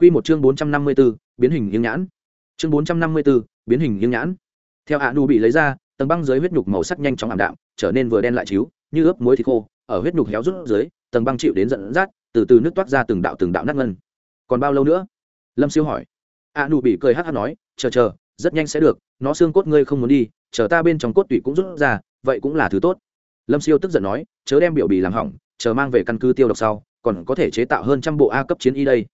Quy một chương 454, biến hình nghiêng nhãn. Chương 454, biến hình nghiêng nhãn. Theo Anu bị lấy ra, tầng băng dưới huyết nhục màu sắc nhanh chóng ảm đạm, trở nên vừa đen lại chiếu, như ướp muối thịt khô, ở huyết nhục héo rút dưới, tầng băng chịu đến giận rát, từ từ nước toát ra từng đạo từng đạo nát ngân. Còn bao lâu nữa? Lâm Siêu hỏi. Anu bị cười hắc hắc nói, chờ chờ, rất nhanh sẽ được, nó xương cốt ngươi không muốn đi, chờ ta bên trong cốt tủy cũng rút ra, vậy cũng là thứ tốt. Lâm Siêu tức giận nói, chớ đem biểu bì làm hỏng, chờ mang về căn cứ tiêu độc sau, còn có thể chế tạo hơn trăm bộ A cấp chiến y đây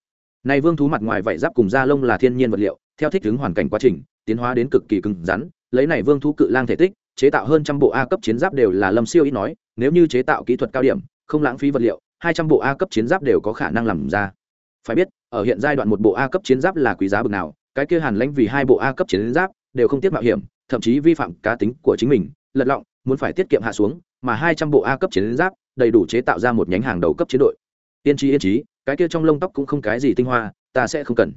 này vương thú mặt ngoài vảy giáp cùng da lông là thiên nhiên vật liệu, theo thích ứng hoàn cảnh quá trình, tiến hóa đến cực kỳ cứng rắn. Lấy này vương thú cự lang thể tích, chế tạo hơn trăm bộ a cấp chiến giáp đều là lâm siêu ít nói, nếu như chế tạo kỹ thuật cao điểm, không lãng phí vật liệu, hai trăm bộ a cấp chiến giáp đều có khả năng làm ra. Phải biết, ở hiện giai đoạn một bộ a cấp chiến giáp là quý giá bậc nào, cái kia hàn lãnh vì hai bộ a cấp chiến giáp đều không tiếc mạo hiểm, thậm chí vi phạm cá tính của chính mình, lật lọng, muốn phải tiết kiệm hạ xuống, mà hai trăm bộ a cấp chiến giáp đầy đủ chế tạo ra một nhánh hàng đầu cấp chiến đội yên trí yên trí, cái kia trong lông tóc cũng không cái gì tinh hoa, ta sẽ không cần.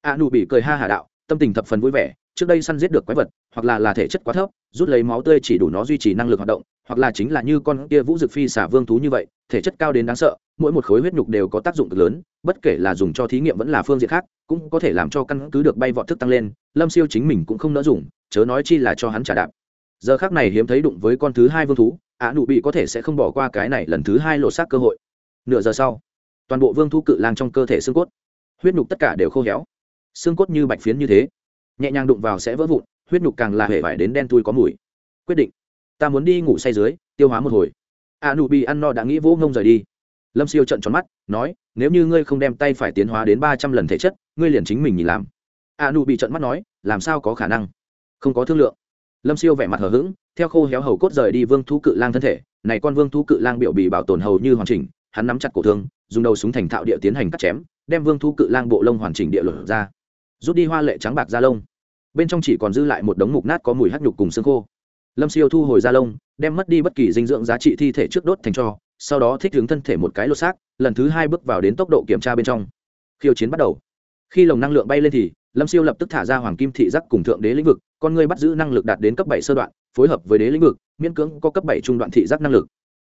A nụ bị cười ha hà đạo, tâm tình thập phần vui vẻ, trước đây săn giết được quái vật, hoặc là là thể chất quá thấp, rút lấy máu tươi chỉ đủ nó duy trì năng lực hoạt động, hoặc là chính là như con kia vũ dực phi xả vương thú như vậy, thể chất cao đến đáng sợ, mỗi một khối huyết nhục đều có tác dụng cực lớn, bất kể là dùng cho thí nghiệm vẫn là phương diện khác, cũng có thể làm cho căn cứ được bay vọt thức tăng lên, lâm siêu chính mình cũng không nỡ dùng, chớ nói chi là cho hắn trả đạp. Giờ khác này hiếm thấy đụng với con thứ hai vương thú ạ nụ bị có thể sẽ không bỏ qua cái này lần thứ hai lột xác cơ hội. Nửa giờ sau toàn bộ vương thú cự lang trong cơ thể xương cốt. Huyết nhục tất cả đều khô héo. Xương cốt như bạch phiến như thế. Nhẹ nhàng đụng vào sẽ vỡ vụn, huyết nhục càng là hề vải đến đen tui có mùi. Quyết định. Ta muốn đi ngủ say dưới, tiêu hóa một hồi. A nụ bị ăn no đã nghĩ vỗ ngông rời đi. Lâm siêu trận tròn mắt, nói, nếu như ngươi không đem tay phải tiến hóa đến ba trăm lần thể chất, ngươi liền chính mình nhìn làm. A nụ bị trận mắt nói, làm sao có khả năng? Không có thương lượng. Lâm siêu vẻ mặt hờ hững, theo khô héo hầu cốt rời đi vương thú cự lang thân thể, này con vương thú cự lang biểu bị bảo tồn hầu như hoàn chỉnh hắn nắm chặt cổ thương, dùng đầu súng thành thạo địa tiến hành cắt chém, đem vương thu cự lang bộ lông hoàn chỉnh địa lửa ra. Rút đi hoa lệ trắng bạc da lông. Bên trong chỉ còn dư lại một đống mục nát có mùi hắc nhục cùng xương khô. Lâm siêu thu hồi da lông, đem mất đi bất kỳ dinh dưỡng giá trị thi thể trước đốt thành cho, sau đó thích hướng thân thể một cái lột xác, lần thứ hai bước vào đến tốc độ kiểm tra bên trong. Khiêu chiến bắt đầu. Khi lồng năng lượng bay lên thì, lâm siêu lập tức thả ra hoàng kim thị giác cùng thượng đế lĩnh vực, con người bắt giữ năng lực đạt đến cấp bảy sơ đoạn, phối hợp với đế lĩnh vực, miễn cưỡng có cấp bảy trung đoạn thị giác năng lực.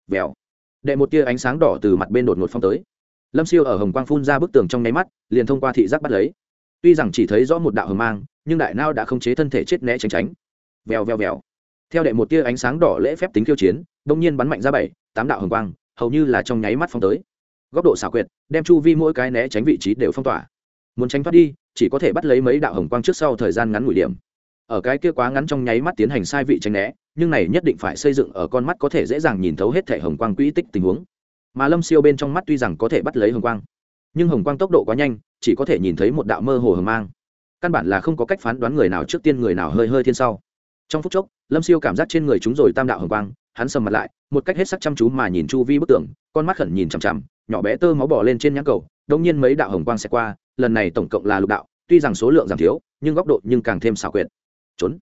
Vèo đệ một tia ánh sáng đỏ từ mặt bên đột ngột phong tới. Lâm siêu ở hồng quang phun ra bức tường trong nháy mắt, liền thông qua thị giác bắt lấy. Tuy rằng chỉ thấy rõ một đạo hờ mang, nhưng đại nao đã không chế thân thể chết né tránh tránh. Vèo vèo vèo. Theo đệ một tia ánh sáng đỏ lễ phép tính kiêu chiến đông nhiên bắn mạnh ra bảy, tám đạo hồng quang, hầu như là trong nháy mắt phong tới. Góc độ xảo quyệt, đem chu vi mỗi cái né tránh vị trí đều phong tỏa. Muốn tránh thoát đi, chỉ có thể bắt lấy mấy đạo hồng quang trước sau thời gian ngắn ngủi điểm ở cái kia quá ngắn trong nháy mắt tiến hành sai vị tránh né, nhưng này nhất định phải xây dựng ở con mắt có thể dễ dàng nhìn thấu hết thể hồng quang quỹ tích tình huống. Mà lâm siêu bên trong mắt tuy rằng có thể bắt lấy hồng quang, nhưng hồng quang tốc độ quá nhanh, chỉ có thể nhìn thấy một đạo mơ hồ hồng mang. Căn bản là không có cách phán đoán người nào trước tiên người nào hơi hơi thiên sau. Trong phút chốc, lâm siêu cảm giác trên người chúng rồi tam đạo hồng quang, hắn sầm mặt lại, một cách hết sắc chăm chú mà nhìn chu vi bức tượng con mắt khẩn nhìn chằm chằm, nhỏ bé tơ máu bỏ lên trên nhãn cầu đông nhiên mấy đạo hồng quang sẽ qua, lần này tổng cộng là lục đạo, tuy rằng số lượng giảm thiếu, nhưng góc độ nhưng càng thêm xảo quyệt trốn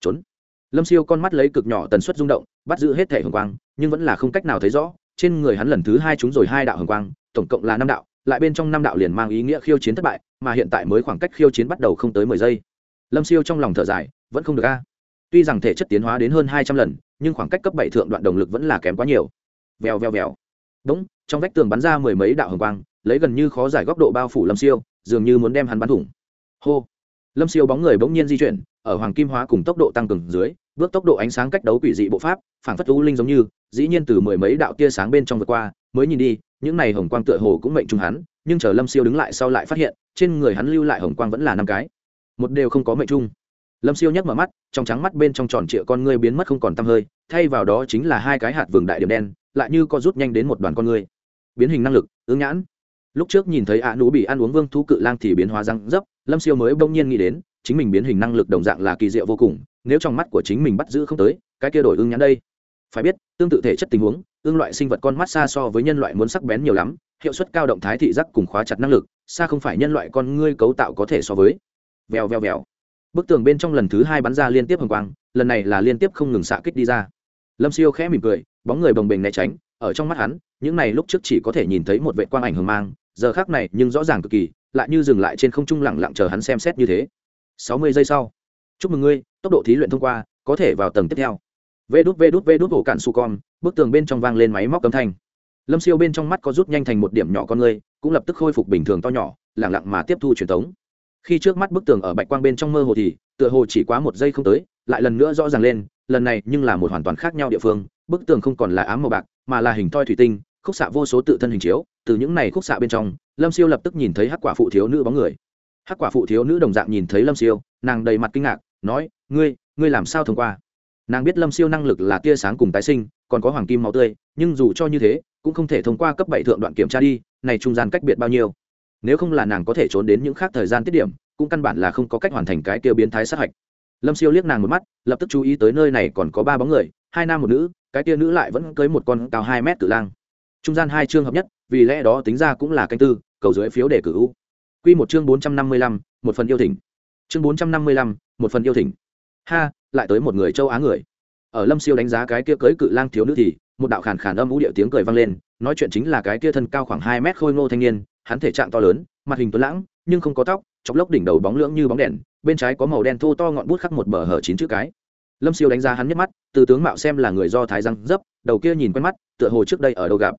trốn. Lâm siêu con mắt lấy cực nhỏ tần suất rung động, bắt giữ hết thể hồng quang, nhưng vẫn là không cách nào thấy rõ, trên người hắn lần thứ hai chúng rồi hai đạo hồng quang, tổng cộng là năm đạo, lại bên trong năm đạo liền mang ý nghĩa khiêu chiến thất bại, mà hiện tại mới khoảng cách khiêu chiến bắt đầu không tới mười giây. Lâm siêu trong lòng thở dài, vẫn không được a. Tuy rằng thể chất tiến hóa đến hơn hai trăm lần, nhưng khoảng cách cấp bảy thượng đoạn động lực vẫn là kém quá nhiều. Vèo vèo vèo. Đúng, trong vách tường bắn ra mười mấy đạo hồng quang, lấy gần như khó giải góc độ bao phủ lâm siêu, dường như muốn đem hắn bắn thủng. Hô. Lâm siêu bóng người bỗng nhiên di chuyển ở hoàng kim hóa cùng tốc độ tăng cường dưới, bước tốc độ ánh sáng cách đấu quỷ dị bộ pháp phản phất u linh giống như, dĩ nhiên từ mười mấy đạo tia sáng bên trong vượt qua, mới nhìn đi, những này hồng quang tựa hồ cũng mệnh trùng hắn, nhưng chờ lâm siêu đứng lại sau lại phát hiện, trên người hắn lưu lại hồng quang vẫn là năm cái. Một đều không có mệnh trung lâm siêu nhấc mở mắt, trong trắng mắt bên trong tròn trịa con ngươi biến mất không còn tăm hơi, thay vào đó chính là hai cái hạt vườn đại điểm đen, lại như co rút nhanh đến một đoàn con ngươi. Biến hình năng lực, ứng nhãn. Lúc trước nhìn thấy ạ nú bị ăn uống vương thú cự lang thì biến hóa răng dấp, lâm siêu mới bỗng nhiên nghĩ đến chính mình biến hình năng lực đồng dạng là kỳ diệu vô cùng, nếu trong mắt của chính mình bắt giữ không tới, cái kia đổi ưng nhãn đây. Phải biết, tương tự thể chất tình huống ương loại sinh vật con mắt xa so với nhân loại muốn sắc bén nhiều lắm, hiệu suất cao động thái thị giác cùng khóa chặt năng lực, xa không phải nhân loại con ngươi cấu tạo có thể so với. Vèo vèo vèo. Bức tường bên trong lần thứ hai bắn ra liên tiếp hồng quang, lần này là liên tiếp không ngừng xạ kích đi ra. Lâm siêu khẽ mỉm cười, bóng người bồng bềnh né tránh, ở trong mắt hắn, những này lúc trước chỉ có thể nhìn thấy một vệ quang ảnh hưởng mang, giờ khác này nhưng rõ ràng cực kỳ, lại như dừng lại trên không trung lẳng lặng chờ hắn xem xét như thế sáu mươi giây sau. Chúc mừng ngươi, tốc độ thí luyện thông qua, có thể vào tầng tiếp theo. Vê đút vê đút vê đút, ổ cạn su con, bức tường bên trong vang lên máy móc âm thanh. Lâm siêu bên trong mắt có rút nhanh thành một điểm nhỏ con ngươi cũng lập tức khôi phục bình thường to nhỏ lẳng lặng mà tiếp thu truyền thống. Khi trước mắt bức tường ở bạch quang bên trong mơ hồ thì, tựa hồ chỉ quá một giây không tới, lại lần nữa rõ ràng lên, lần này nhưng là một hoàn toàn khác nhau địa phương, bức tường không còn là ám màu bạc, mà là hình thoi thủy tinh, khúc xạ vô số tự thân hình chiếu, từ những này khúc xạ bên trong, lâm siêu lập tức nhìn thấy hắc quả phụ thiếu nữ bóng người hắc quả phụ thiếu nữ đồng dạng nhìn thấy lâm siêu, nàng đầy mặt kinh ngạc, nói, ngươi ngươi làm sao thông qua? Nàng biết lâm siêu năng lực là tia sáng cùng tái sinh, còn có hoàng kim máu tươi, nhưng dù cho như thế, cũng không thể thông qua cấp bảy thượng đoạn kiểm tra đi, này trung gian cách biệt bao nhiêu? Nếu không là nàng có thể trốn đến những khác thời gian tiết điểm, cũng căn bản là không có cách hoàn thành cái tiêu biến thái sát hạch. Lâm siêu liếc nàng một mắt, lập tức chú ý tới nơi này còn có ba bóng người, hai nam một nữ, cái tia nữ lại vẫn cưới một con cao hai mét tự lang. Trung gian hai chương hợp nhất, vì lẽ đó tính ra cũng là canh tư, cầu dưới phiếu để cử u quy một chương bốn trăm năm mươi lăm, một phần yêu thỉnh. Chương bốn trăm năm mươi lăm, một phần yêu thỉnh. Ha, lại tới một người châu á người. Ở lâm siêu đánh giá cái kia cưới cự lang thiếu nữ thì, một đạo khàn khàn âm u điệu tiếng cười vang lên, nói chuyện chính là cái kia thân cao khoảng hai mét khôi ngô thanh niên, hắn thể trạng to lớn, mặt hình tuấn lãng, nhưng không có tóc, chọc lốc đỉnh đầu bóng lưỡng như bóng đèn, bên trái có màu đen thô to ngọn bút khắc một bờ hở chín chữ cái. Lâm siêu đánh giá hắn nhất mắt, từ tướng mạo xem là người do thái răng dấp, đầu kia nhìn quen mắt, tựa hồ trước đây ở đâu gặp.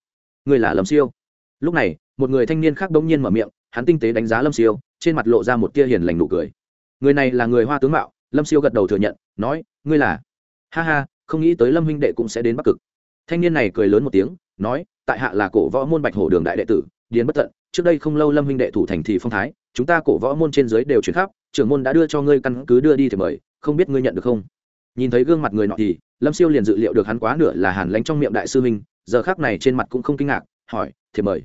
Người là lâm siêu. Lúc này, một người thanh niên khác bỗng nhiên mở miệng hắn tinh tế đánh giá lâm siêu, trên mặt lộ ra một tia hiền lành nụ cười. Người này là người hoa tướng mạo, lâm siêu gật đầu thừa nhận, nói, ngươi là? Ha ha, không nghĩ tới lâm huynh đệ cũng sẽ đến bắc cực. Thanh niên này cười lớn một tiếng, nói, tại hạ là cổ võ môn bạch hổ đường đại đệ tử, điền bất tận, trước đây không lâu lâm huynh đệ thủ thành thị phong thái, chúng ta cổ võ môn trên dưới đều chuyển khắp, trưởng môn đã đưa cho ngươi căn cứ đưa đi thì mời, không biết ngươi nhận được không? Nhìn thấy gương mặt người nọ thì, lâm siêu liền dự liệu được hắn quá nửa là hàn lánh trong miệng đại sư huynh, giờ khác này trên mặt cũng không kinh ngạc, hỏi, thì mời.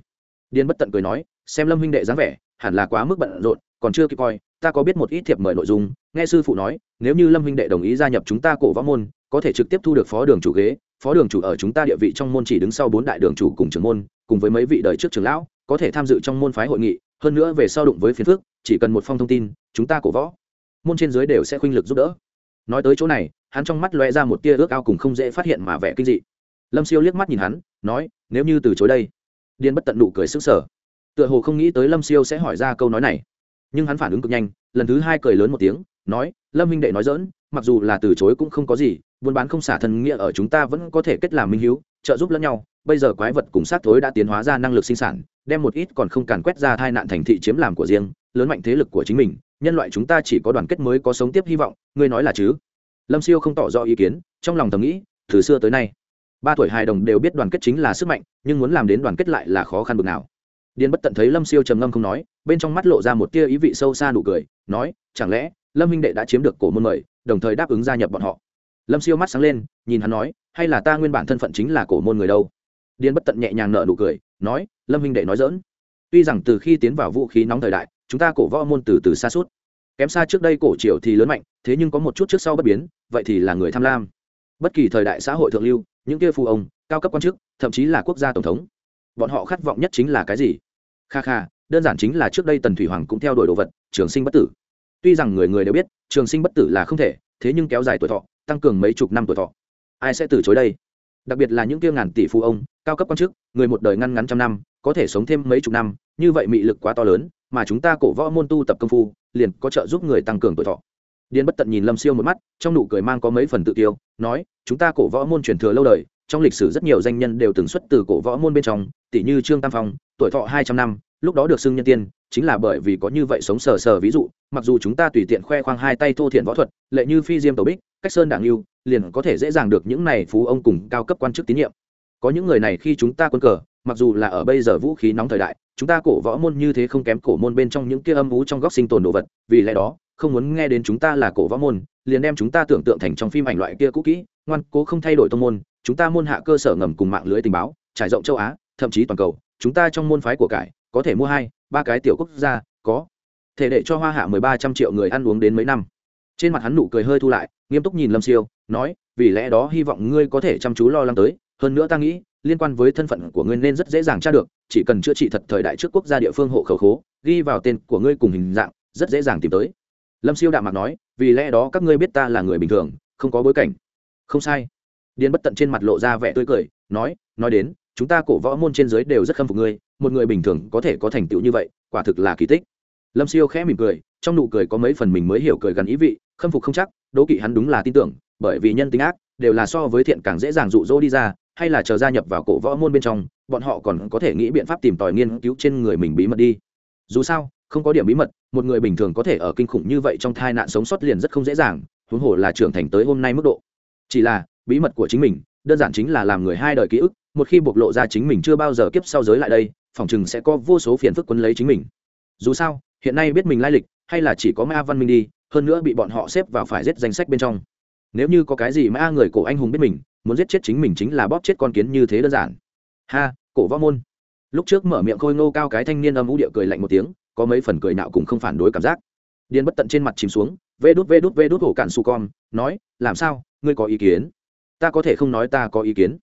Điền bất tận cười nói xem lâm huynh đệ dáng vẻ, hẳn là quá mức bận rộn, còn chưa kịp coi, ta có biết một ít thiệp mời nội dung, nghe sư phụ nói, nếu như lâm huynh đệ đồng ý gia nhập chúng ta cổ võ môn, có thể trực tiếp thu được phó đường chủ ghế, phó đường chủ ở chúng ta địa vị trong môn chỉ đứng sau bốn đại đường chủ cùng trưởng môn, cùng với mấy vị đời trước trưởng lão, có thể tham dự trong môn phái hội nghị, hơn nữa về sau đụng với phiến phước chỉ cần một phong thông tin, chúng ta cổ võ môn trên dưới đều sẽ khuynh lực giúp đỡ. Nói tới chỗ này, hắn trong mắt lóe ra một tia ước ao cùng không dễ phát hiện mà vẻ kinh dị. Lâm siêu liếc mắt nhìn hắn, nói, nếu như từ chối đây. Điên bất tận nụ cười sức sở tựa hồ không nghĩ tới lâm siêu sẽ hỏi ra câu nói này nhưng hắn phản ứng cực nhanh lần thứ hai cười lớn một tiếng nói lâm minh đệ nói dỡn, mặc dù là từ chối cũng không có gì, buôn bán không xả thân nghĩa ở chúng ta vẫn có thể kết làm minh hiếu, trợ giúp lẫn nhau, bây giờ quái vật cùng sát thối đã tiến hóa ra năng lực sinh sản, đem một ít còn không càn quét ra tai nạn thành thị chiếm làm của riêng, lớn mạnh thế lực của chính mình, nhân loại chúng ta chỉ có đoàn kết mới có sống tiếp hy vọng, ngươi nói là chứ? Lâm siêu không tỏ rõ ý kiến, trong lòng thầm nghĩ, từ xưa tới nay, ba tuổi hài đồng đều biết đoàn kết chính là sức mạnh, nhưng muốn làm đến đoàn kết lại là khó khăn bực nào điền bất tận thấy lâm siêu trầm ngâm không nói, bên trong mắt lộ ra một tia ý vị sâu xa nụ cười, nói, chẳng lẽ lâm minh đệ đã chiếm được cổ môn mời, đồng thời đáp ứng gia nhập bọn họ? Lâm siêu mắt sáng lên, nhìn hắn nói, hay là ta nguyên bản thân phận chính là cổ môn người đâu? Điền bất tận nhẹ nhàng nợ nụ cười, nói, lâm minh đệ nói dỡn tuy rằng từ khi tiến vào vũ khí nóng thời đại, chúng ta cổ võ môn từ từ xa suốt. Kém xa trước đây cổ triều thì lớn mạnh, thế nhưng có một chút trước sau bất biến, vậy thì là người tham lam. Bất kỳ thời đại xã hội thượng lưu, những kia phù ông, cao cấp quan chức, thậm chí là quốc gia tổng thống bọn họ khát vọng nhất chính là cái gì? Kha kha, đơn giản chính là trước đây tần thủy hoàng cũng theo đuổi đồ vật, trường sinh bất tử. Tuy rằng người người đều biết, trường sinh bất tử là không thể, thế nhưng kéo dài tuổi thọ, tăng cường mấy chục năm tuổi thọ. Ai sẽ từ chối đây? Đặc biệt là những kia ngàn tỷ phú ông, cao cấp quan chức, người một đời ngăn ngắn trăm năm, có thể sống thêm mấy chục năm, như vậy mị lực quá to lớn, mà chúng ta cổ võ môn tu tập công phu, liền có trợ giúp người tăng cường tuổi thọ. Điền bất tận nhìn lâm siêu một mắt, trong nụ cười mang có mấy phần tự tiêu nói, chúng ta cổ võ môn truyền thừa lâu đời trong lịch sử rất nhiều danh nhân đều từng xuất từ cổ võ môn bên trong tỷ như trương tam phong, tuổi thọ hai trăm năm, lúc đó được xưng nhân tiên, chính là bởi vì có như vậy sống sờ sờ ví dụ, mặc dù chúng ta tùy tiện khoe khoang hai tay thô thiện võ thuật, lệ như phi diêm tổ bích, cách sơn đảng yêu, liền có thể dễ dàng được những này phú ông cùng cao cấp quan chức tín nhiệm. Có những người này khi chúng ta quân cờ, mặc dù là ở bây giờ vũ khí nóng thời đại, chúng ta cổ võ môn như thế không kém cổ môn bên trong những kia âm ú trong góc sinh tồn đồ vật, vì lẽ đó, không muốn nghe đến chúng ta là cổ võ môn, liền đem chúng ta tưởng tượng thành trong phim ảnh loại kia cũ kỹ ngoan, cố không thay đổi tông môn, chúng ta môn hạ cơ sở ngầm cùng mạng lưới tình báo, trải rộng châu á, thậm chí toàn cầu. Chúng ta trong môn phái của cải, có thể mua hai, ba cái tiểu quốc gia, có. Thể để cho hoa hạ mười ba trăm triệu người ăn uống đến mấy năm. Trên mặt hắn nụ cười hơi thu lại, nghiêm túc nhìn lâm siêu, nói, vì lẽ đó hy vọng ngươi có thể chăm chú lo lắng tới. Hơn nữa ta nghĩ, liên quan với thân phận của ngươi nên rất dễ dàng tra được, chỉ cần chữa trị thật thời đại trước quốc gia địa phương hộ khẩu khố, ghi vào tên của ngươi cùng hình dạng, rất dễ dàng tìm tới. Lâm siêu đạm mặt nói, vì lẽ đó các ngươi biết ta là người bình thường, không có bối cảnh không sai. Điền bất tận trên mặt lộ ra vẻ tươi cười, nói nói đến, chúng ta cổ võ môn trên giới đều rất khâm phục ngươi, một người bình thường có thể có thành tựu như vậy, quả thực là kỳ tích. Lâm siêu khẽ mỉm cười, trong nụ cười có mấy phần mình mới hiểu cười gần ý vị, khâm phục không chắc, đố kỵ hắn đúng là tin tưởng, bởi vì nhân tính ác, đều là so với thiện càng dễ dàng rụ rỗ đi ra, hay là chờ gia nhập vào cổ võ môn bên trong, bọn họ còn có thể nghĩ biện pháp tìm tòi nghiên cứu trên người mình bí mật đi. Dù sao, không có điểm bí mật, một người bình thường có thể ở kinh khủng như vậy trong tai nạn sống sót liền rất không dễ dàng, huống hồ là trưởng thành tới hôm nay mức độ chỉ là, bí mật của chính mình, đơn giản chính là làm người hai đời ký ức, một khi bộc lộ ra chính mình chưa bao giờ kiếp sau giới lại đây, phòng chừng sẽ có vô số phiền phức quấn lấy chính mình. Dù sao, hiện nay biết mình lai lịch, hay là chỉ có ma văn minh đi, hơn nữa bị bọn họ xếp vào phải giết danh sách bên trong. Nếu như có cái gì ma người cổ anh hùng biết mình, muốn giết chết chính mình chính là bóp chết con kiến như thế đơn giản. Ha, cổ võ môn. Lúc trước mở miệng khôi ngô cao cái thanh niên âm ú địa cười lạnh một tiếng, có mấy phần cười nạo cũng không phản đối cảm giác. Điên bất tận trên mặt chìm xuống vê đút vê đút vê đút hổ cạn su con nói, làm sao? Ngươi có ý kiến? Ta có thể không nói ta có ý kiến.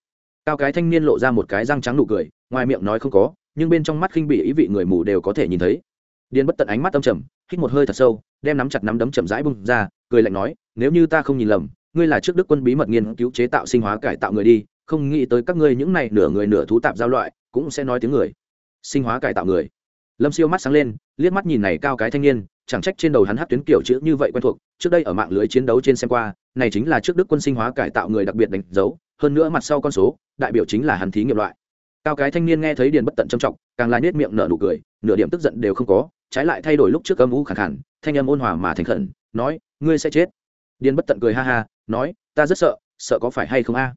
Cao cái thanh niên lộ ra một cái răng trắng nụ cười, ngoài miệng nói không có, nhưng bên trong mắt khinh bị ý vị người mù đều có thể nhìn thấy. Điên bất tận ánh mắt âm trầm, hít một hơi thật sâu, đem nắm chặt nắm đấm chậm rãi bung ra, cười lạnh nói, nếu như ta không nhìn lầm, ngươi là trước đức quân bí mật nghiên cứu chế tạo sinh hóa cải tạo người đi, không nghĩ tới các ngươi những này nửa người nửa thú tạp giao loại, cũng sẽ nói tiếng người. Sinh hóa cải tạo người? Lâm siêu mắt sáng lên, liếc mắt nhìn này cao cái thanh niên, chẳng trách trên đầu hắn hát tuyến kiểu chữ như vậy quen thuộc, trước đây ở mạng lưới chiến đấu trên xem qua, này chính là trước đức quân sinh hóa cải tạo người đặc biệt đánh dấu, hơn nữa mặt sau con số, đại biểu chính là hắn thí nghiệm loại. Cao cái thanh niên nghe thấy điền bất tận trầm trọng, càng là nết miệng nở nụ cười, nửa điểm tức giận đều không có, trái lại thay đổi lúc trước âm u khẳng khẳng, thanh âm ôn hòa mà thành khẩn, nói, ngươi sẽ chết. Điền bất tận cười ha ha, nói, ta rất sợ sợ có phải hay không a?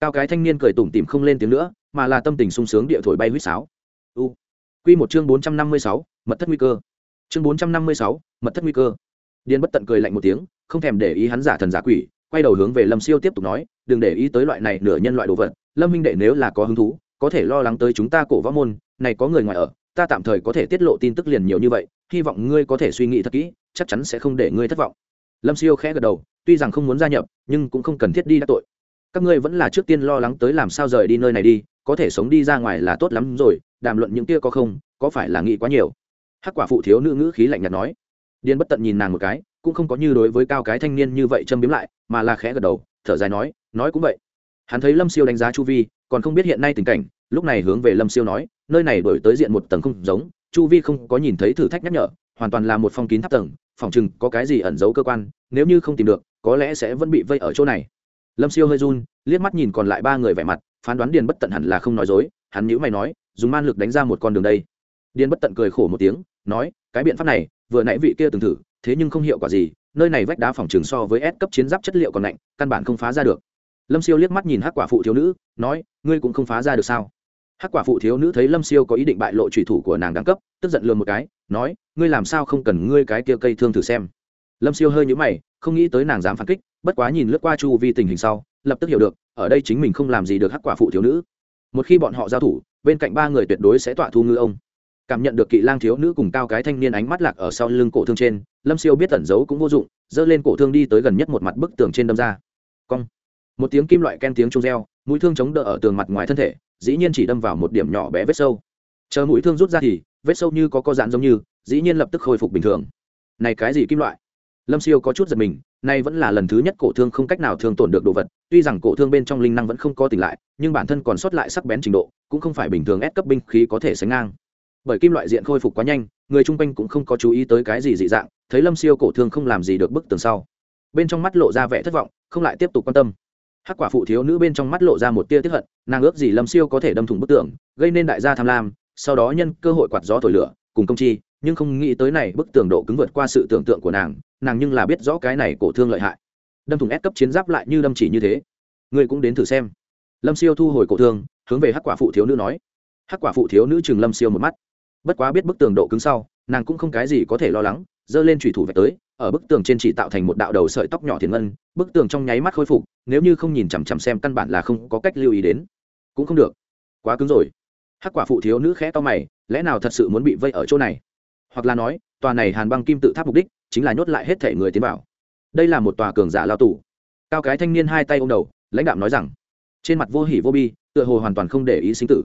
Cao cái thanh niên cười tủm tỉm không lên tiếng nữa, mà là tâm tình sung sướng địa thổi bay huýt sáo. U quy một chương bốn trăm năm mươi sáu, mật thất nguy cơ. Chương bốn trăm năm mươi sáu, mật thất nguy cơ. Điền bất tận cười lạnh một tiếng, không thèm để ý hắn giả thần giả quỷ, quay đầu hướng về lâm siêu tiếp tục nói, đừng để ý tới loại này nửa nhân loại đồ vật, lâm minh đệ nếu là có hứng thú, có thể lo lắng tới chúng ta cổ võ môn, này có người ngoài ở, ta tạm thời có thể tiết lộ tin tức liền nhiều như vậy, hy vọng ngươi có thể suy nghĩ thật kỹ, chắc chắn sẽ không để ngươi thất vọng. Lâm siêu khẽ gật đầu, tuy rằng không muốn gia nhập, nhưng cũng không cần thiết đi đắc tội. Các ngươi vẫn là trước tiên lo lắng tới làm sao rời đi nơi này đi, có thể sống đi ra ngoài là tốt lắm rồi đàm luận những kia có không, có phải là nghĩ quá nhiều? Hắc quả phụ thiếu nữ ngữ khí lạnh nhạt nói. Điên bất tận nhìn nàng một cái, cũng không có như đối với cao cái thanh niên như vậy châm biếm lại, mà là khẽ gật đầu, thở dài nói nói cũng vậy. Hắn thấy lâm siêu đánh giá chu vi, còn không biết hiện nay tình cảnh, lúc này hướng về lâm siêu nói, nơi này đổi tới diện một tầng không giống, chu vi không có nhìn thấy thử thách nhắc nhở, hoàn toàn là một phong kín tháp tầng, phòng chừng có cái gì ẩn giấu cơ quan, nếu như không tìm được, có lẽ sẽ vẫn bị vây ở chỗ này. Lâm siêu hơi run, liếc mắt nhìn còn lại ba người vẻ mặt, phán đoán điền bất tận hẳn là không nói dối, hắn nhữ mày nói dùng man lực đánh ra một con đường đây. Điền bất tận cười khổ một tiếng, nói, cái biện pháp này, vừa nãy vị kia từng thử, thế nhưng không hiệu quả gì, nơi này vách đá phòng trường so với S cấp chiến giáp chất liệu còn lạnh, căn bản không phá ra được. Lâm siêu liếc mắt nhìn hắc quả phụ thiếu nữ, nói, ngươi cũng không phá ra được sao? Hắc quả phụ thiếu nữ thấy lâm siêu có ý định bại lộ trùy thủ của nàng đẳng cấp, tức giận lừa một cái, nói, ngươi làm sao không cần ngươi cái kia cây thương thử xem? Lâm siêu hơi nhũ mày, không nghĩ tới nàng dám phản kích, bất quá nhìn lướt qua chu vi tình hình sau, lập tức hiểu được, ở đây chính mình không làm gì được hắc quả phụ thiếu nữ một khi bọn họ giao thủ, bên cạnh ba người tuyệt đối sẽ tọa thu ngư ông. Cảm nhận được kỵ lang thiếu nữ cùng cao cái thanh niên ánh mắt lạc ở sau lưng cổ thương trên, lâm siêu biết tẩn giấu cũng vô dụng, giơ lên cổ thương đi tới gần nhất một mặt bức tường trên đâm ra. Cong. Một tiếng kim loại ken tiếng trung reo, mũi thương chống đỡ ở tường mặt ngoài thân thể, dĩ nhiên chỉ đâm vào một điểm nhỏ bé vết sâu. Chờ mũi thương rút ra thì, vết sâu như có co giãn giống như, dĩ nhiên lập tức khôi phục bình thường. Này cái gì kim loại? Lâm siêu có chút giật mình nay vẫn là lần thứ nhất cổ thương không cách nào thương tổn được đồ vật, tuy rằng cổ thương bên trong linh năng vẫn không có tỉnh lại, nhưng bản thân còn sót lại sắc bén trình độ, cũng không phải bình thường ép cấp binh khí có thể sánh ngang. Bởi kim loại diện khôi phục quá nhanh, người chung quanh cũng không có chú ý tới cái gì dị dạng, thấy lâm siêu cổ thương không làm gì được bức tường sau. Bên trong mắt lộ ra vẻ thất vọng, không lại tiếp tục quan tâm. Hắc quả phụ thiếu nữ bên trong mắt lộ ra một tia tiếp hận, nàng ước gì lâm siêu có thể đâm thủng bức tường, gây nên đại gia tham lam, sau đó nhân cơ hội quạt gió thổi lửa, cùng công chi, nhưng không nghĩ tới này bức tường độ cứng vượt qua sự tưởng tượng của nàng nàng nhưng là biết rõ cái này cổ thương lợi hại. Đâm thủng ép cấp chiến giáp lại như đâm chỉ như thế. Ngươi cũng đến thử xem. Lâm siêu thu hồi cổ thương, hướng về hắc quả phụ thiếu nữ nói. Hắc quả phụ thiếu nữ chừng lâm siêu một mắt. Bất quá biết bức tường độ cứng sau, nàng cũng không cái gì có thể lo lắng, giơ lên thủy thủ vạch tới, ở bức tường trên chỉ tạo thành một đạo đầu sợi tóc nhỏ thiền ngân, bức tường trong nháy mắt khôi phục, nếu như không nhìn chằm chằm xem căn bản là không có cách lưu ý đến. Cũng không được. Quá cứng rồi. Hắc quả phụ thiếu nữ khẽ to mày, lẽ nào thật sự muốn bị vây ở chỗ này? Hoặc là nói, tòa này hàn băng kim tự tháp mục đích chính là nhốt lại hết thể người tiến vào. Đây là một tòa cường giả lao tù. Cao cái thanh niên hai tay ô m đầu, lãnh đạo nói rằng, trên mặt vô hỉ vô bi, tựa hồ hoàn toàn không để ý sinh tử.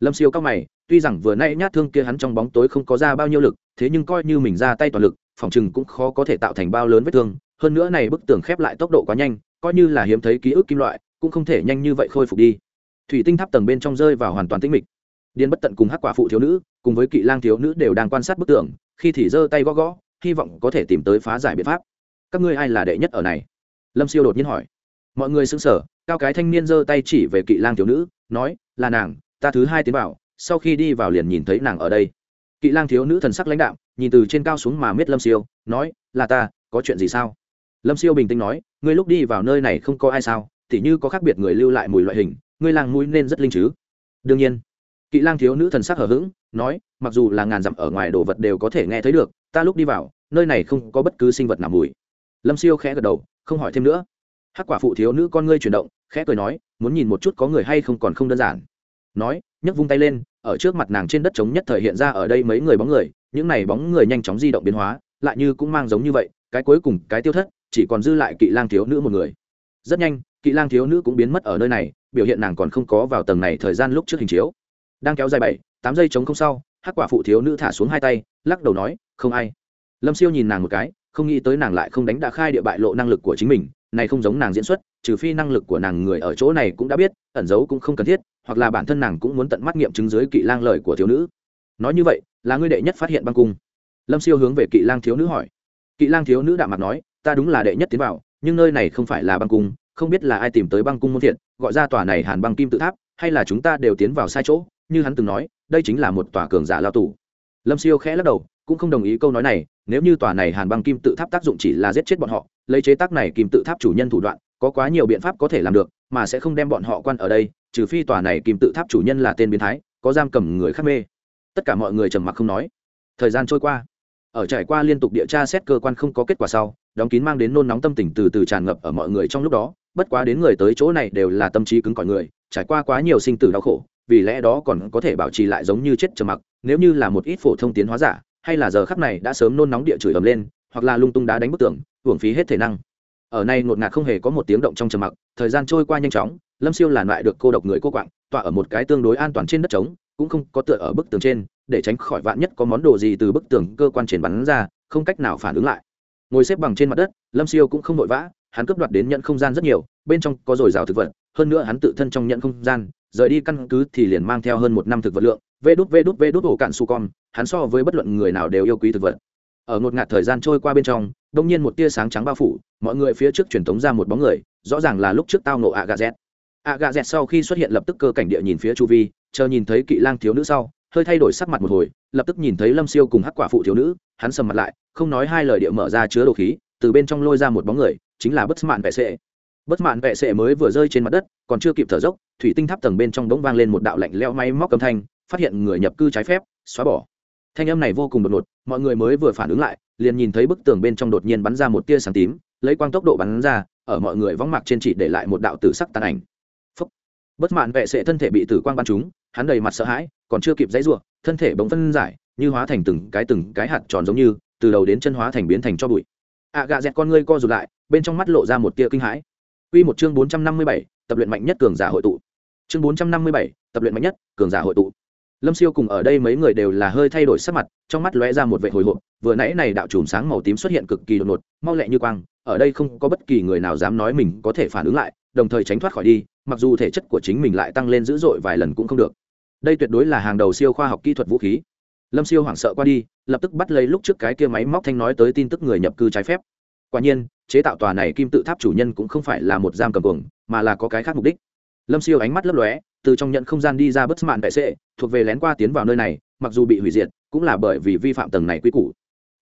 Lâm siêu cao mày, tuy rằng vừa nay nhát thương kia hắn trong bóng tối không có ra bao nhiêu lực, thế nhưng coi như mình ra tay toàn lực, phòng chừng cũng khó có thể tạo thành bao lớn vết thương. Hơn nữa này bức tường khép lại tốc độ quá nhanh, coi như là hiếm thấy ký ức kim loại, cũng không thể nhanh như vậy khôi phục đi. Thủy tinh tháp tầng bên trong rơi vào hoàn toàn tĩnh mịch. Điên bất tận cùng hắc quả phụ thiếu nữ, cùng với kỵ lang thiếu nữ đều đang quan sát bức tường, khi thì giơ tay gõ gõ hy vọng có thể tìm tới phá giải biện pháp. Các ngươi ai là đệ nhất ở này? Lâm siêu đột nhiên hỏi. Mọi người xứng sở cao cái thanh niên giơ tay chỉ về kỵ lang thiếu nữ, nói, là nàng, ta thứ hai tiến vào, sau khi đi vào liền nhìn thấy nàng ở đây. Kỵ lang thiếu nữ thần sắc lãnh đạo nhìn từ trên cao xuống mà miết lâm siêu, nói, là ta, có chuyện gì sao? Lâm siêu bình tĩnh nói, ngươi lúc đi vào nơi này không có ai sao thì như có khác biệt người lưu lại mùi loại hình, ngươi làng mũi nên rất linh chứ? Đương nhiên, kỵ lang thiếu nữ thần sắc hở h ữ g nói, mặc dù là ngàn dặm ở ngoài đồ vật đều có thể nghe thấy được ta lúc đi vào, nơi này không có bất cứ sinh vật nào mùi. Lâm siêu khẽ gật đầu, không hỏi thêm nữa. Hắc quả phụ thiếu nữ con ngươi chuyển động, khẽ cười nói, muốn nhìn một chút có người hay không còn không đơn giản. Nói, nhấc vung tay lên, ở trước mặt nàng trên đất trống nhất thời hiện ra ở đây mấy người bóng người, những này bóng người nhanh chóng di động biến hóa, lại như cũng mang giống như vậy, cái cuối cùng, cái tiêu thất, chỉ còn dư lại kỵ lang thiếu nữ một người. Rất nhanh, kỵ lang thiếu nữ cũng biến mất ở nơi này, biểu hiện nàng còn không có vào tầng này thời gian lúc trước hình chiếu. Đang kéo dài bảy, tám giây chống không sau hắc quả phụ thiếu nữ thả xuống hai tay, lắc đầu nói, không ai. Lâm siêu nhìn nàng một cái, không nghĩ tới nàng lại không đánh đã khai địa bại lộ năng lực của chính mình, này không giống nàng diễn xuất, trừ phi năng lực của nàng người ở chỗ này cũng đã biết, ẩn giấu cũng không cần thiết, hoặc là bản thân nàng cũng muốn tận mắt nghiệm chứng dưới kỵ lang lời của thiếu nữ. Nói như vậy, là ngươi đệ nhất phát hiện băng cung. Lâm siêu hướng về kỵ lang thiếu nữ hỏi. Kỵ lang thiếu nữ đạm mặt nói, ta đúng là đệ nhất tiến vào, nhưng nơi này không phải là băng cung, không biết là ai tìm tới băng cung môn thiện, gọi ra tòa này hàn băng kim tự tháp, hay là chúng ta đều tiến vào sai chỗ? Như hắn từng nói đây chính là một tòa cường giả lao tù. Lâm siêu khẽ lắc đầu, cũng không đồng ý câu nói này, nếu như tòa này hàn băng kim tự tháp tác dụng chỉ là giết chết bọn họ, lấy chế tác này kim tự tháp chủ nhân thủ đoạn, có quá nhiều biện pháp có thể làm được, mà sẽ không đem bọn họ quan ở đây, trừ phi tòa này kim tự tháp chủ nhân là tên biến thái, có giam cầm người khác mê. Tất cả mọi người trầm mặc không nói. Thời gian trôi qua. Ở trải qua liên tục địa tra xét cơ quan không có kết quả sau, đóng kín mang đến nôn nóng tâm tình từ từ tràn ngập ở mọi người trong lúc đó, bất quá đến người tới chỗ này đều là tâm trí cứng cỏi người, trải qua quá nhiều sinh tử đau khổ vì lẽ đó còn có thể bảo trì lại giống như chết trầm mặc, nếu như là một ít phổ thông tiến hóa giả, hay là giờ khắc này đã sớm nôn nóng địa chửi ầm lên, hoặc là lung tung đá đánh bức tường, hưởng phí hết thể năng. Ở nay ngột ngạt không hề có một tiếng động trong trầm mặc, thời gian trôi qua nhanh chóng, lâm siêu là loại được cô độc người cô quạng, tọa ở một cái tương đối an toàn trên đất trống, cũng không có tựa ở bức tường trên, để tránh khỏi vạn nhất có món đồ gì từ bức tường cơ quan triển bắn ra, không cách nào phản ứng lại. Ngồi xếp bằng trên mặt đất, lâm siêu cũng không vội vã, hắn cướp đoạt đến nhận không gian rất nhiều, bên trong có dồi dào thực vật, hơn nữa hắn tự thân trong nhận không gian rời đi căn cứ thì liền mang theo hơn một năm thực vật lượng, vê đút vê đút vê đút ổ cạn su con, hắn so với bất luận người nào đều yêu quý thực vật. Ở ngột ngạt thời gian trôi qua bên trong, đông nhiên một tia sáng trắng bao phủ, mọi người phía trước truyền thống ra một bóng người, rõ ràng là lúc trước tao nộ ạ gà z. Ạ gà z sau khi xuất hiện lập tức cơ cảnh địa nhìn phía chu vi, chờ nhìn thấy kỵ lang thiếu nữ sau, hơi thay đổi sắc mặt một hồi, lập tức nhìn thấy lâm siêu cùng hắc quả phụ thiếu nữ, hắn sầm mặt lại, không nói hai lời địa mở ra chứa đồ khí, từ bên trong lôi ra một bóng người, chính là bất mạn vệ sệ bất mạn vệ sệ mới vừa rơi trên mặt đất, còn chưa kịp thở dốc, thủy tinh tháp tầng bên trong bỗng vang lên một đạo lạnh leo máy móc âm thanh, phát hiện người nhập cư trái phép, xóa bỏ. Thanh âm này vô cùng đột ngột, mọi người mới vừa phản ứng lại, liền nhìn thấy bức tường bên trong đột nhiên bắn ra một tia sáng tím, lấy quang tốc độ bắn ra, ở mọi người vắng mặt trên chỉ để lại một đạo tử sắc tàn ảnh. Phúc. bất mạn vệ sệ thân thể bị tử quang bắn trúng, hắn đầy mặt sợ hãi, còn chưa kịp dãy ruộng thân thể bỗng phân giải, như hóa thành từng cái từng cái hạt tròn giống như, từ đầu đến chân hóa thành biến thành cho bụi. Ạ gạ dẹt con ngươi co rụt lại, bên trong mắt lộ ra một tia kinh hãi. Quy một chương 457, tập luyện mạnh nhất cường giả hội tụ. Chương 457, tập luyện mạnh nhất, cường giả hội tụ. Lâm Siêu cùng ở đây mấy người đều là hơi thay đổi sắc mặt, trong mắt lóe ra một vẻ hồi hộp, vừa nãy này đạo chùm sáng màu tím xuất hiện cực kỳ đột ngột, mau lẹ như quang, ở đây không có bất kỳ người nào dám nói mình có thể phản ứng lại, đồng thời tránh thoát khỏi đi, mặc dù thể chất của chính mình lại tăng lên dữ dội vài lần cũng không được. Đây tuyệt đối là hàng đầu siêu khoa học kỹ thuật vũ khí. Lâm Siêu hoảng sợ qua đi, lập tức bắt lấy lúc trước cái kia máy móc thanh nói tới tin tức người nhập cư trái phép. Quả nhiên, chế tạo tòa này kim tự tháp chủ nhân cũng không phải là một giam cầm cuồng, mà là có cái khác mục đích. Lâm Siêu ánh mắt lấp lóe, từ trong nhận không gian đi ra bất mạn đại sệ, thuộc về lén qua tiến vào nơi này, mặc dù bị hủy diệt, cũng là bởi vì vi phạm tầng này quy củ.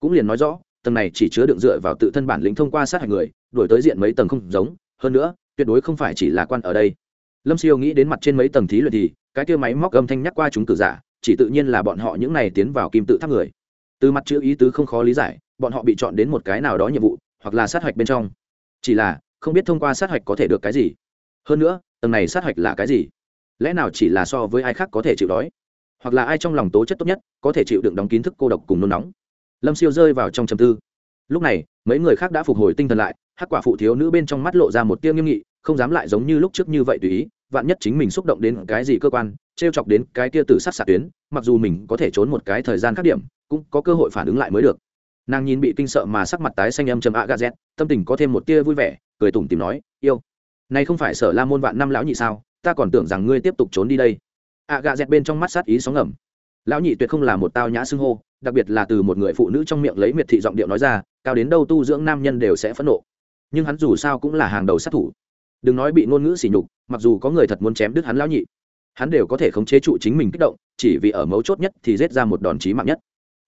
Cũng liền nói rõ, tầng này chỉ chứa đựng dựa vào tự thân bản lĩnh thông qua sát hạch người, đuổi tới diện mấy tầng không giống, hơn nữa, tuyệt đối không phải chỉ là quan ở đây. Lâm Siêu nghĩ đến mặt trên mấy tầng thí luyện thì, cái kia máy móc âm thanh nhắc qua chúng cử giả, chỉ tự nhiên là bọn họ những này tiến vào kim tự tháp người. Từ mặt chữ ý tứ không khó lý giải, bọn họ bị chọn đến một cái nào đó nhiệm vụ, hoặc là sát hạch bên trong. Chỉ là, không biết thông qua sát hạch có thể được cái gì. Hơn nữa, tầng này sát hạch là cái gì? Lẽ nào chỉ là so với ai khác có thể chịu đói? Hoặc là ai trong lòng tố chất tốt nhất có thể chịu đựng đóng kiến thức cô độc cùng nôn nóng? Lâm siêu rơi vào trong trầm tư. Lúc này, mấy người khác đã phục hồi tinh thần lại, hắc quả phụ thiếu nữ bên trong mắt lộ ra một tia nghiêm nghị, không dám lại giống như lúc trước như vậy tùy ý, vạn nhất chính mình xúc động đến cái gì cơ quan t r e o chọc đến cái tia từ sát xạ tuyến, mặc dù mình có thể trốn một cái thời gian khác điểm, cũng có cơ hội phản ứng lại mới được nàng nhìn bị kinh sợ mà sắc mặt tái xanh âm trầm a gà z, tâm tình có thêm một tia vui vẻ, cười tủm tìm nói, yêu, này không phải sở la môn vạn năm lão nhị sao? Ta còn tưởng rằng ngươi tiếp tục trốn đi đây. A gà z bên trong mắt sát ý sóng ngầm. Lão nhị tuyệt không là một tao nhã xưng hô, đặc biệt là từ một người phụ nữ trong miệng lấy miệt thị giọng điệu nói ra, cao đến đâu tu dưỡng nam nhân đều sẽ phẫn nộ. Nhưng hắn dù sao cũng là hàng đầu sát thủ. Đừng nói bị ngôn ngữ sỉ nhục, mặc dù có người thật muốn chém đứt hắn lão nhị, hắn đều có thể khống chế trụ chính mình kích động, chỉ vì ở mấu chốt nhất thì giết ra một đòn chí mạng nhất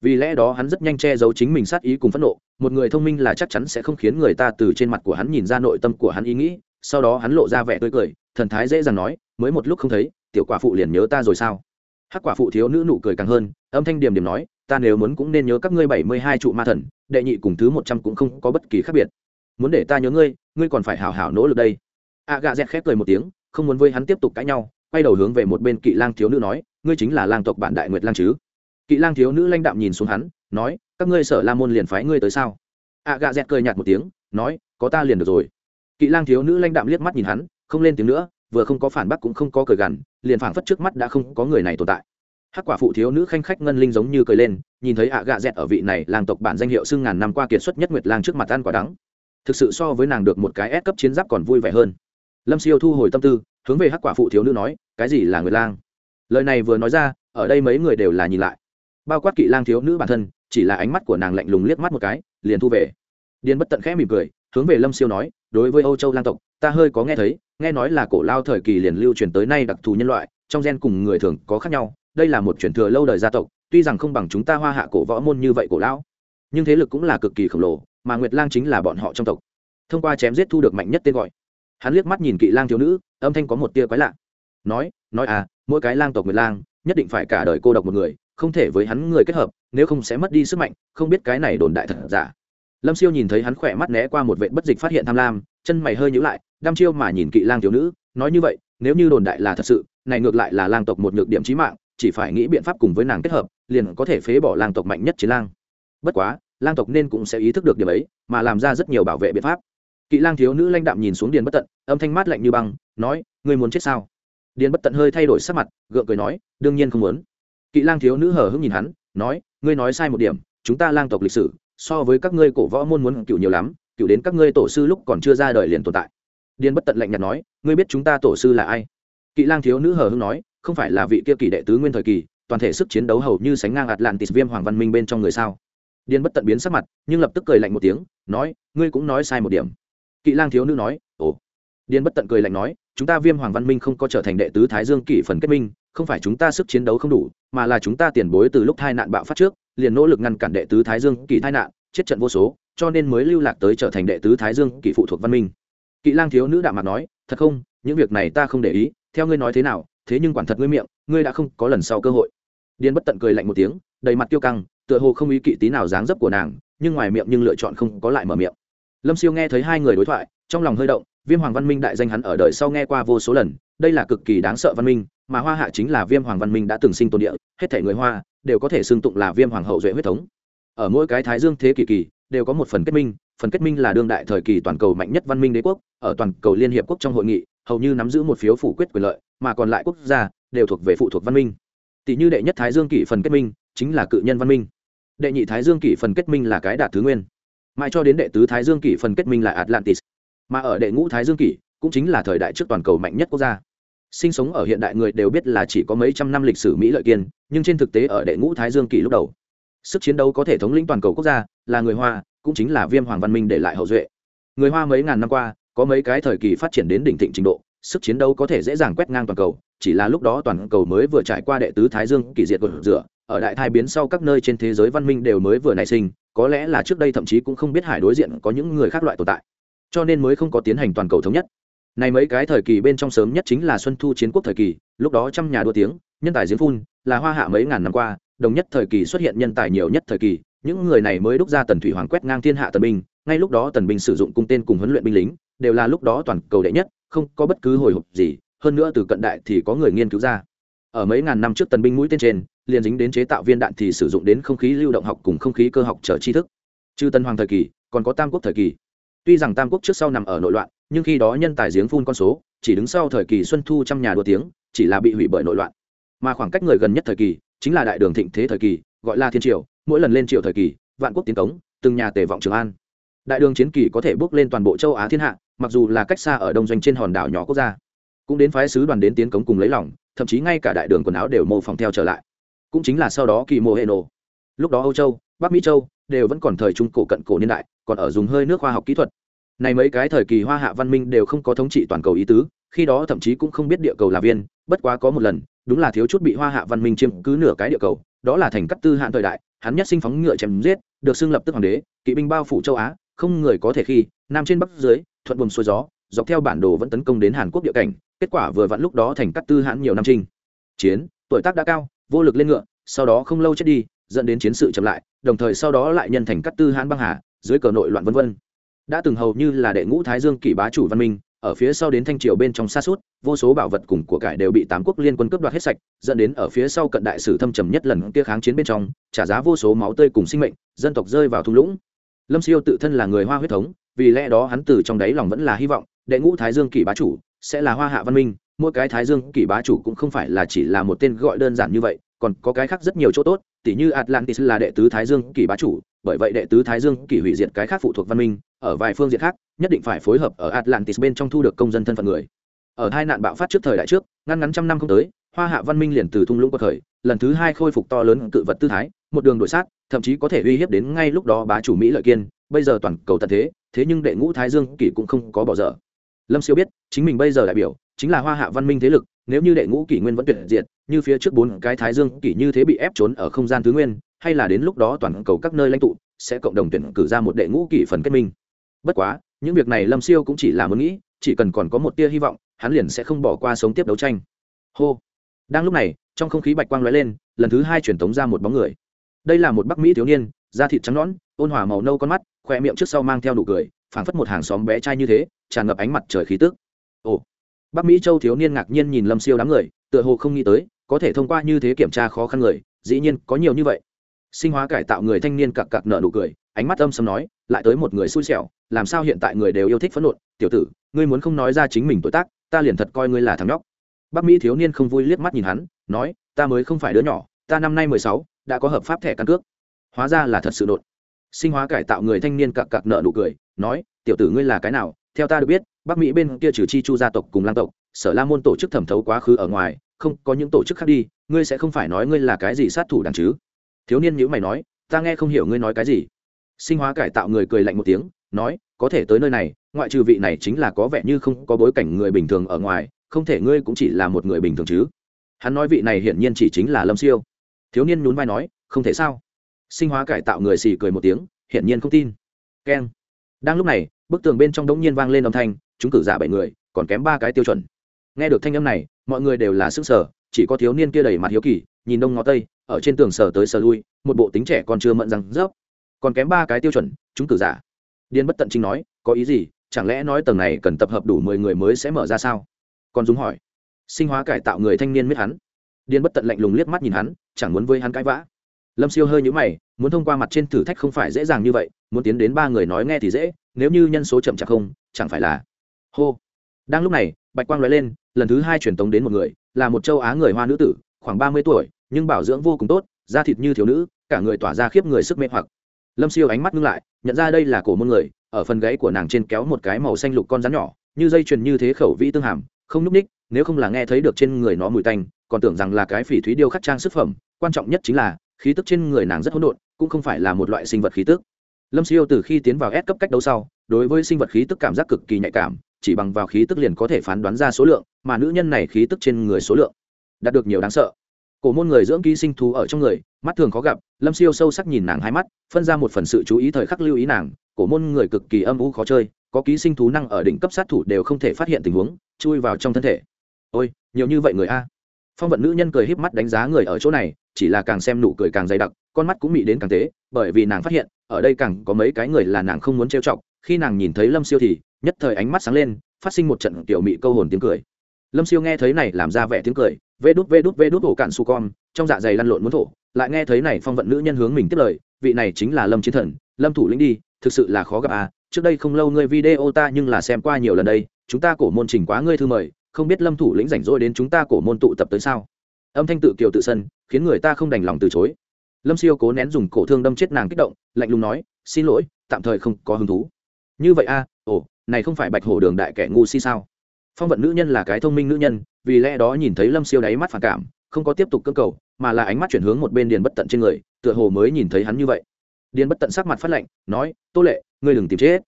vì lẽ đó hắn rất nhanh che giấu chính mình sát ý cùng phẫn nộ, một người thông minh là chắc chắn sẽ không khiến người ta từ trên mặt của hắn nhìn ra nội tâm của hắn ý nghĩ, sau đó hắn lộ ra vẻ tươi cười, thần thái dễ dàng nói, mới một lúc không thấy, tiểu quả phụ liền nhớ ta rồi sao? Hắc quả phụ thiếu nữ nụ cười càng hơn, âm thanh điểm điểm nói, ta nếu muốn cũng nên nhớ các ngươi bảy mươi hai trụ ma thần, đệ nhị cùng thứ một trăm cũng không có bất kỳ khác biệt. Muốn để ta nhớ ngươi ngươi còn phải hảo hảo nỗ lực đây. A gà dẹt khép cười một tiếng, không muốn với hắn tiếp tục cãi nhau, quay đầu hướng về một bên kỵ lang thiếu nữ nói, ngươi chính là lang tộc bản đại nguyệt lang chứ? Kỵ lang thiếu nữ lãnh đạm nhìn xuống hắn, nói, các ngươi sở la môn liền phái ngươi tới sao? A gạ dẹt cười nhạt một tiếng, nói, có ta liền được rồi. Kỵ lang thiếu nữ lãnh đạm liếc mắt nhìn hắn, không lên tiếng nữa, vừa không có phản bác cũng không có cười gằn, liền phảng phất trước mắt đã không có người này tồn tại. Hắc quả phụ thiếu nữ khanh khách ngân linh giống như cười lên, nhìn thấy ạ gạ dẹt ở vị này làng tộc bản danh hiệu xưng ngàn năm qua kiệt xuất nhất nguyệt lang trước mặt ăn quả đắng. Thực sự so với nàng được một cái s cấp chiến giáp còn vui vẻ hơn. Lâm siêu thu hồi tâm tư, hướng về hắc quả phụ thiếu nữ nói, cái gì là nguyệt lang? Lời này vừa nói ra, ở đây mấy người đều là nhìn lại bao quát kỵ lang thiếu nữ bản thân, chỉ là ánh mắt của nàng lạnh lùng liếc mắt một cái, liền thu về. Điền bất tận khẽ mỉm cười, hướng về lâm siêu nói, đối với âu châu lang tộc, ta hơi có nghe thấy, nghe nói là cổ lao thời kỳ liền lưu truyền tới nay đặc thù nhân loại, trong gen cùng người thường có khác nhau, đây là một truyền thừa lâu đời gia tộc, tuy rằng không bằng chúng ta hoa hạ cổ võ môn như vậy cổ lão, nhưng thế lực cũng là cực kỳ khổng lồ, mà nguyệt lang chính là bọn họ trong tộc. Thông qua chém giết thu được mạnh nhất tên gọi. Hắn liếc mắt nhìn kỵ lang thiếu nữ, âm thanh có một tia quái lạ. Nói nói à mỗi cái lang tộc nguyệt lang, nhất định phải cả đời cô độc một người không thể với hắn người kết hợp, nếu không sẽ mất đi sức mạnh, không biết cái này đồn đại thật giả. Lâm siêu nhìn thấy hắn khỏe mắt né qua một vệ bất dịch phát hiện tham lam, chân mày hơi nhữ lại, đăm chiêu mà nhìn kỵ lang thiếu nữ, nói như vậy, nếu như đồn đại là thật sự, này ngược lại là lang tộc một nhược điểm trí mạng, chỉ phải nghĩ biện pháp cùng với nàng kết hợp, liền có thể phế bỏ lang tộc mạnh nhất chiến lang. Bất quá, lang tộc nên cũng sẽ ý thức được điểm ấy, mà làm ra rất nhiều bảo vệ biện pháp. Kỵ lang thiếu nữ lãnh đạm nhìn xuống điền bất tận, âm thanh mát lạnh như băng, nói, ngươi muốn chết sao? Điền bất tận hơi thay đổi sắc mặt, gượng cười nói, đương nhiên không muốn kỵ lang thiếu nữ hờ hững nhìn hắn, nói, ngươi nói sai một điểm, chúng ta lang tộc lịch sử, so với các ngươi cổ võ môn muốn cựu nhiều lắm, cựu đến các ngươi tổ sư lúc còn chưa ra đời liền tồn tại. Điền bất tận lạnh nhạt nói, ngươi biết chúng ta tổ sư là ai? Kỵ lang thiếu nữ hờ hững nói, không phải là vị kia kỳ đệ tứ nguyên thời kỳ, toàn thể sức chiến đấu hầu như sánh ngang atlantis viêm hoàng văn minh bên trong người sao? Điền bất tận biến sắc mặt, nhưng lập tức cười lạnh một tiếng, nói, ngươi cũng nói sai một điểm. Kỵ lang thiếu nữ nói, ồ. Điền bất tận cười lạnh nói, chúng ta viêm hoàng văn minh không có trở thành đệ tứ thái dương kỷ phần kết minh không phải chúng ta sức chiến đấu không đủ, mà là chúng ta tiền bối từ lúc tai nạn bạo phát trước, liền nỗ lực ngăn cản đệ tứ thái dương kỳ tai nạn, chết trận vô số, cho nên mới lưu lạc tới trở thành đệ tứ thái dương kỳ phụ thuộc văn minh. Kỵ lang thiếu nữ đạm mặt nói, thật không, những việc này ta không để ý, theo ngươi nói thế nào, thế nhưng quản thật ngươi miệng, ngươi đã không có lần sau cơ hội. Điên bất tận cười lạnh một tiếng, đầy mặt tiêu căng, tựa hồ không ý kỵ tí nào dáng dấp của nàng, nhưng ngoài miệng nhưng lựa chọn không có lại mở miệng. Lâm siêu nghe thấy hai người đối thoại, trong lòng hơi động, viêm hoàng văn minh đại danh hắn ở đời sau nghe qua vô số lần, đây là cực kỳ đáng sợ văn minh mà hoa hạ chính là viêm hoàng văn minh đã từng sinh tồn địa, hết thể người hoa đều có thể xưng tụng là viêm hoàng hậu duệ huyết thống. Ở mỗi cái thái dương thế kỷ kỳ, đều có một phần kết minh, phần kết minh là đương đại thời kỳ toàn cầu mạnh nhất văn minh đế quốc, ở toàn cầu liên hiệp quốc trong hội nghị, hầu như nắm giữ một phiếu phủ quyết quyền lợi, mà còn lại quốc gia đều thuộc về phụ thuộc văn minh. Tỷ như đệ nhất thái dương kỷ phần kết minh chính là cự nhân văn minh. Đệ nhị thái dương kỷ phần kết minh là cái đạt thứ nguyên. Mãi cho đến đệ tứ thái dương kỷ phần kết minh là atlantis. Mà ở đệ ngũ thái dương kỷ cũng chính là thời đại trước toàn cầu mạnh nhất quốc gia sinh sống ở hiện đại người đều biết là chỉ có mấy trăm năm lịch sử mỹ lợi kiên, nhưng trên thực tế ở đệ ngũ thái dương kỷ lúc đầu. Sức chiến đấu có thể thống lĩnh toàn cầu quốc gia, là người hoa, cũng chính là viêm hoàng văn minh để lại hậu duệ. Người hoa mấy ngàn năm qua, có mấy cái thời kỳ phát triển đến đỉnh thịnh trình độ, sức chiến đấu có thể dễ dàng quét ngang toàn cầu, chỉ là lúc đó toàn cầu mới vừa trải qua đệ tứ thái dương kỳ diệt của rửa, ở đại thai biến sau các nơi trên thế giới văn minh đều mới vừa nảy sinh, có lẽ là trước đây thậm chí cũng không biết hải đối diện có những người khác loại tồn tại. Cho nên mới không có tiến hành toàn cầu thống nhất này mấy cái thời kỳ bên trong sớm nhất chính là xuân thu chiến quốc thời kỳ, lúc đó trăm nhà đua tiếng, nhân tài diễn phun, là hoa hạ mấy ngàn năm qua, đồng nhất thời kỳ xuất hiện nhân tài nhiều nhất thời kỳ. Những người này mới đúc ra tần thủy hoàng quét ngang thiên hạ tần binh, ngay lúc đó tần binh sử dụng cung tên cùng huấn luyện binh lính, đều là lúc đó toàn cầu đệ nhất, không có bất cứ hồi hộp gì, hơn nữa từ cận đại thì có người nghiên cứu ra. Ở mấy ngàn năm trước tần binh mũi tên trên, liền dính đến chế tạo viên đạn thì sử dụng đến không khí lưu động học cùng không khí cơ học trở tri thức. Trừ tân hoàng thời kỳ, còn có tam quốc thời kỳ tuy rằng tam quốc trước sau nằm ở nội loạn, nhưng khi đó nhân tài giếng phun con số, chỉ đứng sau thời kỳ xuân thu trăm nhà đua tiếng, chỉ là bị hủy bởi nội loạn. Mà khoảng cách người gần nhất thời kỳ, chính là đại đường thịnh thế thời kỳ, gọi là thiên triều, mỗi lần lên triều thời kỳ, vạn quốc tiến cống, từng nhà tề vọng trường an. Đại đường chiến kỳ có thể bước lên toàn bộ châu á thiên hạ, mặc dù là cách xa ở đông doanh trên hòn đảo nhỏ quốc gia. Cũng đến phái sứ đoàn đến tiến cống cùng lấy lòng, thậm chí ngay cả đại đường quần áo đều mô phỏng theo trở lại. Cũng chính là sau đó kỳ mô hệ nổ. Lúc đó âu châu, bắc mỹ châu đều vẫn còn thời trung cổ cận cổ niên đại, còn ở dùng hơi nước khoa học kỹ thuật này mấy cái thời kỳ hoa hạ văn minh đều không có thống trị toàn cầu ý tứ, khi đó thậm chí cũng không biết địa cầu là viên, bất quá có một lần, đúng là thiếu chút bị hoa hạ văn minh chiếm cứ nửa cái địa cầu, đó là thành cắt tư hạn thời đại, hắn nhất sinh phóng ngựa chém giết, được xưng lập tức hoàng đế, kỵ binh bao phủ châu á, không người có thể khi, nam trên bắc dưới, thuận buồm xuôi gió, dọc theo bản đồ vẫn tấn công đến hàn quốc địa cảnh, kết quả vừa vặn lúc đó thành cắt tư hãn nhiều năm trinh chiến, tuổi tác đã cao, vô lực lên ngựa, sau đó không lâu chết đi, dẫn đến chiến sự chậm lại, đồng thời sau đó lại nhân thành cắt tư hãn băng hà, dưới cờ nội loạn vân vân đã từng hầu như là đệ ngũ thái dương kỷ bá chủ văn minh, ở phía sau đến thanh triều bên trong xa suốt, vô số bảo vật cùng của cải đều bị tám quốc liên quân cướp đoạt hết sạch, dẫn đến ở phía sau cận đại sử thâm trầm nhất lần kia kháng chiến bên trong, trả giá vô số máu tươi cùng sinh mệnh, dân tộc rơi vào thung lũng. Lâm siêu tự thân là người hoa huyết thống, vì lẽ đó hắn từ trong đáy lòng vẫn là hy vọng, đệ ngũ thái dương kỷ bá chủ sẽ là hoa hạ văn minh, mỗi cái thái dương kỷ bá chủ cũng không phải là chỉ là một tên gọi đơn giản như vậy, còn có cái khác rất nhiều chỗ tốt, tỉ như atlantis là đệ tứ thái dương kỷ bá chủ bởi vậy đệ tứ thái dương kỷ hủy diệt cái khác phụ thuộc văn minh, ở vài phương diện khác, nhất định phải phối hợp ở atlantis bên trong thu được công dân thân phận người. Ở hai nạn bạo phát trước thời đại trước, ngăn ngắn trăm năm không tới, hoa hạ văn minh liền từ thung lũng của khởi lần thứ hai khôi phục to lớn cự vật tư thái, một đường đổi sát, thậm chí có thể uy hiếp đến ngay lúc đó bá chủ mỹ lợi kiên, bây giờ toàn cầu tận thế thế nhưng đệ ngũ thái dương kỷ cũng không có bỏ dở. Lâm siêu biết, chính mình bây giờ đại biểu, chính là hoa hạ văn minh thế lực, nếu như đệ ngũ kỷ nguyên vẫn tuyệt diệt, như phía trước bốn cái thái dương kỷ như thế bị ép trốn ở không gian thứ nguyên hay là đến lúc đó toàn cầu các nơi lãnh tụ sẽ cộng đồng tuyển cử ra một đệ ngũ kỷ phần kết minh. Bất quá, những việc này lâm siêu cũng chỉ là muốn nghĩ, chỉ cần còn có một tia hy vọng, hắn liền sẽ không bỏ qua sống tiếp đấu tranh. Hô. Đang lúc này, trong không khí bạch quang lóe lên, lần thứ hai truyền tống ra một bóng người. Đây là một bắc mỹ thiếu niên, da thịt trắng nõn, ôn hòa màu nâu con mắt, khoe miệng trước sau mang theo nụ cười, phảng phất một hàng xóm bé trai như thế, tràn ngập ánh mặt trời khí tức. Ồ. Bắc mỹ châu thiếu niên ngạc nhiên nhìn lâm siêu đám người, tựa hồ không nghĩ tới, có thể thông qua như thế kiểm tra khó khăn người, dĩ nhiên có nhiều như vậy sinh hóa cải tạo người thanh niên cặc cặc nợ nụ cười, ánh mắt âm sầm nói, lại tới một người xui xẻo, làm sao hiện tại người đều yêu thích phẫn nộ, tiểu tử, ngươi muốn không nói ra chính mình tuổi tác, ta liền thật coi ngươi là thằng nhóc. Bắc mỹ thiếu niên không vui liếc mắt nhìn hắn, nói, ta mới không phải đứa nhỏ, ta năm nay mười sáu, đã có hợp pháp thẻ căn cước. Hóa ra là thật sự nộn sinh hóa cải tạo người thanh niên cặc cặc nợ nụ cười, nói, tiểu tử ngươi là cái nào, theo ta được biết, bắc mỹ bên kia trừ chi chu gia tộc cùng lang tộc, sở la môn tổ chức thẩm thấu quá khứ ở ngoài, không có những tổ chức khác đi, ngươi sẽ không phải nói ngươi là cái gì sát thủ đằng chứ thiếu niên nhữ mày nói, ta nghe không hiểu ngươi nói cái gì. Sinh hóa cải tạo người cười lạnh một tiếng, nói, có thể tới nơi này, ngoại trừ vị này chính là có vẻ như không có bối cảnh người bình thường ở ngoài, không thể ngươi cũng chỉ là một người bình thường chứ. Hắn nói vị này hiển nhiên chỉ chính là lâm siêu. Thiếu niên nhún vai nói, không thể sao? Sinh hóa cải tạo người xì cười một tiếng, hiển nhiên không tin. Keng. Đang lúc này, bức tường bên trong đống nhiên vang lên âm thanh, chúng cử giả bảy người, còn kém ba cái tiêu chuẩn. Nghe được thanh âm này, mọi người đều là sức sở chỉ có thiếu niên kia đầy mặt hiếu kỳ, nhìn đông ngó tây ở trên tường sở tới sở lui, một bộ tính trẻ còn chưa mận răng rớp. Còn kém ba cái tiêu chuẩn, chúng cử giả. Điên bất tận trinh nói, có ý gì? Chẳng lẽ nói tầng này cần tập hợp đủ mười người mới sẽ mở ra sao? Còn dũng hỏi, sinh hóa cải tạo người thanh niên biết hắn. Điên bất tận lạnh lùng liếc mắt nhìn hắn, chẳng muốn với hắn cãi vã. Lâm siêu hơi nhũ mày, muốn thông qua mặt trên thử thách không phải dễ dàng như vậy, muốn tiến đến ba người nói nghe thì dễ, nếu như nhân số chậm chạp không, chẳng phải là hô. Đang lúc này, bạch quang nói lên, lần thứ hai truyền tống đến một người, là một châu á người hoa nữ tử, khoảng ba mươi tuổi nhưng bảo dưỡng vô cùng tốt, da thịt như thiếu nữ, cả người tỏa ra khiếp người sức mê hoặc. Lâm siêu ánh mắt ngưng lại, nhận ra đây là cổ môn người, ở phần gáy của nàng trên kéo một cái màu xanh lục con rắn nhỏ, như dây chuyền như thế khẩu vĩ tương hàm, không núp ních nếu không là nghe thấy được trên người nó mùi tanh, còn tưởng rằng là cái phỉ thúy điêu khắc trang sức phẩm, quan trọng nhất chính là, khí tức trên người nàng rất hỗn độn, cũng không phải là một loại sinh vật khí tức. Lâm siêu từ khi tiến vào S cấp cách đấu sau, đối với sinh vật khí tức cảm giác cực kỳ nhạy cảm, chỉ bằng vào khí tức liền có thể phán đoán ra số lượng, mà nữ nhân này khí tức trên người số lượng, đạt được nhiều đáng sợ cổ môn người dưỡng ký sinh thú ở trong người, mắt thường khó gặp, lâm siêu sâu sắc nhìn nàng hai mắt, phân ra một phần sự chú ý thời khắc lưu ý nàng. Cổ môn người cực kỳ âm u khó chơi, có ký sinh thú năng ở đỉnh cấp sát thủ đều không thể phát hiện tình huống, chui vào trong thân thể. Ôi, nhiều như vậy người a. Phong vận nữ nhân cười híp mắt đánh giá người ở chỗ này, chỉ là càng xem nụ cười càng dày đặc, con mắt cũng mị đến càng tế, bởi vì nàng phát hiện, ở đây càng có mấy cái người là nàng không muốn trêu chọc. Khi nàng nhìn thấy lâm siêu thì, nhất thời ánh mắt sáng lên, phát sinh một trận tiểu mị câu hồn tiếng cười. Lâm siêu nghe thấy này làm ra vẻ tiếng cười vê đút vê đút vê đút ổ cạn su con trong dạ dày lăn lộn muốn thổ. Lại nghe thấy này phong vận nữ nhân hướng mình tiếp lời vị này chính là lâm chiến thần. Lâm thủ lĩnh đi thực sự là khó gặp à. Trước đây không lâu ngươi video ta nhưng là xem qua nhiều lần đây. Chúng ta cổ môn trình quá ngươi thư mời không biết lâm thủ lĩnh rảnh rỗi đến chúng ta cổ môn tụ tập tới sao? Âm thanh tự kiều tự sân khiến người ta không đành lòng từ chối. Lâm siêu cố nén dùng cổ thương đâm chết nàng kích động lạnh lùng nói xin lỗi tạm thời không có hứng thú. Như vậy a à, ồ này không phải bạch hổ đường đại kẻ ngu si sao? Phong vận nữ nhân là cái thông minh nữ nhân, vì lẽ đó nhìn thấy lâm siêu đáy mắt phản cảm, không có tiếp tục cơ cầu, mà là ánh mắt chuyển hướng một bên điền bất tận trên người, tựa hồ mới nhìn thấy hắn như vậy. Điền bất tận sắc mặt phát lạnh, nói, tô lệ, ngươi đừng tìm chết.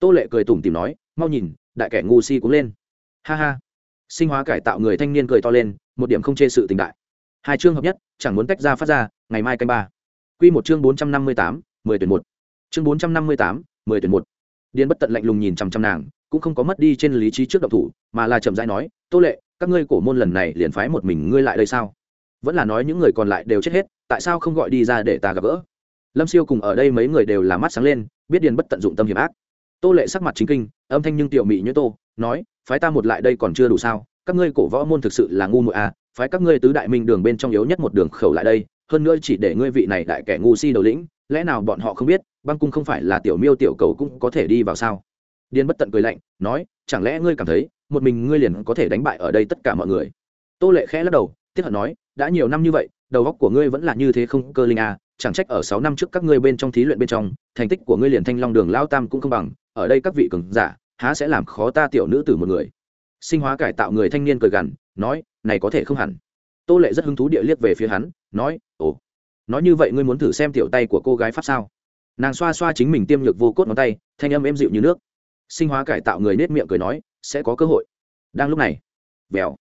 Tô lệ cười tủm tìm nói, mau nhìn, đại kẻ ngu si cũng lên. Ha ha. Sinh hóa cải tạo người thanh niên cười to lên, một điểm không chê sự tình đại. Hai chương hợp nhất, chẳng muốn tách ra phát ra, ngày mai canh ba. Q một chương bốn trăm năm mươi tám, mười tuyển một. Chương bốn trăm năm mươi tám, mười tuyển một. Điền bất tận lạnh lùng nhìn chằm chằm nàng cũng không có mất đi trên lý trí trước động thủ, mà là chậm rãi nói, tô lệ, các ngươi cổ môn lần này liền phái một mình ngươi lại đây sao? Vẫn là nói những người còn lại đều chết hết, tại sao không gọi đi ra để ta gặp gỡ? Lâm siêu cùng ở đây mấy người đều là mắt sáng lên, biết điền bất tận dụng tâm hiểm ác. Tô lệ sắc mặt chính kinh, âm thanh nhưng tiểu mị như tô, nói, phái ta một lại đây còn chưa đủ sao? Các ngươi cổ võ môn thực sự là ngu muội à phái các ngươi tứ đại minh đường bên trong yếu nhất một đường khẩu lại đây, hơn nữa chỉ để ngươi vị này đại kẻ ngu si đầu lĩnh, lẽ nào bọn họ không biết, băng cung không phải là tiểu miêu tiểu cầu cũng có thể đi vào sao? Điền bất tận cười lạnh, nói, chẳng lẽ ngươi cảm thấy một mình ngươi liền có thể đánh bại ở đây tất cả mọi người? Tô lệ khẽ lắc đầu, tiếp hận nói, đã nhiều năm như vậy, đầu óc của ngươi vẫn là như thế không cơ linh à chẳng trách ở sáu năm trước các ngươi bên trong thí luyện bên trong, thành tích của ngươi liền thanh long đường lao tam cũng không bằng, ở đây các vị cường giả, há sẽ làm khó ta tiểu nữ tử một người? Sinh hóa cải tạo người thanh niên cười gằn, nói, này có thể không hẳn. Tô lệ rất hứng thú địa liếc về phía hắn, nói, ồ, nói như vậy ngươi muốn thử xem tiểu tay của cô gái pháp sao? Nàng xoa xoa chính mình tiêm nhược vô cốt ngón tay, thanh âm êm dịu như nước sinh hóa cải tạo người nết miệng cười nói, sẽ có cơ hội. Đang lúc này, vèo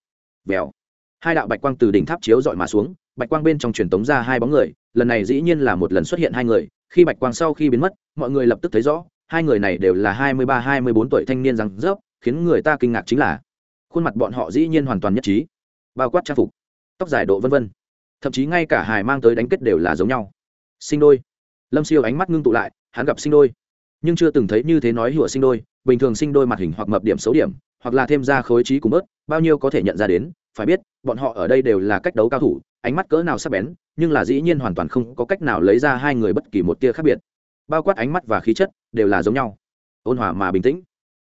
vèo, hai đạo bạch quang từ đỉnh tháp chiếu dọi mà xuống, bạch quang bên trong truyền tống ra hai bóng người, lần này dĩ nhiên là một lần xuất hiện hai người, khi bạch quang sau khi biến mất, mọi người lập tức thấy rõ, hai người này đều là hai mươi ba, hai mươi bốn tuổi thanh niên răng rớp, khiến người ta kinh ngạc chính là, khuôn mặt bọn họ dĩ nhiên hoàn toàn nhất trí. Bao quát trang phục, tóc dài độ vân vân, thậm chí ngay cả hài mang tới đánh kết đều là giống nhau. Sinh đôi. Lâm siêu ánh mắt ngưng tụ lại, hắn gặp sinh đôi nhưng chưa từng thấy như thế nói hùa sinh đôi, bình thường sinh đôi mặt hình hoặc mập điểm xấu điểm, hoặc là thêm ra khối trí cùng bớt, bao nhiêu có thể nhận ra đến, phải biết, bọn họ ở đây đều là cách đấu cao thủ, ánh mắt cỡ nào sắc bén, nhưng là dĩ nhiên hoàn toàn không có cách nào lấy ra hai người bất kỳ một tia khác biệt. Bao quát ánh mắt và khí chất đều là giống nhau. Ôn hòa mà bình tĩnh.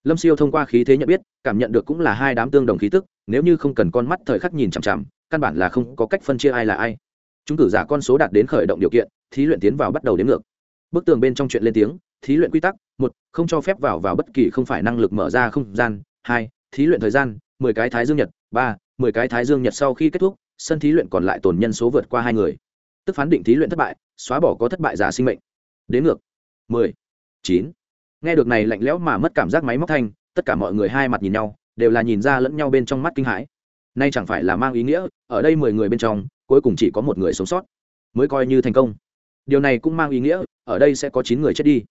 Lâm siêu thông qua khí thế nhận biết, cảm nhận được cũng là hai đám tương đồng khí tức, nếu như không cần con mắt thời khắc nhìn chằm chằm, căn bản là không có cách phân chia ai là ai. Chúng cử giả con số đạt đến khởi động điều kiện, thí luyện tiến vào bắt đầu đến ngược. Bức tường bên trong chuyện lên tiếng thí luyện quy tắc, một, không cho phép vào vào bất kỳ không phải năng lực mở ra không gian, hai, thí luyện thời gian, mười cái thái dương nhật, ba, mười cái thái dương nhật sau khi kết thúc, sân thí luyện còn lại tồn nhân số vượt qua hai người. Tức phán định thí luyện thất bại, xóa bỏ có thất bại giả sinh mệnh. Đến ngược. Mười, chín. Nghe được này lạnh lẽo mà mất cảm giác máy móc thanh, tất cả mọi người hai mặt nhìn nhau, đều là nhìn ra lẫn nhau bên trong mắt kinh hãi. Nay chẳng phải là mang ý nghĩa, ở đây mười người bên trong, cuối cùng chỉ có một người sống sót, mới coi như thành công. Điều này cũng mang ý nghĩa, ở đây sẽ có chín người chết đi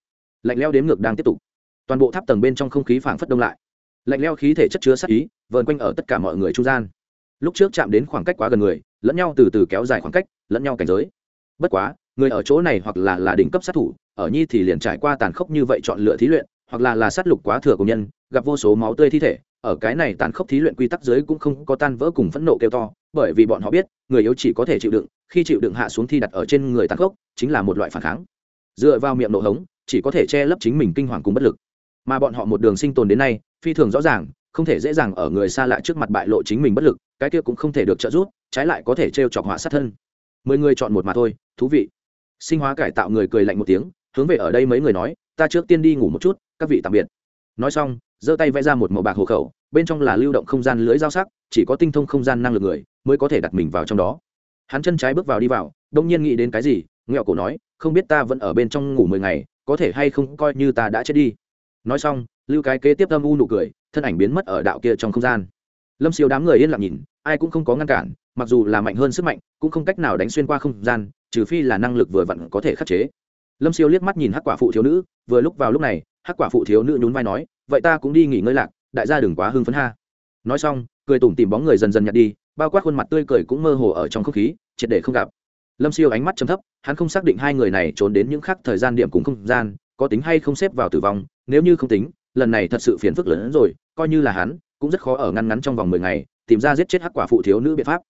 lạnh leo đếm ngược đang tiếp tục. Toàn bộ tháp tầng bên trong không khí phảng phất đông lại. Lạnh leo khí thể chất chứa sắc ý, vờn quanh ở tất cả mọi người trung gian. Lúc trước chạm đến khoảng cách quá gần người, lẫn nhau từ từ kéo dài khoảng cách, lẫn nhau cảnh giới. Bất quá, người ở chỗ này hoặc là là đỉnh cấp sát thủ, ở nhi thì liền trải qua tàn khốc như vậy chọn lựa thí luyện, hoặc là là sát lục quá thừa của nhân, gặp vô số máu tươi thi thể, ở cái này tàn khốc thí luyện quy tắc giới cũng không có tan vỡ cùng phẫn nộ kêu to, bởi vì bọn họ biết, người yếu chỉ có thể chịu đựng, khi chịu đựng hạ xuống thi đặt ở trên người tàn khốc, chính là một loại phản kháng. Dựa vào miệng nổ hống chỉ có thể che lấp chính mình kinh hoàng cùng bất lực. Mà bọn họ một đường sinh tồn đến nay, phi thường rõ ràng, không thể dễ dàng ở người xa lạ trước mặt bại lộ chính mình bất lực, cái kia cũng không thể được trợ giúp, trái lại có thể t chọc họa sát thân. Mười người chọn một mà thôi, thú vị. Sinh hóa cải tạo người cười lạnh một tiếng, hướng về ở đây mấy người nói, ta trước tiên đi ngủ một chút, các vị tạm biệt. Nói xong, giơ tay vẽ ra một màu bạc hộ khẩu, bên trong là lưu động không gian lưới giao sắc, chỉ có tinh thông không gian năng lực người mới có thể đặt mình vào trong đó. Hắn chân trái bước vào đi vào, đông nhiên nghĩ đến cái gì, nghẹo cổ nói, không biết ta vẫn ở bên trong ngủ mười ngày có thể hay không coi như ta đã chết đi. Nói xong, lưu cái kế tiếp âm u nụ cười, thân ảnh biến mất ở đạo kia trong không gian. Lâm siêu đám người yên lặng nhìn, ai cũng không có ngăn cản, mặc dù là mạnh hơn sức mạnh, cũng không cách nào đánh xuyên qua không gian, trừ phi là năng lực vừa vặn có thể khắc chế. Lâm siêu liếc mắt nhìn hắc quả phụ thiếu nữ, vừa lúc vào lúc này, hắc quả phụ thiếu nữ nhún vai nói, vậy ta cũng đi nghỉ ngơi lạc, đại gia đừng quá hưng phấn ha. Nói xong, cười tủm tìm bóng người dần dần nhặt đi, bao quát khuôn mặt tươi cười cũng mơ hồ ở trong không khí, triệt để không gặp lâm siêu ánh mắt chấm thấp, hắn không xác định hai người này trốn đến những khác thời gian điểm cùng không gian, có tính hay không xếp vào tử vong, nếu như không tính, lần này thật sự phiền phức lớn hơn rồi, coi như là hắn, cũng rất khó ở ngăn ngắn trong vòng mười ngày, tìm ra giết chết hắc quả phụ thiếu nữ biện pháp.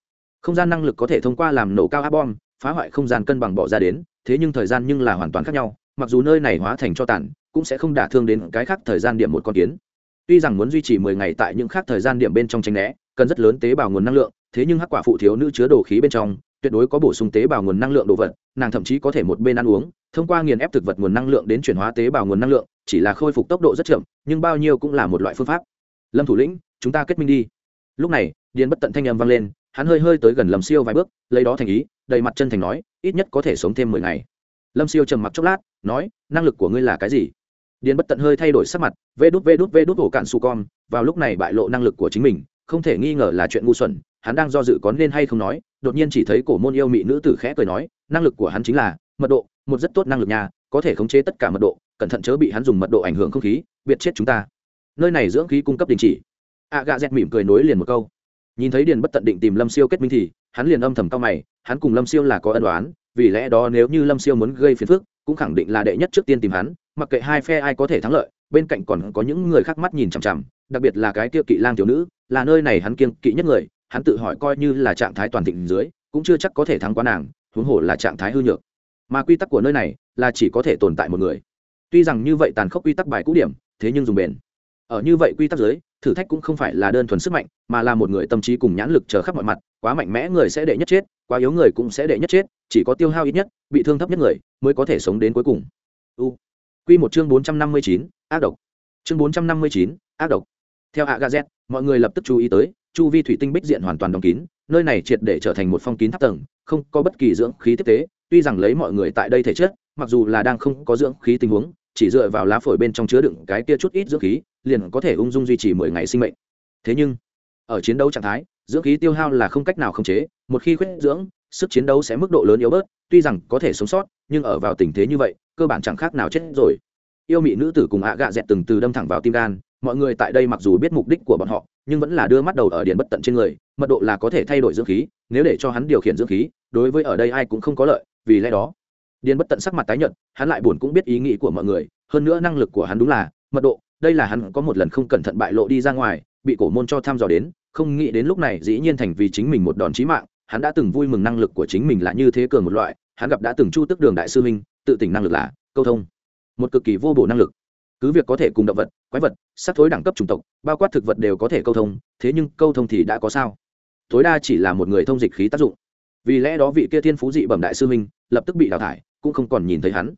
Không gian năng lực có thể thông qua làm nổ cao áp bom, phá hoại không gian cân bằng bỏ ra đến, thế nhưng thời gian nhưng là hoàn toàn khác nhau, mặc dù nơi này hóa thành cho tàn, cũng sẽ không đả thương đến cái khác thời gian điểm một con kiến. Tuy rằng muốn duy trì mười ngày tại những khác thời gian điểm bên trong tranh né, cần rất lớn tế bào nguồn năng lượng, thế nhưng hắc quả phụ thiếu nữ chứa đồ khí bên trong tuyệt đối có bổ sung tế bào nguồn năng lượng đồ vật, nàng thậm chí có thể một bên ăn uống, thông qua nghiền ép thực vật nguồn năng lượng đến chuyển hóa tế bào nguồn năng lượng, chỉ là khôi phục tốc độ rất chậm, nhưng bao nhiêu cũng là một loại phương pháp. Lâm thủ lĩnh, chúng ta kết minh đi. Lúc này, điền bất tận thanh âm vang lên, hắn hơi hơi tới gần lâm siêu vài bước, lấy đó thành ý, đầy mặt chân thành nói, ít nhất có thể sống thêm mười ngày. Lâm siêu trầm mặc chốc lát, nói, năng lực của ngươi là cái gì? Điền bất tận hơi thay đổi sắc mặt, vê đút vê đút vê đút ổ cạn su con vào lúc này bại lộ năng lực của chính mình không thể nghi ngờ là chuyện ngu xuẩn, hắn đang do dự có nên hay không nói, đột nhiên chỉ thấy cổ môn yêu mị nữ tử khẽ cười nói, năng lực của hắn chính là, mật độ, một rất tốt năng lực nhà có thể khống chế tất cả mật độ, cẩn thận chớ bị hắn dùng mật độ ảnh hưởng không khí, biệt chết chúng ta. Nơi này dưỡng khí cung cấp đình chỉ. A gà dẹt mỉm cười nối liền một câu. Nhìn thấy điền bất tận định tìm lâm siêu kết minh thì, hắn liền âm thầm cao mày, hắn cùng lâm siêu là có ân đoán vì lẽ đó nếu như lâm siêu muốn gây phiền phức, cũng khẳng định là đệ nhất trước tiên tìm hắn, mặc kệ hai phe ai có thể thắng lợi bên cạnh còn có những người khác mắt nhìn chằm chằm, đặc biệt là cái kia kỵ lang thiếu nữ, là nơi này hắn kiêng kỵ nhất người, hắn tự hỏi coi như là trạng thái toàn thịnh dưới, cũng chưa chắc có thể thắng quá nàng, huống hồ là trạng thái hư nhược. Mà quy tắc của nơi này là chỉ có thể tồn tại một người. Tuy rằng như vậy tàn khốc quy tắc bài cũ điểm, thế nhưng dùng bền. Ở như vậy quy tắc dưới thử thách cũng không phải là đơn thuần sức mạnh, mà là một người tâm trí cùng nhãn lực chờ khắp mọi mặt, quá mạnh mẽ người sẽ đệ nhất chết, quá yếu người cũng sẽ đệ nhất chết, chỉ có tiêu hao ít nhất, bị thương thấp nhất người mới có thể sống đến cuối cùng. U. Quy một chương bốn trăm năm mươi chín, ác độc. Chương bốn trăm năm mươi chín, ác độc. Theo hạ gazet, mọi người lập tức chú ý tới, chu vi thủy tinh bích diện hoàn toàn đóng kín, nơi này triệt để trở thành một phong kín tháp tầng, không có bất kỳ dưỡng khí tiếp tế, tuy rằng lấy mọi người tại đây thể chất, mặc dù là đang không có dưỡng khí tình huống, chỉ dựa vào lá phổi bên trong chứa đựng cái kia chút ít dưỡng khí, liền có thể ung dung duy trì mười ngày sinh mệnh. Thế nhưng, ở chiến đấu trạng thái, dưỡng khí tiêu hao là không cách nào khống chế, một khi khuyết dưỡng sức chiến đấu sẽ mức độ lớn yếu bớt, tuy rằng có thể sống sót, nhưng ở vào tình thế như vậy, cơ bản chẳng khác nào chết rồi. Yêu mị nữ tử cùng ạ gạ dẹt từng từ đâm thẳng vào tim gan, mọi người tại đây mặc dù biết mục đích của bọn họ, nhưng vẫn là đưa mắt đầu ở điện bất tận trên người, mật độ là có thể thay đổi dưỡng khí, nếu để cho hắn điều khiển dưỡng khí, đối với ở đây ai cũng không có lợi, vì lẽ đó, điền bất tận sắc mặt tái nhợt, hắn lại buồn cũng biết ý nghĩ của mọi người, hơn nữa năng lực của hắn đúng là mật độ, đây là hắn có một lần không cẩn thận bại lộ đi ra ngoài, bị cổ môn cho thăm dò đến, không nghĩ đến lúc này dĩ nhiên thành vì chính mình một đòn chí mạng hắn đã từng vui mừng năng lực của chính mình là như thế cường một loại, hắn gặp đã từng chu tức đường đại sư minh tự tỉnh năng lực là câu thông. Một cực kỳ vô bổ năng lực. Cứ việc có thể cùng động vật, quái vật sắc thối đẳng cấp chủng tộc, bao quát thực vật đều có thể câu thông, thế nhưng câu thông thì đã có sao? Tối đa chỉ là một người thông dịch khí tác dụng. Vì lẽ đó vị kia thiên phú dị bẩm đại sư minh lập tức bị đào thải, cũng không còn nhìn thấy hắn.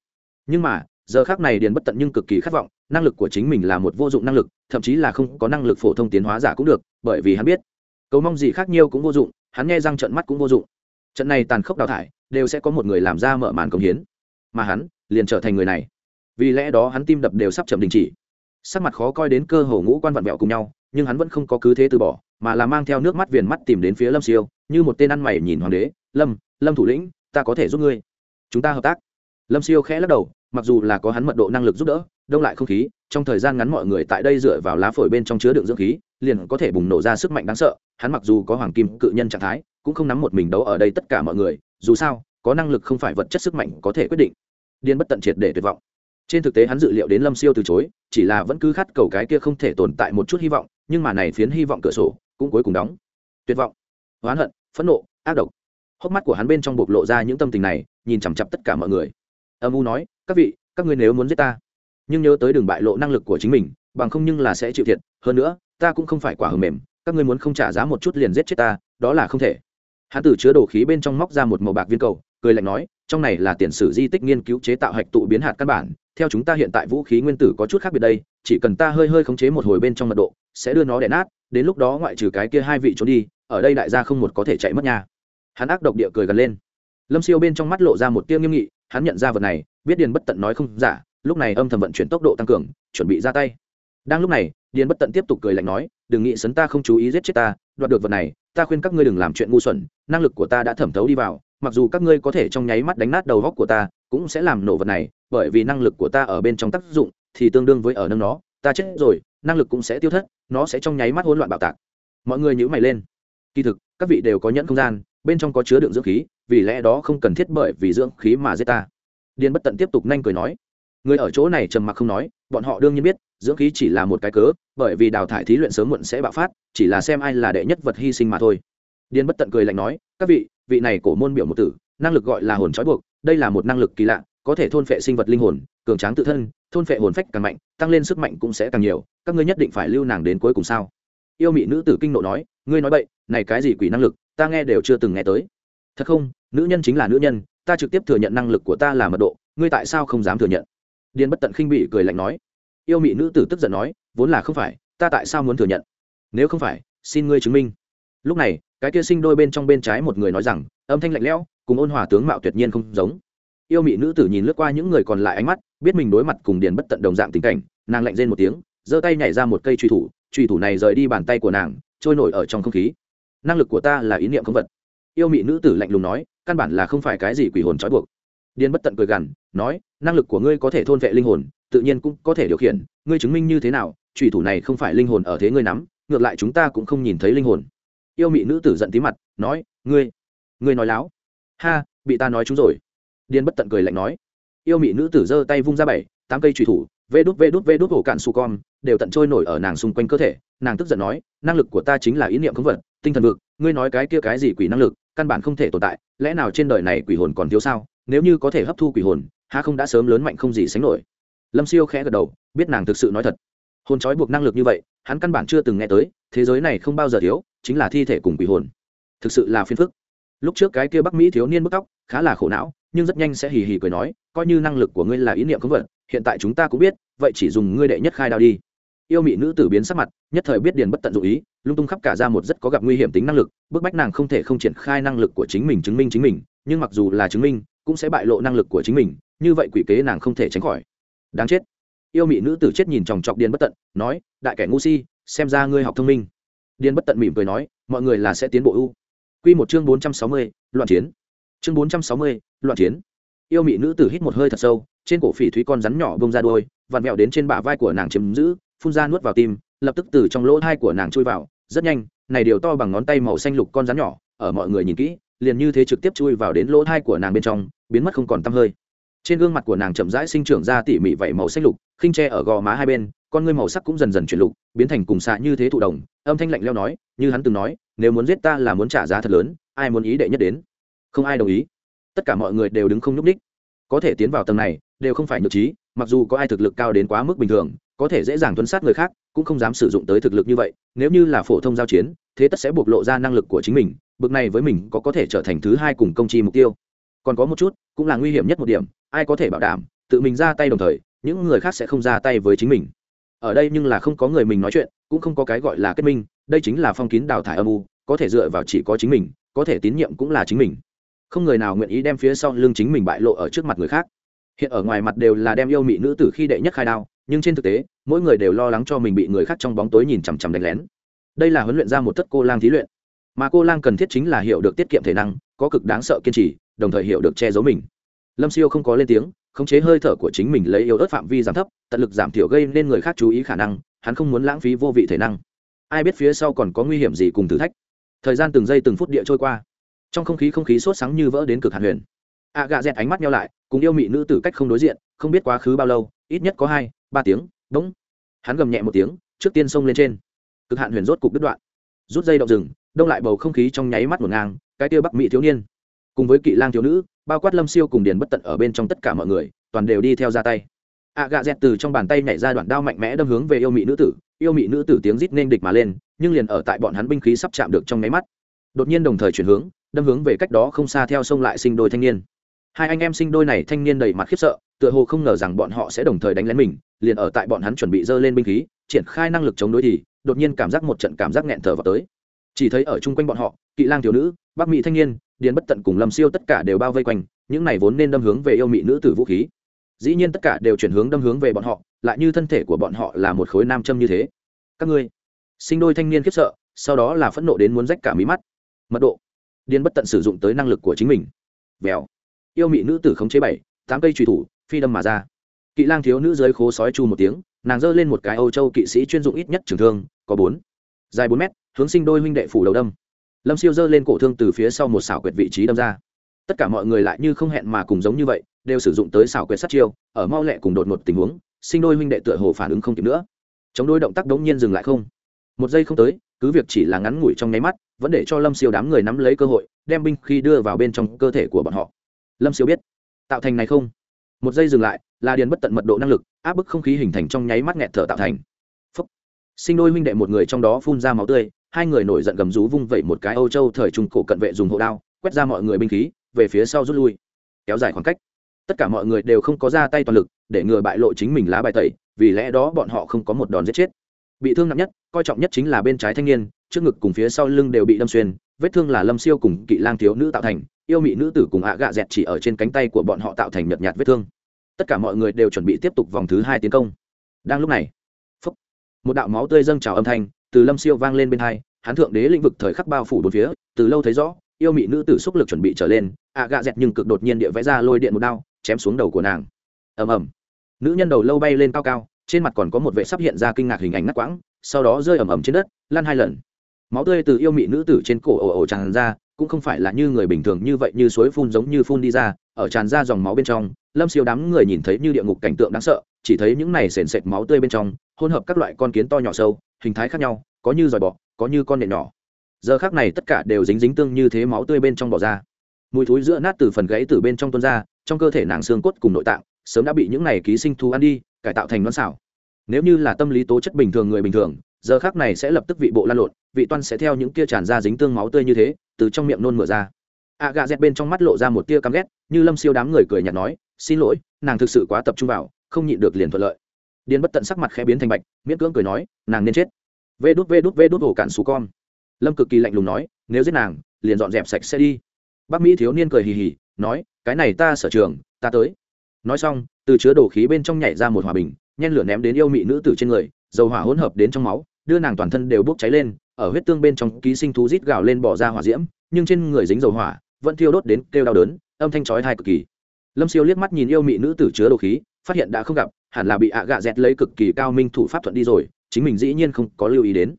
Nhưng mà, giờ khác này điền bất tận nhưng cực kỳ khát vọng, năng lực của chính mình là một vô dụng năng lực, thậm chí là không có năng lực phổ thông tiến hóa giả cũng được, bởi vì hắn biết, cầu mong gì khác nhiều cũng vô dụng hắn nghe răng trận mắt cũng vô dụng. Trận này tàn khốc đào thải, đều sẽ có một người làm ra mở màn công hiến. Mà hắn, liền trở thành người này. Vì lẽ đó hắn tim đập đều sắp chậm đình chỉ. Sắc mặt khó coi đến cơ hồ ngũ quan vặn vẹo cùng nhau, nhưng hắn vẫn không có cứ thế từ bỏ, mà là mang theo nước mắt viền mắt tìm đến phía lâm siêu, như một tên ăn mày nhìn hoàng đế, lâm lâm thủ lĩnh, ta có thể giúp ngươi. Chúng ta hợp tác. Lâm siêu khẽ lắc đầu, mặc dù là có hắn mật độ năng lực giúp đỡ, đông lại không khí, trong thời gian ngắn mọi người tại đây dựa vào lá phổi bên trong chứa đựng dưỡng khí liền có thể bùng nổ ra sức mạnh đáng sợ, hắn mặc dù có hoàng kim cự nhân trạng thái, cũng không nắm một mình đấu ở đây tất cả mọi người, dù sao, có năng lực không phải vật chất sức mạnh có thể quyết định. Điên bất tận triệt để tuyệt vọng. Trên thực tế hắn dự liệu đến lâm siêu từ chối, chỉ là vẫn cứ khát cầu cái kia không thể tồn tại một chút hy vọng, nhưng mà này phiến hy vọng cửa sổ cũng cuối cùng đóng. Tuyệt vọng, oán hận, phẫn nộ, ác độc. Hốc mắt của hắn bên trong bộc lộ ra những tâm tình này, nhìn chằm chặp tất cả mọi người. Âm u nói, các vị, các ngươi nếu muốn giết ta, nhưng nhớ tới đường bại lộ năng lực của chính mình bằng không nhưng là sẽ chịu thiệt, hơn nữa, ta cũng không phải quả hờ mềm, các ngươi muốn không trả giá một chút liền giết chết ta, đó là không thể. Hắn từ chứa đồ khí bên trong móc ra một màu bạc viên cầu, cười lạnh nói, trong này là tiền sử di tích nghiên cứu chế tạo hạch tụ biến hạt căn bản, theo chúng ta hiện tại vũ khí nguyên tử có chút khác biệt đây, chỉ cần ta hơi hơi khống chế một hồi bên trong mật độ, sẽ đưa nó đè nát, đến lúc đó ngoại trừ cái kia hai vị trốn đi, ở đây đại gia không một có thể chạy mất nha. Hắn ác độc địa cười gần lên. Lâm siêu bên trong mắt lộ ra một tia nghiêm nghị, hắn nhận ra vật này, biết điền bất tận nói không giả, lúc này âm thầm vận chuyển tốc độ tăng cường, chuẩn bị ra tay đang lúc này, điền bất tận tiếp tục cười lạnh nói, đừng nghĩ sấn ta không chú ý giết chết ta, đoạt được vật này, ta khuyên các ngươi đừng làm chuyện ngu xuẩn, năng lực của ta đã thẩm thấu đi vào, mặc dù các ngươi có thể trong nháy mắt đánh nát đầu góc của ta, cũng sẽ làm nổ vật này, bởi vì năng lực của ta ở bên trong tác dụng, thì tương đương với ở nâng nó, ta chết rồi, năng lực cũng sẽ tiêu thất, nó sẽ trong nháy mắt hỗn loạn bạo tạc. Mọi người nhữ mày lên. Kỳ thực, các vị đều có nhẫn không gian, bên trong có chứa đựng dưỡng khí, vì lẽ đó không cần thiết bởi vì dưỡng khí mà giết ta. Điền bất tận tiếp tục nhanh cười nói, người ở chỗ này trầm mặc không nói, bọn họ đương nhiên biết dưỡng khí chỉ là một cái cớ, bởi vì đào thải thí luyện sớm muộn sẽ bạo phát, chỉ là xem ai là đệ nhất vật hy sinh mà thôi. Điên bất tận cười lạnh nói, các vị vị này cổ môn biểu một tử, năng lực gọi là hồn trói buộc, đây là một năng lực kỳ lạ, có thể thôn phệ sinh vật linh hồn, cường tráng tự thân, thôn phệ hồn phách càng mạnh, tăng lên sức mạnh cũng sẽ càng nhiều, các ngươi nhất định phải lưu nàng đến cuối cùng sao? Yêu mị nữ tử kinh nộ nói, ngươi nói bậy, này cái gì quỷ năng lực, ta nghe đều chưa từng nghe tới. Thật không? Nữ nhân chính là nữ nhân, ta trực tiếp thừa nhận năng lực của ta là mật độ, ngươi tại sao không dám thừa nhận? Điền bất tận khinh bị cười lạnh nói yêu mị nữ tử tức giận nói, vốn là không phải, ta tại sao muốn thừa nhận? Nếu không phải, xin ngươi chứng minh. Lúc này, cái kia sinh đôi bên trong bên trái một người nói rằng, âm thanh lạnh lẽo, cùng ôn hòa tướng mạo tuyệt nhiên không giống. Yêu mị nữ tử nhìn lướt qua những người còn lại ánh mắt, biết mình đối mặt cùng điền bất tận đồng dạng tình cảnh, nàng lạnh rên một tiếng, giơ tay nhảy ra một cây truy thủ truy thủ này rời đi bàn tay của nàng, trôi nổi ở trong không khí. Năng lực của ta là ý niệm không vật. Yêu mị nữ tử lạnh lùng nói, căn bản là không phải cái gì quỷ hồn trói buộc. Điên bất tận cười gằn, nói, năng lực của ngươi có thể thôn vệ linh hồn tự nhiên cũng có thể điều khiển, ngươi chứng minh như thế nào trùy thủ này không phải linh hồn ở thế ngươi nắm, ngược lại chúng ta cũng không nhìn thấy linh hồn. Yêu mị nữ tử giận tí mặt, nói, ngươi ngươi nói láo. Ha, bị ta nói chúng rồi. Điên bất tận cười lạnh nói. Yêu mị nữ tử giơ tay vung ra bảy, tám cây trùy thủ, vê đút vê đút vê đút hổ cạn su con, đều tận trôi nổi ở nàng xung quanh cơ thể. Nàng tức giận nói, năng lực của ta chính là ý niệm không vật tinh thần vực, ngươi nói cái kia cái gì quỷ năng lực, căn bản không thể tồn tại, lẽ nào trên đời này quỷ hồn còn thiếu sao? Nếu như có thể hấp thu quỷ hồn ha không đã sớm lớn mạnh không gì sánh nổi lâm siêu khẽ gật đầu, biết nàng thực sự nói thật. Hồn trói buộc năng lực như vậy, hắn căn bản chưa từng nghe tới, thế giới này không bao giờ thiếu, chính là thi thể cùng quỷ hồn. Thực sự là phiền phức. Lúc trước cái kia bắc mỹ thiếu niên bức tóc, khá là khổ não, nhưng rất nhanh sẽ hì hì cười nói, coi như năng lực của ngươi là ý niệm không vật hiện tại chúng ta cũng biết, vậy chỉ dùng ngươi đệ nhất khai đao đi. Yêu mị nữ tử biến sắc mặt, nhất thời biết điền bất tận dụ ý, lung tung khắp cả ra một rất có gặp nguy hiểm tính năng lực, bức bách nàng không thể không triển khai năng lực của chính mình chứng minh chính mình, nhưng mặc dù là chứng minh, cũng sẽ bại lộ năng lực của chính mình, như vậy quỷ kế nàng không thể tránh khỏi đáng chết. Yêu mị nữ tử chết nhìn chòng chọc điền bất tận, nói, đại kẻ ngu si, xem ra ngươi học thông minh. Điền bất tận mỉm cười nói, mọi người là sẽ tiến bộ ưu. Quy một chương bốn trăm sáu mươi, loạn chiến. Chương bốn trăm sáu mươi, loạn chiến. Yêu mị nữ tử hít một hơi thật sâu, trên cổ phỉ thúy con rắn nhỏ bông ra đôi vặn vẹo đến trên bả vai của nàng chiếm giữ, phun ra nuốt vào tim, lập tức từ trong lỗ thai của nàng chui vào. Rất nhanh, này điều to bằng ngón tay màu xanh lục con rắn nhỏ, ở mọi người nhìn kỹ, liền như thế trực tiếp chui vào đến lỗ thai của nàng bên trong, biến mất không còn tăm hơi trên gương mặt của nàng chậm rãi sinh trưởng ra tỉ mỉ vảy màu xanh lục, khinh tre ở gò má hai bên, con ngươi màu sắc cũng dần dần chuyển lục, biến thành cùng xạ như thế thụ đồng âm thanh lạnh leo nói, như hắn từng nói, nếu muốn giết ta là muốn trả giá thật lớn, ai muốn ý đệ nhất đến? Không ai đồng ý. Tất cả mọi người đều đứng không nhúc ních có thể tiến vào tầng này, đều không phải nhược trí, mặc dù có ai thực lực cao đến quá mức bình thường, có thể dễ dàng tuân sát người khác, cũng không dám sử dụng tới thực lực như vậy, nếu như là phổ thông giao chiến, thế tất sẽ bộc lộ ra năng lực của chính mình, bực này với mình có có thể trở thành thứ hai cùng công chi mục tiêu. Còn có một chút, cũng là nguy hiểm nhất một điểm ai có thể bảo đảm, tự mình ra tay đồng thời, những người khác sẽ không ra tay với chính mình. Ở đây nhưng là không có người mình nói chuyện, cũng không có cái gọi là kết minh, đây chính là phong kín đào thải âm u, có thể dựa vào chỉ có chính mình, có thể tín nhiệm cũng là chính mình. Không người nào nguyện ý đem phía sau lưng chính mình bại lộ ở trước mặt người khác. Hiện ở ngoài mặt đều là đem yêu mị nữ tử khi đệ nhất khai đao, nhưng trên thực tế, mỗi người đều lo lắng cho mình bị người khác trong bóng tối nhìn chằm chằm đánh lén. Đây là huấn luyện ra một thất cô lang thí luyện. Mà cô lang cần thiết chính là hiểu được tiết kiệm thể năng, có cực đáng sợ kiên trì, đồng thời hiểu được che giấu mình lâm siêu không có lên tiếng, khống chế hơi thở của chính mình lấy yếu ớt phạm vi giảm thấp, tận lực giảm thiểu gây nên người khác chú ý khả năng, hắn không muốn lãng phí vô vị thể năng. Ai biết phía sau còn có nguy hiểm gì cùng thử thách. Thời gian từng giây từng phút địa trôi qua. Trong không khí không khí sốt sáng như vỡ đến cực hàn huyền. A gà dẹt ánh mắt nhau lại, cùng yêu mị nữ tử cách không đối diện, không biết quá khứ bao lâu, ít nhất có hai, ba tiếng, bỗng. Hắn gầm nhẹ một tiếng, trước tiên xông lên trên. Cực hạn huyền rốt cục đứt đoạn. Rút dây động rừng, đông lại bầu không khí trong nháy mắt một ngang, cái tiêu bắc mỹ thiếu niên, cùng với kỵ lang thiếu nữ bao quát lâm siêu cùng điền bất tận ở bên trong tất cả mọi người, toàn đều đi theo ra tay. A gà dẹt từ trong bàn tay nhảy ra đoạn đao mạnh mẽ đâm hướng về yêu mị nữ tử, yêu mị nữ tử tiếng rít nên địch mà lên, nhưng liền ở tại bọn hắn binh khí sắp chạm được trong nháy mắt. Đột nhiên đồng thời chuyển hướng, đâm hướng về cách đó không xa theo sông lại sinh đôi thanh niên. Hai anh em sinh đôi này thanh niên đầy mặt khiếp sợ, tựa hồ không ngờ rằng bọn họ sẽ đồng thời đánh lén mình, liền ở tại bọn hắn chuẩn bị dơ lên binh khí, triển khai năng lực chống đối thì, đột nhiên cảm giác một trận cảm giác nghẹn thở vào tới. Chỉ thấy ở chung quanh bọn họ, kỵ lang thiếu nữ bắc mỹ thanh niên điền bất tận cùng lâm siêu tất cả đều bao vây quanh, những này vốn nên đâm hướng về yêu mỹ nữ tử vũ khí. Dĩ nhiên tất cả đều chuyển hướng đâm hướng về bọn họ, lại như thân thể của bọn họ là một khối nam châm như thế. Các ngươi, sinh đôi thanh niên khiếp sợ, sau đó là phẫn nộ đến muốn rách cả mí mắt. Mật độ. Điên bất tận sử dụng tới năng lực của chính mình. Vèo. Yêu mị nữ tử khống chế bảy, tám cây trùy thủ, phi đâm mà ra. Kỵ lang thiếu nữ dưới khố sói chu một tiếng, nàng giơ lên một cái âu châu kỵ sĩ chuyên dụng ít nhất trường thương, có bốn, dài bốn mét, hướng sinh đôi huynh đệ phủ đầu đâm lâm siêu giơ lên cổ thương từ phía sau một xảo quyệt vị trí đâm ra. Tất cả mọi người lại như không hẹn mà cùng giống như vậy, đều sử dụng tới xảo quyệt sát chiêu, ở mau lẹ cùng đột một tình huống, sinh đôi huynh đệ tựa hồ phản ứng không kịp nữa. Chống đôi động tác đống nhiên dừng lại không. Một giây không tới, cứ việc chỉ là ngắn ngủi trong nháy mắt, vẫn để cho lâm siêu đám người nắm lấy cơ hội, đem binh khi đưa vào bên trong cơ thể của bọn họ. Lâm siêu biết, tạo thành này không. Một giây dừng lại là điền bất tận mật độ năng lực, áp bức không khí hình thành trong nháy mắt nghẹt thở tạo thành. Phúc. sinh đôi huynh đệ một người trong đó phun ra máu tươi hai người nổi giận gầm rú vung vẩy một cái âu châu thời trung cổ cận vệ dùng hộ đao quét ra mọi người binh khí về phía sau rút lui. Kéo dài khoảng cách. Tất cả mọi người đều không có ra tay toàn lực để ngừa bại lộ chính mình lá bài tẩy vì lẽ đó bọn họ không có một đòn giết chết. Bị thương nặng nhất coi trọng nhất chính là bên trái thanh niên trước ngực cùng phía sau lưng đều bị đâm xuyên vết thương là lâm siêu cùng kỵ lang thiếu nữ tạo thành yêu mị nữ tử cùng ạ gạ dẹt chỉ ở trên cánh tay của bọn họ tạo thành nhợt nhạt vết thương. Tất cả mọi người đều chuẩn bị tiếp tục vòng thứ hai tiến công. Đang lúc này phốc, một đạo máu tươi dâng trào âm thanh từ lâm siêu vang lên bên hai, hắn thượng đế lĩnh vực thời khắc bao phủ bốn phía, từ lâu thấy rõ, yêu mị nữ tử xúc lực chuẩn bị trở lên, ạ gạ dẹt nhưng cực đột nhiên địa vẽ ra lôi điện một đao, chém xuống đầu của nàng. Ầm ầm. Nữ nhân đầu lâu bay lên cao cao, trên mặt còn có một vệ sắp hiện ra kinh ngạc hình ảnh ngắt quãng, sau đó rơi ầm ầm trên đất, lăn hai lần. Máu tươi từ yêu mị nữ tử trên cổ ồ ồ tràn ra, cũng không phải là như người bình thường như vậy như suối phun giống như phun đi ra, ở tràn ra dòng máu bên trong, lâm siêu đám người nhìn thấy như địa ngục cảnh tượng đáng sợ chỉ thấy những này sền sệt máu tươi bên trong, hỗn hợp các loại con kiến to nhỏ sâu, hình thái khác nhau, có như dòi bọ, có như con nện nhỏ. Giờ khác này tất cả đều dính dính tương như thế máu tươi bên trong bỏ ra. Mùi thối giữa nát từ phần gãy từ bên trong tuôn ra, trong cơ thể nàng xương cốt cùng nội tạng, sớm đã bị những này ký sinh thú ăn đi, cải tạo thành non xảo. Nếu như là tâm lý tố chất bình thường người bình thường, giờ khác này sẽ lập tức vị bộ lan lộn, vị toan sẽ theo những kia tràn ra dính tương máu tươi như thế, từ trong miệng nôn mửa ra. A gà dẹt bên trong mắt lộ ra một tia căm ghét, như lâm siêu đám người cười nhạt nói, xin lỗi, nàng thực sự quá tập trung vào không nhịn được liền thuận lợi. Điền bất tận sắc mặt khẽ biến thành bạch, miễn cưỡng cười nói, nàng nên chết. Vê đút vê đút vê đút, ổ cạn xú con. Lâm cực kỳ lạnh lùng nói, nếu giết nàng, liền dọn dẹp sạch sẽ đi. Bác mỹ thiếu niên cười hì hì, nói, cái này ta sở trường, ta tới. Nói xong, từ chứa đồ khí bên trong nhảy ra một hòa bình, nhen lửa ném đến yêu mị nữ tử trên người, dầu hỏa hỗn hợp đến trong máu, đưa nàng toàn thân đều bốc cháy lên, ở huyết tương bên trong ký sinh thú rít gào lên bỏ ra hỏa diễm, nhưng trên người dính dầu hỏa, vẫn thiêu đốt đến kêu đau đớn, âm thanh chói thai cực kỳ. Lâm siêu liếc mắt nhìn yêu mị nữ tử chứa đồ khí phát hiện đã không gặp, hẳn là bị ạ gạ dẹt lấy cực kỳ cao minh thủ pháp thuận đi rồi, chính mình dĩ nhiên không có lưu ý đến.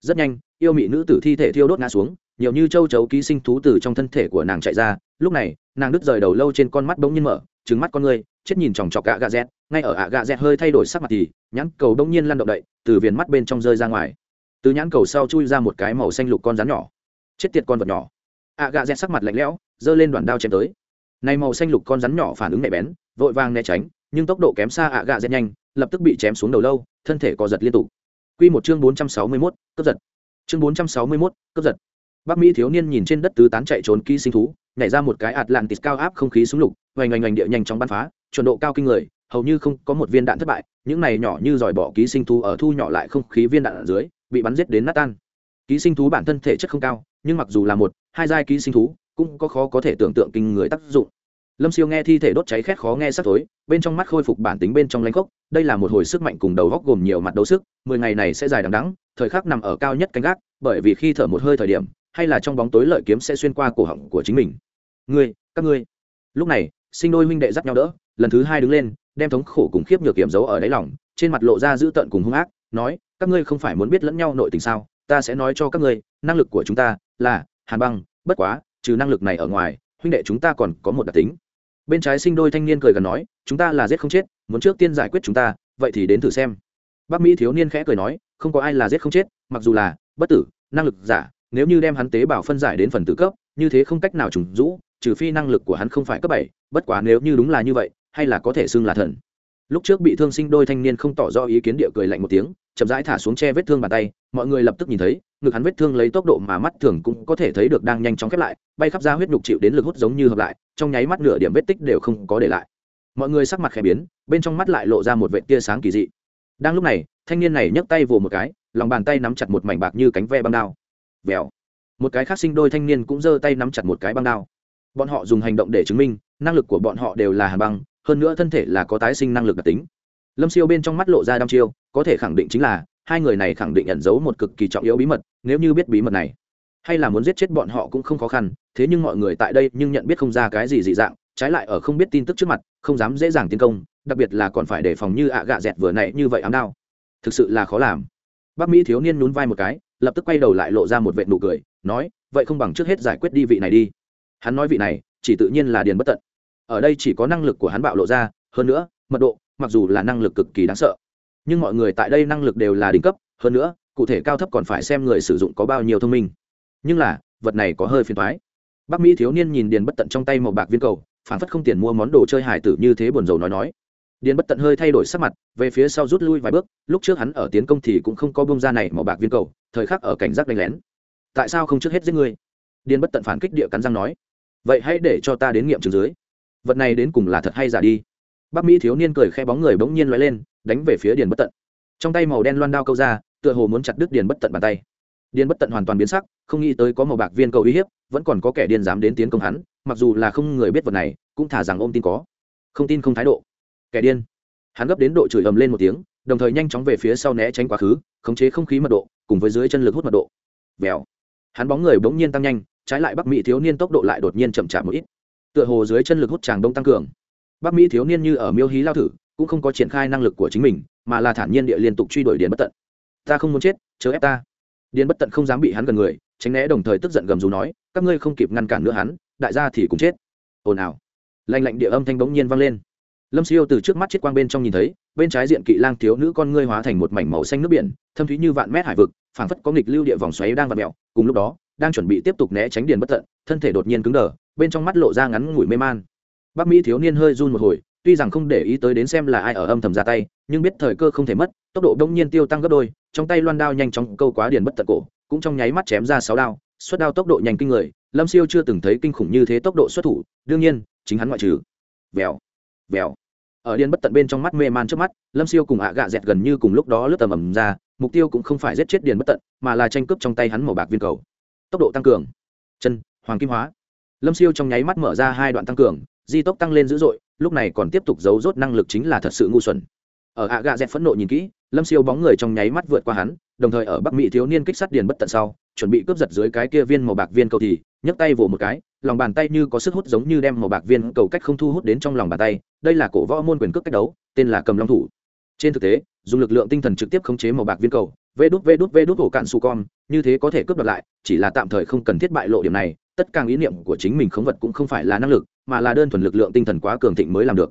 Rất nhanh, yêu mị nữ tử thi thể thiêu đốt ngã xuống, nhiều như châu chấu ký sinh thú từ trong thân thể của nàng chạy ra, lúc này, nàng đứt rời đầu lâu trên con mắt bỗng nhiên mở trứng mắt con người, chết nhìn chòng chọc ạ gạ dẹt, ngay ở ạ gạ dẹt hơi thay đổi sắc mặt thì, nhãn cầu bỗng nhiên lăn động đậy, từ viền mắt bên trong rơi ra ngoài. Từ nhãn cầu sau chui ra một cái màu xanh lục con rắn nhỏ. Chết tiệt con vật nhỏ. Ạ gạ dẹt sắc mặt lạnh lẽo, giơ lên đoạn đao chém tới. Này màu xanh lục con rắn nhỏ phản ứng nhạy bén, vội vàng né tránh nhưng tốc độ kém xa ạ gạ dẹt nhanh lập tức bị chém xuống đầu lâu thân thể co giật liên tục Quy một chương 461, cấp giật. Chương 461, cấp giật. Bắc Mỹ thiếu niên nhìn trên đất tứ tán chạy trốn ký sinh thú, nhảy ra một cái Atlantis cao áp không khí súng lục, oanh oanh oanh địa nhanh chóng bắn phá, chuẩn độ cao kinh người, hầu như không có một viên đạn thất bại, những này nhỏ như giỏi bỏ ký sinh thú ở thu nhỏ lại không khí viên đạn ở dưới, bị bắn giết đến nát tan. Ký sinh thú bản thân thể chất không cao, nhưng mặc dù là một, hai giai ký sinh thú, cũng có khó có thể tưởng tượng kinh người tác dụng lâm siêu nghe thi thể đốt cháy khét khó nghe sắc tối bên trong mắt khôi phục bản tính bên trong lãnh cốc đây là một hồi sức mạnh cùng đầu góc gồm nhiều mặt đấu sức, mười ngày này sẽ dài đằng đắng thời khắc nằm ở cao nhất canh gác, bởi vì khi thở một hơi thời điểm, hay là trong bóng tối lợi kiếm sẽ xuyên qua cổ họng của chính mình. Ngươi, các ngươi. Lúc này, sinh đôi huynh đệ dắt nhau đỡ, lần thứ hai đứng lên, đem thống khổ cùng khiếp nhược kiểm giấu ở đáy lòng, trên mặt lộ ra dữ tợn cùng hung ác, nói, các ngươi không phải muốn biết lẫn nhau nội tình sao, ta sẽ nói cho các ngươi, năng lực của chúng ta là hàn băng, bất quá, trừ năng lực này ở ngoài, huynh đệ chúng ta còn có một đặc tính bên trái sinh đôi thanh niên cười gần nói, chúng ta là giết không chết, muốn trước tiên giải quyết chúng ta, vậy thì đến thử xem. Bắc mỹ thiếu niên khẽ cười nói, không có ai là giết không chết, mặc dù là bất tử, năng lực giả, nếu như đem hắn tế bào phân giải đến phần tử cấp, như thế không cách nào trùng rũ, trừ phi năng lực của hắn không phải cấp bảy, bất quá nếu như đúng là như vậy, hay là có thể xưng là thần. Lúc trước bị thương sinh đôi thanh niên không tỏ rõ ý kiến địa cười lạnh một tiếng, chậm rãi thả xuống che vết thương bàn tay, mọi người lập tức nhìn thấy ngực hắn vết thương lấy tốc độ mà mắt thường cũng có thể thấy được đang nhanh chóng khép lại, bay khắp ra huyết nhục chịu đến lực hút giống như hợp lại, trong nháy mắt nửa điểm vết tích đều không có để lại. Mọi người sắc mặt khẽ biến, bên trong mắt lại lộ ra một vệ tia sáng kỳ dị. Đang lúc này, thanh niên này nhấc tay vồ một cái, lòng bàn tay nắm chặt một mảnh bạc như cánh ve băng đao. Vèo. Một cái khác sinh đôi thanh niên cũng giơ tay nắm chặt một cái băng đao. Bọn họ dùng hành động để chứng minh, năng lực của bọn họ đều là hà băng, hơn nữa thân thể là có tái sinh năng lực đặc tính. Lâm siêu bên trong mắt lộ ra đăm chiêu, có thể khẳng định chính là hai người này khẳng định ẩn giấu một cực kỳ trọng yếu bí mật, nếu như biết bí mật này, hay là muốn giết chết bọn họ cũng không khó khăn, thế nhưng mọi người tại đây nhưng nhận biết không ra cái gì dị dạng, trái lại ở không biết tin tức trước mặt, không dám dễ dàng tiến công, đặc biệt là còn phải đề phòng như ạ gạ dẹt vừa nãy như vậy ám đao. Thực sự là khó làm. Bác mỹ thiếu niên nhún vai một cái, lập tức quay đầu lại lộ ra một vệ nụ cười, nói, vậy không bằng trước hết giải quyết đi vị này đi. Hắn nói vị này, chỉ tự nhiên là điền bất tận. Ở đây chỉ có năng lực của hắn bạo lộ ra, hơn nữa, mật độ, mặc dù là năng lực cực kỳ đáng sợ nhưng mọi người tại đây năng lực đều là đỉnh cấp, hơn nữa, cụ thể cao thấp còn phải xem người sử dụng có bao nhiêu thông minh. Nhưng là, vật này có hơi phiền thoái bắc mỹ thiếu niên nhìn điền bất tận trong tay màu bạc viên cầu, phản phất không tiền mua món đồ chơi hải tử như thế buồn rầu nói nói. Điền bất tận hơi thay đổi sắc mặt, về phía sau rút lui vài bước, lúc trước hắn ở tiến công thì cũng không có bông ra này màu bạc viên cầu, thời khắc ở cảnh giác đánh lén. Tại sao không trước hết giết ngươi? Điền bất tận phản kích địa cắn răng nói. Vậy hãy để cho ta đến nghiệm trường dưới. Vật này đến cùng là thật hay giả đi. Bắc mỹ thiếu niên cười khe bóng người bỗng nhiên loại lên đánh về phía điền bất tận. Trong tay màu đen loan đao câu ra, tựa hồ muốn chặt đứt điền bất tận bàn tay. Điền bất tận hoàn toàn biến sắc, không nghĩ tới có màu bạc viên cầu uy hiếp, vẫn còn có kẻ điên dám đến tiến công hắn, mặc dù là không người biết vật này, cũng thả rằng ôm tin có. Không tin không thái độ. Kẻ điên. Hắn gấp đến độ chửi ầm lên một tiếng, đồng thời nhanh chóng về phía sau né tránh quá khứ, khống chế không khí mật độ, cùng với dưới chân lực hút mật độ. Vèo. Hắn bóng người bỗng nhiên tăng nhanh, trái lại bắc mỹ thiếu niên tốc độ lại đột nhiên chậm chạp một ít. Tựa hồ dưới chân lực hút tràng đông tăng cường. Bắc mỹ thiếu niên như ở miêu hí lao thử cũng không có triển khai năng lực của chính mình, mà là thản nhiên địa liên tục truy đuổi điền bất tận. Ta không muốn chết, chớ ép ta. Điền bất tận không dám bị hắn gần người, tránh né đồng thời tức giận gầm rú nói, các ngươi không kịp ngăn cản nữa hắn, đại gia thì cũng chết. Ồn ào. Lạnh lạnh địa âm thanh bỗng nhiên vang lên. Lâm siêu từ trước mắt chiếc quang bên trong nhìn thấy, bên trái diện kỵ lang thiếu nữ con ngươi hóa thành một mảnh màu xanh nước biển, thâm thúy như vạn mét hải vực, phảng phất có nghịch lưu địa vòng xoáy đang vặt mẹo cùng lúc đó, đang chuẩn bị tiếp tục né tránh điền bất tận, thân thể đột nhiên cứng đờ, bên trong mắt lộ ra ngắn ngủi mê man. Bắc mỹ thiếu niên hơi run một hồi tuy rằng không để ý tới đến xem là ai ở âm thầm ra tay, nhưng biết thời cơ không thể mất, tốc độ đông nhiên tiêu tăng gấp đôi, trong tay loan đao nhanh chóng câu quá điền bất tận cổ, cũng trong nháy mắt chém ra sáu đao xuất đao tốc độ nhanh kinh người, lâm siêu chưa từng thấy kinh khủng như thế tốc độ xuất thủ, đương nhiên, chính hắn ngoại trừ. Vèo vèo. Ở điên bất tận bên trong mắt mê man trước mắt, lâm siêu cùng ạ gạ dẹt gần như cùng lúc đó lướt tầm ầm ra, mục tiêu cũng không phải giết chết điền bất tận, mà là tranh cướp trong tay hắn màu bạc viên cầu. Tốc độ tăng cường. Chân, hoàng kim hóa. Lâm siêu trong nháy mắt mở ra hai đoạn tăng cường di tốc tăng lên dữ dội, lúc này còn tiếp tục giấu rốt năng lực chính là thật sự ngu xuẩn. Ở ạ Gà dẹt phẫn nộ nhìn kỹ, lâm siêu bóng người trong nháy mắt vượt qua hắn, đồng thời ở bắc mỹ thiếu niên kích sát điền bất tận sau, chuẩn bị cướp giật dưới cái kia viên màu bạc viên cầu thì, nhấc tay vỗ một cái, lòng bàn tay như có sức hút giống như đem màu bạc viên cầu cách không thu hút đến trong lòng bàn tay, đây là cổ võ môn quyền cước cách đấu, tên là cầm long thủ. Trên thực tế, dùng lực lượng tinh thần trực tiếp khống chế màu bạc viên cầu, vê đút vê đút vê đút ổ cạn su con, như thế có thể cướp đoạt lại, chỉ là tạm thời không cần thiết bại lộ điểm này, tất cả ý niệm của chính mình khống vật cũng không phải là năng lực mà là đơn thuần lực lượng tinh thần quá cường thịnh mới làm được.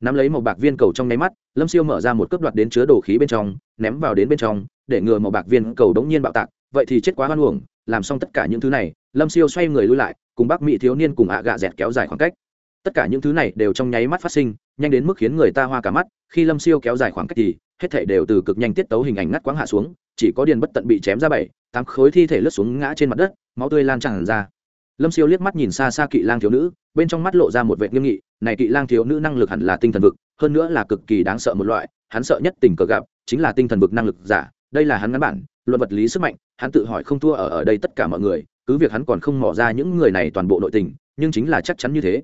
Nắm lấy màu bạc viên cầu trong nháy mắt, lâm siêu mở ra một cướp đoạt đến chứa đồ khí bên trong, ném vào đến bên trong, để ngừa màu bạc viên cầu đống nhiên bạo tạc, vậy thì chết quá hoan uổng, làm xong tất cả những thứ này, lâm siêu xoay người lui lại, cùng bác mỹ thiếu niên cùng ạ gạ dẹt kéo dài khoảng cách. Tất cả những thứ này đều trong nháy mắt phát sinh, nhanh đến mức khiến người ta hoa cả mắt, khi lâm siêu kéo dài khoảng cách thì, hết thể đều từ cực nhanh tiết tấu hình ảnh ngắt quãng hạ xuống, chỉ có điền bất tận bị chém ra bảy, tám khối thi thể lướt xuống ngã trên mặt đất, máu tươi lan tràn ra lâm siêu liếc mắt nhìn xa xa kỵ lang thiếu nữ, bên trong mắt lộ ra một vệ nghiêm nghị, này kỵ lang thiếu nữ năng lực hẳn là tinh thần vực, hơn nữa là cực kỳ đáng sợ một loại, hắn sợ nhất tình cờ gặp, chính là tinh thần vực năng lực giả, đây là hắn ngắn bản, luận vật lý sức mạnh, hắn tự hỏi không thua ở ở đây tất cả mọi người, cứ việc hắn còn không mò ra những người này toàn bộ nội tình, nhưng chính là chắc chắn như thế.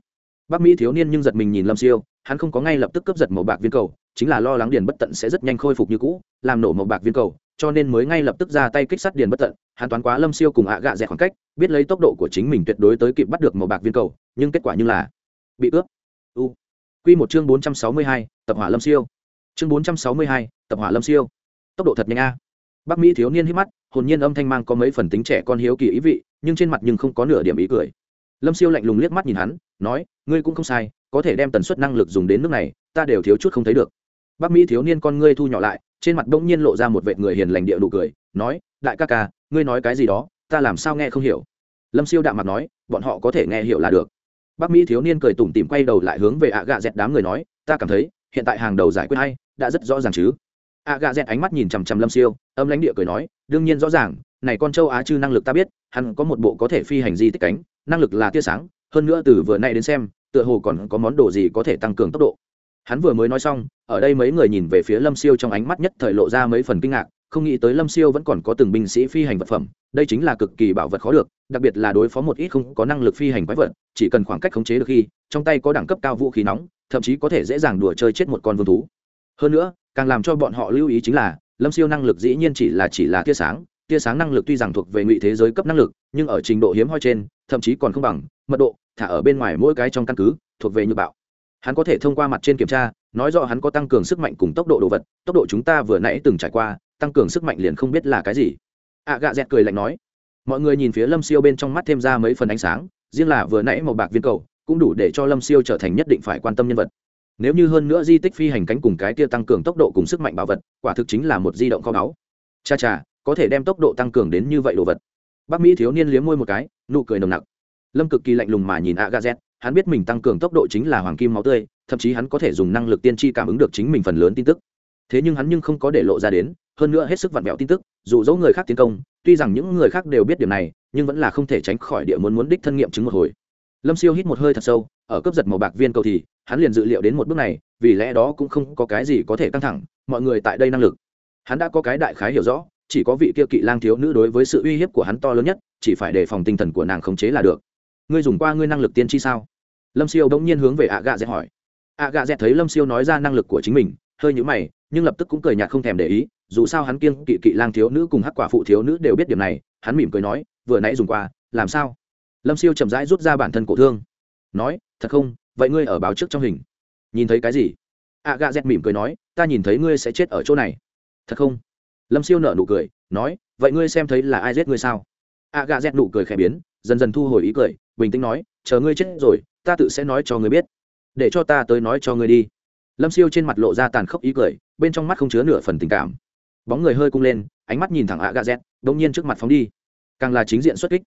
Bắc mỹ thiếu niên nhưng giật mình nhìn lâm siêu, hắn không có ngay lập tức cướp giật màu bạc viên cầu, chính là lo lắng điền bất tận sẽ rất nhanh khôi phục như cũ, làm nổ màu bạc viên cầu cho nên mới ngay lập tức ra tay kích sát điền bất tận. Hắn toán quá lâm siêu cùng ạ gạ dẹt khoảng cách, biết lấy tốc độ của chính mình tuyệt đối tới kịp bắt được màu bạc viên cầu, nhưng kết quả như là bị ướp u. Q một chương bốn trăm sáu mươi hai, tập hỏa lâm siêu. Chương bốn trăm sáu mươi hai, tập hỏa lâm siêu. Tốc độ thật nhanh a. Bắc mỹ thiếu niên hít mắt, hồn nhiên âm thanh mang có mấy phần tính trẻ con hiếu kỳ ý vị, nhưng trên mặt nhưng không có nửa điểm ý cười. Lâm siêu lạnh lùng liếc mắt nhìn hắn, nói, ngươi cũng không sai, có thể đem tần suất năng lực dùng đến nước này, ta đều thiếu chút không thấy được. Bắc mỹ thiếu niên con ngươi thu nhỏ lại trên mặt bỗng nhiên lộ ra một vệ người hiền lành địa nụ cười, nói, đại ca ca, ngươi nói cái gì đó, ta làm sao nghe không hiểu? Lâm siêu đạm mặt nói, bọn họ có thể nghe hiểu là được. Bắc mỹ thiếu niên cười tủm tỉm quay đầu lại hướng về ạ gạ dẹt đám người nói, ta cảm thấy, hiện tại hàng đầu giải quyết hay, đã rất rõ ràng chứ. ạ gạ dẹt ánh mắt nhìn chằm chằm lâm siêu, âm lãnh địa cười nói, đương nhiên rõ ràng, này con châu á chư năng lực ta biết, hắn có một bộ có thể phi hành di tích cánh, năng lực là tia sáng, hơn nữa từ vừa nay đến xem, tựa hồ còn có món đồ gì có thể tăng cường tốc độ. Hắn vừa mới nói xong ở đây mấy người nhìn về phía lâm siêu trong ánh mắt nhất thời lộ ra mấy phần kinh ngạc, không nghĩ tới lâm siêu vẫn còn có từng binh sĩ phi hành vật phẩm, đây chính là cực kỳ bảo vật khó được, đặc biệt là đối phó một ít không có năng lực phi hành quái vật, chỉ cần khoảng cách khống chế được khi, trong tay có đẳng cấp cao vũ khí nóng, thậm chí có thể dễ dàng đùa chơi chết một con vương thú. Hơn nữa, càng làm cho bọn họ lưu ý chính là, lâm siêu năng lực dĩ nhiên chỉ là chỉ là tia sáng tia sáng năng lực tuy rằng thuộc về ngụy thế giới cấp năng lực, nhưng ở trình độ hiếm hoi trên, thậm chí còn không bằng, mật độ, thả ở bên ngoài mỗi cái trong căn cứ, thuộc về như bạo. Hắn có thể thông qua mặt trên kiểm tra nói rõ hắn có tăng cường sức mạnh cùng tốc độ đồ vật, tốc độ chúng ta vừa nãy từng trải qua, tăng cường sức mạnh liền không biết là cái gì. Ạ gạ dẹt cười lạnh nói, mọi người nhìn phía lâm siêu bên trong mắt thêm ra mấy phần ánh sáng, riêng là vừa nãy màu bạc viên cầu, cũng đủ để cho lâm siêu trở thành nhất định phải quan tâm nhân vật. Nếu như hơn nữa di tích phi hành cánh cùng cái kia tăng cường tốc độ cùng sức mạnh bảo vật, quả thực chính là một di động kho báu. Cha cha, có thể đem tốc độ tăng cường đến như vậy đồ vật. Bắc mỹ thiếu niên liếm môi một cái, nụ cười nồng nặc. Lâm cực kỳ lạnh lùng mà nhìn a gaz hắn biết mình tăng cường tốc độ chính là hoàng kim máu tươi thậm chí hắn có thể dùng năng lực tiên tri cảm ứng được chính mình phần lớn tin tức. Thế nhưng hắn nhưng không có để lộ ra đến, hơn nữa hết sức vặn vẹo tin tức, dụ dỗ người khác tiến công, tuy rằng những người khác đều biết điều này, nhưng vẫn là không thể tránh khỏi địa muốn muốn đích thân nghiệm chứng một hồi. Lâm siêu hít một hơi thật sâu, ở cấp giật màu bạc viên cầu thì, hắn liền dự liệu đến một bước này, vì lẽ đó cũng không có cái gì có thể căng thẳng, mọi người tại đây năng lực. Hắn đã có cái đại khái hiểu rõ, chỉ có vị kia kỵ lang thiếu nữ đối với sự uy hiếp của hắn to lớn nhất, chỉ phải đề phòng tinh thần của nàng khống chế là được. Ngươi dùng qua ngươi năng lực tiên tri sao? Lâm siêu bỗng nhiên hướng về ạ gạ dễ hỏi ạ Gà dẹt thấy lâm siêu nói ra năng lực của chính mình, hơi nhũ mày, nhưng lập tức cũng cười nhạt không thèm để ý, dù sao hắn kiêng kỵ kỵ lang thiếu nữ cùng hắc quả phụ thiếu nữ đều biết điều này, hắn mỉm cười nói, vừa nãy dùng qua, làm sao? Lâm siêu chậm rãi rút ra bản thân cổ thương, nói, thật không, vậy ngươi ở báo trước trong hình. Nhìn thấy cái gì? A gà dẹt mỉm cười nói, ta nhìn thấy ngươi sẽ chết ở chỗ này. Thật không? Lâm siêu nở nụ cười, nói, vậy ngươi xem thấy là ai giết ngươi sao? A gà dẹt nụ cười khẽ biến, dần dần thu hồi ý cười, bình tĩnh nói, chờ ngươi chết rồi, ta tự sẽ nói cho ngươi biết để cho ta tới nói cho ngươi đi. Lâm siêu trên mặt lộ ra tàn khốc ý cười, bên trong mắt không chứa nửa phần tình cảm. Bóng người hơi cung lên, ánh mắt nhìn thẳng ạ gà z đ ỗ n g nhiên trước mặt phóng đi. Càng là chính diện xuất kích.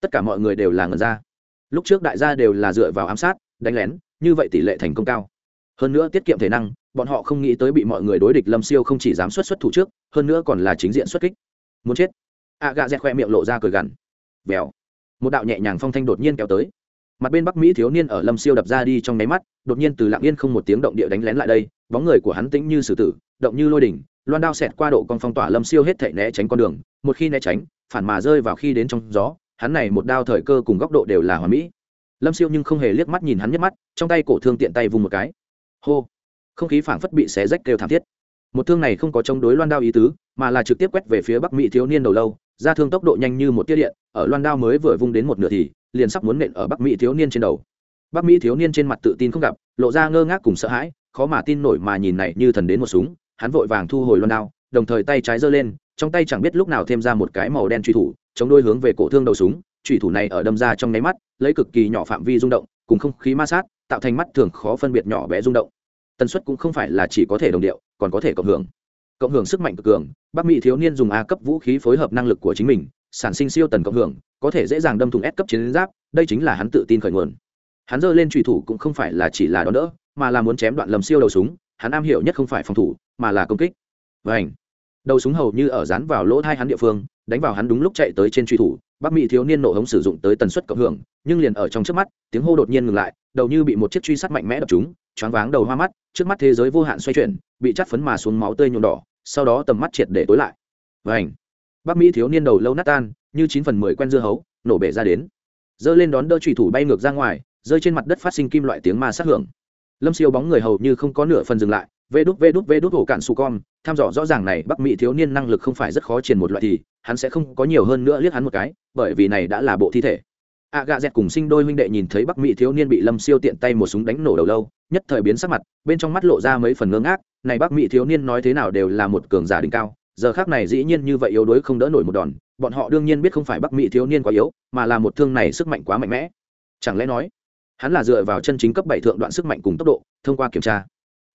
Tất cả mọi người đều là ngần ra. Lúc trước đại gia đều là dựa vào ám sát, đánh lén, như vậy tỷ lệ thành công cao. Hơn nữa tiết kiệm thể năng, bọn họ không nghĩ tới bị mọi người đối địch lâm siêu không chỉ dám xuất xuất thủ trước, hơn nữa còn là chính diện xuất kích. Muốn chết. a gà dẹt khoe miệng lộ ra cười gằn. Vèo. Một đạo nhẹ nhàng phong thanh đột nhiên kéo tới mặt bên bắc mỹ thiếu niên ở lâm siêu đập ra đi trong nháy mắt, đột nhiên từ lạng yên không một tiếng động địa đánh lén lại đây, bóng người của hắn tĩnh như sử tử, động như lôi đỉnh, loan đao xẹt qua độ con phong tỏa lâm siêu hết thể né tránh con đường, một khi né tránh, phản mà rơi vào khi đến trong gió, hắn này một đao thời cơ cùng góc độ đều là hoàn mỹ. Lâm siêu nhưng không hề liếc mắt nhìn hắn nhất mắt, trong tay cổ thương tiện tay vùng một cái. Hô! Không khí phảng phất bị xé rách kêu thảm thiết. Một thương này không có chống đối loan đao ý tứ, mà là trực tiếp quét về phía bắc mỹ thiếu niên đầu lâu ra thương tốc độ nhanh như một tiết điện, ở loan đao mới vừa vung đến một nửa thì, liền sắp muốn nện ở bắc mỹ thiếu niên trên đầu. Bắc mỹ thiếu niên trên mặt tự tin không gặp, lộ ra ngơ ngác cùng sợ hãi, khó mà tin nổi mà nhìn này như thần đến một súng, hắn vội vàng thu hồi loan đao, đồng thời tay trái giơ lên, trong tay chẳng biết lúc nào thêm ra một cái màu đen truy thủ, chống đôi hướng về cổ thương đầu súng truy thủ này ở đâm ra trong nháy mắt, lấy cực kỳ nhỏ phạm vi rung động, cùng không khí ma sát, tạo thành mắt thường khó phân biệt nhỏ bé rung động. Tần suất cũng không phải là chỉ có thể đồng điệu, còn có thể cộng hưởng cộng hưởng sức mạnh cực cường, bắc mỹ thiếu niên dùng a cấp vũ khí phối hợp năng lực của chính mình, sản sinh siêu tần cộng hưởng, có thể dễ dàng đâm thùng s cấp chiến giáp, đây chính là hắn tự tin khởi nguồn. Hắn giơ lên trùy thủ cũng không phải là chỉ là đón đỡ, mà là muốn chém đoạn lầm siêu đầu súng, hắn am hiểu nhất không phải phòng thủ, mà là công kích. Vảnh đầu súng hầu như ở dán vào lỗ thai hắn địa phương, đánh vào hắn đúng lúc chạy tới trên truy thủ, bắc mỹ thiếu niên nổ hống sử dụng tới tần suất cộng hưởng, nhưng liền ở trong trước mắt, tiếng hô đột nhiên ngừng lại, đầu như bị một chiếc truy sát mạnh mẽ đập chúng choáng váng đầu hoa mắt, trước mắt thế giới vô hạn xoay chuyển, bị chắt phấn mà xuống máu tươi nhuộm đỏ, sau đó tầm mắt triệt để tối lại. Vảnh bắc mỹ thiếu niên đầu lâu nát tan, như chín phần mười quen dưa hấu, nổ bể ra đến. Giơ lên đón đỡ trùy thủ bay ngược ra ngoài, rơi trên mặt đất phát sinh kim loại tiếng ma sát hưởng. Lâm siêu bóng người hầu như không có nửa phần dừng lại, vê đút vê đút vê đút hổ cạn su con tham dò rõ ràng này bắc mỹ thiếu niên năng lực không phải rất khó truyền một loại thì, hắn sẽ không có nhiều hơn nữa liếc hắn một cái, bởi vì này đã là bộ thi thể ạ gà dẹt cùng sinh đôi huynh đệ nhìn thấy bắc mỹ thiếu niên bị lâm siêu tiện tay một súng đánh nổ đầu lâu, nhất thời biến sắc mặt, bên trong mắt lộ ra mấy phần ngơ ngác, này bắc mỹ thiếu niên nói thế nào đều là một cường giả đỉnh cao, giờ khác này dĩ nhiên như vậy yếu đuối không đỡ nổi một đòn, bọn họ đương nhiên biết không phải bắc mỹ thiếu niên quá yếu, mà là một thương này sức mạnh quá mạnh mẽ. Chẳng lẽ nói, hắn là dựa vào chân chính cấp bảy thượng đoạn sức mạnh cùng tốc độ, thông qua kiểm tra.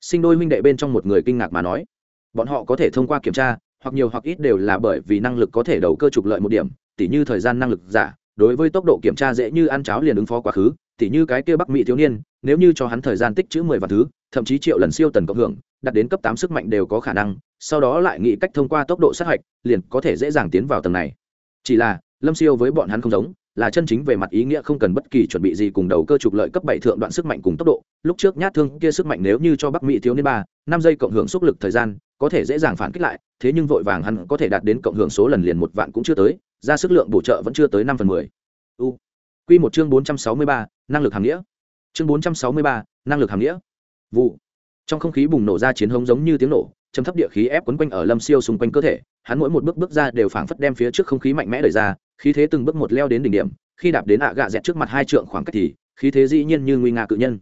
Sinh đôi huynh đệ bên trong một người kinh ngạc mà nói, bọn họ có thể thông qua kiểm tra, hoặc nhiều hoặc ít đều là bởi vì năng lực có thể đầu cơ trục lợi một điểm, tỉ như thời gian năng lực giả đối với tốc độ kiểm tra dễ như ăn cháo liền ứng phó quá khứ, tỉ như cái kia bắc mỹ thiếu niên, nếu như cho hắn thời gian tích chữ mười vạn thứ, thậm chí triệu lần siêu tần cộng hưởng, đạt đến cấp tám sức mạnh đều có khả năng, sau đó lại nghĩ cách thông qua tốc độ sát hạch, liền có thể dễ dàng tiến vào tầng này. Chỉ là, lâm siêu với bọn hắn không giống, là chân chính về mặt ý nghĩa không cần bất kỳ chuẩn bị gì cùng đầu cơ trục lợi cấp bảy thượng đoạn sức mạnh cùng tốc độ. Lúc trước nhát thương kia sức mạnh nếu như cho bắc mỹ thiếu niên ba, năm giây cộng hưởng sức lực thời gian, có thể dễ dàng phản kích lại, thế nhưng vội vàng hắn có thể đạt đến cộng hưởng số lần liền một vạn cũng chưa tới ra sức lượng bổ trợ vẫn chưa tới năm phần mười. U. Q một chương bốn trăm sáu mươi ba, năng lực hàm nghĩa. Chương bốn trăm sáu mươi ba, năng lực hàm nghĩa. Vụ. Trong không khí bùng nổ ra chiến hống giống như tiếng nổ chấm thấp địa khí ép quấn quanh ở lâm siêu xung quanh cơ thể, hắn mỗi một bước bước ra đều phảng phất đem phía trước không khí mạnh mẽ đẩy ra, khí thế từng bước một leo đến đỉnh điểm, khi đạp đến ạ gạ dẹt trước mặt hai trượng khoảng cách thì, khí thế dĩ nhiên như nguy nga cự nhân.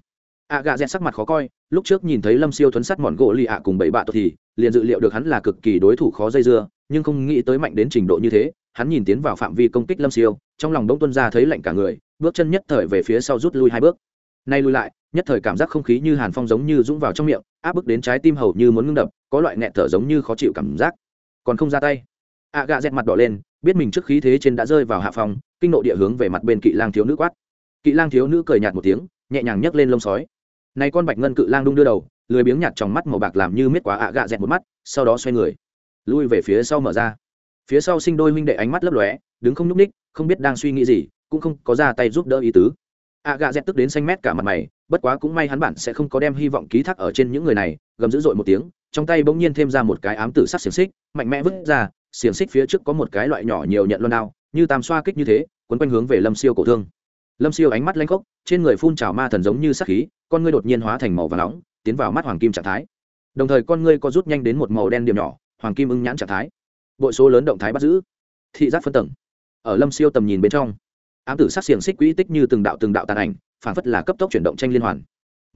ạ gạ dẹt sắc mặt khó coi, lúc trước nhìn thấy lâm siêu thuấn sắt mòn gỗ lì ạ cùng bảy bạ tốt thì, liền dự liệu được hắn là cực kỳ đối thủ khó dây dưa nhưng không nghĩ tới mạnh đến trình độ như thế, hắn nhìn tiến vào phạm vi công kích lâm siêu, trong lòng đông tuân ra thấy lạnh cả người, bước chân nhất thời về phía sau rút lui hai bước. Nay lui lại, nhất thời cảm giác không khí như hàn phong giống như dũng vào trong miệng, áp bức đến trái tim hầu như muốn ngưng đập, có loại nghẹn thở giống như khó chịu cảm giác. Còn không ra tay. Ạ gạ dẹt mặt đỏ lên, biết mình trước khí thế trên đã rơi vào hạ phòng kinh nộ địa hướng về mặt bên kỵ lang thiếu nữ quát. Kỵ lang thiếu nữ cười nhạt một tiếng, nhẹ nhàng nhấc lên lông sói. Này con bạch ngân cự lang đung đưa đầu, lười biếng nhạt trong mắt màu bạc làm như miết quá ạ gạ dẹt một mắt, sau đó xoay người lui về phía sau mở ra. Phía sau sinh đôi huynh đệ ánh mắt lấp lóe, đứng không nhúc ních không biết đang suy nghĩ gì, cũng không có ra tay giúp đỡ ý tứ. A Gà dẹt tức đến xanh mét cả mặt mày, bất quá cũng may hắn bản sẽ không có đem hy vọng ký thác ở trên những người này, gầm dữ dội một tiếng, trong tay bỗng nhiên thêm ra một cái ám tử sắc xiềng xích, mạnh mẽ vứt ra, xiềng xích phía trước có một cái loại nhỏ nhiều nhận luôn đao, như tam xoa kích như thế quấn quanh hướng về lâm siêu cổ thương. Lâm siêu ánh mắt lanh khốc, trên người phun trào ma thần giống như sắc khí, con ngươi đột nhiên hóa thành màu và nóng, tiến vào mắt hoàng kim trạng thái. Đồng thời con ngươi có rút nhanh đến một màu đen điểm nhỏ hoàng kim ưng nhãn trạng thái. Bội số lớn động thái bắt giữ. Thị giác phân tầng. Ở lâm siêu tầm nhìn bên trong, ám tử sắc xiềng xích quỹ tích như từng đạo từng đạo tàn ảnh, phản phất là cấp tốc chuyển động tranh liên hoàn.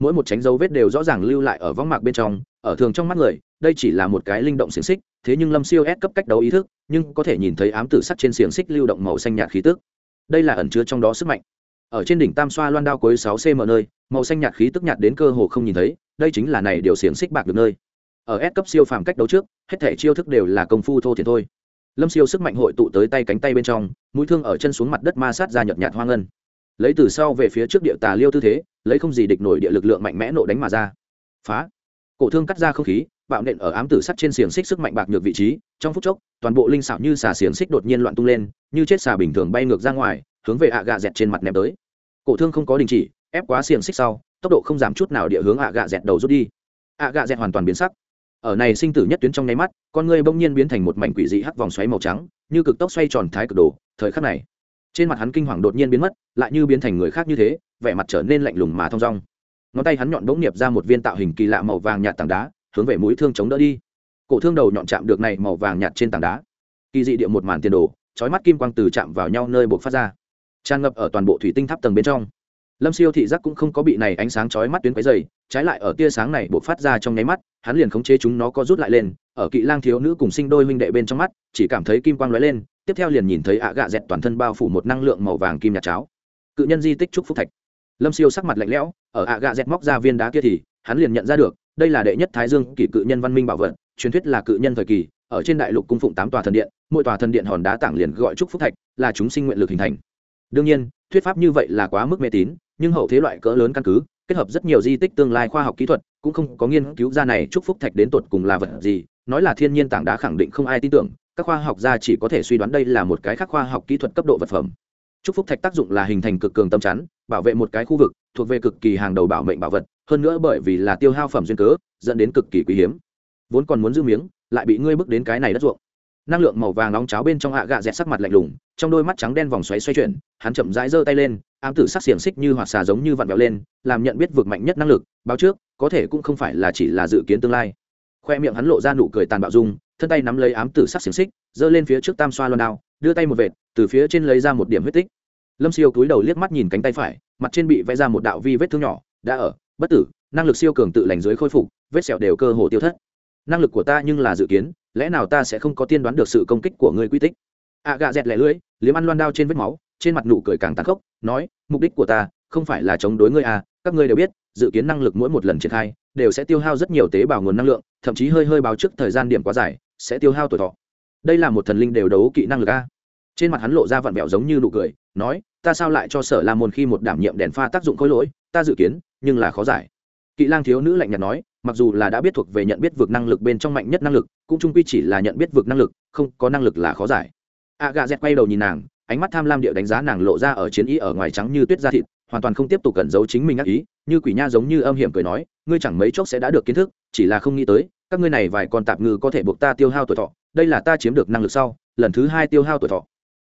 Mỗi một tránh dấu vết đều rõ ràng lưu lại ở võng mạc bên trong, ở thường trong mắt người, đây chỉ là một cái linh động xiềng xích, thế nhưng lâm siêu ép cấp cách đấu ý thức, nhưng có thể nhìn thấy ám tử sắc trên xiềng xích lưu động màu xanh nhạt khí tức. Đây là ẩn chứa trong đó sức mạnh. Ở trên đỉnh tam xoa loan đao cuối sáu cm nơi, màu xanh nhạt khí tức nhạt đến cơ hồ không nhìn thấy, đây chính là này điều xiềng xích bạc được nơi ở S cấp siêu phàm cách đấu trước, hết thể chiêu thức đều là công phu thô thiển thôi. Lâm siêu sức mạnh hội tụ tới tay cánh tay bên trong, mũi thương ở chân xuống mặt đất ma sát ra nhợt nhạt hoang ngân. Lấy từ sau về phía trước địa tà liêu tư thế, lấy không gì địch nổi địa lực lượng mạnh mẽ nộ đánh mà ra. Phá. Cổ thương cắt ra không khí, bạo nện ở ám tử sắt trên xiềng xích sức mạnh bạc nhược vị trí, trong phút chốc, toàn bộ linh xảo như xà xiềng xích đột nhiên loạn tung lên, như chết xà bình thường bay ngược ra ngoài, hướng về ạ gạ dẹt trên mặt ném tới. Cổ thương không có đình chỉ, ép quá xiềng xích sau, tốc độ không giảm chút nào địa hướng ạ gạ dẹt đầu rút đi. ạ gạ dẹt hoàn toàn biến sắc ở này sinh tử nhất tuyến trong nháy mắt, con người bỗng nhiên biến thành một mảnh quỷ dị hắc vòng xoáy màu trắng, như cực tốc xoay tròn thái cực đồ, thời khắc này, trên mặt hắn kinh hoàng đột nhiên biến mất, lại như biến thành người khác như thế, vẻ mặt trở nên lạnh lùng mà thong dong. Ngón tay hắn nhọn bỗng niệp ra một viên tạo hình kỳ lạ màu vàng nhạt tảng đá, hướng về mũi thương chống đỡ đi. Cổ thương đầu nhọn chạm được này màu vàng nhạt trên tảng đá. Kỳ dị địa một màn tiền đồ, chói mắt kim quang từ chạm vào nhau nơi buộc phát ra. Tràn ngập ở toàn bộ thủy tinh tháp tầng bên trong. Lâm siêu thị giác cũng không có bị này ánh sáng chói mắt tuyến quấy dày trái lại ở tia sáng này buộc phát ra trong nháy mắt hắn liền khống chế chúng nó có rút lại lên, ở kỵ lang thiếu nữ cùng sinh đôi huynh đệ bên trong mắt, chỉ cảm thấy kim quang lóe lên, tiếp theo liền nhìn thấy ạ gạ dẹt toàn thân bao phủ một năng lượng màu vàng kim nhạt cháo. Cự nhân di tích trúc phúc thạch. Lâm siêu sắc mặt lạnh lẽo, ở ạ gạ dẹt móc ra viên đá kia thì, hắn liền nhận ra được, đây là đệ nhất thái dương kỷ cự nhân văn minh bảo vật, truyền thuyết là cự nhân thời kỳ, ở trên đại lục cung phụng tám tòa thần điện, mỗi tòa thần điện hòn đá tảng liền gọi trúc phúc thạch, là chúng sinh nguyện lực hình thành. Đương nhiên, thuyết pháp như vậy là quá mức mê tín, nhưng hậu thế loại cỡ lớn căn cứ kết hợp rất nhiều di tích tương lai khoa học kỹ thuật, cũng không có nghiên cứu ra này Chúc phúc thạch đến tột cùng là vật gì. Nói là thiên nhiên tảng đá khẳng định không ai tin tưởng, các khoa học gia chỉ có thể suy đoán đây là một cái khác khoa học kỹ thuật cấp độ vật phẩm. Chúc phúc thạch tác dụng là hình thành cực cường tâm chắn, bảo vệ một cái khu vực, thuộc về cực kỳ hàng đầu bảo mệnh bảo vật, hơn nữa bởi vì là tiêu hao phẩm duyên cớ, dẫn đến cực kỳ quý hiếm. Vốn còn muốn giữ miếng, lại bị ngươi bước đến cái này đất ruộng. Năng lượng màu vàng nóng cháo bên trong hạ gạ dẹt sắc mặt lạnh lùng, trong đôi mắt trắng đen vòng xoáy xoay chuyển, hắn chậm rãi giơ tay lên ám tử sắc xiềng xích như hoạt xà giống như vặn vẹo lên, làm nhận biết vượt mạnh nhất năng lực, báo trước, có thể cũng không phải là chỉ là dự kiến tương lai. Khoe miệng hắn lộ ra nụ cười tàn bạo dung, thân tay nắm lấy ám tử sắc xiềng xích, giơ lên phía trước tam xoa loan đao, đưa tay một vệt, từ phía trên lấy ra một điểm huyết tích. Lâm siêu cúi đầu liếc mắt nhìn cánh tay phải, mặt trên bị vẽ ra một đạo vi vết thương nhỏ, đã ở, bất tử, năng lực siêu cường tự lành dưới khôi phục, vết sẹo đều cơ hồ tiêu thất. Năng lực của ta nhưng là dự kiến, lẽ nào ta sẽ không có tiên đoán được sự công kích của người quy tích? À gạ dẹt lẻ lưỡi, liếm ăn loan đao trên vết máu, trên mặt nụ cười càng tàn khốc nói, mục đích của ta không phải là chống đối ngươi à các ngươi đều biết, dự kiến năng lực mỗi một lần triển khai đều sẽ tiêu hao rất nhiều tế bào nguồn năng lượng, thậm chí hơi hơi báo trước thời gian điểm quá dài, sẽ tiêu hao tuổi thọ. Đây là một thần linh đều đấu kỹ năng lực a. Trên mặt hắn lộ ra vặn vẹo giống như nụ cười, nói, ta sao lại cho sở la môn khi một đảm nhiệm đèn pha tác dụng khối lỗi, ta dự kiến, nhưng là khó giải. Kỵ lang thiếu nữ lạnh nhạt nói, mặc dù là đã biết thuộc về nhận biết vực năng lực bên trong mạnh nhất năng lực, cũng trung quy chỉ là nhận biết vực năng lực, không có năng lực là khó giải. A gà dẹt quay đầu nhìn nàng ánh mắt tham lam điệu đánh giá nàng lộ ra ở chiến ý ở ngoài trắng như tuyết da thịt, hoàn toàn không tiếp tục cẩn giấu chính mình ác ý, như quỷ nha giống như âm hiểm cười nói, ngươi chẳng mấy chốc sẽ đã được kiến thức, chỉ là không nghĩ tới, các ngươi này vài con tạp ngư có thể buộc ta tiêu hao tuổi thọ, đây là ta chiếm được năng lực sau, lần thứ hai tiêu hao tuổi thọ.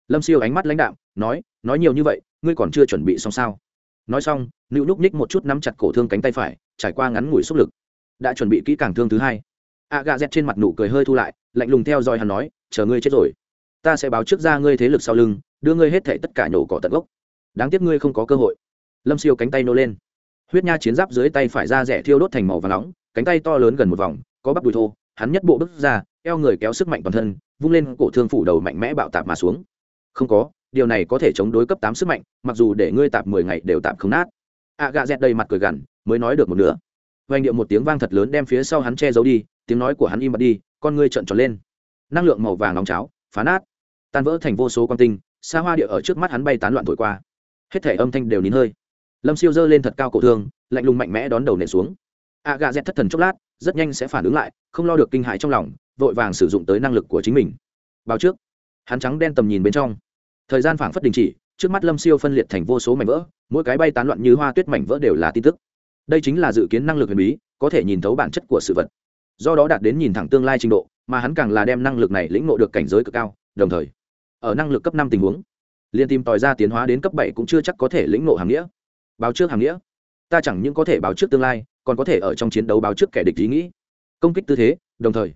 Lâm siêu ánh mắt lãnh đạm, nói nói nhiều như vậy, ngươi còn chưa chuẩn bị xong sao? Nói xong nữ núp ních một chút nắm chặt cổ thương cánh tay phải, trải qua ngắn ngủi xúc lực. Đã chuẩn bị kỹ càng thương thứ hai. A gà dẹt trên mặt nụ cười hơi thu lại, lạnh lùng theo dõi hắn nói, chờ ngươi chết rồi, ta sẽ báo trước ra ngươi thế lực sau lưng đưa ngươi hết thể tất cả nhổ cỏ tận gốc. Đáng tiếc ngươi không có cơ hội. Lâm siêu cánh tay nô lên. Huyết nha chiến giáp dưới tay phải ra rẻ thiêu đốt thành màu và nóng, cánh tay to lớn gần một vòng, có bắp đùi thô, hắn nhất bộ bước ra, eo người kéo sức mạnh toàn thân, vung lên cổ thương phủ đầu mạnh mẽ bạo tạp mà xuống. Không có, điều này có thể chống đối cấp tám sức mạnh, mặc dù để ngươi tạp mười ngày đều tạp không nát. A gà dẹt đầy mặt cười gằn, mới nói được một nửa. Vành điệu một tiếng vang thật lớn đem phía sau hắn che giấu đi, tiếng nói của hắn im bặt đi, con ngươi trợn tròn lên. Năng lượng màu vàng nóng cháo, phá nát, tan vỡ thành vô số quan tinh xa hoa địa ở trước mắt hắn bay tán loạn thổi qua. Hết thể âm thanh đều nín hơi. Lâm siêu giơ lên thật cao cổ thương, lạnh lùng mạnh mẽ đón đầu nện xuống. A gà dẹt thất thần chốc lát, rất nhanh sẽ phản ứng lại, không lo được kinh hãi trong lòng, vội vàng sử dụng tới năng lực của chính mình. Báo trước. Hắn trắng đen tầm nhìn bên trong. Thời gian phảng phất đình chỉ, trước mắt lâm siêu phân liệt thành vô số mảnh vỡ, mỗi cái bay tán loạn như hoa tuyết mảnh vỡ đều là tin tức. Đây chính là dự kiến năng lực huyền bí, có thể nhìn thấu bản chất của sự vật. Do đó đạt đến nhìn thẳng tương lai trình độ, mà hắn càng là đem năng lực này lĩnh ngộ được cảnh giới cực cao, đồng thời ở năng lực cấp năm tình huống. Liên tìm tòi ra tiến hóa đến cấp bảy cũng chưa chắc có thể lĩnh ngộ hàng nghĩa. Báo trước hàng nghĩa. Ta chẳng những có thể báo trước tương lai, còn có thể ở trong chiến đấu báo trước kẻ địch ý nghĩ. Công kích tư thế, đồng thời,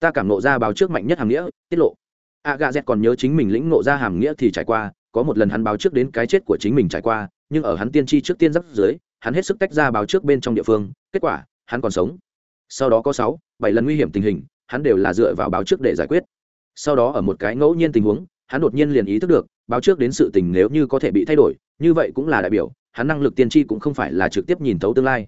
ta cảm nộ ra báo trước mạnh nhất hàng nghĩa, tiết lộ. A gà z còn nhớ chính mình lĩnh nộ ra hàm nghĩa thì trải qua, có một lần hắn báo trước đến cái chết của chính mình trải qua, nhưng ở hắn tiên tri trước tiên giáp dưới, hắn hết sức tách ra báo trước bên trong địa phương, kết quả, hắn còn sống. Sau đó có sáu, bảy lần nguy hiểm tình hình, hắn đều là dựa vào báo trước để giải quyết. Sau đó ở một cái ngẫu nhiên tình huống hắn đột nhiên liền ý thức được, báo trước đến sự tình nếu như có thể bị thay đổi, như vậy cũng là đại biểu, hắn năng lực tiên tri cũng không phải là trực tiếp nhìn thấu tương lai.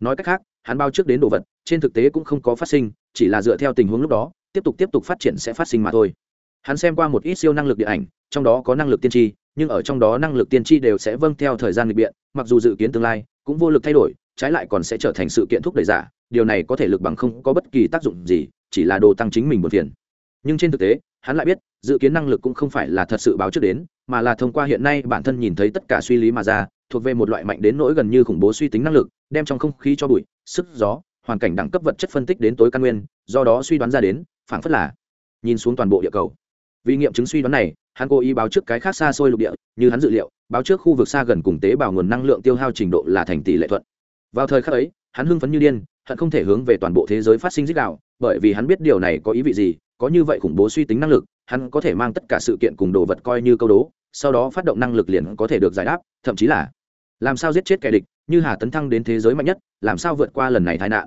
Nói cách khác, hắn báo trước đến đồ vật, trên thực tế cũng không có phát sinh, chỉ là dựa theo tình huống lúc đó, tiếp tục tiếp tục phát triển sẽ phát sinh mà thôi. Hắn xem qua một ít siêu năng lực điện ảnh, trong đó có năng lực tiên tri, nhưng ở trong đó năng lực tiên tri đều sẽ vâng theo thời gian lịch biện, mặc dù dự kiến tương lai cũng vô lực thay đổi, trái lại còn sẽ trở thành sự kiện thúc đẩy giả, điều này có thể lực bằng không có bất kỳ tác dụng gì, chỉ là đồ tăng chính mình một phiền. Nhưng trên thực tế hắn lại biết, dự kiến năng lực cũng không phải là thật sự báo trước đến, mà là thông qua hiện nay bản thân nhìn thấy tất cả suy lý mà ra, thuộc về một loại mạnh đến nỗi gần như khủng bố suy tính năng lực, đem trong không khí cho bụi, sức, gió, hoàn cảnh đẳng cấp vật chất phân tích đến tối căn nguyên, do đó suy đoán ra đến, phảng phất là nhìn xuống toàn bộ địa cầu. Vì nghiệm chứng suy đoán này, hắn cố ý báo trước cái khác xa xôi lục địa, như hắn dự liệu, báo trước khu vực xa gần cùng tế bào nguồn năng lượng tiêu hao trình độ là thành tỷ lệ thuận. Vào thời khắc ấy, hắn hưng phấn như điên, hận không thể hướng về toàn bộ thế giới phát sinh dích đạo, bởi vì hắn biết điều này có ý vị gì có như vậy khủng bố suy tính năng lực, hắn có thể mang tất cả sự kiện cùng đồ vật coi như câu đố, sau đó phát động năng lực liền có thể được giải đáp, thậm chí là làm sao giết chết kẻ địch, như hà tấn thăng đến thế giới mạnh nhất, làm sao vượt qua lần này tai nạn.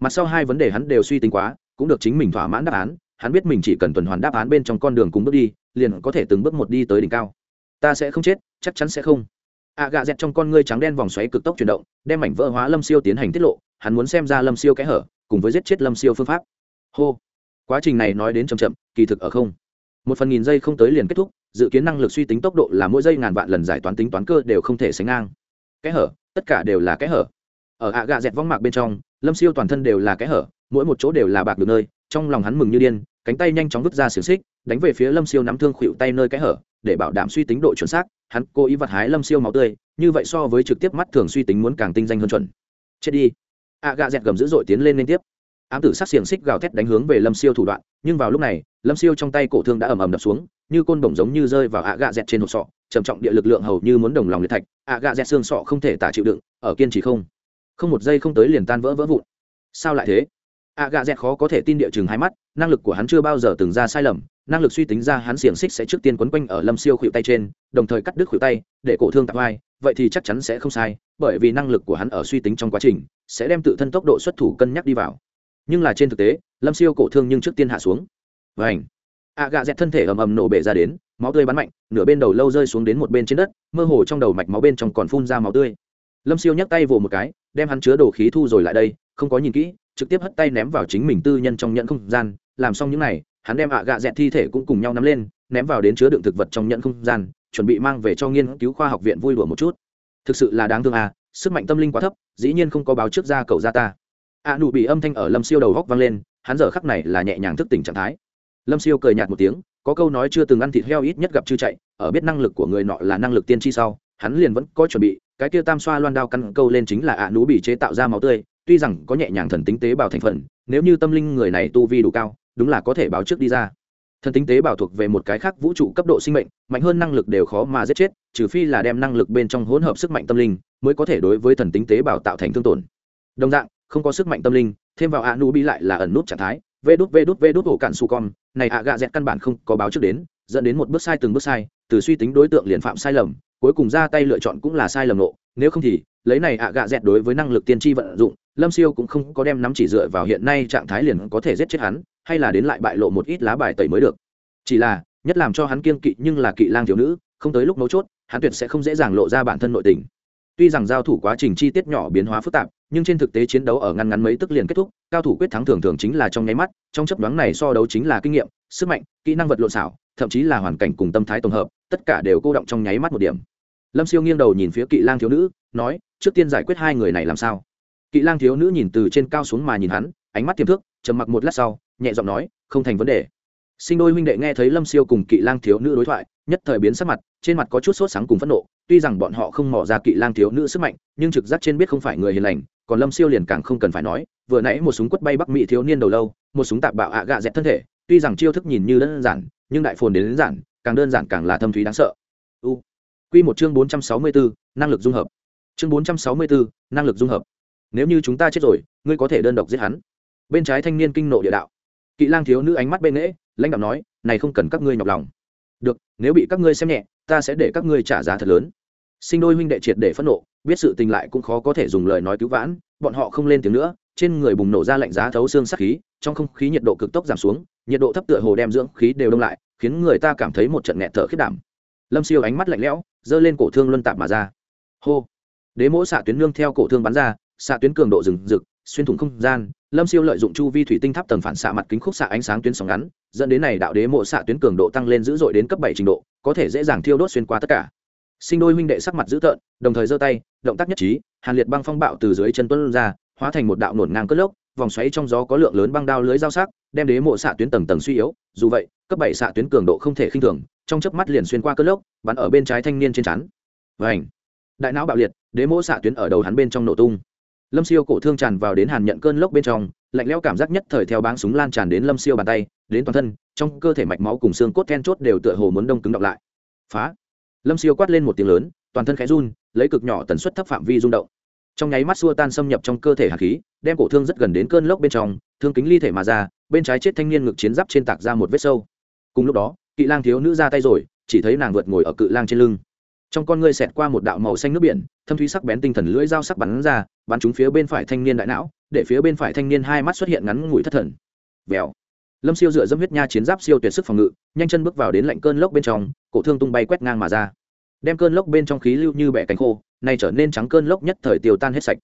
Mặt sau hai vấn đề hắn đều suy tính quá, cũng được chính mình thỏa mãn đáp án, hắn biết mình chỉ cần tuần hoàn đáp án bên trong con đường cùng bước đi, liền có thể từng bước một đi tới đỉnh cao. Ta sẽ không chết, chắc chắn sẽ không. A gạ dẹt trong con ngươi trắng đen vòng xoáy cực tốc chuyển động, đem mảnh vỡ hóa lâm siêu tiến hành tiết lộ, hắn muốn xem ra lâm siêu kẽ hở, cùng với giết chết lâm siêu phương pháp. Hô quá trình này nói đến chậm chậm, kỳ thực ở không. Một phần nghìn giây không tới liền kết thúc, dự kiến năng lực suy tính tốc độ là mỗi giây ngàn vạn lần giải toán tính toán cơ đều không thể sánh ngang. Kẽ hở, tất cả đều là kẽ hở. Ở ạ gà dẹt vong mạc bên trong, lâm siêu toàn thân đều là kẽ hở, mỗi một chỗ đều là bạc được nơi, trong lòng hắn mừng như điên, cánh tay nhanh chóng vứt ra xiềng xích, đánh về phía lâm siêu nắm thương khuỵu tay nơi kẽ hở, để bảo đảm suy tính độ chuẩn xác, hắn cố ý vặt hái lâm siêu máu tươi, như vậy so với trực tiếp mắt thường suy tính muốn càng tinh danh hơn chuẩn. Chết đi. Ạ gà dẹt gầm dữ dội tiến lên liên tiếp ám tử sát xiềng xích gào thét đánh hướng về lâm siêu thủ đoạn, nhưng vào lúc này, lâm siêu trong tay cổ thương đã ầm ầm đập xuống, như côn bổng giống như rơi vào ạ gạ dẹt trên hộp sọ, trầm trọng địa lực lượng hầu như muốn đồng lòng liệt thạch, ạ gạ dẹt xương sọ không thể tả chịu đựng, ở kiên trì không. Không một giây không tới liền tan vỡ vỡ vụn. Sao lại thế? Ạ gạ dẹt khó có thể tin địa chừng hai mắt, năng lực của hắn chưa bao giờ từng ra sai lầm, năng lực suy tính ra hắn xiềng xích sẽ trước tiên quấn quanh ở lâm siêu khuỵu tay trên, đồng thời cắt đứt khuỵu tay, để cổ thương tạp vai, vậy thì chắc chắn sẽ không sai, bởi vì năng lực của hắn ở suy tính trong quá trình, sẽ đem tự thân tốc độ xuất thủ cân nhắc đi vào nhưng là trên thực tế, lâm siêu cổ thương nhưng trước tiên hạ xuống. Và ảnh ạ gạ dẹt thân thể ầm ầm nổ bể ra đến, máu tươi bắn mạnh, nửa bên đầu lâu rơi xuống đến một bên trên đất, mơ hồ trong đầu mạch máu bên trong còn phun ra máu tươi. Lâm siêu nhấc tay vồ một cái, đem hắn chứa đồ khí thu rồi lại đây, không có nhìn kỹ, trực tiếp hất tay ném vào chính mình tư nhân trong nhận không gian, làm xong những n à y hắn đem ạ gạ dẹt thi thể cũng cùng nhau nắm lên, ném vào đến chứa đựng thực vật trong nhận không gian, chuẩn bị mang về cho nghiên cứu khoa học viện vui đùa một chút. Thực sự là đáng thương à sức mạnh tâm linh quá thấp, dĩ nhiên không có báo trước ra cầu ra ta a nụ bị âm thanh ở lâm siêu đầu góc vang lên, hắn giờ khắc này là nhẹ nhàng thức tỉnh trạng thái. Lâm siêu cười nhạt một tiếng, có câu nói chưa từng ăn thịt heo ít nhất gặp chư chạy, ở biết năng lực của người nọ là năng lực tiên tri sau, hắn liền vẫn có chuẩn bị, cái kia tam xoa loan đao căn câu lên chính là ạ nú bị chế tạo ra máu tươi, tuy rằng có nhẹ nhàng thần tính tế bào thành phần, nếu như tâm linh người này tu vi đủ cao, đúng là có thể báo trước đi ra. Thần tính tế bào thuộc về một cái khác vũ trụ cấp độ sinh mệnh, mạnh hơn năng lực đều khó mà giết chết, trừ phi là đem năng lực bên trong hỗn hợp sức mạnh tâm linh, mới có thể đối với thần tính tế bào tạo thành thương tổn. Đồng dạng không có sức mạnh tâm linh, thêm vào a nu bị lại là ẩn nút trạng thái. Vê đút vê đút vê đút ổ cạn su con. Này ạ, gạ dẹt căn bản không có báo trước đến, dẫn đến một bước sai, từng bước sai. Từ suy tính đối tượng liền phạm sai lầm, cuối cùng ra tay lựa chọn cũng là sai lầm nộ nếu không thì, lấy này ạ, gạ dẹt đối với năng lực tiên tri vận dụng, lâm siêu cũng không có đem nắm chỉ dựa vào hiện nay trạng thái liền có thể giết chết hắn, hay là đến lại bại lộ một ít lá bài tẩy mới được. Chỉ là, nhất làm cho hắn kiên kỵ nhưng là kỵ lang thiếu nữ, không tới lúc mấu chốt, hắn tuyệt sẽ không dễ dàng lộ ra bản thân nội tình tuy rằng giao thủ quá trình chi tiết nhỏ biến hóa phức tạp, nhưng trên thực tế chiến đấu ở ngăn ngắn mấy tức liền kết thúc, cao thủ quyết thắng thường thường chính là trong nháy mắt, trong chấp đoán này so đấu chính là kinh nghiệm, sức mạnh, kỹ năng vật lộn xảo thậm chí là hoàn cảnh cùng tâm thái tổng hợp, tất cả đều cô động trong nháy mắt một điểm. Lâm siêu nghiêng đầu nhìn phía kỵ lang thiếu nữ, nói, trước tiên giải quyết hai người này làm sao? Kỵ lang thiếu nữ nhìn từ trên cao xuống mà nhìn hắn, ánh mắt tiềm thức, trầm mặc một lát sau, nhẹ giọng nói, không thành vấn đề. Sinh đôi huynh đệ nghe thấy lâm siêu cùng kỵ lang thiếu nữ đối thoại, nhất thời biến sắc mặt, trên mặt có chút sốt sáng cùng phẫn nộ tuy rằng bọn họ không mò ra kỵ lang thiếu nữ sức mạnh nhưng trực giác trên biết không phải người hiền lành còn lâm siêu liền càng không cần phải nói vừa nãy một súng quất bay bắc mỹ thiếu niên đầu lâu một súng tạp bạo ạ gạ dẹt thân thể tuy rằng chiêu thức nhìn như đơn giản nhưng đại phồn đến, đơn giản càng đơn giản càng là thâm thúy đáng sợ. U. Q một chương bốn trăm sáu mươi bốn năng lực dung hợp. Chương bốn trăm sáu mươi bốn năng lực dung hợp. Nếu như chúng ta chết rồi ngươi có thể đơn độc giết hắn. Bên trái thanh niên kinh nộ địa đạo. Kỵ lang thiếu nữ ánh mắt bên nghễ lãnh đạo nói này không cần các ngươi nhọc lòng. Được nếu bị các ngươi xem nhẹ ta sẽ để các ngươi trả giá thật lớn sinh đôi huynh đệ triệt để phẫn nộ, biết sự tình lại cũng khó có thể dùng lời nói cứu vãn, bọn họ không lên tiếng nữa, trên người bùng nổ ra lạnh giá thấu xương sắc khí, trong không khí nhiệt độ cực tốc giảm xuống, nhiệt độ thấp tựa hồ đem dưỡng khí đều đông lại, khiến người ta cảm thấy một trận nghẹt thở khiết đảm. Lâm siêu ánh mắt lạnh lẽo, giơ lên cổ thương luân tạp mà ra. Hô! Đế mỗ xạ tuyến nương theo cổ thương bắn ra, xạ tuyến cường độ rừng rực, xuyên thủng không gian, lâm siêu lợi dụng chu vi thủy tinh tháp tầng phản xạ mặt kính khúc xạ ánh sáng tuyến sóng ngắn, dẫn đến này đạo đế mộ xạ tuyến cường độ tăng lên dữ dội đến cấp bảy trình độ, có thể dễ dàng thiêu đốt xuyên qua tất cả sinh đôi huynh đệ sắc mặt dữ tợn, đồng thời giơ tay, động tác nhất trí, hàn liệt băng phong bạo từ dưới chân tuân ra, hóa thành một đạo nổn ngang cất lốc, vòng xoáy trong gió có lượng lớn băng đao lưới dao sắc, đem đế mộ xạ tuyến tầng tầng suy yếu, dù vậy, cấp bảy xạ tuyến cường độ không thể khinh thường, trong chớp mắt liền xuyên qua cất lốc, bắn ở bên trái thanh niên trên chắn vảnh đại não bạo liệt, đế mộ xạ tuyến ở đầu hắn bên trong nổ tung. Lâm siêu cổ thương tràn vào đến hàn nhận cơn lốc bên trong, lạnh lẽo cảm giác nhất thời theo báng súng lan tràn đến lâm siêu bàn tay, đến toàn thân, trong cơ thể mạch máu cùng xương cốt then chốt đều tựa hồ muốn đông cứng đọng lại. Phá! Lâm siêu quát lên một tiếng lớn, toàn thân khẽ run, lấy cực nhỏ tần suất thấp phạm vi rung động. Trong nháy mắt xua tan xâm nhập trong cơ thể hạt khí, đem cổ thương rất gần đến cơn lốc bên trong, thương kính ly thể mà ra, bên trái chết thanh niên ngực chiến giáp trên tạc ra một vết sâu. Cùng lúc đó, kỵ lang thiếu nữ ra tay rồi, chỉ thấy nàng vượt ngồi ở cự lang trên lưng. Trong con ngươi xẹt qua một đạo màu xanh nước biển, thâm thúy sắc bén tinh thần lưỡi dao sắc bắn ra, bắn trúng phía bên phải thanh niên đại não, để phía bên phải thanh niên hai mắt xuất hiện ngắn ngủi thất thần. Vèo lâm siêu dựa dâm huyết nha chiến giáp siêu tuyệt sức phòng ngự, nhanh chân bước vào đến lạnh cơn lốc bên trong, cổ thương tung bay quét ngang mà ra. Đem cơn lốc bên trong khí lưu như bẻ cánh khô, nay trở nên trắng cơn lốc nhất thời tiêu tan hết sạch.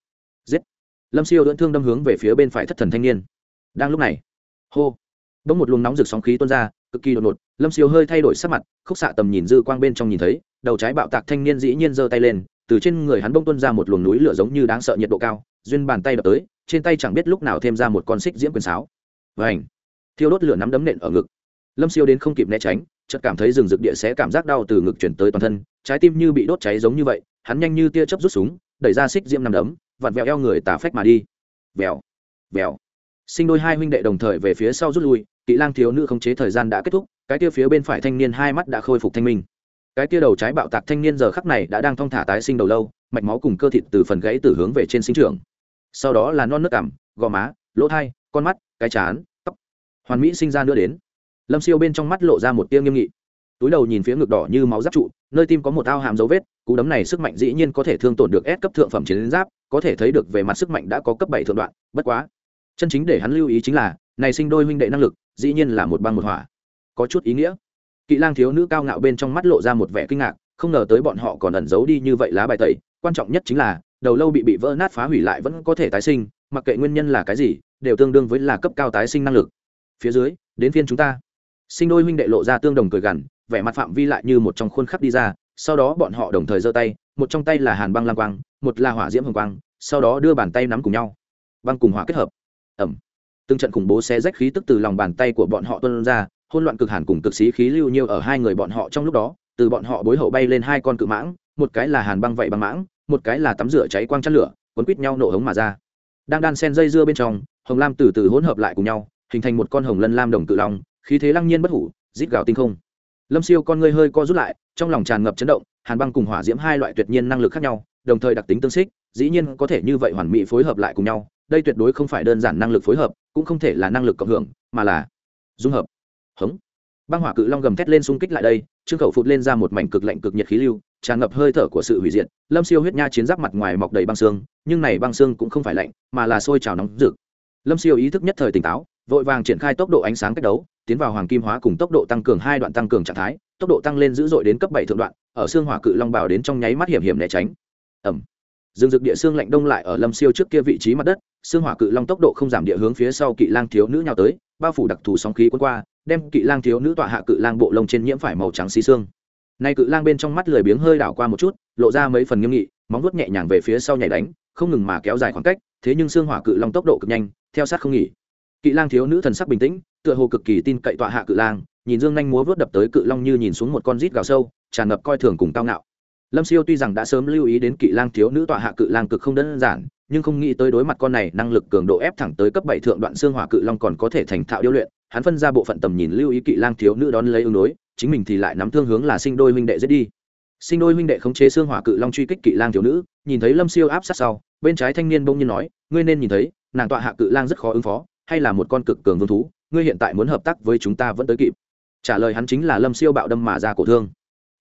Giết! Lâm siêu đỡ thương đâm hướng về phía bên phải thất thần thanh niên. Đang lúc này, hô! Bỗng một luồng nóng rực sóng khí tuôn ra, cực kỳ đột ngột, lâm siêu hơi thay đổi sắc mặt, khúc xạ tầm nhìn dư quang bên trong nhìn thấy, đầu trái bạo tạc thanh niên dĩ nhiên giơ tay lên, từ trên người hắn bông tuôn ra một luồng núi lửa giống như đáng sợ nhiệt độ cao, duyên bàn tay đập tới, trên tay chẳng biết lúc nào thêm ra một con xích diễm quyền sáo. Vảnh thiêu đốt lửa nắm đấm nện ở ngực. Lâm siêu đến không kịp né tránh, chợt cảm thấy rừng rực địa sẽ cảm giác đau từ ngực chuyển tới toàn thân, trái tim như bị đốt cháy giống như vậy, hắn nhanh như tia chớp rút súng, đẩy ra xích diễm nằm đấm, vặn vẹo eo người tà phách mà đi. Vèo vèo sinh đôi hai huynh đệ đồng thời về phía sau rút lui, kỹ lang thiếu nữ khống chế thời gian đã kết thúc, cái tia phía bên phải thanh niên hai mắt đã khôi phục thanh minh. Cái tia đầu trái bạo tạc thanh niên giờ khắc này đã đang thong thả tái sinh đầu lâu, mạch máu cùng cơ thịt từ phần gãy từ hướng về trên sinh trưởng. Sau đó là non nước cảm gò má, lỗ thai, con mắt, cái chán hoàn mỹ sinh ra nữa đến. Lâm siêu bên trong mắt lộ ra một tia nghiêm nghị. Túi đầu nhìn phía ngực đỏ như máu giáp trụ, nơi tim có một ao hàm dấu vết, cú đấm này sức mạnh dĩ nhiên có thể thương tổn được S cấp thượng phẩm chiến giáp, có thể thấy được về mặt sức mạnh đã có cấp bảy thượng đoạn, bất quá. Chân chính để hắn lưu ý chính là, này sinh đôi huynh đệ năng lực, dĩ nhiên là một băng một hỏa. Có chút ý nghĩa. Kỵ lang thiếu nữ cao ngạo bên trong mắt lộ ra một vẻ kinh ngạc, không ngờ tới bọn họ còn ẩn giấu đi như vậy lá bài tẩy, quan trọng nhất chính là, đầu lâu bị bị vỡ nát phá hủy lại vẫn có thể tái sinh, mặc kệ nguyên nhân là cái gì, đều tương đương với là cấp cao tái sinh năng lực phía dưới, đến phiên chúng ta. Sinh đôi huynh đệ lộ ra tương đồng cười gằn, vẻ mặt phạm vi lại như một trong khuôn khắc đi ra, sau đó bọn họ đồng thời giơ tay, một trong tay là hàn băng lam quang, một là hỏa diễm hồng quang, sau đó đưa bàn tay nắm cùng nhau. Băng cùng hỏa kết hợp. Ẩm. Từng trận khủng bố xé rách khí tức từ lòng bàn tay của bọn họ tuân ra hôn loạn cực hàn cùng cực xí khí lưu nhiêu ở hai người bọn họ trong lúc đó, từ bọn họ bối hậu bay lên hai con cự mãng, một cái là hàn băng vậy băng mãng, một cái là tắm rửa cháy quang chăn lửa, cuốn quít nhau nổ hống mà ra. Đang đan sen dây dưa bên trong, hồng lam từ từ hỗn hợp lại cùng nhau hình thành một con hồng lân lam đồng cự long, khí thế lăng nhiên bất hủ, rít gào tinh không. Lâm siêu con ngươi hơi co rút lại, trong lòng tràn ngập chấn động, hàn băng cùng hỏa diễm hai loại tuyệt nhiên năng lực khác nhau, đồng thời đặc tính tương xích, dĩ nhiên có thể như vậy hoàn mỹ phối hợp lại cùng nhau, đây tuyệt đối không phải đơn giản năng lực phối hợp, cũng không thể là năng lực cộng hưởng, mà là dung hợp. Hống. Băng hỏa cự long gầm thét lên xung kích lại đây, trương khẩu phụt lên ra một mảnh cực lạnh cực nhiệt khí lưu, tràn ngập hơi thở của sự hủy diệt, lâm siêu huyết nha chiến giáp mặt ngoài mọc đầy băng xương, nhưng này băng xương cũng không phải lạnh, mà là sôi trào nóng rực. Lâm siêu ý thức nhất thời tỉnh táo vội vàng triển khai tốc độ ánh sáng cách đấu, tiến vào hoàng kim hóa cùng tốc độ tăng cường hai đoạn tăng cường trạng thái, tốc độ tăng lên dữ dội đến cấp bảy thượng đoạn, ở xương hỏa cự long bảo đến trong nháy mắt hiểm hiểm né tránh. Ẩm dương dực địa xương lạnh đông lại ở lâm siêu trước kia vị trí mặt đất, xương hỏa cự long tốc độ không giảm địa hướng phía sau kỵ lang thiếu nữ nhào tới, bao phủ đặc thù sóng khí quân qua, đem kỵ lang thiếu nữ tọa hạ cự lang bộ lông trên nhiễm phải màu trắng xí xương. Nay cự lang bên trong mắt lười biếng hơi đảo qua một chút, lộ ra mấy phần nghiêm nghị, móng vuốt nhẹ nhàng về phía sau nhảy đánh, không ngừng mà kéo dài khoảng cách, thế nhưng xương hỏa cự long tốc độ cực nhanh, theo sát không nghỉ kỵ lang thiếu nữ thần sắc bình tĩnh, tựa hồ cực kỳ tin cậy tọa hạ cự lang, nhìn dương nhanh múa vớt đập tới cự long như nhìn xuống một con rít gào sâu, tràn ngập coi thường cùng cao ngạo. Lâm siêu tuy rằng đã sớm lưu ý đến kỵ lang thiếu nữ tọa hạ cự lang cực không đơn giản, nhưng không nghĩ tới đối mặt con này năng lực cường độ ép thẳng tới cấp bảy thượng đoạn xương hỏa cự long còn có thể thành thạo điêu luyện, hắn phân ra bộ phận tầm nhìn lưu ý kỵ lang thiếu nữ đón lấy ứng đối, chính mình thì lại nắm thương hướng là sinh đôi huynh đệ giết đi. Sinh đôi huynh đệ khống chế xương hỏa cự long truy kích kỵ lang thiếu nữ, nhìn thấy lâm siêu áp sát sau, bên trái thanh niên bỗng nhiên nói, ngươi nên nhìn thấy, nàng tọa hạ cự lang rất khó ứng phó hay là một con cực cường vương thú, ngươi hiện tại muốn hợp tác với chúng ta vẫn tới kịp. Trả lời hắn chính là lâm siêu bạo đâm mà ra cổ thương.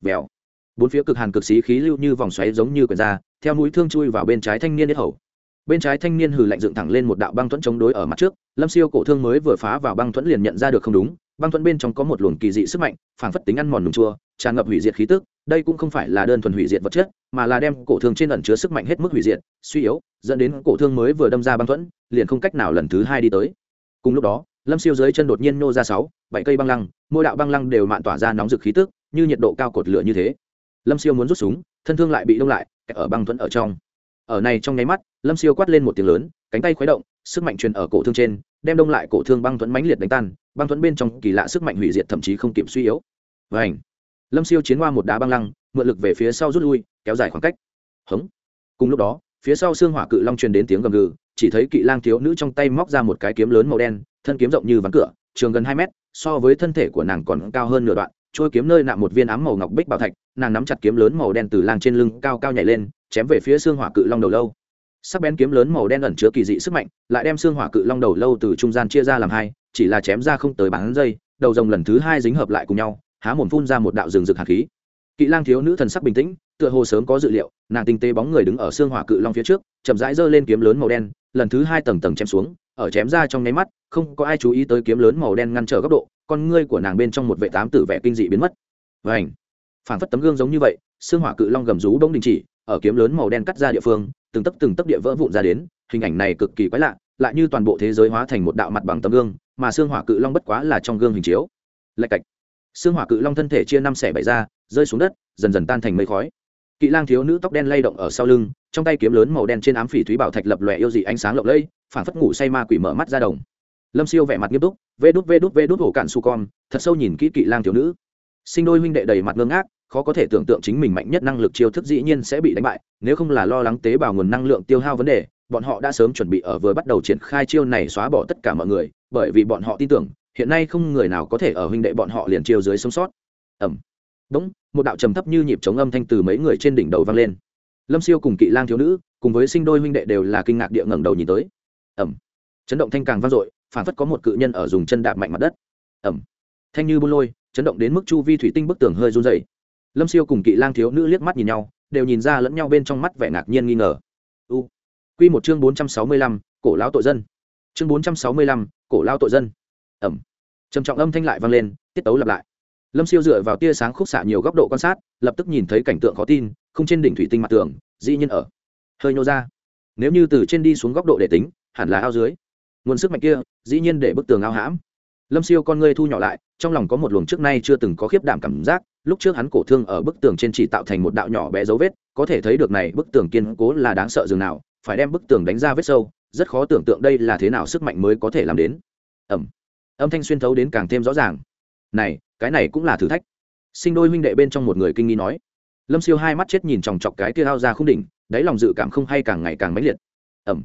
Vèo. Bốn phía cực hàn cực xí khí lưu như vòng xoáy giống như quyền da, theo mũi thương chui vào bên trái thanh niên nhất hầu. Bên trái thanh niên hừ lạnh dựng thẳng lên một đạo băng thuẫn chống đối ở mặt trước, lâm siêu cổ thương mới vừa phá vào băng thuẫn liền nhận ra được không đúng, băng thuẫn bên trong có một luồng kỳ dị sức mạnh, phảng phất tính ăn mòn nùng chua, tràn ngập hủy diệt khí tức đây cũng không phải là đơn thuần hủy diệt vật chất, mà là đem cổ thương trên ẩn chứa sức mạnh hết mức hủy diệt, suy yếu, dẫn đến cổ thương mới vừa đâm ra băng thuẫn, liền không cách nào lần thứ hai đi tới. Cùng lúc đó, lâm siêu dưới chân đột nhiên nô ra sáu, bảy cây băng lăng, mỗi đạo băng lăng đều mạn tỏa ra nóng rực khí tức, như nhiệt độ cao cột lửa như thế. Lâm siêu muốn rút súng, thân thương lại bị đông lại ở băng thuẫn ở trong. Ở này trong nháy mắt, lâm siêu quát lên một tiếng lớn, cánh tay khuấy động, sức mạnh truyền ở cổ thương trên, đem đông lại cổ thương băng thuẫn mãnh liệt đánh tan, băng thuẫn bên trong kỳ lạ sức mạnh hủy diệt thậm chí không kịp suy yếu. Và ảnh lâm siêu chiến qua một đá băng lăng, mượn lực về phía sau rút lui, kéo dài khoảng cách. Hống. Cùng lúc đó, phía sau xương hỏa cự long truyền đến tiếng gầm gừ, chỉ thấy kỵ lang thiếu nữ trong tay móc ra một cái kiếm lớn màu đen, thân kiếm rộng như ván cửa, trường gần hai mét, so với thân thể của nàng còn cao hơn nửa đoạn, trôi kiếm nơi nạm một viên ám màu ngọc bích bảo thạch, nàng nắm chặt kiếm lớn màu đen từ lang trên lưng cao cao nhảy lên, chém về phía xương hỏa cự long đầu lâu. Sắc bén kiếm lớn màu đen ẩn chứa kỳ dị sức mạnh, lại đem xương hỏa cự long đầu lâu từ trung gian chia ra làm hai, chỉ là chém ra không tới bán giây, đầu rồng lần thứ hai dính hợp lại cùng nhau há mồm phun ra một đạo rừng rực hạt khí. Kỵ lang thiếu nữ thần sắc bình tĩnh, tựa hồ sớm có dự liệu, nàng tinh tế bóng người đứng ở xương hỏa cự long phía trước, chậm rãi giơ lên kiếm lớn màu đen, lần thứ hai tầng tầng chém xuống, ở chém ra trong nháy mắt, không có ai chú ý tới kiếm lớn màu đen ngăn trở góc độ, con ngươi của nàng bên trong một vệ tám tử vẻ kinh dị biến mất. Vảnh phản phất tấm gương giống như vậy, xương hỏa cự long gầm rú bỗng đình chỉ, ở kiếm lớn màu đen cắt ra địa phương, từng tấc từng tấc địa vỡ vụn ra đến, hình ảnh này cực kỳ quái lạ, lại như toàn bộ thế giới hóa thành một đạo mặt bằng tấm gương, mà xương hỏa cự long bất quá là trong gương hình chiếu. Lạch cạch! Xương hỏa cự long thân thể chia năm xẻ bảy ra, rơi xuống đất, dần dần tan thành mây khói. Kỵ lang thiếu nữ tóc đen lay động ở sau lưng, trong tay kiếm lớn màu đen trên ám phỉ thúy bảo thạch lập lòe yêu dị ánh sáng lộng lẫy phản phất ngủ say ma quỷ mở mắt ra đồng. Lâm siêu vẻ mặt nghiêm túc, vê đút vê đút vê đút hổ cạn su con, thật sâu nhìn kỹ kỵ lang thiếu nữ. Sinh đôi huynh đệ đầy mặt ngơ ngác, khó có thể tưởng tượng chính mình mạnh nhất năng lực chiêu thức dĩ nhiên sẽ bị đánh bại, nếu không là lo lắng tế bào nguồn năng lượng tiêu hao vấn đề, bọn họ đã sớm chuẩn bị ở vừa bắt đầu triển khai chiêu này xóa bỏ tất cả mọi người, bởi vì bọn họ tin tưởng hiện nay không người nào có thể ở huynh đệ bọn họ liền chiêu dưới sống sót. Ẩm đúng, một đạo trầm thấp như nhịp chống âm thanh từ mấy người trên đỉnh đầu vang lên. Lâm siêu cùng kỵ lang thiếu nữ, cùng với sinh đôi huynh đệ đều là kinh ngạc địa ngẩng đầu nhìn tới. Ẩm chấn động thanh càng vang dội, phản phất có một cự nhân ở dùng chân đạp mạnh mặt đất. Ẩm thanh như buôn lôi, chấn động đến mức chu vi thủy tinh bức tường hơi run dày lâm siêu cùng kỵ lang thiếu nữ liếc mắt nhìn nhau, đều nhìn ra lẫn nhau bên trong mắt vẻ ngạc nhiên nghi ngờ. U. Q một chương bốn trăm sáu mươi lăm, cổ lão tội dân. Chương bốn trăm sáu mươi lăm, cổ lao tội dân ẩm. Trầm trọng âm thanh lại vang lên, tiết tấu lặp lại. Lâm siêu dựa vào tia sáng khúc xạ nhiều góc độ quan sát, lập tức nhìn thấy cảnh tượng khó tin, không trên đỉnh thủy tinh mặt tường, dĩ nhiên ở. Hơi nhô ra. Nếu như từ trên đi xuống góc độ để tính, hẳn là ao dưới. Nguồn sức mạnh kia, dĩ nhiên để bức tường ao hãm. Lâm siêu con ngươi thu nhỏ lại, trong lòng có một luồng trước nay chưa từng có khiếp đảm cảm giác, lúc trước hắn cổ thương ở bức tường trên chỉ tạo thành một đạo nhỏ bé dấu vết, có thể thấy được này bức tường kiên cố là đáng sợ dường nào, phải đem bức tường đánh ra vết sâu, rất khó tưởng tượng đây là thế nào sức mạnh mới có thể làm đến. Ẩm âm thanh xuyên thấu đến càng thêm rõ ràng. Này, cái này cũng là thử thách. Sinh đôi huynh đệ bên trong một người kinh nghi nói. Lâm siêu hai mắt chết nhìn chòng chọc cái kia ao ra không đỉnh, đáy lòng dự cảm không hay càng ngày càng mãnh liệt. Ẩm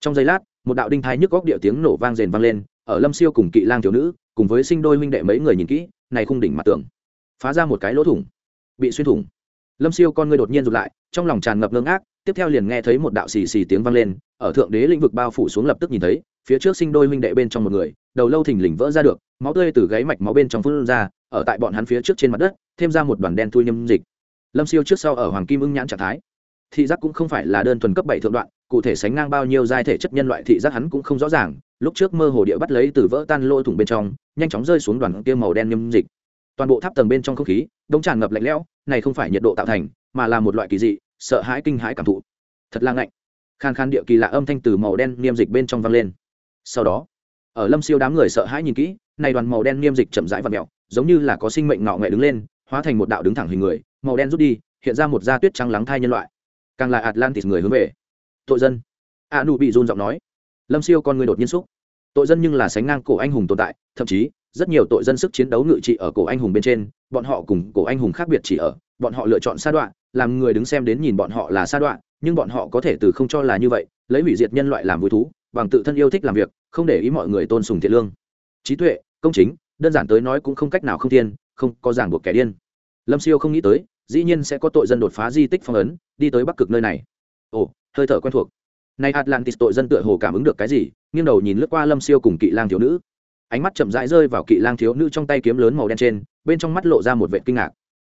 trong giây lát, một đạo đinh thai nhức góc địa tiếng nổ vang rền vang lên, ở lâm siêu cùng kỵ lang thiếu nữ, cùng với sinh đôi huynh đệ mấy người nhìn kỹ, này khung đỉnh mặt tường, phá ra một cái lỗ thủng, bị xuyên thủng. Lâm siêu con ngươi đột nhiên rụt lại, trong lòng tràn ngập ngưng ác tiếp theo liền nghe thấy một đạo xì xì tiếng vang lên, ở thượng đế lĩnh vực bao phủ xuống lập tức nhìn thấy phía trước sinh đôi huynh đệ bên trong một người, đầu lâu thình lình vỡ ra được, máu tươi từ gáy mạch máu bên trong phun ra, ở tại bọn hắn phía trước trên mặt đất, thêm ra một đoàn đen thui nhâm dịch. Lâm siêu trước sau ở hoàng kim ưng nhãn trạng thái. Thị giác cũng không phải là đơn thuần cấp bảy thượng đoạn, cụ thể sánh ngang bao nhiêu giai thể chất nhân loại thị giác hắn cũng không rõ ràng, lúc trước mơ hồ địa bắt lấy từ vỡ tan lôi thủng bên trong, nhanh chóng rơi xuống đoàn kia màu đen nhâm dịch. Toàn bộ tháp tầng bên trong không khí đông tràn ngập lạnh lẽo, này không phải nhiệt độ tạo thành, mà là một loại kỳ dị, sợ hãi kinh hãi cảm thụ. Thật là ngạnh. Khan khan địa kỳ lạ âm thanh từ màu đen niêm dịch bên trong vang lên sau đó, ở lâm siêu đám người sợ hãi nhìn kỹ, này đoàn màu đen niêm dịch chậm rãi và mẹo giống như là có sinh mệnh ngọ nghệ đứng lên, hóa thành một đạo đứng thẳng hình người, màu đen rút đi, hiện ra một da tuyết trắng lắng thai nhân loại. Càng là atlantis người hướng về. Tội dân. A nụ bị run giọng nói. Lâm siêu con người đột nhiên xúc. Tội dân nhưng là sánh ngang cổ anh hùng tồn tại, thậm chí, rất nhiều tội dân sức chiến đấu ngự trị ở cổ anh hùng bên trên, bọn họ cùng cổ anh hùng khác biệt chỉ ở, bọn họ lựa chọn sa đoạn làm người đứng xem đến nhìn bọn họ là sa đoạn nhưng bọn họ có thể từ không cho là như vậy, lấy hủy diệt nhân loại làm vui thú bằng tự thân yêu thích làm việc, không để ý mọi người tôn sùng thiện lương. Trí tuệ, công chính, đơn giản tới nói cũng không cách nào không thiên, không có ràng buộc kẻ điên. Lâm siêu không nghĩ tới, dĩ nhiên sẽ có tội dân đột phá di tích phong ấn, đi tới bắc cực nơi này. Ồ, hơi thở quen thuộc. Nay atlantis tội dân tựa hồ cảm ứng được cái gì, nghiêng đầu nhìn lướt qua lâm siêu cùng kỵ lang thiếu nữ. Ánh mắt chậm rãi rơi vào kỵ lang thiếu nữ trong tay kiếm lớn màu đen trên, bên trong mắt lộ ra một vệ kinh ngạc.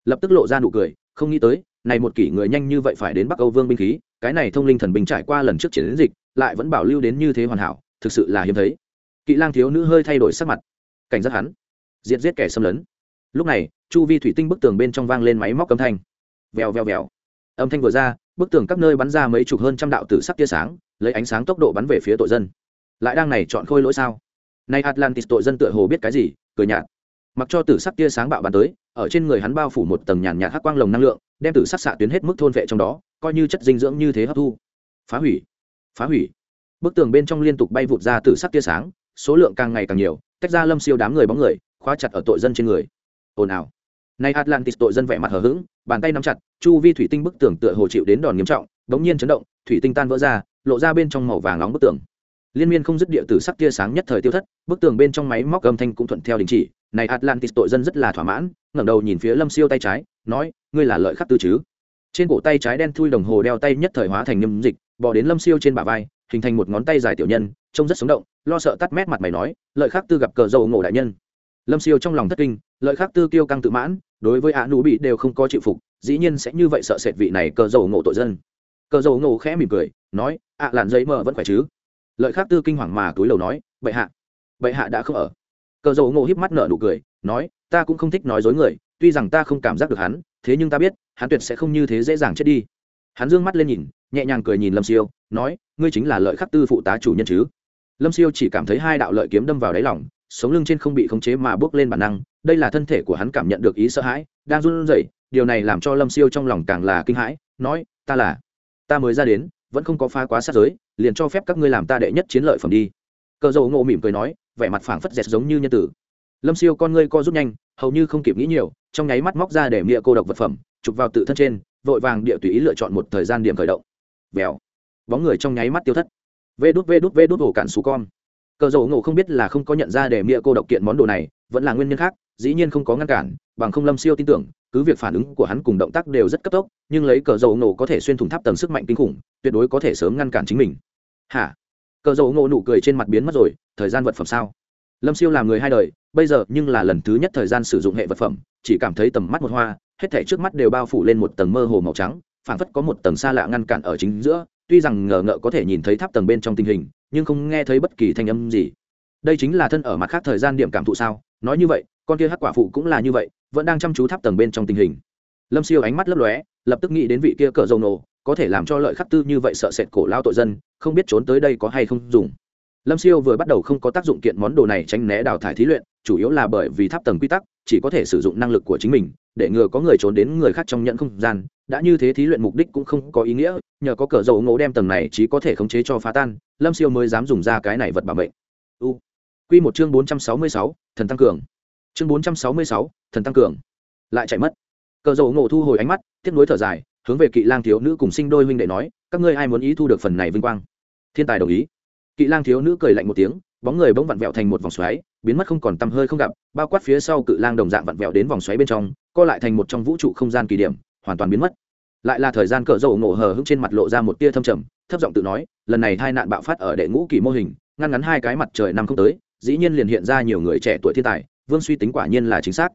Lập tức lộ ra nụ cười, không nghĩ tới, này một kỷ người nhanh như vậy phải đến bắc âu vương binh khí, cái này thông linh thần binh trải qua lần trước chiến dịch lại vẫn bảo lưu đến như thế hoàn hảo, thực sự là hiếm thấy. Kỵ lang thiếu nữ hơi thay đổi sắc mặt. Cảnh giác hắn. Diệt giết kẻ xâm lấn. Lúc này, chu vi thủy tinh bức tường bên trong vang lên máy móc âm thanh. Vèo vèo vèo. Âm thanh vừa ra, bức tường các nơi bắn ra mấy chục hơn trăm đạo tử sắc tia sáng, lấy ánh sáng tốc độ bắn về phía tội dân. Lại đang này chọn khôi lỗi sao? Nay atlantis tội dân tựa hồ biết cái gì, cười nhạt. Mặc cho tử sắc tia sáng bạo bắn tới, ở trên người hắn bao phủ một tầng nhàn nhạt hắc quang lồng năng lượng, đem tử sắc xạ tuyến hết mức thôn vệ trong đó, coi như chất dinh dưỡng như thế hấp thu. Phá hủy phá hủy. Bức tường bên trong liên tục bay vụt ra tử sắc tia sáng, số lượng càng ngày càng nhiều, tách ra lâm siêu đám người bóng người, khóa chặt ở tội dân trên người. Ồn ào. Nay atlantis tội dân vẻ mặt hờ hững, bàn tay nắm chặt, chu vi thủy tinh bức tường tựa hồ chịu đến đòn nghiêm trọng, bỗng nhiên chấn động, thủy tinh tan vỡ ra, lộ ra bên trong màu vàng nóng bức tường. Liên miên không dứt địa tử sắc tia sáng nhất thời tiêu thất, bức tường bên trong máy móc âm thanh cũng thuận theo đình chỉ, này atlantis tội dân rất là thỏa mãn, ngẩng đầu nhìn phía lâm siêu tay trái, nói, ngươi là lợi khắc tư chứ? Trên cổ tay trái đen thui đồng hồ đeo tay nhất thời hóa thành nhâm dịch bỏ đến lâm siêu trên bả vai, hình thành một ngón tay dài tiểu nhân, trông rất sống động, lo sợ tắt mét mặt mày nói, lợi khắc tư gặp cờ dầu ngộ đại nhân. Lâm siêu trong lòng thất kinh, lợi khắc tư kiêu căng tự mãn, đối với ạ nụ bị đều không có chịu phục, dĩ nhiên sẽ như vậy sợ sệt vị này cờ dầu ngộ tội dân. Cờ dầu ngộ khẽ mỉm cười, nói, ạ làn giấy mờ vẫn khỏe chứ? Lợi khắc tư kinh hoàng mà túi lầu nói, bệ hạ bệ hạ đã không ở. Cờ dầu ngộ híp mắt nở nụ cười, nói, ta cũng không thích nói dối người, tuy rằng ta không cảm giác được hắn, thế nhưng ta biết, hắn tuyệt sẽ không như thế dễ dàng chết đi. Hắn dương mắt lên nhìn nhẹ nhàng cười nhìn lâm siêu, nói, ngươi chính là lợi khắc tư phụ tá chủ nhân chứ? Lâm siêu chỉ cảm thấy hai đạo lợi kiếm đâm vào đáy lỏng sống lưng trên không bị khống chế mà bước lên bản năng, đây là thân thể của hắn cảm nhận được ý sợ hãi, đang run rẩy, điều này làm cho lâm siêu trong lòng càng là kinh hãi, nói, ta là, ta mới ra đến, vẫn không có phá quá sát giới, liền cho phép các ngươi làm ta đệ nhất chiến lợi phẩm đi. Cờ dầu ngộ mỉm cười nói, vẻ mặt phảng phất dẹt giống như nhân tử. Lâm siêu con ngươi co rút nhanh, hầu như không kịp nghĩ nhiều, trong nháy mắt móc ra để mịa cô độc vật phẩm, chụp vào tự thân trên, vội vàng địa tùy ý lựa chọn một thời gian điểm khởi động vèo. Bóng người trong nháy mắt tiêu thất. Vê đút vê đút vê đút ổ cạn xù con. Cờ dầu ngộ không biết là không có nhận ra để mịa cô độc kiện món đồ này, vẫn là nguyên nhân khác, dĩ nhiên không có ngăn cản, bằng không lâm siêu tin tưởng, cứ việc phản ứng của hắn cùng động tác đều rất cấp tốc, nhưng lấy cờ dầu nổ có thể xuyên thủng tháp tầng sức mạnh kinh khủng, tuyệt đối có thể sớm ngăn cản chính mình. Hả? Cờ dầu ngộ nụ cười trên mặt biến mất rồi, thời gian vật phẩm sao? Lâm siêu làm người hai đời, bây giờ nhưng là lần thứ nhất thời gian sử dụng hệ vật phẩm, chỉ cảm thấy tầm mắt một hoa, hết thể trước mắt đều bao phủ lên một tầng mơ hồ màu trắng phảng phất có một tầng xa lạ ngăn cản ở chính giữa, tuy rằng ngờ ngợ có thể nhìn thấy tháp tầng bên trong tình hình, nhưng không nghe thấy bất kỳ thanh âm gì. Đây chính là thân ở mặt khác thời gian điểm cảm thụ sao? Nói như vậy, con kia hắc quả phụ cũng là như vậy, vẫn đang chăm chú tháp tầng bên trong tình hình. Lâm siêu ánh mắt lấp lóe, lập tức nghĩ đến vị kia cờ dầu nổ, có thể làm cho lợi khắc tư như vậy sợ sệt cổ lao tội dân, không biết trốn tới đây có hay không dùng lâm siêu vừa bắt đầu không có tác dụng kiện món đồ này tránh né đào thải thí luyện, chủ yếu là bởi vì tháp tầng quy tắc, chỉ có thể sử dụng năng lực của chính mình, để ngừa có người trốn đến người khác trong nhận không gian. Đã như thế thí luyện mục đích cũng không có ý nghĩa, nhờ có cờ dầu ngộ đem tầng này chỉ có thể khống chế cho phá tan, lâm siêu mới dám dùng ra cái này vật bảo mệnh. U. Q một chương bốn trăm sáu mươi sáu, thần tăng cường. Chương bốn trăm sáu mươi sáu, thần tăng cường. Lại chạy mất. Cờ dầu ngộ thu hồi ánh mắt tiếp nối thở dài, hướng về kỵ lang thiếu nữ cùng sinh đôi huynh đệ nói, các ngươi ai muốn ý thu được phần này vinh quang? Thiên tài đồng ý kỵ lang thiếu nữ cười lạnh một tiếng, bóng người bỗng vặn vẹo thành một vòng xoáy, biến mất không còn tăm hơi không gặp, bao quát phía sau cự lang đồng dạng vặn vẹo đến vòng xoáy bên trong, co lại thành một trong vũ trụ không gian kỳ điểm, hoàn toàn biến mất. Lại là thời gian cỡ dầu ngộ hờ hững trên mặt lộ ra một tia thâm trầm, thấp giọng tự nói, lần này hai nạn bạo phát ở đệ ngũ kỳ mô hình, ngăn ngắn hai cái mặt trời năm không tới, dĩ nhiên liền hiện ra nhiều người trẻ tuổi thiên tài, vương suy tính quả nhiên là chính xác.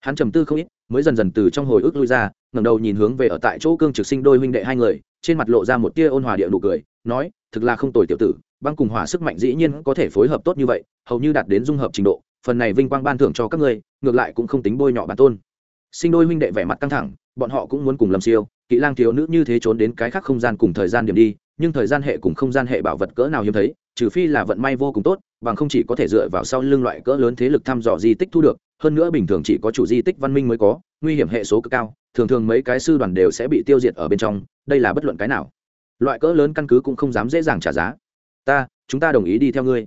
Hắn trầm tư không ít, mới dần dần từ trong hồi ức lui ra, ngẩng đầu nhìn hướng về ở tại chỗ cương trực sinh đôi huynh đệ hai người, trên mặt lộ ra một tia ôn hòa địa nụ cười, nói, thực là không tồi tiểu tử băng cùng hỏa sức mạnh dĩ nhiên có thể phối hợp tốt như vậy, hầu như đạt đến dung hợp trình độ, phần này vinh quang ban thưởng cho các ngươi, ngược lại cũng không tính bôi nhọ bản tôn. Sinh đôi huynh đệ vẻ mặt căng thẳng, bọn họ cũng muốn cùng lâm siêu kỹ lang thiếu nữ như thế trốn đến cái khác không gian cùng thời gian điểm đi, nhưng thời gian hệ cùng không gian hệ bảo vật cỡ nào hiếm thấy, trừ phi là vận may vô cùng tốt, bằng không chỉ có thể dựa vào sau lưng loại cỡ lớn thế lực thăm dò di tích thu được, hơn nữa bình thường chỉ có chủ di tích văn minh mới có, nguy hiểm hệ số cực cao, thường thường mấy cái sư đoàn đều sẽ bị tiêu diệt ở bên trong, đây là bất luận cái nào. Loại cỡ lớn căn cứ cũng không dám dễ dàng trả giá ta chúng ta đồng ý đi theo ngươi.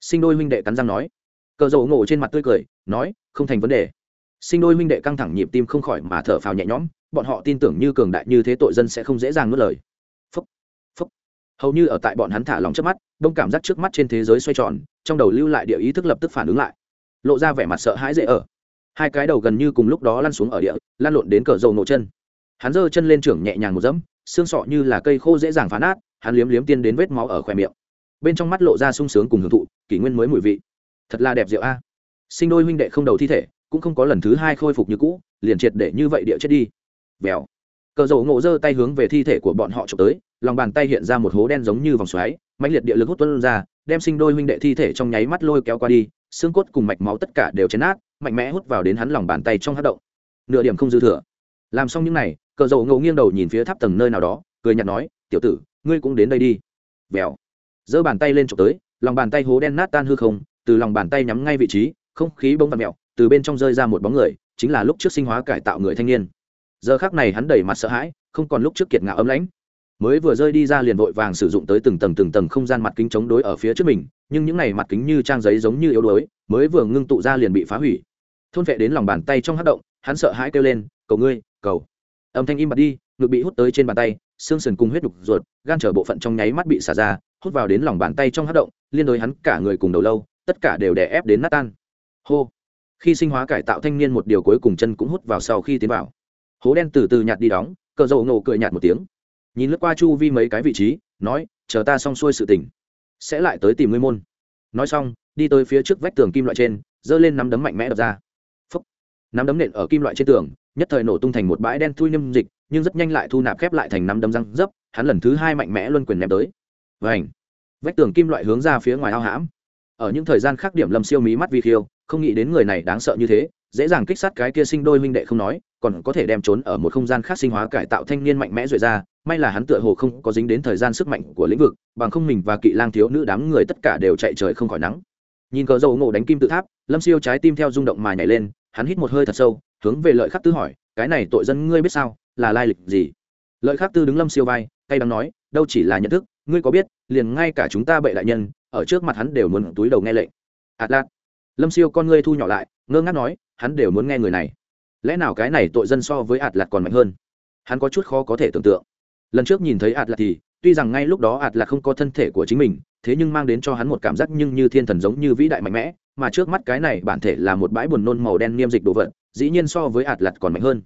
Sinh đôi huynh đệ cắn răng nói. Cờ dầu ngộ trên mặt tươi cười nói không thành vấn đề. Sinh đôi huynh đệ căng thẳng nhịp tim không khỏi mà thở phào nhẹ nhõm bọn họ tin tưởng như cường đại như thế tội dân sẽ không dễ dàng nuốt lời. Phúc, phúc. hầu như ở tại bọn hắn thả lòng trước mắt đông cảm giác trước mắt trên thế giới xoay tròn trong đầu lưu lại địa ý thức lập tức phản ứng lại. Lộ ra vẻ mặt sợ hãi dễ ở. Hai cái đầu gần như cùng lúc đó lăn xuống ở địa lăn lộn đến cờ dầu nổ chân. Hắn giơ chân lên trưởng nhẹ nhàng một dẫm xương sọ như là cây khô dễ dàng phá nát hắn liếm liếm tiên đến vết máu ở khoe miệng bên trong mắt lộ ra sung sướng cùng hưởng thụ, kỷ nguyên mới mùi vị. Thật là đẹp diệu a. Sinh đôi huynh đệ không đầu thi thể, cũng không có lần thứ hai khôi phục như cũ, liền triệt để như vậy địa chết đi. Vèo. Cờ dầu ngộ giơ tay hướng về thi thể của bọn họ trộm tới, lòng bàn tay hiện ra một hố đen giống như vòng xoáy mạnh liệt địa lực hút tuân ra, đem sinh đôi huynh đệ thi thể trong nháy mắt lôi kéo qua đi, xương cốt cùng mạch máu tất cả đều chấn át mạnh mẽ hút vào đến hắn lòng bàn tay trong hát động. Nửa điểm không dư thừa. Làm xong những này, cờ dầu ngộ nghiêng đầu nhìn phía tháp tầng nơi nào đó, cười nhặt nói, tiểu tử, ngươi cũng đến đây đi. Vèo giơ bàn tay lên trộm tới, lòng bàn tay hố đen nát tan hư không, từ lòng bàn tay nhắm ngay vị trí, không khí bông vặt mẹo từ bên trong rơi ra một bóng người, chính là lúc trước sinh hóa cải tạo người thanh niên. Giờ khác này hắn đẩy mặt sợ hãi, không còn lúc trước kiệt ngạo ấm lãnh. Mới vừa rơi đi ra liền vội vàng sử dụng tới từng tầng từng tầng không gian mặt kính chống đối ở phía trước mình, nhưng những này mặt kính như trang giấy giống như yếu đuối, mới vừa ngưng tụ ra liền bị phá hủy. Thôn vệ đến lòng bàn tay trong hát động, hắn sợ hãi kêu lên, cầu ngươi, cầu. Âm thanh im bặt đi, ngực bị hút tới trên bàn tay, xương sườn cùng huyết đục ruột, gan trở bộ phận trong nháy mắt bị xả ra hút vào đến lòng bàn tay trong hát động, liên đối hắn cả người cùng đầu lâu, tất cả đều đè ép đến nát tan. Hô. Khi sinh hóa cải tạo thanh niên một điều cuối cùng chân cũng hút vào sau khi tiến vào. Hố đen từ từ nhạt đi đóng, cờ dầu nổ cười nhạt một tiếng. Nhìn lướt qua chu vi mấy cái vị trí, nói, chờ ta xong xuôi sự tỉnh sẽ lại tới tìm ngươi môn. Nói xong, đi tới phía trước vách tường kim loại trên, giơ lên nắm đấm mạnh mẽ đập ra. Phúc. nắm đấm nện ở kim loại trên tường, nhất thời nổ tung thành một bãi đen thui niêm dịch, nhưng rất nhanh lại thu nạp khép lại thành nắm đấm răng dấp, hắn lần thứ hai mạnh mẽ luân quyền ném tới vảnh. Vách tường kim loại hướng ra phía ngoài ao hãm. Ở những thời gian khác điểm lâm siêu mí mắt vi khiêu, không nghĩ đến người này đáng sợ như thế, dễ dàng kích sát cái kia sinh đôi minh đệ không nói, còn có thể đem trốn ở một không gian khác sinh hóa cải tạo thanh niên mạnh mẽ duệ ra, may là hắn tựa hồ không có dính đến thời gian sức mạnh của lĩnh vực, bằng không mình và kỵ lang thiếu nữ đám người tất cả đều chạy trời không khỏi nắng. Nhìn cờ dầu ngộ đánh kim tự tháp, lâm siêu trái tim theo rung động mà nhảy lên, hắn hít một hơi thật sâu, hướng về lợi khắc tư hỏi, cái này tội dân ngươi biết sao? Là lai lịch gì? Lợi khắc tư đứng lâm siêu vai tay đắng nói, đâu chỉ là nhận thức ngươi có biết, liền ngay cả chúng ta bệ đại nhân, ở trước mặt hắn đều muốn túi đầu nghe lệnh. Atlas lâm siêu con ngươi thu nhỏ lại, ngơ ngác nói, hắn đều muốn nghe người này. Lẽ nào cái này tội dân so với atlas lạt còn mạnh hơn? Hắn có chút khó có thể tưởng tượng. Lần trước nhìn thấy atlas lạt thì, tuy rằng ngay lúc đó atlas lạt không có thân thể của chính mình, thế nhưng mang đến cho hắn một cảm giác nhưng như thiên thần giống như vĩ đại mạnh mẽ, mà trước mắt cái này bản thể là một bãi buồn nôn màu đen niêm dịch đồ vật, dĩ nhiên so với ạt lạt còn mạnh hơn.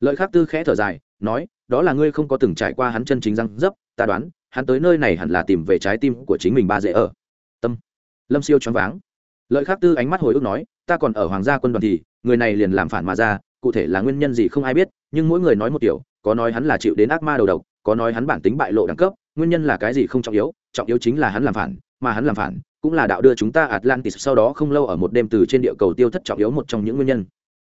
Lợi khắc tư khẽ thở dài, nói, đó là ngươi không có từng trải qua hắn chân chính răng dấp, ta đoán hắn tới nơi này hẳn là tìm về trái tim của chính mình ba dễ ở. Tâm. Lâm siêu choáng váng. Lợi khắc tư ánh mắt hồi ức nói, ta còn ở hoàng gia quân đoàn thì, người này liền làm phản mà ra, cụ thể là nguyên nhân gì không ai biết, nhưng mỗi người nói một kiểu, có nói hắn là chịu đến ác ma đầu độc, có nói hắn bản tính bại lộ đẳng cấp, nguyên nhân là cái gì không trọng yếu trọng yếu chính là hắn làm phản, mà hắn làm phản, cũng là đạo đưa chúng ta atlantis, sau đó không lâu ở một đêm từ trên địa cầu tiêu thất trọng yếu một trong những nguyên nhân.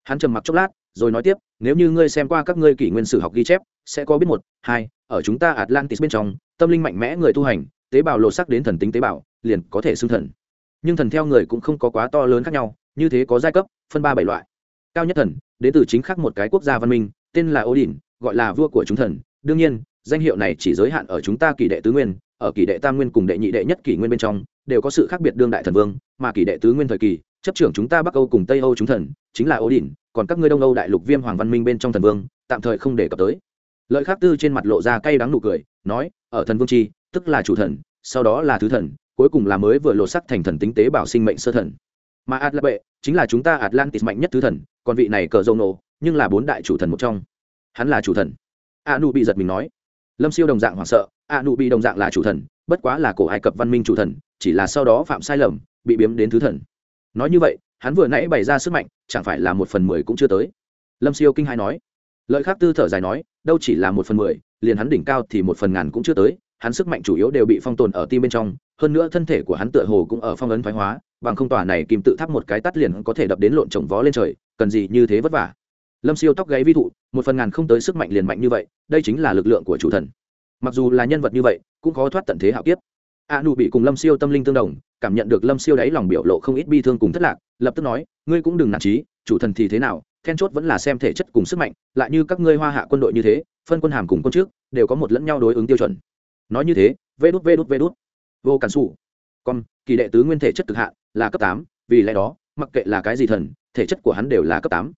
Hắn trầm mặc chốc lát, rồi nói tiếp, nếu như ngươi xem qua các ngươi kỷ nguyên sử học ghi chép, sẽ có biết một, hai ở chúng ta atlantis bên trong, tâm linh mạnh mẽ người tu hành, tế bào lột sắc đến thần tính tế bào, liền có thể xưng thần. Nhưng thần theo người cũng không có quá to lớn khác nhau, như thế có giai cấp, phân ba bảy loại. Cao nhất thần, đến từ chính khác một cái quốc gia văn minh, tên là odin, gọi là vua của chúng thần. Đương nhiên, danh hiệu này chỉ giới hạn ở chúng ta kỷ đệ tứ nguyên, ở kỷ đệ tam nguyên cùng đệ nhị đệ nhất kỷ nguyên bên trong, đều có sự khác biệt đương đại thần vương, mà kỷ đệ tứ nguyên thời kỳ, chấp trưởng chúng ta bắc âu cùng tây âu chúng thần, chính là odin, còn các ngươi đông âu đại lục viêm hoàng văn minh bên trong thần vương, tạm thời không đề cập tới lợi khác tư trên mặt lộ ra cay đắng nụ cười, nói, ở thần vương chi, tức là chủ thần, sau đó là thứ thần, cuối cùng là mới vừa lột sắc thành thần tính tế bảo sinh mệnh sơ thần. Mà là bệ chính là chúng ta atlantis mạnh nhất thứ thần, còn vị này cờ dâu nổ, nhưng là bốn đại chủ thần một trong. Hắn là chủ thần. A nu bị giật mình nói. Lâm siêu đồng dạng hoảng sợ a nu bị đồng dạng là chủ thần, bất quá là cổ ai cập văn minh chủ thần, chỉ là sau đó phạm sai lầm, bị biếm đến thứ thần. Nói như vậy, hắn vừa nãy bày ra sức mạnh, chẳng phải là một phần mười cũng chưa tới. Lâm siêu kinh hai nói lợi khác tư thở dài nói, đâu chỉ là một phần mười, liền hắn đỉnh cao thì một phần ngàn cũng chưa tới, hắn sức mạnh chủ yếu đều bị phong tồn ở tim bên trong, hơn nữa thân thể của hắn tựa hồ cũng ở phong ấn thoái hóa, bằng không tòa này kim tự tháp một cái tắt liền có thể đập đến lộn trồng vó lên trời, cần gì như thế vất vả. Lâm siêu tóc gáy vi thụ, một phần ngàn không tới sức mạnh liền mạnh như vậy, đây chính là lực lượng của chủ thần. Mặc dù là nhân vật như vậy, cũng khó thoát tận thế hạo kiếp. A nụ bị cùng lâm siêu tâm linh tương đồng, cảm nhận được lâm siêu đáy lòng biểu lộ không ít bi thương cùng thất lạc, lập tức nói, ngươi cũng đừng nản trí chủ thần thì thế nào then chốt vẫn là xem thể chất cùng sức mạnh lại như các ngươi hoa hạ quân đội như thế phân quân hàm cùng quân trước đều có một lẫn nhau đối ứng tiêu chuẩn. Nói như thế vê đút vê đút vê đút. Vô cản xù con kỳ đệ tứ nguyên thể chất cực hạ, là cấp tám vì lẽ đó mặc kệ là cái gì thần thể chất của hắn đều là cấp tám.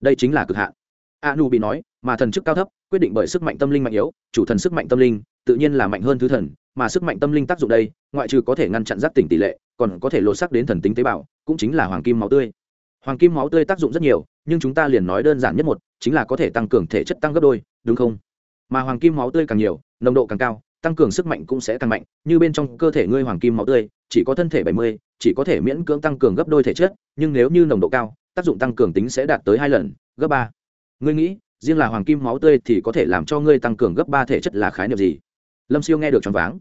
Đây chính là cực hạ. a nu bị nói mà thần chức cao thấp quyết định bởi sức mạnh tâm linh mạnh yếu chủ thần sức mạnh tâm linh tự nhiên là mạnh hơn thứ thần mà sức mạnh tâm linh tác dụng đây ngoại trừ có thể ngăn chặn giác tỉnh tỷ lệ còn có thể lột sắc đến thần tính tế bào cũng chính là hoàng kim máu tươi hoàng kim máu tươi tác dụng rất nhiều, nhưng chúng ta liền nói đơn giản nhất một, chính là có thể tăng cường thể chất tăng gấp đôi, đúng không? Mà hoàng kim máu tươi càng nhiều, nồng độ càng cao, tăng cường sức mạnh cũng sẽ càng mạnh, như bên trong cơ thể ngươi hoàng kim máu tươi, chỉ có thân thể bảy mươi, chỉ có thể miễn cưỡng tăng cường gấp đôi thể chất, nhưng nếu như nồng độ cao, tác dụng tăng cường tính sẽ đạt tới hai lần, gấp ba. Ngươi nghĩ, riêng là hoàng kim máu tươi thì có thể làm cho ngươi tăng cường gấp ba thể chất là khái niệm gì? Lâm siêu nghe được choáng váng.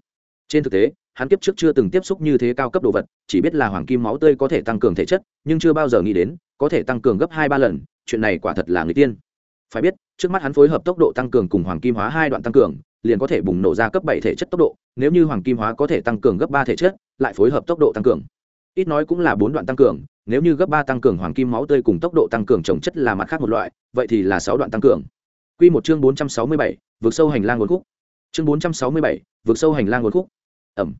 Trên thực tế hắn kiếp trước chưa từng tiếp xúc như thế cao cấp đồ vật, chỉ biết là hoàng kim máu tươi có thể tăng cường thể chất, nhưng chưa bao giờ nghĩ đến, có thể tăng cường gấp hai ba lần, chuyện này quả thật là người tiên. Phải biết, trước mắt hắn phối hợp tốc độ tăng cường cùng hoàng kim hóa hai đoạn tăng cường, liền có thể bùng nổ ra cấp bảy thể chất tốc độ, nếu như hoàng kim hóa có thể tăng cường gấp ba thể chất, lại phối hợp tốc độ tăng cường. Ít nói cũng là bốn đoạn tăng cường, nếu như gấp ba tăng cường hoàng kim máu tươi cùng tốc độ tăng cường trồng chất là mặt khác một loại, vậy thì là sáu đoạn tăng cường. Quy một chương bốn trăm sáu mươi bảy, vượt sâu hành lang nguồn khúc. Chương bốn trăm sáu mươi bảy, vượt sâu hành lang nguồn khúc. Ẩm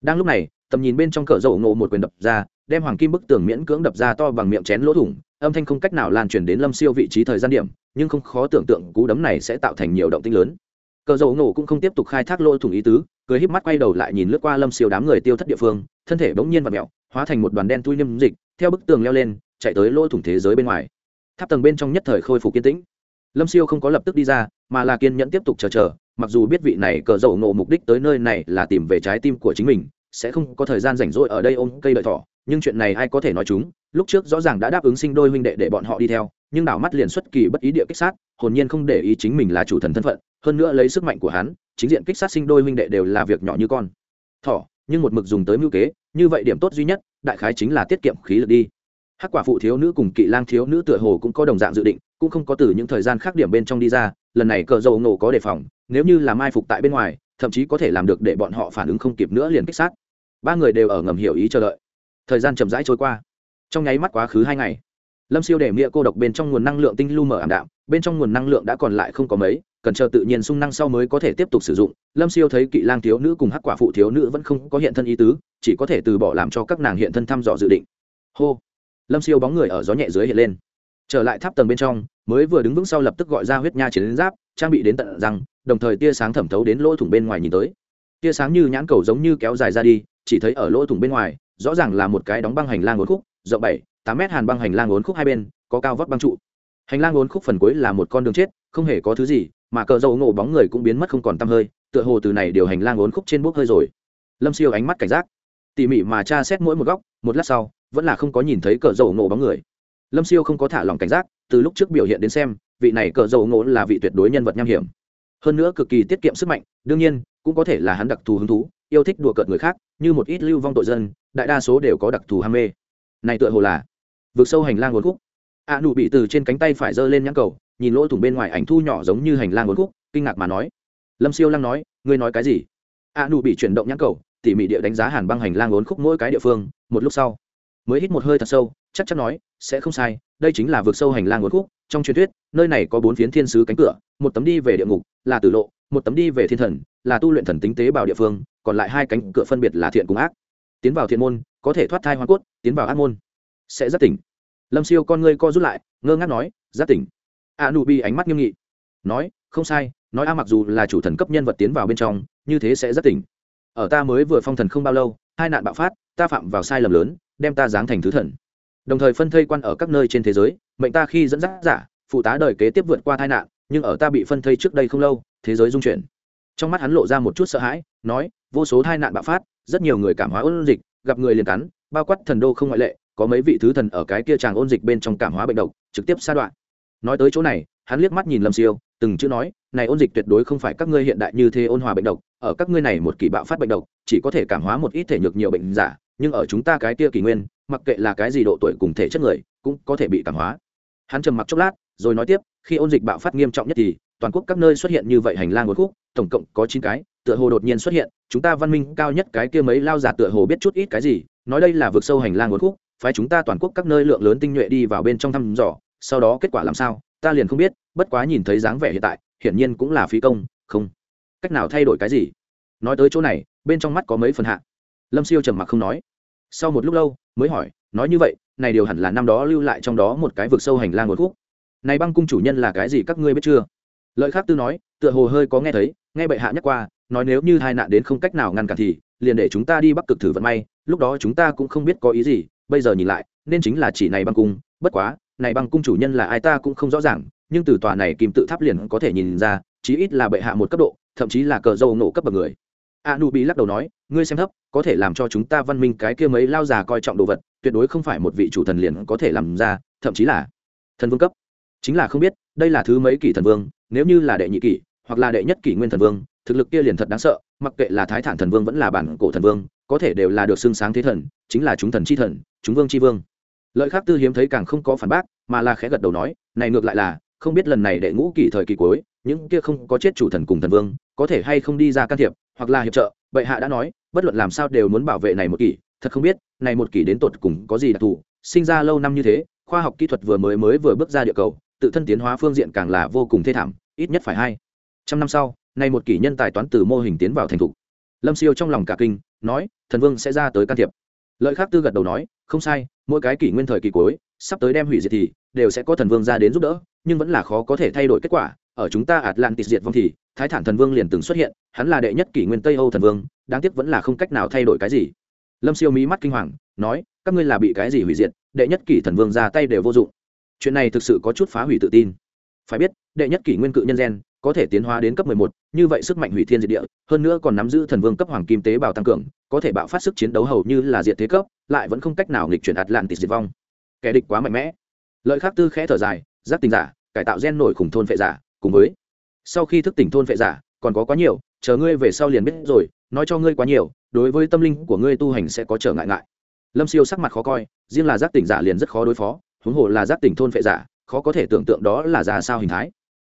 đang lúc này, tầm nhìn bên trong cỡ dầu ngộ một quyền đập ra, đem hoàng kim bức tường miễn cưỡng đập ra to bằng miệng chén lỗ thủng, âm thanh không cách nào lan truyền đến lâm siêu vị trí thời gian điểm, nhưng không khó tưởng tượng cú đấm này sẽ tạo thành nhiều động tinh lớn. Cờ dầu nổ cũng không tiếp tục khai thác lỗ thủng ý tứ, cười híp mắt quay đầu lại nhìn lướt qua lâm siêu đám người tiêu thất địa phương, thân thể bỗng nhiên và mẹo, hóa thành một đoàn đen tui niêm dịch, theo bức tường leo lên, chạy tới lỗ thủng thế giới bên ngoài. Tháp tầng bên trong nhất thời khôi phục kiên tĩnh. Lâm siêu không có lập tức đi ra, mà là kiên nhẫn tiếp tục chờ chờ mặc dù biết vị này cờ dầu nổ mục đích tới nơi này là tìm về trái tim của chính mình, sẽ không có thời gian rảnh rỗi ở đây ôm cây đợi thỏ, nhưng chuyện này ai có thể nói chúng, lúc trước rõ ràng đã đáp ứng sinh đôi huynh đệ để bọn họ đi theo, nhưng đảo mắt liền xuất kỳ bất ý địa kích sát, hồn nhiên không để ý chính mình là chủ thần thân phận, hơn nữa lấy sức mạnh của hắn, chính diện kích sát sinh đôi huynh đệ đều là việc nhỏ như con. Thỏ, nhưng một mực dùng tới mưu kế, như vậy điểm tốt duy nhất, đại khái chính là tiết kiệm khí lực đi. Hắc quả phụ thiếu nữ cùng kỵ lang thiếu nữ tựa hồ cũng có đồng dạng dự định, cũng không có từ những thời gian khác điểm bên trong đi ra lần này cờ dầu nổ có đề phòng, nếu như là mai phục tại bên ngoài, thậm chí có thể làm được để bọn họ phản ứng không kịp nữa liền kích sát. Ba người đều ở ngầm hiểu ý chờ đợi. Thời gian chậm rãi trôi qua. Trong nháy mắt quá khứ hai ngày, lâm siêu để nghĩa cô độc bên trong nguồn năng lượng tinh lu mở ảm đạm, bên trong nguồn năng lượng đã còn lại không có mấy, cần chờ tự nhiên sung năng sau mới có thể tiếp tục sử dụng. Lâm siêu thấy kỵ lang thiếu nữ cùng hắc quả phụ thiếu nữ vẫn không có hiện thân ý tứ, chỉ có thể từ bỏ làm cho các nàng hiện thân thăm dò dự định. Hô! Lâm siêu bóng người ở gió nhẹ dưới hiện lên trở lại tháp tầng bên trong, mới vừa đứng vững sau lập tức gọi ra huyết nha chiến giáp, trang bị đến tận răng, đồng thời tia sáng thẩm thấu đến lỗ thủng bên ngoài nhìn tới. Tia sáng như nhãn cầu giống như kéo dài ra đi, chỉ thấy ở lỗ thủng bên ngoài, rõ ràng là một cái đóng băng hành lang uốn khúc, rộng bảy, tám mét hàn băng hành lang uốn khúc hai bên, có cao vót băng trụ. Hành lang uốn khúc phần cuối là một con đường chết, không hề có thứ gì, mà cờ dầu nổ bóng người cũng biến mất không còn tăm hơi, tựa hồ từ này điều hành lang uốn khúc trên bốc hơi rồi. Lâm siêu ánh mắt cảnh giác. Tỉ mỉ mà tra xét mỗi một góc, một lát sau, vẫn là không có nhìn thấy cờ dầu nổ bóng người lâm siêu không có thả lòng cảnh giác, từ lúc trước biểu hiện đến xem, vị này cờ dầu ngộ là vị tuyệt đối nhân vật nham hiểm. Hơn nữa cực kỳ tiết kiệm sức mạnh, đương nhiên, cũng có thể là hắn đặc thù hứng thú, yêu thích đùa cợt người khác, như một ít lưu vong tội dân, đại đa số đều có đặc thù ham mê. Này tựa hồ là vượt sâu hành lang uốn khúc. A nụ bị từ trên cánh tay phải giơ lên nhãn cầu, nhìn lỗ thủng bên ngoài ảnh thu nhỏ giống như hành lang uốn khúc, kinh ngạc mà nói. Lâm siêu lăng nói, ngươi nói cái gì? A nụ bị chuyển động nhãn cầu, tỉ mỉ địa đánh giá hàn băng hành lang uốn khúc mỗi cái địa phương, một lúc sau, mới hít một hơi thật sâu chắc chắn nói, sẽ không sai, đây chính là vượt sâu hành lang uốn khúc, trong truyền thuyết, nơi này có bốn phiến thiên sứ cánh cửa, một tấm đi về địa ngục, là tử lộ, một tấm đi về thiên thần, là tu luyện thần tính tế bào địa phương, còn lại hai cánh cửa phân biệt là thiện cùng ác. Tiến vào thiện môn, có thể thoát thai hoa cốt, tiến vào ác môn, sẽ rất tỉnh. Lâm siêu con ngươi co rút lại, ngơ ngác nói rất tỉnh. A nụ bi ánh mắt nghiêm nghị, nói, không sai, nói a mặc dù là chủ thần cấp nhân vật tiến vào bên trong, như thế sẽ rất tỉnh. Ở ta mới vừa phong thần không bao lâu, hai nạn bạo phát, ta phạm vào sai lầm lớn, đem ta giáng thành thứ thần đồng thời phân thây quan ở các nơi trên thế giới, mệnh ta khi dẫn dắt giả, phụ tá đời kế tiếp vượt qua tai nạn, nhưng ở ta bị phân thây trước đây không lâu, thế giới dung chuyển. Trong mắt hắn lộ ra một chút sợ hãi, nói, vô số tai nạn bạo phát, rất nhiều người cảm hóa ôn dịch, gặp người liền cắn, bao quát thần đô không ngoại lệ, có mấy vị thứ thần ở cái kia tràng ôn dịch bên trong cảm hóa bệnh độc, trực tiếp sa đoạn. Nói tới chỗ này, hắn liếc mắt nhìn lâm siêu, từng chữ nói, này ôn dịch tuyệt đối không phải các ngươi hiện đại như thế ôn hòa bệnh độc, ở các ngươi này một kỳ bạo phát bệnh độc, chỉ có thể cảm hóa một ít thể nhược nhiều bệnh giả nhưng ở chúng ta cái kia kỷ nguyên, mặc kệ là cái gì độ tuổi cùng thể chất người, cũng có thể bị cảm hóa. Hắn trầm mặc chốc lát, rồi nói tiếp, khi ôn dịch bạo phát nghiêm trọng nhất thì, toàn quốc các nơi xuất hiện như vậy hành lang một khúc, tổng cộng có chín cái, tựa hồ đột nhiên xuất hiện, chúng ta văn minh cao nhất cái kia mấy lao giả tựa hồ biết chút ít cái gì, nói đây là vượt sâu hành lang một khúc, phái chúng ta toàn quốc các nơi lượng lớn tinh nhuệ đi vào bên trong thăm dò, sau đó kết quả làm sao, ta liền không biết, bất quá nhìn thấy dáng vẻ hiện tại, hiển nhiên cũng là phí công, không. Cách nào thay đổi cái gì? Nói tới chỗ này, bên trong mắt có mấy phần hạ. Lâm siêu trầm mặc không nói sau một lúc lâu, mới hỏi, nói như vậy, này điều hẳn là năm đó lưu lại trong đó một cái vực sâu hành lang một khúc. Này băng cung chủ nhân là cái gì các ngươi biết chưa? Lợi khác tư nói, tựa hồ hơi có nghe thấy, nghe bệ hạ nhắc qua, nói nếu như hai nạn đến không cách nào ngăn cản thì, liền để chúng ta đi bắc cực thử vận may, lúc đó chúng ta cũng không biết có ý gì, bây giờ nhìn lại, nên chính là chỉ này băng cung. Bất quá, này băng cung chủ nhân là ai ta cũng không rõ ràng, nhưng từ tòa này kim tự tháp liền có thể nhìn ra, chí ít là bệ hạ một cấp độ, thậm chí là cờ dâu nổ cấp bậc người a nu bị lắc đầu nói, ngươi xem thấp, có thể làm cho chúng ta văn minh cái kia mấy lao già coi trọng đồ vật, tuyệt đối không phải một vị chủ thần liền có thể làm ra, thậm chí là thần vương cấp. Chính là không biết, đây là thứ mấy kỷ thần vương, nếu như là đệ nhị kỷ, hoặc là đệ nhất kỷ nguyên thần vương, thực lực kia liền thật đáng sợ, mặc kệ là thái thản thần vương vẫn là bản cổ thần vương, có thể đều là được xưng sáng thế thần, chính là chúng thần chi thần, chúng vương chi vương. Lợi khác tư hiếm thấy càng không có phản bác, mà là khẽ gật đầu nói, này ngược lại là, không biết lần này đệ ngũ kỷ thời kỳ cuối, những kia không có chết chủ thần cùng thần vương, có thể hay không đi ra can thiệp hoặc là hiệp trợ, bệ hạ đã nói, bất luận làm sao đều muốn bảo vệ này một kỷ, thật không biết, này một kỷ đến tột cùng có gì đặc thù. Sinh ra lâu năm như thế, khoa học kỹ thuật vừa mới mới vừa bước ra địa cầu, tự thân tiến hóa phương diện càng là vô cùng thê thảm, ít nhất phải hai trăm năm sau, này một kỷ nhân tài toán từ mô hình tiến vào thành thục. Lâm siêu trong lòng cả kinh, nói, thần vương sẽ ra tới can thiệp. Lợi khác tư gật đầu nói, không sai, mỗi cái kỷ nguyên thời kỳ cuối, sắp tới đem hủy diệt thì, đều sẽ có thần vương ra đến giúp đỡ, nhưng vẫn là khó có thể thay đổi kết quả ở chúng ta atlantis diệt vong thì thái thản thần vương liền từng xuất hiện hắn là đệ nhất kỷ nguyên tây âu thần vương đáng tiếc vẫn là không cách nào thay đổi cái gì lâm siêu mí mắt kinh hoàng nói các ngươi là bị cái gì hủy diệt đệ nhất kỷ thần vương ra tay đều vô dụng chuyện này thực sự có chút phá hủy tự tin phải biết đệ nhất kỷ nguyên cự nhân gen có thể tiến hóa đến cấp 11, như vậy sức mạnh hủy thiên diệt địa, hơn nữa còn nắm giữ thần vương cấp hoàng kim tế bào tăng cường, có thể bạo phát sức chiến đấu hầu như là diệt thế cấp, lại vẫn không cách nào nghịch chuyển Atlantis diệt vong. Kẻ địch quá mạnh mẽ. Lợi Khắc Tư khẽ thở dài, giác tình giả, cải tạo gen nổi khủng thôn phệ giả, cùng với. Sau khi thức tỉnh thôn vệ giả, còn có quá nhiều, chờ ngươi về sau liền biết rồi, nói cho ngươi quá nhiều, đối với tâm linh của ngươi tu hành sẽ có trở ngại ngại. Lâm Siêu sắc mặt khó coi, riêng là giác tỉnh giả liền rất khó đối phó, huống hồ là giác tỉnh thôn vệ giả, khó có thể tưởng tượng đó là giả sao hình thái.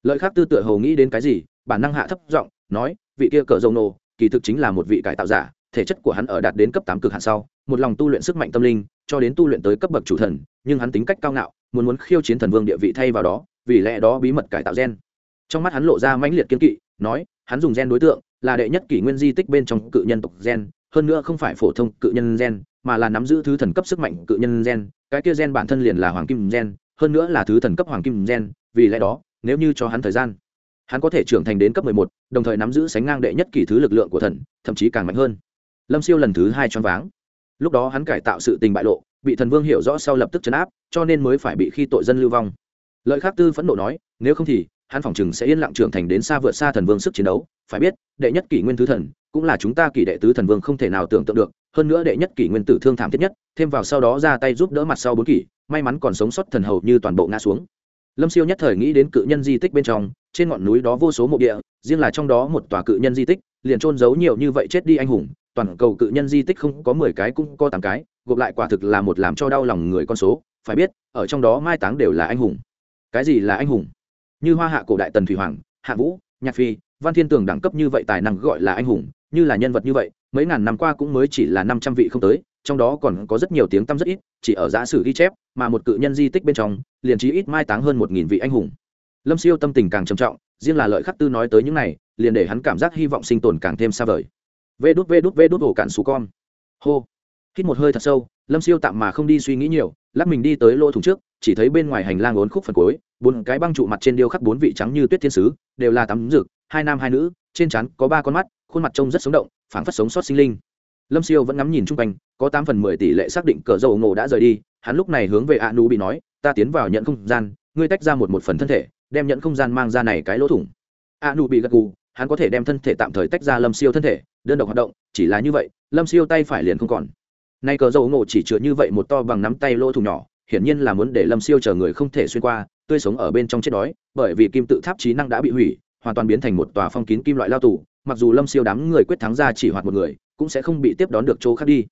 Lợi khác tư tựa hầu nghĩ đến cái gì bản năng hạ thấp giọng nói vị kia cờ dông nô kỳ thực chính là một vị cải tạo giả thể chất của hắn ở đạt đến cấp tám cực hạn sau một lòng tu luyện sức mạnh tâm linh cho đến tu luyện tới cấp bậc chủ thần nhưng hắn tính cách cao ngạo muốn muốn khiêu chiến thần vương địa vị thay vào đó vì lẽ đó bí mật cải tạo gen trong mắt hắn lộ ra mãnh liệt kiên kỵ nói hắn dùng gen đối tượng là đệ nhất kỷ nguyên di tích bên trong cự nhân tộc gen hơn nữa không phải phổ thông cự nhân gen mà là nắm giữ thứ thần cấp sức mạnh cự nhân gen cái kia gen bản thân liền là hoàng kim gen hơn nữa là thứ thần cấp hoàng kim gen vì lẽ đó nếu như cho hắn thời gian hắn có thể trưởng thành đến cấp 11, đồng thời nắm giữ sánh ngang đệ nhất kỳ thứ lực lượng của thần thậm chí càng mạnh hơn. Lâm siêu lần thứ hai choáng váng. Lúc đó hắn cải tạo sự tình bại lộ bị thần vương hiểu rõ sau lập tức chấn áp cho nên mới phải bị khi tội dân lưu vong. Lợi khắc tư phẫn nộ nói nếu không thì hắn phỏng chừng sẽ yên lặng trưởng thành đến xa vượt xa thần vương sức chiến đấu. Phải biết, đệ nhất kỷ nguyên thứ thần, cũng là chúng ta kỷ đệ tứ thần vương không thể nào tưởng tượng được. Hơn nữa đệ nhất kỷ nguyên tử thương thảm thiết nhất, thêm vào sau đó ra tay giúp đỡ mặt sau bốn kỷ, may mắn còn sống sót thần hầu như toàn bộ ngã xuống. Lâm siêu nhất thời nghĩ đến cự nhân di tích bên trong, trên ngọn núi đó vô số mộ địa, riêng là trong đó một tòa cự nhân di tích, liền trôn giấu nhiều như vậy chết đi anh hùng, toàn cầu cự nhân di tích không có mười cái cũng có tám cái, gộp lại quả thực là một làm cho đau lòng người con số. Phải biết, ở trong đó mai táng đều là anh hùng. Cái gì là anh hùng? Như hoa hạ cổ đại tần thủy hoàng, hạ vũ, nhạc phi, văn thiên tường đẳng cấp như vậy tài năng gọi là anh hùng, như là nhân vật như vậy, mấy ngàn năm qua cũng mới chỉ là năm trăm vị không tới, trong đó còn có rất nhiều tiếng tăm rất ít, chỉ ở giả sử ghi chép, mà một cự nhân di tích bên trong, liền trí ít mai táng hơn một nghìn vị anh hùng. Lâm siêu tâm tình càng trầm trọng, riêng là lợi khắc tư nói tới những này, liền để hắn cảm giác hy vọng sinh tồn càng thêm xa vời. Vê đút vê đút vê đút, ổ cạn xù con. Hô. Hít một hơi thật sâu, lâm siêu tạm mà không đi suy nghĩ nhiều, lắc mình đi tới lỗ thùng trước, chỉ thấy bên ngoài hành lang ốn khúc phần cuối bốn cái băng trụ mặt trên điêu khắc bốn vị trắng như tuyết thiên sứ, đều là tắm rực, hai nam hai nữ, trên trán có ba con mắt, khuôn mặt trông rất sống động, phảng phất sống sót sinh linh. Lâm siêu vẫn ngắm nhìn chung quanh, có tám phần mười tỷ lệ xác định cờ dầu ngộ đã rời đi, hắn lúc này hướng về a nu bị nói, ta tiến vào nhận không gian, ngươi tách ra một một phần thân thể, đem nhận không gian mang ra này cái lỗ thủng. A nu bị gật gù, hắn có thể đem thân thể tạm thời tách ra lâm siêu thân thể, đơn độc hoạt động, chỉ là như vậy, lâm siêu tay phải liền không còn. Nay cờ dầu ngộ chỉ chứa như vậy một to bằng nắm tay lỗ thủng nhỏ, hiển nhiên là muốn để lâm siêu chờ người không thể xuyên qua tươi sống ở bên trong chết đói, bởi vì kim tự tháp trí năng đã bị hủy, hoàn toàn biến thành một tòa phong kín kim loại lao tù, mặc dù lâm siêu đám người quyết thắng ra chỉ hoạt một người, cũng sẽ không bị tiếp đón được chỗ khác đi.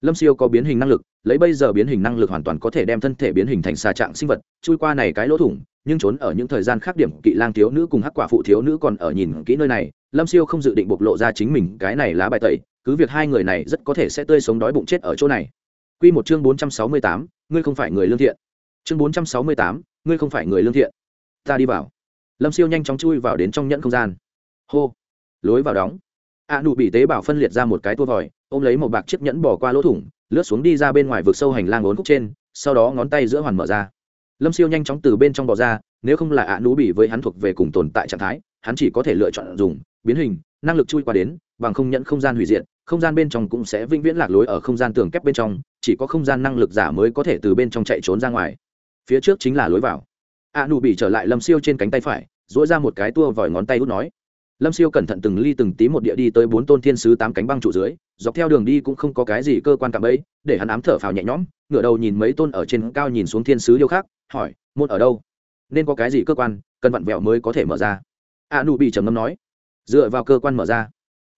Lâm siêu có biến hình năng lực, lấy bây giờ biến hình năng lực hoàn toàn có thể đem thân thể biến hình thành xà trạng sinh vật, chui qua này cái lỗ thủng, nhưng trốn ở những thời gian khác điểm, kỵ lang thiếu nữ cùng hắc quả phụ thiếu nữ còn ở nhìn kỹ nơi này, lâm siêu không dự định bộc lộ ra chính mình cái này lá bài tẩy, cứ việc hai người này rất có thể sẽ tươi sống đói bụng chết ở chỗ này. Q một chương bốn trăm sáu mươi tám, ngươi không phải người lương thiện. Chương bốn trăm sáu mươi tám ngươi không phải người lương thiện. Ta đi vào. Lâm siêu nhanh chóng chui vào đến trong nhẫn không gian. Hô! Lối vào đóng. A nụ bị tế bào phân liệt ra một cái tua vòi, ôm lấy một bạc chiếc nhẫn bỏ qua lỗ thủng, lướt xuống đi ra bên ngoài vực sâu hành lang ốn khúc trên, sau đó ngón tay giữa hoàn mở ra. Lâm siêu nhanh chóng từ bên trong bò ra, nếu không là ạ nụ bị với hắn thuộc về cùng tồn tại trạng thái, hắn chỉ có thể lựa chọn dùng, biến hình, năng lực chui qua đến, bằng không nhận không gian hủy diệt, không gian bên trong cũng sẽ vĩnh viễn lạc lối ở không gian tường kép bên trong, chỉ có không gian năng lực giả mới có thể từ bên trong chạy trốn ra ngoài phía trước chính là lối vào. A nụ bị trở lại lâm siêu trên cánh tay phải dỗi ra một cái tua vòi ngón tay út nói. Lâm siêu cẩn thận từng ly từng tí một địa đi tới bốn tôn thiên sứ tám cánh băng trụ dưới, dọc theo đường đi cũng không có cái gì cơ quan cạm ấy để hắn ám thở phào nhẹ nhõm, ngửa đầu nhìn mấy tôn ở trên cao nhìn xuống thiên sứ điêu khác hỏi, môn ở đâu? Nên có cái gì cơ quan, cần vặn vẹo mới có thể mở ra? A nụ bị trầm ngâm nói. Dựa vào cơ quan mở ra.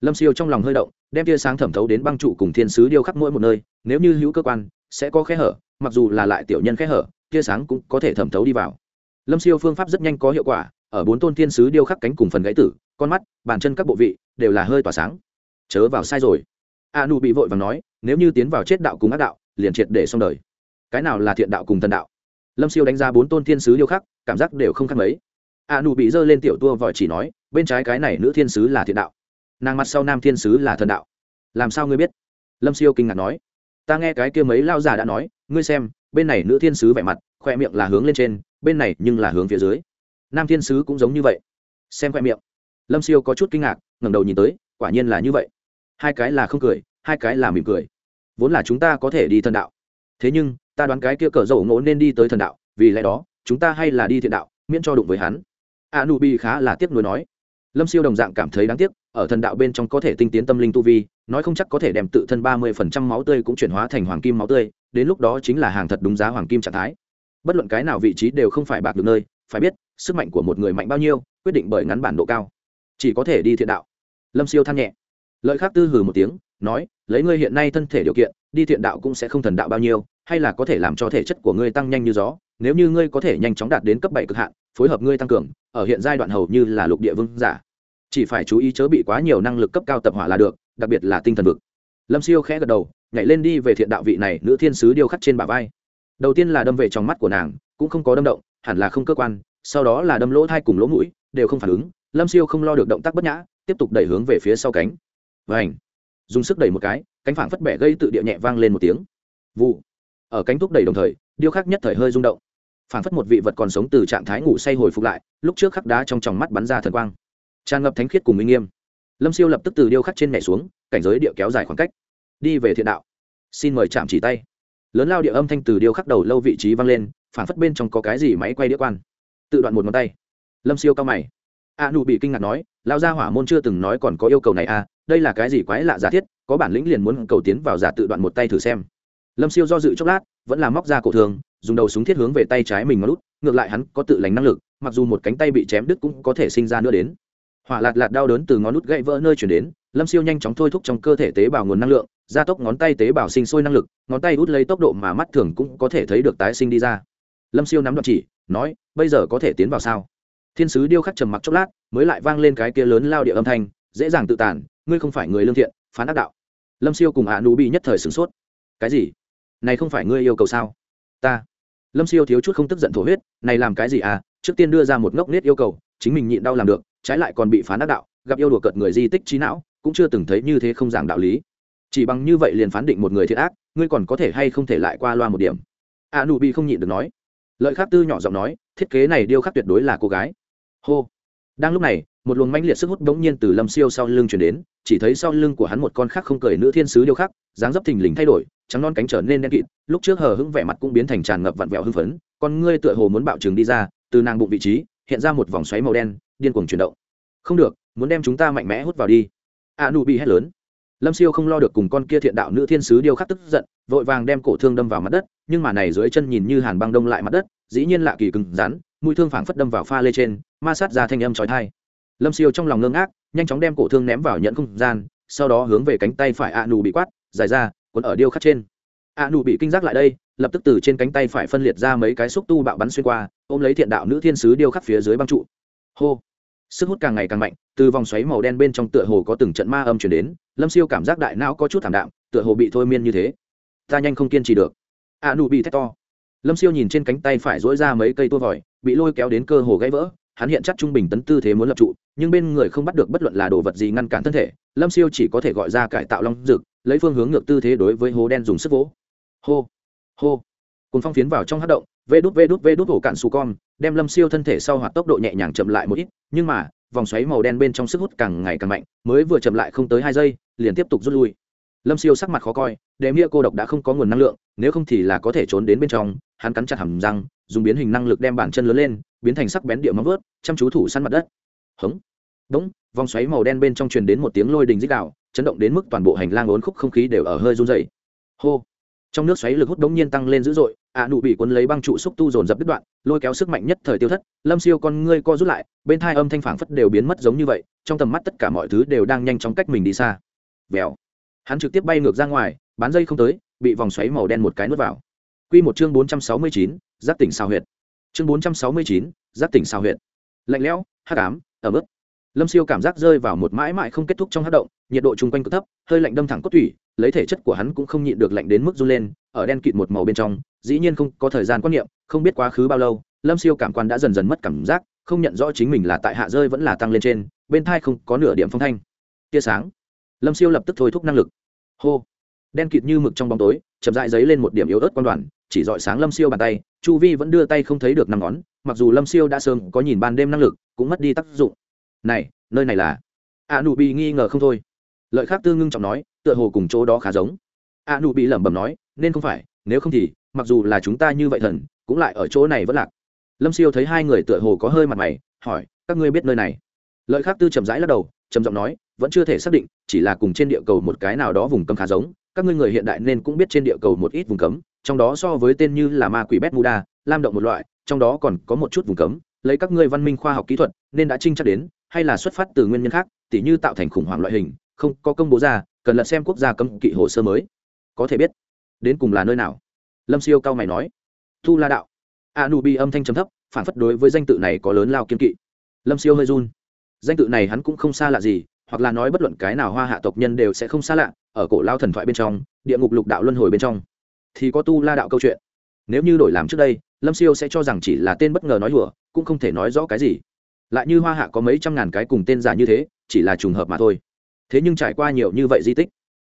Lâm siêu trong lòng hơi động, đem tia sáng thẩm thấu đến băng trụ cùng thiên sứ điêu khắc mỗi một nơi, nếu như hữu cơ quan, sẽ có khe hở, mặc dù là lại tiểu nhân khe hở tia sáng cũng có thể thẩm thấu đi vào. Lâm siêu phương pháp rất nhanh có hiệu quả, ở bốn tôn thiên sứ điêu khắc cánh cùng phần gãy tử, con mắt, bàn chân các bộ vị đều là hơi tỏa sáng. Chớ vào sai rồi. A nu bị vội và nói, nếu như tiến vào chết đạo cùng ác đạo, liền triệt để xong đời. Cái nào là thiện đạo cùng thần đạo? Lâm siêu đánh ra bốn tôn thiên sứ điêu khắc, cảm giác đều không khác mấy. A nu bị giơ lên tiểu tua vội chỉ nói, bên trái cái này nữ thiên sứ là thiện đạo. Nàng mặt sau nam thiên sứ là thần đạo. Làm sao ngươi biết? Lâm siêu kinh ngạc nói. Ta nghe cái kia mấy lao già đã nói, ngươi xem bên này nữ thiên sứ vẻ mặt, khoe miệng là hướng lên trên, bên này nhưng là hướng phía dưới. Nam thiên sứ cũng giống như vậy. Xem khoe miệng. Lâm siêu có chút kinh ngạc, ngẩng đầu nhìn tới, quả nhiên là như vậy. Hai cái là không cười, hai cái là mỉm cười. Vốn là chúng ta có thể đi thần đạo. Thế nhưng, ta đoán cái kia cờ dầu ngỗ nên đi tới thần đạo, vì lẽ đó, chúng ta hay là đi thiện đạo, miễn cho đụng với hắn. A nu bi khá là tiếc nuối nói. Lâm siêu đồng dạng cảm thấy đáng tiếc, ở thần đạo bên trong có thể tinh tiến tâm linh tu vi, nói không chắc có thể đem tự thân ba mươi phần trăm máu tươi cũng chuyển hóa thành hoàng kim máu tươi đến lúc đó chính là hàng thật đúng giá hoàng kim trạng thái. Bất luận cái nào vị trí đều không phải bạc được nơi, phải biết, sức mạnh của một người mạnh bao nhiêu, quyết định bởi ngắn bản độ cao. Chỉ có thể đi thiện đạo. Lâm siêu than nhẹ. Lợi khác tư hừ một tiếng, nói, lấy ngươi hiện nay thân thể điều kiện, đi thiện đạo cũng sẽ không thần đạo bao nhiêu, hay là có thể làm cho thể chất của ngươi tăng nhanh như gió, nếu như ngươi có thể nhanh chóng đạt đến cấp bảy cực hạn, phối hợp ngươi tăng cường, ở hiện giai đoạn hầu như là lục địa vương giả. Chỉ phải chú ý chớ bị quá nhiều năng lực cấp cao tập hỏa là được, đặc biệt là tinh thần vực lâm siêu khẽ gật đầu, nhảy lên đi về thiện đạo vị này nữ thiên sứ điêu khắc trên bả vai. Đầu tiên là đâm về trong mắt của nàng, cũng không có đâm động, hẳn là không cơ quan, sau đó là đâm lỗ thai cùng lỗ mũi, đều không phản ứng. Lâm siêu không lo được động tác bất nhã, tiếp tục đẩy hướng về phía sau cánh. Và ảnh dùng sức đẩy một cái, cánh phảng phất bẻ gây tự địa nhẹ vang lên một tiếng. Vụ! Ở cánh thúc đẩy đồng thời, điêu khắc nhất thời hơi rung động. Phảng phất một vị vật còn sống từ trạng thái ngủ say hồi phục lại, lúc trước khắc đá trong tròng mắt bắn ra thần quang. Tràn ngập thánh khiết cùng minh nghiêm. Lâm siêu lập tức từ điêu khắc trên nhảy xuống, cảnh giới địa kéo dài khoảng cách đi về thiện đạo. Xin mời chạm chỉ tay. Lớn lao địa âm thanh từ điêu khắc đầu lâu vị trí vang lên phản phất bên trong có cái gì máy quay đĩa quan. Tự đoạn một ngón tay. Lâm siêu cao mày. A nụ bị kinh ngạc nói lao gia hỏa môn chưa từng nói còn có yêu cầu này à đây là cái gì quái lạ giả thiết, có bản lĩnh liền muốn cầu tiến vào giả tự đoạn một tay thử xem. Lâm siêu do dự chốc lát, vẫn là móc ra cổ thường, dùng đầu súng thiết hướng về tay trái mình ngón lút ngược lại hắn có tự lành năng lực, mặc dù một cánh tay bị chém đứt cũng có thể sinh ra nữa đến. Hỏa lạt lạt đau đớn từ ngón nút gãy vỡ nơi chuyển đến, lâm siêu nhanh chóng thôi thúc trong cơ thể tế bào nguồn năng lượng gia tốc ngón tay tế bào sinh sôi năng lực, ngón tay hút lấy tốc độ mà mắt thường cũng có thể thấy được tái sinh đi ra. Lâm siêu nắm đoạn chỉ, nói, bây giờ có thể tiến vào sao? Thiên sứ điêu khắc trầm mặc chốc lát, mới lại vang lên cái kia lớn lao địa âm thanh, dễ dàng tự tàn ngươi không phải người lương thiện, phán ác đạo. Lâm siêu cùng ạ nụ bị nhất thời sửng sốt. Cái gì? Này không phải ngươi yêu cầu sao? Ta. Lâm siêu thiếu chút không tức giận thổ huyết, này làm cái gì à? Trước tiên đưa ra một ngốc nết yêu cầu, chính mình nhịn đau làm được, trái lại còn bị phán ác đạo, gặp yêu đùa cợt người di tích trí não, cũng chưa từng thấy như thế không giảng đạo lý chỉ bằng như vậy liền phán định một người thiệt ác, ngươi còn có thể hay không thể lại qua loa một điểm? A nụ bị không nhịn được nói. Lợi khắc tư nhỏ giọng nói, thiết kế này điêu khắc tuyệt đối là cô gái. Hô. Đang lúc này, một luồng mãnh liệt sức hút bỗng nhiên từ lâm siêu sau lưng chuyển đến, chỉ thấy sau lưng của hắn một con khác không cười nữ thiên sứ điêu khắc, dáng dấp thình lình thay đổi, trắng non cánh trở nên đen kịt, lúc trước hờ hững vẻ mặt cũng biến thành tràn ngập vặn vẹo hưng phấn, con ngươi tựa hồ muốn bạo trường đi ra, từ nàng bụng vị trí, hiện ra một vòng xoáy màu đen, điên cuồng chuyển động. Không được, muốn đem chúng ta mạnh mẽ hút vào đi. A Nụ bị hét lớn lâm siêu không lo được cùng con kia thiện đạo nữ thiên sứ điêu khắc tức giận, vội vàng đem cổ thương đâm vào mặt đất, nhưng mà này dưới chân nhìn như hàn băng đông lại mặt đất, dĩ nhiên lạ kỳ cứng rắn, mũi thương phảng phất đâm vào pha lê trên, ma sát ra thanh âm trói thai lâm siêu trong lòng ngưng ác nhanh chóng đem cổ thương ném vào nhận không gian, sau đó hướng về cánh tay phải a nù bị quát dài ra quấn ở điêu khắc trên. A nù bị kinh giác lại đây, lập tức từ trên cánh tay phải phân liệt ra mấy cái xúc tu bạo bắn xuyên qua, ôm lấy thiện đạo nữ thiên sứ điêu khắc phía dưới băng trụ. Hô! Sức hút càng ngày càng mạnh từ vòng xoáy màu đen bên trong tựa hồ có từng trận ma âm chuyển đến, lâm siêu cảm giác đại não có chút thảm đạm, tựa hồ bị thôi miên như thế. Ta nhanh không kiên trì được. A nụ bị thét to. Lâm siêu nhìn trên cánh tay phải dỗi ra mấy cây tua vòi, bị lôi kéo đến cơ hồ gãy vỡ, hắn hiện chắc trung bình tấn tư thế muốn lập trụ, nhưng bên người không bắt được bất luận là đồ vật gì ngăn cản thân thể, lâm siêu chỉ có thể gọi ra cải tạo long rực lấy phương hướng ngược tư thế đối với hố đen dùng sức vỗ. Hô hô. Cùng phong phiến vào trong hát động, vê đút vê đút vê đút hổ cạn xù con, đem lâm siêu thân thể sau hoạt tốc độ nhẹ nhàng chậm lại một ít, nhưng mà vòng xoáy màu đen bên trong sức hút càng ngày càng mạnh mới vừa chậm lại không tới hai giây liền tiếp tục rút lui lâm siêu sắc mặt khó coi đệm nghĩa cô độc đã không có nguồn năng lượng nếu không thì là có thể trốn đến bên trong hắn cắn chặt hầm răng dùng biến hình năng lực đem bàn chân lớn lên biến thành sắc bén địa móng vớt chăm chú thủ săn mặt đất hống Đống, vòng xoáy màu đen bên trong truyền đến một tiếng lôi đình dích đạo, chấn động đến mức toàn bộ hành lang ốn khúc không khí đều ở hơi run rẩy. Hô. Trong nước xoáy lực hút đống nhiên tăng lên dữ dội, ạ nụ bị cuốn lấy băng trụ xúc tu dồn dập đứt đoạn, lôi kéo sức mạnh nhất thời tiêu thất, Lâm Siêu con ngươi co rút lại, bên thai âm thanh phảng phất đều biến mất giống như vậy, trong tầm mắt tất cả mọi thứ đều đang nhanh chóng cách mình đi xa. Vèo. Hắn trực tiếp bay ngược ra ngoài, bán dây không tới, bị vòng xoáy màu đen một cái nuốt vào. Quy một chương bốn trăm sáu mươi chín giáp tỉnh sao huyệt. Chương bốn trăm sáu mươi chín giáp tỉnh sao huyệt. Lạnh lẽo, hắc ám, ẩm mức lâm siêu cảm giác rơi vào một mãi mãi không kết thúc trong hát động nhiệt độ chung quanh cực thấp hơi lạnh đâm thẳng cốt thủy lấy thể chất của hắn cũng không nhịn được lạnh đến mức run lên, ở đen kịt một màu bên trong, dĩ nhiên không có thời gian quan niệm, không biết quá khứ bao lâu, lâm siêu cảm quan đã dần dần mất cảm giác, không nhận rõ chính mình là tại hạ rơi vẫn là tăng lên trên, bên thai không có nửa điểm phong thanh. Tia sáng. Lâm siêu lập tức thôi thúc năng lực. Hô. Đen kịt như mực trong bóng tối, chậm dại giấy lên một điểm yếu ớt quan đoàn, chỉ dọi sáng lâm siêu bàn tay, chu vi vẫn đưa tay không thấy được năm ngón, mặc dù lâm siêu đã sớm có nhìn ban đêm năng lực, cũng mất đi tác dụng. Này, nơi này là. A nụ bị nghi ngờ không thôi. Lợi khác tư ngưng trọng nói tựa hồ cùng chỗ đó khá giống. A nụ bị lẩm bẩm nói, nên không phải, nếu không thì, mặc dù là chúng ta như vậy thần, cũng lại ở chỗ này vẫn lạc. Lâm siêu thấy hai người tựa hồ có hơi mặt mày, hỏi, các ngươi biết nơi này? Lợi khác tư chậm rãi lắc đầu, trầm giọng nói, vẫn chưa thể xác định, chỉ là cùng trên địa cầu một cái nào đó vùng cấm khá giống. Các ngươi người hiện đại nên cũng biết trên địa cầu một ít vùng cấm, trong đó so với tên như là ma quỷ bét muda lam động một loại, trong đó còn có một chút vùng cấm. Lấy các ngươi văn minh khoa học kỹ thuật, nên đã trinh chắc đến, hay là xuất phát từ nguyên nhân khác, tỉ như tạo thành khủng hoảng loại hình, không có công bố ra cần lật xem quốc gia cấm kỵ hồ sơ mới. Có thể biết, đến cùng là nơi nào? Lâm siêu cao mày nói. Thu la đạo. A nu bi âm thanh trầm thấp, phản phất đối với danh tự này có lớn lao kiên kỵ. Lâm siêu hơi run. Danh tự này hắn cũng không xa lạ gì, hoặc là nói bất luận cái nào hoa hạ tộc nhân đều sẽ không xa lạ, ở cổ lao thần thoại bên trong, địa ngục lục đạo luân hồi bên trong, thì có tu la đạo câu chuyện. Nếu như đổi làm trước đây, lâm siêu sẽ cho rằng chỉ là tên bất ngờ nói đùa, cũng không thể nói rõ cái gì. Lại như hoa hạ có mấy trăm ngàn cái cùng tên giả như thế, chỉ là trùng hợp mà thôi thế nhưng trải qua nhiều như vậy di tích,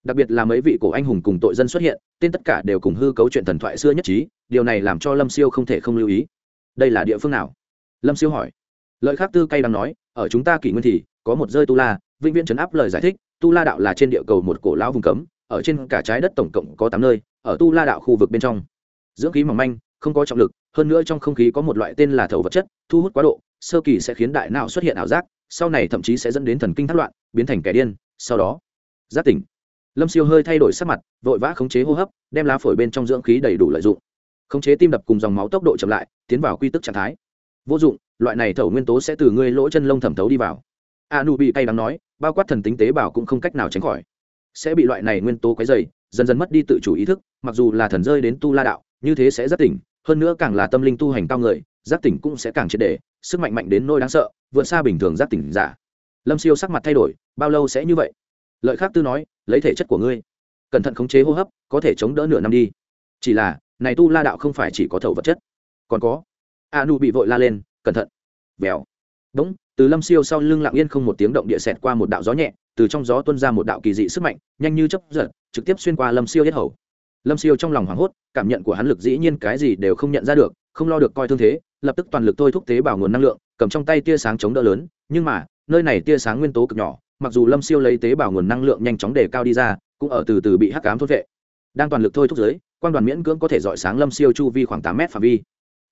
đặc biệt là mấy vị cổ anh hùng cùng tội dân xuất hiện, tên tất cả đều cùng hư cấu chuyện thần thoại xưa nhất trí, điều này làm cho lâm siêu không thể không lưu ý. Đây là địa phương nào? Lâm siêu hỏi. Lợi khác tư cay đang nói, ở chúng ta kỷ nguyên thì, có một rơi tu la, vĩnh viễn Trấn áp lời giải thích, tu la đạo là trên địa cầu một cổ lão vùng cấm, ở trên cả trái đất tổng cộng có tám nơi, ở tu la đạo khu vực bên trong. Dưỡng khí mỏng manh, không có trọng lực, hơn nữa trong không khí có một loại tên là thầu vật chất, thu hút quá độ, sơ kỳ sẽ khiến đại não xuất hiện ảo giác, sau này thậm chí sẽ dẫn đến thần kinh thất loạn, biến thành kẻ điên sau đó, giác tỉnh. Lâm siêu hơi thay đổi sắc mặt, vội vã khống chế hô hấp, đem lá phổi bên trong dưỡng khí đầy đủ lợi dụng. Khống chế tim đập cùng dòng máu tốc độ chậm lại, tiến vào quy tức trạng thái. Vô dụng, loại này thẩu nguyên tố sẽ từ ngươi lỗ chân lông thẩm thấu đi vào. A nu bị cay đắng nói, bao quát thần tính tế bào cũng không cách nào tránh khỏi. Sẽ bị loại này nguyên tố quấy dày dần dần mất đi tự chủ ý thức, mặc dù là thần rơi đến tu la đạo, như thế sẽ rất tỉnh, hơn nữa càng là tâm linh tu hành cao người, giác tỉnh cũng sẽ càng triệt đề sức mạnh mạnh đến nỗi đáng sợ, vượt xa bình thường giác tỉnh giả lâm siêu sắc mặt thay đổi, bao lâu sẽ như vậy? Lợi khác tư nói, lấy thể chất của ngươi. Cẩn thận khống chế hô hấp, có thể chống đỡ nửa năm đi. Chỉ là, này tu la đạo không phải chỉ có thầu vật chất. Còn có, a nu bị vội la lên, cẩn thận. Vèo. Đúng, từ lâm siêu sau lưng lặng yên không một tiếng động địa xẹt qua một đạo gió nhẹ, từ trong gió tuôn ra một đạo kỳ dị sức mạnh, nhanh như chấp giật, trực tiếp xuyên qua lâm siêu yết hầu. Lâm siêu trong lòng hoảng hốt, cảm nhận của hắn lực dĩ nhiên cái gì đều không nhận ra được, không lo được coi thương thế, lập tức toàn lực thôi thúc tế bào nguồn năng lượng, cầm trong tay tia sáng chống đỡ lớn, nhưng mà nơi này tia sáng nguyên tố cực nhỏ, mặc dù lâm siêu lấy tế bào nguồn năng lượng nhanh chóng để cao đi ra, cũng ở từ từ bị hắc cám thốt vệ. Đang toàn lực thôi thúc giới quan đoàn miễn cưỡng có thể dọi sáng lâm siêu chu vi khoảng tám mét phạm vi.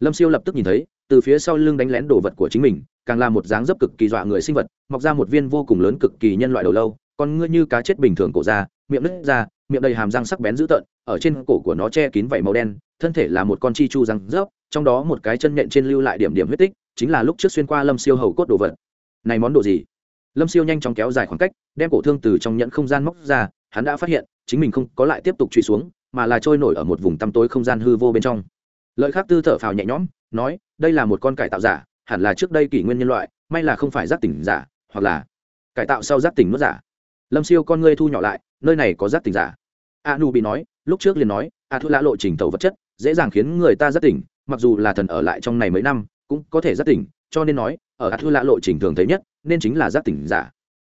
Lâm siêu lập tức nhìn thấy, từ phía sau lưng đánh lén đồ vật của chính mình, càng là một dáng dấp cực kỳ dọa người sinh vật, mọc ra một viên vô cùng lớn cực kỳ nhân loại đầu lâu còn ngươi như cá chết bình thường cổ ra, miệng nứt ra, miệng đầy hàm răng sắc bén dữ tợn, ở trên cổ của nó che kín vảy màu đen, thân thể là một con chi chu răng rớp, trong đó một cái chân nhện trên lưu lại điểm điểm huyết tích, chính là lúc trước xuyên qua lâm siêu hầu cốt đồ vật này món đồ gì? Lâm siêu nhanh chóng kéo dài khoảng cách, đem cổ thương từ trong nhẫn không gian móc ra, hắn đã phát hiện, chính mình không có lại tiếp tục truy xuống, mà là trôi nổi ở một vùng tăm tối không gian hư vô bên trong. Lợi khác tư thở phào nhẹ nhõm, nói, đây là một con cải tạo giả, hẳn là trước đây kỷ nguyên nhân loại, may là không phải giác tỉnh giả, hoặc là cải tạo sau giác tỉnh nuốt giả. Lâm siêu con ngươi thu nhỏ lại, nơi này có giác tỉnh giả. A nu bị nói, lúc trước liền nói, a thu lã lộ trình tàu vật chất, dễ dàng khiến người ta giác tỉnh, mặc dù là thần ở lại trong này mấy năm, cũng có thể giác tỉnh, cho nên nói ở ạt thư lạ lộ trình thường thấy nhất, nên chính là giác tỉnh giả.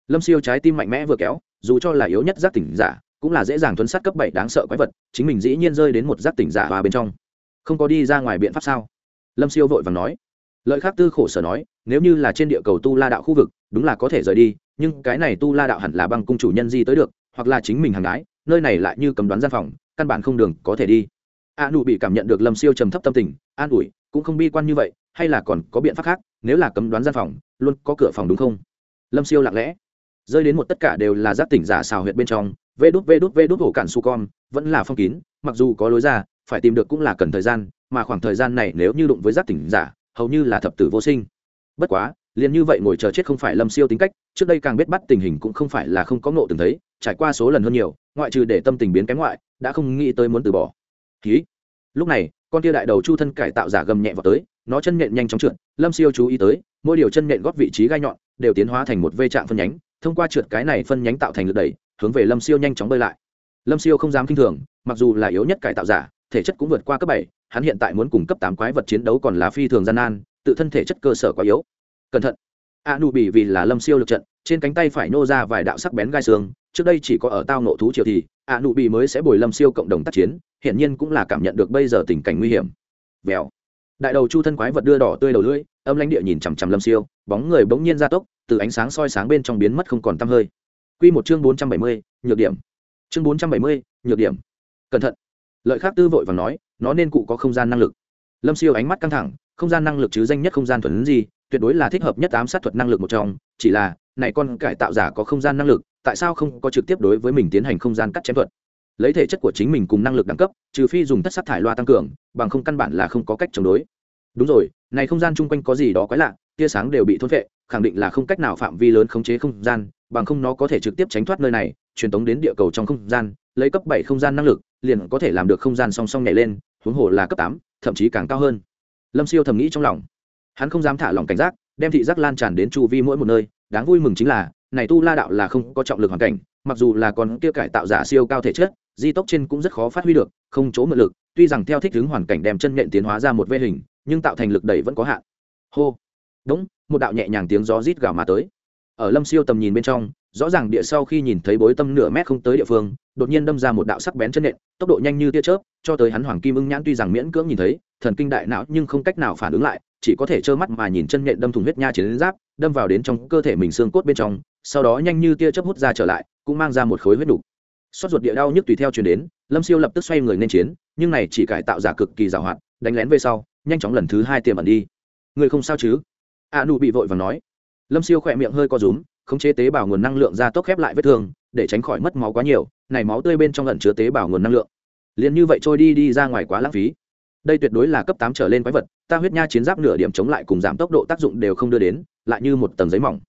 Lâm siêu trái tim mạnh mẽ vừa kéo, dù cho là yếu nhất giác tỉnh giả, cũng là dễ dàng thuấn sát cấp bảy đáng sợ quái vật, chính mình dĩ nhiên rơi đến một giác tỉnh giả và bên trong. Không có đi ra ngoài biện pháp sao? Lâm siêu vội vàng nói. Lợi khác tư khổ sở nói, nếu như là trên địa cầu tu la đạo khu vực, đúng là có thể rời đi, nhưng cái này tu la đạo hẳn là băng cung chủ nhân di tới được, hoặc là chính mình hàng gái, nơi này lại như cầm đoán gian phòng, căn bản không đường có thể đi. A nụ bị cảm nhận được lâm siêu trầm thấp tâm tình, an ủi, cũng không bi quan như vậy, hay là còn có biện pháp khác? Nếu là cấm đoán gian phòng, luôn có cửa phòng đúng không? Lâm siêu lặng lẽ. Rơi đến một tất cả đều là giác tỉnh giả xào huyệt bên trong, vê đút vê đút vê đút hổ cản su con vẫn là phong kín, mặc dù có lối ra, phải tìm được cũng là cần thời gian, mà khoảng thời gian này nếu như đụng với giác tỉnh giả, hầu như là thập tử vô sinh. Bất quá, liền như vậy ngồi chờ chết không phải lâm siêu tính cách, trước đây càng biết bắt tình hình cũng không phải là không có ngộ từng thấy, trải qua số lần hơn nhiều, ngoại trừ để tâm tình biến kém ngoại, đã không nghĩ tới muốn từ bỏ. Ký lúc này con tia đại đầu chu thân cải tạo giả gầm nhẹ vào tới, nó chân nhện nhanh chóng trượt, lâm siêu chú ý tới, mỗi điều chân nhện góp vị trí gai nhọn, đều tiến hóa thành một vây trạng phân nhánh, thông qua trượt cái này phân nhánh tạo thành lực đẩy, hướng về lâm siêu nhanh chóng bơi lại. Lâm siêu không dám k i n h thường, mặc dù là yếu nhất cải tạo giả, thể chất cũng vượt qua cấp bảy, hắn hiện tại muốn cùng cấp tám quái vật chiến đấu còn là phi thường gian nan, tự thân thể chất cơ sở quá yếu. Cẩn thận. A nụ bị vì là lâm siêu lực trận trên cánh tay phải nô ra vài đạo sắc bén gai xương, trước đây chỉ có ở tao nộ thú triều thì, ạ nụ bị mới sẽ bồi lâm siêu cộng đồng tác chiến, hiển nhiên cũng là cảm nhận được bây giờ tình cảnh nguy hiểm. Vèo. Đại đầu chu thân quái vật đưa đỏ tươi đầu lưỡi, âm lãnh địa nhìn chằm chằm lâm siêu, bóng người bỗng nhiên ra tốc, từ ánh sáng soi sáng bên trong biến mất không còn tăm hơi. Q một chương bốn trăm bảy mươi, nhược điểm. Chương bốn trăm bảy mươi, nhược điểm. Cẩn thận. Lợi khác tư vội và nói, nó nên cụ có không gian năng lực. Lâm siêu ánh mắt căng thẳng, không gian năng lực chứ danh nhất không gian thuần gì tuyệt đối là thích hợp nhất ám sát thuật năng lực một trong, chỉ là, này con cải tạo giả có không gian năng lực, tại sao không có trực tiếp đối với mình tiến hành không gian cắt chém thuật? Lấy thể chất của chính mình cùng năng lực đẳng cấp, trừ phi dùng tất sát thải loa tăng cường, bằng không căn bản là không có cách chống đối. Đúng rồi, này không gian chung quanh có gì đó quái lạ, tia sáng đều bị thôn vệ khẳng định là không cách nào phạm vi lớn khống chế không gian, bằng không nó có thể trực tiếp tránh thoát nơi này, truyền tống đến địa cầu trong không gian, lấy cấp bảy không gian năng lực, liền có thể làm được không gian song song nhảy lên, huống hồ là cấp tám, thậm chí càng cao hơn. Lâm siêu thầm nghĩ trong lòng hắn không dám thả lòng cảnh giác, đem thị giác lan tràn đến chu vi mỗi một nơi, đáng vui mừng chính là, này tu la đạo là không có trọng lực hoàn cảnh, mặc dù là còn kia cải tạo giả siêu cao thể chất, di tốc trên cũng rất khó phát huy được, không chỗ mượn lực, tuy rằng theo thích ứng hoàn cảnh đem chân nện tiến hóa ra một vê hình, nhưng tạo thành lực đẩy vẫn có hạn. Hô. Đúng, một đạo nhẹ nhàng tiếng gió rít gào mà tới. Ở lâm siêu tầm nhìn bên trong, rõ ràng địa sau khi nhìn thấy bối tâm nửa mét không tới địa phương, đột nhiên đâm ra một đạo sắc bén chân nện tốc độ nhanh như tia chớp, cho tới hắn hoàng kim ưng nhãn tuy rằng miễn cưỡng nhìn thấy, thần kinh đại não nhưng không cách nào phản ứng lại chỉ có thể trơ mắt mà nhìn chân nhện đâm thủng huyết nha chiến giáp, đâm vào đến trong cơ thể mình xương cốt bên trong, sau đó nhanh như tia chớp hút ra trở lại, cũng mang ra một khối huyết đục. Xót ruột địa đau nhức tùy theo chuyển đến, lâm siêu lập tức xoay người nên chiến, nhưng này chỉ cải tạo giả cực kỳ giảo hoạt đánh lén về sau, nhanh chóng lần thứ hai tiềm ẩn đi. Người không sao chứ? A nụ bị vội và nói. Lâm siêu khỏe miệng hơi co rúm, khống chế tế bào nguồn năng lượng ra tốc khép lại vết thương, để tránh khỏi mất máu quá nhiều, này máu tươi bên trong lần chứa tế bào nguồn năng lượng. Liền như vậy trôi đi đi ra ngoài quá lãng phí đây tuyệt đối là cấp tám trở lên quái vật, ta huyết nha chiến giáp nửa điểm chống lại cùng giảm tốc độ tác dụng đều không đưa đến, lại như một tầng giấy mỏng.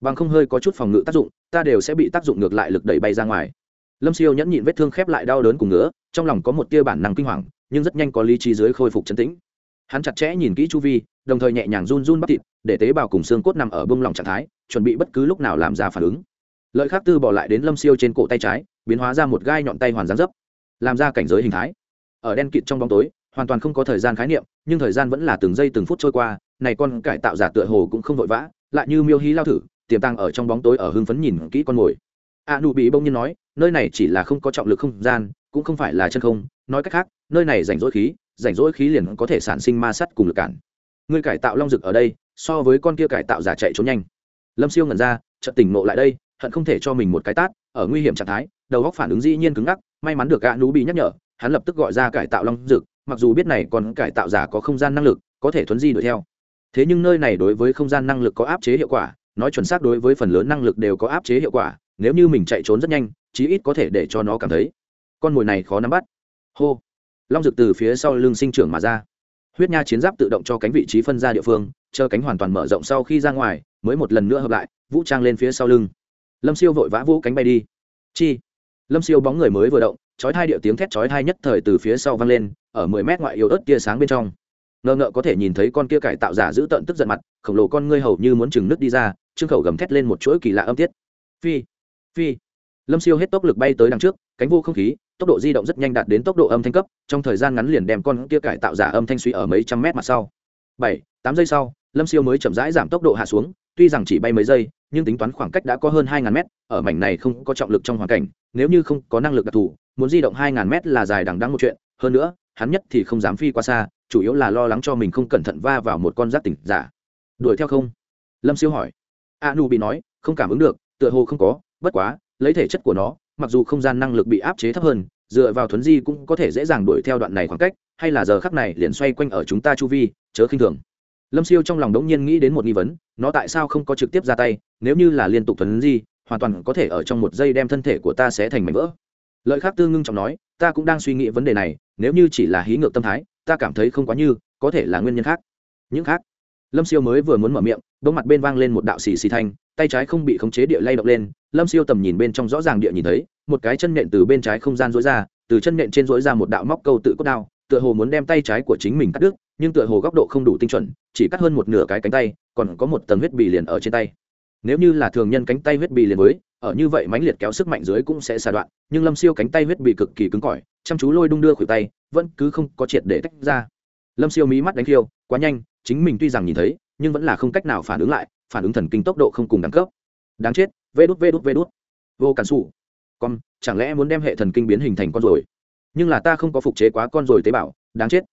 Bằng không hơi có chút phòng ngự tác dụng, ta đều sẽ bị tác dụng ngược lại lực đẩy bay ra ngoài. Lâm siêu nhẫn nhịn vết thương khép lại đau đớn cùng ngứa, trong lòng có một tia bản năng kinh hoàng, nhưng rất nhanh có lý trí dưới khôi phục chấn tĩnh. Hắn chặt chẽ nhìn kỹ chu vi, đồng thời nhẹ nhàng run run bắp thịt, để tế bào cùng xương cốt nằm ở bông lòng trạng thái, chuẩn bị bất cứ lúc nào làm ra phản ứng. Lợi khác tư bỏ lại đến lâm siêu trên cổ tay trái, biến hóa ra một gai nhọn tay hoàn gián dấp, làm ra cảnh giới hình thái. Ở đen kịt trong bóng tối hoàn toàn không có thời gian khái niệm, nhưng thời gian vẫn là từng giây từng phút trôi qua, này con cải tạo giả tựa hồ cũng không vội vã, lại như miêu hí lao thử, tiềm tàng ở trong bóng tối ở hưng phấn nhìn kỹ con mồi. A nụ bị bông nhiên nói, nơi này chỉ là không có trọng lực không gian, cũng không phải là chân không, nói cách khác, nơi này rảnh rỗi khí, rảnh rỗi khí liền có thể sản sinh ma sắt cùng lực cản. Người cải tạo long rực ở đây, so với con kia cải tạo giả chạy trốn nhanh. Lâm siêu ngẩn ra, chợt tỉnh nộ lại đây, hận không thể cho mình một cái tát, ở nguy hiểm trạng thái, đầu góc phản ứng dĩ nhiên cứng ngắc, may mắn được gã nú bị nhắc nhở, hắn lập tức gọi ra cải tạo long rực mặc dù biết này còn cải tạo giả có không gian năng lực, có thể thuấn di đuổi theo. Thế nhưng nơi này đối với không gian năng lực có áp chế hiệu quả, nói chuẩn xác đối với phần lớn năng lực đều có áp chế hiệu quả, nếu như mình chạy trốn rất nhanh, chí ít có thể để cho nó cảm thấy. Con mồi này khó nắm bắt. Hô. Long rực từ phía sau lưng sinh trưởng mà ra. Huyết nha chiến giáp tự động cho cánh vị trí phân ra địa phương, chờ cánh hoàn toàn mở rộng sau khi ra ngoài, mới một lần nữa hợp lại, vũ trang lên phía sau lưng. Lâm siêu vội vã vũ cánh bay đi. Chi. Lâm siêu bóng người mới vừa động, chói thai địa tiếng thét chói thai nhất thời từ phía sau vang lên ở mười mét ngoại yếu ớt tia sáng bên trong. Ngờ ngợ có thể nhìn thấy con kia cải tạo giả giữ tận tức giận mặt, khổng lồ con ngươi hầu như muốn chừng nước đi ra, trương khẩu gầm thét lên một chuỗi kỳ lạ âm tiết. Phi phi. Lâm siêu hết tốc lực bay tới đằng trước, cánh vô không khí, tốc độ di động rất nhanh đạt đến tốc độ âm thanh cấp, trong thời gian ngắn liền đem con kia cải tạo giả âm thanh suy ở mấy trăm mét mặt sau. Bảy, tám giây sau, lâm siêu mới chậm rãi giảm tốc độ hạ xuống, tuy rằng chỉ bay mấy giây, nhưng tính toán khoảng cách đã có hơn hai ngàn mét, ở mảnh này không có trọng lực trong hoàn cảnh, nếu như không có năng lực đặc thù, muốn di động hai ngàn mét là dài đằng đẵng một chuyện, hơn nữa hắn nhất thì không dám phi qua xa, chủ yếu là lo lắng cho mình không cẩn thận va vào một con giáp tỉnh giả. Đuổi theo không? Lâm siêu hỏi. A nu bị nói, không cảm ứng được, tựa hồ không có, bất quá, lấy thể chất của nó, mặc dù không gian năng lực bị áp chế thấp hơn, dựa vào thuấn di cũng có thể dễ dàng đuổi theo đoạn này khoảng cách, hay là giờ khắc này liền xoay quanh ở chúng ta chu vi, chớ khinh thường. Lâm siêu trong lòng đống nhiên nghĩ đến một nghi vấn, nó tại sao không có trực tiếp ra tay, nếu như là liên tục Thuấn di, hoàn toàn có thể ở trong một giây đem thân thể của ta sẽ thành mảnh vỡ. Lợi khác tư ngưng trọng nói, ta cũng đang suy nghĩ vấn đề này nếu như chỉ là hí ngược tâm thái, ta cảm thấy không quá như, có thể là nguyên nhân khác. Những khác. Lâm siêu mới vừa muốn mở miệng bông mặt bên vang lên một đạo xì xì thanh, tay trái không bị khống chế địa lay động lên, lâm siêu tầm nhìn bên trong rõ ràng địa nhìn thấy, một cái chân nện từ bên trái không gian rối ra, từ chân nện trên rối ra một đạo móc câu tự cốt đao, tựa hồ muốn đem tay trái của chính mình cắt đứt, nhưng tựa hồ góc độ không đủ tinh chuẩn, chỉ cắt hơn một nửa cái cánh tay, còn có một tầng huyết bì liền ở trên tay. Nếu như là thường nhân cánh tay huyết bì liền với ở như vậy mãnh liệt kéo sức mạnh dưới cũng sẽ xà đoạn, nhưng lâm siêu cánh tay huyết bì cực kỳ cứng cỏi, chăm chú lôi đung đưa khuỷu tay, vẫn cứ không có triệt để tách ra. Lâm siêu mí mắt đánh khiêu, quá nhanh, chính mình tuy rằng nhìn thấy, nhưng vẫn là không cách nào phản ứng lại, phản ứng thần kinh tốc độ không cùng đẳng cấp. Đáng chết, vê đút vê đút vê đút. Vô cản xù con, chẳng lẽ muốn đem hệ thần kinh biến hình thành con rồi? Nhưng là ta không có phục chế quá con rồi tế bào, đáng chết.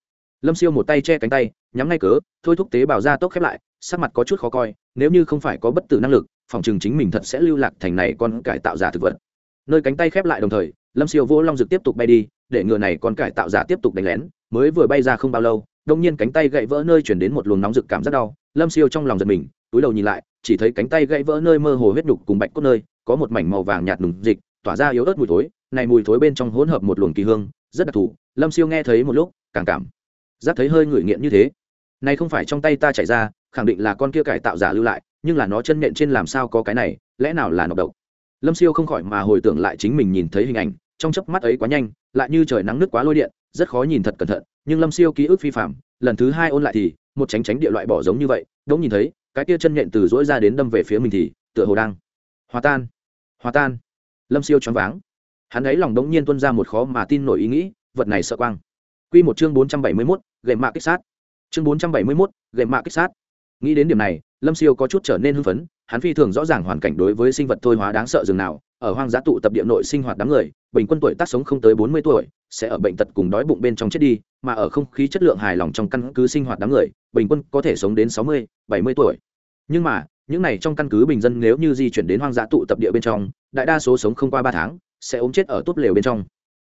Lâm siêu một tay che cánh tay, nhắm ngay cớ, thôi thúc tế bào ra tốc khép lại, sắc mặt có chút khó coi, nếu như không phải có bất tử năng lực phòng trường chính mình thật sẽ lưu lạc thành này con cải tạo giả thực vật. Nơi cánh tay khép lại đồng thời, lâm siêu vỗ long rực tiếp tục bay đi, để ngừa này con cải tạo giả tiếp tục đánh lén, mới vừa bay ra không bao lâu đông nhiên cánh tay gãy vỡ nơi chuyển đến một luồng nóng rực cảm rất đau, lâm siêu trong lòng giật mình, túi đầu nhìn lại, chỉ thấy cánh tay gãy vỡ nơi mơ hồ huyết đục cùng bạch cốt nơi, có một mảnh màu vàng nhạt nùng dịch, tỏa ra yếu ớt mùi thối, này mùi thối bên trong hỗn hợp một luồng kỳ hương, rất đặc thù, lâm siêu nghe thấy một lúc, càng cảm giác thấy hơi ngửi nghiện như thế. Này không phải trong tay ta chảy ra, khẳng định là con kia cải tạo giả lưu lại nhưng là nó chân nện trên làm sao có cái này, lẽ nào là nọc độc? Lâm siêu không khỏi mà hồi tưởng lại chính mình nhìn thấy hình ảnh, trong chớp mắt ấy quá nhanh, lại như trời nắng nước quá lôi điện, rất khó nhìn thật cẩn thận, nhưng lâm siêu ký ức phi phạm, lần thứ hai ôn lại thì, một tránh tránh địa loại bỏ giống như vậy, đống nhìn thấy, cái kia chân nhện từ dỗi ra đến đâm về phía mình thì, tựa hồ đang hòa tan hòa tan. Lâm siêu choáng váng. Hắn ấy lòng đống nhiên tuân ra một khó mà tin nổi ý nghĩ, vật này sợ quang. Q một chương bốn trăm bảy mươi mốt gậy mạ kích sát. Chương bốn trăm bảy mươi mốt gậy mạ kích sát. Nghĩ đến điểm này lâm siêu có chút trở nên hưng phấn, hắn phi thường rõ ràng hoàn cảnh đối với sinh vật thôi hóa đáng sợ dường nào, ở hoang dã tụ tập địa nội sinh hoạt đám người, bình quân tuổi tác sống không tới bốn mươi tuổi, sẽ ở bệnh tật cùng đói bụng bên trong chết đi, mà ở không khí chất lượng hài lòng trong căn cứ sinh hoạt đám người, bình quân có thể sống đến sáu mươi, bảy mươi tuổi. Nhưng mà, những này trong căn cứ bình dân nếu như di chuyển đến hoang dã tụ tập địa bên trong, đại đa số sống không qua ba tháng, sẽ ốm chết ở tốt lều bên trong.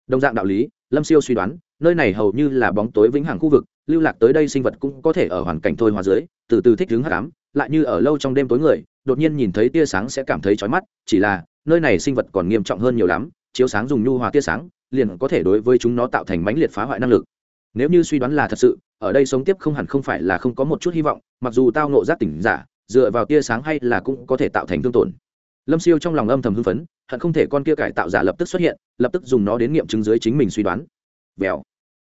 Đồng dạng đạo lý, lâm siêu suy đoán, nơi này hầu như là bóng tối vĩnh hằng khu vực, lưu lạc tới đây sinh vật cũng có thể ở hoàn cảnh thôi hóa dưới, từ từ thích ứng hắc ám lại như ở lâu trong đêm tối người, đột nhiên nhìn thấy tia sáng sẽ cảm thấy chói mắt, chỉ là, nơi này sinh vật còn nghiêm trọng hơn nhiều lắm, chiếu sáng dùng nhu hòa tia sáng, liền có thể đối với chúng nó tạo thành mãnh liệt phá hoại năng lực. Nếu như suy đoán là thật sự, ở đây sống tiếp không hẳn không phải là không có một chút hy vọng, mặc dù tao nộ giác tỉnh giả, dựa vào tia sáng hay là cũng có thể tạo thành thương tổn. Lâm siêu trong lòng âm thầm hưng phấn, hận không thể con kia cải tạo giả lập tức xuất hiện, lập tức dùng nó đến nghiệm chứng dưới chính mình suy đoán. Vèo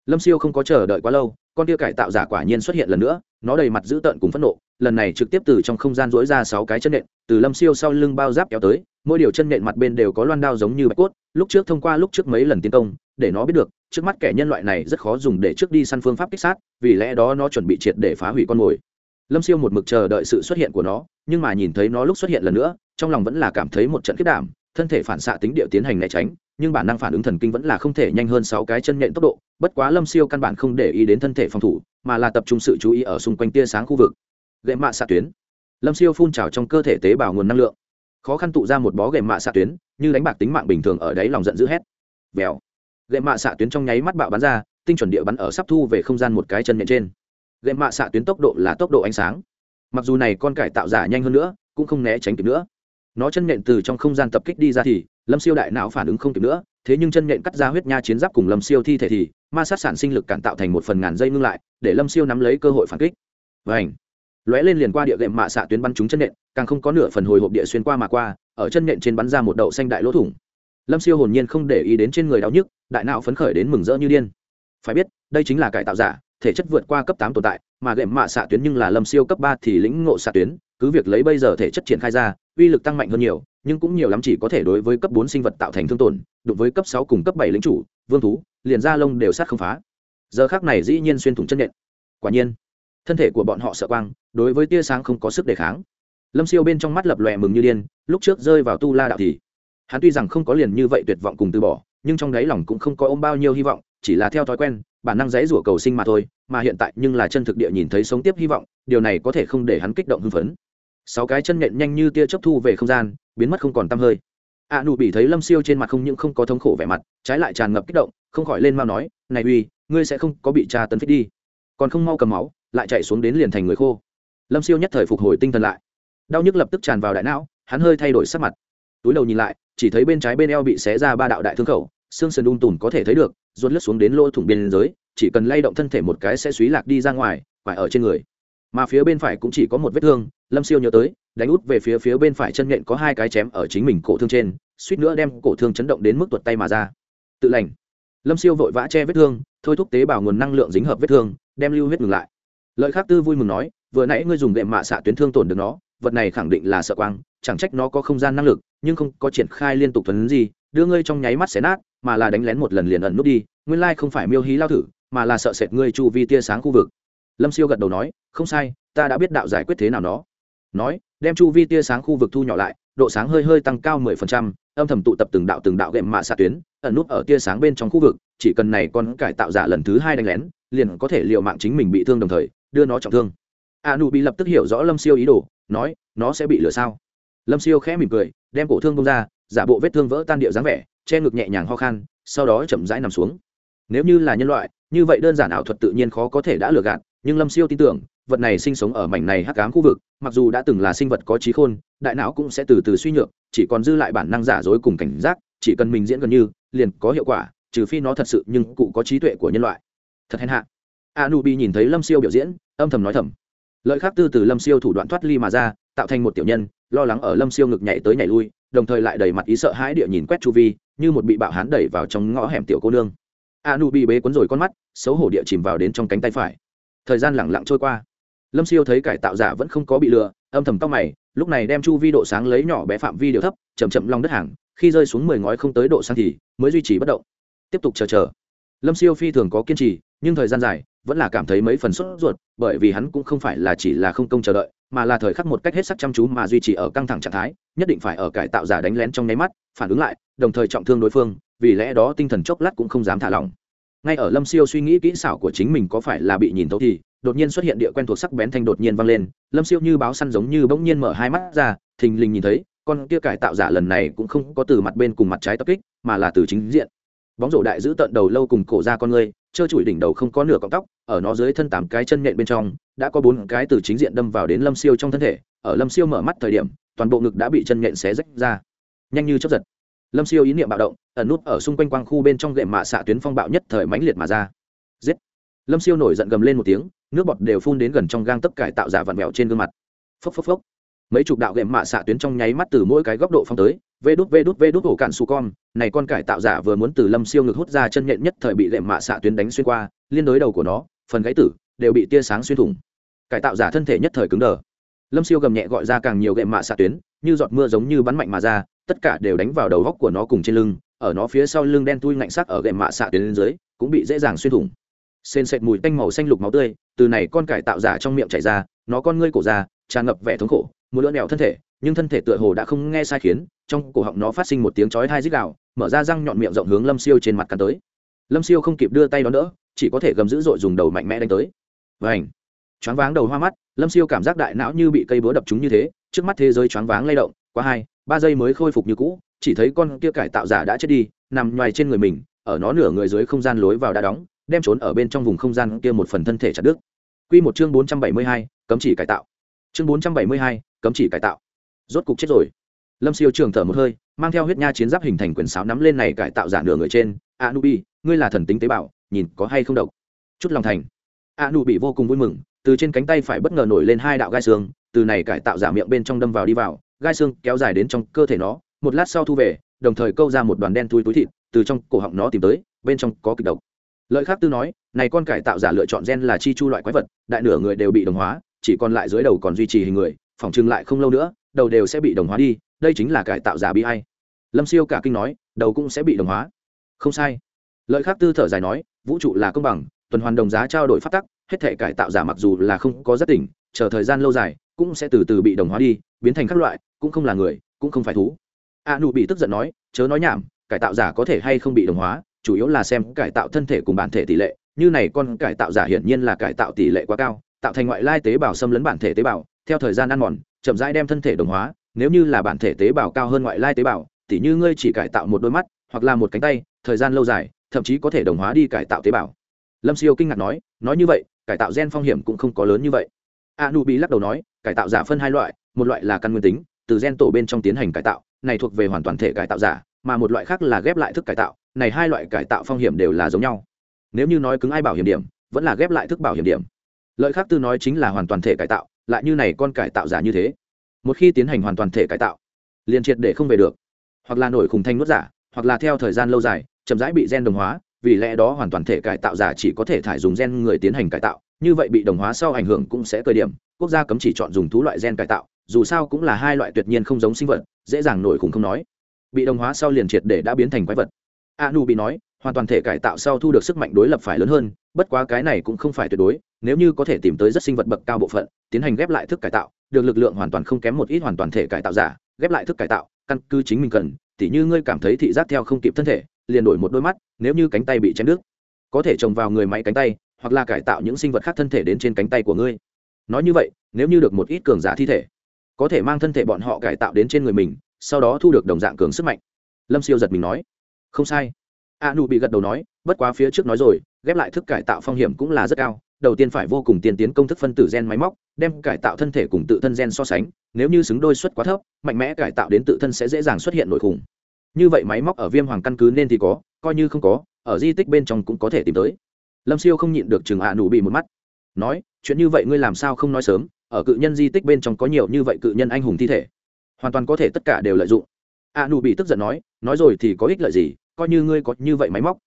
lâm siêu không có chờ đợi quá lâu, con tia cải tạo giả quả nhiên xuất hiện lần nữa, nó đầy mặt dữ tợn cùng phẫn nộ, lần này trực tiếp từ trong không gian dỗi ra sáu cái chân nện, từ lâm siêu sau lưng bao giáp kéo tới, mỗi điều chân nện mặt bên đều có loan đao giống như bạch cốt, lúc trước thông qua lúc trước mấy lần tiến công, để nó biết được, trước mắt kẻ nhân loại này rất khó dùng để trước đi săn phương pháp kích sát, vì lẽ đó nó chuẩn bị triệt để phá hủy con mồi. Lâm siêu một mực chờ đợi sự xuất hiện của nó, nhưng mà nhìn thấy nó lúc xuất hiện lần nữa, trong lòng vẫn là cảm thấy một trận kết đảm, thân thể phản xạ tính điệu tiến hành né tránh nhưng bản năng phản ứng thần kinh vẫn là không thể nhanh hơn sáu cái chân nhện tốc độ, bất quá lâm siêu căn bản không để ý đến thân thể phòng thủ, mà là tập trung sự chú ý ở xung quanh tia sáng khu vực. Gậy mạ xạ tuyến. Lâm siêu phun trào trong cơ thể tế bào nguồn năng lượng. Khó khăn tụ ra một bó gậy mạ xạ tuyến, như đánh bạc tính mạng bình thường ở đáy lòng giận dữ hét. Vèo. Gậy mạ xạ tuyến trong nháy mắt bạo bắn ra, tinh chuẩn địa bắn ở sắp thu về không gian một cái chân nhện trên. Gậy mạ xạ tuyến tốc độ là tốc độ ánh sáng. Mặc dù này con cải tạo giả nhanh hơn nữa, cũng không né tránh kịp nữa. Nó chân nhện từ trong không gian tập kích đi ra thì lâm siêu đại não phản ứng không kịp nữa, thế nhưng chân nhện cắt ra huyết nha chiến giáp cùng lâm siêu thi thể thì ma sát sản sinh lực cản tạo thành một phần ngàn dây ngưng lại, để lâm siêu nắm lấy cơ hội phản kích. Và ảnh lóe lên liền qua địa gệm mạ xạ tuyến bắn trúng chân nện càng không có nửa phần hồi hộp địa xuyên qua mà qua, ở chân nện trên bắn ra một đậu xanh đại lỗ thủng. Lâm siêu hồn nhiên không để ý đến trên người đau nhức, đại não phấn khởi đến mừng rỡ như điên. Phải biết, đây chính là cải tạo giả, thể chất vượt qua cấp tám tồn tại, mà gệm mạ xạ tuyến nhưng là lâm siêu cấp ba thì lĩnh ngộ xạ tuyến, cứ việc lấy bây giờ thể chất triển khai ra uy lực tăng mạnh hơn nhiều, nhưng cũng nhiều lắm chỉ có thể đối với cấp bốn sinh vật tạo thành thương tổn, đụng với cấp sáu cùng cấp bảy lính chủ, vương thú, liền da lông đều sát không phá. Giờ khác này dĩ nhiên xuyên thủng chân nện. Quả nhiên, thân thể của bọn họ sợ quang, đối với tia sáng không có sức đề kháng. Lâm siêu bên trong mắt lập lòe mừng như điên, lúc trước rơi vào tu la đạo thì, hắn tuy rằng không có liền như vậy tuyệt vọng cùng từ bỏ, nhưng trong đáy lòng cũng không có ôm bao nhiêu hy vọng, chỉ là theo thói quen, bản năng dãy rủa cầu sinh mà thôi, mà hiện tại nhưng là chân thực địa nhìn thấy sống tiếp hy vọng, điều này có thể không để hắn kích động hưng phấn sáu cái chân nhện nhanh như tia chấp thu về không gian, biến mất không còn tăm hơi. A nụ bị thấy lâm siêu trên mặt không những không có thống khổ vẻ mặt, trái lại tràn ngập kích động, không khỏi lên mau nói, này uy, ngươi sẽ không có bị tra tấn phích đi. Còn không mau cầm máu, lại chạy xuống đến liền thành người khô. Lâm siêu nhất thời phục hồi tinh thần lại. Đau nhức lập tức tràn vào đại não, hắn hơi thay đổi sắc mặt. Túi đầu nhìn lại, chỉ thấy bên trái bên eo bị xé ra ba đạo đại thương khẩu, xương sườn đun tùn có thể thấy được, ruột lướt xuống đến lỗ thủng biên giới, chỉ cần lay động thân thể một cái sẽ suý lạc đi ra ngoài phải ở trên người mà phía bên phải cũng chỉ có một vết thương, lâm siêu nhớ tới, đánh út về phía phía bên phải chân nhện có hai cái chém ở chính mình cổ thương trên, suýt nữa đem cổ thương chấn động đến mức tuột tay mà ra. Tự lành. Lâm siêu vội vã che vết thương, thôi thúc tế bào nguồn năng lượng dính hợp vết thương, đem lưu huyết ngừng lại. Lợi khác tư vui mừng nói, vừa nãy ngươi dùng đệm mạ xạ tuyến thương tổn được nó, vật này khẳng định là sợ quang, chẳng trách nó có không gian năng lực, nhưng không có triển khai liên tục thuấn gì đưa ngươi trong nháy mắt xé nát, mà là đánh lén một lần liền ẩn nút đi, nguyên lai không phải miêu hí lao thử, mà là sợ sệt ngươi chu vi tia sáng khu vực lâm siêu gật đầu nói, không sai, ta đã biết đạo giải quyết thế nào nó. Nói, đem chu vi tia sáng khu vực thu nhỏ lại, độ sáng hơi hơi tăng cao mười phần trăm, âm thầm tụ tập từng đạo từng đạo gệm mạ xạ tuyến, ẩn nút ở tia sáng bên trong khu vực, chỉ cần này con cải tạo giả lần thứ hai đánh lén, liền có thể liệu mạng chính mình bị thương đồng thời, đưa nó trọng thương. A nu bị lập tức hiểu rõ lâm siêu ý đồ, nói, nó sẽ bị lửa sao? Lâm siêu khẽ mỉm cười, đem cổ thương bông ra, giả bộ vết thương vỡ tan điệu dáng vẻ, che ngực nhẹ nhàng ho khan, sau đó chậm rãi nằm xuống. Nếu như là nhân loại, như vậy đơn giản ảo thuật tự nhiên khó có thể đã lừa gạt nhưng lâm siêu tin tưởng, vật này sinh sống ở mảnh này hắc ám khu vực, mặc dù đã từng là sinh vật có trí khôn, đại não cũng sẽ từ từ suy nhược, chỉ còn dư lại bản năng giả dối cùng cảnh giác, chỉ cần mình diễn gần như, liền có hiệu quả, trừ phi nó thật sự nhưng cụ có trí tuệ của nhân loại. Thật hèn hạ. A nu bi nhìn thấy lâm siêu biểu diễn, âm thầm nói thầm. Lợi khác tư từ lâm siêu thủ đoạn thoát ly mà ra, tạo thành một tiểu nhân, lo lắng ở lâm siêu ngực nhảy tới nhảy lui, đồng thời lại đầy mặt ý sợ hãi địa nhìn quét chu vi, như một bị bạo hán đẩy vào trong ngõ hẻm tiểu cô nương. A nu bị bế cuốn rồi con mắt, xấu hổ địa chìm vào đến trong cánh tay phải thời gian lẳng lặng trôi qua. Lâm siêu thấy cải tạo giả vẫn không có bị lừa, âm thầm tóc mày, lúc này đem chu vi độ sáng lấy nhỏ bé phạm vi đều thấp chầm chậm lòng đất hàng, khi rơi xuống mười ngói không tới độ sáng thì mới duy trì bất động. Tiếp tục chờ chờ. Lâm siêu phi thường có kiên trì, nhưng thời gian dài, vẫn là cảm thấy mấy phần sốt ruột, bởi vì hắn cũng không phải là chỉ là không công chờ đợi, mà là thời khắc một cách hết sắc chăm chú mà duy trì ở căng thẳng trạng thái, nhất định phải ở cải tạo giả đánh lén trong nháy mắt, phản ứng lại, đồng thời trọng thương đối phương, vì lẽ đó tinh thần chốc lát cũng không dám thả lỏng ngay ở lâm siêu suy nghĩ kỹ xảo của chính mình có phải là bị nhìn thấu thì, đột nhiên xuất hiện địa quen thuộc sắc bén thanh đột nhiên vang lên. Lâm siêu như báo săn giống như bỗng nhiên mở hai mắt ra, thình lình nhìn thấy, con kia cải tạo giả lần này cũng không có từ mặt bên cùng mặt trái tập kích, mà là từ chính diện. Bóng rổ đại giữ tận đầu lâu cùng cổ ra con người, trơ trụi đỉnh đầu không có nửa cọng tóc, ở nó dưới thân tám cái chân nhện bên trong, đã có bốn cái từ chính diện đâm vào đến lâm siêu trong thân thể. Ở lâm siêu mở mắt thời điểm, toàn bộ ngực đã bị chân nhện xé rách ra. Nhanh như chấp giật lâm siêu ý niệm bạo động, ẩn nút ở xung quanh quang khu bên trong gệm mạ xạ tuyến phong bạo nhất thời mãnh liệt mà ra. Giết! Lâm siêu nổi giận gầm lên một tiếng, nước bọt đều phun đến gần trong gang tấp cải tạo giả vặn vẹo trên gương mặt. Phốc phốc phốc. Mấy chục đạo gệm mạ xạ tuyến trong nháy mắt từ mỗi cái góc độ phong tới, vê đút vê đút vê đút ổ cạn su con, này con cải tạo giả vừa muốn từ lâm siêu ngực hút ra chân nhện nhất thời bị gệm mạ xạ tuyến đánh xuyên qua, liên đối đầu của nó, phần gãy tử đều bị tia sáng xuyên thủng. Cải tạo giả thân thể nhất thời cứng đờ. Lâm siêu gầm nhẹ gọi ra càng nhiều gệm mạ xạ tuyến, như giọt mưa giống như bắn mạnh mà ra tất cả đều đánh vào đầu góc của nó cùng trên lưng, ở nó phía sau lưng đen tui ngạnh sắc ở gậy mạ xạ tuyến lên dưới, cũng bị dễ dàng xuyên thủng. Sền sệt mùi tanh màu xanh lục máu tươi, từ này con cải tạo giả trong miệng chảy ra, nó con ngươi cổ ra, tràn ngập vẻ thống khổ một lỡ đèo thân thể, nhưng thân thể tựa hồ đã không nghe sai khiến, trong cổ họng nó phát sinh một tiếng chói thai rít gạo mở ra răng nhọn miệng rộng hướng lâm siêu trên mặt cắn tới. Lâm siêu không kịp đưa tay đón đỡ, chỉ có thể gầm dữ dội dùng đầu mạnh mẽ đánh tới. Vảnh choáng váng đầu hoa mắt, lâm siêu cảm giác đại não như bị cây búa đập trúng như thế, trước mắt thế giới choáng váng lay động qua hai ba giây mới khôi phục như cũ chỉ thấy con kia cải tạo giả đã chết đi nằm ngoài trên người mình ở nó nửa người dưới không gian lối vào đã đóng đem trốn ở bên trong vùng không gian kia một phần thân thể chặt đứt Quy một chương bốn trăm bảy mươi hai, cấm chỉ cải tạo. Chương bốn trăm bảy mươi hai, cấm chỉ cải tạo. Rốt cục chết rồi. Lâm Siêu trường thở một hơi, mang theo huyết nha chiến giáp hình thành quyền sáo nắm lên này cải tạo giả nửa người trên, "Anubi, ngươi là thần tính tế bào, nhìn có hay không độc?" Chút lòng thành. Anubi vô cùng vui mừng, từ trên cánh tay phải bất ngờ nổi lên hai đạo gai xương, từ này cải tạo giả miệng bên trong đâm vào đi vào, gai xương kéo dài đến trong cơ thể nó, một lát sau thu về, đồng thời câu ra một đoàn đen túi túi thịt, từ trong cổ họng nó tìm tới, bên trong có kịch độc. Lợi khác tư nói này con cải tạo giả lựa chọn gen là chi chu loại quái vật đại nửa người đều bị đồng hóa chỉ còn lại dưới đầu còn duy trì hình người phỏng chừng lại không lâu nữa đầu đều sẽ bị đồng hóa đi đây chính là cải tạo giả bi hay lâm siêu cả kinh nói đầu cũng sẽ bị đồng hóa. Không sai. Lợi khác tư thở dài nói vũ trụ là công bằng tuần hoàn đồng giá trao đổi phát tắc hết thể cải tạo giả mặc dù là không có rất tỉnh chờ thời gian lâu dài cũng sẽ từ từ bị đồng hóa đi biến thành các loại cũng không là người, cũng không phải thú. A nụ bị tức giận nói, chớ nói nhảm, cải tạo giả có thể hay không bị đồng hóa, chủ yếu là xem cải tạo thân thể cùng bản thể tỷ lệ, như này con cải tạo giả hiển nhiên là cải tạo tỷ lệ quá cao, tạo thành ngoại lai tế bào xâm lấn bản thể tế bào, theo thời gian ăn mòn, chậm rãi đem thân thể đồng hóa, nếu như là bản thể tế bào cao hơn ngoại lai tế bào, tỉ như ngươi chỉ cải tạo một đôi mắt, hoặc là một cánh tay, thời gian lâu dài, thậm chí có thể đồng hóa đi cải tạo tế bào. Lâm siêu kinh ngạc nói nói như vậy, cải tạo gen phong hiểm cũng không có lớn như vậy. A nu bị lắc đầu nói, cải tạo giả phân hai loại, một loại là căn nguyên tính từ gen tổ bên trong tiến hành cải tạo, này thuộc về hoàn toàn thể cải tạo giả, mà một loại khác là ghép lại thức cải tạo, này hai loại cải tạo phong hiểm đều là giống nhau. Nếu như nói cứng ai bảo hiểm điểm, vẫn là ghép lại thức bảo hiểm điểm. Lợi khác tư nói chính là hoàn toàn thể cải tạo, lại như này con cải tạo giả như thế. Một khi tiến hành hoàn toàn thể cải tạo, liền triệt để không về được. Hoặc là nổi khùng thanh nuốt giả, hoặc là theo thời gian lâu dài, chậm rãi bị gen đồng hóa, vì lẽ đó hoàn toàn thể cải tạo giả chỉ có thể thải dùng gen người tiến hành cải tạo, như vậy bị đồng hóa sau ảnh hưởng cũng sẽ cơ điểm. Quốc gia cấm chỉ chọn dùng thú loại gen cải tạo dù sao cũng là hai loại tuyệt nhiên không giống sinh vật, dễ dàng nổi khủng không nói. Bị đồng hóa sau liền triệt để đã biến thành quái vật. A nu bị nói, hoàn toàn thể cải tạo sau thu được sức mạnh đối lập phải lớn hơn, bất quá cái này cũng không phải tuyệt đối, nếu như có thể tìm tới rất sinh vật bậc cao bộ phận, tiến hành ghép lại thức cải tạo, được lực lượng hoàn toàn không kém một ít hoàn toàn thể cải tạo giả, ghép lại thức cải tạo, căn cứ chính mình cần, tỉ như ngươi cảm thấy thị giác theo không kịp thân thể, liền đổi một đôi mắt, nếu như cánh tay bị chém đứt, có thể trồng vào người máy cánh tay, hoặc là cải tạo những sinh vật khác thân thể đến trên cánh tay của ngươi. Nói như vậy, nếu như được một ít cường giả thi thể có thể mang thân thể bọn họ cải tạo đến trên người mình, sau đó thu được đồng dạng cường sức mạnh. Lâm siêu giật mình nói. Không sai. A nu bị gật đầu nói, bất quá phía trước nói rồi, ghép lại thức cải tạo phong hiểm cũng là rất cao, đầu tiên phải vô cùng tiên tiến công thức phân tử gen máy móc, đem cải tạo thân thể cùng tự thân gen so sánh, nếu như xứng đôi suất quá thấp, mạnh mẽ cải tạo đến tự thân sẽ dễ dàng xuất hiện nội khủng. Như vậy máy móc ở viêm hoàng căn cứ nên thì có, coi như không có, ở di tích bên trong cũng có thể tìm tới. Lâm siêu không nhịn được chừng hạ nụ bị một mắt, nói, chuyện như vậy ngươi làm sao không nói sớm? Ở cự nhân di tích bên trong có nhiều như vậy cự nhân anh hùng thi thể. Hoàn toàn có thể tất cả đều lợi dụng. A nụ bị tức giận nói nói rồi thì có ích lợi gì, coi như ngươi có như vậy máy móc,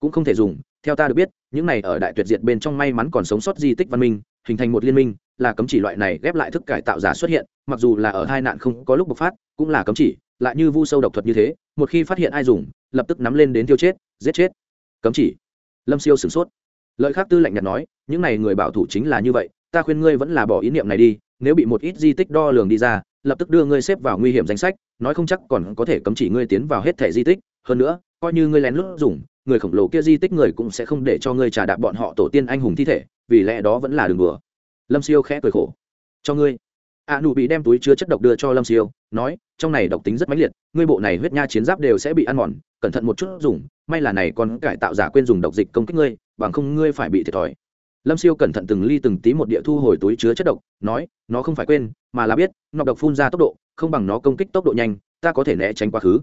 cũng không thể dùng. Theo ta được biết, những này ở đại tuyệt diệt bên trong may mắn còn sống sót di tích văn minh, hình thành một liên minh, là cấm chỉ loại này ghép lại thức cải tạo giả xuất hiện, mặc dù là ở hai nạn không có lúc bộc phát, cũng là cấm chỉ, lại như vu sâu độc thuật như thế, một khi phát hiện ai dùng, lập tức nắm lên đến tiêu chết, giết chết. Cấm chỉ. Lâm siêu sửng sốt. Lợi khác tư lạnh nhạt nói, những này người bảo thủ chính là như vậy ta khuyên ngươi vẫn là bỏ ý niệm này đi, nếu bị một ít di tích đo lường đi ra, lập tức đưa ngươi xếp vào nguy hiểm danh sách, nói không chắc còn có thể cấm chỉ ngươi tiến vào hết thẻ di tích. Hơn nữa, coi như ngươi lén lút dùng, người khổng lồ kia di tích người cũng sẽ không để cho ngươi trả đạp bọn họ tổ tiên anh hùng thi thể, vì lẽ đó vẫn là đường đùa. Lâm siêu khẽ cười khổ. Cho ngươi. A nụ bị đem túi chứa chất độc đưa cho lâm siêu, nói, trong này độc tính rất mãnh liệt, ngươi bộ này huyết nha chiến giáp đều sẽ bị ăn mòn, cẩn thận một chút dùng, may là này còn cải tạo giả quên dùng độc dịch công kích ngươi, bằng không ngươi phải bị thiệt thòi lâm siêu cẩn thận từng ly từng tí một địa thu hồi túi chứa chất độc, nói, nó không phải quên, mà là biết, nọc độc phun ra tốc độ, không bằng nó công kích tốc độ nhanh, ta có thể né tránh quá khứ.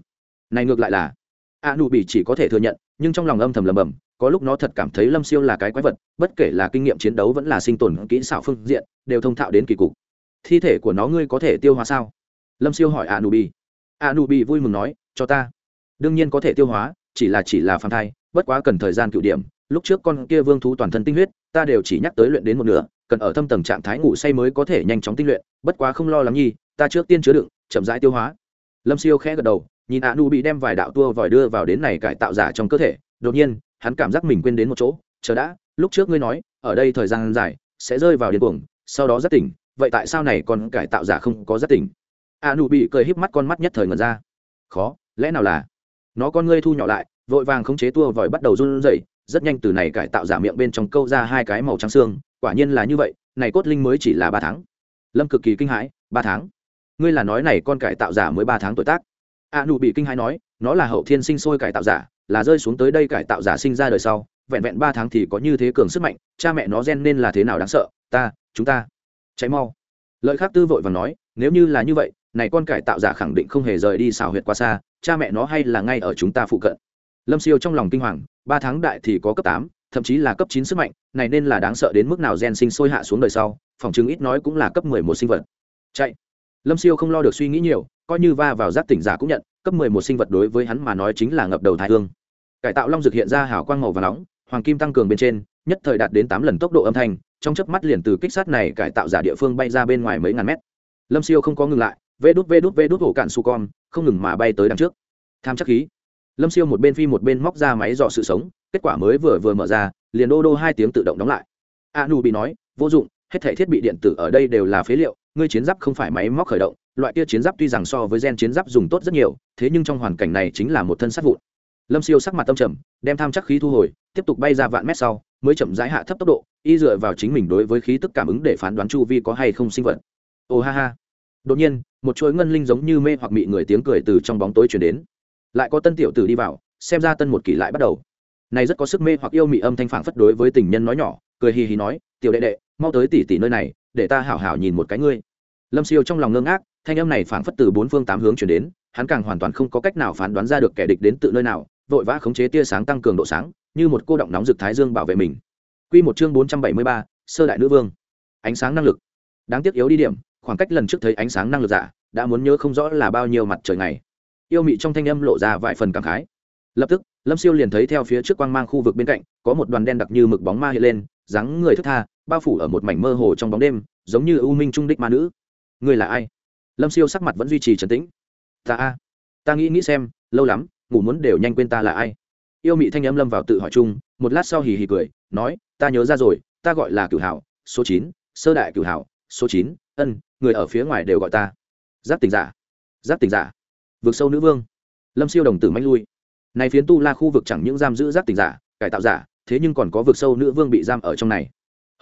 Này ngược lại là, a nụ bị chỉ có thể thừa nhận, nhưng trong lòng âm thầm lầm bầm có lúc nó thật cảm thấy lâm siêu là cái quái vật, bất kể là kinh nghiệm chiến đấu vẫn là sinh tồn kỹ xảo phương diện, đều thông thạo đến kỳ cục. Thi thể của nó ngươi có thể tiêu hóa sao? Lâm siêu hỏi a nụ bị a nụ bị vui mừng nói, cho ta. Đương nhiên có thể tiêu hóa, chỉ là chỉ là phản thai, bất quá cần thời gian cựu điểm lúc trước con kia vương thú toàn thân tinh huyết, ta đều chỉ nhắc tới luyện đến một nửa, cần ở thâm tầng trạng thái ngủ say mới có thể nhanh chóng tinh luyện, bất quá không lo lắng nhi, ta trước tiên chứa đựng, chậm rãi tiêu hóa. Lâm siêu khẽ gật đầu, nhìn a nu bị đem vài đạo tua vòi đưa vào đến này cải tạo giả trong cơ thể, đột nhiên, hắn cảm giác mình quên đến một chỗ, chờ đã, lúc trước ngươi nói, ở đây thời gian dài, sẽ rơi vào điên cuồng, sau đó rất tỉnh, vậy tại sao này còn cải tạo giả không có rất tỉnh? A nu bị cười híp mắt con mắt nhất thời ngẩn ra. Khó, lẽ nào là? Nó con ngươi thu nhỏ lại, vội vàng khống chế tua vòi bắt đầu run rẩy rất nhanh từ này cải tạo giả miệng bên trong câu ra hai cái màu trắng xương, quả nhiên là như vậy, này cốt linh mới chỉ là ba tháng. Lâm cực kỳ kinh hãi, ba tháng? Ngươi là nói này con cải tạo giả mới ba tháng tuổi tác. A nụ bị kinh hãi nói, nó là hậu thiên sinh sôi cải tạo giả, là rơi xuống tới đây cải tạo giả sinh ra đời sau, vẹn vẹn ba tháng thì có như thế cường sức mạnh, cha mẹ nó gen nên là thế nào đáng sợ, ta, chúng ta, cháy mau. Lợi khác tư vội và nói, nếu như là như vậy, này con cải tạo giả khẳng định không hề rời đi xào huyệt quá xa, cha mẹ nó hay là ngay ở chúng ta phụ cận lâm siêu trong lòng kinh hoàng, ba tháng đại thì có cấp tám, thậm chí là cấp chín sức mạnh, này nên là đáng sợ đến mức nào gen sinh sôi hạ xuống đời sau, phòng chứng ít nói cũng là cấp mười một sinh vật. Chạy. Lâm siêu không lo được suy nghĩ nhiều, coi như va vào giáp tỉnh giả cũng nhận, cấp mười một sinh vật đối với hắn mà nói chính là ngập đầu thái hương. Cải tạo long dược hiện ra hào quang màu và nóng, hoàng kim tăng cường bên trên, nhất thời đạt đến tám lần tốc độ âm thanh, trong chớp mắt liền từ kích sát này cải tạo giả địa phương bay ra bên ngoài mấy ngàn mét. Lâm siêu không có ngừng lại, vê đút vê đút vê đút hổ cạn su con không ngừng mà bay tới đằng trước. Tham chắc khí lâm siêu một bên phi một bên móc ra máy dò sự sống, kết quả mới vừa vừa mở ra, liền đô đô hai tiếng tự động đóng lại. A nu bị nói, vô dụng, hết thể thiết bị điện tử ở đây đều là phế liệu, ngươi chiến giáp không phải máy móc khởi động, loại kia chiến giáp tuy rằng so với gen chiến giáp dùng tốt rất nhiều, thế nhưng trong hoàn cảnh này chính là một thân sát vụn. Lâm siêu sắc mặt tâm trầm, đem tham chắc khí thu hồi, tiếp tục bay ra vạn mét sau, mới chậm rãi hạ thấp tốc độ, y dựa vào chính mình đối với khí tức cảm ứng để phán đoán chu vi có hay không sinh vật. Ồ ha ha. Đột nhiên, một chuỗi ngân linh giống như mê hoặc mị người tiếng cười từ trong bóng tối chuyển đến lại có tân tiểu tử đi vào xem ra tân một kỷ lại bắt đầu này rất có sức mê hoặc yêu mị âm thanh phản phất đối với tình nhân nói nhỏ cười hì hì nói tiểu đệ đệ mau tới tỷ tỷ nơi này để ta hảo hảo nhìn một cái ngươi lâm siêu trong lòng ngưng ngác thanh âm này phảng phất từ bốn phương tám hướng chuyển đến hắn càng hoàn toàn không có cách nào phán đoán ra được kẻ địch đến tự nơi nào vội vã khống chế tia sáng tăng cường độ sáng như một cô động nóng rực thái dương bảo vệ mình Quy một chương bốn trăm bảy mươi ba, sơ đại nữ vương. Ánh sáng năng lực. Đáng tiếc yếu đi điểm, khoảng cách lần trước thấy ánh sáng năng lực giả, đã muốn nhớ không rõ là bao nhiêu mặt trời ngày. Yêu mị trong thanh âm lộ ra vài phần cảm khái. Lập tức, Lâm Siêu liền thấy theo phía trước quang mang khu vực bên cạnh, có một đoàn đen đặc như mực bóng ma hiện lên, dáng người thức tha, bao phủ ở một mảnh mơ hồ trong bóng đêm, giống như u minh trung đích ma nữ. Người là ai? Lâm Siêu sắc mặt vẫn duy trì trấn tĩnh. Ta a, ta nghĩ nghĩ xem, lâu lắm, ngủ muốn đều nhanh quên ta là ai yêu mị thanh âm lâm vào tự hỏi chung một lát sau hì hì cười nói ta nhớ ra rồi ta gọi là cửu hảo số chín sơ đại cửu hảo số chín ân người ở phía ngoài đều gọi ta giáp tình giả giáp tình giả vực sâu nữ vương. Lâm siêu đồng tử manh lui. Này phiến tu la khu vực chẳng những giam giữ giáp tình giả, cải tạo giả, thế nhưng còn có vực sâu nữ vương bị giam ở trong này.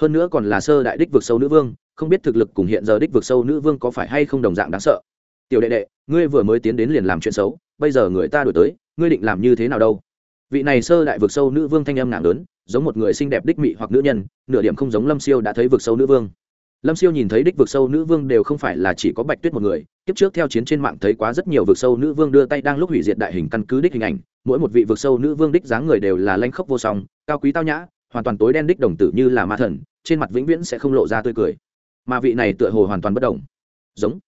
Hơn nữa còn là sơ đại đích vực sâu nữ vương, không biết thực lực cùng hiện giờ đích vực sâu nữ vương có phải hay không đồng dạng đáng sợ. Tiểu đệ đệ, ngươi vừa mới tiến đến liền làm chuyện xấu, bây giờ người ta đổi tới, ngươi định làm như thế nào đâu? Vị này sơ đại vực sâu nữ vương thanh âm nặng lớn, giống một người xinh đẹp đích mị hoặc nữ nhân, nửa điểm không giống lâm siêu đã thấy vực sâu nữ vương lâm siêu nhìn thấy đích vực sâu nữ vương đều không phải là chỉ có bạch tuyết một người, kiếp trước theo chiến trên mạng thấy quá rất nhiều vực sâu nữ vương đưa tay đang lúc hủy diệt đại hình căn cứ đích hình ảnh, mỗi một vị vực sâu nữ vương đích dáng người đều là lanh khốc vô song, cao quý tao nhã, hoàn toàn tối đen đích đồng tử như là ma thần, trên mặt vĩnh viễn sẽ không lộ ra tươi cười. Mà vị này tựa hồ hoàn toàn bất đồng giống.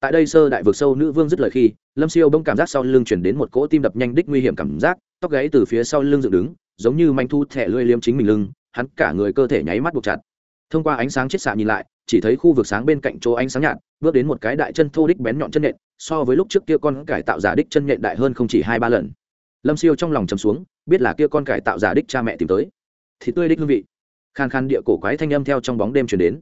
Tại đây sơ đại vực sâu nữ vương dứt lời khi, lâm siêu bỗng cảm giác sau lưng chuyển đến một cỗ tim đập nhanh đích nguy hiểm cảm giác, tóc gáy từ phía sau lưng dựng đứng, giống như manh thu thẻ lưỡi liếm chính mình lưng, hắn cả người cơ thể nháy mắt buộc chặt. Thông qua ánh sáng chiết xạ nhìn lại chỉ thấy khu vực sáng bên cạnh chỗ ánh sáng nhạt, bước đến một cái đại chân thô đích bén nhọn chân nhện, so với lúc trước kia con cải tạo giả đích chân nhện đại hơn không chỉ hai ba lần. Lâm siêu trong lòng chầm xuống, biết là kia con cải tạo giả đích cha mẹ tìm tới. Thì tươi đích hương vị. Khan khan địa cổ quái thanh âm theo trong bóng đêm chuyển đến.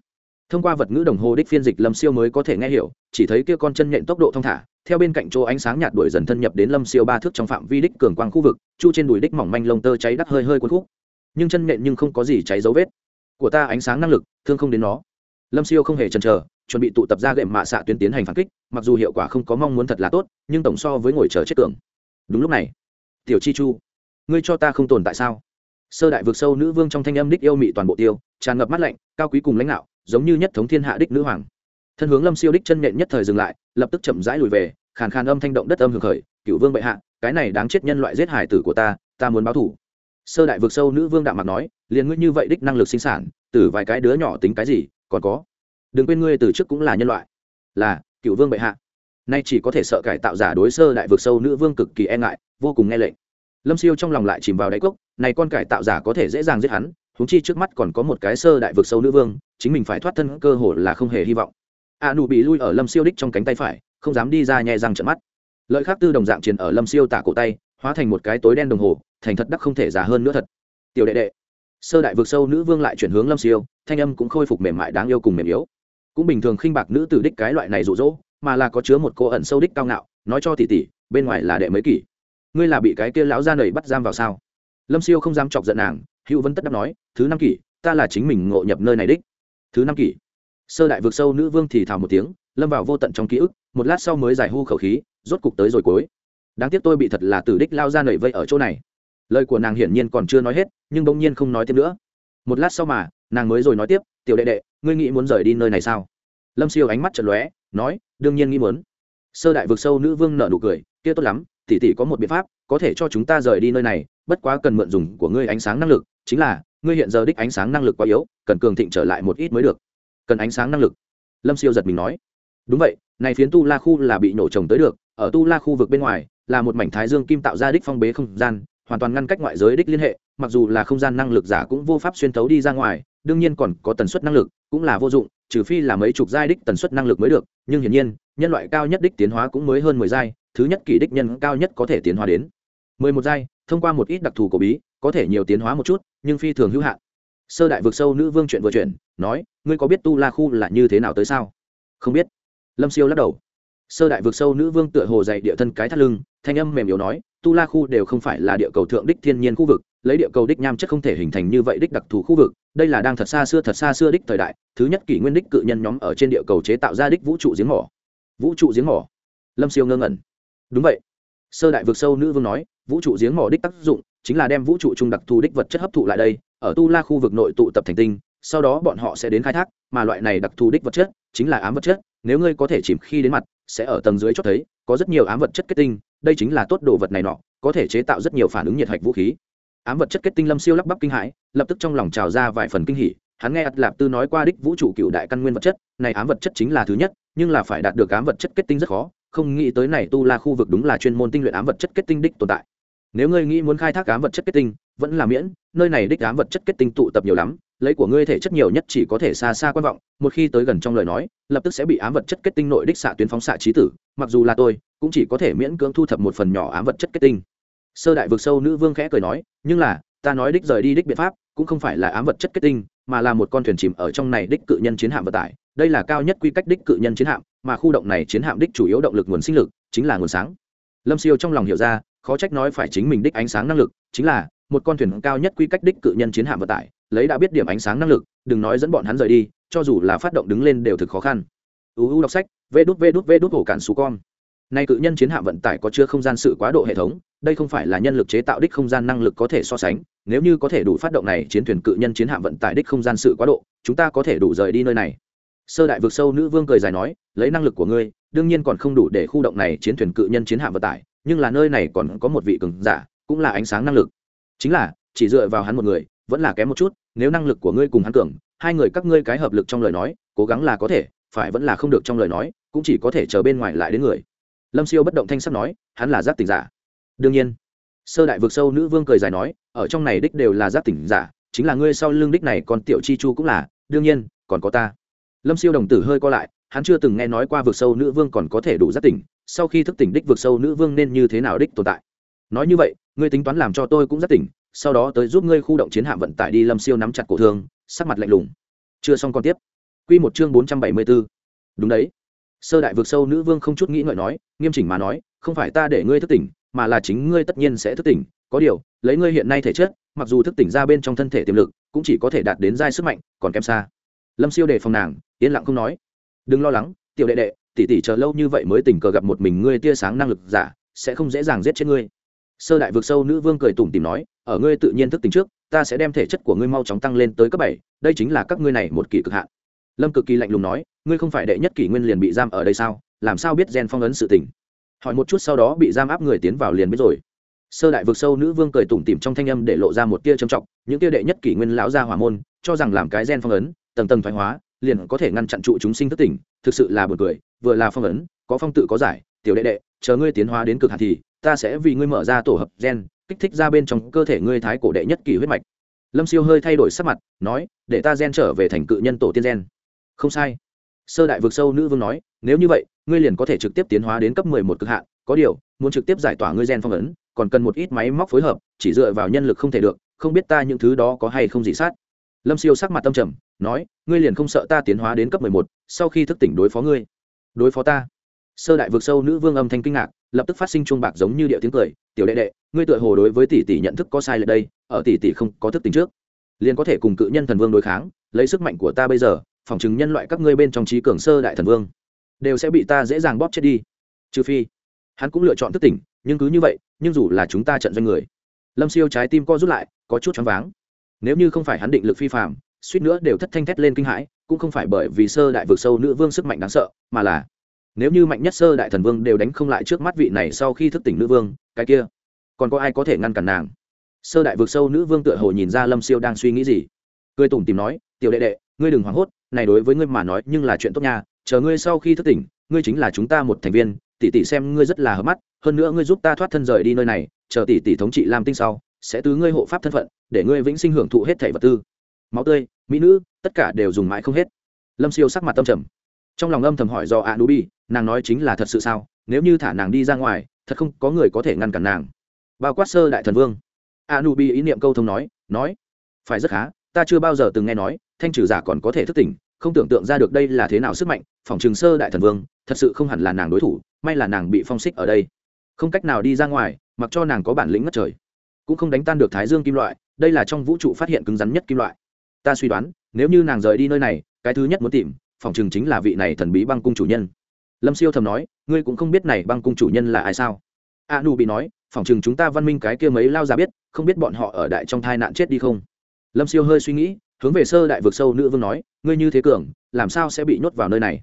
Thông qua vật ngữ đồng hồ đích phiên dịch lâm siêu mới có thể nghe hiểu, chỉ thấy kia con chân nhện tốc độ thong thả, theo bên cạnh chỗ ánh sáng nhạt đuổi dần thân nhập đến lâm siêu ba thước trong phạm vi đích cường quang khu vực, chu trên đùi đích mỏng manh lông tơ cháy đắt hơi hơi cuốn khúc. Nhưng chân nhện nhưng không có gì cháy dấu vết. Của ta ánh sáng năng lực, thương không đến nó lâm siêu không hề chần chờ, chuẩn bị tụ tập ra gệm mạ xạ tuyến tiến hành phản kích, mặc dù hiệu quả không có mong muốn thật là tốt, nhưng tổng so với ngồi chờ chết tưởng đúng lúc này, tiểu chi chu, ngươi cho ta không tồn tại sao? Sơ đại vực sâu nữ vương trong thanh âm đích yêu mị toàn bộ tiêu, tràn ngập mắt lạnh, cao quý cùng lãnh đạo, giống như nhất thống thiên hạ đích nữ hoàng. Thân hướng lâm siêu đích chân nhện nhất thời dừng lại, lập tức chậm rãi lùi về, khàn khàn âm thanh động đất âm hưởng khởi cựu vương bệ hạ, cái này đáng chết nhân loại giết hải tử của ta ta muốn báo thủ. Sơ đại vực sâu nữ vương đạo mặt nói, liền ngươi như vậy đích năng lực sinh sản từ vài cái đứa nhỏ tính cái gì còn có. Đừng quên ngươi từ trước cũng là nhân loại. Là, cựu vương bệ hạ. Nay chỉ có thể sợ cải tạo giả đối sơ đại vực sâu nữ vương cực kỳ e ngại, vô cùng nghe lệnh. Lâm siêu trong lòng lại chìm vào đáy cốc, này con cải tạo giả có thể dễ dàng giết hắn húng chi trước mắt còn có một cái sơ đại vực sâu nữ vương, chính mình phải thoát thân cơ hồ là không hề hy vọng. A nụ bị lui ở lâm siêu đích trong cánh tay phải, không dám đi ra nhẹ răng trận mắt. Lợi khác tư đồng dạng chiến ở lâm siêu tả cổ tay, hóa thành một cái tối đen đồng hồ, thành thật đắc không thể giả hơn nữa thật. Tiểu đệ đệ sơ đại vực sâu nữ vương lại chuyển hướng lâm siêu, thanh âm cũng khôi phục mềm mại đáng yêu cùng mềm yếu. Cũng bình thường khinh bạc nữ tử đích cái loại này rụ rỗ mà là có chứa một cô ẩn sâu đích cao ngạo, nói cho tỷ tỷ, bên ngoài là đệ mấy kỷ. Ngươi là bị cái kia lão ra nầy bắt giam vào sao? Lâm siêu không dám chọc giận nàng, hữu vân tất đáp nói, thứ năm kỷ, ta là chính mình ngộ nhập nơi này đích. Thứ năm kỷ. Sơ đại vực sâu nữ vương thì thào một tiếng, lâm vào vô tận trong ký ức, một lát sau mới giải hưu khẩu khí, rốt cục tới rồi cuối. Đáng tiếc tôi bị thật là tử đích lao ra nảy vây ở chỗ này. Lời của nàng hiển nhiên còn chưa nói hết nhưng bỗng nhiên không nói tiếp nữa. Một lát sau mà, nàng mới rồi nói tiếp, tiểu đệ đệ, ngươi nghĩ muốn rời đi nơi này sao? Lâm siêu ánh mắt chật lóe, nói, đương nhiên nghĩ muốn. Sơ đại vực sâu nữ vương nợ nụ cười, kia tốt lắm tỉ tỉ có một biện pháp, có thể cho chúng ta rời đi nơi này, bất quá cần mượn dùng của ngươi ánh sáng năng lực, chính là, ngươi hiện giờ đích ánh sáng năng lực quá yếu, cần cường thịnh trở lại một ít mới được. Cần ánh sáng năng lực? Lâm siêu giật mình nói. Đúng vậy, này phiến tu la khu là bị nổ trồng tới được, ở tu la khu vực bên ngoài, là một mảnh thái dương kim tạo ra đích phong bế không gian, hoàn toàn ngăn cách ngoại giới đích liên hệ mặc dù là không gian năng lực giả cũng vô pháp xuyên thấu đi ra ngoài, đương nhiên còn có tần suất năng lực, cũng là vô dụng, trừ phi là mấy chục giai đích tần suất năng lực mới được, nhưng hiển nhiên, nhân loại cao nhất đích tiến hóa cũng mới hơn mười giai, thứ nhất kỷ đích nhân cao nhất có thể tiến hóa đến mười một giai, thông qua một ít đặc thù cổ bí, có thể nhiều tiến hóa một chút, nhưng phi thường hữu hạn. Sơ đại vực sâu nữ vương chuyện vừa chuyện, nói, ngươi có biết tu la khu là như thế nào tới sao? Không biết. Lâm siêu lắc đầu. Sơ đại vực sâu nữ vương tựa hồ dạy địa thân cái thắt lưng, thanh âm mềm yếu nói, tu la khu đều không phải là địa cầu thượng đích thiên nhiên khu vực lấy địa cầu đích nham chất không thể hình thành như vậy đích đặc thù khu vực, đây là đang thật xa xưa, thật xa xưa đích thời đại, thứ nhất kỷ nguyên đích cự nhân nhóm ở trên địa cầu chế tạo ra đích vũ trụ giếng mỏ. Vũ trụ giếng mỏ. Lâm siêu ngơ ngẩn. Đúng vậy. Sơ đại vực sâu nữ vương nói, vũ trụ giếng mỏ đích tác dụng chính là đem vũ trụ chung đặc thù đích vật chất hấp thụ lại đây, ở tu la khu vực nội tụ tập thành tinh, sau đó bọn họ sẽ đến khai thác, mà loại này đặc thù đích vật chất chính là ám vật chất, nếu ngươi có thể chìm khi đến mặt, sẽ ở tầng dưới cho thấy, có rất nhiều ám vật chất kết tinh, đây chính là tốt đồ vật này nọ, có thể chế tạo rất nhiều phản ứng nhiệt hạch vũ khí ám vật chất kết tinh lâm siêu lắp bắp kinh hãi, lập tức trong lòng trào ra vài phần kinh hỉ. Hắn nghe ắt lạp tư nói qua đích vũ trụ cựu đại căn nguyên vật chất, này ám vật chất chính là thứ nhất, nhưng là phải đạt được ám vật chất kết tinh rất khó, không nghĩ tới này tu la khu vực đúng là chuyên môn tinh luyện ám vật chất kết tinh đích tồn tại. Nếu ngươi nghĩ muốn khai thác ám vật chất kết tinh, vẫn là miễn, nơi này đích ám vật chất kết tinh tụ tập nhiều lắm, lấy của ngươi thể chất nhiều nhất chỉ có thể xa xa quan vọng, một khi tới gần trong lời nói, lập tức sẽ bị ám vật chất kết tinh nội đích xạ tuyến phóng xạ trí tử, mặc dù là tôi, cũng chỉ có thể miễn cưỡng thu thập một phần nhỏ ám vật chất kết tinh sơ đại vực sâu nữ vương khẽ cười nói, nhưng là, ta nói đích rời đi đích biện pháp, cũng không phải là ám vật chất kết tinh, mà là một con thuyền chìm ở trong này đích cự nhân chiến hạm vận tải. Đây là cao nhất quy cách đích cự nhân chiến hạm, mà khu động này chiến hạm đích chủ yếu động lực nguồn sinh lực chính là nguồn sáng. Lâm siêu trong lòng hiểu ra, khó trách nói phải chính mình đích ánh sáng năng lực, chính là, một con thuyền cao nhất quy cách đích cự nhân chiến hạm vận tải, lấy đã biết điểm ánh sáng năng lực, đừng nói dẫn bọn hắn rời đi, cho dù là phát động đứng lên đều thực khó khăn. Uu đọc sách, vê đút vê đút vê đút hổ cản xú con nay cự nhân chiến hạm vận tải có chưa không gian sự quá độ hệ thống, đây không phải là nhân lực chế tạo đích không gian năng lực có thể so sánh. Nếu như có thể đủ phát động này chiến thuyền cự nhân chiến hạm vận tải đích không gian sự quá độ, chúng ta có thể đủ rời đi nơi này. Sơ đại vực sâu nữ vương cười dài nói, lấy năng lực của ngươi, đương nhiên còn không đủ để khu động này chiến thuyền cự nhân chiến hạm vận tải, nhưng là nơi này còn có một vị cường giả, cũng là ánh sáng năng lực. Chính là, chỉ dựa vào hắn một người, vẫn là kém một chút, nếu năng lực của ngươi cùng hắn cường, hai người các ngươi cái hợp lực trong lời nói, cố gắng là có thể, phải vẫn là không được trong lời nói, cũng chỉ có thể chờ bên ngoài lại đến người lâm siêu bất động thanh sắt nói, hắn là giác tỉnh giả. Đương nhiên. Sơ đại vực sâu nữ vương cười dài nói, ở trong này đích đều là giác tỉnh giả, chính là ngươi sau lưng đích này còn tiểu chi chu cũng là, đương nhiên, còn có ta. Lâm siêu đồng tử hơi co lại, hắn chưa từng nghe nói qua vực sâu nữ vương còn có thể đủ giác tỉnh, sau khi thức tỉnh đích vực sâu nữ vương nên như thế nào đích tồn tại. Nói như vậy, ngươi tính toán làm cho tôi cũng giác tỉnh, sau đó tới giúp ngươi khu động chiến hạm vận tải đi lâm siêu nắm chặt cổ thương, sắc mặt lạnh lùng. Chưa xong còn tiếp. Q một chương bốn trăm bảy mươi b ố đúng đấy sơ đại vực sâu nữ vương không chút nghĩ ngợi nói, nghiêm chỉnh mà nói, không phải ta để ngươi thức tỉnh, mà là chính ngươi tất nhiên sẽ thức tỉnh. Có điều, lấy ngươi hiện nay thể chất, mặc dù thức tỉnh ra bên trong thân thể tiềm lực, cũng chỉ có thể đạt đến giai sức mạnh, còn kém xa. Lâm siêu đề phòng nàng, yên lặng không nói. Đừng lo lắng, tiểu đệ đệ tỉ tỉ chờ lâu như vậy mới tình cờ gặp một mình ngươi tia sáng năng lực giả, sẽ không dễ dàng giết chết ngươi. Sơ đại vực sâu nữ vương cười tủm tìm nói, ở ngươi tự nhiên thức tỉnh trước, ta sẽ đem thể chất của ngươi mau chóng tăng lên tới cấp bảy, đây chính là các ngươi này một kỳ cực hạn lâm cực kỳ lạnh lùng nói, ngươi không phải đệ nhất kỷ nguyên liền bị giam ở đây sao? Làm sao biết gen phong ấn sự tình? Hỏi một chút sau đó bị giam áp người tiến vào liền biết rồi. Sơ đại vực sâu nữ vương cười tủm tỉm trong thanh âm để lộ ra một tia trầm trọng, những tia đệ nhất kỷ nguyên lão gia hỏa môn, cho rằng làm cái gen phong ấn, tầng tầng thoái hóa, liền có thể ngăn chặn trụ chúng sinh thất tỉnh, thực sự là buồn cười, vừa là phong ấn, có phong tự có giải, tiểu đệ đệ, chờ ngươi tiến hóa đến cực hạn thì, ta sẽ vì ngươi mở ra tổ hợp gen, kích thích ra bên trong cơ thể ngươi thái cổ đệ nhất kỷ huyết mạch. Lâm siêu hơi thay đổi sắc mặt, nói, để ta gen trở về thành cự nhân tổ tiên gen không sai. Sơ đại vực sâu nữ vương nói, nếu như vậy, ngươi liền có thể trực tiếp tiến hóa đến cấp mười một cực hạn, có điều, muốn trực tiếp giải tỏa ngươi gen phong ấn, còn cần một ít máy móc phối hợp, chỉ dựa vào nhân lực không thể được, không biết ta những thứ đó có hay không gì sát. Lâm siêu sắc mặt tâm trầm, nói, ngươi liền không sợ ta tiến hóa đến cấp mười một, sau khi thức tỉnh đối phó ngươi. Đối phó ta. Sơ đại vực sâu nữ vương âm thanh kinh ngạc, lập tức phát sinh chuông bạc giống như điệu tiếng cười, tiểu đệ đệ, ngươi tựa hồ đối với tỷ tỷ nhận thức có sai lệch đây, ở tỷ tỷ không có thức tỉnh trước, liền có thể cùng cự nhân thần vương đối kháng, lấy sức mạnh của ta bây giờ phòng chứng nhân loại các ngươi bên trong trí cường sơ đại thần vương, đều sẽ bị ta dễ dàng bóp chết đi. Trừ phi, hắn cũng lựa chọn thức tỉnh, nhưng cứ như vậy, nhưng dù là chúng ta trận doanh người, lâm siêu trái tim co rút lại, có chút choáng váng. Nếu như không phải hắn định lực phi phạm suýt nữa đều thất thanh thét lên kinh hãi, cũng không phải bởi vì sơ đại vực sâu nữ vương sức mạnh đáng sợ, mà là nếu như mạnh nhất sơ đại thần vương đều đánh không lại trước mắt vị này sau khi thức tỉnh nữ vương, cái kia, còn có ai có thể ngăn cản nàng? Sơ đại vực sâu nữ vương tựa hồ nhìn ra lâm siêu đang suy nghĩ gì. Cười tủm tìm nói, tiểu đệ đệ ngươi đừng hoảng hốt, này đối với ngươi mà nói nhưng là chuyện tốt nha, chờ ngươi sau khi thức tỉnh, ngươi chính là chúng ta một thành viên, tỷ tỷ xem ngươi rất là hợp mắt, hơn nữa ngươi giúp ta thoát thân rời đi nơi này, chờ tỷ tỷ thống trị lam tinh sau, sẽ tứ ngươi hộ pháp thân phận, để ngươi vĩnh sinh hưởng thụ hết thảy vật tư. Máu tươi, mỹ nữ, tất cả đều dùng mãi không hết. Lâm siêu sắc mặt tâm trầm. Trong lòng âm thầm hỏi do a nubi nàng nói chính là thật sự sao, nếu như thả nàng đi ra ngoài, thật không có người có thể ngăn cản nàng. Bao quát sơ đại thần vương. A nubi ý niệm câu thông nói nói, phải rất khá, ta chưa bao giờ từng nghe nói thanh trừ giả còn có thể thức tỉnh, không tưởng tượng ra được đây là thế nào sức mạnh, phòng trường sơ đại thần vương, thật sự không hẳn là nàng đối thủ, may là nàng bị phong xích ở đây. Không cách nào đi ra ngoài, mặc cho nàng có bản lĩnh ngất trời. Cũng không đánh tan được thái dương kim loại, đây là trong vũ trụ phát hiện cứng rắn nhất kim loại. Ta suy đoán, nếu như nàng rời đi nơi này, cái thứ nhất muốn tìm, phòng chừng chính là vị này thần bí băng cung chủ nhân. Lâm siêu thầm nói, ngươi cũng không biết này băng cung chủ nhân là ai sao? A nu bị nói, phòng chừng chúng ta văn minh cái kia mấy lao ra biết, không biết bọn họ ở đại trong thai nạn chết đi không? Lâm siêu hơi suy nghĩ hướng về sơ đại vực sâu nữ vương nói, ngươi như thế cường, làm sao sẽ bị nhốt vào nơi này?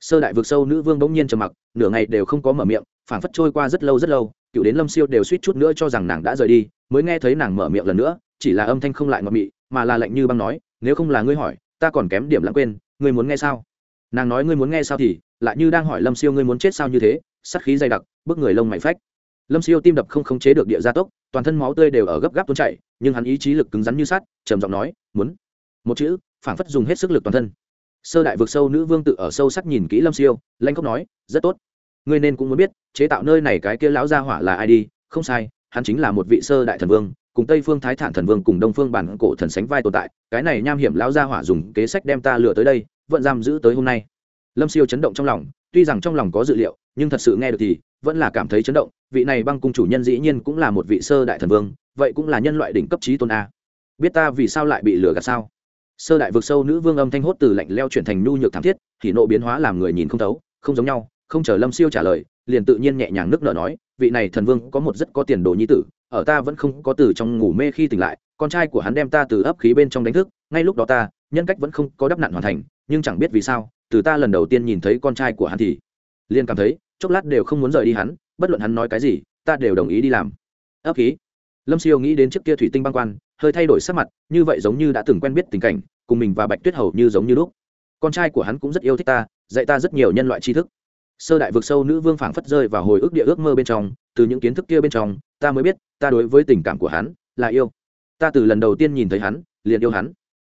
Sơ đại vực sâu nữ vương bỗng nhiên trầm mặc, nửa ngày đều không có mở miệng, phảng phất trôi qua rất lâu rất lâu, cựu đến lâm siêu đều suýt chút nữa cho rằng nàng đã rời đi, mới nghe thấy nàng mở miệng lần nữa, chỉ là âm thanh không lại ngọt mị, mà là lạnh như băng nói, nếu không là ngươi hỏi, ta còn kém điểm lãng quên, ngươi muốn nghe sao? Nàng nói, ngươi muốn nghe sao thì, lại như đang hỏi lâm siêu ngươi muốn chết sao như thế, sắt khí dày đặc bước người lông mảnh phách. Lâm siêu tim đập không khống chế được địa gia tốc, toàn thân máu tươi đều ở gấp gáp tuôn chảy, nhưng hắn ý chí lực cứng rắn như sắt, trầm giọng nói, muốn một chữ, phảng phất dùng hết sức lực toàn thân. Sơ đại vực sâu nữ vương tự ở sâu sắc nhìn kỹ lâm siêu, lanh cốc nói, rất tốt. Ngươi nên cũng muốn biết, chế tạo nơi này cái kia lão gia hỏa là ai đi, không sai, hắn chính là một vị sơ đại thần vương, cùng tây phương thái thản thần vương cùng đông phương bản cổ thần sánh vai tồn tại, cái này nham hiểm lão gia hỏa dùng kế sách đem ta lừa tới đây, vẫn giam giữ tới hôm nay. Lâm siêu chấn động trong lòng, tuy rằng trong lòng có dự liệu, nhưng thật sự nghe được thì vẫn là cảm thấy chấn động, vị này băng cung chủ nhân dĩ nhiên cũng là một vị sơ đại thần vương, vậy cũng là nhân loại đỉnh cấp trí tôn a. Biết ta vì sao lại bị lừa gạt sao? Sơ đại vực sâu nữ vương âm thanh hốt từ lạnh leo chuyển thành nhu nhược thảm thiết, thì nộ biến hóa làm người nhìn không thấu, không giống nhau, không chờ lâm siêu trả lời, liền tự nhiên nhẹ nhàng nước nở nói, vị này thần vương có một rất có tiền đồ nhi tử, ở ta vẫn không có từ trong ngủ mê khi tỉnh lại, con trai của hắn đem ta từ ấp khí bên trong đánh thức, ngay lúc đó ta, nhân cách vẫn không có đắp nạn hoàn thành, nhưng chẳng biết vì sao, từ ta lần đầu tiên nhìn thấy con trai của hắn thì, liền cảm thấy, chốc lát đều không muốn rời đi hắn, bất luận hắn nói cái gì, ta đều đồng ý đi làm. Ấp khí? Lâm siêu nghĩ đến chiếc kia thủy tinh băng quan, hơi thay đổi sắc mặt, như vậy giống như đã từng quen biết tình cảnh, cùng mình và bạch tuyết hầu như giống như lúc. Con trai của hắn cũng rất yêu thích ta, dạy ta rất nhiều nhân loại tri thức. Sơ đại vực sâu nữ vương phảng phất rơi vào hồi ức địa ước mơ bên trong, từ những kiến thức kia bên trong, ta mới biết, ta đối với tình cảm của hắn, là yêu. Ta từ lần đầu tiên nhìn thấy hắn, liền yêu hắn.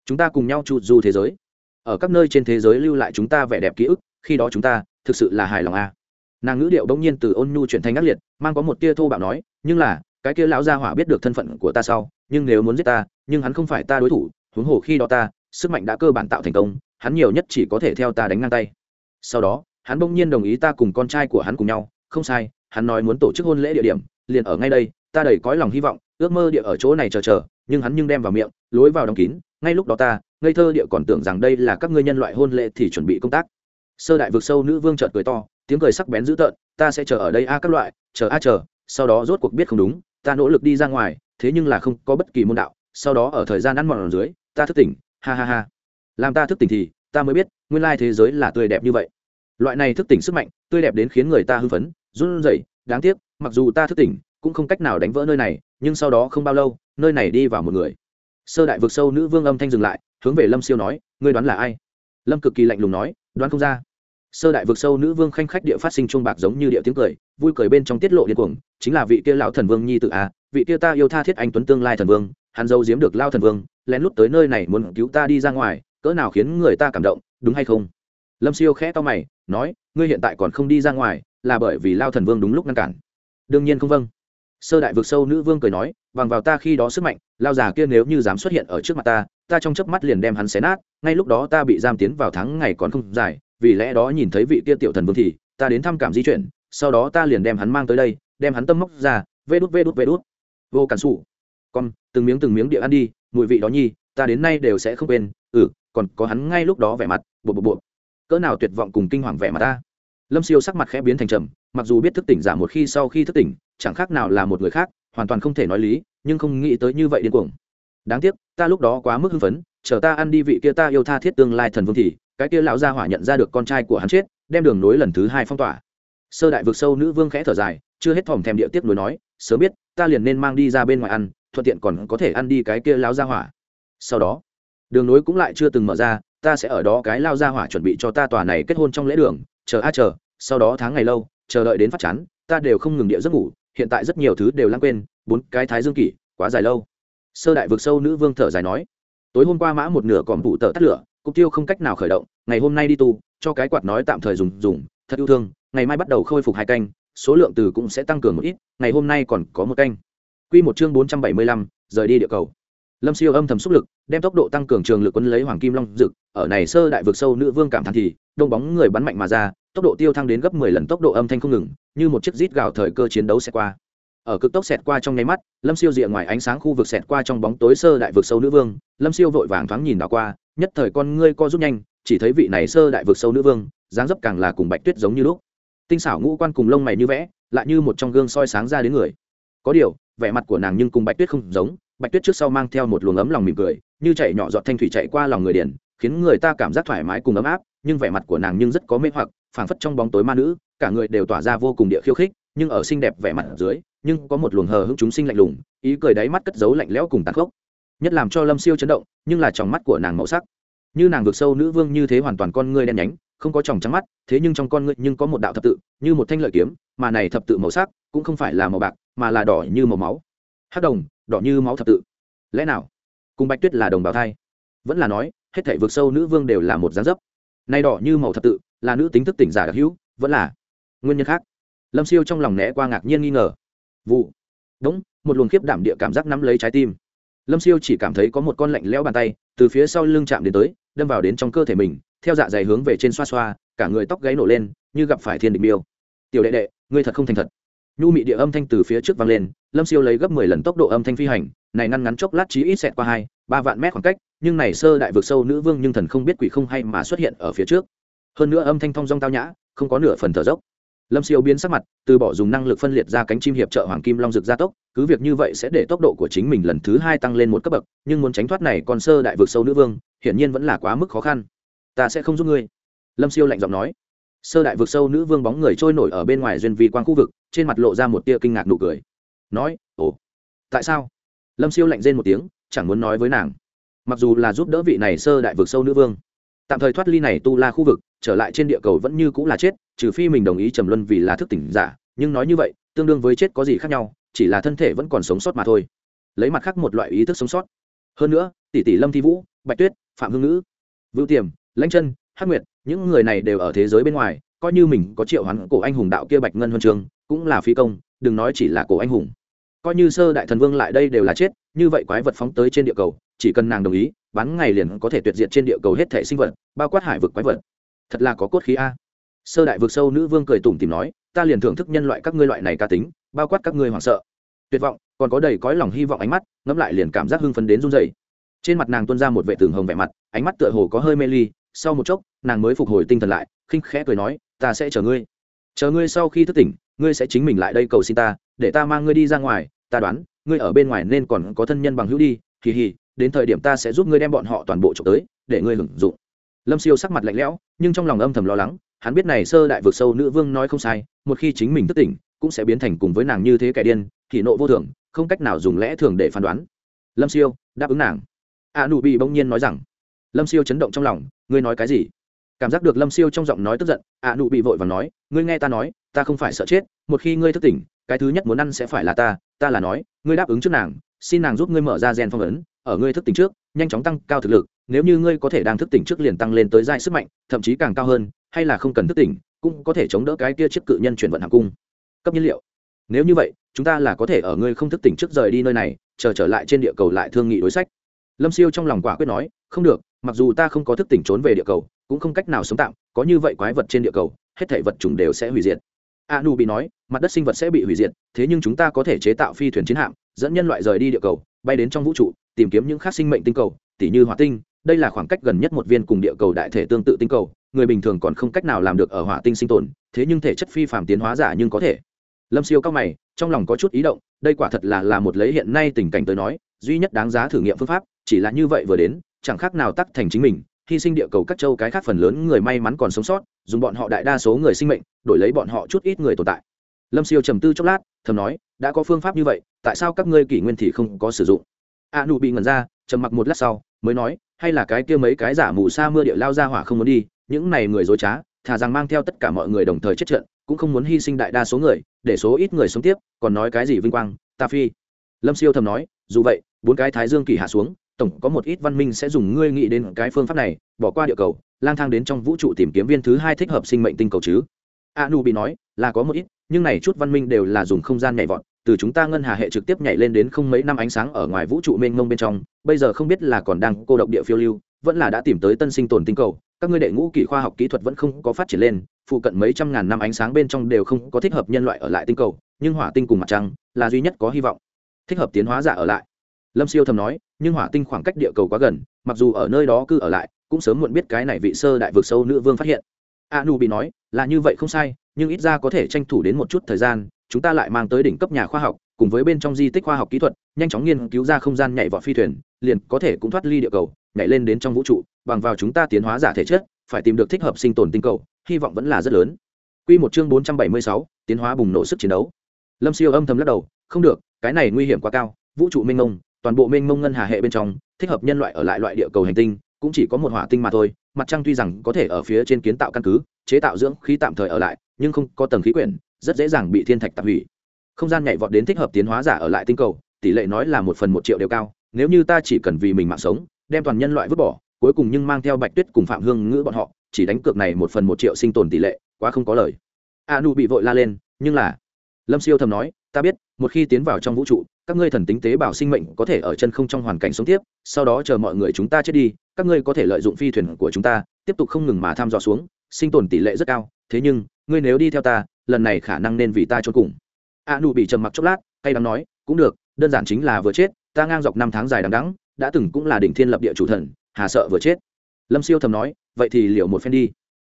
Chúng ta cùng nhau chu du thế giới. Ở các nơi trên thế giới lưu lại chúng ta vẻ đẹp ký ức, khi đó chúng ta, thực sự là hài lòng a nàng ngữ điệu bỗng nhiên từ ôn nhu chuyển thành ác liệt, mang có một tia thô bạo nói, nhưng là cái kia lão gia hỏa biết được thân phận của ta sau, nhưng nếu muốn giết ta, nhưng hắn không phải ta đối thủ, huống hồ khi đó ta, sức mạnh đã cơ bản tạo thành công, hắn nhiều nhất chỉ có thể theo ta đánh ngang tay. Sau đó, hắn bỗng nhiên đồng ý ta cùng con trai của hắn cùng nhau. Không sai, hắn nói muốn tổ chức hôn lễ địa điểm, liền ở ngay đây, ta đầy cõi lòng hy vọng, ước mơ địa ở chỗ này chờ chờ, nhưng hắn nhưng đem vào miệng, lối vào đóng kín, ngay lúc đó ta, ngây thơ địa còn tưởng rằng đây là các ngươi nhân loại hôn lễ thì chuẩn bị công tác. Sơ đại vực sâu nữ vương chợt cười to, tiếng cười sắc bén dữ tợn, ta sẽ chờ ở đây a các loại, chờ a chờ, sau đó rốt cuộc biết không đúng ta nỗ lực đi ra ngoài, thế nhưng là không có bất kỳ môn đạo, sau đó ở thời gian ăn mòn ở dưới, ta thức tỉnh, ha ha ha. Làm ta thức tỉnh thì, ta mới biết, nguyên lai thế giới là tươi đẹp như vậy. Loại này thức tỉnh sức mạnh, tươi đẹp đến khiến người ta hưng phấn, run rẩy, đáng tiếc, mặc dù ta thức tỉnh, cũng không cách nào đánh vỡ nơi này, nhưng sau đó không bao lâu, nơi này đi vào một người. Sơ đại vực sâu nữ vương âm thanh dừng lại, hướng về lâm siêu nói, ngươi đoán là ai? Lâm cực kỳ lạnh lùng nói, đoán không ra sơ đại vực sâu nữ vương khanh khách địa phát sinh chuông bạc giống như địa tiếng cười, vui cười bên trong tiết lộ điên cuồng, chính là vị kia lão thần vương nhi tự a, vị kia ta yêu tha thiết anh tuấn tương lai thần vương, hắn dâu giếm được lao thần vương, lén lút tới nơi này muốn cứu ta đi ra ngoài, cỡ nào khiến người ta cảm động, đúng hay không? Lâm siêu khẽ to mày, nói, ngươi hiện tại còn không đi ra ngoài, là bởi vì lao thần vương đúng lúc ngăn cản. Đương nhiên không vâng. Sơ đại vực sâu nữ vương cười nói, bằng vào ta khi đó sức mạnh, lao già kia nếu như dám xuất hiện ở trước mặt ta ta trong chớp mắt liền đem hắn xé nát, ngay lúc đó ta bị giam tiến vào tháng ngày còn không dài vì lẽ đó nhìn thấy vị kia tiểu thần vương thì ta đến thăm cảm di chuyển, sau đó ta liền đem hắn mang tới đây, đem hắn tâm móc ra, vê đút vê đút vê đút. Vô cản sụ con, từng miếng từng miếng địa ăn đi, mùi vị đó nhi, ta đến nay đều sẽ không quên. Ừ còn có hắn ngay lúc đó vẻ mặt bộ bộ bộ cỡ nào tuyệt vọng cùng kinh hoàng vẻ mặt ta. Lâm siêu sắc mặt khẽ biến thành trầm, mặc dù biết thức tỉnh giả một khi sau khi thức tỉnh, chẳng khác nào là một người khác, hoàn toàn không thể nói lý, nhưng không nghĩ tới như vậy điên cuồng. Đáng tiếc, ta lúc đó quá mức hưng phấn chờ ta ăn đi vị kia ta yêu tha thiết tương lai thần vương thì, cái kia lão gia hỏa nhận ra được con trai của hắn chết, đem đường nối lần thứ hai phong tỏa. Sơ đại vực sâu nữ vương khẽ thở dài, chưa hết thòm thèm địa tiếp nối nói, sớm biết, ta liền nên mang đi ra bên ngoài ăn, thuận tiện còn có thể ăn đi cái kia lão gia hỏa. Sau đó, đường nối cũng lại chưa từng mở ra, ta sẽ ở đó cái lao gia hỏa chuẩn bị cho ta tòa này kết hôn trong lễ đường, chờ a chờ, sau đó tháng ngày lâu, chờ đợi đến phát chán, ta đều không ngừng địa giấc ngủ, hiện tại rất nhiều thứ đều lãng quên, bốn cái thái dương kỷ, quá dài lâu. Sơ đại vực sâu nữ vương thở dài nói tối hôm qua mã một nửa còn vụ tờ tắt lửa, cục tiêu không cách nào khởi động, ngày hôm nay đi tu, cho cái quạt nói tạm thời dùng dùng, thật yêu thương, ngày mai bắt đầu khôi phục hai canh, số lượng từ cũng sẽ tăng cường một ít, ngày hôm nay còn có một canh. Q một chương bốn trăm bảy mươi lăm, rời đi địa cầu. Lâm siêu âm thầm xúc lực, đem tốc độ tăng cường trường lực quân lấy hoàng kim long dực, ở này sơ đại vực sâu nữ vương cảm thán thì, đông bóng người bắn mạnh mà ra, tốc độ tiêu thăng đến gấp mười lần tốc độ âm thanh không ngừng, như một chiếc rít gào thời cơ chiến đấu sẽ qua ở cực tốc xẹt qua trong nháy mắt, lâm siêu rìa ngoài ánh sáng khu vực xẹt qua trong bóng tối sơ đại vực sâu nữ vương, lâm siêu vội vàng thoáng nhìn đ qua, nhất thời con ngươi co rút nhanh, chỉ thấy vị này sơ đại vực sâu nữ vương, dáng dấp càng là cùng bạch tuyết giống như lúc. Tinh xảo ngũ quan cùng lông mày như vẽ, lại như một trong gương soi sáng ra đến người. Có điều, vẻ mặt của nàng nhưng cùng bạch tuyết không giống, bạch tuyết trước sau mang theo một luồng ấm lòng mỉm cười, như chạy nhỏ giọt thanh thủy chạy qua lòng người điển, khiến người ta cảm giác thoải mái cùng ấm áp, nhưng vẻ mặt của nàng nhưng rất có mê hoặc, phảng phất trong bóng tối ma nữ, cả người đều tỏa ra vô cùng địa khiêu khích, nhưng ở xinh đẹp vẻ mặt ở dưới nhưng có một luồng hờ hững chúng sinh lạnh lùng, ý cười đáy mắt cất giấu lạnh lẽo cùng tàn khốc. Nhất làm cho lâm siêu chấn động, nhưng là trong mắt của nàng màu sắc. Như nàng vượt sâu nữ vương như thế hoàn toàn con ngươi đen nhánh, không có tròng trắng mắt, thế nhưng trong con ngươi nhưng có một đạo thập tự, như một thanh lợi kiếm, mà này thập tự màu sắc cũng không phải là màu bạc, mà là đỏ như màu máu. Hắc đồng, đỏ như máu thập tự. Lẽ nào? Cùng bạch tuyết là đồng bào thai. Vẫn là nói, hết thảy vượt sâu nữ vương đều là một dáng dấp. Nay đỏ như màu thập tự, là nữ tính thức tỉnh giả đặc hữu, vẫn là nguyên nhân khác. Lâm siêu trong lòng né qua ngạc nhiên nghi ngờ vụ. Đúng, một luồng khiếp đảm địa cảm giác nắm lấy trái tim. Lâm siêu chỉ cảm thấy có một con lạnh lẽo bàn tay từ phía sau lưng chạm đến tới, đâm vào đến trong cơ thể mình, theo dạ dày hướng về trên xoa xoa, cả người tóc gáy nổ lên, như gặp phải thiên địch miêu. Tiểu đệ đệ, ngươi thật không thành thật. Nhu mị địa âm thanh từ phía trước vang lên, lâm siêu lấy gấp mười lần tốc độ âm thanh phi hành, này ngăn ngắn chốc lát chí ít xẹt qua hai, ba vạn mét khoảng cách, nhưng này sơ đại vực sâu nữ vương nhưng thần không biết quỷ không hay mà xuất hiện ở phía trước. Hơn nữa âm thanh thong dong tao nhã, không có nửa phần thở dốc lâm siêu biến sắc mặt, từ bỏ dùng năng lực phân liệt ra cánh chim hiệp trợ hoàng kim long rực gia tốc, cứ việc như vậy sẽ để tốc độ của chính mình lần thứ hai tăng lên một cấp bậc, nhưng muốn tránh thoát này còn sơ đại vực sâu nữ vương, hiển nhiên vẫn là quá mức khó khăn. Ta sẽ không giúp ngươi. Lâm siêu lạnh giọng nói. Sơ đại vực sâu nữ vương bóng người trôi nổi ở bên ngoài duyên vi quang khu vực, trên mặt lộ ra một tia kinh ngạc nụ cười. Nói, ồ, tại sao? Lâm siêu lạnh rên một tiếng, chẳng muốn nói với nàng. Mặc dù là giúp đỡ vị này sơ đại vực sâu nữ vương, tạm thời thoát ly này tu la khu vực, trở lại trên địa cầu vẫn như cũng là chết trừ phi mình đồng ý trầm luân vì là thức tỉnh giả, nhưng nói như vậy, tương đương với chết có gì khác nhau, chỉ là thân thể vẫn còn sống sót mà thôi. Lấy mặt khác một loại ý thức sống sót. Hơn nữa, tỷ tỷ lâm thi vũ, bạch tuyết, phạm hương ngữ vưu tiềm, lãnh chân, hắc nguyệt, những người này đều ở thế giới bên ngoài, coi như mình có triệu hoán cổ anh hùng đạo kia bạch ngân huân trường, cũng là phi công, đừng nói chỉ là cổ anh hùng. Coi như sơ đại thần vương lại đây đều là chết, như vậy quái vật phóng tới trên địa cầu, chỉ cần nàng đồng ý, bán ngày liền có thể tuyệt diệt trên địa cầu hết thể sinh vật, bao quát hải vực quái vật. Thật là có cốt khí a sơ đại vực sâu nữ vương cười tủm tìm nói, ta liền thưởng thức nhân loại các ngươi loại này ca tính, bao quát các ngươi hoảng sợ. Tuyệt vọng, còn có đầy cõi lòng hy vọng ánh mắt, ngẫm lại liền cảm giác hưng phấn đến run dày trên mặt nàng tuôn ra một vệ tường hồng vẻ mặt, ánh mắt tựa hồ có hơi mê ly, sau một chốc, nàng mới phục hồi tinh thần lại, khinh khẽ cười nói, ta sẽ chờ ngươi. Chờ ngươi sau khi thức tỉnh, ngươi sẽ chính mình lại đây cầu xin ta, để ta mang ngươi đi ra ngoài, ta đoán, ngươi ở bên ngoài nên còn có thân nhân bằng hữu đi, kỳ hì, đến thời điểm ta sẽ giúp ngươi đem bọn họ toàn bộ trộm tới, để ngươi hưởng dụng. Lâm siêu sắc mặt lạnh lẽo, nhưng trong lòng âm thầm lo lắng hắn biết này sơ đại vực sâu nữ vương nói không sai, một khi chính mình thức tỉnh, cũng sẽ biến thành cùng với nàng như thế kẻ điên, thì nộ vô thường, không cách nào dùng lẽ thường để phán đoán. Lâm siêu, đáp ứng nàng. A nụ bị bỗng nhiên nói rằng, lâm siêu chấn động trong lòng, ngươi nói cái gì? Cảm giác được lâm siêu trong giọng nói tức giận, a nụ bị vội và nói, ngươi nghe ta nói, ta không phải sợ chết, một khi ngươi thức tỉnh, cái thứ nhất muốn ăn sẽ phải là ta ta là nói, ngươi đáp ứng trước nàng, xin nàng giúp ngươi mở ra gen phong ấn, ở ngươi thức tỉnh trước, nhanh chóng tăng cao thực lực, nếu như ngươi có thể đang thức tỉnh trước liền tăng lên tới giai sức mạnh, thậm chí càng cao hơn hay là không cần thức tỉnh, cũng có thể chống đỡ cái kia chiếc cự nhân chuyển vận hàng cung. Cấp nhiên liệu. Nếu như vậy, chúng ta là có thể ở ngươi không thức tỉnh trước rời đi nơi này, chờ trở lại trên địa cầu lại thương nghị đối sách. Lâm siêu trong lòng quả quyết nói, không được, mặc dù ta không có thức tỉnh trốn về địa cầu, cũng không cách nào sống tạm, có như vậy quái vật trên địa cầu, hết thể vật chủng đều sẽ hủy diệt. A nu bị nói, mặt đất sinh vật sẽ bị hủy diệt, thế nhưng chúng ta có thể chế tạo phi thuyền chiến hạm, dẫn nhân loại rời đi địa cầu, bay đến trong vũ trụ, tìm kiếm những khác sinh mệnh tinh cầu, tỉ như hỏa tinh, đây là khoảng cách gần nhất một viên cùng địa cầu đại thể tương tự tinh cầu người bình thường còn không cách nào làm được ở hỏa tinh sinh tồn, thế nhưng thể chất phi phạm tiến hóa giả nhưng có thể. Lâm siêu cao mày, trong lòng có chút ý động, đây quả thật là là một lấy hiện nay tình cảnh tới nói, duy nhất đáng giá thử nghiệm phương pháp, chỉ là như vậy vừa đến, chẳng khác nào tắc thành chính mình, hy sinh địa cầu các châu cái khác phần lớn người may mắn còn sống sót, dùng bọn họ đại đa số người sinh mệnh, đổi lấy bọn họ chút ít người tồn tại. Lâm siêu trầm tư chốc lát, thầm nói, đã có phương pháp như vậy, tại sao các ngươi kỷ nguyên thì không có sử dụng? A nụ bị ngẩn ra, trầm mặc một lát sau, mới nói, hay là cái kia mấy cái giả mù sa mưa địa lao ra hỏa không muốn đi những này người dối trá, thà rằng mang theo tất cả mọi người đồng thời chết trận, cũng không muốn hy sinh đại đa số người, để số ít người sống tiếp, còn nói cái gì vinh quang, ta phi. Lâm siêu thầm nói, dù vậy, bốn cái thái dương kỳ hạ xuống, tổng có một ít văn minh sẽ dùng ngươi nghĩ đến cái phương pháp này, bỏ qua địa cầu, lang thang đến trong vũ trụ tìm kiếm viên thứ hai thích hợp sinh mệnh tinh cầu chứ. A nu bị nói, là có một ít, nhưng này chút văn minh đều là dùng không gian nhảy vọt, từ chúng ta ngân hà hệ trực tiếp nhảy lên đến không mấy năm ánh sáng ở ngoài vũ trụ mênh mông bên trong, bây giờ không biết là còn đang cô độc địa phiêu lưu, vẫn là đã tìm tới tân sinh tồn tinh cầu các ngươi đệ ngũ kỷ khoa học kỹ thuật vẫn không có phát triển lên, phụ cận mấy trăm ngàn năm ánh sáng bên trong đều không có thích hợp nhân loại ở lại tinh cầu, nhưng hỏa tinh cùng mặt trăng là duy nhất có hy vọng. Thích hợp tiến hóa giả ở lại. Lâm siêu thầm nói, nhưng hỏa tinh khoảng cách địa cầu quá gần, mặc dù ở nơi đó cứ ở lại, cũng sớm muộn biết cái này vị sơ đại vực sâu nữ vương phát hiện. A nu bị nói, là như vậy không sai, nhưng ít ra có thể tranh thủ đến một chút thời gian, chúng ta lại mang tới đỉnh cấp nhà khoa học cùng với bên trong di tích khoa học kỹ thuật nhanh chóng nghiên cứu ra không gian nhảy vọt phi thuyền liền có thể cũng thoát ly địa cầu nhảy lên đến trong vũ trụ bằng vào chúng ta tiến hóa giả thể chất phải tìm được thích hợp sinh tồn tinh cầu hy vọng vẫn là rất lớn Quy một chương 476, tiến hóa bùng nổ sức chiến đấu. Lâm Siêu âm thầm lắc đầu, không được, cái này nguy hiểm quá cao, vũ trụ mênh mông, toàn bộ mênh mông ngân hà hệ bên trong, thích hợp nhân loại ở lại loại địa cầu hành tinh, cũng chỉ có một hỏa tinh mà thôi, mặt trăng tuy rằng có thể ở phía trên kiến tạo căn cứ, chế tạo dưỡng khí tạm thời ở lại, nhưng không có tầng khí quyển, rất dễ dàng bị thiên thạch tạp hủy. Không gian nhảy vọt đến thích hợp tiến hóa giả ở lại tinh cầu, tỷ lệ nói là một phần một triệu đều cao, nếu như ta chỉ cần vì mình mạng sống, đem toàn nhân loại vứt bỏ, cuối cùng nhưng mang theo Bạch Tuyết cùng Phạm Hương ngữ bọn họ, chỉ đánh cược này một phần một triệu sinh tồn tỷ lệ, quá không có lời. A nu bị vội la lên nhưng là lâm siêu thầm nói ta biết một khi tiến vào trong vũ trụ các ngươi thần tính tế bào sinh mệnh có thể ở chân không trong hoàn cảnh sống tiếp sau đó chờ mọi người chúng ta chết đi các ngươi có thể lợi dụng phi thuyền của chúng ta tiếp tục không ngừng mà tham dò xuống sinh tồn tỷ lệ rất cao thế nhưng ngươi nếu đi theo ta lần này khả năng nên vì ta cho cùng a nụ bị trầm mặc chốc lát hay đắng nói, cũng được, đơn giản chính là vừa chết, ta ngang dọc năm tháng dài đằng đắng đã từng cũng là đỉnh thiên lập địa chủ thần, hà sợ vừa chết. Lâm siêu thầm nói, vậy thì liệu một phen đi.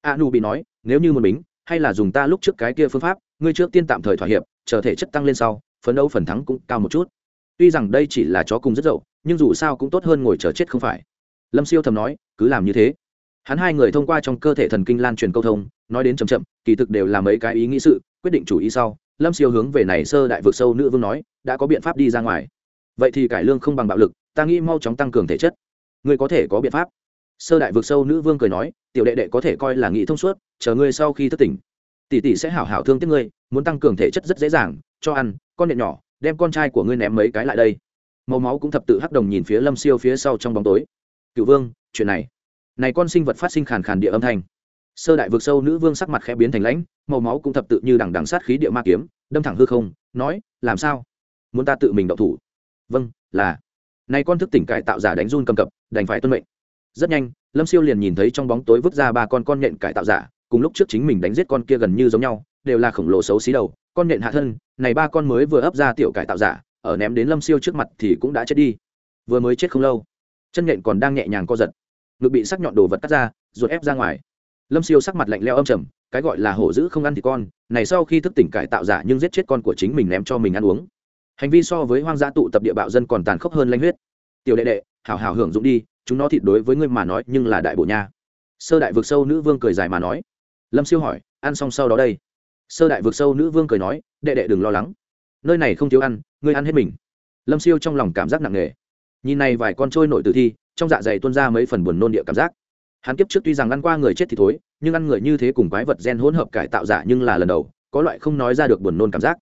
A nu bị nói, nếu như một bính, hay là dùng ta lúc trước cái kia phương pháp, ngươi trước tiên tạm thời thỏa hiệp, chờ thể chất tăng lên sau, phấn đấu phần thắng cũng cao một chút. Tuy rằng đây chỉ là chó cùng rất dậu, nhưng dù sao cũng tốt hơn ngồi chờ chết không phải. Lâm siêu thầm nói, cứ làm như thế. Hắn hai người thông qua trong cơ thể thần kinh lan truyền câu thông, nói đến chậm chậm, kỳ thực đều là mấy cái ý nghĩ sự, quyết định chủ ý sau lâm siêu hướng về này sơ đại vực sâu nữ vương nói, đã có biện pháp đi ra ngoài. Vậy thì cải lương không bằng bạo lực, ta nghĩ mau chóng tăng cường thể chất. Ngươi có thể có biện pháp. Sơ đại vực sâu nữ vương cười nói, tiểu đệ đệ có thể coi là nghĩ thông suốt, chờ ngươi sau khi thức tỉnh. Tỷ tỷ sẽ hảo hảo thương tiếc ngươi, muốn tăng cường thể chất rất dễ dàng, cho ăn, con điện nhỏ, đem con trai của ngươi ném mấy cái lại đây. Màu máu cũng thập tự hắc đồng nhìn phía lâm siêu phía sau trong bóng tối. Cựu vương, chuyện này. Này con sinh vật phát sinh khàn khàn địa âm thanh sơ đại vực sâu nữ vương sắc mặt khẽ biến thành lãnh, màu máu cũng thập tự như đằng đằng sát khí địa ma kiếm, đâm thẳng hư không, nói, làm sao? Muốn ta tự mình động thủ? Vâng là. Này con thức tỉnh cải tạo giả đánh run cầm cập, đành phải tuân mệnh. Rất nhanh, lâm siêu liền nhìn thấy trong bóng tối vứt ra ba con con nhện cải tạo giả, cùng lúc trước chính mình đánh giết con kia gần như giống nhau, đều là khổng lồ xấu xí đầu, con nhện hạ thân, này ba con mới vừa ấp ra tiểu cải tạo giả, ở ném đến lâm siêu trước mặt thì cũng đã chết đi. Vừa mới chết không lâu, chân nhện còn đang nhẹ nhàng co giật, ngực bị sắc nhọn đồ vật cắt ra, ruột ép ra ngoài lâm siêu sắc mặt lạnh leo âm trầm, cái gọi là hổ dữ không ăn thì con, này sau khi thức tỉnh cải tạo giả nhưng giết chết con của chính mình ném cho mình ăn uống. Hành vi so với hoang dã tụ tập địa bạo dân còn tàn khốc hơn lanh huyết. Tiểu đệ đệ, hảo hảo hưởng dụng đi, chúng nó thịt đối với ngươi mà nói nhưng là đại bộ nha. Sơ đại vực sâu nữ vương cười dài mà nói. Lâm siêu hỏi, ăn xong sau đó đây? Sơ đại vực sâu nữ vương cười nói, đệ đệ đừng lo lắng. Nơi này không thiếu ăn, ngươi ăn hết mình. Lâm siêu trong lòng cảm giác nặng nề. Nhìn này vài con trôi nổi tử thi, trong dạ dày tuôn ra mấy phần buồn nôn địa cảm giác hắn kiếp trước tuy rằng ăn qua người chết thì thối, nhưng ăn người như thế cùng quái vật gen hỗn hợp cải tạo giả nhưng là lần đầu, có loại không nói ra được buồn nôn cảm giác.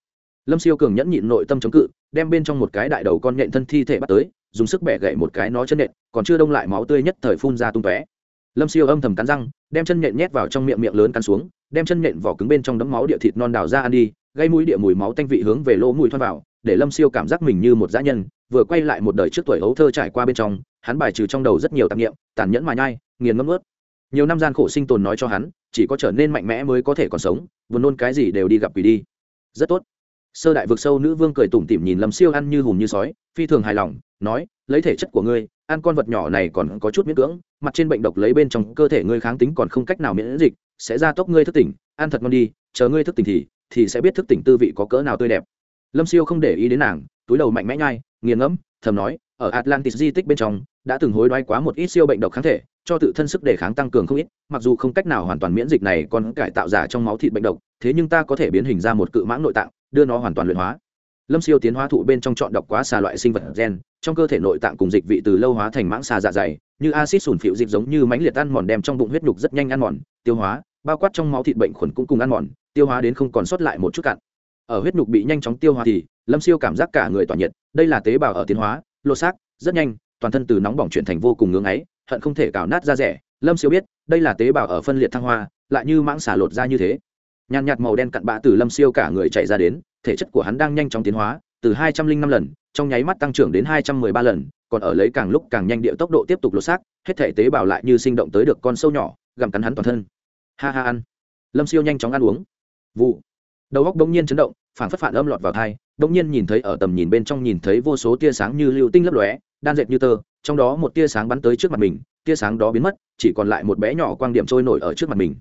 Lâm siêu cường nhẫn nhịn nội tâm chống cự, đem bên trong một cái đại đầu con nhện thân thi thể bắt tới, dùng sức bẻ gậy một cái nó chân nện còn chưa đông lại máu tươi nhất thời phun ra tung tóe. Lâm siêu âm thầm cắn răng, đem chân nện nhét vào trong miệng miệng lớn cắn xuống, đem chân nện vỏ cứng bên trong đấm máu địa thịt non đào ra ăn đi, gây mũi địa mùi máu tanh vị hướng về lỗ mùi thoát vào để lâm siêu cảm giác mình như một dã nhân, vừa quay lại một đời trước tuổi ấu thơ trải qua bên trong, hắn bài trừ trong đầu rất nhiều tạp nghiệm tàn nhẫn mà nhai, nghiền ngâm ướt nhiều năm gian khổ sinh tồn nói cho hắn, chỉ có trở nên mạnh mẽ mới có thể còn sống vừa nôn cái gì đều đi gặp quỷ đi. Rất tốt. Sơ đại vực sâu nữ vương cười tủm tỉm nhìn lâm siêu ăn như hùm như sói, phi thường hài lòng, nói, lấy thể chất của ngươi, ăn con vật nhỏ này còn có chút miễn cưỡng, mặt trên bệnh độc lấy bên trong cơ thể ngươi kháng tính còn không cách nào miễn dịch, sẽ ra tốc ngươi thức tỉnh, ăn thật ngon đi, chờ ngươi thức tỉnh thì thì sẽ biết thức tỉnh tư vị có cỡ nào tươi đẹp lâm siêu không để ý đến nàng, túi đầu mạnh mẽ nhai, nghiền ngẫm, thầm nói, ở atlantis di tích bên trong, đã từng hối đoái quá một ít siêu bệnh độc kháng thể, cho tự thân sức đề kháng tăng cường không ít, mặc dù không cách nào hoàn toàn miễn dịch này còn cải tạo giả trong máu thịt bệnh độc, thế nhưng ta có thể biến hình ra một cự mãng nội tạng, đưa nó hoàn toàn luyện hóa. Lâm siêu tiến hóa thụ bên trong chọn đọc quá xà loại sinh vật gen, trong cơ thể nội tạng cùng dịch vị từ lâu hóa thành mãng xà dạ dày, như acid sùn phịu dịch giống như mánh liệt ăn mòn đem trong bụng huyết nhục rất nhanh ăn mòn, tiêu hóa, bao quát trong máu thịt bệnh khuẩn cũng cùng ăn mòn, tiêu hóa đến không còn sót lại một chút cặn ở huyết nhục bị nhanh chóng tiêu hóa thì, lâm siêu cảm giác cả người tỏa nhiệt, đây là tế bào ở tiến hóa lô xác, rất nhanh, toàn thân từ nóng bỏng chuyển thành vô cùng ngưỡng ấy hận không thể cào nát ra rẻ. Lâm siêu biết, đây là tế bào ở phân liệt thăng hoa, lại như mãng xả lột ra như thế. Nhàn nhạt màu đen cặn bã từ lâm siêu cả người chạy ra đến, thể chất của hắn đang nhanh chóng tiến hóa, từ hai trăm linh năm lần, trong nháy mắt tăng trưởng đến hai trăm mười ba lần, còn ở lấy càng lúc càng nhanh địa tốc độ tiếp tục lột xác, hết thể tế bào lại như sinh động tới được con sâu nhỏ, gặm cắn hắn toàn thân. Ha ha ăn. Lâm siêu nhanh chóng ăn uống. Vụ đầu góc đông nhiên chấn động, phảng phất phản âm lọt vào thai đông nhiên nhìn thấy ở tầm nhìn bên trong nhìn thấy vô số tia sáng như lưu tinh lấp lóe, đan dệt như tơ, trong đó một tia sáng bắn tới trước mặt mình, tia sáng đó biến mất, chỉ còn lại một bé nhỏ quang điểm trôi nổi ở trước mặt mình.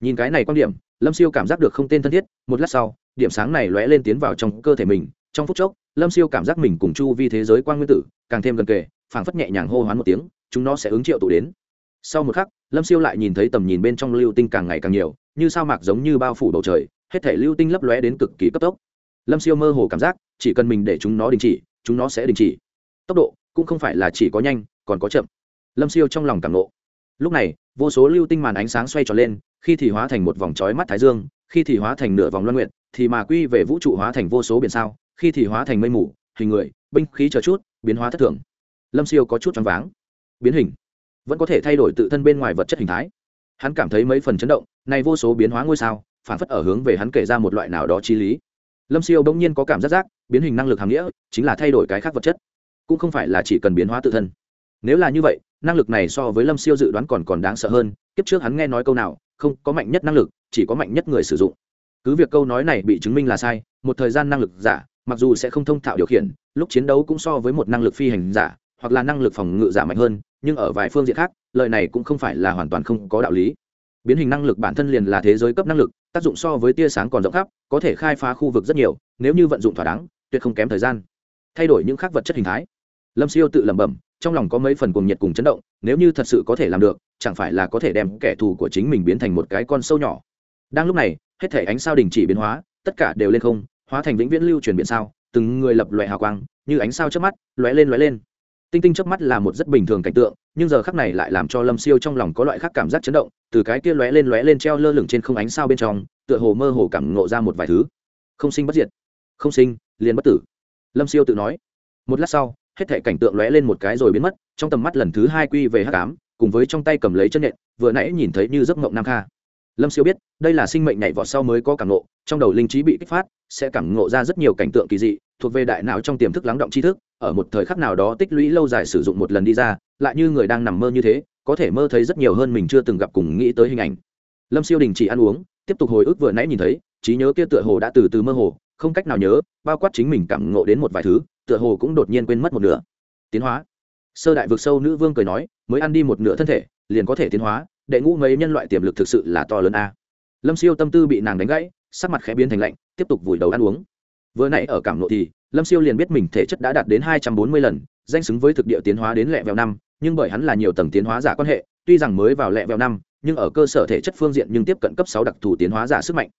Nhìn cái này quang điểm, lâm siêu cảm giác được không tên thân thiết, một lát sau, điểm sáng này lóe lên tiến vào trong cơ thể mình, trong phút chốc, lâm siêu cảm giác mình cùng chu vi thế giới quan nguyên tử, càng thêm gần kề, phảng phất nhẹ nhàng hô hoán một tiếng, chúng nó sẽ ứng triệu tụ đến. Sau một khắc, lâm siêu lại nhìn thấy tầm nhìn bên trong lưu tinh càng ngày càng nhiều, như sao mạc giống như bao phủ bầu trời hết thể lưu tinh lấp lóe đến cực kỳ cấp tốc. Lâm siêu mơ hồ cảm giác, chỉ cần mình để chúng nó đình chỉ, chúng nó sẽ đình chỉ. Tốc độ cũng không phải là chỉ có nhanh, còn có chậm. Lâm siêu trong lòng cảm nộ lúc này, vô số lưu tinh màn ánh sáng xoay tròn lên, khi thì hóa thành một vòng trói mắt thái dương, khi thì hóa thành nửa vòng loan nguyện thì mà quy về vũ trụ hóa thành vô số biển sao, khi thì hóa thành mây mù, hình người, binh khí chờ chút, biến hóa thất thường. Lâm siêu có chút choáng váng. Biến hình. Vẫn có thể thay đổi tự thân bên ngoài vật chất hình thái. Hắn cảm thấy mấy phần chấn động, này vô số biến hóa ngôi sao phản phất ở hướng về hắn kể ra một loại nào đó chi lý. Lâm siêu bỗng nhiên có cảm giác giác, biến hình năng lực hàm nghĩa, chính là thay đổi cái khác vật chất. Cũng không phải là chỉ cần biến hóa tự thân. Nếu là như vậy, năng lực này so với lâm siêu dự đoán còn còn đáng sợ hơn, kiếp trước hắn nghe nói câu nào, không, có mạnh nhất năng lực, chỉ có mạnh nhất người sử dụng. Cứ việc câu nói này bị chứng minh là sai, một thời gian năng lực giả, mặc dù sẽ không thông thạo điều khiển, lúc chiến đấu cũng so với một năng lực phi hành giả, hoặc là năng lực phòng ngự giả mạnh hơn, nhưng ở vài phương diện khác, lời này cũng không phải là hoàn toàn không có đạo lý biến hình năng lực bản thân liền là thế giới cấp năng lực, tác dụng so với tia sáng còn rộng khắp, có thể khai phá khu vực rất nhiều, nếu như vận dụng thỏa đáng, tuyệt không kém thời gian. Thay đổi những khác vật chất hình thái. Lâm siêu tự lẩm bẩm, trong lòng có mấy phần cuồng nhiệt cùng chấn động, nếu như thật sự có thể làm được, chẳng phải là có thể đem kẻ thù của chính mình biến thành một cái con sâu nhỏ. Đang lúc này, hết thể ánh sao đình chỉ biến hóa, tất cả đều lên không, hóa thành vĩnh viễn lưu truyền biển sao, từng người lập loại hào quang, như ánh sao trước mắt, lóe lên lóe lên tinh tinh trước mắt là một rất bình thường cảnh tượng, nhưng giờ khắc này lại làm cho lâm siêu trong lòng có loại khác cảm giác chấn động, từ cái kia lóe lên lóe lên treo lơ lửng trên không ánh sao bên trong, tựa hồ mơ hồ cảm ngộ ra một vài thứ. Không sinh bất diệt. Không sinh, liền bất tử. Lâm siêu tự nói. Một lát sau, hết thể cảnh tượng lóe lên một cái rồi biến mất, trong tầm mắt lần thứ hai quy về h tám cùng với trong tay cầm lấy chân nhện, vừa nãy nhìn thấy như giấc mộng nam kha. Lâm siêu biết, đây là sinh mệnh nhảy vọt sau mới có cảm ngộ, trong đầu linh trí bị kích phát, sẽ cảm ngộ ra rất nhiều cảnh tượng kỳ dị, thuộc về đại não trong tiềm thức lắng động tri thức ở một thời khắc nào đó tích lũy lâu dài sử dụng một lần đi ra, lại như người đang nằm mơ như thế, có thể mơ thấy rất nhiều hơn mình chưa từng gặp cùng nghĩ tới hình ảnh. Lâm siêu đình chỉ ăn uống, tiếp tục hồi ức vừa nãy nhìn thấy, trí nhớ kia tựa hồ đã từ từ mơ hồ, không cách nào nhớ, bao quát chính mình cảm ngộ đến một vài thứ, tựa hồ cũng đột nhiên quên mất một nửa. Tiến hóa. Sơ đại vực sâu nữ vương cười nói, mới ăn đi một nửa thân thể, liền có thể tiến hóa, đệ ngũ mấy nhân loại tiềm lực thực sự là to lớn a. Lâm siêu tâm tư bị nàng đánh gãy, sắc mặt khẽ biến thành lạnh, tiếp tục vùi đầu ăn uống. Vừa nãy ở cảm nộ thì lâm siêu liền biết mình thể chất đã đạt đến hai trăm bốn mươi lần, danh xứng với thực địa tiến hóa đến lẹ vẹo năm, nhưng bởi hắn là nhiều tầng tiến hóa giả quan hệ, tuy rằng mới vào lẹ vẹo năm, nhưng ở cơ sở thể chất phương diện nhưng tiếp cận cấp sáu đặc thù tiến hóa giả sức mạnh.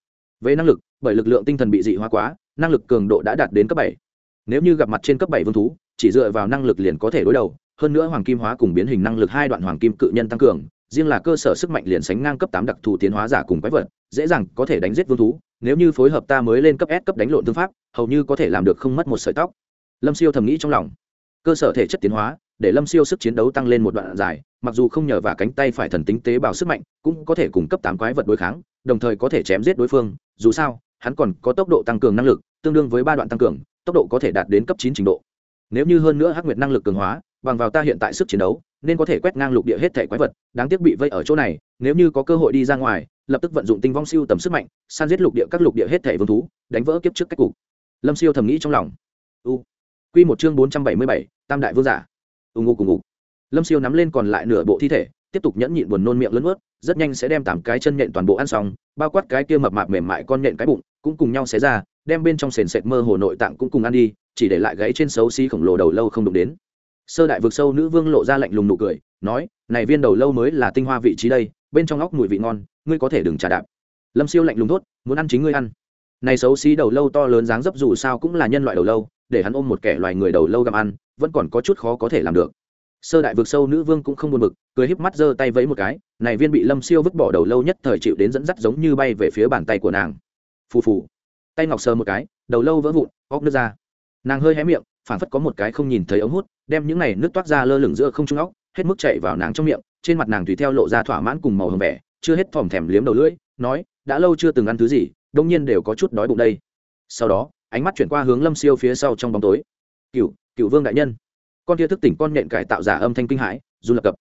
Về năng lực, bởi lực lượng tinh thần bị dị hóa quá, năng lực cường độ đã đạt đến cấp bảy. Nếu như gặp mặt trên cấp bảy vương thú, chỉ dựa vào năng lực liền có thể đối đầu, hơn nữa hoàng kim hóa cùng biến hình năng lực hai đoạn hoàng kim cự nhân tăng cường riêng là cơ sở sức mạnh liền sánh ngang cấp tám đặc thù tiến hóa giả cùng quái vật, dễ dàng có thể đánh giết vương thú, nếu như phối hợp ta mới lên cấp S cấp đánh lộn tương pháp, hầu như có thể làm được không mất một sợi tóc. Lâm siêu thầm nghĩ trong lòng. Cơ sở thể chất tiến hóa, để lâm siêu sức chiến đấu tăng lên một đoạn dài, mặc dù không nhờ vào cánh tay phải thần tính tế bào sức mạnh, cũng có thể cùng cấp tám quái vật đối kháng, đồng thời có thể chém giết đối phương, dù sao, hắn còn có tốc độ tăng cường năng lực, tương đương với ba đoạn tăng cường, tốc độ có thể đạt đến cấp chín trình độ. Nếu như hơn nữa hắc nguyệt năng lực cường hóa, bằng vào ta hiện tại sức chiến đấu nên có thể quét ngang lục địa hết thể quái vật, đáng tiếc bị vây ở chỗ này, nếu như có cơ hội đi ra ngoài, lập tức vận dụng tinh vong siêu tầm sức mạnh, san giết lục địa các lục địa hết thể vương thú, đánh vỡ kiếp trước cách cục. Lâm siêu thầm nghĩ trong lòng. U. Q một chương bốn trăm bảy mươi bảy, tam đại vương giả. Ù ngụ cùng ngụ lâm siêu nắm lên còn lại nửa bộ thi thể, tiếp tục nhẫn nhịn buồn nôn miệng lớn ướt rất nhanh sẽ đem tám cái chân nhện toàn bộ ăn xong, bao quát cái kia mập mạp mềm mại con nhện cái bụng, cũng cùng nhau xé ra, đem bên trong sền sệt mơ hồ nội tạng cũng cùng ăn đi, chỉ để lại gáy trên xấu xí khổng lồ đầu lâu không đụng đến sơ đại vực sâu nữ vương lộ ra lạnh lùng nụ cười, nói, này viên đầu lâu mới là tinh hoa vị trí đây, bên trong óc mùi vị ngon, ngươi có thể đừng trả đạp. Lâm siêu lạnh lùng thốt, muốn ăn chính ngươi ăn. Này xấu xí đầu lâu to lớn dáng dấp dù sao cũng là nhân loại đầu lâu, để hắn ôm một kẻ loài người đầu lâu gặm ăn, vẫn còn có chút khó có thể làm được. Sơ đại vực sâu nữ vương cũng không buồn bực, cười híp mắt giơ tay vẫy một cái, này viên bị lâm siêu vứt bỏ đầu lâu nhất thời chịu đến dẫn dắt giống như bay về phía bàn tay của nàng. Phù phù. Tay ngọc sờ một cái, đầu lâu vỡ vụn óc nước ra. Nàng hơi hé miệng phản phất có một cái không nhìn thấy ống hút đem những này nước toát ra lơ lửng giữa không trung óc, hết mức chạy vào nàng trong miệng, trên mặt nàng tùy theo lộ ra thỏa mãn cùng màu hồng vẻ, chưa hết thòm thèm liếm đầu lưỡi, nói, đã lâu chưa từng ăn thứ gì, đông nhiên đều có chút đói bụng đây. Sau đó, ánh mắt chuyển qua hướng lâm siêu phía sau trong bóng tối. Cựu cựu vương đại nhân. Con kia thức tỉnh con nện cải tạo giả âm thanh kinh hãi dù lập cập.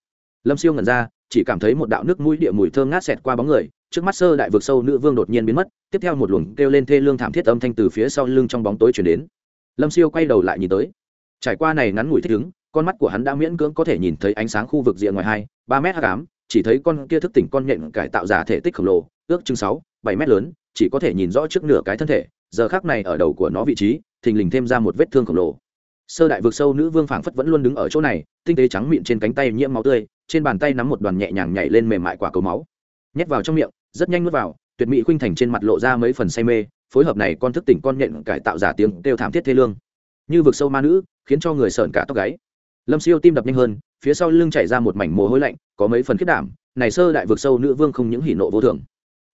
Lâm siêu ngẩn ra, chỉ cảm thấy một đạo nước mũi địa mùi thơm ngát xẹt qua bóng người, trước mắt sơ đại vực sâu nữ vương đột nhiên biến mất, tiếp theo một luồng kêu lên thê lương thảm thiết âm thanh từ phía sau lưng trong bóng tối chuyển đến. Lâm siêu quay đầu lại nhìn tới trải qua này ngắn ngủi thích ứng, con mắt của hắn đã miễn cưỡng có thể nhìn thấy ánh sáng khu vực rìa ngoài hai, ba mét h tám chỉ thấy con kia thức tỉnh con nhện cải tạo giả thể tích khổng lồ, ước chừng sáu, bảy mét lớn, chỉ có thể nhìn rõ trước nửa cái thân thể, giờ khác này ở đầu của nó vị trí, thình lình thêm ra một vết thương khổng lồ. Sơ đại vực sâu nữ vương phảng phất vẫn luôn đứng ở chỗ này, tinh tế trắng miệng trên cánh tay nhiễm máu tươi, trên bàn tay nắm một đoàn nhẹ nhàng nhảy lên mềm mại quả cầu máu. Nhét vào trong miệng, rất nhanh nuốt vào, tuyệt mỹ khuynh thành trên mặt lộ ra mấy phần say mê, phối hợp này con thức tỉnh con nhện cải tạo giả tiếng kêu thảm thiết thê lương như vực sâu ma nữ, khiến cho người sợn cả tóc gáy. Lâm siêu tim đập nhanh hơn, phía sau lưng chảy ra một mảnh mồ hôi lạnh, có mấy phần khiết đảm, này sơ đại vực sâu nữ vương không những hỉ nộ vô thường.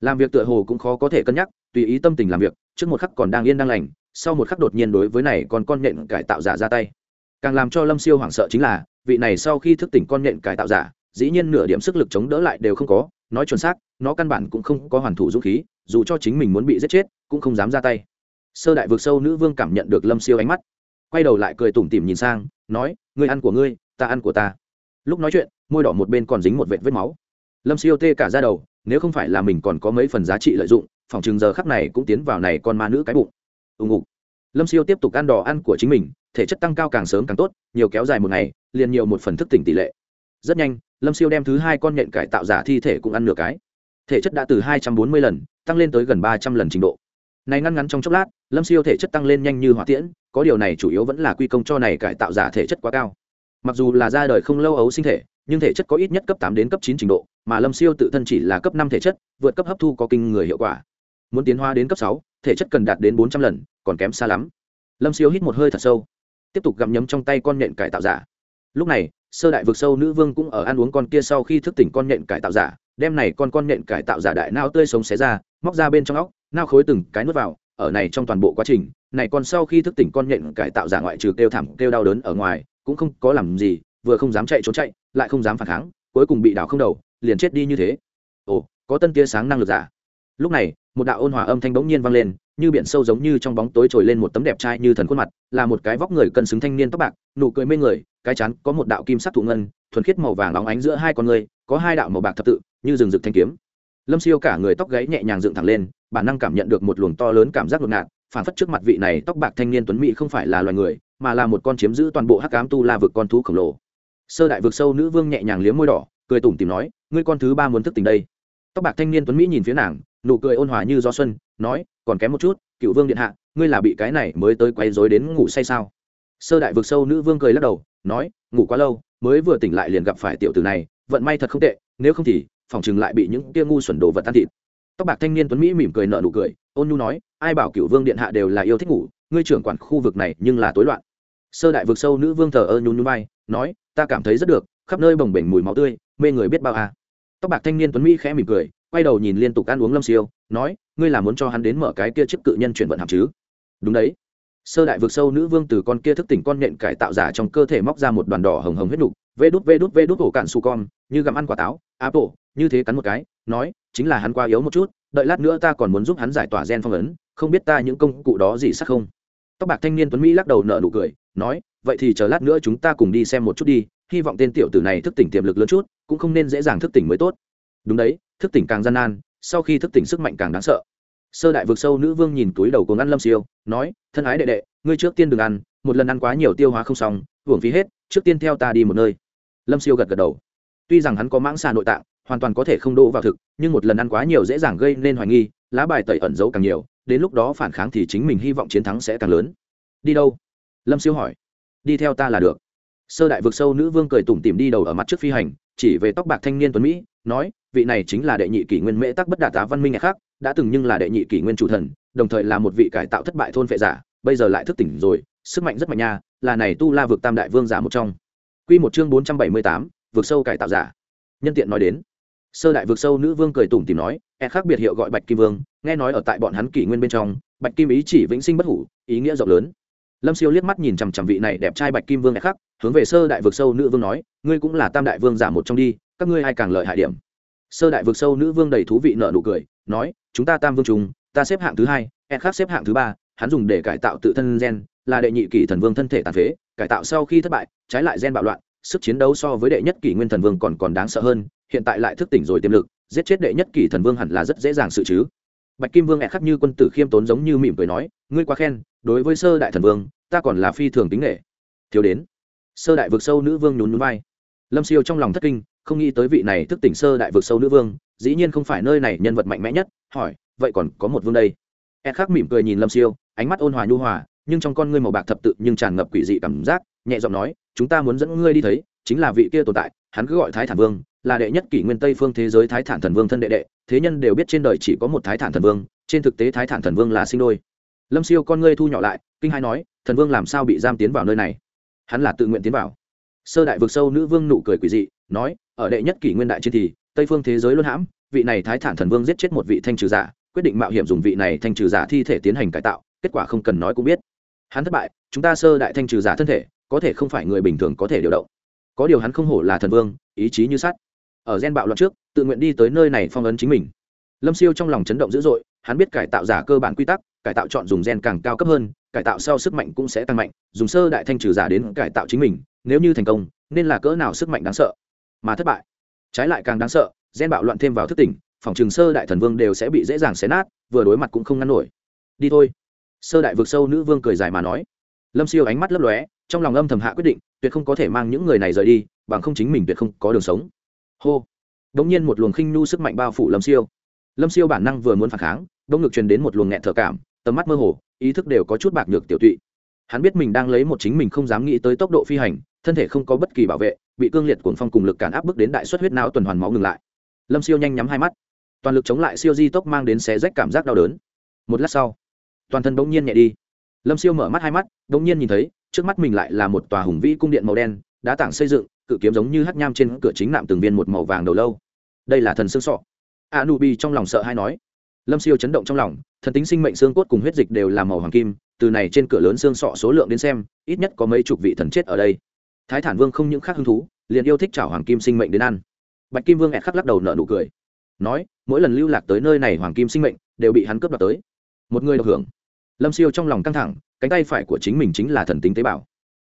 Làm việc tựa hồ cũng khó có thể cân nhắc, tùy ý tâm tình làm việc, trước một khắc còn đang yên đang lành, sau một khắc đột nhiên đối với này còn con nhện cải tạo giả ra tay. Càng làm cho lâm siêu hoảng sợ chính là, vị này sau khi thức tỉnh con nhện cải tạo giả, dĩ nhiên nửa điểm sức lực chống đỡ lại đều không có, nói chuẩn xác, nó căn bản cũng không có hoàn thủ dũng khí, dù cho chính mình muốn bị giết chết, cũng không dám ra tay. Sơ đại vực sâu nữ vương cảm nhận được lâm siêu ánh mắt quay đầu lại cười tủm tỉm nhìn sang, nói, ngươi ăn của ngươi, ta ăn của ta. Lúc nói chuyện, môi đỏ một bên còn dính một vệt vết máu. Lâm siêu tê cả ra đầu, nếu không phải là mình còn có mấy phần giá trị lợi dụng, phòng chừng giờ khắc này cũng tiến vào này con ma nữ cái bụng. Ùng ục. Lâm siêu tiếp tục ăn đỏ ăn của chính mình, thể chất tăng cao càng sớm càng tốt, nhiều kéo dài một ngày, liền nhiều một phần thức tỉnh tỷ lệ. Rất nhanh, lâm siêu đem thứ hai con nhện cải tạo giả thi thể cũng ăn nửa cái. Thể chất đã từ hai trăm bốn mươi lần, tăng lên tới gần ba trăm lần trình độ này ngăn ngắn trong chốc lát, lâm siêu thể chất tăng lên nhanh như hỏa tiễn, có điều này chủ yếu vẫn là quy công cho này cải tạo giả thể chất quá cao. Mặc dù là ra đời không lâu ấu sinh thể, nhưng thể chất có ít nhất cấp tám đến cấp chín trình độ, mà lâm siêu tự thân chỉ là cấp năm thể chất, vượt cấp hấp thu có kinh người hiệu quả. Muốn tiến hóa đến cấp sáu, thể chất cần đạt đến bốn trăm lần, còn kém xa lắm. Lâm siêu hít một hơi thật sâu, tiếp tục gặm nhấm trong tay con nhện cải tạo giả. Lúc này, sơ đại vực sâu nữ vương cũng ở ăn uống con kia sau khi thức tỉnh con nhện cải tạo giả, đem này con con nhện cải tạo giả đại nao tươi sống xé ra, móc ra bên trong óc nao khối từng cái nuốt vào, ở này trong toàn bộ quá trình, này còn sau khi thức tỉnh con nhện cải tạo giả ngoại trừ kêu thảm, kêu đau đớn ở ngoài, cũng không có làm gì, vừa không dám chạy trốn chạy, lại không dám phản kháng, cuối cùng bị đảo không đầu, liền chết đi như thế. Ồ, có tân tia sáng năng lực giả. Lúc này, một đạo ôn hòa âm thanh bỗng nhiên vang lên, như biển sâu giống như trong bóng tối trồi lên một tấm đẹp trai như thần khuôn mặt, là một cái vóc người cân xứng thanh niên tóc bạc, nụ cười mê người, cái chắn có một đạo kim sắc thụ ngân, thuần khiết màu vàng óng ánh giữa hai con người, có hai đạo màu bạc thập tự, như rừng rực thanh kiếm. Lâm siêu cả người tóc gáy nhẹ nhàng dựng thẳng lên bản năng cảm nhận được một luồng to lớn cảm giác ngột ngạt phản phất trước mặt vị này tóc bạc thanh niên tuấn mỹ không phải là loài người, mà là một con chiếm giữ toàn bộ hắc ám tu la vực con thú khổng lồ. Sơ đại vực sâu nữ vương nhẹ nhàng liếm môi đỏ, cười tủm tìm nói, ngươi con thứ ba muốn thức tỉnh đây. Tóc bạc thanh niên tuấn mỹ nhìn phía nàng, nụ cười ôn hòa như gió xuân, nói, còn kém một chút, cựu vương điện hạ, ngươi là bị cái này mới tới quay dối đến ngủ say sao? Sơ đại vực sâu nữ vương cười lắc đầu, nói, ngủ quá lâu, mới vừa tỉnh lại liền gặp phải tiểu tử này, vận may thật không tệ, nếu không thì, phòng chừng lại bị những tia ngu xuẩn đồ vật tan thịt tóc bạc thanh niên tuấn mỹ mỉm cười nợ nụ cười, ôn nhu nói, ai bảo cựu vương điện hạ đều là yêu thích ngủ, ngươi trưởng quản khu vực này nhưng là tối loạn. Sơ đại vực sâu nữ vương thờ ơ nhún nhún bay nói, ta cảm thấy rất được, khắp nơi bồng bềnh mùi máu tươi, mê người biết bao à. tóc bạc thanh niên tuấn mỹ khẽ mỉm cười, quay đầu nhìn liên tục ăn uống lâm siêu, nói, ngươi là muốn cho hắn đến mở cái kia chiếc cự nhân chuyển vận hàm chứ? Đúng đấy. Sơ đại vực sâu nữ vương từ con kia thức tỉnh con nhện cải tạo giả trong cơ thể móc ra một đoàn đỏ hồng hồng huyết nục vê đút vê đút vê đút ổ cạn su con như gặm ăn quả táo áp tổ như thế cắn một cái, nói, chính là hắn quá yếu một chút, đợi lát nữa ta còn muốn giúp hắn giải tỏa gen phong ấn, không biết ta những công cụ đó gì sắc không. Tóc bạc thanh niên tuấn mỹ lắc đầu nợ nụ cười, nói, vậy thì chờ lát nữa chúng ta cùng đi xem một chút đi, hy vọng tên tiểu tử này thức tỉnh tiềm lực lớn chút, cũng không nên dễ dàng thức tỉnh mới tốt. Đúng đấy, thức tỉnh càng gian nan, sau khi thức tỉnh sức mạnh càng đáng sợ. Sơ đại vực sâu nữ vương nhìn túi đầu cuồng ăn lâm siêu, nói, thân ái đệ đệ, ngươi trước tiên đừng ăn, một lần ăn quá nhiều tiêu hóa không xong, hưởng phí hết, trước tiên theo ta đi một nơi lâm siêu gật gật đầu. Tuy rằng hắn có mãng xà nội tạng, hoàn toàn có thể không đỗ vào thực, nhưng một lần ăn quá nhiều dễ dàng gây nên hoài nghi, lá bài tẩy ẩn giấu càng nhiều, đến lúc đó phản kháng thì chính mình hy vọng chiến thắng sẽ càng lớn. Đi đâu? Lâm siêu hỏi. Đi theo ta là được. Sơ đại vực sâu nữ vương cười tủm tìm đi đầu ở mặt trước phi hành, chỉ về tóc bạc thanh niên tuấn mỹ, nói, vị này chính là đệ nhị kỷ nguyên mễ tắc bất đạt tá văn minh ngày khác, đã từng nhưng là đệ nhị kỷ nguyên chủ thần, đồng thời là một vị cải tạo thất bại thôn vệ giả, bây giờ lại thức tỉnh rồi, sức mạnh rất mạnh nha, là này tu la vực tam đại vương giả một trong q một chương bốn trăm bảy mươi tám, vực sâu cải tạo giả. Nhân tiện nói đến. Sơ đại vực sâu nữ vương cười tủm tìm nói e khác biệt hiệu gọi bạch kim vương, nghe nói ở tại bọn hắn kỷ nguyên bên trong, bạch kim ý chỉ vĩnh sinh bất hủ, ý nghĩa rộng lớn. Lâm siêu liếc mắt nhìn chằm chằm vị này đẹp trai bạch kim vương e khác, hướng về sơ đại vực sâu nữ vương nói, ngươi cũng là tam đại vương giả một trong đi, các ngươi ai càng lợi hại điểm? Sơ đại vực sâu nữ vương đầy thú vị nợ nụ cười, nói, chúng ta tam vương trùng, ta xếp hạng thứ hai e khác xếp hạng thứ ba, hắn dùng để cải tạo tự thân gen là đệ nhị kỷ thần vương thân thể tàn phế, cải tạo sau khi thất bại, trái lại gen bạo loạn, sức chiến đấu so với đệ nhất kỷ nguyên thần vương còn còn đáng sợ hơn, hiện tại lại thức tỉnh rồi tiềm lực, giết chết đệ nhất kỷ thần vương hẳn là rất dễ dàng sự chứ. Bạch kim vương ẹ khắc như quân tử khiêm tốn giống như mỉm cười nói, ngươi quá khen, đối với sơ đại thần vương, ta còn là phi thường tính nghệ thiếu đến, sơ đại vực sâu nữ vương nhún nhún vai. Lâm siêu trong lòng thất kinh, không nghĩ tới vị này thức tỉnh sơ đại vực sâu nữ vương, dĩ nhiên không phải nơi này nhân vật mạnh mẽ nhất, hỏi, vậy còn có một vương đây? Ed khắc mỉm cười nhìn lâm siêu, ánh mắt ôn hòa nhu hòa nhưng trong con ngươi màu bạc thập tự nhưng tràn ngập quỷ dị cảm giác, nhẹ giọng nói, chúng ta muốn dẫn ngươi đi thấy, chính là vị kia tồn tại, hắn cứ gọi thái thản vương, là đệ nhất kỷ nguyên tây phương thế giới thái thản thần vương thân đệ đệ, thế nhân đều biết trên đời chỉ có một thái thản thần vương, trên thực tế thái thản thần vương là sinh đôi. Lâm siêu con ngươi thu nhỏ lại, kinh hai nói, thần vương làm sao bị giam tiến vào nơi này? Hắn là tự nguyện tiến vào. Sơ đại vực sâu nữ vương nụ cười quỷ dị, nói, ở đệ nhất kỷ nguyên đại trên thì, tây phương thế giới luôn hãm, vị này thái thản thần vương giết chết một vị thanh trừ giả, quyết định mạo hiểm dùng vị này thanh trừ giả thi thể tiến hành cải tạo, kết quả không cần nói cũng biết hắn thất bại, chúng ta sơ đại thanh trừ giả thân thể, có thể không phải người bình thường có thể điều động. Có điều hắn không hổ là thần vương, ý chí như sắt. Ở gen bạo loạn trước, tự nguyện đi tới nơi này phong ấn chính mình. Lâm siêu trong lòng chấn động dữ dội, hắn biết cải tạo giả cơ bản quy tắc, cải tạo chọn dùng gen càng cao cấp hơn, cải tạo sau sức mạnh cũng sẽ tăng mạnh, dùng sơ đại thanh trừ giả đến cải tạo chính mình, nếu như thành công, nên là cỡ nào sức mạnh đáng sợ. Mà thất bại. Trái lại càng đáng sợ, gen bạo loạn thêm vào thức tỉnh, phòng trường sơ đại thần vương đều sẽ bị dễ dàng xé nát, vừa đối mặt cũng không ngăn nổi. Đi thôi sơ đại vực sâu nữ vương cười dài mà nói. Lâm siêu ánh mắt lấp lóe, trong lòng âm thầm hạ quyết định, tuyệt không có thể mang những người này rời đi, bằng không chính mình tuyệt không có đường sống. Hô. Đ ỗ n g nhiên một luồng khinh nhu sức mạnh bao phủ lâm siêu. Lâm siêu bản năng vừa muốn phản kháng đông ngực truyền đến một luồng nghẹn thở cảm, tầm mắt mơ hồ, ý thức đều có chút bạc nhược tiểu tụy. Hắn biết mình đang lấy một chính mình không dám nghĩ tới tốc độ phi hành, thân thể không có bất kỳ bảo vệ, bị cương liệt cuồng phong cùng lực cản áp bức đến đại suất huyết não tuần hoàn máu ngừng lại. Lâm siêu nhanh nhắm hai mắt. Toàn lực chống lại siêu di tốc mang đến xé rách cảm giác đau đớn. Một lát sau toàn thân bỗng nhiên nhẹ đi. Lâm siêu mở mắt hai mắt, bỗng nhiên nhìn thấy, trước mắt mình lại là một tòa hùng vĩ cung điện màu đen, đá tảng xây dựng, cự kiếm giống như hắc nham trên cửa chính nạm từng viên một màu vàng đầu lâu. Đây là thần xương sọ. A nu bi trong lòng sợ hay nói. Lâm siêu chấn động trong lòng, thần tính sinh mệnh xương cốt cùng huyết dịch đều là màu hoàng kim, từ này trên cửa lớn xương sọ số lượng đến xem, ít nhất có mấy chục vị thần chết ở đây. Thái thản vương không những khác hứng thú, liền yêu thích chảo hoàng kim sinh mệnh đến ăn. Bạch kim vương ẹt khắc lắc đầu nợ nụ cười. Nói, mỗi lần lưu lạc tới nơi này hoàng kim sinh mệnh, đều bị hắn cướp đoạt tới. Một người được hưởng lâm siêu trong lòng căng thẳng, cánh tay phải của chính mình chính là thần tính tế bào.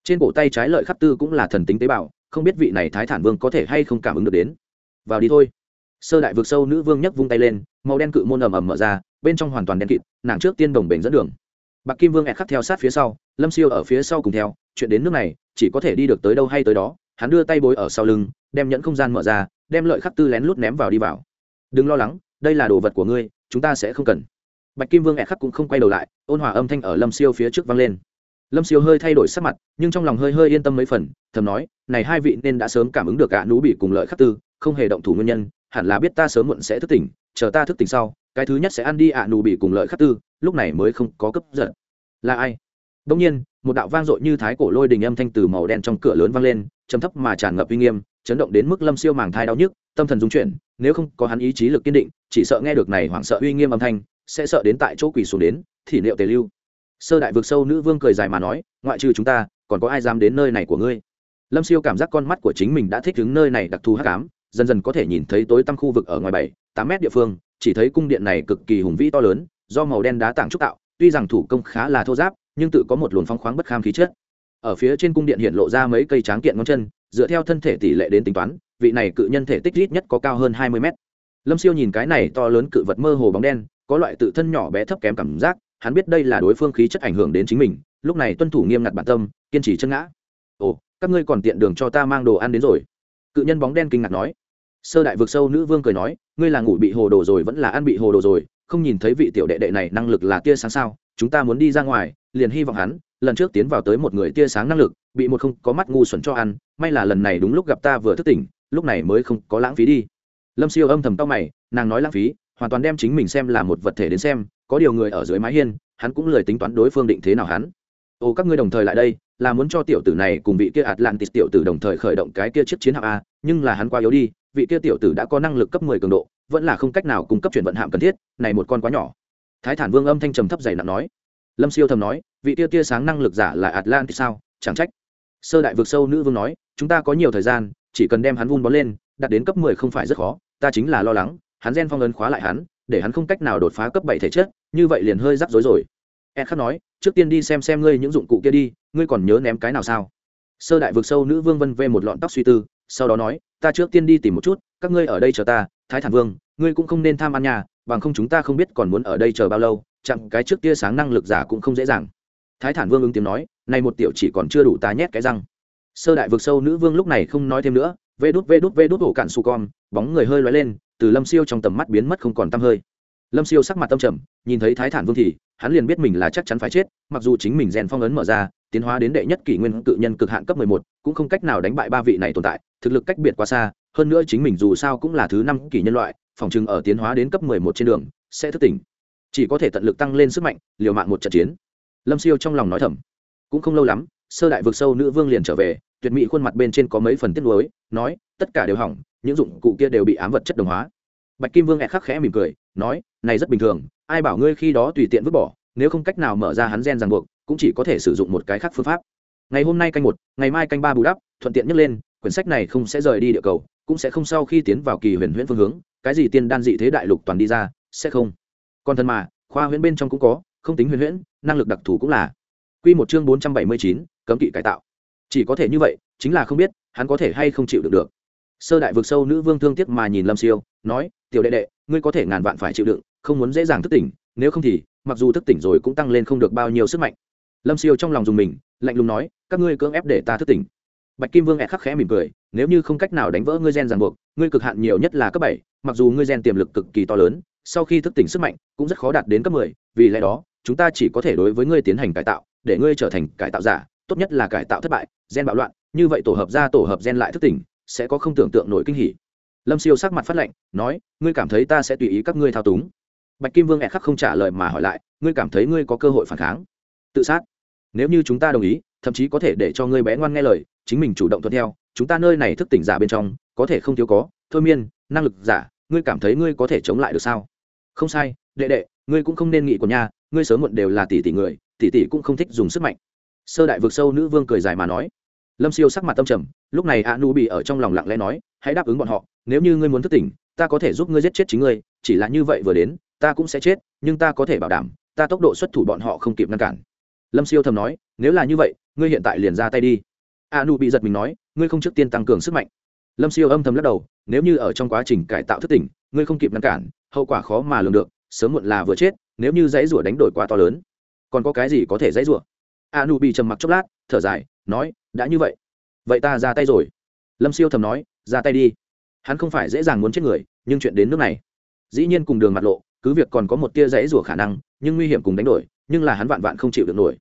Trên cổ tay trái lợi khắc tư cũng là thần tính tế bào, không biết vị này thái thản vương có thể hay không cảm ứng được đến. Vào đi thôi. Sơ đại vượt sâu nữ vương nhấc vung tay lên, màu đen cự môn ầm ầm mở ra, bên trong hoàn toàn đen kịt, nàng trước tiên đồng bể dẫn đường. Bạc kim vương ẹt khắc theo sát phía sau, lâm siêu ở phía sau cùng theo, chuyện đến nước này, chỉ có thể đi được tới đâu hay tới đó, hắn đưa tay bối ở sau lưng, đem nhẫn không gian mở ra, đem lợi khắc tư lén lút ném vào đi vào. Đừng lo lắng, đây là đồ vật của ngươi, chúng ta sẽ không cần bạch kim vương ẹ khắc cũng không quay đầu lại, ôn hòa âm thanh ở lâm siêu phía trước vang lên. Lâm siêu hơi thay đổi sắc mặt, nhưng trong lòng hơi hơi yên tâm mấy phần, thầm nói, này hai vị nên đã sớm cảm ứng được cả nú bị cùng lợi khắc tư, không hề động thủ nguyên nhân, hẳn là biết ta sớm muộn sẽ thức tỉnh, chờ ta thức tỉnh sau, cái thứ nhất sẽ ăn đi ạ nú bị cùng lợi khắc tư, lúc này mới không có cấp giận. Là ai? Đông nhiên, một đạo vang dội như thái cổ lôi đình âm thanh từ màu đen trong cửa lớn vang lên, trầm thấp mà tràn ngập uy nghiêm, chấn động đến mức lâm siêu màng thai đau nhức, tâm thần dung chuyển, nếu không có hắn ý chí lực kiên định, chỉ sợ nghe được này hoảng sợ uy nghiêm âm thanh sẽ sợ đến tại chỗ quỳ xuống đến, thì liệu tề lưu? Sơ đại vực sâu nữ vương cười dài mà nói, ngoại trừ chúng ta, còn có ai dám đến nơi này của ngươi? Lâm siêu cảm giác con mắt của chính mình đã thích ứng nơi này đặc thù hắc ám, dần dần có thể nhìn thấy tối tăm khu vực ở ngoài bảy, tám mét địa phương, chỉ thấy cung điện này cực kỳ hùng vĩ to lớn, do màu đen đá tảng trúc tạo, tuy rằng thủ công khá là thô giáp, nhưng tự có một luồng phong khoáng bất kham khí chất. Ở phía trên cung điện hiện lộ ra mấy cây tráng kiện ngón chân, dựa theo thân thể tỷ lệ đến tính toán, vị này cự nhân thể tích ít nhất có cao hơn hai mươi mét. Lâm siêu nhìn cái này to lớn cự vật mơ hồ bóng đen có loại tự thân nhỏ bé thấp kém cảm giác, hắn biết đây là đối phương khí chất ảnh hưởng đến chính mình, lúc này tuân thủ nghiêm ngặt bản tâm, kiên trì chân ngã. Ồ, các ngươi còn tiện đường cho ta mang đồ ăn đến rồi. Cự nhân bóng đen kinh ngạc nói. Sơ đại vực sâu nữ vương cười nói, ngươi là ngủ bị hồ đồ rồi, vẫn là ăn bị hồ đồ rồi, không nhìn thấy vị tiểu đệ đệ này năng lực là tia sáng sao? Chúng ta muốn đi ra ngoài, liền hy vọng hắn, lần trước tiến vào tới một người tia sáng năng lực, bị một không có mắt ngu xuẩn cho ăn, may là lần này đúng lúc gặp ta vừa thức tỉnh, lúc này mới không có lãng phí đi. Lâm siêu âm thầm tao mày, nàng nói lãng phí hoàn toàn đem chính mình xem là một vật thể đến xem, có điều người ở dưới mái hiên, hắn cũng lời tính toán đối phương định thế nào hắn. Ô, các ngươi đồng thời lại đây, là muốn cho tiểu tử này cùng vị kia atlantis tiểu tử đồng thời khởi động cái kia chiếc chiến hạm a, nhưng là hắn quá yếu đi, vị kia tiểu tử đã có năng lực cấp mười cường độ, vẫn là không cách nào cung cấp chuyển vận hạm cần thiết, này một con quá nhỏ. Thái thản vương âm thanh trầm thấp dày nặng nói. Lâm siêu thầm nói, vị kia tia sáng năng lực giả là atlantis sao? Chẳng trách. Sơ đại vực sâu nữ vương nói, chúng ta có nhiều thời gian, chỉ cần đem hắn vun bó lên, đạt đến cấp mười không phải rất khó, ta chính là lo lắng hắn gen phong ấn khóa lại hắn, để hắn không cách nào đột phá cấp bảy thể chất, như vậy liền hơi rắc rối rồi. Ed khắc nói, trước tiên đi xem xem ngươi những dụng cụ kia đi, ngươi còn nhớ ném cái nào sao? Sơ đại vực sâu nữ vương vân vê một lọn tóc suy tư, sau đó nói, ta trước tiên đi tìm một chút, các ngươi ở đây chờ ta, thái thản vương, ngươi cũng không nên tham ăn nhà, bằng không chúng ta không biết còn muốn ở đây chờ bao lâu chặng cái trước tia sáng năng lực giả cũng không dễ dàng. Thái thản vương ứng tiếng nói nay một tiểu chỉ còn chưa đủ ta nhét cái răng. Sơ đại vực sâu nữ vương lúc này không nói thêm nữa, vê đút vê đút vê đút ổ cạn su con, bóng người hơi loay lên từ lâm siêu trong tầm mắt biến mất không còn tăm hơi lâm siêu sắc mặt tâm trầm nhìn thấy thái thản vương thì hắn liền biết mình là chắc chắn phải chết mặc dù chính mình rèn phong ấn mở ra tiến hóa đến đệ nhất kỷ nguyên cự nhân cực hạn cấp mười một cũng không cách nào đánh bại ba vị này tồn tại thực lực cách biệt quá xa hơn nữa chính mình dù sao cũng là thứ năm kỷ nhân loại phòng chừng ở tiến hóa đến cấp mười một trên đường sẽ thức tỉnh chỉ có thể tận lực tăng lên sức mạnh liều mạng một trận chiến lâm siêu trong lòng nói thầm cũng không lâu lắm sơ đại vực sâu nữ vương liền trở về tuyệt mỹ khuôn mặt bên trên có mấy phần tiết lối nói, tất cả đều hỏng những dụng cụ kia đều bị ám vật chất đồng hóa. Bạch kim vương ẹ khắc khẽ mỉm cười, nói, này rất bình thường, ai bảo ngươi khi đó tùy tiện vứt bỏ, nếu không cách nào mở ra hắn gen ràng buộc, cũng chỉ có thể sử dụng một cái khác phương pháp. Ngày hôm nay canh một, ngày mai canh ba bù đắp, thuận tiện nhất lên, quyển sách này không sẽ rời đi địa cầu, cũng sẽ không sau khi tiến vào kỳ huyền huyễn phương hướng, cái gì tiên đan dị thế đại lục toàn đi ra, sẽ không. Còn thân mà, khoa huyễn bên trong cũng có, không tính huyền huyễn, năng lực đặc thù cũng là. Quy một chương bốn trăm bảy mươi chín, cấm kỵ cải tạo. Chỉ có thể như vậy, chính là không biết, hắn có thể hay không chịu được được sơ đại vực sâu nữ vương thương tiếc mà nhìn lâm siêu, nói, tiểu đệ đệ, ngươi có thể ngàn vạn phải chịu đựng, không muốn dễ dàng thức tỉnh, nếu không thì, mặc dù thức tỉnh rồi cũng tăng lên không được bao nhiêu sức mạnh. Lâm siêu trong lòng dùng mình, lạnh lùng nói, các ngươi cưỡng ép để ta thức tỉnh. Bạch kim vương ẹ khắc khẽ mỉm cười, nếu như không cách nào đánh vỡ ngươi gen ràng buộc, ngươi cực hạn nhiều nhất là cấp bảy, mặc dù ngươi gen tiềm lực cực kỳ to lớn, sau khi thức tỉnh sức mạnh cũng rất khó đạt đến cấp mười, vì lẽ đó, chúng ta chỉ có thể đối với ngươi tiến hành cải tạo, để ngươi trở thành cải tạo giả, tốt nhất là cải tạo thất bại, gen bạo loạn, như vậy tổ hợp ra tổ hợp gen lại thức tỉnh sẽ có không tưởng tượng nổi kinh hỉ. Lâm siêu sắc mặt phát lệnh nói, ngươi cảm thấy ta sẽ tùy ý các ngươi thao túng? Bạch kim vương ẹ khắc không trả lời mà hỏi lại, ngươi cảm thấy ngươi có cơ hội phản kháng? Tự sát. Nếu như chúng ta đồng ý, thậm chí có thể để cho ngươi bé ngoan nghe lời, chính mình chủ động thuận theo, chúng ta nơi này thức tỉnh giả bên trong, có thể không thiếu có, thôi miên, năng lực giả, ngươi cảm thấy ngươi có thể chống lại được sao? Không sai, đệ đệ, ngươi cũng không nên nghĩ của nhà ngươi sớm muộn đều là tỷ tỷ người, tỷ tỷ cũng không thích dùng sức mạnh. Sơ đại vực sâu nữ vương cười dài mà nói lâm siêu sắc mặt tâm trầm, lúc này a nu bị ở trong lòng lặng lẽ nói, hãy đáp ứng bọn họ, nếu như ngươi muốn thức tỉnh, ta có thể giúp ngươi giết chết chính ngươi, chỉ là như vậy vừa đến, ta cũng sẽ chết, nhưng ta có thể bảo đảm, ta tốc độ xuất thủ bọn họ không kịp ngăn cản. Lâm siêu thầm nói, nếu là như vậy, ngươi hiện tại liền ra tay đi. A nu bị giật mình nói, ngươi không trước tiên tăng cường sức mạnh. Lâm siêu âm thầm lắc đầu, nếu như ở trong quá trình cải tạo thức tỉnh, ngươi không kịp ngăn cản, hậu quả khó mà lường được, sớm muộn là vừa chết, nếu như dãy rủa đánh đổi quá to lớn, còn có cái gì có thể dãy rủa? A nu bị trầm mặc chốc lát, thở dài, nói, đã như vậy vậy ta ra tay rồi. Lâm siêu thầm nói, ra tay đi. Hắn không phải dễ dàng muốn chết người, nhưng chuyện đến nước này. Dĩ nhiên cùng đường mặt lộ, cứ việc còn có một tia rẽ rủa khả năng, nhưng nguy hiểm cùng đánh đổi, nhưng là hắn vạn vạn không chịu được nổi.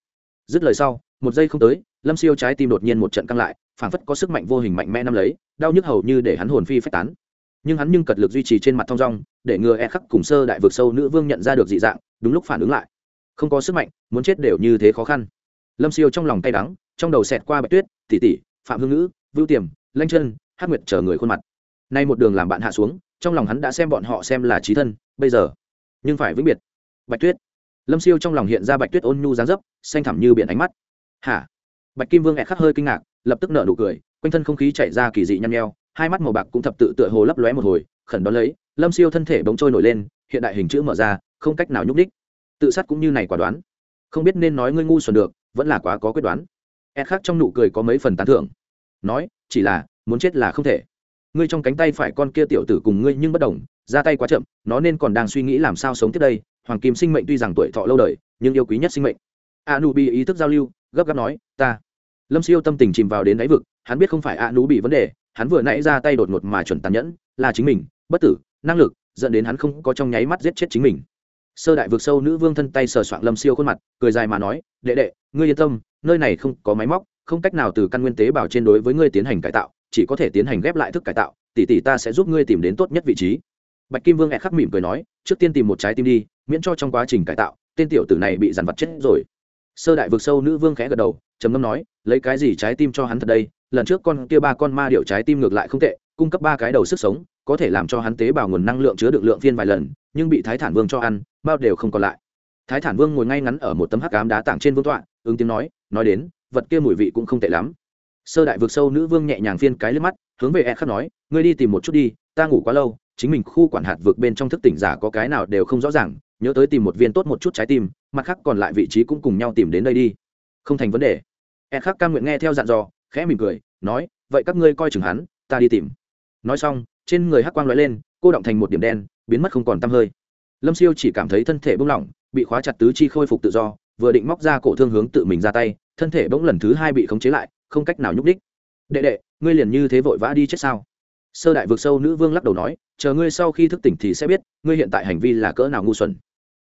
Dứt lời sau, một giây không tới, lâm siêu trái tim đột nhiên một trận căng lại, phảng phất có sức mạnh vô hình mạnh mẽ nắm lấy, đau nhức hầu như để hắn hồn phi phách tán. Nhưng hắn nhưng cật lực duy trì trên mặt thong dong, để ngừa e khắc cùng sơ đại vực sâu nữ vương nhận ra được dị dạng, đúng lúc phản ứng lại. Không có sức mạnh, muốn chết đều như thế khó khăn lâm siêu trong lòng tay đắng, trong đầu xẹt qua bạch tuyết, tỷ tỷ, phạm hương ngữ, vưu tiềm, lanh chân hát nguyệt chờ người khuôn mặt. Nay một đường làm bạn hạ xuống, trong lòng hắn đã xem bọn họ xem là trí thân, bây giờ nhưng phải vĩnh biệt. Bạch tuyết. Lâm siêu trong lòng hiện ra bạch tuyết ôn nhu dáng dấp, xanh thẳm như biển ánh mắt. Hả? Bạch kim vương ẹ khắc hơi kinh ngạc, lập tức nở nụ cười, quanh thân không khí chạy ra kỳ dị nhăn nheo, hai mắt màu bạc cũng thập tự tựa hồ lấp lóe một hồi, khẩn đón lấy, lâm siêu thân thể bỗng trôi nổi lên, hiện đại hình chữ mở ra, không cách nào nhúc đích tự sát cũng như này quả đoán. Không biết nên nói ngươi ngu xuẩn được vẫn là quá có quyết đoán. Ed khác trong nụ cười có mấy phần tán thưởng. Nói, chỉ là, muốn chết là không thể. Ngươi trong cánh tay phải con kia tiểu tử cùng ngươi nhưng bất đồng, ra tay quá chậm, nó nên còn đang suy nghĩ làm sao sống tiếp đây. Hoàng kim sinh mệnh tuy rằng tuổi thọ lâu đời, nhưng yêu quý nhất sinh mệnh. A nu bị ý thức giao lưu, gấp gáp nói, ta. Lâm siêu tâm tình chìm vào đến đáy vực, hắn biết không phải a nu bị vấn đề, hắn vừa nãy ra tay đột ngột mà chuẩn tàn nhẫn, là chính mình, bất tử, năng lực, dẫn đến hắn không có trong nháy mắt giết chết chính mình sơ đại vực sâu nữ vương thân tay sờ soạn lâm siêu khuôn mặt, cười dài mà nói, đệ đệ, ngươi yên tâm, nơi này không có máy móc, không cách nào từ căn nguyên tế bào trên đối với ngươi tiến hành cải tạo, chỉ có thể tiến hành ghép lại thức cải tạo, tỷ tỷ ta sẽ giúp ngươi tìm đến tốt nhất vị trí. Bạch kim vương ẹ khắc mỉm cười nói, trước tiên tìm một trái tim đi, miễn cho trong quá trình cải tạo, tên tiểu tử này bị dằn vặt chết rồi. Sơ đại vực sâu nữ vương khẽ gật đầu, trầm ngâm nói, lấy cái gì trái tim cho hắn thật đây? Lần trước con kia ba con ma điệu trái tim ngược lại không tệ cung cấp ba cái đầu sức sống, có thể làm cho hắn tế bào nguồn năng lượng chứa được lượng viên vài lần, nhưng bị thái thản vương cho ăn, bao đều không còn lại. Thái thản vương ngồi ngay ngắn ở một tấm hắc cám đá tảng trên vương tọa, ứng tiếng nói nói đến, vật kia mùi vị cũng không tệ lắm. Sơ đại vực sâu nữ vương nhẹ nhàng phiên cái lướt mắt, hướng về e khắc nói, ngươi đi tìm một chút đi, ta ngủ quá lâu, chính mình khu quản hạt vực bên trong thức tỉnh giả có cái nào đều không rõ ràng, nhớ tới tìm một viên tốt một chút trái tim, mặt khác còn lại vị trí cũng cùng nhau tìm đến đây đi. Không thành vấn đề. E khắc cam nguyện nghe theo dặn dò, khẽ mỉm cười, nói, vậy các ngươi coi chừng hắn, ta đi tìm nói xong, trên người hắc quang lóe lên, cô động thành một điểm đen, biến mất không còn tăm hơi. Lâm siêu chỉ cảm thấy thân thể bung lỏng, bị khóa chặt tứ chi khôi phục tự do, vừa định móc ra cổ thương hướng tự mình ra tay, thân thể bỗng lần thứ hai bị khống chế lại, không cách nào nhúc đích đệ đệ, ngươi liền như thế vội vã đi chết sao? Sơ đại vực sâu nữ vương lắc đầu nói, chờ ngươi sau khi thức tỉnh thì sẽ biết, ngươi hiện tại hành vi là cỡ nào ngu xuẩn.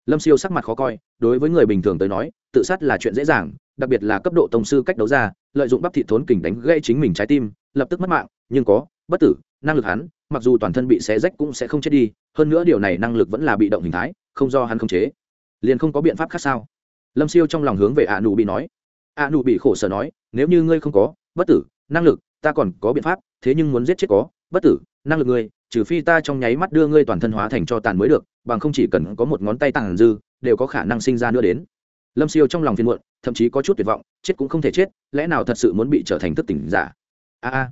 Lâm siêu sắc mặt khó coi, đối với người bình thường tới nói, tự sát là chuyện dễ dàng, đặc biệt là cấp độ tổng sư cách đấu ra, lợi dụng bắp thị thốn kình đánh gây chính mình trái tim, lập tức mất mạng, nhưng có, bất tử năng lực hắn, mặc dù toàn thân bị xé rách cũng sẽ không chết đi, hơn nữa điều này năng lực vẫn là bị động hình thái, không do hắn khống chế. Liền không có biện pháp khác sao? Lâm siêu trong lòng hướng về ạ nụ bị nói. Ạ nụ bị khổ sở nói, nếu như ngươi không có, bất tử, năng lực, ta còn có biện pháp, thế nhưng muốn giết chết có, bất tử, năng lực ngươi, trừ phi ta trong nháy mắt đưa ngươi toàn thân hóa thành cho tàn mới được, bằng không chỉ cần có một ngón tay tàn dư, đều có khả năng sinh ra nữa đến. Lâm siêu trong lòng phiền muộn, thậm chí có chút tuyệt vọng, chết cũng không thể chết, lẽ nào thật sự muốn bị trở thành thức tỉnh giả? A a.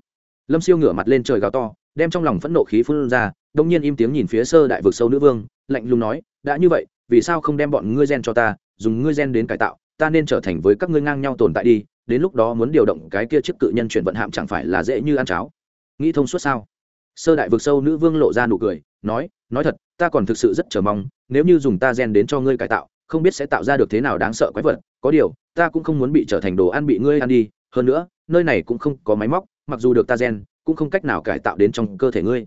Lâm siêu ngửa mặt lên trời gào to đem trong lòng phẫn nộ khí phun ra đông nhiên im tiếng nhìn phía sơ đại vực sâu nữ vương, lạnh lùng nói, đã như vậy, vì sao không đem bọn ngươi gen cho ta, dùng ngươi gen đến cải tạo, ta nên trở thành với các ngươi ngang nhau tồn tại đi, đến lúc đó muốn điều động cái kia chiếc cự nhân chuyển vận hạm chẳng phải là dễ như ăn cháo. Nghĩ thông suốt sao? Sơ đại vực sâu nữ vương lộ ra nụ cười, nói nói thật, ta còn thực sự rất chờ mong, nếu như dùng ta gen đến cho ngươi cải tạo, không biết sẽ tạo ra được thế nào đáng sợ quái vật, có điều, ta cũng không muốn bị trở thành đồ ăn bị ngươi ăn đi, hơn nữa, nơi này cũng không có máy móc, mặc dù được ta gen cũng không cách nào cải tạo đến trong cơ thể ngươi.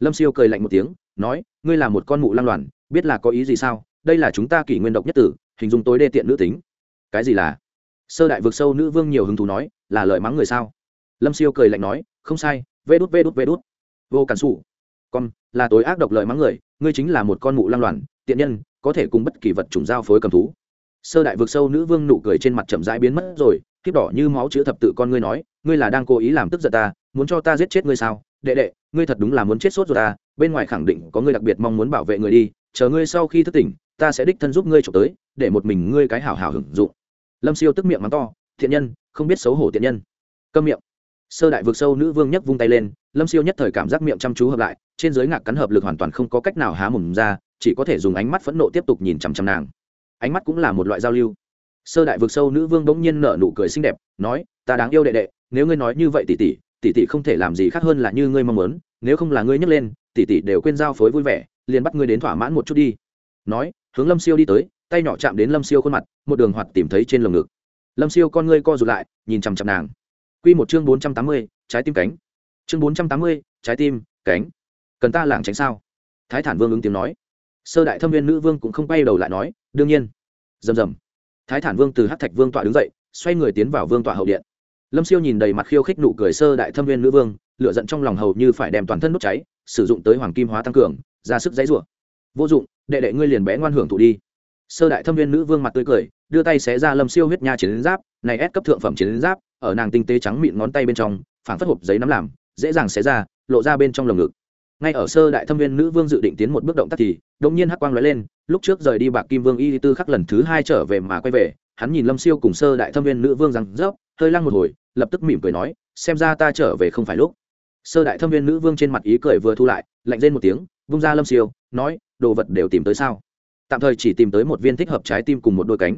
Lâm siêu cười lạnh một tiếng, nói, ngươi là một con mụ lang loàn biết là có ý gì sao? Đây là chúng ta kỷ nguyên độc nhất tử, hình dung tối đê tiện nữ tính. Cái gì là? Sơ đại vực sâu nữ vương nhiều hứng thú nói, là lợi mắng người sao? Lâm siêu cười lạnh nói, không sai, vê đút vê đút vê đút. Vô cản xù con, là tối ác độc lợi mắng người, ngươi chính là một con mụ lang loàn tiện nhân, có thể cùng bất kỳ vật chủng giao phối cầm thú. Sơ đại vực sâu nữ vương nụ cười trên mặt chậm rãi biến mất rồi khiếp đỏ như máu chữ thập tự con ngươi nói, ngươi là đang cố ý làm tức giận ta muốn cho ta giết chết ngươi sao? Đệ đệ, ngươi thật đúng là muốn chết sốt rồi ta à? bên ngoài khẳng định có ngươi đặc biệt mong muốn bảo vệ người đi. Chờ ngươi sau khi thức tỉnh, ta sẽ đích thân giúp ngươi trộm tới, để một mình ngươi cái hảo hảo hưởng dụng. Lâm siêu tức miệng mắng to, thiện nhân, không biết xấu hổ thiện nhân. Câm miệng. Sơ đại vực sâu nữ vương nhấc vung tay lên, lâm siêu nhất thời cảm giác miệng chăm chú hợp lại, trên giới ngạc cắn hợp lực hoàn toàn không có cách nào há mồm ra, chỉ có thể dùng ánh mắt phẫn nộ tiếp tục nhìn chằm chằm nàng. Ánh mắt cũng là một loại giao lưu. Sơ đại vực sâu nữ vương bỗng nhiên nở nụ cười xinh đẹp, nói, ta đáng yêu đệ đệ, nếu ngươi nói như vậy tỷ tỷ tỷ tỷ không thể làm gì khác hơn là như ngươi mong muốn, nếu không là ngươi nhấc lên, tỷ tỷ đều quên giao phối vui vẻ, liền bắt ngươi đến thỏa mãn một chút đi. Nói, hướng lâm siêu đi tới, tay nhỏ chạm đến lâm siêu khuôn mặt, một đường hoạt tìm thấy trên lồng ngực. Lâm siêu con ngươi co rụt lại, nhìn chằm chằm nàng. Q một chương bốn trăm tám mươi, trái tim cánh. Chương bốn trăm tám mươi, trái tim, cánh. Cần ta lảng tránh sao? Thái thản vương ứng tiếng nói. Sơ đại thâm viên nữ vương cũng không quay đầu lại nói, đương nhiên. Rầm rầm. Thái thản vương từ hát thạch vương tọa đứng dậy, xoay người tiến vào vương tọa hậu điện lâm siêu nhìn đầy mặt khiêu khích nụ cười sơ đại thâm viên nữ vương lựa giận trong lòng hầu như phải đem toàn thân đốt cháy, sử dụng tới hoàng kim hóa tăng cường, ra sức dãy rủa. Vô dụng, đệ đệ ngươi liền bé ngoan hưởng thụ đi. Sơ đại thâm viên nữ vương mặt tươi cười, đưa tay xé ra lâm siêu huyết nha chiến giáp, này ép cấp thượng phẩm chiến giáp, ở nàng tinh tế trắng mịn ngón tay bên trong, phảng phất hộp giấy nắm làm, dễ dàng xé ra, lộ ra bên trong lồng ngực. Ngay ở sơ đại thâm viên nữ vương dự định tiến một bước động tác thì đống nhiên hắc quang lóe lên, lúc trước rời đi bạc kim vương y tư khắc lần thứ hai trở về mà quay về, hắn nhìn lâm siêu cùng sơ đại thâm viên nữ vương rằng rớp hơi lăng một hồi lập tức mỉm cười nói, xem ra ta trở về không phải lúc. Sơ đại thâm viên nữ vương trên mặt ý cười vừa thu lại, lạnh lên một tiếng, vung ra lâm siêu, nói, đồ vật đều tìm tới sao? Tạm thời chỉ tìm tới một viên thích hợp trái tim cùng một đôi cánh.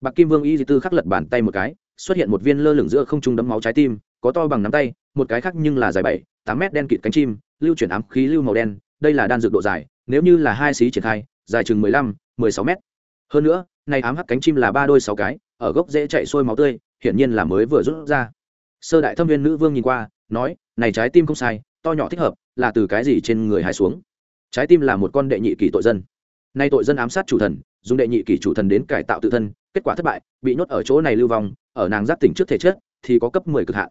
Bạc kim vương y di tư khắc lật bàn tay một cái, xuất hiện một viên lơ lửng giữa không trung đấm máu trái tim, có to bằng nắm tay, một cái khác nhưng là dài bảy, tám mét đen kịt cánh chim, lưu chuyển ám khí lưu màu đen, đây là đan dược độ dài, nếu như là hai xí triển khai, dài chừng mười lăm, mười sáu mét. Hơn nữa, này ám hắc cánh chim là ba đôi sáu cái, ở gốc dễ chạy sôi máu tươi hiển nhiên là mới vừa rút ra. Sơ đại thâm viên nữ vương nhìn qua, nói, này trái tim không sai, to nhỏ thích hợp, là từ cái gì trên người hai xuống? Trái tim là một con đệ nhị kỷ tội dân. Nay tội dân ám sát chủ thần, dùng đệ nhị kỷ chủ thần đến cải tạo tự thân, kết quả thất bại, bị nhốt ở chỗ này lưu vong, ở nàng giác tỉnh trước thể chất, thì có cấp mười cực hạn.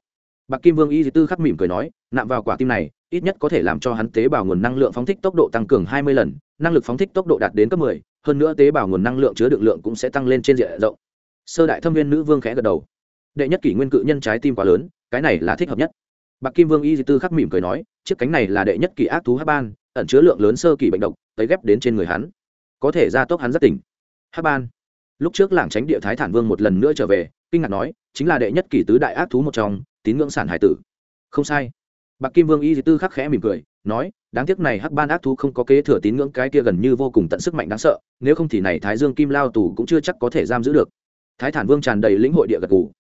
Bạc kim vương y tư khắc mỉm cười nói, nạm vào quả tim này, ít nhất có thể làm cho hắn tế bào nguồn năng lượng phóng thích tốc độ tăng cường hai mươi lần, năng lực phóng thích tốc độ đạt đến cấp mười, hơn nữa tế bào nguồn năng lượng chứa đựng lượng cũng sẽ tăng lên trên diện rộng. Sơ đại thâm viên nữ vương khẽ gật đầu đệ nhất kỷ nguyên cự nhân trái tim quá lớn, cái này là thích hợp nhất. Bạc kim vương y di tư khắc mỉm cười nói, chiếc cánh này là đệ nhất kỷ ác thú hát ban, ẩn chứa lượng lớn sơ kỳ bệnh độc tới ghép đến trên người hắn. Có thể gia tốc hắn rất tỉnh. Hát ban. Lúc trước làng tránh địa thái thản vương một lần nữa trở về, kinh ngạc nói, chính là đệ nhất kỷ tứ đại ác thú một trong, tín ngưỡng sản hải tử. Không sai. Bạc kim vương y di tư khắc khẽ mỉm cười, nói, đáng tiếc này hắc ban ác thú không có kế thừa tín ngưỡng cái kia gần như vô cùng tận sức mạnh đáng sợ, nếu không thì này thái dương kim lao tù cũng chưa chắc có thể giam giữ được. Thái thản vương tràn đầy lĩnh hội địa gật gù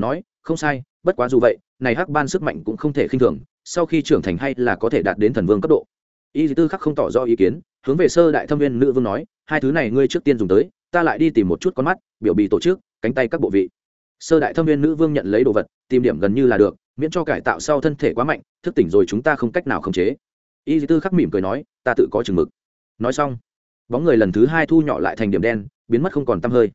nói, không sai, bất quá dù vậy, này hắc ban sức mạnh cũng không thể khinh thường, sau khi trưởng thành hay là có thể đạt đến thần vương cấp độ. Y tư khắc không tỏ rõ ý kiến, hướng về sơ đại thâm viên nữ vương nói, hai thứ này ngươi trước tiên dùng tới, ta lại đi tìm một chút con mắt, biểu bì tổ chức, cánh tay các bộ vị. Sơ đại thâm viên nữ vương nhận lấy đồ vật, tìm điểm gần như là được, miễn cho cải tạo sau thân thể quá mạnh, thức tỉnh rồi chúng ta không cách nào khống chế. Y tư khắc mỉm cười nói, ta tự có chừng mực. Nói xong, bóng người lần thứ hai thu nhỏ lại thành điểm đen, biến mất không còn tăm hơi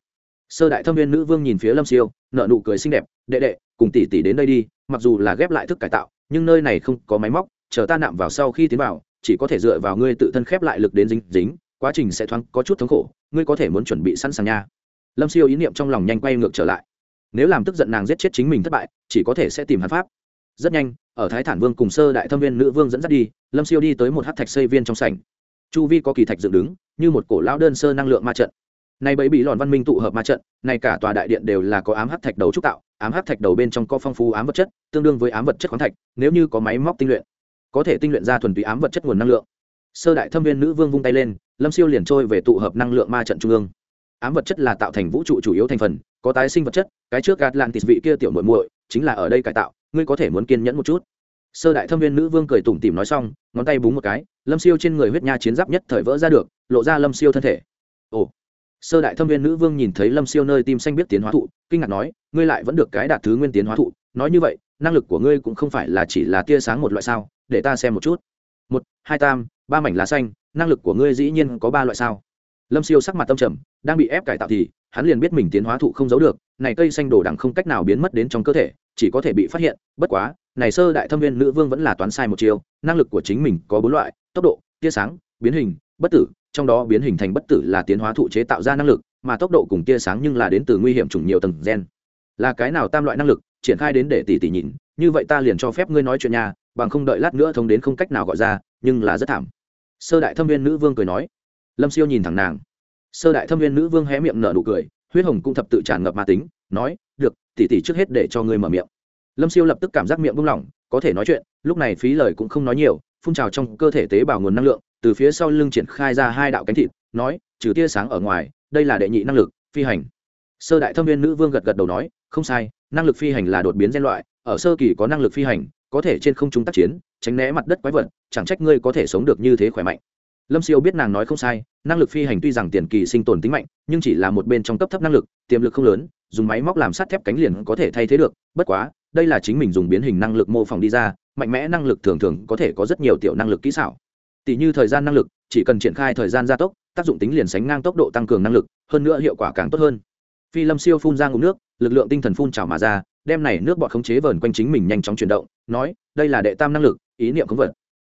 sơ đại thâm viên nữ vương nhìn phía lâm siêu nợ nụ cười xinh đẹp, đệ đệ, cùng tỷ tỷ đến đây đi, mặc dù là ghép lại thức cải tạo, nhưng nơi này không có máy móc, chờ ta nạm vào sau khi tiến vào, chỉ có thể dựa vào ngươi tự thân khép lại lực đến dính dính, quá trình sẽ thoáng có chút thống khổ, ngươi có thể muốn chuẩn bị sẵn sàng nha. Lâm siêu ý niệm trong lòng nhanh quay ngược trở lại. Nếu làm tức giận nàng giết chết chính mình thất bại, chỉ có thể sẽ tìm hắn pháp. Rất nhanh, ở thái thản vương cùng sơ đại thâm viên nữ vương dẫn dắt đi, lâm siêu đi tới một hát thạch xây viên trong sảnh. Chu vi có kỳ thạch dựng đứng, như một cổ lão đơn sơ năng lượng ma trận này bẫy bị lòn văn minh tụ hợp ma trận này cả tòa đại điện đều là có ám hắc thạch đầu trúc tạo, ám hắc thạch đầu bên trong có phong phú ám vật chất, tương đương với ám vật chất khoáng thạch, nếu như có máy móc tinh luyện, có thể tinh luyện ra thuần túy ám vật chất nguồn năng lượng. Sơ đại thâm viên nữ vương vung tay lên, lâm siêu liền trôi về tụ hợp năng lượng ma trận trung ương. Ám vật chất là tạo thành vũ trụ chủ yếu thành phần, có tái sinh vật chất, cái trước gạt lạn tịt vị kia tiểu muội muội, chính là ở đây cải tạo, ngươi có thể muốn kiên nhẫn một chút. Sơ đại thâm viên nữ vương cười tủm tỉm nói xong, ngón tay búng một cái, lâm siêu trên người huyết nha chiến giáp nhất thời vỡ ra được, lộ ra lâm siêu thân thể. Ồ sơ đại thâm viên nữ vương nhìn thấy lâm siêu nơi tim xanh biết tiến hóa thụ, kinh ngạc nói, ngươi lại vẫn được cái đạt thứ nguyên tiến hóa thụ. Nói như vậy, năng lực của ngươi cũng không phải là chỉ là tia sáng một loại sao? Để ta xem một chút. Một, hai tam, ba mảnh lá xanh, năng lực của ngươi dĩ nhiên có ba loại sao? Lâm siêu sắc mặt tâm trầm, đang bị ép cải tạo thì, hắn liền biết mình tiến hóa thụ không giấu được, này cây xanh đồ đằng không cách nào biến mất đến trong cơ thể, chỉ có thể bị phát hiện, bất quá, này sơ đại thâm viên nữ vương vẫn là toán sai một chiều, năng lực của chính mình có bốn loại, tốc độ, tia sáng, biến hình, bất tử trong đó biến hình thành bất tử là tiến hóa thụ chế tạo ra năng lực, mà tốc độ cùng tia sáng nhưng là đến từ nguy hiểm chủng nhiều tầng gen. Là cái nào tam loại năng lực, triển khai đến để tỷ tỷ nhìn, như vậy ta liền cho phép ngươi nói chuyện nhà bằng không đợi lát nữa thông đến không cách nào gọi ra, nhưng là rất thảm. Sơ đại thâm viên nữ vương cười nói. Lâm siêu nhìn thẳng nàng. Sơ đại thâm viên nữ vương hé miệng nở nụ cười, huyết hồng cũng thập tự tràn ngập ma tính, nói, được tỷ tỷ trước hết để cho ngươi mở miệng. Lâm siêu lập tức cảm giác miệng buông lỏng, có thể nói chuyện, lúc này phí lời cũng không nói nhiều, phun trào trong cơ thể tế bào nguồn năng lượng từ phía sau lưng triển khai ra hai đạo cánh thịt, nói, trừ tia sáng ở ngoài, đây là đệ nhị năng lực, phi hành. Sơ đại thâm viên nữ vương gật gật đầu nói, không sai, năng lực phi hành là đột biến gen loại, ở sơ kỳ có năng lực phi hành, có thể trên không trung tác chiến, tránh né mặt đất quái vật, chẳng trách ngươi có thể sống được như thế khỏe mạnh. Lâm siêu biết nàng nói không sai, năng lực phi hành tuy rằng tiền kỳ sinh tồn tính mạnh, nhưng chỉ là một bên trong cấp thấp năng lực, tiềm lực không lớn, dùng máy móc làm sắt thép cánh liền có thể thay thế được, bất quá, đây là chính mình dùng biến hình năng lực mô phỏng đi ra, mạnh mẽ năng lực thường thường có thể có rất nhiều tiểu năng lực kỹ xảo tỷ như thời gian năng lực, chỉ cần triển khai thời gian gia tốc, tác dụng tính liền sánh ngang tốc độ tăng cường năng lực, hơn nữa hiệu quả càng tốt hơn. Phi lâm siêu phun ra ngụm nước, lực lượng tinh thần phun trào mà ra, đem này nước bọt khống chế vờn quanh chính mình nhanh chóng chuyển động, nói, đây là đệ tam năng lực, ý niệm khống vật.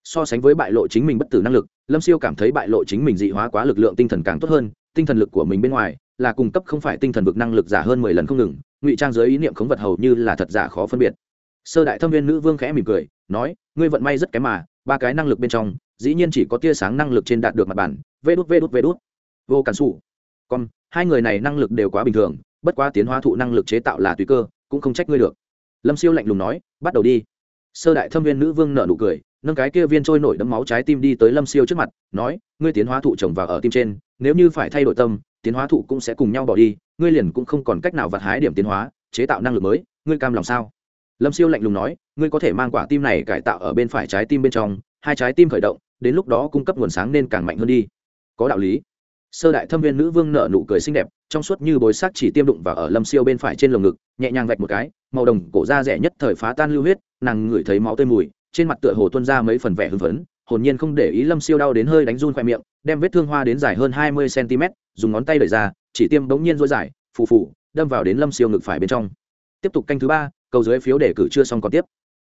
So sánh với bại lộ chính mình bất tử năng lực, lâm siêu cảm thấy bại lộ chính mình dị hóa quá lực lượng tinh thần càng tốt hơn, tinh thần lực của mình bên ngoài là cung cấp không phải tinh thần vực năng lực giả hơn mười lần không ngừng, ngụy trang dưới ý niệm khống vật hầu như là thật giả khó phân biệt. Sơ đại thâm viên nữ vương khẽ mỉm cười, nói, ngươi vận may rất kém mà, ba cái năng lực bên trong dĩ nhiên chỉ có tia sáng năng lực trên đạt được mặt bản, vê đút vê đút vê đút. Vô cản xù còn hai người này năng lực đều quá bình thường, bất quá tiến hóa thụ năng lực chế tạo là tùy cơ, cũng không trách ngươi được. Lâm siêu lạnh lùng nói, bắt đầu đi. Sơ đại thâm viên nữ vương nợ nụ cười, nâng cái kia viên trôi nổi đấm máu trái tim đi tới lâm siêu trước mặt, nói, ngươi tiến hóa thụ trồng vào ở tim trên, nếu như phải thay đổi tâm, tiến hóa thụ cũng sẽ cùng nhau bỏ đi, ngươi liền cũng không còn cách nào vặt hái điểm tiến hóa, chế tạo năng lực mới, ngươi cam lòng sao? Lâm siêu lạnh lùng nói, ngươi có thể mang quả tim này cải tạo ở bên phải trái tim bên trong, hai trái tim khởi động đến lúc đó cung cấp nguồn sáng nên càng mạnh hơn đi. Có đạo lý. Sơ đại thâm viên nữ vương nợ nụ cười xinh đẹp, trong suốt như bối sắc chỉ tiêm đụng vào ở lâm siêu bên phải trên lồng ngực, nhẹ nhàng vạch một cái, màu đồng cổ da rẻ nhất thời phá tan lưu huyết, nàng ngửi thấy máu tươi mùi, trên mặt tựa hồ tuân ra mấy phần vẻ hưng phấn, hồn nhiên không để ý lâm siêu đau đến hơi đánh run khoe miệng, đem vết thương hoa đến dài hơn hai mươi cm, dùng ngón tay đẩy ra, chỉ tiêm bỗng nhiên rối dài, phù phù, đâm vào đến lâm siêu ngực phải bên trong. Tiếp tục canh thứ ba, cầu dưới phiếu đề cử chưa xong còn tiếp.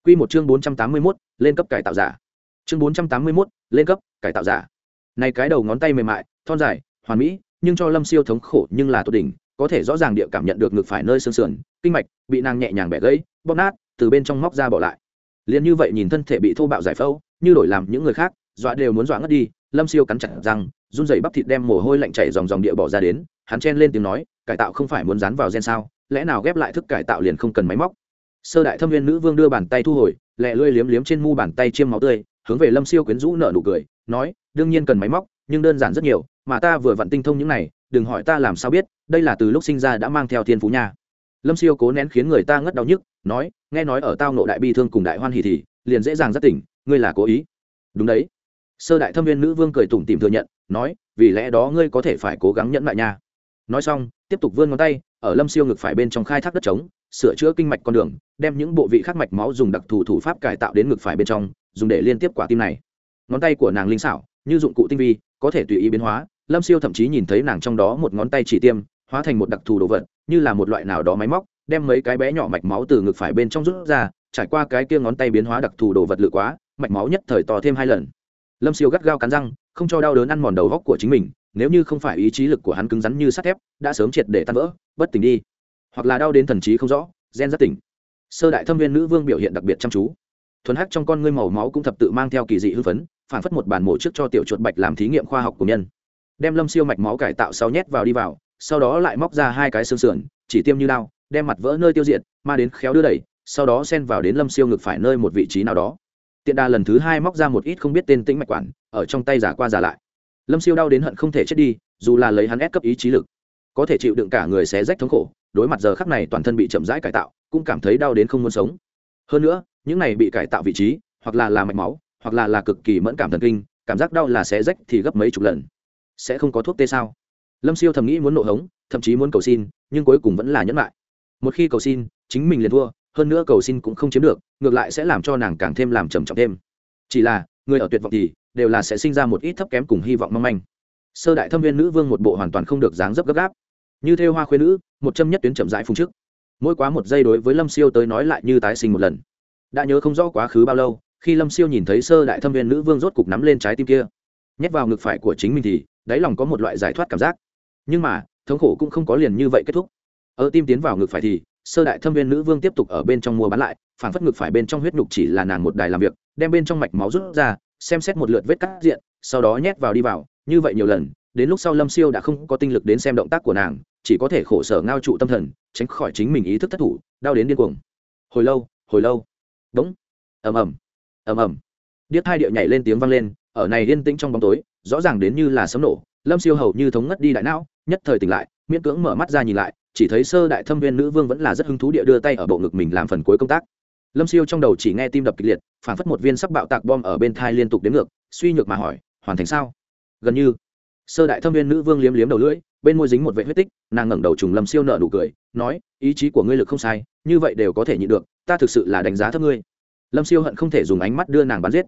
Q một chương bốn trăm tám mươi mốt, lên cấp cải tạo giả chương bốn trăm tám mươi mốt, lên cấp, cải tạo giả. Này cái đầu ngón tay mềm mại, thon dài, hoàn mỹ, nhưng cho lâm siêu thống khổ nhưng là tốt đỉnh, có thể rõ ràng địa cảm nhận được ngực phải nơi xương sườn, kinh mạch bị nàng nhẹ nhàng bẻ gãy, bóp nát, từ bên trong móc ra bỏ lại. Liền như vậy nhìn thân thể bị thô bạo giải phẫu, như đổi làm những người khác, dọa đều muốn dọa ngất đi, lâm siêu cắn chặt răng, run rẩy bắp thịt đem mồ hôi lạnh chảy dòng dòng địa bỏ ra đến, hắn chen lên tiếng nói, cải tạo không phải muốn dán vào gen sao? Lẽ nào ghép lại thức cải tạo liền không cần máy móc? Sơ đại thâm viên nữ vương đưa bàn tay thu hồi, lẹ lưỡi liếm liếm trên mu bàn tay chiêm máu tươi hướng về lâm siêu quyến rũ nở nụ cười, nói, đương nhiên cần máy móc, nhưng đơn giản rất nhiều, mà ta vừa vặn tinh thông những này, đừng hỏi ta làm sao biết, đây là từ lúc sinh ra đã mang theo thiên phú nha. Lâm siêu cố nén khiến người ta ngất đau nhức, nói, nghe nói ở tao nộ đại bi thương cùng đại hoan hỉ thì, liền dễ dàng rất tỉnh, ngươi là cố ý. Đúng đấy. Sơ đại thâm viên nữ vương cười tủm tìm thừa nhận, nói, vì lẽ đó ngươi có thể phải cố gắng nhẫn lại nha. Nói xong, tiếp tục vươn ngón tay, ở lâm siêu ngực phải bên trong khai thác đất trống, sửa chữa kinh mạch con đường, đem những bộ vị khắc mạch máu dùng đặc thù thủ pháp cải tạo đến ngực phải bên trong dùng để liên tiếp quả tim này. Ngón tay của nàng linh xảo, như dụng cụ tinh vi, có thể tùy ý biến hóa. Lâm siêu thậm chí nhìn thấy nàng trong đó một ngón tay chỉ tiêm, hóa thành một đặc thù đồ vật, như là một loại nào đó máy móc, đem mấy cái bé nhỏ mạch máu từ ngực phải bên trong rút ra, trải qua cái kia ngón tay biến hóa đặc thù đồ vật lự quá, mạch máu nhất thời to thêm hai lần. Lâm siêu gắt gao cắn răng, không cho đau đớn ăn mòn đầu góc của chính mình, nếu như không phải ý chí lực của hắn cứng rắn như sắt thép, đã sớm triệt để tan vỡ, bất tỉnh đi. Hoặc là đau đến thần trí không rõ, gen rất tỉnh. Sơ đại thâm viên nữ vương biểu hiện đặc biệt chăm chú thuần hắc trong con ngươi màu máu cũng thập tự mang theo kỳ dị hư phấn phản phất một bản mổ trước cho tiểu chuột bạch làm thí nghiệm khoa học của nhân. Đem lâm siêu mạch máu cải tạo sau nhét vào đi vào, sau đó lại móc ra hai cái xương sườn, chỉ tiêm như lao, đem mặt vỡ nơi tiêu diệt, ma đến khéo đưa đẩy, sau đó xen vào đến lâm siêu ngực phải nơi một vị trí nào đó. Tiện đà lần thứ hai móc ra một ít không biết tên tĩnh mạch quản, ở trong tay giả qua giả lại. Lâm siêu đau đến hận không thể chết đi, dù là lấy hắn ép cấp ý trí lực, có thể chịu đựng cả người xé rách thống khổ, đối mặt giờ khắc này toàn thân bị chậm rãi cải tạo, cũng cảm thấy đau đến không muốn sống hơn nữa, những này bị cải tạo vị trí, hoặc là là mạch máu, hoặc là là cực kỳ mẫn cảm thần kinh, cảm giác đau là sẽ rách thì gấp mấy chục lần. Sẽ không có thuốc tê sao? Lâm siêu thầm nghĩ muốn nộ hống, thậm chí muốn cầu xin, nhưng cuối cùng vẫn là nhẫn lại. Một khi cầu xin, chính mình liền thua, hơn nữa cầu xin cũng không chiếm được, ngược lại sẽ làm cho nàng càng thêm làm trầm trọng thêm. Chỉ là, người ở tuyệt vọng thì đều là sẽ sinh ra một ít thấp kém cùng hy vọng mong manh. Sơ đại thâm viên nữ vương một bộ hoàn toàn không được dáng dấp gấp gáp. Như theo hoa khuyên nữ, một châm nhất tuyến chậm rãi phung trước mỗi quá một giây đối với lâm siêu tới nói lại như tái sinh một lần. Đã nhớ không rõ quá khứ bao lâu, khi lâm siêu nhìn thấy sơ đại thâm viên nữ vương rốt cục nắm lên trái tim kia, nhét vào ngực phải của chính mình thì đáy lòng có một loại giải thoát cảm giác. Nhưng mà, thống khổ cũng không có liền như vậy kết thúc. Ở tim tiến vào ngực phải thì, sơ đại thâm viên nữ vương tiếp tục ở bên trong mua bán lại, phản phất ngực phải bên trong huyết nhục chỉ là nàng một đài làm việc, đem bên trong mạch máu rút ra, xem xét một lượt vết cắt diện, sau đó nhét vào đi vào, như vậy nhiều lần, đến lúc sau lâm siêu đã không có tinh lực đến xem động tác của nàng chỉ có thể khổ sở ngao trụ tâm thần, tránh khỏi chính mình ý thức thất thủ, đau đến điên cuồng. Hồi lâu hồi lâu. Đống. Ầm ầm. Ầm ầm. Điếc hai điệu nhảy lên tiếng vang lên, ở này yên tĩnh trong bóng tối, rõ ràng đến như là sấm nổ, lâm siêu hầu như thống ngất đi đại não, nhất thời tỉnh lại, miễn cưỡng mở mắt ra nhìn lại, chỉ thấy sơ đại thâm viên nữ vương vẫn là rất hứng thú địa đưa tay ở bộ ngực mình làm phần cuối công tác. Lâm siêu trong đầu chỉ nghe tim đập kịch liệt, phản phất một viên sắc bạo tạc bom ở bên thai liên tục đến ngược, suy nhược mà hỏi, hoàn thành sao? Gần như sơ đại thâm viên nữ vương liếm liếm đầu lưỡi, bên môi dính một vệ huyết tích, nàng ngẩng đầu trùng lâm siêu nợ nụ cười, nói, ý chí của ngươi lực không sai, như vậy đều có thể nhịn được, ta thực sự là đánh giá thấp ngươi. Lâm siêu hận không thể dùng ánh mắt đưa nàng bắn giết.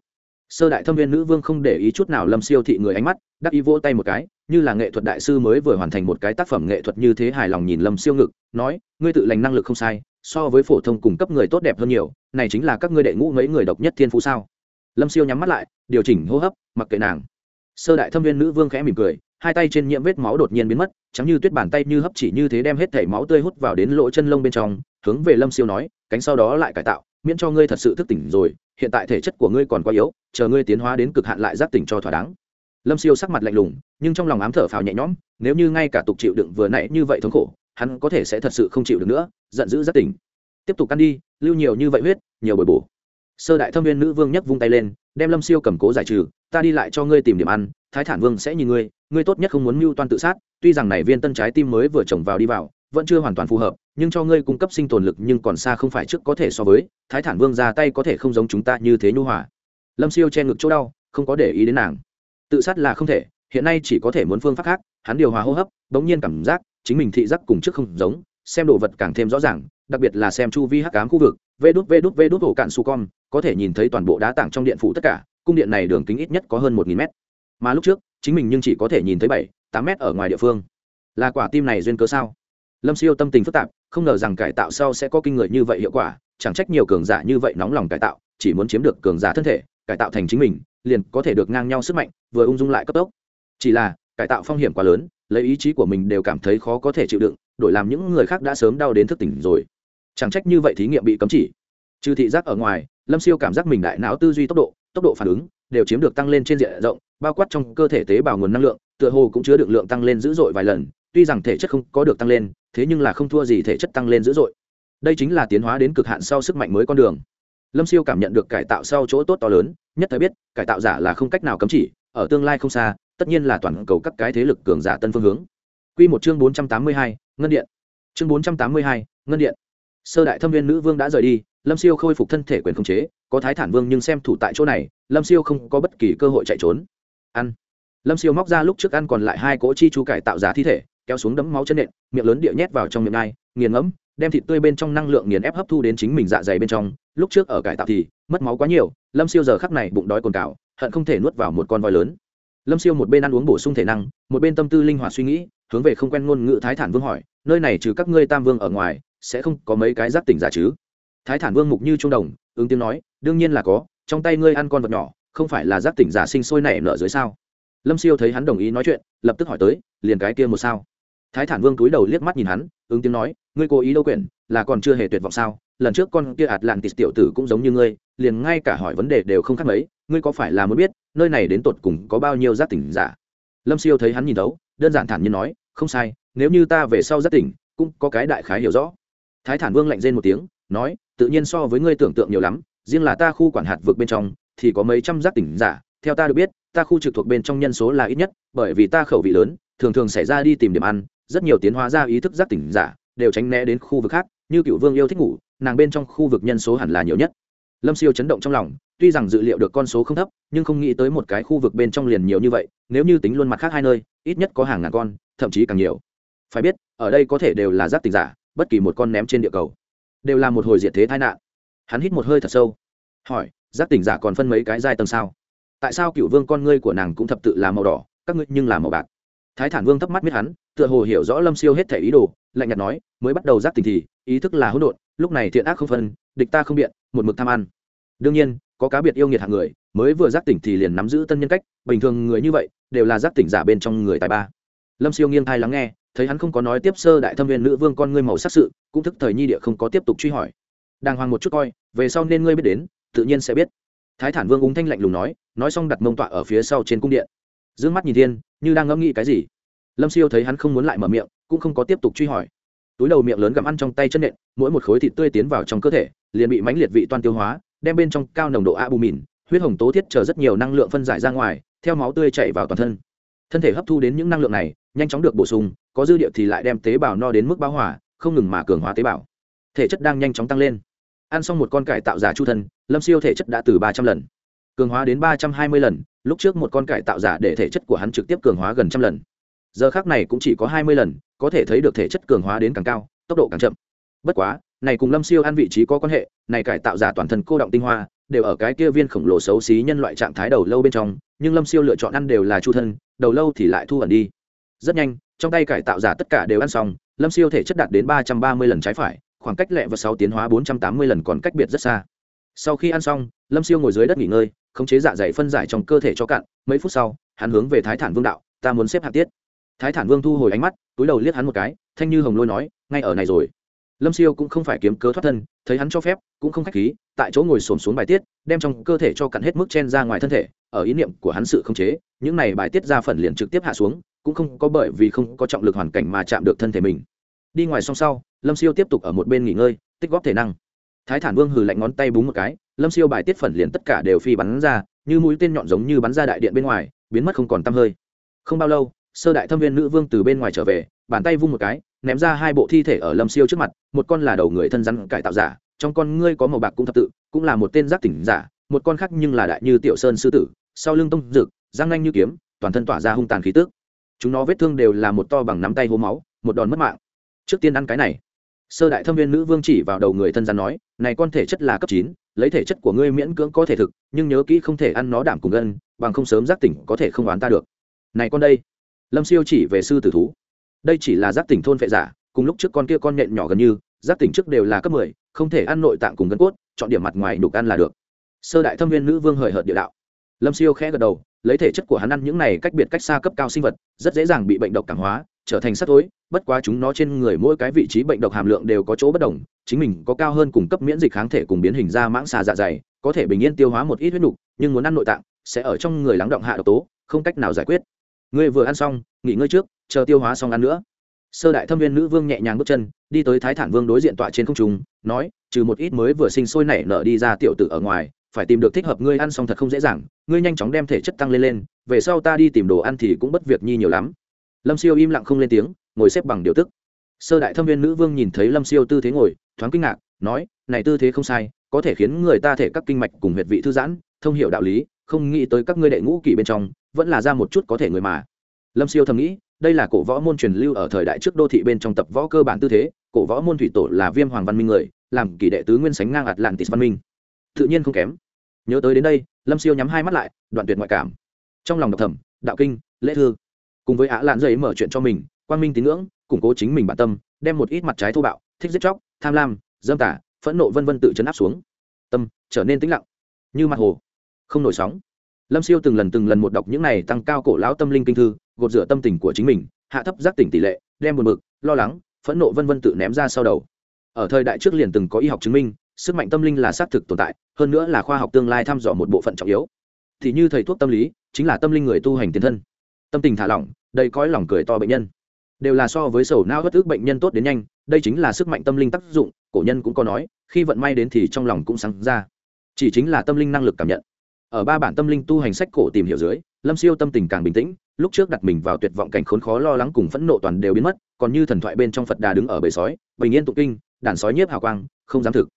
Sơ đại thâm viên nữ vương không để ý chút nào lâm siêu thị người ánh mắt, đắc ý vỗ tay một cái, như là nghệ thuật đại sư mới vừa hoàn thành một cái tác phẩm nghệ thuật như thế hài lòng nhìn lâm siêu ngực, nói, ngươi tự lành năng lực không sai, so với phổ thông cung cấp người tốt đẹp hơn nhiều, này chính là các ngươi đệ ngũ mấy người độc nhất thiên phú sao? Lâm siêu nhắm mắt lại, điều chỉnh hô hấp, mặc kệ nàng sơ đại thâm viên nữ vương khẽ mỉm cười, hai tay trên nhiễm vết máu đột nhiên biến mất chẳng như tuyết bàn tay như hấp chỉ như thế đem hết thảy máu tươi hút vào đến lỗ chân lông bên trong, hướng về lâm siêu nói, cánh sau đó lại cải tạo, miễn cho ngươi thật sự thức tỉnh rồi, hiện tại thể chất của ngươi còn quá yếu, chờ ngươi tiến hóa đến cực hạn lại giáp tỉnh cho thỏa đáng. Lâm siêu sắc mặt lạnh lùng, nhưng trong lòng ám thở phào nhẹ nhõm, nếu như ngay cả tục chịu đựng vừa nãy như vậy thống khổ, hắn có thể sẽ thật sự không chịu được nữa, giận dữ giáp tỉnh. Tiếp tục ăn đi, lưu nhiều như vậy huyết, nhiều bồi bổ sơ đại thâm viên nữ vương nhấc vung tay lên, đem lâm siêu cầm cố giải trừ, ta đi lại cho ngươi tìm điểm ăn, thái thản vương sẽ nhìn ngươi ngươi tốt nhất không muốn mưu toan tự sát, tuy rằng này viên tân trái tim mới vừa trồng vào đi vào, vẫn chưa hoàn toàn phù hợp, nhưng cho ngươi cung cấp sinh tồn lực nhưng còn xa không phải trước có thể so với, thái thản vương ra tay có thể không giống chúng ta như thế nhu hòa. Lâm siêu che ngực chỗ đau, không có để ý đến nàng. Tự sát là không thể, hiện nay chỉ có thể muốn phương pháp khác, hắn điều hòa hô hấp, bỗng nhiên cảm giác chính mình thị giác cùng trước không giống xem đồ vật càng thêm rõ ràng, đặc biệt là xem chu vi hắc ám khu vực, vê đút vê đút vê đút ổ cạn su com, có thể nhìn thấy toàn bộ đá tảng trong điện phủ tất cả, cung điện này đường kính ít nhất có hơn một nghìn mét. Mà lúc trước, chính mình nhưng chỉ có thể nhìn thấy bảy, tám mét ở ngoài địa phương. Là quả tim này duyên cớ sao? Lâm siêu tâm tình phức tạp, không ngờ rằng cải tạo sau sẽ có kinh người như vậy hiệu quả, chẳng trách nhiều cường giả như vậy nóng lòng cải tạo, chỉ muốn chiếm được cường giả thân thể, cải tạo thành chính mình, liền có thể được ngang nhau sức mạnh, vừa ung dung lại cấp tốc. Chỉ là, cải tạo phong hiểm quá lớn, lấy ý chí của mình đều cảm thấy khó có thể chịu đựng đổi làm những người khác đã sớm đau đến thức tỉnh rồi. Chẳng trách như vậy thí nghiệm bị cấm chỉ. Trừ thị giác ở ngoài lâm siêu cảm giác mình đại não tư duy tốc độ tốc độ phản ứng đều chiếm được tăng lên trên diện rộng bao quát trong cơ thể tế bào nguồn năng lượng tựa hồ cũng chứa được lượng tăng lên dữ dội vài lần tuy rằng thể chất không có được tăng lên thế nhưng là không thua gì thể chất tăng lên dữ dội. Đây chính là tiến hóa đến cực hạn sau sức mạnh mới con đường. Lâm siêu cảm nhận được cải tạo sau chỗ tốt to lớn nhất thời biết cải tạo giả là không cách nào cấm chỉ ở tương lai không xa tất nhiên là toàn cầu các cái thế lực cường giả tân phương hướng. Quy một chương bốn trăm tám mươi hai, ngân điện. Chương bốn trăm tám mươi hai, ngân điện. Sơ đại thâm viên nữ vương đã rời đi, Lâm Siêu khôi phục thân thể quyền khống chế, có Thái Thản Vương nhưng xem thủ tại chỗ này, Lâm Siêu không có bất kỳ cơ hội chạy trốn. Ăn. Lâm Siêu móc ra lúc trước ăn còn lại hai cỗ chi chú cải tạo giá thi thể, kéo xuống đấm máu chân nện, miệng lớn địa nhét vào trong miệng ngai nghiền ngẫm, đem thịt tươi bên trong năng lượng nghiền ép hấp thu đến chính mình dạ dày bên trong, lúc trước ở cải tạo thì mất máu quá nhiều, Lâm Siêu giờ khắc này bụng đói cồn cào, hận không thể nuốt vào một con voi lớn lâm siêu một bên ăn uống bổ sung thể năng một bên tâm tư linh hoạt suy nghĩ hướng về không quen ngôn ngữ thái thản vương hỏi, nơi này trừ các ngươi tam vương ở ngoài, sẽ không có mấy cái giác tỉnh giả chứ? Thái thản vương mục như trung đồng, ứng tiếng nói, đương nhiên là có, trong tay ngươi ăn con vật nhỏ, không phải là giác tỉnh giả sinh sôi nảy nở dưới sao? Lâm siêu thấy hắn đồng ý nói chuyện, lập tức hỏi tới, liền cái kia một sao? Thái thản vương túi đầu liếc mắt nhìn hắn, ứng tiếng nói, ngươi cố ý đâu quyển, là còn chưa hề tuyệt vọng sao? Lần trước con kia atlantis tiểu tử cũng giống như ngươi, liền ngay cả hỏi vấn đề đều không khác mấy, ngươi có phải là muốn biết, nơi này đến tột cùng có bao nhiêu giác tỉnh giả? Lâm siêu thấy hắn nhìn đấu đơn giản thản nhiên nói, không sai, nếu như ta về sau giác tỉnh, cũng có cái đại khái hiểu rõ. Thái thản vương lạnh rên một tiếng, nói, tự nhiên so với ngươi tưởng tượng nhiều lắm, riêng là ta khu quản hạt vực bên trong, thì có mấy trăm giác tỉnh giả, theo ta được biết, ta khu trực thuộc bên trong nhân số là ít nhất, bởi vì ta khẩu vị lớn, thường thường xảy ra đi tìm điểm ăn, rất nhiều tiến hóa ra ý thức giác tỉnh giả, đều tránh né đến khu vực khác, như cựu vương yêu thích ngủ, nàng bên trong khu vực nhân số hẳn là nhiều nhất lâm siêu chấn động trong lòng, tuy rằng dự liệu được con số không thấp, nhưng không nghĩ tới một cái khu vực bên trong liền nhiều như vậy, nếu như tính luôn mặt khác hai nơi, ít nhất có hàng ngàn con, thậm chí càng nhiều. Phải biết, ở đây có thể đều là giác tình giả, bất kỳ một con ném trên địa cầu, đều là một hồi diệt thế tai nạn. Hắn hít một hơi thật sâu, hỏi, giác tỉnh giả còn phân mấy cái giai tầng sao? Tại sao cựu vương con ngươi của nàng cũng thập tự là màu đỏ, các ngươi nhưng là màu bạc? Thái thản vương thấp mắt biết hắn, tựa hồ hiểu rõ lâm siêu hết thể ý đồ, lạnh nhạt nói, mới bắt đầu giác tình thì, ý thức là hỗn độn, lúc này thiện ác không phân, địch ta không biện, một mực tham ăn đương nhiên, có cá biệt yêu nghiệt hạng người, mới vừa giác tỉnh thì liền nắm giữ tân nhân cách, bình thường người như vậy, đều là giác tỉnh giả bên trong người tài ba. Lâm siêu nghiêng thai lắng nghe, thấy hắn không có nói tiếp sơ đại thâm viên nữ vương con ngươi màu sắc sự, cũng thức thời nhi địa không có tiếp tục truy hỏi. Đàng hoàng một chút coi, về sau nên ngươi biết đến, tự nhiên sẽ biết. Thái thản vương úng thanh lạnh lùng nói nói xong đặt mông tọa ở phía sau trên cung điện. D ư ơ n g mắt nhìn thiên, như đang ngẫm nghĩ cái gì. Lâm siêu thấy hắn không muốn lại mở miệng, cũng không có tiếp tục truy hỏi. Túi đầu miệng lớn gặm ăn trong tay chân nện, mỗi một khối thịt tươi tiến vào trong cơ thể, liền bị mãnh liệt vị toan tiêu hóa đem bên trong cao nồng độ albumin huyết hồng tố thiết chờ rất nhiều năng lượng phân giải ra ngoài, theo máu tươi chảy vào toàn thân. Thân thể hấp thu đến những năng lượng này, nhanh chóng được bổ sung, có dư địa thì lại đem tế bào no đến mức báo hỏa không ngừng mà cường hóa tế bào. Thể chất đang nhanh chóng tăng lên. Ăn xong một con cải tạo giả chu thân, lâm siêu thể chất đã từ ba trăm lần, cường hóa đến ba trăm hai mươi lần, lúc trước một con cải tạo giả để thể chất của hắn trực tiếp cường hóa gần trăm lần. Giờ khác này cũng chỉ có hai mươi lần, có thể thấy được thể chất cường hóa đến càng cao, tốc độ càng chậm. Bất quá này cùng lâm siêu ăn vị trí có quan hệ, này cải tạo giả toàn thân cô động tinh hoa, đều ở cái kia viên khổng lồ xấu xí nhân loại trạng thái đầu lâu bên trong, nhưng lâm siêu lựa chọn ăn đều là chu thân, đầu lâu thì lại thu ẩn đi. Rất nhanh, trong tay cải tạo giả tất cả đều ăn xong, lâm siêu thể chất đạt đến ba trăm ba mươi lần trái phải, khoảng cách lẹ và sáu tiến hóa bốn trăm tám mươi lần còn cách biệt rất xa. Sau khi ăn xong, lâm siêu ngồi dưới đất nghỉ ngơi, khống chế dạ dày phân giải trong cơ thể cho cạn, mấy phút sau, hắn hướng về thái thản vương đạo, ta muốn xếp hạt tiết. Thái thản vương thu hồi ánh mắt, túi đầu liếc hắn một cái, thanh như hồng lôi nói, ngay ở này rồi lâm siêu cũng không phải kiếm cớ thoát thân, thấy hắn cho phép, cũng không k h á c h khí, tại chỗ ngồi xổm xuống bài tiết, đem trong cơ thể cho cặn hết mức chen ra ngoài thân thể, ở ý niệm của hắn sự không chế, những này bài tiết ra phần liền trực tiếp hạ xuống, cũng không có bởi vì không có trọng lực hoàn cảnh mà chạm được thân thể mình. Đi ngoài song sau, lâm siêu tiếp tục ở một bên nghỉ ngơi, tích góp thể năng. Thái thản vương hừ lạnh ngón tay búng một cái, lâm siêu bài tiết phần liền tất cả đều phi bắn ra, như mũi tên nhọn giống như bắn ra đại điện bên ngoài, biến mất không còn t hơi. Không bao lâu, sơ đại thâm viên nữ vương từ bên ngoài trở về, bàn tay vung một cái ném ra hai bộ thi thể ở lâm siêu trước mặt, một con là đầu người thân rắn cải tạo giả, trong con ngươi có màu bạc cũng thập tự, cũng là một tên giác tỉnh giả, một con khác nhưng là đại như tiểu sơn sư tử, sau lưng tông rực răng nanh như kiếm, toàn thân tỏa ra hung tàn khí tước chúng nó vết thương đều là một to bằng nắm tay hố máu, một đòn mất mạng. Trước tiên ăn cái này. Sơ đại thâm viên nữ vương chỉ vào đầu người thân rắn nói, này con thể chất là cấp chín, lấy thể chất của ngươi miễn cưỡng có thể thực, nhưng nhớ kỹ không thể ăn nó đảm cùng gân, bằng không sớm giác tỉnh có thể không oán ta được. Này con đây. Lâm siêu chỉ về sư tử thú đây chỉ là giác tỉnh thôn phệ giả, cùng lúc trước con kia con nhện nhỏ gần như, giác tỉnh trước đều là cấp mười, không thể ăn nội tạng cùng gân cốt, chọn điểm mặt ngoài đục ăn là được. Sơ đại thâm viên nữ vương hời hợt địa đạo. Lâm siêu khẽ gật đầu, lấy thể chất của hắn ăn những này cách biệt cách xa cấp cao sinh vật, rất dễ dàng bị bệnh độc cảm hóa, trở thành sắc tối bất quá chúng nó trên người mỗi cái vị trí bệnh độc hàm lượng đều có chỗ bất đồng, chính mình có cao hơn cùng cấp miễn dịch kháng thể cùng biến hình ra mãng xà dạ dày, có thể bình yên tiêu hóa một ít huyết nục nhưng muốn ăn nội tạng, sẽ ở trong người lắng động hạ độc tố, không cách nào giải quyết. Ngươi vừa ăn xong, nghỉ ngơi trước chờ tiêu hóa xong ăn nữa. Sơ đại thâm viên nữ vương nhẹ nhàng bước chân, đi tới thái thản vương đối diện tọa trên không trung, nói, trừ một ít mới vừa sinh sôi nảy nở đi ra tiểu tử ở ngoài, phải tìm được thích hợp ngươi ăn xong thật không dễ dàng, ngươi nhanh chóng đem thể chất tăng lên lên, về sau ta đi tìm đồ ăn thì cũng bất việc nhi nhiều lắm. Lâm siêu im lặng không lên tiếng, ngồi xếp bằng điều tức. Sơ đại thâm viên nữ vương nhìn thấy lâm siêu tư thế ngồi, thoáng kinh ngạc, nói, này tư thế không sai, có thể khiến người ta thể các kinh mạch cùng huyệt vị thư giãn, thông hiểu đạo lý, không nghĩ tới các ngươi đệ ngũ kỷ bên trong, vẫn là ra một chút có thể người mà. Lâm siêu thầm nghĩ đây là cổ võ môn truyền lưu ở thời đại trước đô thị bên trong tập võ cơ bản tư thế, cổ võ môn thủy tổ là viêm hoàng văn minh người, làm kỷ đệ tứ nguyên sánh ngang atlantis văn minh. Tự nhiên không kém. Nhớ tới đến đây, lâm siêu nhắm hai mắt lại, đoạn tuyệt ngoại cảm. Trong lòng độc thầm, đạo kinh, lễ thư. Cùng với ả lạn dây mở chuyện cho mình, quang minh tín ngưỡng, củng cố chính mình bản tâm, đem một ít mặt trái thô bạo, thích giết chóc, tham lam, dâm tả phẫn nộ vân vân tự chấn áp xuống. Tâm trở nên tĩnh lặng. Như mặt hồ, không nổi sóng lâm siêu từng lần từng lần một đọc những này tăng cao cổ lão tâm linh kinh thư, gột rửa tâm tình của chính mình, hạ thấp giác tỉnh tỷ lệ, đem buồn bực, lo lắng, phẫn nộ vân vân tự ném ra sau đầu. Ở thời đại trước liền từng có y học chứng minh, sức mạnh tâm linh là xác thực tồn tại, hơn nữa là khoa học tương lai thăm dò một bộ phận trọng yếu. Thì như thầy thuốc tâm lý, chính là tâm linh người tu hành tiền thân. Tâm tình thả lỏng đây cõi lòng cười to bệnh nhân. Đều là so với sầu não bất ức bệnh nhân tốt đến nhanh, đây chính là sức mạnh tâm linh tác dụng, cổ nhân cũng có nói, khi vận may đến thì trong lòng cũng sáng ra. Chỉ chính là tâm linh năng lực cảm nhận ở ba bản tâm linh tu hành sách cổ tìm hiểu dưới, lâm siêu tâm tình càng bình tĩnh, lúc trước đặt mình vào tuyệt vọng cảnh khốn khó lo lắng cùng phẫn nộ toàn đều biến mất, còn như thần thoại bên trong phật đà đứng ở bầy sói, bình yên tụng kinh, đàn sói nhiếp hào quang, không dám thực.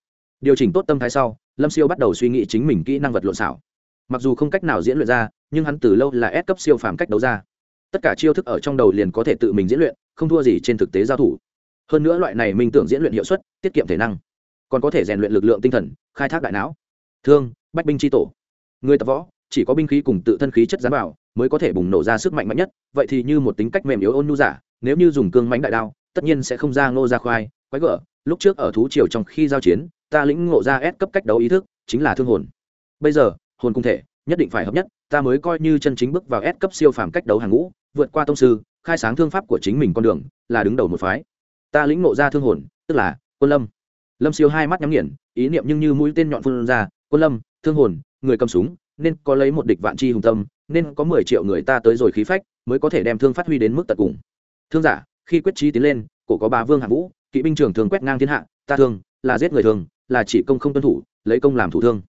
Điều chỉnh tốt tâm thái sau, lâm siêu bắt đầu suy nghĩ chính mình kỹ năng vật lộn xảo mặc dù không cách nào diễn luyện ra, nhưng hắn từ lâu là ép cấp siêu phàm cách đấu ra. Tất cả chiêu thức ở trong đầu liền có thể tự mình diễn luyện, không thua gì trên thực tế giao thủ. Hơn nữa loại này minh tưởng diễn luyện hiệu suất, tiết kiệm thể năng, còn có thể rèn luyện lực lượng tinh thần, khai thác đại não. Thương, bách binh tri tổ người tập võ, chỉ có binh khí cùng tự thân khí chất gián bảo mới có thể bùng nổ ra sức mạnh mạnh nhất. Vậy thì như một tính cách mềm yếu ôn nhu giả, nếu như dùng cương mánh đại đao, tất nhiên sẽ không ra ngô ra khoai, quái gở. Lúc trước ở thú triều trong khi giao chiến, ta lĩnh ngộ ra ép cấp cách đấu ý thức, chính là thương hồn. Bây giờ, hồn cung thể, nhất định phải hợp nhất, ta mới coi như chân chính bước vào ép cấp siêu phàm cách đấu hàng ngũ, vượt qua tông sư, khai sáng thương pháp của chính mình con đường, là đứng đầu một phái. Ta lĩnh ngộ ra thương hồn, tức là quân lâm. Lâm siêu hai mắt nhắm nghiền, ý niệm nhưng như mũi tên nhọn phun ra, quân lâm, thương hồn người cầm súng, nên có lấy một địch vạn chi hùng tâm, nên có mười triệu người ta tới rồi khí phách, mới có thể đem thương phát huy đến mức tận cùng. Thương giả, khi quyết trí tiến lên, cổ có ba vương hạng vũ, kỵ binh trưởng thường quét ngang thiên hạ, ta thương, là giết người thường, là chỉ công không tuân thủ, lấy công làm thủ thương.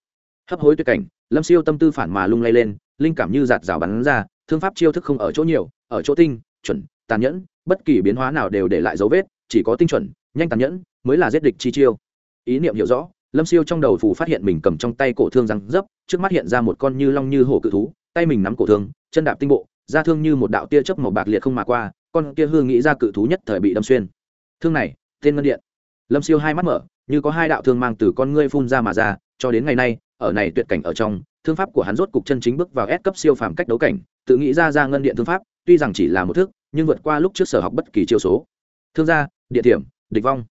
Hấp hối tuyệt cảnh, lâm siêu tâm tư phản mà lung lay lên, linh cảm như giạt rào bắn ra, thương pháp chiêu thức không ở chỗ nhiều, ở chỗ tinh, chuẩn, tàn nhẫn, bất kỳ biến hóa nào đều để lại dấu vết, chỉ có tinh chuẩn, nhanh tàn nhẫn, mới là giết địch chi chiêu. Ý niệm hiểu rõ lâm siêu trong đầu phủ phát hiện mình cầm trong tay cổ thương răng dấp, trước mắt hiện ra một con như long như hổ cự thú, tay mình nắm cổ thương, chân đạp tinh bộ, da thương như một đạo tia chớp màu bạc liệt không mà qua, con kia hương nghĩ ra cự thú nhất thời bị đâm xuyên. Thương này, tên ngân điện. Lâm siêu hai mắt mở, như có hai đạo thương mang từ con ngươi phun ra mà ra, cho đến ngày nay, ở này tuyệt cảnh ở trong, thương pháp của hắn rốt cục chân chính bước vào S cấp siêu phàm cách đấu cảnh, tự nghĩ ra ra ngân điện thương pháp, tuy rằng chỉ là một thức, nhưng vượt qua lúc trước sở học bất kỳ chiêu số. Thương gia, địa điểm địch vong.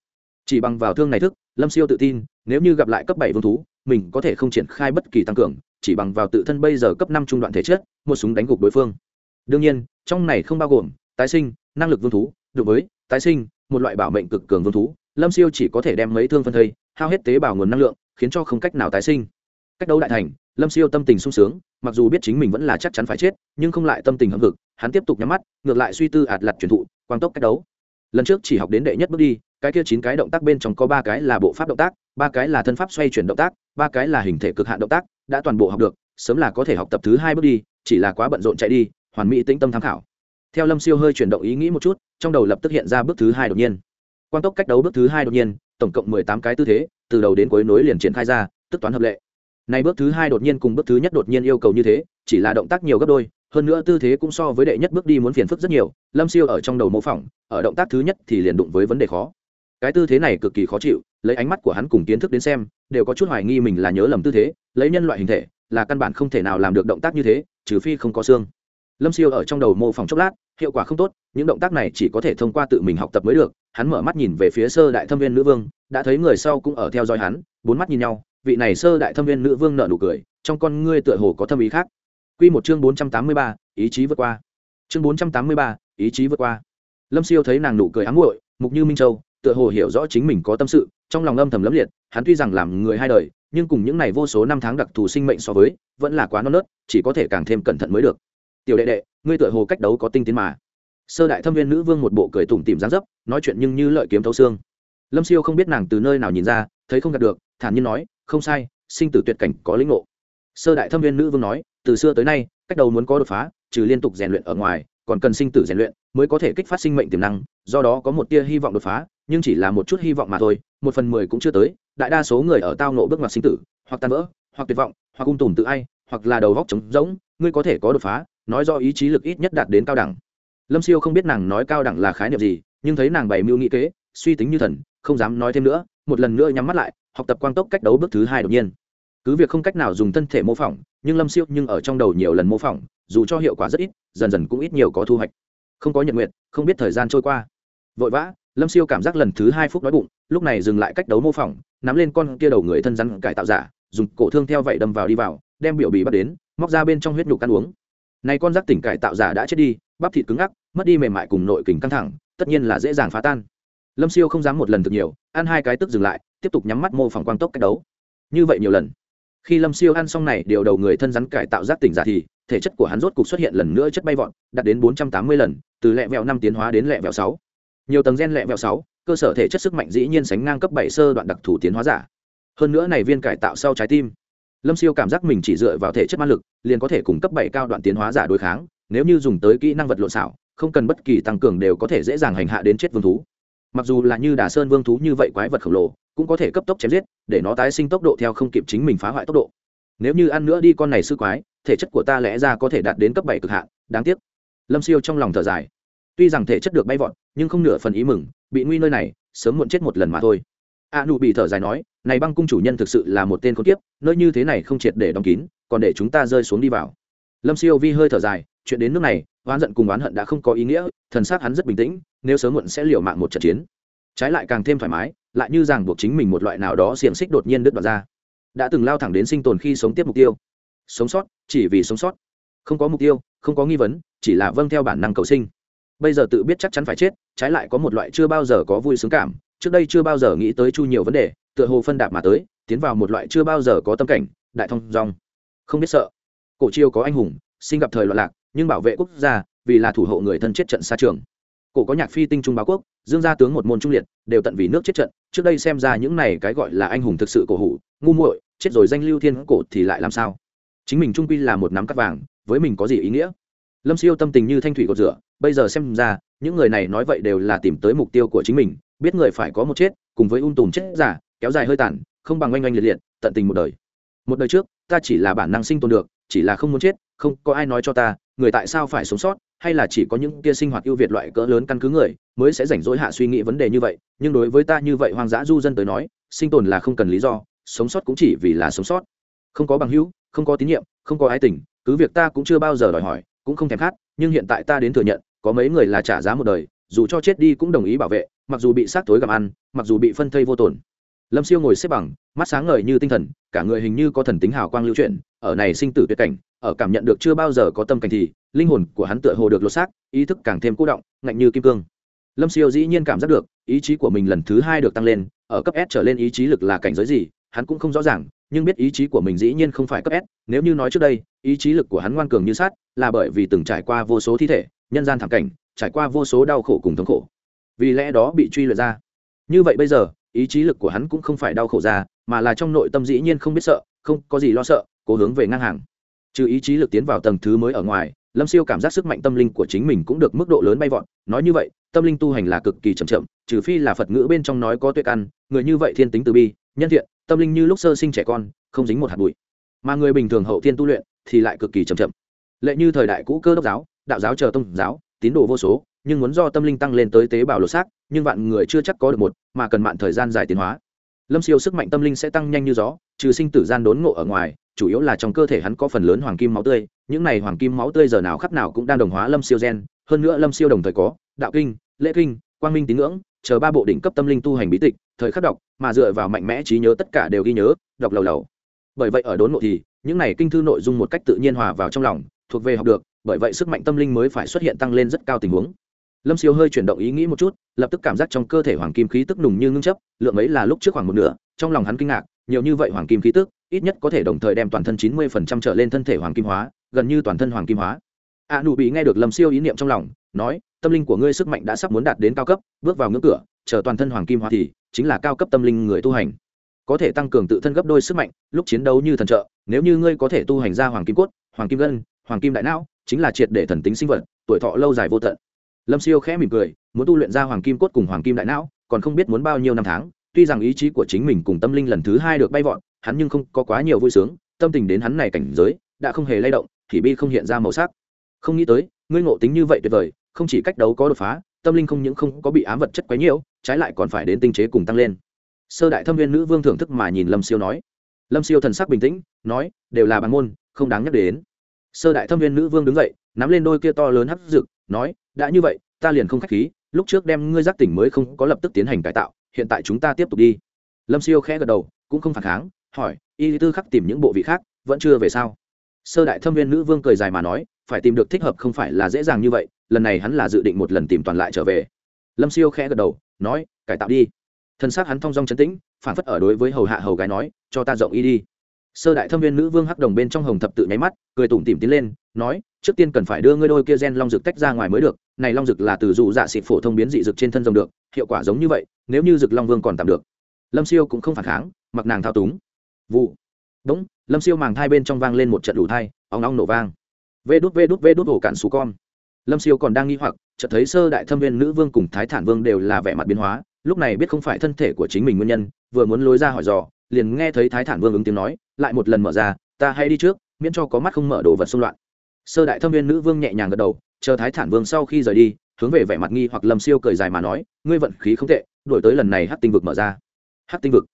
Chỉ bằng vào thương này thức, lâm siêu tự tin nếu như gặp lại cấp bảy vương thú, mình có thể không triển khai bất kỳ tăng cường, chỉ bằng vào tự thân bây giờ cấp năm trung đoạn thể chất, một súng đánh gục đối phương. Đương nhiên, trong này không bao gồm tái sinh, năng lực vương thú, đối với tái sinh, một loại bảo mệnh cực cường vương thú, lâm siêu chỉ có thể đem mấy thương phân thây, hao hết tế bào nguồn năng lượng, khiến cho không cách nào tái sinh. Cách đấu đại thành, lâm siêu tâm tình sung sướng, mặc dù biết chính mình vẫn là chắc chắn phải chết, nhưng không lại tâm tình hâm hực, hắn tiếp tục nhắm mắt, ngược lại suy tư ạt lặt truyền thụ, quang tốc cách đấu. Lần trước chỉ học đến đệ nhất bước đi, cái kia chín cái động tác bên trong có ba cái là bộ pháp động tác ba cái là thân pháp xoay chuyển động tác, ba cái là hình thể cực hạn động tác, đã toàn bộ học được, sớm là có thể học tập thứ hai bước đi, chỉ là quá bận rộn chạy đi, hoàn mỹ tĩnh tâm tham khảo. Theo lâm siêu hơi chuyển động ý nghĩ một chút, trong đầu lập tức hiện ra bước thứ hai đột nhiên. Quan tốc cách đấu bước thứ hai đột nhiên, tổng cộng mười tám cái tư thế, từ đầu đến cuối nối liền triển khai ra, tức toán hợp lệ. Này bước thứ hai đột nhiên cùng bước thứ nhất đột nhiên yêu cầu như thế, chỉ là động tác nhiều gấp đôi, hơn nữa tư thế cũng so với đệ nhất bước đi muốn phiền phức rất nhiều, lâm siêu ở trong đầu mô phỏng, ở động tác thứ nhất thì liền đụng với vấn đề khó cái tư thế này cực kỳ khó chịu lấy ánh mắt của hắn cùng kiến thức đến xem đều có chút hoài nghi mình là nhớ lầm tư thế lấy nhân loại hình thể là căn bản không thể nào làm được động tác như thế trừ phi không có xương lâm siêu ở trong đầu mô phỏng chốc lát hiệu quả không tốt những động tác này chỉ có thể thông qua tự mình học tập mới được hắn mở mắt nhìn về phía sơ đại thâm viên nữ vương đã thấy người sau cũng ở theo dõi hắn bốn mắt nhìn nhau vị này sơ đại thâm viên nữ vương nợ nụ cười trong con ngươi tựa hồ có thâm ý khác Quy một chương bốn trăm tám mươi ba, ý chí vượt qua. Chương bốn trăm tám mươi ba, ý chí vượt qua. Lâm Siêu thấy nàng nụ cười ám muội, mục như minh châu, tựa hồ hiểu rõ chính mình có tâm sự, trong lòng âm thầm lấm liệt, hắn tuy rằng làm người hai đời, nhưng cùng những này vô số năm tháng đặc thù sinh mệnh so với, vẫn là quá non nớt, chỉ có thể càng thêm cẩn thận mới được. Tiểu đệ đệ, ngươi tựa hồ cách đấu có tinh tiến mà. Sơ đại thâm viên nữ vương một bộ cười tủm tìm dáng dấp, nói chuyện nhưng như lợi kiếm thấu xương. Lâm Siêu không biết nàng từ nơi nào nhìn ra, thấy không gạt được, thản nhiên nói, không sai, sinh tử tuyệt cảnh có lĩnh ngộ. Sơ đại thâm viên nữ vương nói, từ xưa tới nay, cách đầu muốn có đột phá, trừ liên tục rèn luyện ở ngoài, còn cần sinh tử rèn luyện mới có thể kích phát sinh mệnh tiềm năng, do đó có một tia hy vọng đột phá, nhưng chỉ là một chút hy vọng mà thôi, một phần mười cũng chưa tới, đại đa số người ở tao nộ bước ngoặt sinh tử, hoặc tan vỡ, hoặc tuyệt vọng, hoặc ung tùm tự ai, hoặc là đầu góc trống rỗng, ngươi có thể có đột phá, nói do ý chí lực ít nhất đạt đến cao đẳng. Lâm Siêu không biết nàng nói cao đẳng là khái niệm gì, nhưng thấy nàng bày mưu nghị kế, suy tính như thần, không dám nói thêm nữa, một lần nữa nhắm mắt lại, học tập quang tốc cách đấu bước thứ hai đột nhiên cứ việc không cách nào dùng thân thể mô phỏng nhưng lâm siêu nhưng ở trong đầu nhiều lần mô phỏng dù cho hiệu quả rất ít dần dần cũng ít nhiều có thu hoạch không có nhật nguyện, không biết thời gian trôi qua. Vội vã, lâm siêu cảm giác lần thứ hai phút đói bụng, lúc này dừng lại cách đấu mô phỏng, nắm lên con kia đầu người thân rắn cải tạo giả, dùng cổ thương theo vậy đâm vào đi vào, đem biểu bì bắt đến, móc ra bên trong huyết nhục ăn uống. Này con rắc tỉnh cải tạo giả đã chết đi, bắp thịt cứng ngắc, mất đi mềm mại cùng nội kình căng thẳng, tất nhiên là dễ dàng phá tan. Lâm siêu không dám một lần thực nhiều, ăn hai cái tức dừng lại, tiếp tục nhắm mắt mô phỏng quang tốc cách đấu. Như vậy nhiều lần. Khi lâm siêu ăn xong này điều đầu người thân rắn cải tạo giác tỉnh giả thì thể chất của hắn rốt cục xuất hiện lần nữa chất bay vọt, đạt đến bốn trăm tám mươi lần, từ lẹ vẹo năm tiến hóa đến lẹ vẹo sáu. Nhiều tầng gen lẹ vẹo sáu, cơ sở thể chất sức mạnh dĩ nhiên sánh ngang cấp bảy sơ đoạn đặc thù tiến hóa giả. Hơn nữa này viên cải tạo sau trái tim. Lâm siêu cảm giác mình chỉ dựa vào thể chất ma lực, liền có thể cùng cấp bảy cao đoạn tiến hóa giả đối kháng, nếu như dùng tới kỹ năng vật lộn xảo không cần bất kỳ tăng cường đều có thể dễ dàng hành hạ đến chết vương thú. Mặc dù là như đà sơn vương thú như vậy quái vật khổng lồ, cũng có thể cấp tốc chém giết, để nó tái sinh tốc độ theo không kịp chính mình phá hoại tốc độ nếu như ăn nữa đi con này sư quái, thể chất của ta lẽ ra có thể đạt đến cấp bảy cực hạn, đáng tiếc. Lâm siêu trong lòng thở dài. Tuy rằng thể chất được bay vọt, nhưng không nửa phần ý mừng, bị nguy nơi này, sớm muộn chết một lần mà thôi. A nụ bị thở dài nói, này băng cung chủ nhân thực sự là một tên con tiếp nơi như thế này không triệt để đóng kín, còn để chúng ta rơi xuống đi vào. Lâm siêu vi hơi thở dài, chuyện đến nước này, oán giận cùng oán hận đã không có ý nghĩa, thần xác hắn rất bình tĩnh, nếu sớm muộn sẽ liều mạng một trận chiến. Trái lại càng thêm thoải mái, lại như ràng buộc chính mình một loại nào đó xiềng xích đột nhiên đứt đoạt ra đã từng lao thẳng đến sinh tồn khi sống tiếp mục tiêu. Sống sót, chỉ vì sống sót. Không có mục tiêu, không có nghi vấn, chỉ là vâng theo bản năng cầu sinh. Bây giờ tự biết chắc chắn phải chết, trái lại có một loại chưa bao giờ có vui sướng cảm. Trước đây chưa bao giờ nghĩ tới chu nhiều vấn đề, tựa hồ phân đạp mà tới, tiến vào một loại chưa bao giờ có tâm cảnh, đại thông rong không biết sợ. Cổ chiêu có anh hùng, sinh gặp thời loạn lạc, nhưng bảo vệ quốc gia, vì là thủ hộ người thân chết trận xa trường cổ có nhạc phi tinh trung báo quốc, dương gia tướng một môn trung liệt, đều tận vì nước chết trận, trước đây xem ra những này cái gọi là anh hùng thực sự cổ hủ, ngu muội, chết rồi danh lưu thiên cổ thì lại làm sao? Chính mình trung quy là một nắm cắt vàng, với mình có gì ý nghĩa? Lâm siêu tâm tình như thanh thủy cột rửa, bây giờ xem ra, những người này nói vậy đều là tìm tới mục tiêu của chính mình, biết người phải có một chết, cùng với ung tùm chết giả, kéo dài hơi tàn, không bằng oanh oanh liệt liệt, tận tình một đời. Một đời trước, ta chỉ là bản năng sinh tồn được, chỉ là không muốn chết, không có ai nói cho ta, người tại sao phải sống sót hay là chỉ có những kia sinh hoạt ưu việt loại cỡ lớn căn cứ người mới sẽ rảnh rỗi hạ suy nghĩ vấn đề như vậy, nhưng đối với ta như vậy hoang dã du dân tới nói, sinh tồn là không cần lý do, sống sót cũng chỉ vì là sống sót. Không có bằng hữu, không có tín nhiệm, không có ái tình, cứ việc ta cũng chưa bao giờ đòi hỏi, cũng không thèm khát, nhưng hiện tại ta đến thừa nhận, có mấy người là trả giá một đời, dù cho chết đi cũng đồng ý bảo vệ, mặc dù bị sát tối gặm ăn, mặc dù bị phân thây vô tổn. Lâm siêu ngồi xếp bằng, mắt sáng ngời như tinh thần, cả người hình như có thần tính hào quang lưu chuyển, ở này sinh tử tuyệt cảnh ở cảm nhận được chưa bao giờ có tâm cảnh thì, linh hồn của hắn tựa hồ được lột xác, ý thức càng thêm cố động, ngạnh như kim cương. Lâm siêu dĩ nhiên cảm giác được, ý chí của mình lần thứ hai được tăng lên, ở cấp s trở lên ý chí lực là cảnh giới gì, hắn cũng không rõ ràng, nhưng biết ý chí của mình dĩ nhiên không phải cấp s. Nếu như nói trước đây, ý chí lực của hắn ngoan cường như sát là bởi vì từng trải qua vô số thi thể, nhân gian thảm cảnh, trải qua vô số đau khổ cùng thống khổ. Vì lẽ đó bị truy luyện ra. Như vậy bây giờ, ý chí lực của hắn cũng không phải đau khổ ra, mà là trong nội tâm dĩ nhiên không biết sợ, không có gì lo sợ, cố hướng về ngang hàng trừ ý chí lực tiến vào tầng thứ mới ở ngoài, lâm siêu cảm giác sức mạnh tâm linh của chính mình cũng được mức độ lớn bay vọt. Nói như vậy, tâm linh tu hành là cực kỳ chậm chậm, trừ phi là phật ngữ bên trong nói có tuệ căn, người như vậy thiên tính từ bi, nhân thiện, tâm linh như lúc sơ sinh trẻ con, không dính một hạt bụi. Mà người bình thường hậu thiên tu luyện thì lại cực kỳ chậm chậm. Lệ như thời đại cũ cơ đốc giáo, đạo giáo chờ tông giáo, tín đồ vô số, nhưng muốn do tâm linh tăng lên tới tế bào lột xác, nhưng vạn người chưa chắc có được một, mà cần mạn thời gian dài tiến hóa. Lâm siêu sức mạnh tâm linh sẽ tăng nhanh như gió, trừ sinh tử gian đốn ngộ ở ngoài chủ yếu là trong cơ thể hắn có phần lớn hoàng kim máu tươi, những này hoàng kim máu tươi giờ nào khắp nào cũng đang đồng hóa lâm siêu gen, hơn nữa lâm siêu đồng thời có đạo kinh, lễ kinh, quang minh tín ngưỡng, chờ ba bộ đỉnh cấp tâm linh tu hành bí tịch, thời khắc đọc, mà dựa vào mạnh mẽ trí nhớ tất cả đều ghi nhớ, đọc lầu lầu. Bởi vậy ở đốn ngộ thì, những này kinh thư nội dung một cách tự nhiên hòa vào trong lòng, thuộc về học được, bởi vậy sức mạnh tâm linh mới phải xuất hiện tăng lên rất cao tình huống. Lâm siêu hơi chuyển động ý nghĩ một chút, lập tức cảm giác trong cơ thể hoàng kim khí tức nùng như ngưng chấp lượng ấy là lúc trước khoảng một nửa, trong lòng hắn kinh ngạc nhiều như vậy hoàng kim khí tức, ít nhất có thể đồng thời đem toàn thân chín mươi phần trăm trở lên thân thể hoàng kim hóa, gần như toàn thân hoàng kim hóa. A nụ bị nghe được lâm siêu ý niệm trong lòng, nói, tâm linh của ngươi sức mạnh đã sắp muốn đạt đến cao cấp, bước vào ngưỡng cửa, chờ toàn thân hoàng kim hóa thì chính là cao cấp tâm linh người tu hành. Có thể tăng cường tự thân gấp đôi sức mạnh, lúc chiến đấu như thần trợ, nếu như ngươi có thể tu hành ra hoàng kim cốt, hoàng kim gân, hoàng kim đại não, chính là triệt để thần tính sinh vật, tuổi thọ lâu dài vô tận. Lâm siêu khẽ mỉm cười, muốn tu luyện ra hoàng kim cốt cùng hoàng kim đại não, còn không biết muốn bao nhiêu năm tháng tuy rằng ý chí của chính mình cùng tâm linh lần thứ hai được bay vọt, hắn nhưng không có quá nhiều vui sướng, tâm tình đến hắn này cảnh giới đã không hề lay động, thì bi không hiện ra màu sắc. Không nghĩ tới, ngươi ngộ tính như vậy tuyệt vời, không chỉ cách đấu có đột phá, tâm linh không những không có bị ám vật chất quấy nhiễu, trái lại còn phải đến tinh chế cùng tăng lên. Sơ đại thâm viên nữ vương thưởng thức mà nhìn lâm siêu nói. Lâm siêu thần sắc bình tĩnh, nói, đều là bàn môn, không đáng nhắc đến. Sơ đại thâm viên nữ vương đứng dậy, nắm lên đôi kia to lớn hấp dực, nói, đã như vậy, ta liền không k h á c h khí, lúc trước đem ngươi giác tỉnh mới không có lập tức tiến hành cải tạo hiện tại chúng ta tiếp tục đi. Lâm siêu khẽ gật đầu, cũng không phản kháng, hỏi, y tư khắc tìm những bộ vị khác, vẫn chưa về sao? Sơ đại thâm viên nữ vương cười dài mà nói, phải tìm được thích hợp không phải là dễ dàng như vậy, lần này hắn là dự định một lần tìm toàn lại trở về. Lâm siêu khẽ gật đầu, nói, cải tạo đi. Thân xác hắn thong dong chấn tĩnh, phản phất ở đối với hầu hạ hầu gái nói, cho ta rộng y đi. Sơ đại thâm viên nữ vương hắc đồng bên trong hồng thập tự nháy mắt, cười tủm tỉm tiến lên, nói trước tiên cần phải đưa ngươi đôi kia gen long dược tách ra ngoài mới được, này long dược là từ dù dạ xịt phổ thông biến dị dược trên thân rồng được, hiệu quả giống như vậy, nếu như dược long vương còn tạm được. Lâm siêu cũng không phản kháng, mặc nàng thao túng. Vụ. Đúng, lâm siêu màng thai bên trong vang lên một trận đủ thai óng óng nổ vang. Vê đút vê đút vê đút ổ cạn xù con. Lâm siêu còn đang nghi hoặc, chợt thấy sơ đại thâm viên nữ vương cùng thái thản vương đều là vẻ mặt biến hóa, lúc này biết không phải thân thể của chính mình nguyên nhân, vừa muốn lối ra hỏi dò, liền nghe thấy thái thản vương ứng tiếng nói, lại một lần mở ra, ta hay đi trước, miễn cho có mắt không mở đồ vật xung loạn sơ đại thâm viên nữ vương nhẹ nhàng gật đầu chờ thái thản vương sau khi rời đi hướng về vẻ mặt nghi hoặc lâm siêu cười dài mà nói ngươi vận khí không tệ đổi tới lần này hát tinh vực mở ra hát tinh vực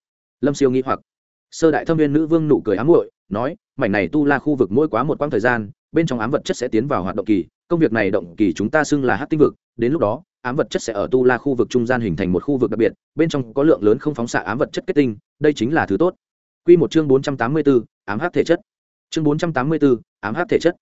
lâm siêu nghi hoặc sơ đại thâm viên nữ vương nụ cười ám hội nói mảnh này tu la khu vực mỗi quá một quãng thời gian bên trong ám vật chất sẽ tiến vào hoạt động kỳ công việc này động kỳ chúng ta xưng là hát tinh vực đến lúc đó ám vật chất sẽ ở tu la khu vực trung gian hình thành một khu vực đặc biệt bên trong có lượng lớn không phóng xạ ám vật chất kết tinh đây chính là thứ tốt Quy một chương bốn trăm tám mươi 484, ám hát thể chất. Chương bốn trăm tám mươi 484, ám hát thể chất.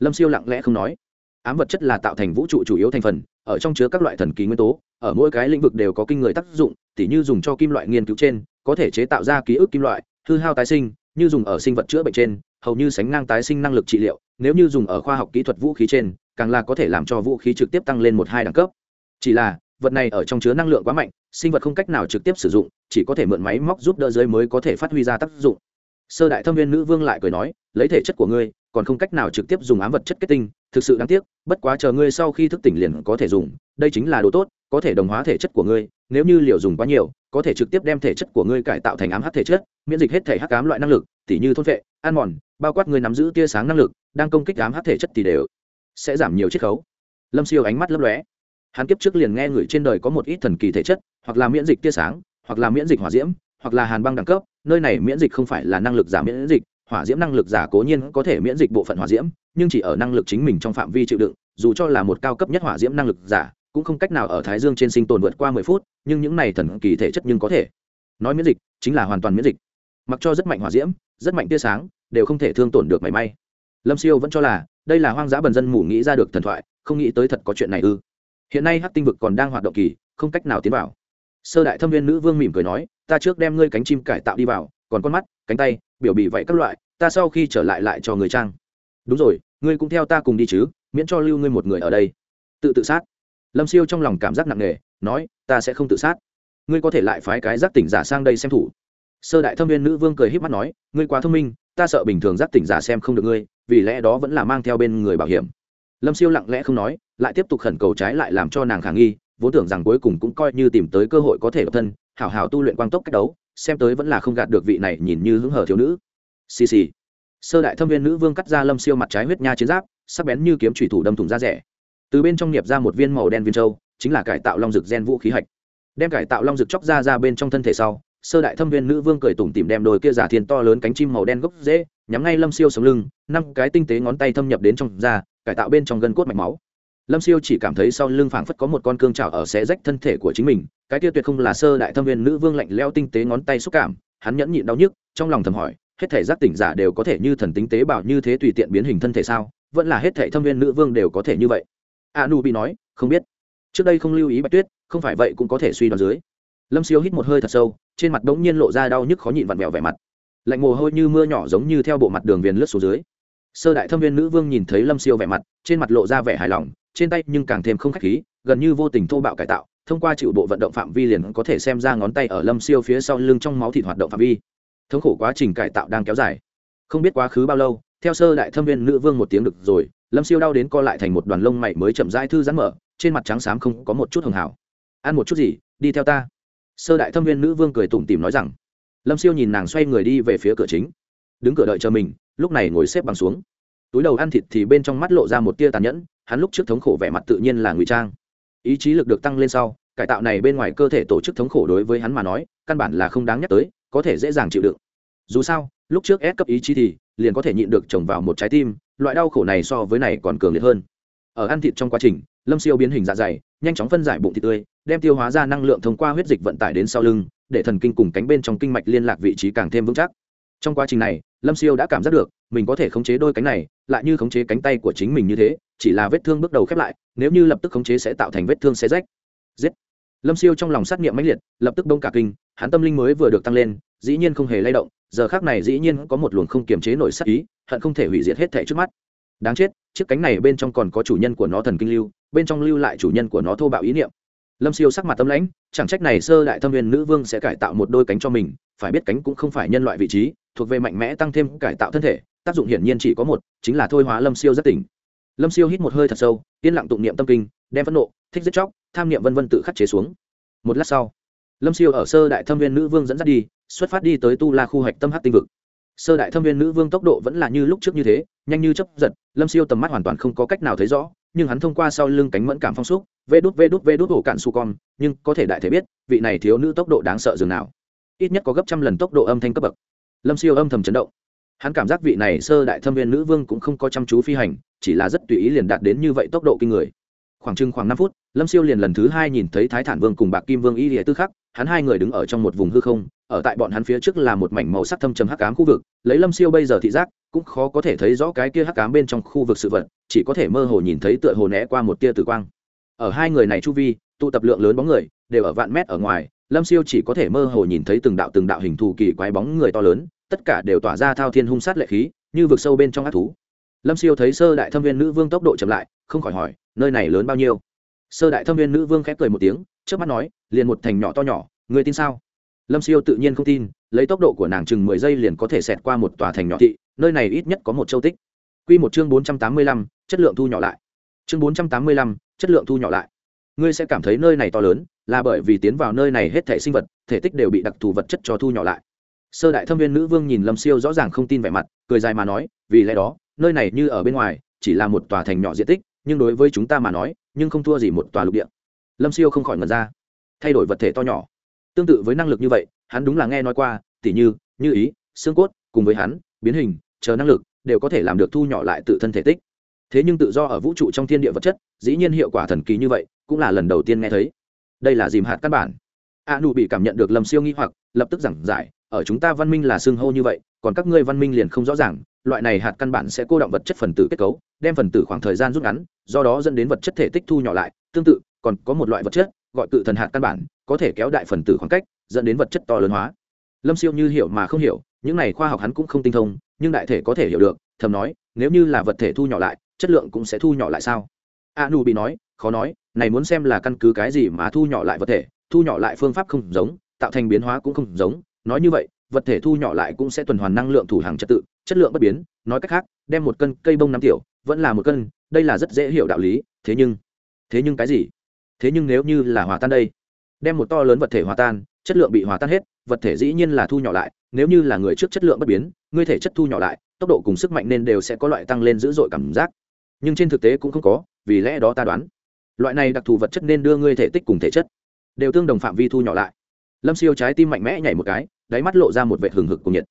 Lâm Siêu lặng lẽ không nói. Ám vật chất là tạo thành vũ trụ chủ yếu thành phần, ở trong chứa các loại thần kỳ nguyên tố, ở mỗi cái lĩnh vực đều có kinh người tác dụng, tỉ như dùng cho kim loại nghiên cứu trên, có thể chế tạo ra ký ức kim loại, hư hao tái sinh, như dùng ở sinh vật chữa bệnh trên, hầu như sánh ngang tái sinh năng lực trị liệu, nếu như dùng ở khoa học kỹ thuật vũ khí trên, càng là có thể làm cho vũ khí trực tiếp tăng lên một hai đẳng cấp. Chỉ là, vật này ở trong chứa năng lượng quá mạnh, sinh vật không cách nào trực tiếp sử dụng, chỉ có thể mượn máy móc giúp đỡ dưới mới có thể phát huy ra tác dụng. Sơ đại thâm viên nữ vương lại cười nói, lấy thể chất của ngươi, còn không cách nào trực tiếp dùng ám vật chất kết tinh, thực sự đáng tiếc, bất quá chờ ngươi sau khi thức tỉnh liền có thể dùng, đây chính là đồ tốt, có thể đồng hóa thể chất của ngươi, nếu như liều dùng quá nhiều, có thể trực tiếp đem thể chất của ngươi cải tạo thành ám hắc thể chất, miễn dịch hết thể hắc ám loại năng lực, tỉ như thôn vệ, ăn mòn, bao quát ngươi nắm giữ tia sáng năng lực, đang công kích ám hắc thể chất thì đều sẽ giảm nhiều chiết khấu. Lâm Siêu ánh mắt lấp lóe. Hắn kiếp trước liền nghe người trên đời có một ít thần kỳ thể chất, hoặc là miễn dịch tia sáng, hoặc là miễn dịch hỏa diễm, hoặc là hàn băng đẳng cấp, nơi này miễn dịch không phải là năng lực giảm miễn dịch, hỏa diễm năng lực giả cố nhiên có thể miễn dịch bộ phận hỏa diễm, nhưng chỉ ở năng lực chính mình trong phạm vi chịu đựng, dù cho là một cao cấp nhất hỏa diễm năng lực giả, cũng không cách nào ở thái dương trên sinh tồn vượt qua mười phút nhưng những này thần kỳ thể chất nhưng có thể. Nói miễn dịch chính là hoàn toàn miễn dịch. Mặc cho rất mạnh hỏa diễm rất mạnh tia sáng đều không thể thương tổn được mảy may. Lâm siêu vẫn cho là đây là hoang dã bần dân mù nghĩ ra được thần thoại không nghĩ tới thật có chuyện này ư. Hiện nay hát tinh vực còn đang hoạt động kỳ không cách nào tiến vào. Sơ đại thâm viên nữ vương mỉm cười nói ta trước đem ngươi cánh chim cải tạo đi vào còn con mắt, cánh tay, biểu bị vậy các loại, ta sau khi trở lại lại cho người trang. Đúng rồi, ngươi cũng theo ta cùng đi chứ, miễn cho lưu ngươi một người ở đây. Tự tự sát. Lâm siêu trong lòng cảm giác nặng nề, nói, ta sẽ không tự sát. Ngươi có thể lại phái cái giác tỉnh giả sang đây xem thủ. Sơ đại thâm viên nữ vương cười h í p mắt nói, ngươi quá thông minh, ta sợ bình thường giác tỉnh giả xem không được ngươi, vì lẽ đó vẫn là mang theo bên người bảo hiểm. Lâm siêu lặng lẽ không nói, lại tiếp tục khẩn cầu trái lại làm cho nàng khả nghi, vốn tưởng rằng cuối cùng cũng coi như tìm tới cơ hội có thể độc thân, hảo hảo tu luyện quang tốc cách đấu xem tới vẫn là không gạt được vị này nhìn như hứng hở thiếu nữ. Xì xì. Sơ đại thâm viên nữ vương cắt ra lâm siêu mặt trái huyết nha chiến giáp, sắc bén như kiếm thủy thủ đâm thủng da rẻ. Từ bên trong nghiệp ra một viên màu đen viên châu, chính là cải tạo long rực gen vũ khí hạch. Đem cải tạo long rực chóc ra ra bên trong thân thể sau, sơ đại thâm viên nữ vương cười tủm tìm đem đồi kia giả thiên to lớn cánh chim màu đen gốc dễ nhắm ngay lâm siêu sống lưng, năm cái tinh tế ngón tay thâm nhập đến trong da, cải tạo bên trong gân cốt mạch máu lâm siêu chỉ cảm thấy sau lưng phảng phất có một con cương trào ở xé rách thân thể của chính mình, cái kia tuyệt không là sơ đại thâm viên nữ vương lạnh leo tinh tế ngón tay xúc cảm, hắn nhẫn nhịn đau nhức, trong lòng thầm hỏi, hết thể giác tỉnh giả đều có thể như thần tính tế bào như thế tùy tiện biến hình thân thể sao? Vẫn là hết thể thâm viên nữ vương đều có thể như vậy? A nu bị nói, không biết. Trước đây không lưu ý bạch tuyết, không phải vậy cũng có thể suy đoán dưới. Lâm siêu hít một hơi thật sâu, trên mặt đống nhiên lộ ra đau nhức khó nhịn vặn vẹo vẻ mặt. Lạnh mồ hôi như mưa nhỏ giống như theo bộ mặt đường viền lướt xuống dưới. Sơ đại thâm viên nữ vương nhìn thấy lâm siêu vẻ mặt, trên mặt lộ ra vẻ hài lòng trên tay nhưng càng thêm không khách khí, gần như vô tình thô bạo cải tạo, thông qua chịu bộ vận động phạm vi liền có thể xem ra ngón tay ở lâm siêu phía sau lưng trong máu thịt hoạt động phạm vi. Thống khổ quá trình cải tạo đang kéo dài. Không biết quá khứ bao lâu, theo sơ đại thâm viên nữ vương một tiếng được rồi, lâm siêu đau đến co lại thành một đoàn lông mày mới chậm rãi thư giãn mở, trên mặt trắng xám không có một chút hường hảo. Ăn một chút gì, đi theo ta. Sơ đại thâm viên nữ vương cười tủm tìm nói rằng. Lâm siêu nhìn nàng xoay người đi về phía cửa chính. Đứng cửa đợi chờ mình, lúc này ngồi xếp bằng xuống. Túi đầu ăn thịt thì bên trong mắt lộ ra một tia tàn nhẫn hắn lúc trước thống khổ vẻ mặt tự nhiên là ngụy trang. Ý chí lực được tăng lên sau, cải tạo này bên ngoài cơ thể tổ chức thống khổ đối với hắn mà nói, căn bản là không đáng nhắc tới, có thể dễ dàng chịu đựng. Dù sao, lúc trước ép cấp ý chí thì, liền có thể nhịn được trồng vào một trái tim, loại đau khổ này so với này còn cường liệt hơn. Ở ăn thịt trong quá trình, lâm siêu biến hình dạ dày, nhanh chóng phân giải bụng thịt tươi, đem tiêu hóa ra năng lượng thông qua huyết dịch vận tải đến sau lưng, để thần kinh cùng cánh bên trong kinh mạch liên lạc vị trí càng thêm vững chắc. Trong quá trình này, lâm siêu đã cảm giác được mình có thể khống chế đôi cánh này, lại như khống chế cánh tay của chính mình như thế, chỉ là vết thương bước đầu khép lại, nếu như lập tức khống chế sẽ tạo thành vết thương xe rách. Giết! Lâm siêu trong lòng sát nghiệm mãnh liệt, lập tức đông cả kinh, hắn tâm linh mới vừa được tăng lên, dĩ nhiên không hề lay động, giờ khác này dĩ nhiên có một luồng không kiềm chế nổi sắc ý, hận không thể hủy diệt hết thẻ trước mắt. Đáng chết, chiếc cánh này bên trong còn có chủ nhân của nó thần kinh lưu, bên trong lưu lại chủ nhân của nó thô bạo ý niệm. Lâm siêu sắc mặt tâm lãnh, chẳng trách này sơ đại thâm viên nữ vương sẽ cải tạo một đôi cánh cho mình, phải biết cánh cũng không phải nhân loại vị trí, thuộc về mạnh mẽ tăng thêm cải tạo thân thể tác dụng hiển nhiên chỉ có một, chính là thôi hóa lâm siêu rất tỉnh. Lâm siêu hít một hơi thật sâu, yên lặng tụng niệm tâm kinh, đem phẫn nộ, thích giết chóc, tham niệm vân vân tự khắc chế xuống. Một lát sau, lâm siêu ở sơ đại thâm viên nữ vương dẫn dắt đi, xuất phát đi tới tu la khu hạch tâm hát tinh vực. Sơ đại thâm viên nữ vương tốc độ vẫn là như lúc trước như thế, nhanh như chấp giật, lâm siêu tầm mắt hoàn toàn không có cách nào thấy rõ, nhưng hắn thông qua sau lưng cánh mẫn cảm phong xúc, vê đút vê đút vê đút ổ cạn su con, nhưng có thể đại thể biết, vị này thiếu nữ tốc độ đáng sợ dường nào. Ít nhất có gấp trăm lần tốc độ âm thanh cấp bậc. Lâm siêu âm thầm chấn động hắn cảm giác vị này sơ đại thâm viên nữ vương cũng không có chăm chú phi hành, chỉ là rất tùy ý liền đạt đến như vậy tốc độ kinh người. Khoảng chừng khoảng năm phút, lâm siêu liền lần thứ hai nhìn thấy thái thản vương cùng bạc kim vương y lìa tư khắc, hắn hai người đứng ở trong một vùng hư không, ở tại bọn hắn phía trước là một mảnh màu sắc thâm trầm hắc ám khu vực, lấy lâm siêu bây giờ thị giác, cũng khó có thể thấy rõ cái kia hắc ám bên trong khu vực sự vật, chỉ có thể mơ hồ nhìn thấy tựa hồ né qua một tia tử quang. Ở hai người này chu vi, tụ tập lượng lớn bóng người, đều ở vạn mét ở ngoài, lâm siêu chỉ có thể mơ hồ nhìn thấy từng đạo từng đạo hình thù kỳ quái bóng người to lớn tất cả đều tỏa ra thao thiên hung sát lệ khí, như vực sâu bên trong ác thú. Lâm siêu thấy sơ đại thâm viên nữ vương tốc độ chậm lại, không khỏi hỏi, nơi này lớn bao nhiêu? Sơ đại thâm viên nữ vương khép cười một tiếng trước mắt nói, liền một thành nhỏ to nhỏ, người tin sao? Lâm siêu tự nhiên không tin, lấy tốc độ của nàng chừng mười giây liền có thể xẹt qua một tòa thành nhỏ thị, nơi này ít nhất có một châu tích. Q một chương bốn trăm tám mươi lăm, chất lượng thu nhỏ lại. Chương bốn trăm tám mươi lăm, chất lượng thu nhỏ lại. Ngươi sẽ cảm thấy nơi này to lớn, là bởi vì tiến vào nơi này hết thể sinh vật, thể tích đều bị đặc thù vật chất cho thu nhỏ lại sơ đại thâm viên nữ vương nhìn lâm siêu rõ ràng không tin vẻ mặt, cười dài mà nói, vì lẽ đó, nơi này như ở bên ngoài, chỉ là một tòa thành nhỏ diện tích, nhưng đối với chúng ta mà nói, nhưng không thua gì một tòa lục địa. Lâm siêu không khỏi ngần ra. Thay đổi vật thể to nhỏ. Tương tự với năng lực như vậy, hắn đúng là nghe nói qua, tỉ như như ý, xương cốt, cùng với hắn, biến hình, chờ năng lực, đều có thể làm được thu nhỏ lại tự thân thể tích. Thế nhưng tự do ở vũ trụ trong thiên địa vật chất, dĩ nhiên hiệu quả thần kỳ như vậy, cũng là lần đầu tiên nghe thấy. Đây là dìm hạt căn bản. A nụ bị cảm nhận được Lâm siêu nghi hoặc, lập tức giảng giải ở chúng ta văn minh là xương hô như vậy, còn các ngươi văn minh liền không rõ ràng, loại này hạt căn bản sẽ cô động vật chất phần tử kết cấu, đem phần tử khoảng thời gian rút ngắn, do đó dẫn đến vật chất thể tích thu nhỏ lại. Tương tự, còn có một loại vật chất gọi cự thần hạt căn bản, có thể kéo đại phần tử khoảng cách, dẫn đến vật chất to lớn hóa. Lâm siêu như hiểu mà không hiểu, những này khoa học hắn cũng không tinh thông, nhưng đại thể có thể hiểu được, thầm nói, nếu như là vật thể thu nhỏ lại, chất lượng cũng sẽ thu nhỏ lại sao? A nu bị nói, khó nói, này muốn xem là căn cứ cái gì mà thu nhỏ lại vật thể, thu nhỏ lại phương pháp không giống, tạo thành biến hóa cũng không giống nói như vậy, vật thể thu nhỏ lại cũng sẽ tuần hoàn năng lượng thủ hàng trật tự, chất lượng bất biến. Nói cách khác, đem một cân cây bông năm tiểu, vẫn là một cân, đây là rất dễ hiểu đạo lý. Thế nhưng thế nhưng cái gì? Thế nhưng nếu như là hòa tan đây, đem một to lớn vật thể hòa tan, chất lượng bị hòa tan hết, vật thể dĩ nhiên là thu nhỏ lại. Nếu như là người trước chất lượng bất biến ngươi thể chất thu nhỏ lại, tốc độ cùng sức mạnh nên đều sẽ có loại tăng lên dữ dội cảm giác. Nhưng trên thực tế cũng không có, vì lẽ đó ta đoán, loại này đặc thù vật chất nên đưa ngươi thể tích cùng thể chất, đều tương đồng phạm vi thu nhỏ lại lâm siêu trái tim mạnh mẽ nhảy một cái, đáy mắt lộ ra một vệ hừng hực cùng nhiệt.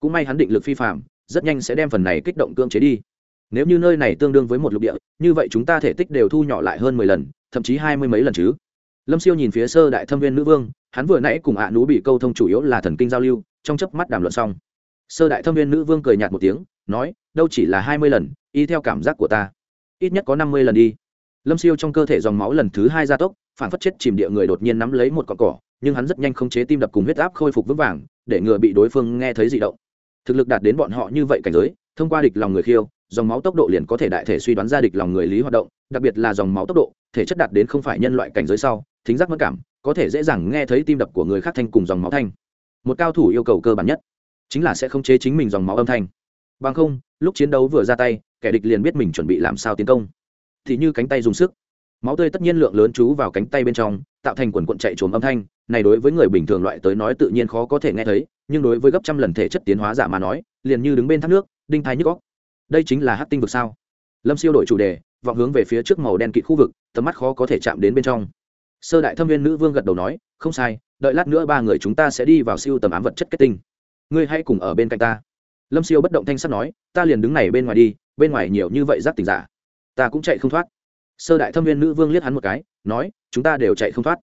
Cũng may hắn định lực phi phạm rất nhanh sẽ đem phần này kích động cương chế đi. Nếu như nơi này tương đương với một lục địa, như vậy chúng ta thể tích đều thu nhỏ lại hơn mười lần, thậm chí hai mươi mấy lần chứ. Lâm siêu nhìn phía sơ đại thâm viên nữ vương, hắn vừa nãy cùng ạ à nú bị câu thông chủ yếu là thần kinh giao lưu, trong chớp mắt đàm luận xong. Sơ đại thâm viên nữ vương cười nhạt một tiếng, nói, đâu chỉ là hai mươi lần, y theo cảm giác của ta. Ít nhất có năm mươi lần đi. Lâm siêu trong cơ thể dòng máu lần thứ hai gia tốc, phản phất chết chìm địa người đột nhiên nắm lấy một cọn cỏ nhưng hắn rất nhanh khống chế tim đập cùng huyết áp khôi phục vững vàng, để ngừa bị đối phương nghe thấy dị động. Thực lực đạt đến bọn họ như vậy cảnh giới, thông qua địch lòng người khiêu, dòng máu tốc độ liền có thể đại thể suy đoán ra địch lòng người lý hoạt động, đặc biệt là dòng máu tốc độ, thể chất đạt đến không phải nhân loại cảnh giới sau, thính giác mất cảm, có thể dễ dàng nghe thấy tim đập của người khác thanh cùng dòng máu thanh. Một cao thủ yêu cầu cơ bản nhất, chính là sẽ không chế chính mình dòng máu âm thanh. Bằng không, lúc chiến đấu vừa ra tay, kẻ địch liền biết mình chuẩn bị làm sao tiến công. Thì như cánh tay dùng sức máu tươi tất nhiên lượng lớn trú vào cánh tay bên trong, tạo thành quần quận chạy trốn âm thanh. Này đối với người bình thường loại tới nói tự nhiên khó có thể nghe thấy, nhưng đối với gấp trăm lần thể chất tiến hóa giả mà nói, liền như đứng bên thác nước, đinh thái nhức góc đây chính là hát tinh vực sao? Lâm siêu đổi chủ đề, vọng hướng về phía trước màu đen kịt khu vực, tầm mắt khó có thể chạm đến bên trong. Sơ đại thâm viên nữ vương gật đầu nói, không sai, đợi lát nữa ba người chúng ta sẽ đi vào siêu tầm ám vật chất kết tinh. Ngươi hãy cùng ở bên cạnh ta. Lâm siêu bất động thanh sắt nói, ta liền đứng này bên ngoài đi, bên ngoài nhiều như vậy giáp tình giả. Ta cũng chạy không thoát sơ đại thâm viên nữ vương liếc hắn một cái, nói, chúng ta đều chạy không thoát.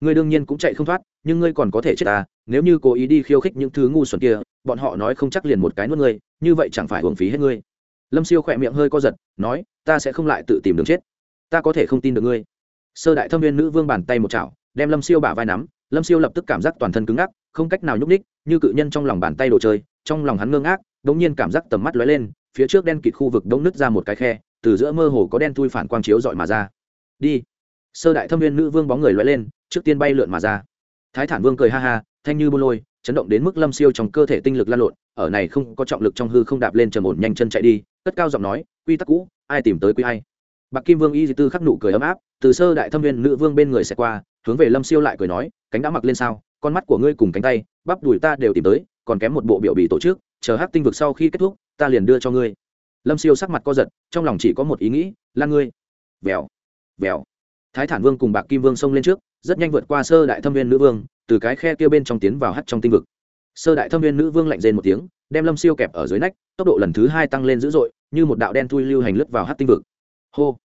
Ngươi đương nhiên cũng chạy không thoát, nhưng ngươi còn có thể chết ta nếu như cố ý đi khiêu khích những thứ ngu xuẩn kia, bọn họ nói không chắc liền một cái nuốt ngươi, như vậy chẳng phải hưởng phí hết ngươi. Lâm siêu khỏe miệng hơi co giật, nói, ta sẽ không lại tự tìm đường chết. Ta có thể không tin được ngươi. Sơ đại thâm viên nữ vương bàn tay một chảo, đem lâm siêu bả vai nắm, lâm siêu lập tức cảm giác toàn thân cứng ngắc, không cách nào nhúc ních như cự nhân trong lòng bàn tay đồ chơi, trong lòng hắn ngơ ngác đ ỗ n g nhiên cảm giác tầm mắt lóe lên, phía trước đen kịt khu vực đông nứt ra một cái khe từ giữa mơ hồ có đen thui phản quang chiếu dọi mà ra. Đi. Sơ đại thâm viên nữ vương bóng người lóe lên, trước tiên bay lượn mà ra. Thái thản vương cười ha ha, thanh như bô lôi, chấn động đến mức lâm siêu trong cơ thể tinh lực lan lộn, ở này không có trọng lực trong hư không đạp lên trầm ổn nhanh chân chạy đi, cất cao giọng nói, quy tắc cũ, ai tìm tới quy hay bạc kim vương y di tư khắc nụ cười ấm áp, từ sơ đại thâm viên nữ vương bên người sẽ qua, hướng về lâm siêu lại cười nói, cánh đã mặc lên sao, con mắt của ngươi cùng cánh tay, bắp đùi ta đều tìm tới, còn kém một bộ biểu bị tổ chức, chờ hát tinh vực sau khi kết thúc, ta liền đưa cho ngươi lâm siêu sắc mặt co giật, trong lòng chỉ có một ý nghĩ, là ngươi. Vèo vèo. Thái thản vương cùng bạc kim vương xông lên trước, rất nhanh vượt qua sơ đại thâm viên nữ vương, từ cái khe kia bên trong tiến vào hắt trong tinh vực. Sơ đại thâm viên nữ vương lạnh rên một tiếng, đem lâm siêu kẹp ở dưới nách, tốc độ lần thứ hai tăng lên dữ dội, như một đạo đen thui lưu hành lướt vào hắt tinh vực. Hô.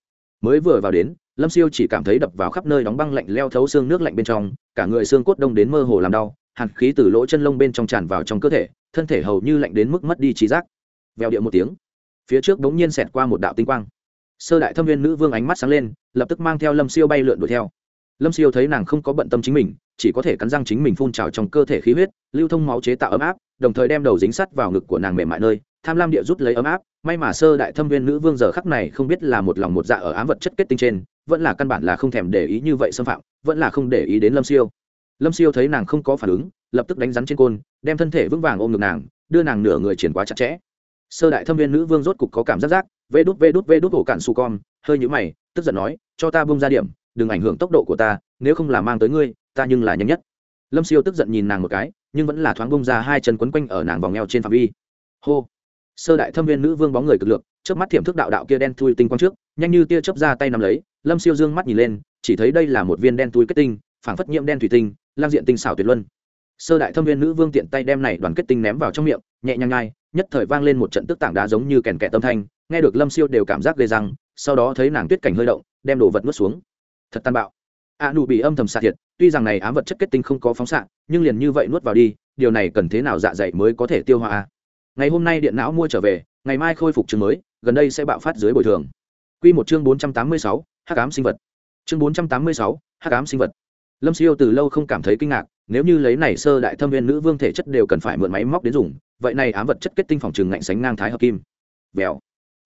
Mới vừa vào đến, lâm siêu chỉ cảm thấy đập vào khắp nơi đóng băng lạnh leo thấu xương nước lạnh bên trong, cả người xương cốt đông đến mơ hồ làm đau hạt khí từ lỗ chân lông bên trong tràn vào trong cơ thể, thân thể hầu như lạnh đến mức mất đi trí giác. Vèo điệu một tiếng phía trước đ ố n g nhiên xẹt qua một đạo tinh quang. Sơ đại thâm viên nữ vương ánh mắt sáng lên, lập tức mang theo lâm siêu bay lượn đuổi theo. Lâm siêu thấy nàng không có bận tâm chính mình, chỉ có thể cắn răng chính mình phun trào trong cơ thể khí huyết, lưu thông máu chế tạo ấm áp, đồng thời đem đầu dính sắt vào ngực của nàng mềm mại nơi, tham lam địa rút lấy ấm áp. May mà sơ đại thâm viên nữ vương giờ khắc này không biết là một lòng một dạ ở ám vật chất kết tinh trên, vẫn là căn bản là không thèm để ý như vậy xâm phạm, vẫn là không để ý đến lâm siêu. Lâm siêu thấy nàng không có phản ứng, lập tức đánh rắn trên côn, đem thân thể vững vàng ôm ngực nàng, đưa nàng nửa người triển quá chặt chẽ sơ đại thâm viên nữ vương rốt cục có cảm giác giác, vê đút vê đút vê đút hổ cạn su con, hơi nhũ mày, tức giận nói, cho ta bông ra điểm, đừng ảnh hưởng tốc độ của ta, nếu không là mang tới ngươi, ta nhưng là nhanh nhất. Lâm siêu tức giận nhìn nàng một cái, nhưng vẫn là thoáng bông ra hai chân quấn quanh ở nàng vòng eo trên phạm vi. Hô! Sơ đại thâm viên nữ vương bóng người cực lượng trước mắt thiểm thức đạo đạo kia đen thui tinh quang trước, nhanh như tia chớp ra tay nắm lấy, lâm siêu dương mắt nhìn lên, chỉ thấy đây là một viên đen thui kết tinh, phảng phất nhiễm đen thủy tinh, lang diện tinh xảo tuyệt luân sơ đại thâm viên nữ vương tiện tay đem này đoàn kết tinh ném vào trong miệng nhẹ nhàng nhai nhất thời vang lên một trận tức tảng đá giống như kèn kẹ tâm thanh nghe được lâm siêu đều cảm giác gây răng sau đó thấy nàng tuyết cảnh hơi động đem đồ vật nuốt xuống. Thật tàn bạo. A nụ bị âm thầm xạ thiệt tuy rằng này ám vật chất kết tinh không có phóng xạ nhưng liền như vậy nuốt vào đi điều này cần thế nào dạ dày mới có thể tiêu hóa? Ngày hôm nay điện não mua trở về ngày mai khôi phục chương mới gần đây sẽ bạo phát dưới bồi thường. Quy một chương bốn trăm tám mươi sáu, hắc ám sinh vật. Chương bốn trăm tám mươi sáu, hắc ám sinh vật. Lâm siêu từ lâu không cảm thấy kinh ngạc nếu như lấy này sơ đại thâm viên nữ vương thể chất đều cần phải mượn máy móc đến dùng, vậy này ám vật chất kết tinh phòng trường ngạnh sánh ngang thái hợp kim. Vèo.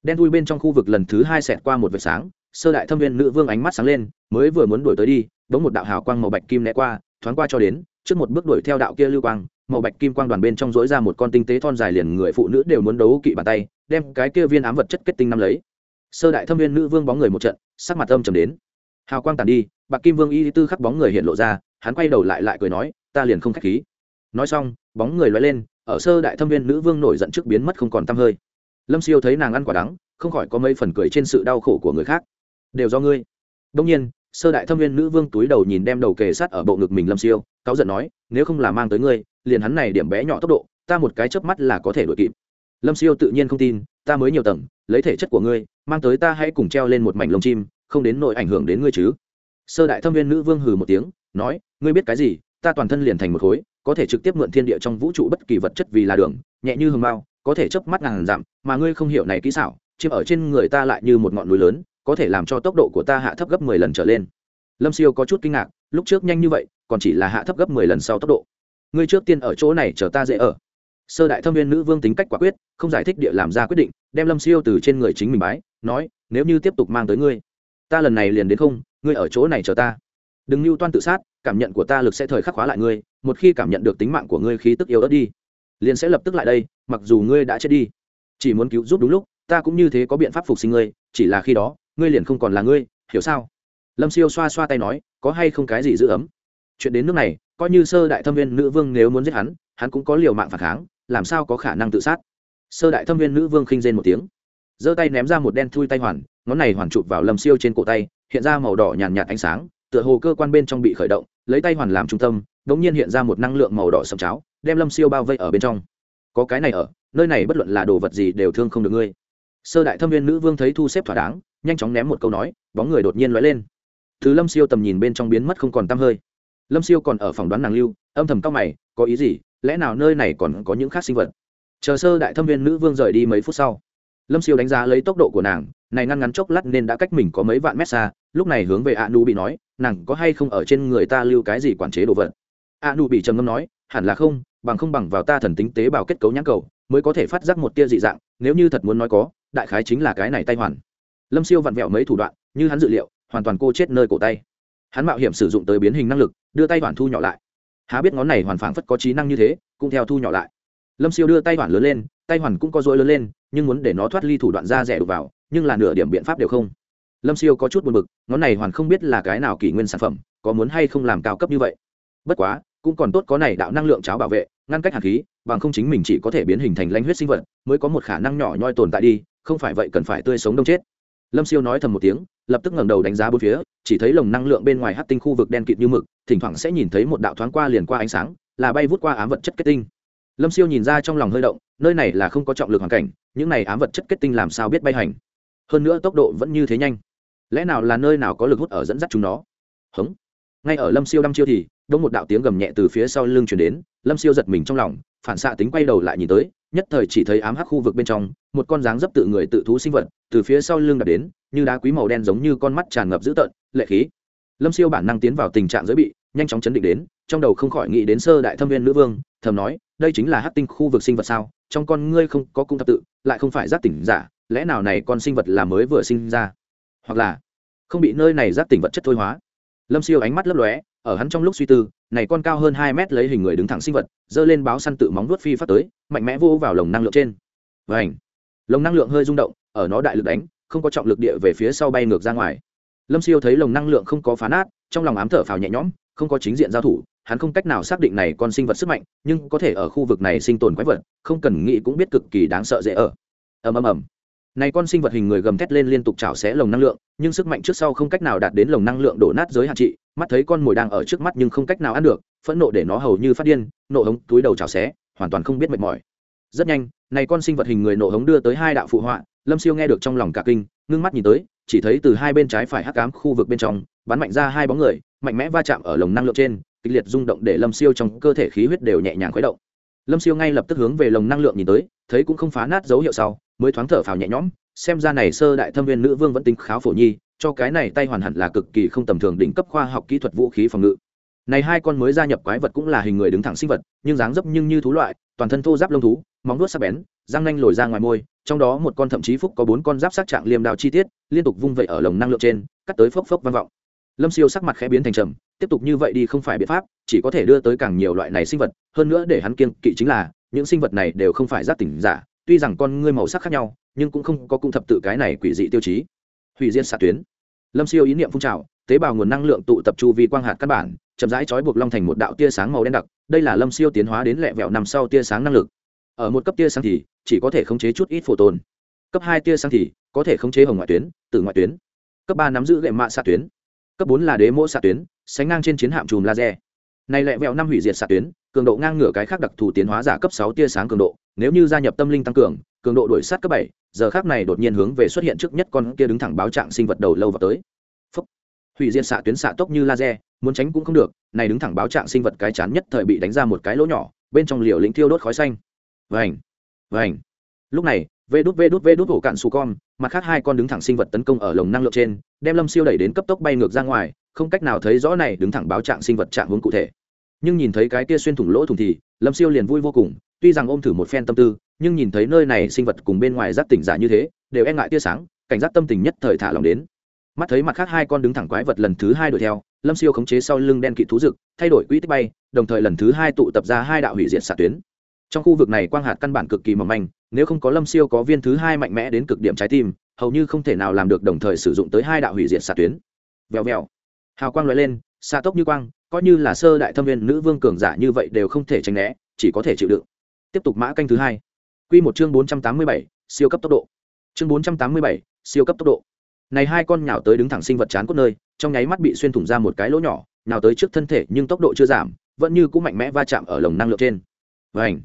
Đen thui bên trong khu vực lần thứ hai xẹt qua một vệt sáng, sơ đại thâm viên nữ vương ánh mắt sáng lên, mới vừa muốn đuổi tới đi bỗng một đạo hào quang màu bạch kim né qua, thoáng qua cho đến, trước một bước đuổi theo đạo kia lưu quang, màu bạch kim quang đoàn bên trong dối ra một con tinh tế thon dài liền người phụ nữ đều muốn đấu kỵ bàn tay, đem cái kia viên ám vật chất kết tinh năm lấy. Sơ đại thâm viên nữ vương bóng người một trận, sắc mặt âm trầm đến hào quang tàn đi, bạc kim vương y tư khắc bóng người hiện lộ ra, hắn quay đầu lại lại cười nói, ta liền không k h á c h khí. Nói xong, bóng người loay lên, ở sơ đại thâm viên nữ vương nổi giận trước biến mất không còn t hơi. Lâm siêu thấy nàng ăn quả đắng, không khỏi có mấy phần cười trên sự đau khổ của người khác. Đều do ngươi. Đông nhiên, sơ đại thâm viên nữ vương túi đầu nhìn đem đầu kề sát ở bộ ngực mình lâm siêu, cáu giận nói, nếu không là mang tới ngươi, liền hắn này điểm bé nhỏ tốc độ, ta một cái chớp mắt là có thể đuổi kịp. Lâm siêu tự nhiên không tin, ta mới nhiều tầng, lấy thể chất của ngươi, mang tới ta hãy cùng treo lên một mảnh lông chim không đến nỗi ảnh hưởng đến ngươi chứ? Sơ đại thâm viên nữ vương hừ một tiếng, nói, ngươi biết cái gì? Ta toàn thân liền thành một khối, có thể trực tiếp mượn thiên địa trong vũ trụ bất kỳ vật chất vì là đường, nhẹ như hầm bao có thể chớp mắt ngàn dặm, mà ngươi không hiểu này kỹ xảo, chiếm ở trên người ta lại như một ngọn núi lớn, có thể làm cho tốc độ của ta hạ thấp gấp mười lần trở lên. Lâm siêu có chút kinh ngạc, lúc trước nhanh như vậy, còn chỉ là hạ thấp gấp mười lần sau tốc độ. Ngươi trước tiên ở chỗ này chờ ta dễ ở. Sơ đại thâm viên nữ vương tính cách quả quyết, không giải thích địa làm ra quyết định, đem lâm siêu từ trên người chính mình bái, nói, nếu như tiếp tục mang tới ngươi ta lần này liền đến không, ngươi ở chỗ này chờ ta. Đừng mưu toan tự sát, cảm nhận của ta lực sẽ thời khắc hóa lại ngươi, một khi cảm nhận được tính mạng của ngươi khí tức yếu ớt đi, liền sẽ lập tức lại đây, mặc dù ngươi đã chết đi. Chỉ muốn cứu giúp đúng lúc, ta cũng như thế có biện pháp phục sinh ngươi, chỉ là khi đó, ngươi liền không còn là ngươi, hiểu sao? Lâm siêu xoa xoa tay nói, có hay không cái gì giữ ấm? Chuyện đến nước này, coi như sơ đại thâm viên nữ vương nếu muốn giết hắn hắn cũng có liều mạng phản kháng, làm sao có khả năng tự sát? Sơ đại thâm viên nữ vương khinh rên một tiếng, giơ tay ném ra một đen thui tay hoàn ngón này hoàn chụp vào lâm siêu trên cổ tay hiện ra màu đỏ nhàn nhạt, ánh sáng tựa hồ cơ quan bên trong bị khởi động lấy tay hoàn làm trung tâm đ ỗ n g nhiên hiện ra một năng lượng màu đỏ sầm cháo đem lâm siêu bao vây ở bên trong. Có cái này ở nơi này bất luận là đồ vật gì đều thương không được ngươi. Sơ đại thâm viên nữ vương thấy thu xếp thỏa đáng nhanh chóng ném một câu nói bóng người đột nhiên lóe lên. Thứ lâm siêu tầm nhìn bên trong biến mất không còn tăm hơi. Lâm siêu còn ở phòng đoán nàng lưu âm thầm cao mày có ý gì lẽ nào nơi này còn có những khác sinh vật? Chờ sơ đại thâm viên nữ vương rời đi mấy phút sau lâm siêu đánh giá lấy tốc độ của nàng này ngăn ngắn chốc lát nên đã cách mình có mấy vạn mét xa, lúc này hướng về a nu bị nói, nàng có hay không ở trên người ta lưu cái gì quản chế đồ vật? A nu bị trầm ngâm nói, hẳn là không, bằng không bằng vào ta thần tính tế bào kết cấu nhãn cầu, mới có thể phát giác một tia dị dạng, nếu như thật muốn nói có, đại khái chính là cái này tay hoàn. Lâm siêu vặn vẹo mấy thủ đoạn, như hắn dự liệu, hoàn toàn cô chết nơi cổ tay. Hắn mạo hiểm sử dụng tới biến hình năng lực, đưa tay hoàn thu nhỏ lại. Há biết ngón này hoàn phảng phất có trí năng như thế, cũng theo thu nhỏ lại. Lâm siêu đưa tay hoàn lớn lên, tay hoàn cũng có dối lớn lên, nhưng muốn để nó thoát ly thủ đoạn ra rẻ đục vào nhưng là nửa điểm biện pháp đều không. Lâm siêu có chút buồn b ự c ngón này hoàn không biết là cái nào kỷ nguyên sản phẩm, có muốn hay không làm cao cấp như vậy. Bất quá, cũng còn tốt có này đạo năng lượng cháo bảo vệ, ngăn cách hạt khí, bằng không chính mình chỉ có thể biến hình thành lãnh huyết sinh vật, mới có một khả năng nhỏ nhoi tồn tại đi, không phải vậy cần phải tươi sống đông chết. Lâm siêu nói thầm một tiếng, lập tức ngẩng đầu đánh giá bốn phía, chỉ thấy lồng năng lượng bên ngoài hát tinh khu vực đen kịt như mực, thỉnh thoảng sẽ nhìn thấy một đạo thoáng qua liền qua ánh sáng, là bay vút qua ám vật chất kết tinh. Lâm siêu nhìn ra trong lòng hơi động, nơi này là không có trọng lực hoàn cảnh, những này ám vật chất kết tinh làm sao biết bay hành? Hơn nữa tốc độ vẫn như thế nhanh. Lẽ nào là nơi nào có lực hút ở dẫn dắt chúng nó? Hống. Ngay ở lâm siêu đăm chiêu thì, đông một đạo tiếng gầm nhẹ từ phía sau lưng chuyển đến, lâm siêu giật mình trong lòng, phản xạ tính quay đầu lại nhìn tới, nhất thời chỉ thấy ám hắc khu vực bên trong, một con dáng dấp tự người tự thú sinh vật, từ phía sau lưng đạp đến, như đá quý màu đen giống như con mắt tràn ngập dữ tợn, lệ khí. Lâm siêu bản năng tiến vào tình trạng giới bị, nhanh chóng chấn định đến, trong đầu không khỏi nghĩ đến sơ đại thâm viên nữ vương, thầm nói, đây chính là hắc tinh khu vực sinh vật sao, trong con ngươi không có cung thập tự, lại không phải giác tỉnh giả lẽ nào này con sinh vật là mới vừa sinh ra? Hoặc là không bị nơi này giáp tỉnh vật chất thôi hóa? Lâm siêu ánh mắt lấp lóe, ở hắn trong lúc suy tư, này con cao hơn hai mét lấy hình người đứng thẳng sinh vật, giơ lên báo săn tự móng vuốt phi phát tới, mạnh mẽ vô vào lồng năng lượng trên. Vảnh lồng năng lượng hơi rung động, ở nó đại lực đánh, không có trọng lực địa về phía sau bay ngược ra ngoài. Lâm siêu thấy lồng năng lượng không có phá nát, trong lòng ám thở phào nhẹ nhõm, không có chính diện giao thủ, hắn không cách nào xác định này con sinh vật sức mạnh, nhưng có thể ở khu vực này sinh tồn quái vật, không cần nghĩ cũng biết cực kỳ đáng sợ dễ ở. Ầm ầm ầm này con sinh vật hình người gầm thét lên liên tục chảo xé lồng năng lượng, nhưng sức mạnh trước sau không cách nào đạt đến lồng năng lượng đổ nát giới hạn trị. Mắt thấy con mồi đang ở trước mắt nhưng không cách nào ăn được, phẫn nộ để nó hầu như phát điên, nộ hống, túi đầu chảo xé, hoàn toàn không biết mệt mỏi. Rất nhanh, này con sinh vật hình người nộ hống đưa tới hai đạo phụ họa, lâm siêu nghe được trong lòng cả kinh, ngưng mắt nhìn tới, chỉ thấy từ hai bên trái phải hắc ám khu vực bên trong, bắn mạnh ra hai bóng người, mạnh mẽ va chạm ở lồng năng lượng trên, kịch liệt rung động để lâm siêu trong cơ thể khí huyết đều nhẹ nhàng khuấy động lâm siêu ngay lập tức hướng về lồng năng lượng nhìn tới, thấy cũng không phá nát dấu hiệu sau, mới thoáng thở phào nhẹ nhõm, xem ra này sơ đại thâm viên nữ vương vẫn tính kháo phổ nhi, cho cái này tay hoàn hẳn là cực kỳ không tầm thường đỉnh cấp khoa học kỹ thuật vũ khí phòng ngự. Này hai con mới gia nhập quái vật cũng là hình người đứng thẳng sinh vật, nhưng dáng dấp nhưng như thú loại, toàn thân thô giáp lông thú, móng vuốt sắc bén, răng nanh lồi ra ngoài môi, trong đó một con thậm chí phúc có bốn con giáp sắc trạng liềm đào chi tiết, liên tục vung vẩy ở lồng năng lượng trên, cắt tới phốc phốc vang vọng. Lâm siêu sắc mặt khẽ biến thành trầm tiếp tục như vậy đi không phải biện pháp, chỉ có thể đưa tới càng nhiều loại này sinh vật, hơn nữa để hắn kiên kỵ chính là, những sinh vật này đều không phải giác tỉnh giả, tuy rằng con ngươi màu sắc khác nhau, nhưng cũng không có cung thập tự cái này quỷ dị tiêu chí. Hủy diệt xạ tuyến. Lâm siêu ý niệm phun trào, tế bào nguồn năng lượng tụ tập chu vi quang hạt căn bản, chậm rãi trói buộc long thành một đạo tia sáng màu đen đặc, đây là lâm siêu tiến hóa đến lẹ vẹo nằm sau tia sáng năng lực. Ở một cấp tia sáng thì, chỉ có thể khống chế chút ít phổ tồn cấp hai tia sáng thì, có thể khống chế hồng ngoại tuyến từ ngoại tuyến. Cấp ba nắm giữ gậy mạ xạ tuyến cấp bốn là đế mỗ xạ tuyến, sánh ngang trên chiến hạm chùm laser. Này lẹ vẹo năm hủy diệt xạ tuyến, cường độ ngang ngửa cái khác đặc thù tiến hóa giả cấp sáu tia sáng cường độ, nếu như gia nhập tâm linh tăng cường cường độ đuổi sát cấp bảy, giờ khác này đột nhiên hướng về xuất hiện trước nhất con kia đứng thẳng báo trạng sinh vật đầu lâu vào tới. Phúc. hủy diệt xạ tuyến xạ tốc như laser, muốn tránh cũng không được, này đứng thẳng báo trạng sinh vật cái chán nhất thời bị đánh ra một cái lỗ nhỏ, bên trong liều lĩnh thiêu đốt khói xanh. Vành vành. Lúc này vê đút vê đút vê đút hổ cạn su con mặt khác hai con đứng thẳng sinh vật tấn công ở lồng năng lượng trên đem lâm siêu đẩy đến cấp tốc bay ngược ra ngoài không cách nào thấy rõ này đứng thẳng báo trạng sinh vật trạng hướng cụ thể nhưng nhìn thấy cái kia xuyên thủng lỗ thủng thì lâm siêu liền vui vô cùng tuy rằng ôm thử một phen tâm tư nhưng nhìn thấy nơi này sinh vật cùng bên ngoài giác tỉnh giả như thế đều e ngại tia sáng cảnh giác tâm tình nhất thời thả lòng đến mắt thấy mặt khác hai con đứng thẳng quái vật lần thứ hai đuổi theo lâm siêu khống chế sau lưng đen kỵ thú rực thay đổi quỹ tích bay đồng thời lần thứ hai tụ tập ra hai đạo hủy diệt xạ tuyến trong khu vực này quang hạt căn bản cực kỳ mỏng manh, nếu không có lâm siêu có viên thứ hai mạnh mẽ đến cực điểm trái tim, hầu như không thể nào làm được đồng thời sử dụng tới hai đạo hủy diệt xạ tuyến. Vèo vèo. Hào quang loại lên, xạ tốc như quang, coi như là sơ đại thâm viên nữ vương cường giả như vậy đều không thể tránh né, chỉ có thể chịu đựng. Tiếp tục mã canh thứ hai. Q một chương bốn trăm tám mươi bảy, siêu cấp tốc độ. Chương bốn trăm tám mươi bảy, siêu cấp tốc độ. Này hai con nhào tới đứng thẳng sinh vật chán cốt nơi, trong nháy mắt bị xuyên thủng ra một cái lỗ nhỏ nào tới trước thân thể nhưng tốc độ chưa giảm, vẫn như cũng mạnh mẽ va chạm ở lồng năng lượng trên. Vảnh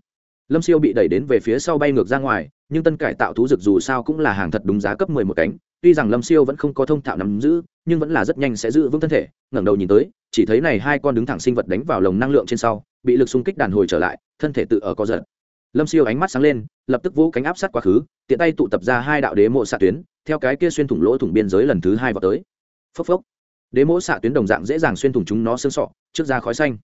lâm siêu bị đẩy đến về phía sau bay ngược ra ngoài, nhưng tân cải tạo thú rực dù sao cũng là hàng thật đúng giá cấp mười một cánh. Tuy rằng lâm siêu vẫn không có thông thạo nắm giữ, nhưng vẫn là rất nhanh sẽ giữ vững thân thể. Ngẩng đầu nhìn tới, chỉ thấy này hai con đứng thẳng sinh vật đánh vào lồng năng lượng trên sau, bị lực xung kích đàn hồi trở lại, thân thể tự ở co giật. Lâm siêu ánh mắt sáng lên, lập tức vỗ cánh áp sát quá khứ, tiện tay tụ tập ra hai đạo đế mộ xạ tuyến, theo cái kia xuyên thủng lỗ thủng biên giới lần thứ hai vào tới. Phốc phốc. Đế mộ xạ tuyến đồng dạng dễ dàng xuyên thủng chúng nó xương sọ, trước ra khói xanh.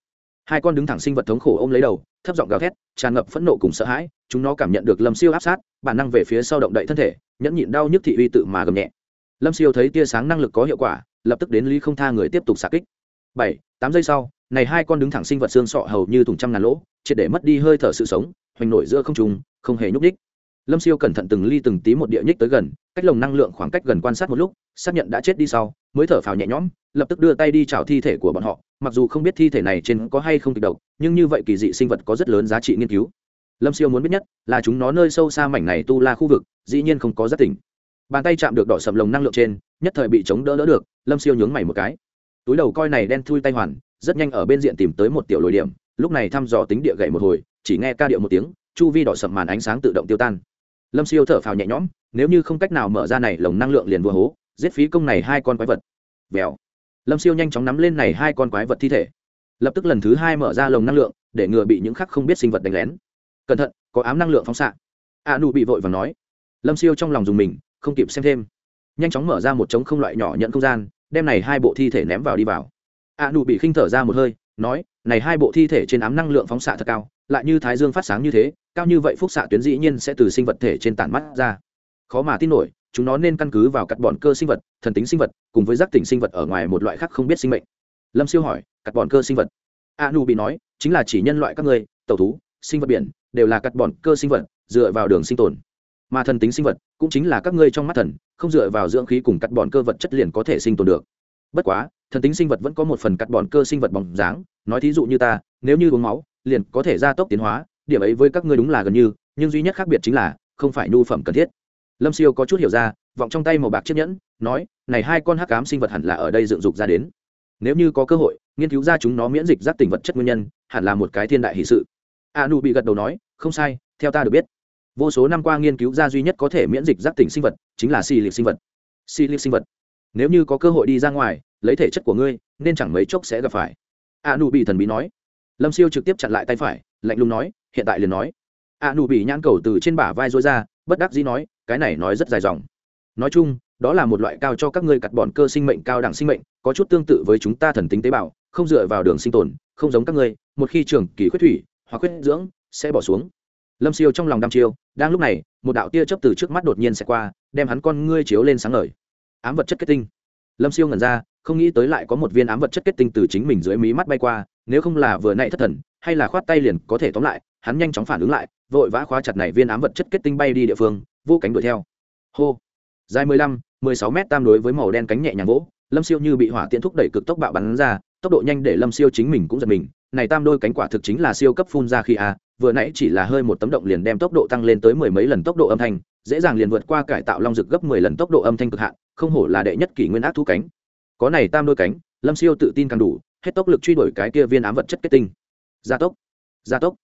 Hai con đứng thẳng sinh vật thống khổ ôm lấy đầu thấp giọng gào thét, tràn ngập phẫn nộ cùng sợ hãi, chúng nó cảm nhận được lâm siêu áp sát, bản năng về phía sau động đậy thân thể, nhẫn nhịn đau nhức thị uy tự mà gầm nhẹ. Lâm siêu thấy tia sáng năng lực có hiệu quả, lập tức đến lý không tha người tiếp tục xạ kích. Bảy, tám giây sau, này hai con đứng thẳng sinh vật xương sọ hầu như thùng trăm ngàn lỗ, triệt để mất đi hơi thở sự sống, hoành nổi giữa không trùng không hề nhúc ních lâm siêu cẩn thận từng ly từng tí một địa nhích tới gần, cách lồng năng lượng khoảng cách gần quan sát một lúc, xác nhận đã chết đi sau, mới thở phào nhẹ nhõm, lập tức đưa tay đi chào thi thể của bọn họ. Mặc dù không biết thi thể này trên có hay không kịch độc, nhưng như vậy kỳ dị sinh vật có rất lớn giá trị nghiên cứu. Lâm siêu muốn biết nhất là chúng nó nơi sâu xa mảnh này tu la khu vực, dĩ nhiên không có rất tỉnh. Bàn tay chạm được đỏ sầm lồng năng lượng trên, nhất thời bị chống đỡ đỡ được, lâm siêu nhướng mày một cái. Túi đầu coi này đen thui tay hoàn, rất nhanh ở bên diện tìm tới một tiểu lồi điểm, lúc này thăm dò tính địa gậy một hồi, chỉ nghe ca điệu một tiếng, chu vi đỏ sầm màn ánh sáng tự động tiêu tan lâm siêu thở phào nhẹ nhõm, nếu như không cách nào mở ra này lồng năng lượng liền vừa hố, giết phí công này hai con quái vật. Vèo. Lâm siêu nhanh chóng nắm lên này hai con quái vật thi thể. Lập tức lần thứ hai mở ra lồng năng lượng, để ngừa bị những khắc không biết sinh vật đánh lén. Cẩn thận, có ám năng lượng phóng xạ. A nụ bị vội và nói. Lâm siêu trong lòng dùng mình, không kịp xem thêm. Nhanh chóng mở ra một trống không loại nhỏ nhận không gian, đem này hai bộ thi thể ném vào đi vào. A nụ bị khinh thở ra một hơi, nói, này hai bộ thi thể trên ám năng lượng phóng xạ thật cao, lại như thái dương phát sáng như thế cao như vậy phúc xạ tuyến dĩ nhiên sẽ từ sinh vật thể trên tản mắt ra. Khó mà tin nổi, chúng nó nên căn cứ vào cắt bọn cơ sinh vật, thần tính sinh vật, cùng với giác tỉnh sinh vật ở ngoài một loại khác không biết sinh mệnh. Lâm siêu hỏi, cắt bọn cơ sinh vật? A nu bị nói, chính là chỉ nhân loại các người tàu thú, sinh vật biển, đều là cắt bọn cơ sinh vật, dựa vào đường sinh tồn. Mà thần tính sinh vật, cũng chính là các ngươi trong mắt thần, không dựa vào dưỡng khí cùng cắt bọn cơ vật chất liền có thể sinh tồn được. Bất quá, thần tính sinh vật vẫn có một phần cắt bọn cơ sinh vật bóng dáng, nói thí dụ như ta, nếu như uống máu, liền có thể gia tốc tiến hóa điểm ấy với các ngươi đúng là gần như, nhưng duy nhất khác biệt chính là, không phải nhu phẩm cần thiết. Lâm siêu có chút hiểu ra, vọng trong tay màu bạc chiếc nhẫn, nói, này hai con hắc cám sinh vật hẳn là ở đây dựng dục ra đến. Nếu như có cơ hội, nghiên cứu ra chúng nó miễn dịch giác tỉnh vật chất nguyên nhân, hẳn là một cái thiên đại hỷ sự. A Nu bị gật đầu nói, không sai, theo ta được biết, vô số năm qua nghiên cứu ra duy nhất có thể miễn dịch giác tỉnh sinh vật, chính là xì liệt sinh vật. Xì liệt sinh vật, nếu như có cơ hội đi ra ngoài, lấy thể chất của ngươi, nên chẳng mấy chốc sẽ gặp phải. A Nu bị thần bí nói. Lâm siêu trực tiếp chặn lại tay phải lạnh lùng nói, hiện tại liền nói. A nụ bị nhãn cầu từ trên bả vai rối ra, bất đắc dĩ nói, cái này nói rất dài dòng. Nói chung, đó là một loại cao cho các ngươi cặt bọn cơ sinh mệnh, cao đẳng sinh mệnh, có chút tương tự với chúng ta thần tính tế bào, không dựa vào đường sinh tồn, không giống các ngươi, một khi trường kỳ khuyết thủy hoặc khuyết dưỡng, sẽ bỏ xuống. Lâm siêu trong lòng đăm chiêu, đang lúc này, một đạo tia chớp từ trước mắt đột nhiên sẽ qua, đem hắn con ngươi chiếu lên sáng ngời. Ám vật chất kết tinh. Lâm siêu ngẩn ra, không nghĩ tới lại có một viên ám vật chất kết tinh từ chính mình dưới mí mắt bay qua nếu không là vừa nãy thất thần, hay là khoát tay liền có thể tóm lại, hắn nhanh chóng phản ứng lại, vội vã khóa chặt này viên ám vật chất kết tinh bay đi địa phương, vô cánh đuổi theo. Hô. Dài mười lăm, mười sáu mét tam đối với màu đen cánh nhẹ nhàng vỗ, lâm siêu như bị hỏa tiễn thúc đẩy cực tốc bạo bắn ra, tốc độ nhanh để lâm siêu chính mình cũng giật mình. Này tam đôi cánh quả thực chính là siêu cấp phun ra khi a, vừa nãy chỉ là hơi một tấm động liền đem tốc độ tăng lên tới mười mấy lần tốc độ âm thanh, dễ dàng liền vượt qua cải tạo long rực gấp mười lần tốc độ âm thanh cực hạn, không hổ là đệ nhất kỷ nguyên ác thú cánh. Có này tam đôi cánh, lâm siêu tự tin càng đủ hết tốc lực truy đuổi cái kia viên ám vật chất kết tinh. Gia tốc gia tốc.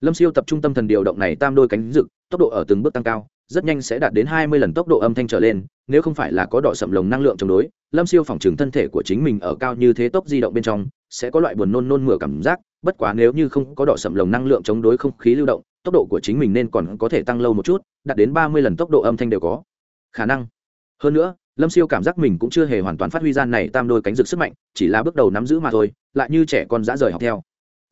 Lâm siêu tập trung tâm thần điều động này tam đôi cánh rực, tốc độ ở từng bước tăng cao, rất nhanh sẽ đạt đến hai mươi lần tốc độ âm thanh trở lên, nếu không phải là có đỏ sậm lồng năng lượng chống đối, lâm siêu phòng trừng thân thể của chính mình ở cao như thế tốc di động bên trong, sẽ có loại buồn nôn nôn mửa cảm giác, bất quá nếu như không có đỏ sậm lồng năng lượng chống đối không khí lưu động, tốc độ của chính mình nên còn có thể tăng lâu một chút, đạt đến ba mươi lần tốc độ âm thanh đều có khả năng. Hơn nữa lâm siêu cảm giác mình cũng chưa hề hoàn toàn phát huy gian này tam đôi cánh rực sức mạnh, chỉ là bước đầu nắm giữ mà thôi, lại như trẻ con dã rời học theo.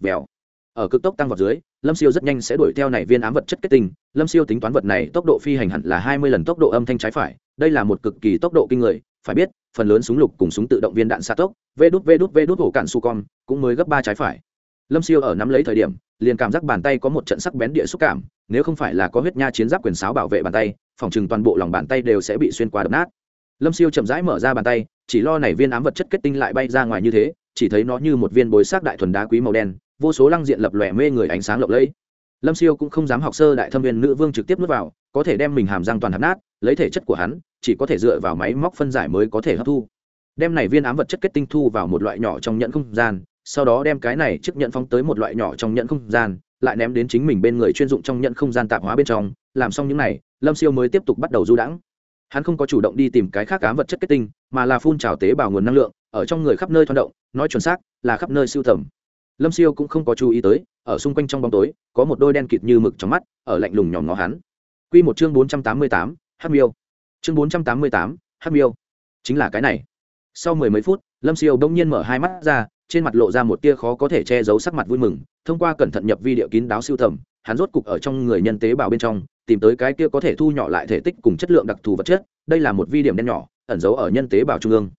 Vèo. Ở cực tốc tăng vọt dưới, lâm siêu rất nhanh sẽ đuổi theo này viên ám vật chất kết tinh. Lâm siêu tính toán vật này tốc độ phi hành hẳn là hai mươi lần tốc độ âm thanh trái phải, đây là một cực kỳ tốc độ kinh người, phải biết, phần lớn súng lục cùng súng tự động viên đạn xa tốc, vê đút vê đút vê đút hổ cạn su con, cũng mới gấp ba trái phải. Lâm siêu ở nắm lấy thời điểm, liền cảm giác bàn tay có một trận sắc bén địa xúc cảm, nếu không phải là có huyết nha chiến giáp quyền sáo bảo vệ bàn tay, phòng chừng toàn bộ lòng bàn tay đều sẽ bị xuyên qua đập nát lâm siêu chậm rãi mở ra bàn tay, chỉ lo này viên ám vật chất kết tinh lại bay ra ngoài như thế, chỉ thấy nó như một viên bối xác đại thuần đá quý màu đen, vô số lăng diện lập lòe mê người ánh sáng lộng lẫy. Lâm siêu cũng không dám học sơ đại thâm viên nữ vương trực tiếp nuốt vào, có thể đem mình hàm răng toàn hạt nát, lấy thể chất của hắn, chỉ có thể dựa vào máy móc phân giải mới có thể hấp thu. Đem này viên ám vật chất kết tinh thu vào một loại nhỏ trong nhận không gian, sau đó đem cái này trước nhận phóng tới một loại nhỏ trong nhận không gian, lại ném đến chính mình bên người chuyên dụng trong nhận không gian tạp hóa bên trong. Làm xong những này, lâm siêu mới tiếp tục bắt đầu du đãng hắn không có chủ động đi tìm cái khác cám vật chất kết tinh mà là phun trào tế bào nguồn năng lượng ở trong người khắp nơi thoăn động nói chuẩn xác là khắp nơi siêu thẩm. lâm siêu cũng không có chú ý tới ở xung quanh trong bóng tối có một đôi đen kịt như mực trong mắt ở lạnh lùng nhòm ngó hắn. Q một chương bốn trăm tám mươi tám h miêu. Chương bốn trăm tám mươi tám h miêu. Chính là cái này. Sau mười mấy phút lâm siêu đông nhiên mở hai mắt ra trên mặt lộ ra một tia khó có thể che giấu sắc mặt vui mừng thông qua cẩn thận nhập vi điệu kín đáo siêu thẩm, hắn rốt cục ở trong người nhân tế bào bên trong tìm tới cái kia có thể thu nhỏ lại thể tích cùng chất lượng đặc thù vật chất, đây là một vi điểm đen nhỏ, ẩn giấu ở nhân tế bào trung ương.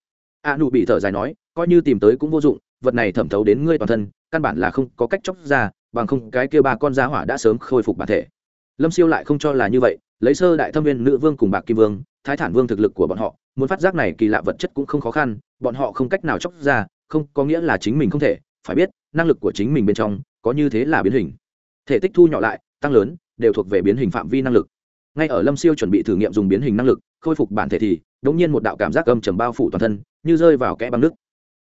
A nụ bị thở dài nói, coi như tìm tới cũng vô dụng, vật này thẩm thấu đến ngươi toàn thân, căn bản là không có cách chóc ra, bằng không cái kia ba con giá hỏa đã sớm khôi phục bản thể. Lâm siêu lại không cho là như vậy, lấy sơ đại thâm viên nữ vương cùng bạc kim vương, thái thản vương thực lực của bọn họ, muốn phát giác này kỳ lạ vật chất cũng không khó khăn, bọn họ không cách nào chóc ra, không, có nghĩa là chính mình không thể, phải biết, năng lực của chính mình bên trong có như thế là biến hình. Thể tích thu nhỏ lại, tăng lớn đều thuộc về biến hình phạm vi năng lực. Ngay ở lâm siêu chuẩn bị thử nghiệm dùng biến hình năng lực, khôi phục bản thể thì đ ỗ n g nhiên một đạo cảm giác âm trầm bao phủ toàn thân, như rơi vào kẽ băng nước.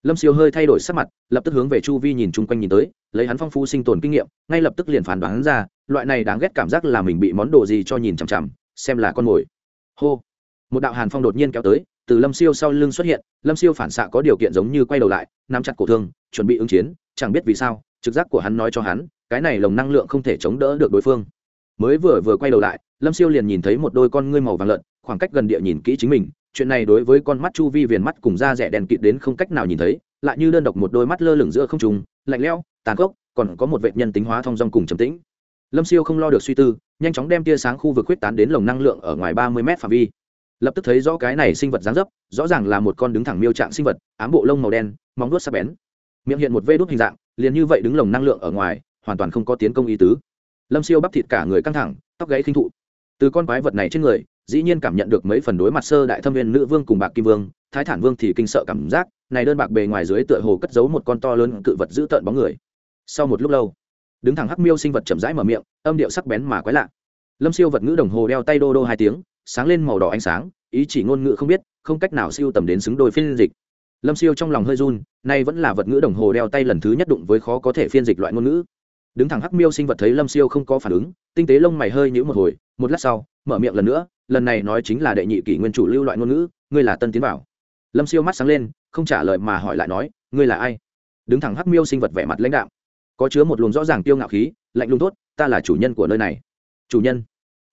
Lâm siêu hơi thay đổi sắc mặt, lập tức hướng về chu vi nhìn chung quanh nhìn tới, lấy hắn phong phú sinh tồn kinh nghiệm, ngay lập tức liền phản đoán ra, loại này đáng ghét cảm giác là mình bị món đồ gì cho nhìn chằm chằm, xem là con mồi. Hô! Một đạo hàn phong đột nhiên kéo tới, từ lâm siêu sau lưng xuất hiện, lâm siêu phản xạ có điều kiện giống như quay đầu lại, nắm chặt cổ thương, chuẩn bị ứng chiến, chẳng biết vì sao, trực giác của hắn nói cho hắn, cái này lồng năng lượng không thể chống đỡ được đối phương mới vừa vừa quay đầu lại, lâm siêu liền nhìn thấy một đôi con ngươi màu vàng lợn, khoảng cách gần địa nhìn kỹ chính mình, chuyện này đối với con mắt chu vi viền mắt cùng da rẻ đèn kịt đến không cách nào nhìn thấy, lại như đơn độc một đôi mắt lơ lửng giữa không trùng lạnh lẽo, tàn khốc, còn có một vệ nhân tính hóa thong dong cùng trầm tĩnh. Lâm siêu không lo được suy tư, nhanh chóng đem tia sáng khu vực quyết tán đến lồng năng lượng ở ngoài ba mươi m phạm vi. Lập tức thấy rõ cái này sinh vật dáng dấp, rõ ràng là một con đứng thẳng miêu trạng sinh vật, ám bộ lông màu đen, móng đuốt sắc bén. Miệng hiện một vê đốt hình dạng, liền như vậy đứng lồng năng lượng ở ngoài, hoàn toàn không có tiến công ý tứ lâm siêu bắp thịt cả người căng thẳng, tóc gáy khinh thụ. Từ con quái vật này trên người, dĩ nhiên cảm nhận được mấy phần đối mặt sơ đại thâm viên nữ vương cùng bạc kim vương, thái thản vương thì kinh sợ cảm giác, này đơn bạc bề ngoài dưới tựa hồ cất giấu một con to lớn cự vật giữ tợn bóng người. Sau một lúc lâu, đứng thẳng hắc miêu sinh vật chậm rãi mở miệng, âm điệu sắc bén mà quái lạ. Lâm siêu vật ngữ đồng hồ đeo tay đô đô hai tiếng, sáng lên màu đỏ ánh sáng, ý chỉ ngôn ngữ không biết, không cách nào siêu tầm đến xứng đôi phiên dịch. Lâm siêu trong lòng hơi run, nay vẫn là vật ngữ đồng hồ đeo tay lần thứ nhất đụng với khó có thể phiên dịch loại ngôn ngữ đứng thẳng hắc miêu sinh vật thấy lâm siêu không có phản ứng, tinh tế lông mày hơi nhữ một hồi, một lát sau, mở miệng lần nữa, lần này nói chính là đệ nhị kỷ nguyên chủ lưu loại ngôn ngữ, ngươi là tân tiến bảo. Lâm siêu mắt sáng lên, không trả lời mà hỏi lại nói, ngươi là ai? Đứng thẳng hắc miêu sinh vật vẻ mặt lãnh đạo có chứa một luồng rõ ràng tiêu ngạo khí, lạnh lùng tốt, ta là chủ nhân của nơi này. Chủ nhân.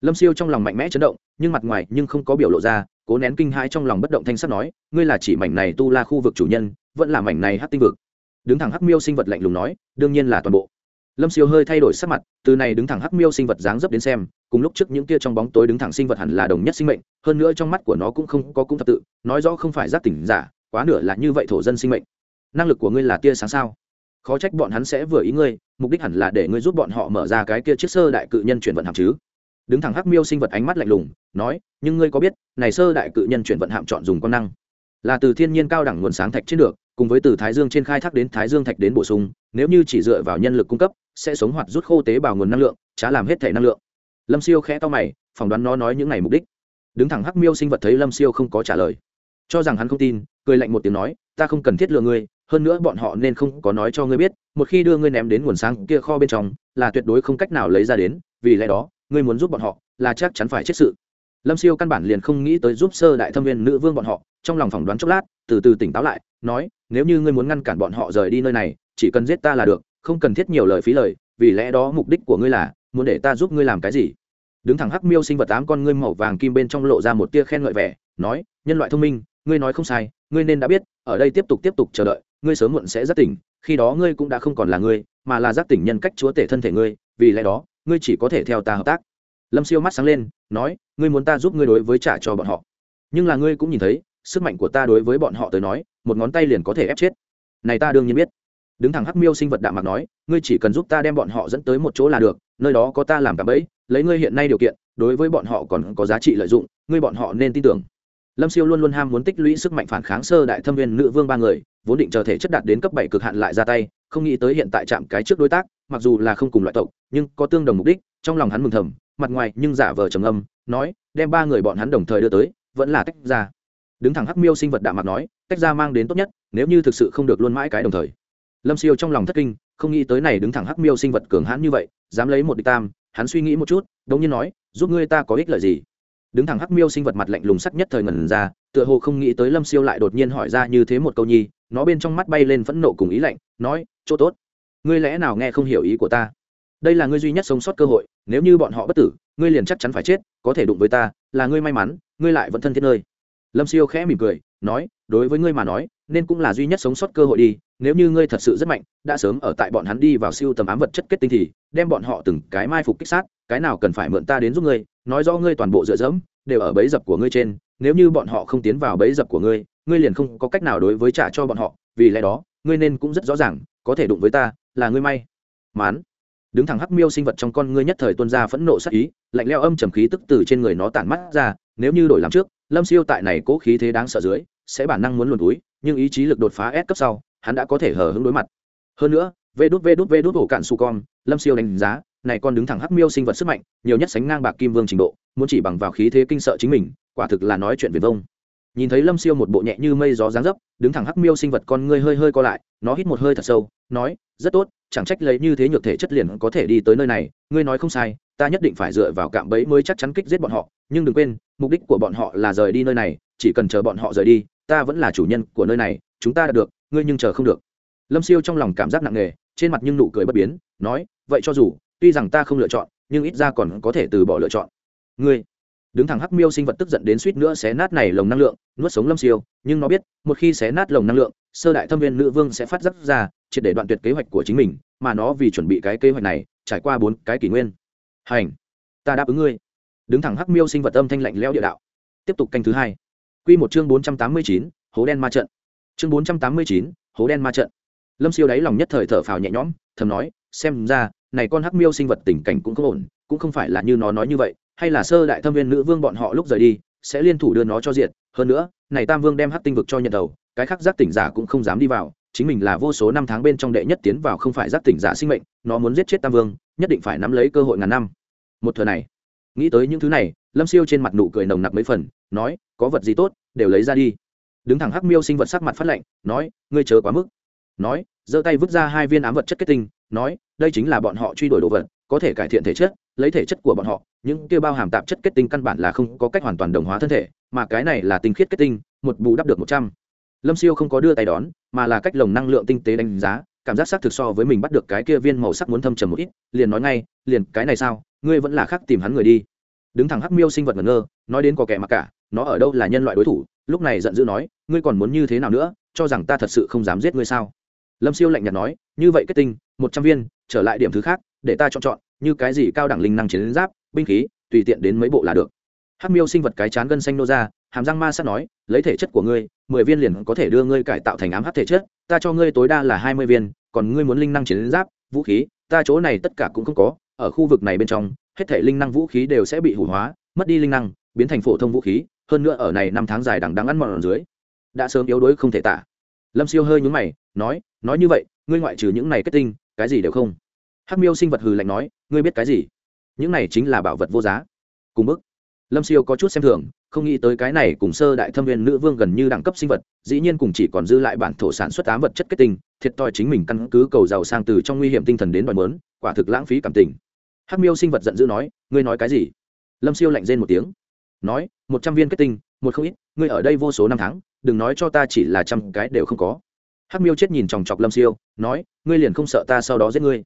Lâm siêu trong lòng mạnh mẽ chấn động, nhưng mặt ngoài nhưng không có biểu lộ ra, cố nén kinh hãi trong lòng bất động thanh sắt nói, ngươi là chỉ mảnh này tu la khu vực chủ nhân, vẫn là mảnh này hát tinh vực. Đứng thẳng hắc miêu sinh vật lạnh lùng nói, đương nhiên là toàn bộ lâm siêu hơi thay đổi sắc mặt, từ này đứng thẳng hắc miêu sinh vật dáng dấp đến xem, cùng lúc trước những kia trong bóng tối đứng thẳng sinh vật hẳn là đồng nhất sinh mệnh, hơn nữa trong mắt của nó cũng không có cũng thập tự, nói rõ không phải giác tỉnh giả, quá nửa là như vậy thổ dân sinh mệnh. Năng lực của ngươi là tia sáng sao? Khó trách bọn hắn sẽ vừa ý ngươi, mục đích hẳn là để ngươi giúp bọn họ mở ra cái kia chiếc sơ đại cự nhân chuyển vận hạm chứ. Đứng thẳng hắc miêu sinh vật ánh mắt lạnh lùng, nói, nhưng ngươi có biết, này sơ đại cự nhân chuyển vận hạm chọn dùng con năng? Là từ thiên nhiên cao đẳng nguồn sáng thạch trên được, cùng với từ thái dương trên khai thác đến thái dương thạch đến bổ sung, nếu như chỉ dựa vào nhân lực cung cấp sẽ sống hoạt rút khô tế bào nguồn năng lượng trá làm hết thể năng lượng. Lâm siêu khẽ to mày, phỏng đoán nó nói những ngày mục đích. Đứng thẳng hắc miêu sinh vật thấy lâm siêu không có trả lời. Cho rằng hắn không tin, cười lạnh một tiếng nói, ta không cần thiết lừa ngươi, hơn nữa bọn họ nên không có nói cho ngươi biết, một khi đưa ngươi ném đến nguồn sáng kia kho bên trong, là tuyệt đối không cách nào lấy ra đến, vì lẽ đó, ngươi muốn giúp bọn họ, là chắc chắn phải chết sự. Lâm siêu căn bản liền không nghĩ tới giúp sơ đại thâm viên nữ vương bọn họ, trong lòng phỏng đoán chốc lát, từ từ tỉnh táo lại, nói, nếu như ngươi muốn ngăn cản bọn họ rời đi nơi này, chỉ cần giết ta là được không cần thiết nhiều lời phí lời, vì lẽ đó mục đích của ngươi là, muốn để ta giúp ngươi làm cái gì? Đứng thẳng hắc miêu sinh vật tám con ngươi màu vàng kim bên trong lộ ra một tia khen ngợi vẻ, nói, nhân loại thông minh, ngươi nói không sai, ngươi nên đã biết, ở đây tiếp tục tiếp tục chờ đợi, ngươi sớm muộn sẽ giác tỉnh, khi đó ngươi cũng đã không còn là ngươi, mà là giác tỉnh nhân cách chúa tể thân thể ngươi, vì lẽ đó, ngươi chỉ có thể theo ta hợp tác. Lâm siêu mắt sáng lên, nói, ngươi muốn ta giúp ngươi đối với trả cho bọn họ. Nhưng là ngươi cũng nhìn thấy, sức mạnh của ta đối với bọn họ tới nói, một ngón tay liền có thể ép chết. Này ta đương nhiên biết đứng thẳng hắc miêu sinh vật đạm mạc nói, ngươi chỉ cần giúp ta đem bọn họ dẫn tới một chỗ là được, nơi đó có ta làm cả bẫy, lấy ngươi hiện nay điều kiện, đối với bọn họ còn có giá trị lợi dụng, ngươi bọn họ nên tin tưởng. Lâm siêu luôn luôn ham muốn tích lũy sức mạnh phản kháng sơ đại thâm viên nữ vương ba người, vốn định chờ thể chất đạt đến cấp bảy cực hạn lại ra tay, không nghĩ tới hiện tại chạm cái trước đối tác, mặc dù là không cùng loại tộc, nhưng có tương đồng mục đích, trong lòng hắn mừng thầm, mặt ngoài nhưng giả vờ trầm âm nói, đem ba người bọn hắn đồng thời đưa tới, vẫn là tách ra. Đứng thẳng hắc miêu sinh vật đạm mặt nói, tách ra mang đến tốt nhất, nếu như thực sự không được luôn mãi cái đồng thời lâm siêu trong lòng thất kinh, không nghĩ tới này đứng thẳng hắc miêu sinh vật cường hãn như vậy, dám lấy một địch tam, hắn suy nghĩ một chút, đống nhiên nói, giúp ngươi ta có ích lợi gì? Đứng thẳng hắc miêu sinh vật mặt lạnh lùng sắc nhất thời ngần ra, tựa hồ không nghĩ tới lâm siêu lại đột nhiên hỏi ra như thế một câu nhi, nó bên trong mắt bay lên phẫn nộ cùng ý lạnh, nói, chỗ tốt, ngươi lẽ nào nghe không hiểu ý của ta? Đây là ngươi duy nhất sống sót cơ hội, nếu như bọn họ bất tử, ngươi liền chắc chắn phải chết, có thể đụng với ta, là ngươi may mắn, ngươi lại vẫn thân thiết nơi. Lâm siêu khẽ mỉm cười, nói, đối với ngươi mà nói nên cũng là duy nhất sống sót cơ hội đi, nếu như ngươi thật sự rất mạnh, đã sớm ở tại bọn hắn đi vào siêu tầm ám vật chất kết tinh thì, đem bọn họ từng cái mai phục kích sát, cái nào cần phải mượn ta đến giúp ngươi, nói rõ ngươi toàn bộ dựa dẫm, đều ở bẫy dập của ngươi trên, nếu như bọn họ không tiến vào bẫy dập của ngươi ngươi liền không có cách nào đối với trả cho bọn họ, vì lẽ đó, ngươi nên cũng rất rõ ràng, có thể đụng với ta, là ngươi may. Mắn đứng thẳng hắc miêu sinh vật trong con ngươi nhất thời tuôn ra phẫn nộ sắc ý, lạnh leo âm trầm khí tức từ trên người nó tản mắt ra, nếu như đổi làm trước lâm siêu tại này cố khí thế đáng sợ dưới, sẽ bản năng muốn luồn túi, nhưng ý chí lực đột phá S cấp sau, hắn đã có thể hờ hứng đối mặt. Hơn nữa, vê đút vê đút vê đút ổ cạn su con, lâm siêu đánh giá, này con đứng thẳng hắc miêu sinh vật sức mạnh, nhiều nhất sánh ngang bạc kim vương trình độ, muốn chỉ bằng vào khí thế kinh sợ chính mình, quả thực là nói chuyện viền vông. Nhìn thấy lâm siêu một bộ nhẹ như mây gió dáng dấp, đứng thẳng hắc miêu sinh vật con ngươi hơi hơi co lại, nó hít một hơi thật sâu, nói, rất tốt, chẳng trách lấy như thế nhược thể chất liền có thể đi tới nơi này, ngươi nói không sai, ta nhất định phải dựa vào cạm bẫy mới chắc chắn kích giết bọn họ nhưng đừng quên, mục đích của bọn họ là rời đi nơi này, chỉ cần chờ bọn họ rời đi, ta vẫn là chủ nhân của nơi này, chúng ta đã được, ngươi nhưng chờ không được. Lâm siêu trong lòng cảm giác nặng nề, trên mặt nhưng nụ cười bất biến, nói, vậy cho dù, tuy rằng ta không lựa chọn, nhưng ít ra còn có thể từ bỏ lựa chọn. Ngươi, đứng thẳng hắc miêu sinh vật tức giận đến suýt nữa xé nát này lồng năng lượng, nuốt sống lâm siêu, nhưng nó biết, một khi xé nát lồng năng lượng, sơ đại thâm viên nữ vương sẽ phát giác ra, triệt để đoạn tuyệt kế hoạch của chính mình, mà nó vì chuẩn bị cái kế hoạch này, trải qua bốn cái kỷ nguyên. Hành, ta đáp ứng ngươi đứng thẳng hắc miêu sinh vật âm thanh lạnh leo địa đạo. Tiếp tục canh thứ hai. Quy một chương bốn trăm tám mươi chín, hố đen ma trận. Chương bốn trăm tám mươi chín, hố đen ma trận. Lâm siêu đáy lòng nhất thời thở phào nhẹ nhõm, thầm nói, xem ra, này con hắc miêu sinh vật tình cảnh cũng không ổn, cũng không phải là như nó nói như vậy, hay là sơ đại thâm viên nữ vương bọn họ lúc rời đi, sẽ liên thủ đưa nó cho diệt. Hơn nữa, này tam vương đem hắc tinh vực cho nhận đầu, cái khác giác tỉnh giả cũng không dám đi vào, chính mình là vô số năm tháng bên trong đệ nhất tiến vào không phải giác tỉnh giả sinh mệnh, nó muốn giết chết tam vương, nhất định phải nắm lấy cơ hội ngàn năm. Một thừa này nghĩ tới những thứ này, lâm siêu trên mặt nụ cười nồng nặc mấy phần, nói, có vật gì tốt, đều lấy ra đi. Đứng thẳng hắc miêu sinh vật sắc mặt phát lạnh, nói, ngươi chớ quá mức. Nói, giơ tay vứt ra hai viên ám vật chất kết tinh, nói, đây chính là bọn họ truy đuổi đồ vật, có thể cải thiện thể chất, lấy thể chất của bọn họ, những kia bao hàm tạp chất kết tinh căn bản là không có cách hoàn toàn đồng hóa thân thể, mà cái này là tinh khiết kết tinh, một bù đắp được một trăm. Lâm siêu không có đưa tay đón, mà là cách lồng năng lượng tinh tế đánh giá, cảm giác xác thực so với mình bắt được cái kia viên màu sắc muốn thâm trầm một ít, liền nói ngay, liền cái này sao? Ngươi vẫn là khác tìm hắn người đi. Đứng thẳng hắc miêu sinh vật ngẩn ngơ, nói đến có kẻ mặc cả, nó ở đâu là nhân loại đối thủ? Lúc này giận dữ nói, ngươi còn muốn như thế nào nữa, cho rằng ta thật sự không dám giết ngươi sao? Lâm siêu lạnh nhạt nói, như vậy kết tinh, một trăm viên, trở lại điểm thứ khác, để ta chọn chọn, như cái gì cao đẳng linh năng chiến giáp, binh khí, tùy tiện đến mấy bộ là được. Hắc miêu sinh vật cái chán gân xanh nô ra, hàm răng ma sát nói, lấy thể chất của ngươi, mười viên liền có thể đưa ngươi cải tạo thành ám hắc thể chất, ta cho ngươi tối đa là hai mươi viên, còn ngươi muốn linh năng chiến giáp, vũ khí, ta chỗ này tất cả cũng không có ở khu vực này bên trong, hết thể linh năng vũ khí đều sẽ bị hủ hóa, mất đi linh năng, biến thành phổ thông vũ khí, hơn nữa ở này năm tháng dài đằng đắng ăn mòn ở dưới, đã sớm yếu đuối không thể tả. Lâm siêu hơi nhúng mày, nói nói như vậy, ngươi ngoại trừ những này kết tinh, cái gì đều không? Hắc miêu sinh vật hừ lạnh nói, ngươi biết cái gì? Những này chính là bảo vật vô giá. Cùng bức. Lâm siêu có chút xem thường, không nghĩ tới cái này cùng sơ đại thâm viên nữ vương gần như đẳng cấp sinh vật, dĩ nhiên cùng chỉ còn dư lại bản thổ sản xuất tám vật chất kết tinh, thiệt thòi chính mình căn cứ cầu giàu sang từ trong nguy hiểm tinh thần đến đòi mớn, quả thực lãng phí cảm tình hắc miêu sinh vật giận dữ nói, ngươi nói cái gì? Lâm siêu lạnh rên một tiếng, nói, một trăm viên kết tinh, một không ít, ngươi ở đây vô số năm tháng, đừng nói cho ta chỉ là trăm cái đều không có. Hắc miêu chết nhìn chòng chọc lâm siêu, nói, ngươi liền không sợ ta sau đó giết ngươi?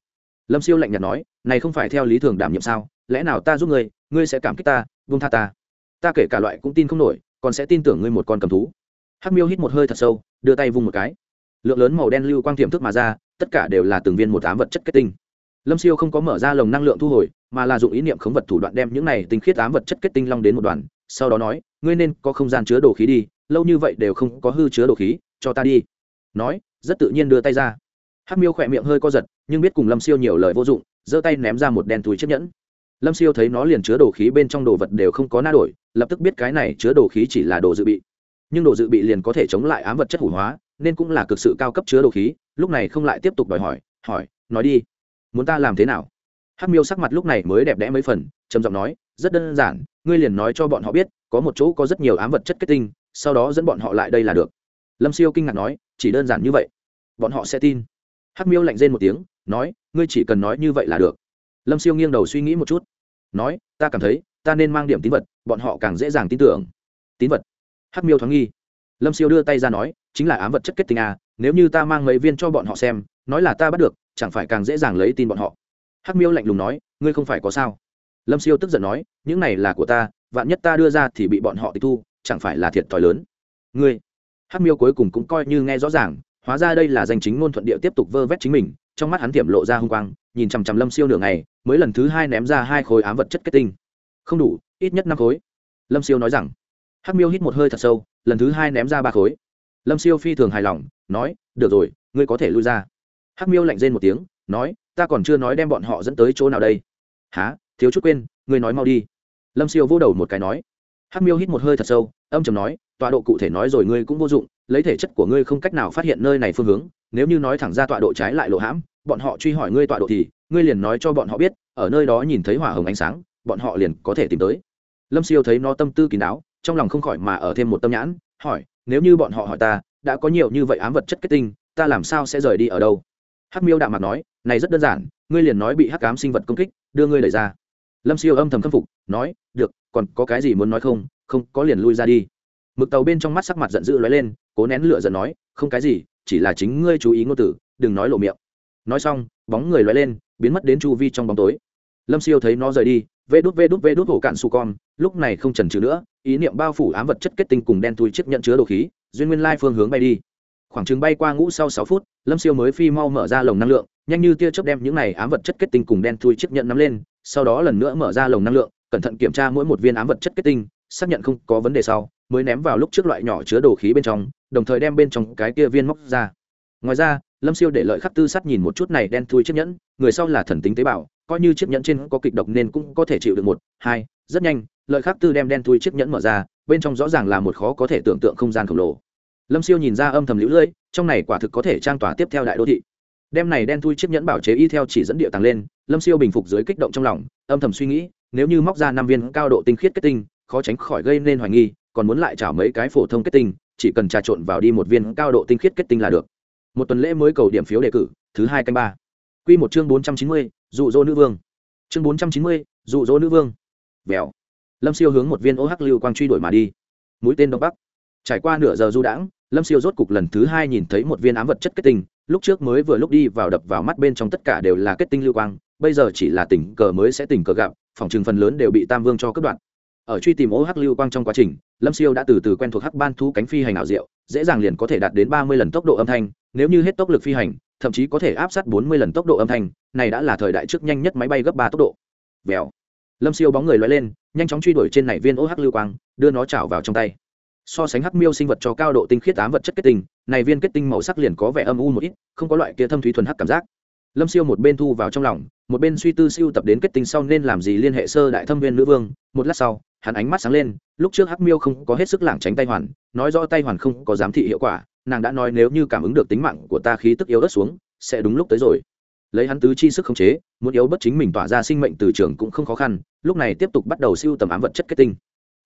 Lâm siêu lạnh nhạt nói, này không phải theo lý thường đảm nhiệm sao? Lẽ nào ta giúp ngươi ngươi sẽ cảm kích ta vung tha ta? Ta kể cả loại cũng tin không nổi, còn sẽ tin tưởng ngươi một con cầm thú. Hắc miêu hít một hơi thật sâu, đưa tay vung một cái. Lượng lớn màu đen lưu quang tiềm thức mà ra, tất cả đều là từng viên một ám vật chất kết tinh lâm siêu không có mở ra lồng năng lượng thu hồi, mà là dụng ý niệm khống vật thủ đoạn đem những này tinh khiết ám vật chất kết tinh long đến một đoàn sau đó nói, ngươi nên có không gian chứa đồ khí đi, lâu như vậy đều không có hư chứa đồ khí, cho ta đi. Nói, rất tự nhiên đưa tay ra. Hắc miêu khỏe miệng hơi co giật, nhưng biết cùng lâm siêu nhiều lời vô dụng, giơ tay ném ra một đen túi chiếc nhẫn. Lâm siêu thấy nó liền chứa đồ khí bên trong đồ vật đều không có na đổi, lập tức biết cái này chứa đồ khí chỉ là đồ dự bị. Nhưng đồ dự bị liền có thể chống lại ám vật chất hủ hóa, nên cũng là cực sự cao cấp chứa đồ khí, lúc này không lại tiếp tục đòi hỏi hỏi, nói đi muốn ta làm thế nào? Hắc miêu sắc mặt lúc này mới đẹp đẽ mấy phần, trầm giọng nói, rất đơn giản, ngươi liền nói cho bọn họ biết, có một chỗ có rất nhiều ám vật chất kết tinh, sau đó dẫn bọn họ lại đây là được. Lâm siêu kinh ngạc nói, chỉ đơn giản như vậy. Bọn họ sẽ tin. Hắc miêu lạnh rên một tiếng, nói, ngươi chỉ cần nói như vậy là được. Lâm siêu nghiêng đầu suy nghĩ một chút, nói, ta cảm thấy, ta nên mang điểm tín vật, bọn họ càng dễ dàng tin tưởng. Tín vật. Hắc miêu thoáng nghi. Lâm siêu đưa tay ra nói, chính là ám vật chất kết tinh à? nếu như ta mang mấy viên cho bọn họ xem, nói là ta bắt được chẳng phải càng dễ dàng lấy tin bọn họ. Hắc miêu lạnh lùng nói, ngươi không phải có sao? Lâm siêu tức giận nói, những này là của ta, vạn nhất ta đưa ra thì bị bọn họ tịch thu, chẳng phải là thiệt thòi lớn. Ngươi? Hắc miêu cuối cùng cũng coi như nghe rõ ràng, hóa ra đây là danh chính ngôn thuận địa tiếp tục vơ vét chính mình, trong mắt hắn tiệm lộ ra h u n g quang, nhìn chằm chằm lâm siêu nửa ngày, mới lần thứ hai ném ra hai khối ám vật chất kết tinh. Không đủ, ít nhất năm khối. Lâm siêu nói rằng. Hắc miêu hít một hơi thật sâu, lần thứ hai ném ra ba khối. Lâm siêu phi thường hài lòng, nói, được rồi, ngươi có thể lui ra hắc miêu lạnh rên một tiếng, nói, ta còn chưa nói đem bọn họ dẫn tới chỗ nào đây. Há thiếu chút quên, ngươi nói mau đi. Lâm siêu vô đầu một cái nói. Hắc miêu hít một hơi thật sâu, âm chầm nói, tọa độ cụ thể nói rồi ngươi cũng vô dụng, lấy thể chất của ngươi không cách nào phát hiện nơi này phương hướng, nếu như nói thẳng ra tọa độ trái lại lộ hãm, bọn họ truy hỏi ngươi tọa độ thì, ngươi liền nói cho bọn họ biết, ở nơi đó nhìn thấy hỏa hồng ánh sáng, bọn họ liền có thể tìm tới. Lâm siêu thấy nó tâm tư kín đáo, trong lòng không khỏi mà ở thêm một tâm nhãn, hỏi, nếu như bọn họ hỏi ta, đã có nhiều như vậy ám vật chất kết tinh, ta làm sao sẽ rời đi ở đâu? Hắc miêu đạm mặt nói, này rất đơn giản, ngươi liền nói bị hắc ám sinh vật công kích, đưa ngươi đẩy ra. Lâm siêu âm thầm khâm phục, nói, được, còn có cái gì muốn nói không? Không, có liền lui ra đi. Mực tàu bên trong mắt sắc mặt giận dữ lóe lên, cố nén lửa giận nói, không cái gì, chỉ là chính ngươi chú ý ngôn tử, đừng nói lộ miệng. Nói xong, bóng người lóe lên, biến mất đến chu vi trong bóng tối. Lâm siêu thấy nó rời đi, vê đút vê đút vê đút hổ cạn su con, lúc này không chần chừ nữa, ý niệm bao phủ ám vật chất kết tinh cùng đen thui chiếc nhận chứa đồ khí, duyên nguyên lai phương hướng bay đi khoảng chừng bay qua ngũ sau sáu phút, lâm siêu mới phi mau mở ra lồng năng lượng, nhanh như tia chớp đem những này ám vật chất kết tinh cùng đen thui chiếc nhận nắm lên, sau đó lần nữa mở ra lồng năng lượng, cẩn thận kiểm tra mỗi một viên ám vật chất kết tinh, xác nhận không có vấn đề sau, mới ném vào lúc trước loại nhỏ chứa đồ khí bên trong, đồng thời đem bên trong cái kia viên móc ra. Ngoài ra, lâm siêu để lợi khắc tư sắt nhìn một chút này đen thui chiếc nhẫn, người sau là thần tính tế bào, coi như chiếc nhẫn trên có kịch độc nên cũng có thể chịu được một, hai, rất nhanh, lợi khắc tư đem đen thui chiếc nhẫn mở ra, bên trong rõ ràng là một khó có thể tưởng tượng không gian khổng lồ lâm siêu nhìn ra âm thầm lũ lưỡi trong này quả thực có thể trang tỏa tiếp theo đại đô thị. Đem này đen thui chiếc nhẫn bảo chế y theo chỉ dẫn địa tàng lên, lâm siêu bình phục dưới kích động trong lòng, âm thầm suy nghĩ, nếu như móc ra năm viên cao độ tinh khiết kết tinh, khó tránh khỏi gây nên hoài nghi, còn muốn lại trả mấy cái phổ thông kết tinh, chỉ cần trà trộn vào đi một viên cao độ tinh khiết kết tinh là được. Một tuần lễ mới cầu điểm phiếu đề cử, thứ hai canh ba. Q một chương bốn trăm chín mươi, dụ dỗ nữ vương. Chương bốn trăm chín mươi, dụ dỗ nữ vương. Vèo. Lâm siêu hướng một viên ô hắc lưu quang truy đuổi mà đi. Mũi tên đông bắc. Trải qua nửa giờ du đãng lâm siêu rốt cục lần thứ hai nhìn thấy một viên ám vật chất kết tinh, lúc trước mới vừa lúc đi vào đập vào mắt bên trong tất cả đều là kết tinh lưu quang, bây giờ chỉ là tình cờ mới sẽ tình cờ gặp, phòng trường phần lớn đều bị tam vương cho cướp đoạn ở truy tìm ô hắc lưu quang trong quá trình, lâm siêu đã từ từ quen thuộc hắc ban thú cánh phi hành ảo diệu, dễ dàng liền có thể đạt đến ba mươi lần tốc độ âm thanh, nếu như hết tốc lực phi hành, thậm chí có thể áp sát bốn mươi lần tốc độ âm thanh, này đã là thời đại trước nhanh nhất máy bay gấp ba tốc độ. Vèo. Lâm siêu bóng người loay lên, nhanh chóng truy đuổi trên này viên ô hắc lưu quang, đưa nó chảo vào trong tay so sánh hắc miêu sinh vật cho cao độ tinh khiết ám vật chất kết tinh, này viên kết tinh màu sắc liền có vẻ âm u một ít, không có loại kia thâm thúy thuần hắc cảm giác. Lâm siêu một bên thu vào trong lòng, một bên suy tư siêu tập đến kết tinh sau nên làm gì liên hệ sơ đại thâm viên nữ vương. Một lát sau, hắn ánh mắt sáng lên, lúc trước hắc miêu không có hết sức lảng tránh tay hoàn, nói rõ tay hoàn không có giám thị hiệu quả, nàng đã nói nếu như cảm ứng được tính mạng của ta khí tức yếu đất xuống, sẽ đúng lúc tới rồi. Lấy hắn tứ chi sức khống chế, muốn yếu bất chính mình tỏa ra sinh mệnh từ trường cũng không khó khăn, lúc này tiếp tục bắt đầu siêu tầm ám vật chất kết tinh.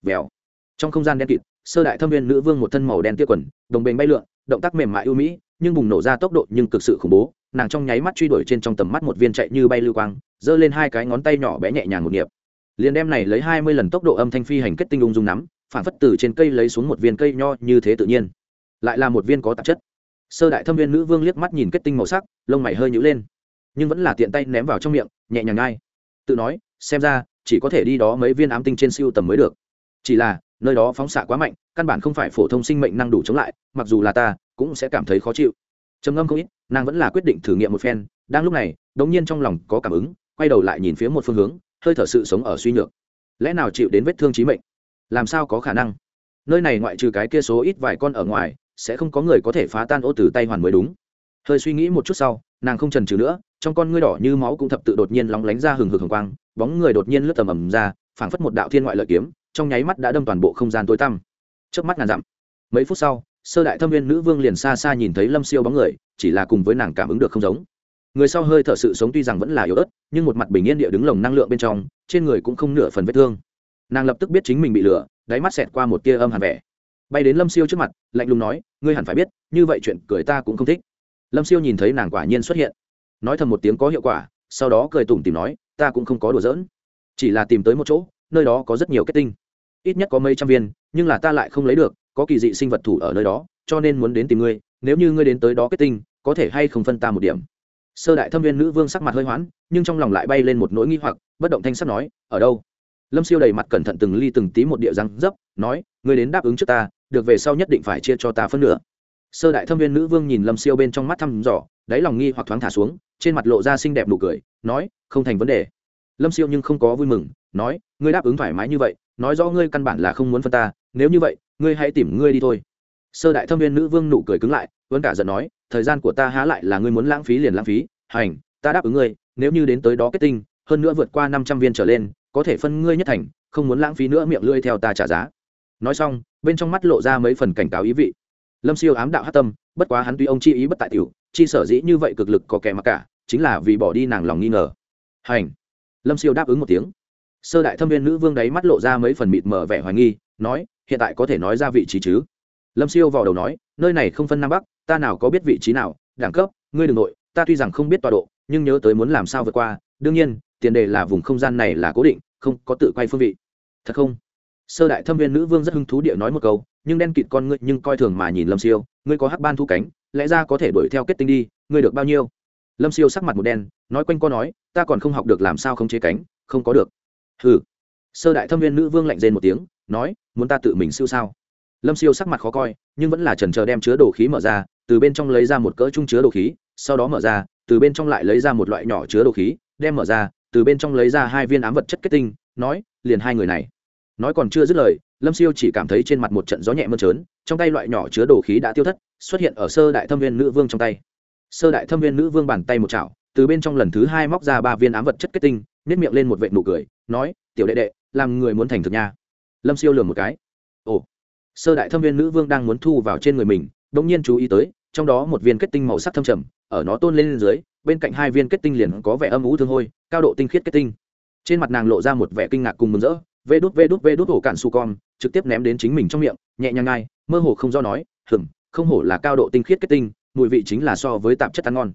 Vèo. Trong không gian đen kịt sơ đại thâm viên nữ vương một thân màu đen tia quần, đồng bền bay lượn, động tác mềm mại ưu mỹ, nhưng bùng nổ ra tốc độ nhưng cực sự khủng bố. Nàng trong nháy mắt truy đuổi trên trong tầm mắt một viên chạy như bay lưu quang, giơ lên hai cái ngón tay nhỏ bé nhẹ nhàng một nghiệp. Liền đem này lấy hai mươi lần tốc độ âm thanh phi hành kết tinh ung dung nắm, phản phất từ trên cây lấy xuống một viên cây nho như thế tự nhiên. Lại là một viên có tạp chất. Sơ đại thâm viên nữ vương liếc mắt nhìn kết tinh màu sắc, lông mày hơi nhữ lên. Nhưng vẫn là tiện tay ném vào trong miệng, nhẹ nhàng ngay tự nói, xem ra, chỉ có thể đi đó mấy viên ám tinh trên siêu tầm mới được. Chỉ là nơi đó phóng xạ quá mạnh, căn bản không phải phổ thông sinh mệnh năng đủ chống lại, mặc dù là ta, cũng sẽ cảm thấy khó chịu. Trầm ngâm không ít, nàng vẫn là quyết định thử nghiệm một phen, đang lúc này, đống nhiên trong lòng có cảm ứng, quay đầu lại nhìn phía một phương hướng, hơi thở sự sống ở suy nhược. Lẽ nào chịu đến vết thương trí mệnh? Làm sao có khả năng? Nơi này ngoại trừ cái kia số ít vài con ở ngoài, sẽ không có người có thể phá tan ô từ tay hoàn mới đúng. Hơi suy nghĩ một chút sau, nàng không trần trừ nữa, trong con ngươi đỏ như máu cũng thập tự đột nhiên lóng lánh ra hừng hực hồng quang, bóng người đột nhiên lướt tầm ầm ra, phảng phất một đạo thiên ngoại lợi kiếm trong nháy mắt đã đâm toàn bộ không gian tối tăm. Trước mắt ngàn dặm, mấy phút sau, sơ đại thâm viên nữ vương liền xa xa nhìn thấy lâm siêu bóng người, chỉ là cùng với nàng cảm ứng được không giống. Người sau hơi thở sự sống tuy rằng vẫn là yếu ớt, nhưng một mặt bình yên địa đứng lồng năng lượng bên trong, trên người cũng không nửa phần vết thương. Nàng lập tức biết chính mình bị lửa, đáy mắt xẹt qua một tia âm hàn vẻ. Bay đến lâm siêu trước mặt, lạnh lùng nói, ngươi hẳn phải biết, như vậy chuyện cười ta cũng không thích. Lâm siêu nhìn thấy nàng quả nhiên xuất hiện. Nói thầm một tiếng có hiệu quả, sau đó cười tủm tìm nói, ta cũng không có đùa giỡn. Chỉ là tìm tới một chỗ, nơi đó có rất nhiều kết tinh ít nhất có mấy trăm viên, nhưng là ta lại không lấy được, có kỳ dị sinh vật thủ ở nơi đó, cho nên muốn đến tìm ngươi, nếu như ngươi đến tới đó kết tinh, có thể hay không phân ta một điểm. Sơ đại thâm viên nữ vương sắc mặt hơi hoãn nhưng trong lòng lại bay lên một nỗi nghi hoặc, bất động thanh sắc nói, ở đâu? Lâm siêu đầy mặt cẩn thận từng ly từng tí một địa răng dấp, nói, ngươi đến đáp ứng trước ta, được về sau nhất định phải chia cho ta phân nửa. Sơ đại thâm viên nữ vương nhìn lâm siêu bên trong mắt thăm dò, đáy lòng nghi hoặc thoáng thả xuống, trên mặt lộ ra xinh đẹp nụ cười, nói, không thành vấn đề. Lâm siêu nhưng không có vui mừng, nói, ngươi đáp ứng thoải mái như vậy nói rõ ngươi căn bản là không muốn phân ta, nếu như vậy, ngươi hãy tìm ngươi đi thôi. Sơ đại thâm viên nữ vương nụ cười cứng lại, vẫn cả giận nói, thời gian của ta há lại là ngươi muốn lãng phí liền lãng phí, hành, ta đáp ứng ngươi, nếu như đến tới đó kết tinh, hơn nữa vượt qua năm trăm viên trở lên, có thể phân ngươi nhất thành, không muốn lãng phí nữa miệng lưỡi theo ta trả giá. Nói xong, bên trong mắt lộ ra mấy phần cảnh cáo ý vị. Lâm siêu ám đạo hát tâm, bất quá hắn tuy ông chi ý bất tại tiểu, chi sở dĩ như vậy cực lực có kẻ mặc cả, chính là vì bỏ đi nàng lòng nghi ngờ. Hành. Lâm siêu đáp ứng một tiếng sơ đại thâm viên nữ vương đấy mắt lộ ra mấy phần mịt mờ vẻ hoài nghi, nói, hiện tại có thể nói ra vị trí chứ? Lâm siêu vào đầu nói, nơi này không phân nam bắc, ta nào có biết vị trí nào, đẳng cấp, ngươi đ ừ n g nội, ta tuy rằng không biết tọa độ, nhưng nhớ tới muốn làm sao vượt qua, đương nhiên, tiền đề là vùng không gian này là cố định, không có tự quay phương vị. Thật không? Sơ đại thâm viên nữ vương rất hứng thú địa nói một câu, nhưng đen kịt con ngươi, nhưng coi thường mà nhìn lâm siêu, ngươi có hắc ban thu cánh, lẽ ra có thể đuổi theo kết tinh đi, ngươi được bao nhiêu? Lâm siêu sắc mặt một đen, nói quanh co nói, ta còn không học được làm sao không chế cánh, không có được hừ. Sơ đại thâm viên nữ vương lạnh rên một tiếng, nói, muốn ta tự mình siêu sao? Lâm siêu sắc mặt khó coi, nhưng vẫn là trần chờ đem chứa đồ khí mở ra, từ bên trong lấy ra một cỡ chung chứa đồ khí, sau đó mở ra, từ bên trong lại lấy ra một loại nhỏ chứa đồ khí, đem mở ra, từ bên trong lấy ra hai viên ám vật chất kết tinh, nói, liền hai người này. Nói còn chưa dứt lời, lâm siêu chỉ cảm thấy trên mặt một trận gió nhẹ mơn trớn, trong tay loại nhỏ chứa đồ khí đã tiêu thất, xuất hiện ở sơ đại thâm viên nữ vương trong tay. Sơ đại thâm viên nữ vương bàn tay một chảo, từ bên trong lần thứ hai móc ra ba viên ám vật chất kết tinh nhét miệng lên một vệ nụ cười, nói, tiểu đệ đệ, làm người muốn thành thực nha. Lâm siêu lườm một cái. Ồ. Sơ đại thâm viên nữ vương đang muốn thu vào trên người mình đ ỗ n g nhiên chú ý tới, trong đó một viên kết tinh màu sắc thâm trầm, ở nó tôn lên dưới, bên cạnh hai viên kết tinh liền có vẻ âm ú thương hôi, cao độ tinh khiết kết tinh. Trên mặt nàng lộ ra một vẻ kinh ngạc cùng mừng rỡ, vê đút vê đút vê đút hổ cạn su con, trực tiếp ném đến chính mình trong miệng, nhẹ nhàng ngai, mơ hồ không do nói hừng không hổ là cao độ tinh khiết kết tinh, mùi vị chính là so với tạp chất ăn ngon.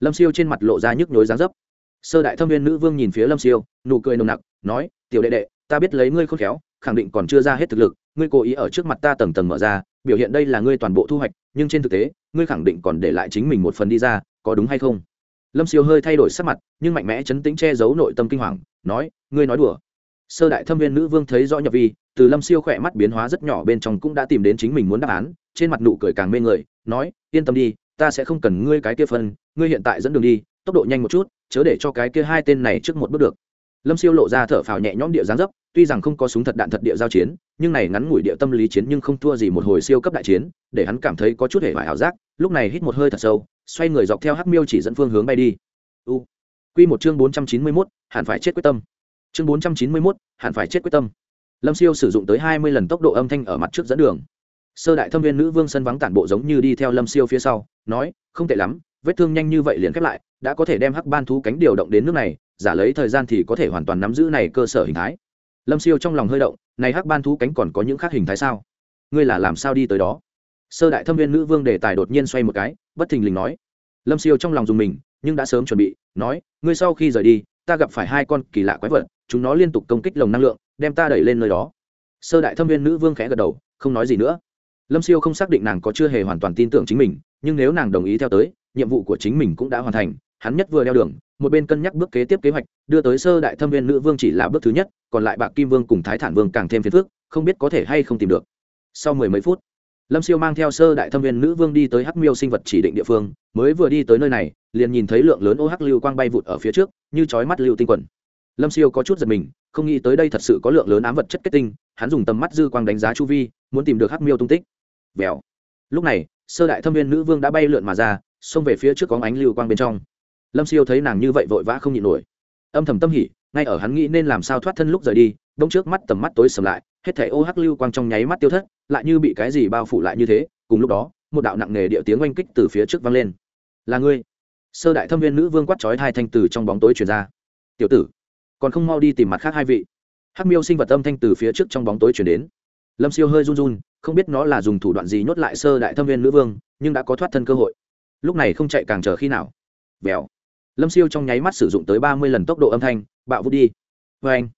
Lâm siêu trên mặt lộ ra nhức nhối dáng dấp sơ đại thâm viên nữ vương nhìn phía lâm siêu, nụ cười nồng nặc, nói, tiểu đệ đệ, ta biết lấy ngươi khôn khéo, khẳng định còn chưa ra hết thực lực, ngươi cố ý ở trước mặt ta tầng tầng mở ra, biểu hiện đây là ngươi toàn bộ thu hoạch, nhưng trên thực tế, ngươi khẳng định còn để lại chính mình một phần đi ra, có đúng hay không? Lâm siêu hơi thay đổi sắc mặt, nhưng mạnh mẽ chấn tĩnh che giấu nội tâm kinh hoàng, nói, ngươi nói đùa. Sơ đại thâm viên nữ vương thấy rõ nhập vi, từ lâm siêu khỏe mắt biến hóa rất nhỏ bên trong cũng đã tìm đến chính mình muốn đáp án, trên mặt nụ cười càng mê người, nói, yên tâm đi, ta sẽ không cần ngươi cái kia phân, ngươi hiện tại dẫn đường đi, tốc độ nhanh một chút chớ để cho cái kia hai tên này trước một bước được. Lâm siêu lộ ra thở phào nhẹ nhõm địa giáng dấp, tuy rằng không có súng thật đạn thật địa giao chiến, nhưng này ngắn ngủi địa tâm lý chiến nhưng không thua gì một hồi siêu cấp đại chiến, để hắn cảm thấy có chút hề vải ảo giác, lúc này hít một hơi thật sâu, xoay người dọc theo hắc miêu chỉ dẫn phương hướng bay đi. U. Q một chương bốn trăm chín mươi mốt, hẳn phải chết quyết tâm. Chương bốn trăm chín mươi mốt, hẳn phải chết quyết tâm. Lâm siêu sử dụng tới hai mươi lần tốc độ âm thanh ở mặt trước dẫn đường. Sơ đại thâm viên nữ vương sân vắng tản bộ giống như đi theo lâm siêu phía sau, nói, không tệ lắm vết thương nhanh như vậy liền khép lại, đã có thể đem hắc ban thú cánh điều động đến nước này, giả lấy thời gian thì có thể hoàn toàn nắm giữ này cơ sở hình thái. Lâm siêu trong lòng hơi động, này hắc ban thú cánh còn có những khác hình thái sao? Ngươi là làm sao đi tới đó? Sơ đại thâm viên nữ vương đề tài đột nhiên xoay một cái, bất thình lình nói. Lâm siêu trong lòng dùng mình, nhưng đã sớm chuẩn bị, nói, ngươi sau khi rời đi, ta gặp phải hai con kỳ lạ quái vật, chúng nó liên tục công kích lồng năng lượng, đem ta đẩy lên nơi đó. Sơ đại thâm viên nữ vương khẽ gật đầu, không nói gì nữa. Lâm siêu không xác định nàng có chưa hề hoàn toàn tin tưởng chính mình nhưng nếu nàng đồng ý theo tới, nhiệm vụ của chính mình cũng đã hoàn thành, hắn nhất vừa đeo đường, một bên cân nhắc bước kế tiếp kế hoạch, đưa tới sơ đại thâm viên nữ vương chỉ là bước thứ nhất, còn lại bạc kim vương cùng thái thản vương càng thêm phiền phức, không biết có thể hay không tìm được. Sau mười mấy phút, lâm siêu mang theo sơ đại thâm viên nữ vương đi tới hắc miêu sinh vật chỉ định địa phương, mới vừa đi tới nơi này, liền nhìn thấy lượng lớn ô hắc lưu quang bay vụt ở phía trước, như chói mắt lưu tinh quần. Lâm siêu có chút giật mình, không nghĩ tới đây thật sự có lượng lớn ám vật chất kết tinh, hắn dùng tầm mắt dư quang đánh giá chu vi, muốn tìm được hắc miêu tung tích. Vèo lúc này, sơ đại thâm viên nữ vương đã bay lượn mà ra, xông về phía trước có ánh lưu quang bên trong. Lâm siêu thấy nàng như vậy vội vã không nhịn nổi. Âm thầm tâm hỉ, ngay ở hắn nghĩ nên làm sao thoát thân lúc rời đi, đông trước mắt tầm mắt tối sầm lại, hết thẻ ô hắc lưu quang trong nháy mắt tiêu thất, lại như bị cái gì bao phủ lại như thế, cùng lúc đó, một đạo nặng nề địa tiếng oanh kích từ phía trước vang lên. Là ngươi. Sơ đại thâm viên nữ vương quát trói hai thanh từ trong bóng tối truyền ra. Tiểu tử, còn không mau đi tìm mặt khác hai vị. Hắc miêu sinh vật âm thanh từ phía trước trong bóng tối chuyển đến lâm siêu hơi run run, không biết nó là dùng thủ đoạn gì nhốt lại sơ đại thâm viên nữ vương, nhưng đã có thoát thân cơ hội. Lúc này không chạy càng chờ khi nào. Vèo. Lâm siêu trong nháy mắt sử dụng tới ba mươi lần tốc độ âm thanh, bạo vút đi. Vê anh.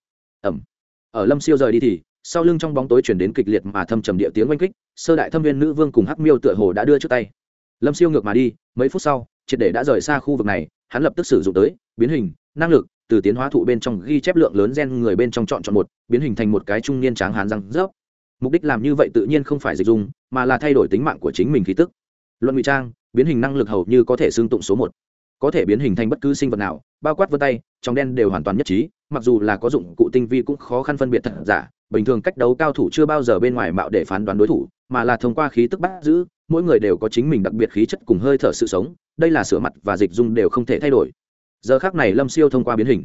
Ẩm. Ở lâm siêu rời đi thì, sau lưng trong bóng tối chuyển đến kịch liệt mà thâm trầm địa tiếng oanh kích, sơ đại thâm viên nữ vương cùng hắc miêu tựa hồ đã đưa trước tay. Lâm siêu ngược mà đi, mấy phút sau, triệt để đã rời xa khu vực này, hắn lập tức sử dụng tới, biến hình, năng lực, từ tiến hóa thụ bên trong ghi chép lượng lớn gen người bên trong chọn chọn một, biến hình thành một cái trung niên tráng hán răng rớp mục đích làm như vậy tự nhiên không phải dịch dung, mà là thay đổi tính mạng của chính mình khí tức. Luận ngụy trang, biến hình năng lực hầu như có thể xương tụng số một. Có thể biến hình thành bất cứ sinh vật nào, bao quát vân tay, trong đen đều hoàn toàn nhất trí, mặc dù là có dụng cụ tinh vi cũng khó khăn phân biệt thật giả, bình thường cách đấu cao thủ chưa bao giờ bên ngoài mạo để phán đoán đối thủ, mà là thông qua khí tức bắt giữ, mỗi người đều có chính mình đặc biệt khí chất cùng hơi thở sự sống, đây là sửa mặt và dịch dung đều không thể thay đổi. Giờ khác này lâm siêu thông qua biến hình,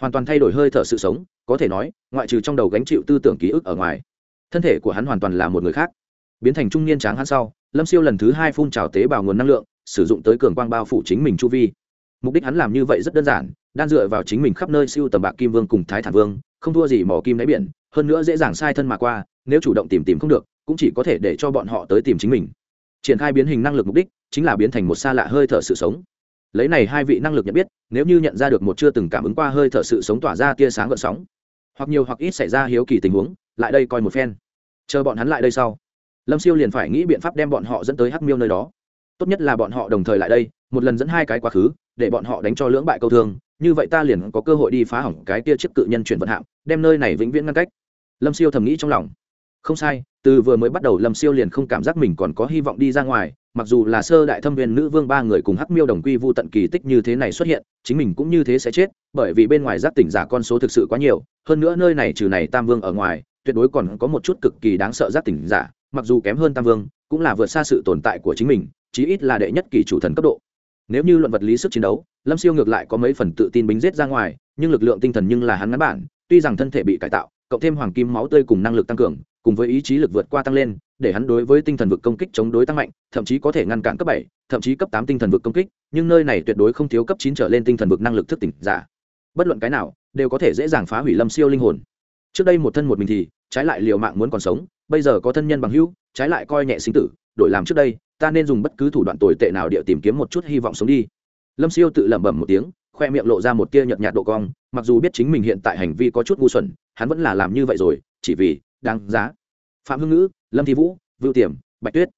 hoàn toàn thay đổi hơi thở sự sống, có thể nói, ngoại trừ trong đầu gánh chịu tư tưởng ký ức ở ngoài thân thể của hắn hoàn toàn là một người khác. Biến thành trung niên tráng hắn sau, lâm siêu lần thứ hai phun trào tế bào nguồn năng lượng, sử dụng tới cường quang bao phủ chính mình chu vi. Mục đích hắn làm như vậy rất đơn giản, đan dựa vào chính mình khắp nơi siêu tầm bạc kim vương cùng thái thản vương, không thua gì mỏ kim đáy biển, hơn nữa dễ dàng sai thân mà qua, nếu chủ động tìm tìm không được, cũng chỉ có thể để cho bọn họ tới tìm chính mình. Triển khai biến hình năng lực mục đích, chính là biến thành một xa lạ hơi thở sự sống. Lấy này hai vị năng lực nhận biết, nếu như nhận ra được một chưa từng cảm ứng qua hơi thở sự sống tỏa ra tia sáng gợn sóng, hoặc nhiều hoặc ít xảy ra hiếu kỳ tình huống lại đây coi một phen. Chờ bọn hắn lại đây sau, lâm siêu liền phải nghĩ biện pháp đem bọn họ dẫn tới hắc miêu nơi đó. Tốt nhất là bọn họ đồng thời lại đây, một lần dẫn hai cái quá khứ, để bọn họ đánh cho lưỡng bại câu thương. Như vậy ta liền có cơ hội đi phá hỏng cái tia chiếc cự nhân chuyển vận hạng đem nơi này vĩnh viễn ngăn cách. Lâm siêu thầm nghĩ trong lòng. Không sai, từ vừa mới bắt đầu lâm siêu liền không cảm giác mình còn có hy vọng đi ra ngoài, mặc dù là sơ đại thâm viên nữ vương ba người cùng hắc miêu đồng quy vu tận kỳ tích như thế này xuất hiện, chính mình cũng như thế sẽ chết, bởi vì bên ngoài giác tỉnh giả con số thực sự quá nhiều, hơn nữa nơi này trừ này tam vương ở ngoài tuyệt đối còn có một chút cực kỳ đáng sợ giác tỉnh giả, mặc dù kém hơn tam vương, cũng là vượt xa sự tồn tại của chính mình, chí ít là đệ nhất kỳ chủ thần cấp độ. Nếu như luận vật lý sức chiến đấu, lâm siêu ngược lại có mấy phần tự tin bính giết ra ngoài, nhưng lực lượng tinh thần nhưng là hắn ngắn bản, tuy rằng thân thể bị cải tạo, cộng thêm hoàng kim máu tươi cùng năng lực tăng cường, cùng với ý chí lực vượt qua tăng lên, để hắn đối với tinh thần vực công kích chống đối tăng mạnh, thậm chí có thể ngăn cản cấp bảy, thậm chí cấp tám tinh thần vực công kích, nhưng nơi này tuyệt đối không thiếu cấp chín trở lên tinh thần vực năng lực thức tỉnh giả. Bất luận cái nào, đều có thể dễ dàng phá hủy lâm siêu linh hồn trước đây một thân một mình thì, trái lại liều mạng muốn còn sống, bây giờ có thân nhân bằng hữu, trái lại coi nhẹ sinh tử, đổi làm trước đây, ta nên dùng bất cứ thủ đoạn tồi tệ nào địa tìm kiếm một chút hy vọng sống đi. Lâm siêu tự lẩm bẩm một tiếng, khoe miệng lộ ra một tia nhợt nhạt độ cong, mặc dù biết chính mình hiện tại hành vi có chút ngu xuẩn, hắn vẫn là làm như vậy rồi, chỉ vì đáng giá. Phạm hưng ngữ, lâm thi vũ, vưu tiềm, bạch tuyết.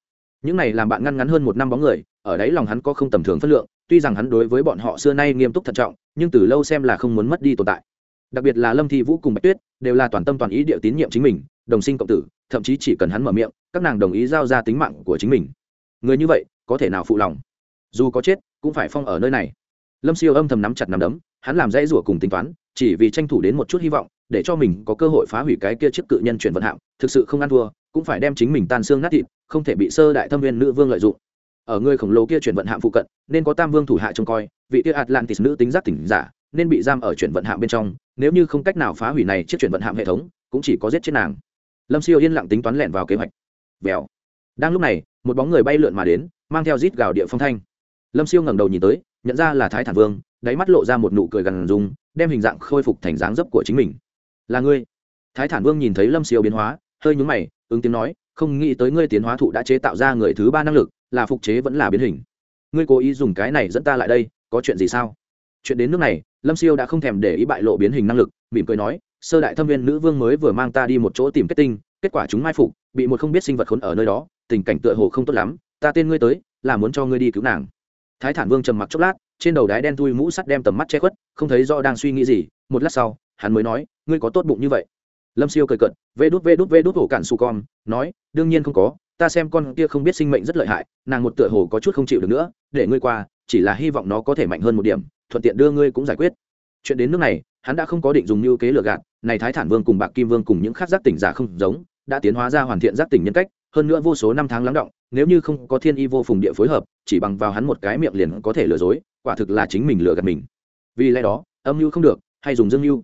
Những này làm bạn ngăn ngắn hơn một năm bóng người, ở đấy lòng hắn có không tầm thường phất lượng, tuy rằng hắn đối với bọn họ xưa nay nghiêm túc thận trọng, nhưng từ lâu xem là không muốn mất đi tồn tại. Đặc biệt là lâm thi vũ cùng bạch tuyết đều là toàn tâm toàn ý địa tín nhiệm chính mình, đồng sinh cộng tử, thậm chí chỉ cần hắn mở miệng, các nàng đồng ý giao ra tính mạng của chính mình. Người như vậy, có thể nào phụ lòng? Dù có chết, cũng phải phong ở nơi này. Lâm siêu âm thầm nắm chặt nắm đấm, hắn làm dãy rủa cùng tính toán, chỉ vì tranh thủ đến một chút hy vọng, để cho mình có cơ hội phá hủy cái kia chiếc cự nhân chuyển vận hạng, thực sự không ăn thua, cũng phải đem chính mình tan xương nát thịt, không thể bị sơ đại thâm viên nữ vương lợi dụng. Ở người khổng lồ kia chuyển vận hạng phụ cận, nên có tam vương thủ hạ trông coi, vị kia atlantis nữ tính giác tỉnh giả nên bị giam ở chuyển vận hạm bên trong, nếu như không cách nào phá hủy này chiếc chuyển vận hạm hệ thống, cũng chỉ có giết chết nàng. Lâm siêu yên lặng tính toán lẹn vào kế hoạch. Vèo. Đang lúc này, một bóng người bay lượn mà đến, mang theo rít gào địa phong thanh. Lâm siêu ngẩng đầu nhìn tới, nhận ra là thái thản vương, đáy mắt lộ ra một nụ cười gần dùng đem hình dạng khôi phục thành dáng dấp của chính mình. Là ngươi? Thái thản vương nhìn thấy lâm siêu biến hóa, hơi nhúng mày, ứng tiếng nói, không nghĩ tới ngươi tiến hóa thụ đã chế tạo ra người thứ ba năng lực, là phục chế vẫn là biến hình. Ngươi cố ý dùng cái này dẫn ta lại đây, có chuyện gì sao? Chuyện đến nước này, lâm siêu đã không thèm để ý bại lộ biến hình năng lực, mỉm cười nói, sơ đại thâm viên nữ vương mới vừa mang ta đi một chỗ tìm kết tinh, kết quả chúng mai phục, bị một không biết sinh vật khốn ở nơi đó, tình cảnh tựa hồ không tốt lắm, ta tên ngươi tới, là muốn cho ngươi đi cứu nàng. Thái thản vương trầm mặc chốc lát, trên đầu đái đen thui mũ sắt đem tầm mắt che khuất, không thấy rõ đang suy nghĩ gì, một lát sau, hắn mới nói, ngươi có tốt bụng như vậy. Lâm siêu cười cận vê đút vê đút vê đút hổ cạn su con, nói, đương nhiên không có, ta xem con kia không biết sinh mệnh rất lợi hại, nàng một tựa hồ có chút không chịu được nữa, để ngươi qua chỉ là hy vọng nó có thể mạnh hơn một điểm, thuận tiện đưa ngươi cũng giải quyết. Chuyện đến nước này, hắn đã không có định dùng như kế lừa gạt, này thái thản vương cùng bạc kim vương cùng những khác giác tỉnh giả không giống, đã tiến hóa ra hoàn thiện giác tỉnh nhân cách, hơn nữa vô số năm tháng lắng động, nếu như không có thiên y vô phùng địa phối hợp, chỉ bằng vào hắn một cái miệng liền có thể lừa dối, quả thực là chính mình lừa gạt mình. Vì lẽ đó, âm mưu không được, hay dùng dương mưu.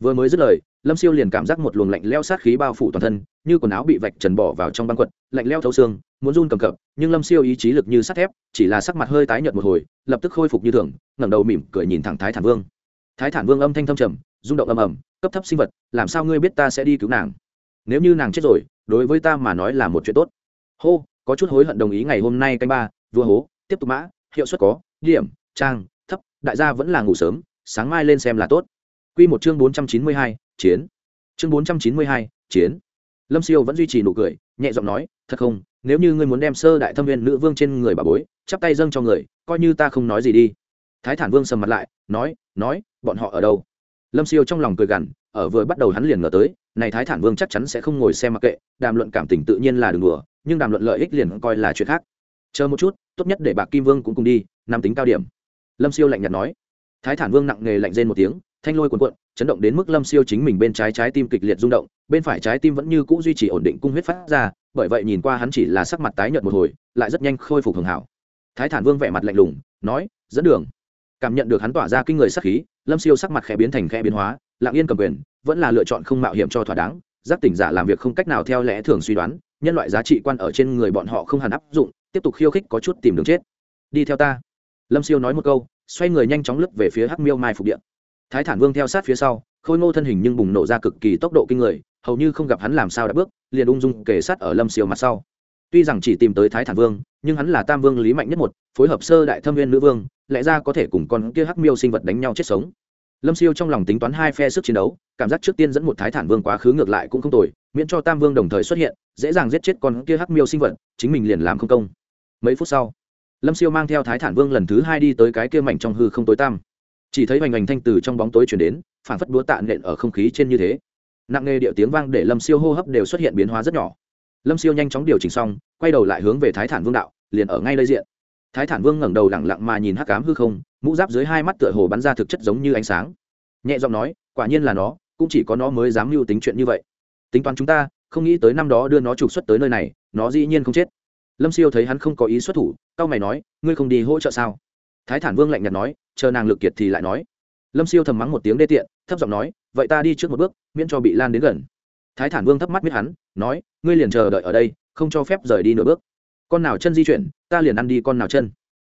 Vừa mới dứt lời lâm siêu liền cảm giác một luồng lạnh leo sát khí bao phủ toàn thân như quần áo bị vạch trần bỏ vào trong băng quật lạnh leo thấu xương muốn run cầm cập nhưng lâm siêu ý chí lực như sắt thép chỉ là sắc mặt hơi tái nhợt một hồi lập tức khôi phục như thường ngẩng đầu mỉm cười nhìn thẳng thái thản vương. Thái thản vương âm thanh thâm trầm rung động âm ầm cấp thấp sinh vật làm sao ngươi biết ta sẽ đi cứu nàng? Nếu như nàng chết rồi đối với ta mà nói là một chuyện tốt. Hô có chút hối hận đồng ý ngày hôm nay canh ba vua hố tiếp tục mã hiệu suất có điểm trang thấp đại gia vẫn là ngủ sớm sáng mai lên xem là tốt. Quy một chương 492, chiến. Chương bốn trăm chín mươi hai, chiến. Lâm siêu vẫn duy trì nụ cười, nhẹ giọng nói, thật không? Nếu như ngươi muốn đem sơ đại thâm viên nữ vương trên người bà bối, chắp tay dâng cho người, coi như ta không nói gì đi. Thái thản vương sầm mặt lại, nói nói, bọn họ ở đâu? Lâm siêu trong lòng cười gằn, ở vừa bắt đầu hắn liền ngờ tới, này thái thản vương chắc chắn sẽ không ngồi xem mặc kệ, đàm luận cảm tình tự nhiên là đừng đùa, nhưng đàm luận lợi ích liền coi là chuyện khác. Chờ một chút, tốt nhất để bạc kim vương cũng cùng đi nam tính cao điểm. Lâm siêu lạnh nhạt nói. Thái thản vương nặng nề lạnh rên một tiếng thanh lôi cuồn cuộn, chấn động đến mức lâm siêu chính mình bên trái trái tim kịch liệt rung động, bên phải trái tim vẫn như cũ duy trì ổn định cung huyết phát ra, bởi vậy nhìn qua hắn chỉ là sắc mặt tái nhợt một hồi, lại rất nhanh khôi phục hưởng hảo. Thái thản vương vẻ mặt lạnh lùng, nói, dẫn đường. Cảm nhận được hắn tỏa ra kinh người sắc khí, lâm siêu sắc mặt khẽ biến thành khẽ biến hóa, lặng yên cầm quyền, vẫn là lựa chọn không mạo hiểm cho thỏa đáng, giác tỉnh giả làm việc không cách nào theo lẽ thường suy đoán, nhân loại giá trị quan ở trên người bọn họ không hẳn áp dụng, tiếp tục khiêu khích có chút tìm đường chết. Đi theo ta. Lâm siêu nói một câu, xoay người nhanh chóng lướt về phía hắc miêu mai phục điện thái thản vương theo sát phía sau, khôi ngô thân hình nhưng bùng nổ ra cực kỳ tốc độ kinh người, hầu như không gặp hắn làm sao đã bước, liền ung dung kề sát ở lâm siêu mặt sau. Tuy rằng chỉ tìm tới thái thản vương, nhưng hắn là tam vương lý mạnh nhất một, phối hợp sơ đại thâm viên nữ vương, lẽ ra có thể cùng con kia hắc miêu sinh vật đánh nhau chết sống. Lâm siêu trong lòng tính toán hai phe sức chiến đấu, cảm giác trước tiên dẫn một thái thản vương quá khứ ngược lại cũng không tồi, miễn cho tam vương đồng thời xuất hiện, dễ dàng giết chết con kia hắc miêu sinh vật, chính mình liền làm không công. Mấy phút sau, lâm siêu mang theo thái thản vương lần thứ hai đi tới cái kia mảnh trong hư không tối tăm chỉ thấy hoành hoành thanh từ trong bóng tối chuyển đến phản phất búa tạ nện ở không khí trên như thế. Nặng nề điệu tiếng vang để lâm siêu hô hấp đều xuất hiện biến hóa rất nhỏ. Lâm siêu nhanh chóng điều chỉnh xong, quay đầu lại hướng về thái thản vương đạo, liền ở ngay đây diện. Thái thản vương ngẩng đầu lẳng lặng mà nhìn hắc cám hư không, mũ giáp dưới hai mắt tựa hồ bắn ra thực chất giống như ánh sáng. Nhẹ giọng nói, quả nhiên là nó, cũng chỉ có nó mới dám mưu tính chuyện như vậy. Tính toán chúng ta, không nghĩ tới năm đó đưa nó trục xuất tới nơi này, nó dĩ nhiên không chết. Lâm siêu thấy hắn không có ý xuất thủ c mày nói, ngươi không đi hỗ trợ sao? Thái thản vương lạnh nhạt nói chờ nàng lực kiệt thì lại nói. Lâm siêu thầm mắng một tiếng đê tiện, thấp giọng nói, vậy ta đi trước một bước, miễn cho bị lan đến gần. Thái thản vương thấp mắt biết hắn, nói, ngươi liền chờ đợi ở đây, không cho phép rời đi nửa bước. Con nào chân di chuyển, ta liền ăn đi con nào chân.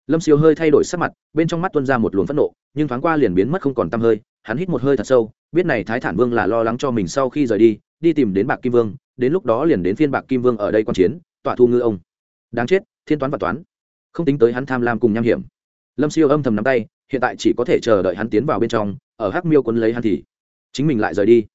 Lâm siêu hơi thay đổi sắc mặt, bên trong mắt tuân ra một luồng phẫn nộ, nhưng thoáng qua liền biến mất không còn t hơi, hắn hít một hơi thật sâu, biết này thái thản vương là lo lắng cho mình sau khi rời đi đi tìm đến bạc kim vương, đến lúc đó liền đến phiên bạc kim vương ở đây q u a n chiến, tọa thu ngư ông. Đáng chết, thiên toán và toán. Không tính tới hắn tham lam cùng nham hiểm. Lâm siêu âm thầm nắm tay hiện tại chỉ có thể chờ đợi hắn tiến vào bên trong, ở hắc miêu quấn lấy hắn thì chính mình lại rời đi.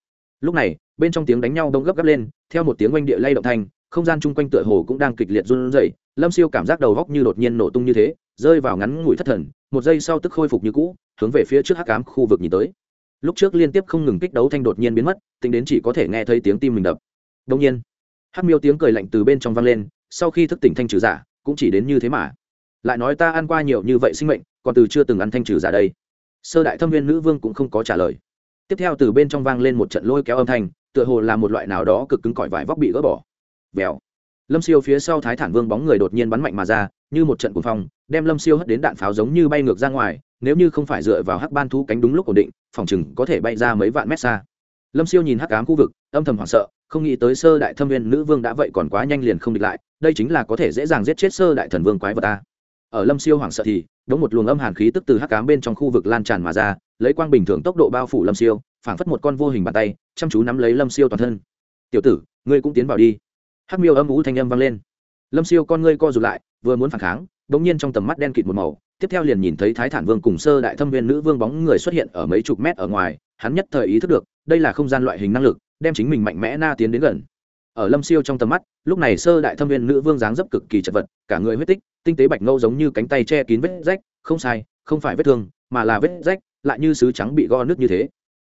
Lúc này, bên trong tiếng đánh nhau đông gấp gấp lên, theo một tiếng oanh địa lay động thanh không gian chung quanh tựa hồ cũng đang kịch liệt run rẩy, lâm siêu cảm giác đầu góc như đột nhiên nổ tung như thế, rơi vào ngắn ngủi thất thần, một giây sau tức khôi phục như cũ, hướng về phía trước hắc cám khu vực nhìn tới. Lúc trước liên tiếp không ngừng kích đấu thanh đột nhiên biến mất, tính đến chỉ có thể nghe thấy tiếng tim mình đập. Đông nhiên, hắc miêu tiếng cười lạnh từ bên trong vang lên, sau khi thức tỉnh thanh trừ giả, cũng chỉ đến như thế mà. Lại nói ta ăn qua nhiều như vậy sinh mệnh còn từ chưa từng ăn thanh trừ giả đây. Sơ đại thâm viên nữ vương cũng không có trả lời. Tiếp theo từ bên trong vang lên một trận lôi kéo âm thanh, tựa hồ là một loại nào đó cực cứng cỏi vải vóc bị gỡ bỏ. Vèo. Lâm siêu phía sau thái thản vương bóng người đột nhiên bắn mạnh mà ra, như một trận cuồng phong, đem lâm siêu hất đến đạn pháo giống như bay ngược ra ngoài, nếu như không phải dựa vào hắc ban thú cánh đúng lúc ổn định, phòng chừng có thể bay ra mấy vạn mét xa. Lâm siêu nhìn hắc ám khu vực, âm thầm hoảng sợ, không nghĩ tới sơ đại thâm viên nữ vương đã vậy còn quá nhanh liền không địch lại, đây chính là có thể dễ dàng giết chết sơ đại thần vương quái vật ta ở lâm siêu hoảng sợ thì, đống một luồng âm hàn khí tức từ hắc cám bên trong khu vực lan tràn mà ra, lấy quang bình thường tốc độ bao phủ lâm siêu, phảng phất một con vô hình bàn tay, chăm chú nắm lấy lâm siêu toàn thân. Tiểu tử, ngươi cũng tiến vào đi. Hắc miêu âm ú thanh âm vang lên. Lâm siêu con ngươi co rụt lại, vừa muốn phản kháng, đống nhiên trong tầm mắt đen kịt một màu, tiếp theo liền nhìn thấy thái thản vương cùng sơ đại thâm viên nữ vương bóng người xuất hiện ở mấy chục mét ở ngoài, hắn nhất thời ý thức được, đây là không gian loại hình năng lực, đem chính mình mạnh mẽ na tiến đến gần. Ở lâm siêu trong tầm mắt, lúc này sơ đại thâm viên nữ vương dáng dấp cực kỳ chật vật, cả người huyết tích tinh tế bạch ngâu giống như cánh tay che kín vết rách, không sai, không phải vết thương, mà là vết rách, lại như sứ trắng bị go nước như thế.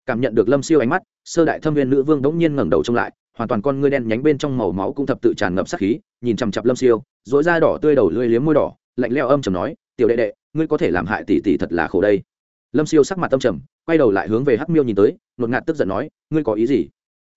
Cảm nhận được lâm siêu ánh mắt, sơ đại thâm viên nữ vương đống nhiên ngẩng đầu trông lại, hoàn toàn con ngươi đen nhánh bên trong màu máu cũng thập tự tràn ngập sát khí, nhìn chằm chặp lâm siêu dỗi da đỏ tươi đầu lưỡi liếm môi đỏ, lạnh leo âm trầm nói, tiểu đệ đệ, ngươi có thể làm hại tỷ tỷ thật là khổ đây. Lâm siêu sắc mặt tâm trầm, quay đầu lại hướng về hắc miêu nhìn tới nột ngạt tức giận nói, ngươi có ý gì?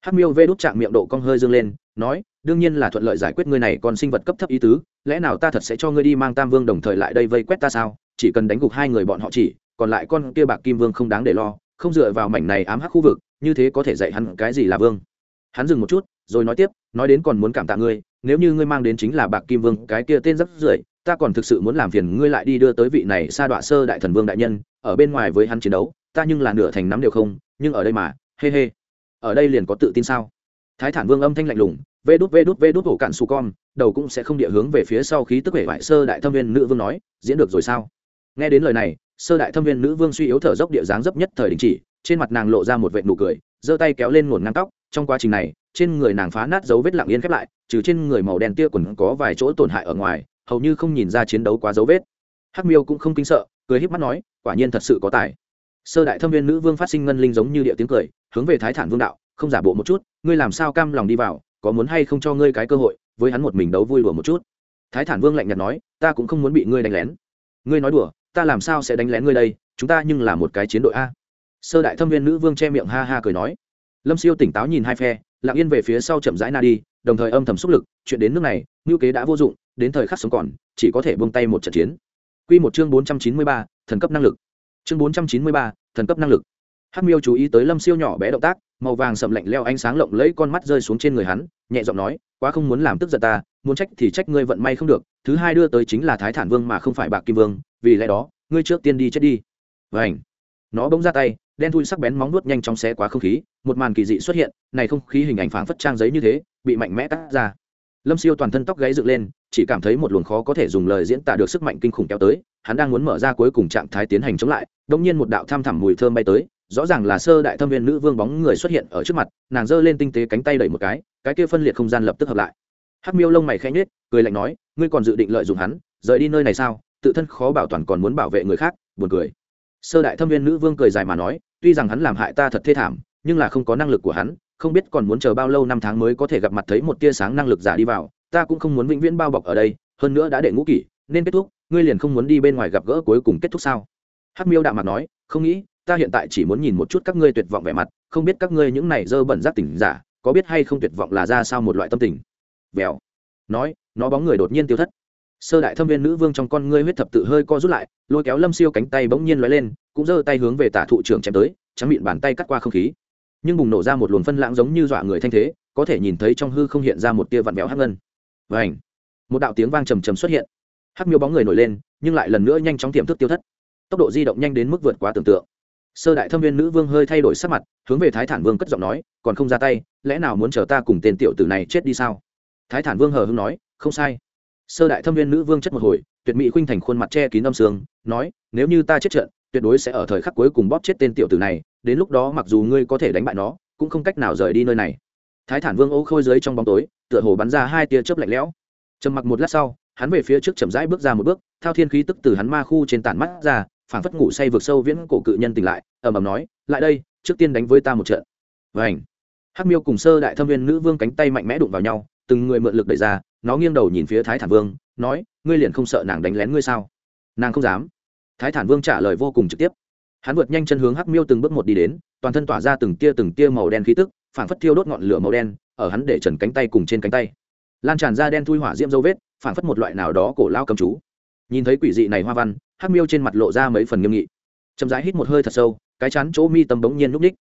Hắc miêu vê đút chạm miệng độ cong hơi dương lên, nói, đương nhiên là thuận lợi giải quyết ngươi này còn sinh vật cấp thấp ý tứ, lẽ nào ta thật sẽ cho ngươi đi mang tam vương đồng thời lại đây vây quét ta sao chỉ cần đánh gục hai người bọn họ chỉ, còn lại con kia bạc kim vương không đáng để lo, không dựa vào mảnh này ám hắc khu vực, như thế có thể dạy hắn cái gì là vương hắn dừng một chút, rồi nói tiếp, nói đến còn muốn cảm tạ ngươi, nếu như ngươi mang đến chính là bạc kim vương, cái kia tên rất rưởi, ta còn thực sự muốn làm phiền ngươi lại đi đưa tới vị này sa đọa sơ đại thần vương đại nhân, ở bên ngoài với hắn chiến đấu, ta nhưng là nửa thành nắm đều không, nhưng ở đây mà hê、hey、hê、hey ở đây liền có tự tin sao? Thái thản vương âm thanh lạnh lùng, vê đút vê đút vê đút hổ cạn su con, đầu cũng sẽ không địa hướng về phía sau khí tức hệ vải sơ đại thâm viên nữ vương nói, diễn được rồi sao? Nghe đến lời này, sơ đại thâm viên nữ vương suy yếu thở dốc địa dáng dấp nhất thời đình chỉ, trên mặt nàng lộ ra một vệ nụ cười, giơ tay kéo lên ngổn ngang tóc, trong quá trình này, trên người nàng phá nát dấu vết lặng yên khép lại, trừ trên người màu đen tia quần có vài chỗ tổn hại ở ngoài, hầu như không nhìn ra chiến đấu quá dấu vết. Hắc miêu cũng không kinh sợ, cười híp mắt nói, quả nhiên thật sự có tài. Sơ đại thâm viên nữ vương phát sinh ngân linh giống như địa tiếng cười hướng về thái thản vương đạo không giả bộ một chút ngươi làm sao cam lòng đi vào có muốn hay không cho ngươi cái cơ hội với hắn một mình đấu vui đùa một chút? Thái thản vương lạnh nhạt nói ta cũng không muốn bị ngươi đánh lén. Ngươi nói đùa ta làm sao sẽ đánh lén ngươi đây chúng ta nhưng là một cái chiến đội a. Sơ đại thâm viên nữ vương che miệng ha ha cười nói. Lâm siêu tỉnh táo nhìn hai phe lặng yên về phía sau chậm rãi na đi đồng thời âm thầm xúc lực chuyện đến nước này ngữ kế đã vô dụng đến thời khắc sống còn chỉ có thể buông tay một trận chiến. Quy một chương bốn trăm chín mươi ba, thần cấp năng lực. Chương bốn trăm chín mươi ba, thần cấp năng lực. Hắc Miêu chú ý tới Lâm Siêu nhỏ bé động tác, màu vàng sậm lạnh leo ánh sáng lộng lẫy con mắt rơi xuống trên người hắn, nhẹ giọng nói, quá không muốn làm tức giận ta, muốn trách thì trách ngươi vận may không được, thứ hai đưa tới chính là Thái Thản Vương mà không phải Bạc Kim Vương, vì lẽ đó, ngươi trước tiên đi chết đi. vảnh Nó bỗng ra tay, đen thui sắc bén móng nuốt nhanh chóng xé qua không khí, một màn kỳ dị xuất hiện, này không khí hình ảnh phảng phất trang giấy như thế, bị mạnh mẽ cắt ra. Lâm Siêu toàn thân tóc gáy dựng lên, chỉ cảm thấy một luồng khó có thể dùng lời diễn tả được sức mạnh kinh khủng kéo tới, hắn đang muốn mở ra cuối cùng trạng thái tiến hành chống lại, đột nhiên một đạo tham thẳm mùi thơm bay tới, rõ ràng là sơ đại thâm viên nữ vương bóng người xuất hiện ở trước mặt, nàng giơ lên tinh tế cánh tay đẩy một cái, cái kia phân liệt không gian lập tức hợp lại. Hắc Miêu lông mày khẽ nhếch, cười lạnh nói, ngươi còn dự định lợi dụng hắn, rời đi nơi này sao? Tự thân khó bảo toàn còn muốn bảo vệ người khác, buồn cười. Sơ đại thâm viên nữ vương cười dài mà nói, tuy rằng hắn làm hại ta thật thê thảm, nhưng là không có năng lực của hắn, không biết còn muốn chờ bao lâu năm tháng mới có thể gặp mặt thấy một tia sáng năng lực giả đi vào, ta cũng không muốn vĩnh viễn bao bọc ở đây, hơn nữa đã đệ ngũ kỷ, nên kết thúc, ngươi liền không muốn đi bên ngoài gặp gỡ cuối cùng kết thúc sao hắc miêu đạm mặt nói không nghĩ ta hiện tại chỉ muốn nhìn một chút các ngươi tuyệt vọng vẻ mặt, không biết các ngươi những này dơ bẩn giác tỉnh giả, có biết hay không tuyệt vọng là ra sao một loại tâm tình. Vèo. Nói, nó bóng người đột nhiên tiêu thất. Sơ đại thâm viên nữ vương trong con ngươi huyết thập tự hơi co rút lại, lôi kéo lâm siêu cánh tay bỗng nhiên lóe lên, cũng giơ tay hướng về tả thụ trưởng chém tới, trắng miệng bàn tay cắt qua không khí. Nhưng bùng nổ ra một luồng phân lãng giống như dọa người thanh thế, có thể nhìn thấy trong hư không hiện ra một tia vặn vẹo hắc ngân. Và ảnh một đạo tiếng vang trầm trầm xuất hiện. Hắc miêu bóng người nổi lên, nhưng lại lần nữa nhanh chóng tiềm thức tiêu thất. Tốc độ di động nhanh đến mức vượt quá tưởng tượng sơ đại thâm viên nữ vương hơi thay đổi sắc mặt, hướng về thái thản vương cất giọng nói, còn không ra tay, lẽ nào muốn chờ ta cùng tên tiểu tử này chết đi sao? Thái thản vương hờ hưng nói, không sai. Sơ đại thâm viên nữ vương chất một hồi, tuyệt mỹ khuynh thành khuôn mặt che kín âm sương, nói, nếu như ta chết trận, tuyệt đối sẽ ở thời khắc cuối cùng bóp chết tên tiểu tử này, đến lúc đó mặc dù ngươi có thể đánh bại nó, cũng không cách nào rời đi nơi này. Thái thản vương ô khôi dưới trong bóng tối, tựa hồ bắn ra hai tia chớp lạnh lẽo. Trầm mặc một lát sau, hắn về phía trước chậm rãi bước ra một bước, thao thiên khí tức từ hắn ma khu trên tản mắt ra phảng phất ngủ say vượt sâu viễn cổ cự nhân tỉnh lại, ầm ầm nói, lại đây, trước tiên đánh với ta một trận. Vảnh hắc miêu cùng sơ đại thâm viên nữ vương cánh tay mạnh mẽ đụng vào nhau, từng người mượn lực đẩy ra, nó nghiêng đầu nhìn phía thái thản vương, nói, ngươi liền không sợ nàng đánh lén ngươi sao? Nàng không dám. Thái thản vương trả lời vô cùng trực tiếp. Hắn vượt nhanh chân hướng hắc miêu từng bước một đi đến, toàn thân tỏa ra từng tia từng tia màu đen khí tức, phảng phất thiêu đốt ngọn lửa màu đen, ở hắn để trần cánh tay cùng trên cánh tay. Lan tràn ra đen thui hỏa diễm dấu vết, phảng phất một loại nào đó cổ lao cầm chú. Nhìn thấy quỷ dị này hoa văn hắc miêu trên mặt lộ ra mấy phần nghiêm nghị. Chậm rãi hít một hơi thật sâu, cái chắn chỗ mi tâm bỗng nhiên núp ních.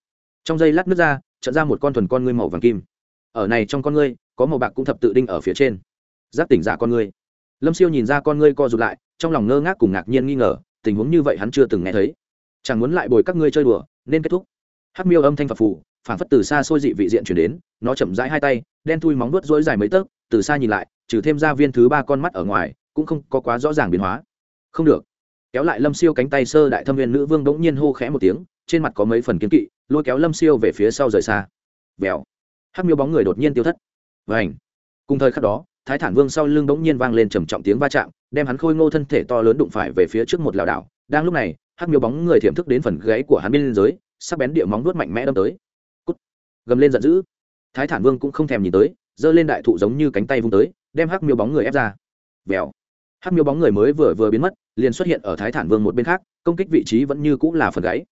Trong dây lát nước ra trận ra một con thuần con ngươi màu vàng kim. Ở này trong con ngươi, có màu bạc cũng thập tự đinh ở phía trên. Giáp tỉnh giả con ngươi. Lâm siêu nhìn ra con ngươi co rụt lại, trong lòng ngơ ngác cùng ngạc nhiên nghi ngờ, tình huống như vậy hắn chưa từng nghe thấy. Chẳng muốn lại bồi các ngươi chơi đùa, nên kết thúc. Hắc miêu âm thanh phật phù, phản phất từ xa xôi dị vị diện chuyển đến, nó chậm rãi hai tay, đen thui móng vuốt rối dài mấy tấc, từ xa nhìn lại, trừ thêm ra viên thứ ba con mắt ở ngoài, cũng không có quá rõ ràng biến hóa. Không được kéo lại lâm siêu cánh tay sơ đại thâm viên nữ vương bỗng nhiên hô khẽ một tiếng, trên mặt có mấy phần kiến kỵ, lôi kéo lâm siêu về phía sau rời xa. Vèo. Hắc miêu bóng người đột nhiên tiêu thất. Vảnh cùng thời khắc đó, thái thản vương sau lưng bỗng nhiên vang lên trầm trọng tiếng va chạm, đem hắn khôi ngô thân thể to lớn đụng phải về phía trước một lảo đảo. Đang lúc này, hắc miêu bóng người thiểm thức đến phần gáy của hắn bên dưới, sắc bén địa móng nuốt mạnh mẽ đâm tới. Cút. gầm lên giận dữ. Thái thản vương cũng không thèm nhìn tới, giơ lên đại thụ giống như cánh tay vung tới, đem hắc miêu bóng người ép ra. Vèo hắc miêu bóng người mới vừa vừa biến mất, liền xuất hiện ở thái thản vương một bên khác, công kích vị trí vẫn như cũng là phần gáy.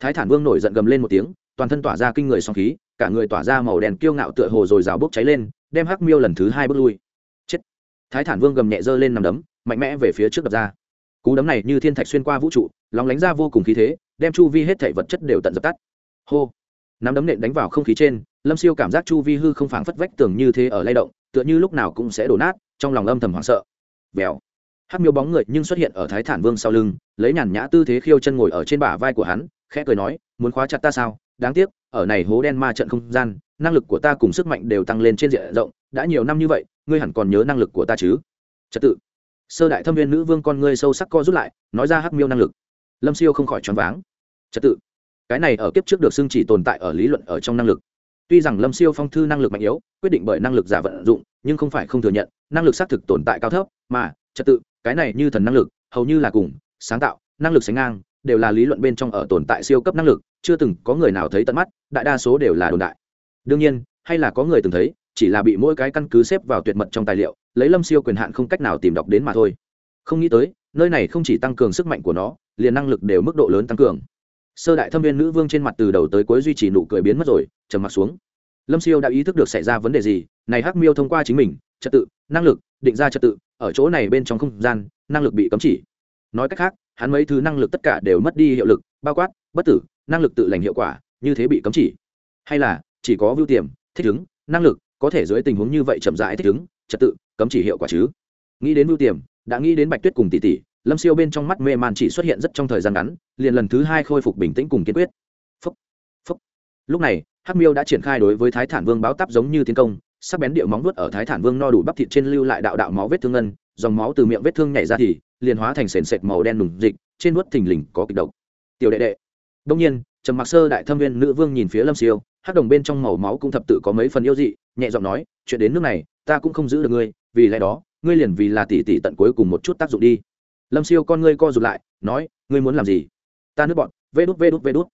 Thái thản vương nổi giận gầm lên một tiếng, toàn thân tỏa ra kinh người song khí, cả người tỏa ra màu đen kiêu ngạo tựa hồ rồi rào bốc cháy lên, đem hắc miêu lần thứ hai bước lui. Chết. Thái thản vương gầm nhẹ giơ lên nằm đấm, mạnh mẽ về phía trước đập ra. Cú đấm này như thiên thạch xuyên qua vũ trụ, lóng lánh ra vô cùng khí thế, đem chu vi hết thể vật chất đều tận dập tắt. Hô. Nắm đấm nện đánh vào không khí trên, lâm siêu cảm giác chu vi hư không phảng phất vách tường như thế ở lay động, tựa như lúc nào cũng sẽ đổ nát, trong lòng âm thầm hoảng sợ. Vèo hát miêu bóng người nhưng xuất hiện ở thái thản vương sau lưng, lấy nhàn nhã tư thế khiêu chân ngồi ở trên bả vai của hắn, khẽ cười nói, muốn khóa chặt ta sao? Đáng tiếc, ở này hố đen ma trận không gian, năng lực của ta cùng sức mạnh đều tăng lên trên diện rộng, đã nhiều năm như vậy, ngươi hẳn còn nhớ năng lực của ta chứ? Trật tự. Sơ đại thâm viên nữ vương con ngươi sâu sắc co rút lại, nói ra hắc miêu năng lực. Lâm siêu không khỏi choáng váng. Trật tự. Cái này ở kiếp trước được xưng chỉ tồn tại ở lý luận ở trong năng lực. Tuy rằng lâm siêu phong thư năng lực mạnh yếu, quyết định bởi năng lực giả vận dụng, nhưng không phải không thừa nhận, năng lực xác thực tồn tại cao thấp, mà, trật tự cái này như thần năng lực, hầu như là cùng, sáng tạo, năng lực sánh ngang, đều là lý luận bên trong ở tồn tại siêu cấp năng lực, chưa từng có người nào thấy tận mắt, đại đa số đều là đồn đại. Đương nhiên, hay là có người từng thấy, chỉ là bị mỗi cái căn cứ xếp vào tuyệt mật trong tài liệu, lấy lâm siêu quyền hạn không cách nào tìm đọc đến mà thôi. Không nghĩ tới, nơi này không chỉ tăng cường sức mạnh của nó, liền năng lực đều mức độ lớn tăng cường. Sơ đại thâm viên nữ vương trên mặt từ đầu tới cuối duy trì nụ cười biến mất rồi, trầm mặt xuống. Lâm siêu đã ý thức được xảy ra vấn đề gì, này hắc miêu thông qua chính mình, trật tự, năng lực định ra trật tự ở chỗ này bên trong không gian năng lực bị cấm chỉ. Nói cách khác hắn mấy thứ năng lực tất cả đều mất đi hiệu lực bao quát bất tử năng lực tự lành hiệu quả như thế bị cấm chỉ. Hay là chỉ có vưu tiềm thích ứng năng lực có thể dưới tình huống như vậy chậm rãi thích ứng trật tự cấm chỉ hiệu quả chứ. Nghĩ đến vưu tiềm đã nghĩ đến bạch tuyết cùng tỷ tỷ lâm siêu bên trong mắt mê man chỉ xuất hiện rất trong thời gian ngắn liền lần thứ hai khôi phục bình tĩnh cùng kiên quyết. Phúc, phúc. lúc này hắc miêu đã triển khai đối với thái thản vương báo tắp giống như tiến công sắc bén điệu móng vuốt ở thái thản vương no đủ bắp thịt trên lưu lại đạo đạo máu vết thương ngân, dòng máu từ miệng vết thương nhảy ra thì, liền hóa thành sền sệt màu đen nùng dịch, trên vuốt thình lình có kịch độc. Tiểu đệ đệ. Đông nhiên, trầm mặc sơ đại thâm viên nữ vương nhìn phía lâm siêu hát đồng bên trong màu máu cũng thập tự có mấy phần yêu dị, nhẹ giọng nói, chuyện đến nước này, ta cũng không giữ được ngươi, vì lẽ đó, ngươi liền vì là tỷ tỷ tận cuối cùng một chút tác dụng đi. Lâm siêu con ngươi co rụt lại, nói, ngươi muốn làm gì? Ta nước bọn, vê đút vê đút vê đút.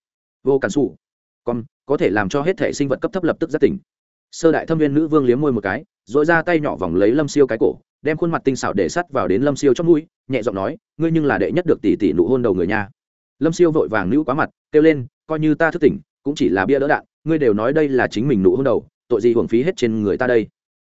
Vô cản xù con, có thể làm cho hết thể sinh vật cấp thấp lập tức giác tỉnh sơ đại thâm viên nữ vương liếm môi một cái dội ra tay nhỏ vòng lấy lâm siêu cái cổ, đem khuôn mặt tinh xảo để sắt vào đến lâm siêu trong mũi, nhẹ giọng nói, ngươi nhưng là đệ nhất được tỷ tỷ nụ hôn đầu người nha. Lâm siêu vội vàng nữ quá mặt, kêu lên, coi như ta thức tỉnh, cũng chỉ là bia đỡ đạn, ngươi đều nói đây là chính mình nụ hôn đầu, tội gì hưởng phí hết trên người ta đây?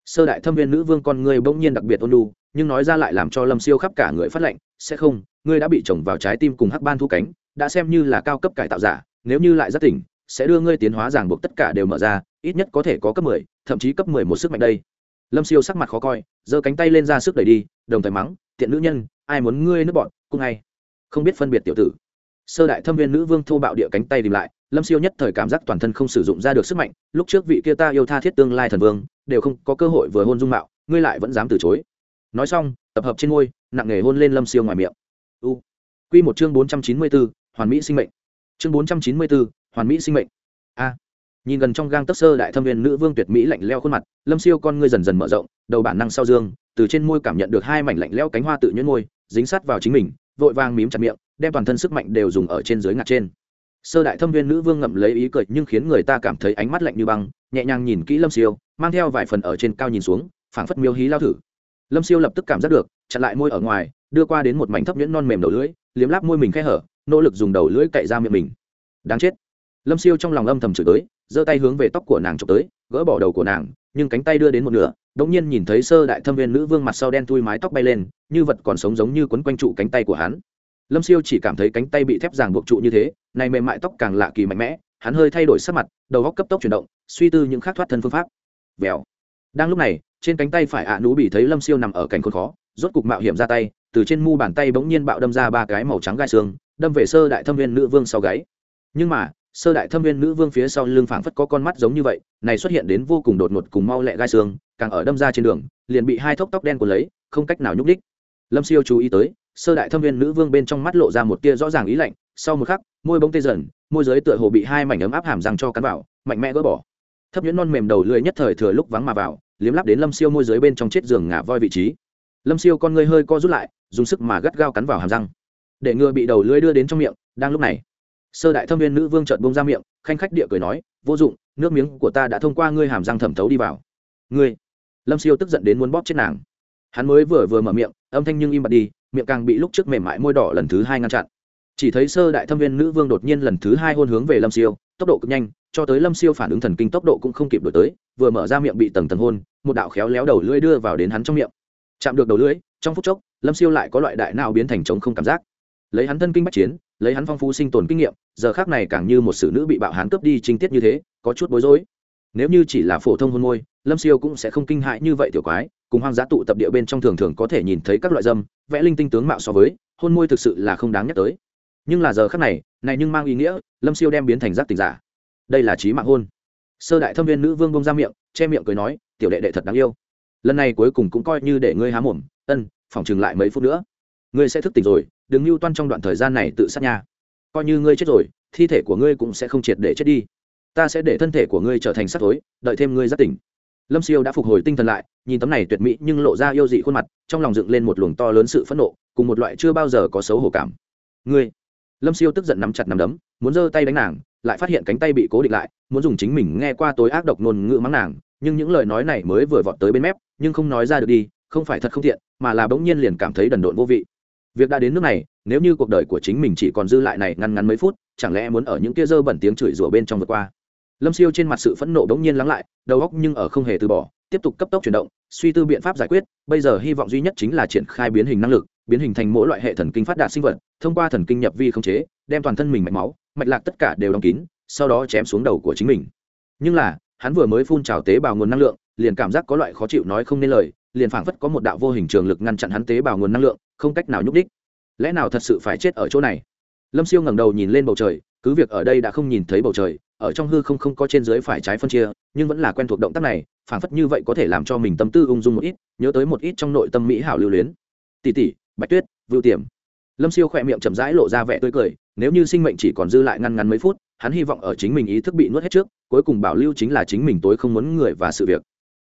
Sơ đại thâm viên nữ vương con ngươi bỗng nhiên đặc biệt ôn lu nhưng nói ra lại làm cho lâm siêu khắp cả người phát lệnh sẽ không, ngươi đã bị chồng vào trái tim cùng hắc ban thu cánh, đã xem như là cao cấp cải tạo giả, nếu như lại rất tỉnh sẽ đưa ngươi tiến hóa ràng buộc tất cả đều mở ra, ít nhất có thể có cấp mười, thậm chí cấp mười một sức mạnh đây. Lâm siêu sắc mặt khó coi, giơ cánh tay lên ra sức đẩy đi, đồng thời mắng, tiện nữ nhân, ai muốn ngươi nước bọn, cũng ngay không biết phân biệt tiểu tử. Sơ đại thâm viên nữ vương thô bạo địa cánh tay tìm lại, lâm siêu nhất thời cảm giác toàn thân không sử dụng ra được sức mạnh, lúc trước vị kia ta yêu tha thiết tương lai thần vương, đều không có cơ hội vừa hôn dung mạo, ngươi lại vẫn dám từ chối. Nói xong, tập hợp trên ngôi, nặng nề hôn lên lâm siêu ngoài miệng. U. Q một chương bốn trăm chín mươi bốn, hoàn mỹ sinh mệnh chương bốn trăm chín mươi bốn, hoàn mỹ sinh mệnh. A. Nhìn gần trong gang tấc sơ đại thâm viên nữ vương tuyệt mỹ lạnh leo khuôn mặt, lâm siêu con ngươi dần dần mở rộng, đầu bản năng sau dương, từ trên môi cảm nhận được hai mảnh lạnh leo cánh hoa tự nhuyễn môi, dính sát vào chính mình, vội vàng mím chặt miệng, đem toàn thân sức mạnh đều dùng ở trên dưới ngặt trên. Sơ đại thâm viên nữ vương ngậm lấy ý cười nhưng khiến người ta cảm thấy ánh mắt lạnh như băng, nhẹ nhàng nhìn kỹ lâm siêu, mang theo vài phần ở trên cao nhìn xuống, phảng phất miêu hí lao thử. Lâm siêu lập tức cảm giác được, chặn lại môi ở ngoài, đưa qua đến một mảnh thấp nhuyễn non mềm đầu lưỡi, liếm láp môi mình khẽ hở nỗ lực dùng đầu lưỡi cậy ra miệng mình. Đáng chết. Lâm siêu trong lòng âm thầm chửi tới, giơ tay hướng về tóc của nàng trộm tới, gỡ bỏ đầu của nàng, nhưng cánh tay đưa đến một nửa đ ỗ n g nhiên nhìn thấy sơ đại thâm viên nữ vương mặt sau đen thui mái tóc bay lên, như vật còn sống giống như quấn quanh trụ cánh tay của hắn. Lâm siêu chỉ cảm thấy cánh tay bị thép ràng buộc trụ như thế, này mềm mại tóc càng lạ kỳ mạnh mẽ, hắn hơi thay đổi sắc mặt, đầu góc cấp tốc chuyển động, suy tư những khác thoát thân phương pháp. Vèo. Đang lúc này, trên cánh tay phải ạ à nú bị thấy lâm siêu nằm ở cảnh khốn khó, rốt cục mạo hiểm ra tay từ trên mu bàn tay bỗng nhiên bạo đâm ra ba cái màu trắng gai xương, đâm về sơ đại thâm viên nữ vương sau gáy. Nhưng mà, sơ đại thâm viên nữ vương phía sau lưng phảng phất có con mắt giống như vậy, này xuất hiện đến vô cùng đột ngột cùng mau lẹ gai xương, càng ở đâm ra trên đường, liền bị hai thốc tóc đen của lấy, không cách nào nhúc đích lâm siêu chú ý tới, sơ đại thâm viên nữ vương bên trong mắt lộ ra một tia rõ ràng ý lạnh, sau một khắc, môi bông tê dần, môi giới tựa hồ bị hai mảnh ấm áp hàm răng cho cắn vào, mạnh mẽ gỡ bỏ. Thấp nhuyễn non mềm đầu lưỡi nhất thời thừa lúc vắng mà vào, liếm lắp đến lâm siêu môi giới bên trong chết giường ngả voi vị trí. Lâm siêu con ngươi hơi co rút lại dùng sức mà gắt gao cắn vào hàm răng. Để ngừa bị đầu lưỡi đưa đến trong miệng, đang lúc này, sơ đại thâm viên nữ vương trợn bông ra miệng, khanh khách địa cười nói, vô dụng, nước miếng của ta đã thông qua ngươi hàm răng thẩm thấu đi vào. Ngươi? Lâm siêu tức giận đến muốn bóp chết nàng. Hắn mới vừa vừa mở miệng, âm thanh nhưng im bặt đi, miệng càng bị lúc trước mềm mại môi đỏ lần thứ hai ngăn chặn. Chỉ thấy sơ đại thâm viên nữ vương đột nhiên lần thứ hai hôn hướng về lâm siêu, tốc độ cực nhanh, cho tới lâm siêu phản ứng thần kinh tốc độ cũng không kịp đổi tới, vừa mở ra miệng bị tầng tầng hôn, một đạo khéo léo đầu lưỡi đưa vào đến hắn trong miệng. Chạm được đầu lưỡi, trong phút chốc lâm siêu lại có loại đại nào biến thành trống không cảm giác lấy hắn thân kinh bách chiến lấy hắn phong phú sinh tồn kinh nghiệm giờ khác này càng như một xử nữ bị bạo hán cướp đi trinh tiết như thế có chút bối rối nếu như chỉ là phổ thông hôn môi lâm siêu cũng sẽ không kinh hại như vậy tiểu quái cùng hoang dã tụ tập địa bên trong thường thường có thể nhìn thấy các loại dâm vẽ linh tinh tướng mạo so với hôn môi thực sự là không đáng nhắc tới nhưng là giờ khác này này nhưng mang ý nghĩa lâm siêu đem biến thành giác tình giả đây là trí mạng hôn sơ đại thâm viên nữ vương bông ra miệng che miệng cười nói tiểu đệ đệ thật đáng yêu lần này cuối cùng cũng coi như để ngươi há mồm ân phỏng chừng lại mấy phút nữa. Ngươi sẽ thức tỉnh rồi, đừng mưu toan trong đoạn thời gian này tự sát nha. Coi như ngươi chết rồi, thi thể của ngươi cũng sẽ không triệt để chết đi. Ta sẽ để thân thể của ngươi trở thành sắc tối đợi thêm ngươi giác tỉnh. Lâm siêu đã phục hồi tinh thần lại, nhìn tấm này tuyệt mỹ nhưng lộ ra yêu dị khuôn mặt, trong lòng dựng lên một luồng to lớn sự phẫn nộ, cùng một loại chưa bao giờ có xấu hổ cảm. Ngươi! Lâm siêu tức giận nắm chặt nắm đấm, muốn giơ tay đánh nàng, lại phát hiện cánh tay bị cố định lại, muốn dùng chính mình nghe qua tối ác độc ngôn ngữ mắng nàng, nhưng những lời nói này mới vừa vọt tới bên mép, nhưng không nói ra được đi không phải thật không tiện, mà là bỗng nhiên liền cảm thấy đần độn vô vị. Việc đã đến nước này nếu như cuộc đời của chính mình chỉ còn dư lại này ngăn ngắn mấy phút chẳng lẽ muốn ở những kia dơ bẩn tiếng chửi rủa bên trong vượt qua? Lâm siêu trên mặt sự phẫn nộ bỗng nhiên lắng lại đầu óc nhưng ở không hề từ bỏ tiếp tục cấp tốc chuyển động suy tư biện pháp giải quyết bây giờ hy vọng duy nhất chính là triển khai biến hình năng lực biến hình thành mỗi loại hệ thần kinh phát đạt sinh vật thông qua thần kinh nhập vi không chế đem toàn thân mình mạch máu mạch lạc tất cả đều đóng kín sau đó chém xuống đầu của chính mình. Nhưng là hắn vừa mới phun trào tế bào nguồn năng lượng liền cảm giác có loại khó chịu nói không nên lời liền phảng phất có một đạo vô hình trường lực ngăn chặn hắn tế bào nguồn năng lượng, không cách nào nhúc đích lẽ nào thật sự phải chết ở chỗ này? Lâm siêu ngẩng đầu nhìn lên bầu trời, cứ việc ở đây đã không nhìn thấy bầu trời, ở trong hư không không có trên dưới phải trái phân chia, nhưng vẫn là quen thuộc động tác này, phảng phất như vậy có thể làm cho mình tâm tư ung dung một ít, nhớ tới một ít trong nội tâm mỹ hảo lưu luyến. Tỷ tỷ, bạch tuyết, vưu tiềm. Lâm siêu khỏe miệng chậm rãi lộ ra vẻ tươi cười, nếu như sinh mệnh chỉ còn dư lại ngăn ngắn mấy phút, hắn hy vọng ở chính mình ý thức bị nuốt hết trước, cuối cùng bảo lưu chính là chính mình tối không muốn người và sự việc.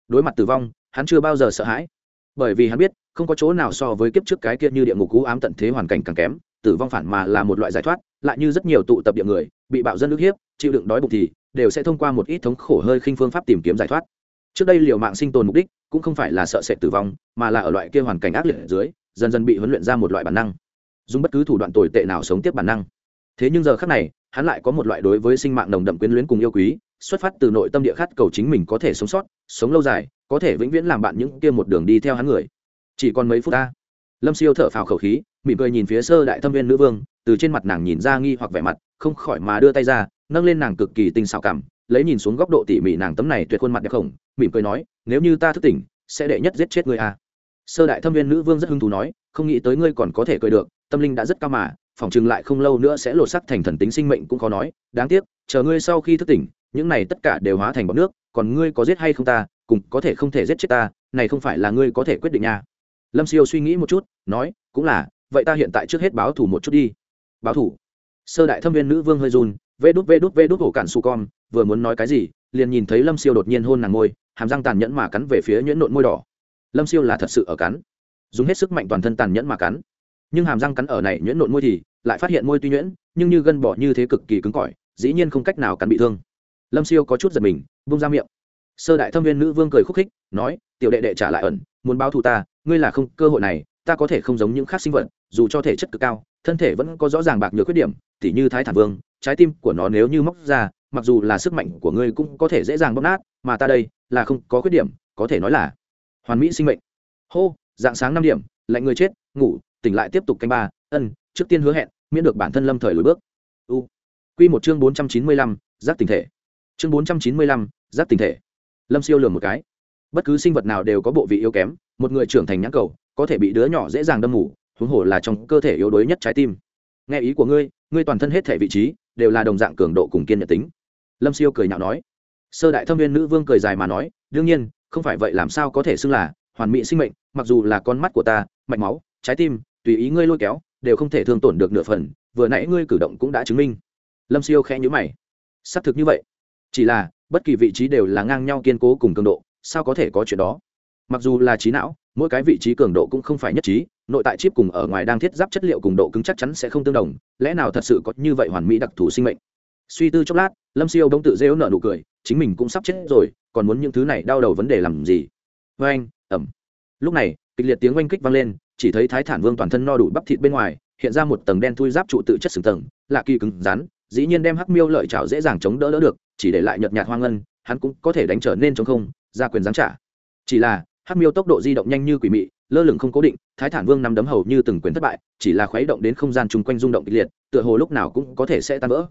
Đối mặt tử vong hắn chưa bao giờ sợ hãi. Bởi vì hắn biết, không có chỗ nào so với kiếp trước cái kia như địa ngục cú ám tận thế hoàn cảnh càng kém, tử vong phản mà là một loại giải thoát, lại như rất nhiều tụ tập địa người, bị bạo dân ức hiếp, chịu đựng đói bụng thì đều sẽ thông qua một ít thống khổ hơi khinh phương pháp tìm kiếm giải thoát. Trước đây liều mạng sinh tồn mục đích cũng không phải là sợ sệt tử vong, mà là ở loại kia hoàn cảnh ác liệt ở dưới, dần dần bị huấn luyện ra một loại bản năng. Dùng bất cứ thủ đoạn tồi tệ nào sống tiếp bản năng. Thế nhưng giờ khác này, hắn lại có một loại đối với sinh mạng nồng đậm quyến luyến cùng yêu quý, xuất phát từ nội tâm địa khát cầu chính mình có thể sống sót, sống lâu dài có thể vĩnh viễn làm bạn những kia một đường đi theo hắn người chỉ còn mấy phút ta lâm siêu thở phào khẩu khí, mỉm cười nhìn phía sơ đại thâm viên nữ vương, từ trên mặt nàng nhìn ra nghi hoặc vẻ mặt, không khỏi mà đưa tay ra, nâng lên nàng cực kỳ tinh xảo cảm, lấy nhìn xuống góc độ tỉ mỉ nàng tấm này tuyệt khuôn mặt đẹp khổng, mỉm cười nói, nếu như ta thức tỉnh, sẽ đệ nhất giết chết ngươi à. sơ đại thâm viên nữ vương rất hứng thú nói, không nghĩ tới ngươi còn có thể cười được, tâm linh đã rất cao mà phỏng chừng lại không lâu nữa sẽ lột sắc thành thần tính sinh mệnh cũng khó nói, đáng tiếc, chờ ngươi sau khi thức tỉnh, những này tất cả đều hóa thành bọn nước, còn ngươi có giết hay không ta cùng có thể không thể giết chết ta, này không phải là ngươi có thể quyết định nha. Lâm siêu suy nghĩ một chút, nói, cũng là, vậy ta hiện tại trước hết báo thủ một chút đi. Báo thủ sơ đại thâm viên nữ vương hơi run, vê đút vê đút vê đút hổ cản su con, vừa muốn nói cái gì, liền nhìn thấy lâm siêu đột nhiên hôn nàng môi, hàm răng tàn nhẫn mà cắn về phía nhuyễn nộn môi đỏ. Lâm siêu là thật sự ở cắn. Dùng hết sức mạnh toàn thân tàn nhẫn mà cắn. Nhưng hàm răng cắn ở này nhuyễn nộn môi thì lại phát hiện môi tuy nhuyễn, nhưng như gân bỏ như thế cực kỳ cứng cỏi, dĩ nhiên không cách nào cắn bị thương. Lâm siêu có chút giật mình bung ra miệng sơ đại thâm viên nữ vương cười khúc khích, nói, tiểu đệ đệ trả lại ẩn, muốn báo thù ta, ngươi là không, cơ hội này, ta có thể không giống những khác sinh vật, dù cho thể chất cực cao, thân thể vẫn có rõ ràng bạc nhược khuyết điểm, tỉ như thái thản vương, trái tim của nó nếu như móc ra, mặc dù là sức mạnh của ngươi cũng có thể dễ dàng bóp nát, mà ta đây là không có khuyết điểm, có thể nói là hoàn mỹ sinh mệnh. Hô, dạng sáng năm điểm, lạnh người chết, ngủ, tỉnh lại tiếp tục canh ba, ân, trước tiên hứa hẹn, miễn được bản thân lâm thời lùi bước. U. Q một chương bốn trăm chín mươi lăm, giác tình thể. Chương bốn trăm chín mươi lăm, giác tình thể lâm siêu lừa một cái. Bất cứ sinh vật nào đều có bộ vị yếu kém, một người trưởng thành nhãn cầu, có thể bị đứa nhỏ dễ dàng đâm mù, huống hồ là trong cơ thể yếu đuối nhất trái tim. Nghe ý của ngươi ngươi toàn thân hết thể vị trí, đều là đồng dạng cường độ cùng kiên nhật tính. Lâm siêu cười nhạo nói. Sơ đại thâm viên nữ vương cười dài mà nói, đương nhiên, không phải vậy làm sao có thể xưng là hoàn mỹ sinh mệnh, mặc dù là con mắt của ta, mạch máu, trái tim, tùy ý ngươi lôi kéo, đều không thể thương tổn được nửa phần, vừa nãy ngươi cử động cũng đã chứng minh. Lâm siêu khẽ nhữ mày. Xác thực như vậy. Chỉ là bất kỳ vị trí đều là ngang nhau kiên cố cùng cường độ, sao có thể có chuyện đó? Mặc dù là trí não, mỗi cái vị trí cường độ cũng không phải nhất trí, nội tại chip cùng ở ngoài đang thiết giáp chất liệu cùng độ cứng chắc chắn sẽ không tương đồng, lẽ nào thật sự có như vậy hoàn mỹ đặc thù sinh mệnh? Suy tư chốc lát, lâm siêu đông tự dễ nợ nụ cười, chính mình cũng sắp chết rồi, còn muốn những thứ này đau đầu vấn đề làm gì? Vê anh ẩm lúc này, kịch liệt tiếng oanh kích vang lên, chỉ thấy thái thản vương toàn thân no đủ bắp thịt bên ngoài, hiện ra một tầng đen thui giáp trụ tự chất sừng tầng, lạ kỳ cứng rắn dĩ nhiên đem hắc miêu lợi chảo dễ dàng chống đỡ đỡ được, chỉ để lại nhợt nhạt hoang ngân, hắn cũng có thể đánh trở nên chống không, ra quyền giáng trả. Chỉ là, hắc miêu tốc độ di động nhanh như quỷ mị, lơ lửng không cố định, thái thản vương nằm đấm hầu như từng quyền thất bại, chỉ là khuấy động đến không gian chung quanh rung động kịch liệt, tựa hồ lúc nào cũng có thể sẽ tan vỡ.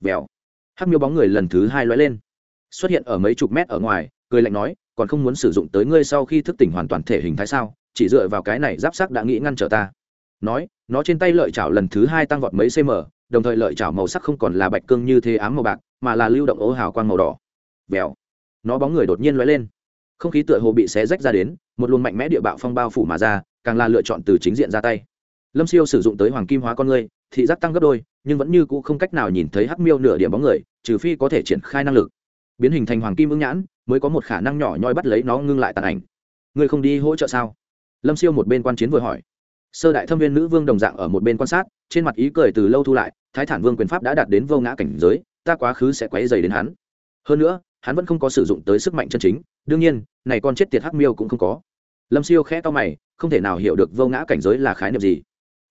Vèo. Hắc miêu bóng người lần thứ hai lóe lên. Xuất hiện ở mấy chục mét ở ngoài, cười lạnh nói, còn không muốn sử dụng tới ngươi sau khi thức tỉnh hoàn toàn thể hình thái sao? Chỉ dựa vào cái này giáp sắc đã nghĩ ngăn trở ta. Nói, nó trên tay lợi chảo lần thứ hai tăng vọt mấy cm đồng thời lợi chảo màu sắc không còn là bạch cương như thế ám màu bạc, mà là lưu động ố hào quang màu đỏ. Vèo. Nó bóng người đột nhiên lóe lên. Không khí tựa hồ bị xé rách ra đến, một luồng mạnh mẽ địa bạo phong bao phủ mà ra, càng là lựa chọn từ chính diện ra tay. Lâm siêu sử dụng tới hoàng kim hóa con người thị giác tăng gấp đôi, nhưng vẫn như c ũ không cách nào nhìn thấy hắc miêu nửa điểm bóng người, trừ phi có thể triển khai năng lực. Biến hình thành hoàng kim ưng nhãn, mới có một khả năng nhỏ nhoi bắt lấy nó ngưng lại tàn ảnh. Ngươi không đi hỗ trợ sao? Lâm siêu một bên quan chiến vừa hỏi sơ đại thâm viên nữ vương đồng dạng ở một bên quan sát, trên mặt ý cười từ lâu thu lại, thái thản vương quyền pháp đã đạt đến vô ngã cảnh giới, ta quá khứ sẽ quấy dày đến hắn. Hơn nữa, hắn vẫn không có sử dụng tới sức mạnh chân chính, đương nhiên, này con chết tiệt hắc miêu cũng không có. Lâm siêu khẽ to mày, không thể nào hiểu được vô ngã cảnh giới là khái niệm gì.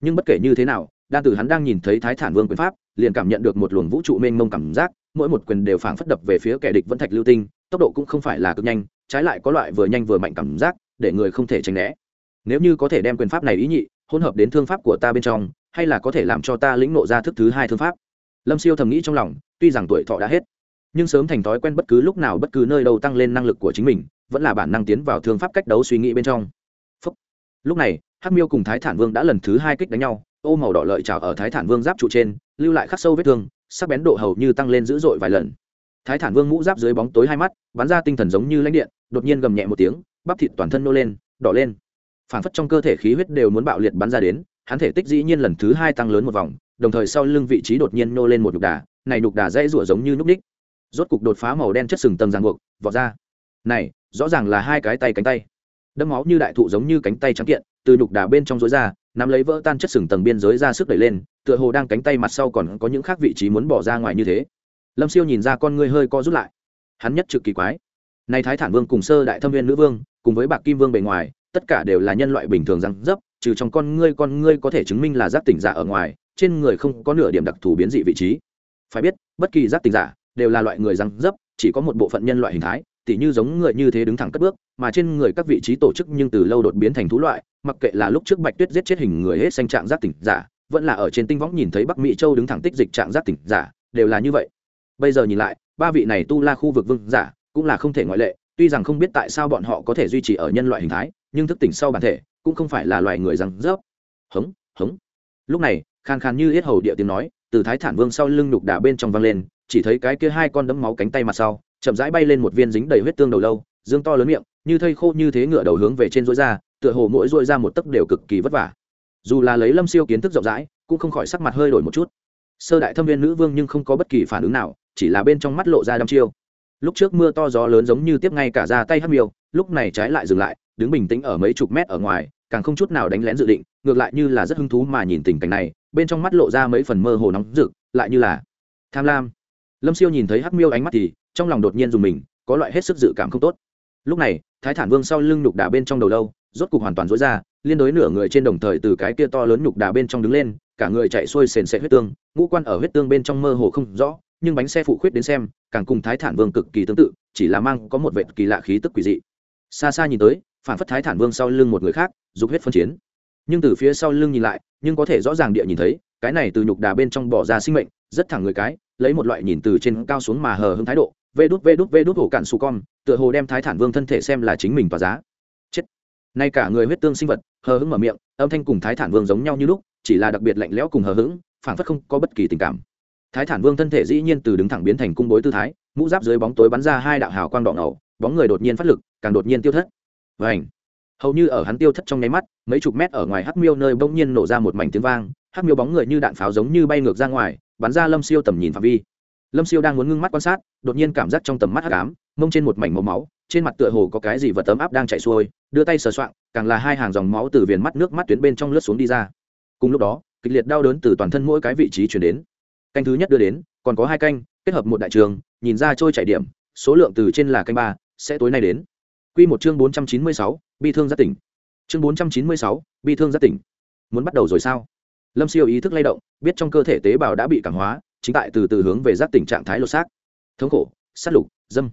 Nhưng bất kể như thế nào, đan tử hắn đang nhìn thấy thái thản vương quyền pháp, liền cảm nhận được một luồng vũ trụ mênh mông cảm giác, mỗi một quyền đều phảng phất đập về phía kẻ địch vẫn thạch lưu tinh, tốc độ cũng không phải là cực nhanh, trái lại có loại vừa nhanh vừa mạnh cảm giác, để người không thể tránh né. Nếu như có thể đem quyền pháp này ý nhị hỗn hợp đến thương pháp của ta bên trong, hay là có thể làm cho ta lĩnh nộ ra thức thứ hai thương pháp? Lâm siêu thầm nghĩ trong lòng, tuy rằng tuổi thọ đã hết, nhưng sớm thành thói quen bất cứ lúc nào bất cứ nơi đâu tăng lên năng lực của chính mình, vẫn là bản năng tiến vào thương pháp cách đấu suy nghĩ bên trong、Phúc. Lúc này, hắc miêu cùng thái thản vương đã lần thứ hai kích đánh nhau, ô màu đỏ lợi trào ở thái thản vương giáp trụ trên, lưu lại khắc sâu vết thương, sắc bén độ hầu như tăng lên dữ dội vài lần. Thái thản vương mũ giáp dưới bóng tối hai mắt, bắn ra tinh thần giống như lãnh điện, đột nhiên gầm nhẹ một tiếng, bắp thịt toàn thân nô lên, đỏ lên phản phất trong cơ thể khí huyết đều muốn bạo liệt bắn ra đến, hắn thể tích dĩ nhiên lần thứ hai tăng lớn một vòng, đồng thời sau lưng vị trí đột nhiên nô lên một nhục đà, này nhục đà dãy rủa giống như nhúc ních rốt cục đột phá màu đen chất sừng tầng ràng buộc, vọt ra. Này, rõ ràng là hai cái tay cánh tay. Đâm máu như đại thụ giống như cánh tay trắng kiện, từ nhục đà bên trong rối ra, nắm lấy vỡ tan chất sừng tầng biên giới ra sức đẩy lên, tựa hồ đang cánh tay mặt sau còn có những khác vị trí muốn bỏ ra ngoài như thế. Lâm siêu nhìn ra con ngươi hơi co rút lại. Hắn nhất trực kỳ quái. Nay thái thản vương cùng sơ đại thâm viên nữ vương, cùng với bạc kim vương bề ngoài tất cả đều là nhân loại bình thường răng dấp, trừ trong con ngươi con ngươi có thể chứng minh là giác tỉnh giả ở ngoài, trên người không có nửa điểm đặc thù biến dị vị trí. Phải biết, bất kỳ giác tỉnh giả đều là loại người răng dấp, chỉ có một bộ phận nhân loại hình thái, tỉ như giống người như thế đứng thẳng cất bước, mà trên người các vị trí tổ chức nhưng từ lâu đột biến thành thú loại, mặc kệ là lúc trước bạch tuyết giết chết hình người hết xanh trạng giác tỉnh giả, vẫn là ở trên tinh võng nhìn thấy bắc mỹ châu đứng thẳng tích dịch trạng giác tỉnh giả, đều là như vậy. Bây giờ nhìn lại, ba vị này tu la khu vực vương giả cũng là không thể ngoại lệ tuy rằng không biết tại sao bọn họ có thể duy trì ở nhân loại hình thái, nhưng thức tỉnh sau bản thể cũng không phải là loài người rằng rớp. Hống hống. Lúc này, khàn khàn như yết hầu địa tiếng nói, từ thái thản vương sau lưng nhục đả bên trong văng lên, chỉ thấy cái kia hai con đấm máu cánh tay mặt sau, chậm rãi bay lên một viên dính đầy huyết tương đầu lâu, dương to lớn miệng, như thây khô như thế ngựa đầu hướng về trên rối ra, tựa hồ mỗi rối ra một tấc đều cực kỳ vất vả. Dù là lấy lâm siêu kiến thức rộng rãi, cũng không khỏi sắc mặt hơi đổi một chút. Sơ đại thâm viên nữ vương nhưng không có bất kỳ phản ứng nào, chỉ là bên trong mắt lộ ra đăm chiêu lúc trước mưa to gió lớn giống như tiếp ngay cả ra tay hắc miêu, lúc này trái lại dừng lại, đứng bình tĩnh ở mấy chục mét ở ngoài, càng không chút nào đánh lén dự định, ngược lại như là rất hứng thú mà nhìn tình cảnh này, bên trong mắt lộ ra mấy phần mơ hồ nóng rực, lại như là tham lam. Lâm siêu nhìn thấy hắc miêu ánh mắt thì trong lòng đột nhiên dùng mình, có loại hết sức dự cảm không tốt. Lúc này, thái thản vương sau lưng nhục đà bên trong đầu lâu, rốt cục hoàn toàn rối ra, liên đối nửa người trên đồng thời từ cái kia to lớn nhục đà bên trong đứng lên, cả người chạy xuôi sền sệt huyết tương, ngũ quan ở huyết tương bên trong mơ hồ không rõ nhưng bánh xe phụ khuyết đến xem, càng cùng thái thản vương cực kỳ tương tự, chỉ là mang có một vệ kỳ lạ khí tức quỷ dị. Xa xa nhìn tới, phản phất thái thản vương sau lưng một người khác, dục huyết phân chiến. Nhưng từ phía sau lưng nhìn lại, nhưng có thể rõ ràng địa nhìn thấy, cái này từ nhục đà bên trong bỏ ra sinh mệnh, rất thẳng người cái, lấy một loại nhìn từ trên cao xuống mà hờ hưng thái độ, vê đút vê đút vê đút hổ cạn su con, tựa hồ đem thái thản vương thân thể xem là chính mình tỏa giá. Chết. Nay cả người huyết tương sinh vật, hờ hững mở miệng, âm thanh cùng thái thản vương giống nhau như lúc, chỉ là đặc biệt lạnh lẽo cùng hờ hững, phản phất không có bất kỳ tình cảm thái thản vương thân thể dĩ nhiên từ đứng thẳng biến thành cung bối tư thái, mũ giáp dưới bóng tối bắn ra hai đạo hào quang đỏ ngầu, bóng người đột nhiên phát lực, càng đột nhiên tiêu thất. Và ảnh hầu như ở hắn tiêu thất trong nháy mắt, mấy chục mét ở ngoài hắc miêu nơi bỗng nhiên nổ ra một mảnh tiếng vang, hắc miêu bóng người như đạn pháo giống như bay ngược ra ngoài, bắn ra lâm siêu tầm nhìn phạm vi. Lâm siêu đang muốn ngưng mắt quan sát, đột nhiên cảm giác trong tầm mắt hắc ám, mông trên một mảnh màu máu, trên mặt tựa hồ có cái gì vật ấm áp đang chạy xuôi, đưa tay sờ soạng, càng là hai hàng dòng máu từ viền mắt nước mắt tuyến bên trong lướt xuống đi ra. Cùng lúc đó, kịch liệt đau đớn từ toàn thân mỗi cái vị trí chuyển đến canh thứ nhất đưa đến, còn có hai canh, kết hợp một đại trường, nhìn ra trôi chảy điểm, số lượng từ trên là canh ba, sẽ tối nay đến. Quy một chương bốn trăm chín mươi sáu, bi thương giác tỉnh. Chương bốn trăm chín mươi sáu, bi thương giác tỉnh. Muốn bắt đầu rồi sao? Lâm siêu ý thức lay động, biết trong cơ thể tế bào đã bị cảm hóa, chính tại từ từ hướng về giác tỉnh trạng thái lột xác. Thống khổ, sát lục, dâm.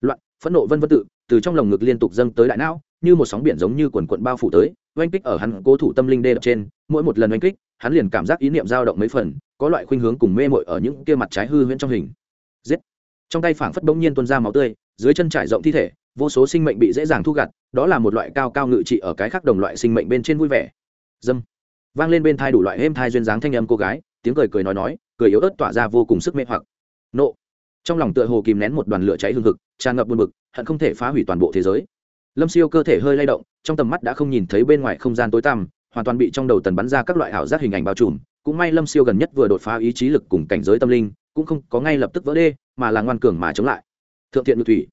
Loạn, phẫn nộ vân vân tự, từ trong lồng ngực liên tục dâng tới đại não, như một sóng biển giống như quần quận bao phủ tới, oanh kích ở hắn cố thủ tâm linh đê đập trên, mỗi một lần oanh kích, hắn liền cảm giác ý niệm dao động mấy phần có loại khuynh hướng cùng mê mội ở những kia mặt trái hư huyễn trong hình. Giết. Trong tay phảng phất bỗng nhiên tuôn ra máu tươi, dưới chân trải rộng thi thể, vô số sinh mệnh bị dễ dàng thu gặt, đó là một loại cao cao ngự trị ở cái khác đồng loại sinh mệnh bên trên vui vẻ. Dâm. Vang lên bên thai đủ loại êm thai duyên dáng thanh âm cô gái, tiếng cười cười nói nói, cười yếu ớt tỏa ra vô cùng sức mê hoặc. Nộ. Trong lòng tựa hồ kìm nén một đoàn lửa cháy hương thực tràn ngập buồn bực, hận không thể phá hủy toàn bộ thế giới. Lâm siêu cơ thể hơi lay động, trong tầm mắt đã không nhìn thấy bên ngoài không gian tối tăm, hoàn toàn bị trong đầu tần bắn ra các loại ảo giác hình ảnh bao trùm cũng may lâm siêu gần nhất vừa đột phá ý chí lực cùng cảnh giới tâm linh, cũng không có ngay lập tức vỡ đê, mà là ngoan cường mà chống lại. Thượng thiện ngự thủy,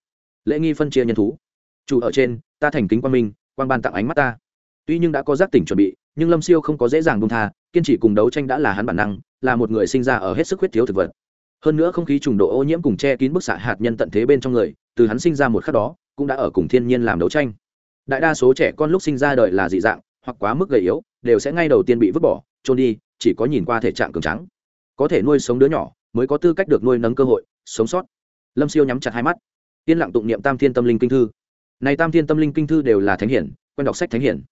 lễ nghi phân chia nhân thú. Chủ ở trên, ta thành kính quan minh quan ban tặng ánh mắt ta. Tuy nhưng đã có giác tỉnh chuẩn bị, nhưng lâm siêu không có dễ dàng bung tha, kiên trì cùng đấu tranh đã là hắn bản năng, là một người sinh ra ở hết sức huyết thiếu thực vật. Hơn nữa không khí trùng độ ô nhiễm cùng che kín bức xạ hạt nhân tận thế bên trong người, từ hắn sinh ra một khắc đó, cũng đã ở cùng thiên nhiên làm đấu tranh. Đại đa số trẻ con lúc sinh ra đời là dị dạng, hoặc quá mức gầy yếu, đều sẽ ngay đầu tiên bị vứt bỏ, trôn đi chỉ có nhìn qua thể trạng cường trắng có thể nuôi sống đứa nhỏ, mới có tư cách được nuôi nấng cơ hội, sống sót. Lâm siêu nhắm chặt hai mắt. Yên lặng tụng niệm tam thiên tâm linh kinh thư. Này tam thiên tâm linh kinh thư đều là thánh hiển, quen đọc sách thánh hiển.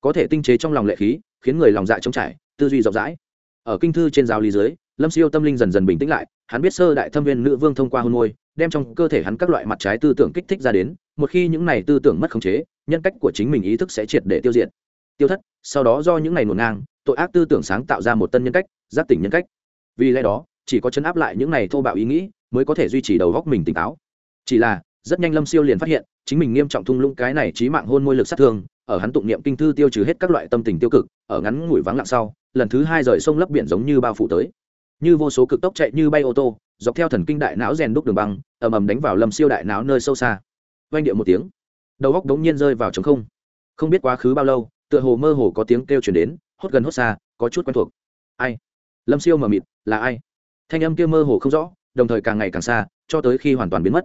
Có thể tinh chế trong lòng lệ khí, khiến người lòng dạ trống trải, tư duy rộng rãi. Ở kinh thư trên giáo lý dưới, lâm siêu tâm linh dần dần bình tĩnh lại, hắn biết sơ đại thâm viên nữ vương thông qua hôn môi, đem trong cơ thể hắn các loại mặt trái tư tưởng kích thích ra đến, một khi những này tư tưởng mất khống chế, nhân cách của chính mình ý thức sẽ triệt để tiêu diệt. Tiêu thất, sau đó do những này ngổn ngang tội ác tư tưởng sáng tạo ra một tân nhân cách, giác tỉnh nhân cách. Vì lẽ đó, chỉ có chấn áp lại những này thô bạo ý nghĩ mới có thể duy trì đầu góc mình tỉnh táo. Chỉ là, rất nhanh lâm siêu liền phát hiện, chính mình nghiêm trọng thung lũng cái này trí mạng hôn môi lực sát thương, ở hắn tụng niệm kinh thư tiêu trừ hết các loại tâm tình tiêu cực, ở ngắn ngủi vắng lặng sau, lần thứ hai rời sông lấp biển giống như bao phủ tới. Như vô số cực tốc chạy như bay ô tô, dọc theo thần kinh đại não rèn đúc đường băng, ầm ầm đánh vào lâm siêu đại não nơi sâu xa. Oanh điệu một tiếng, đầu góc đống nhiên rơi vào trống không. Không biết quá khứ bao lâu, tựa hồ mơ hồ có tiếng kêu chuyển đến hốt gần hốt xa, có chút quen thuộc. Ai? Lâm siêu mờ mịt, là ai? Thanh âm kia mơ hồ không rõ, đồng thời càng ngày càng xa, cho tới khi hoàn toàn biến mất.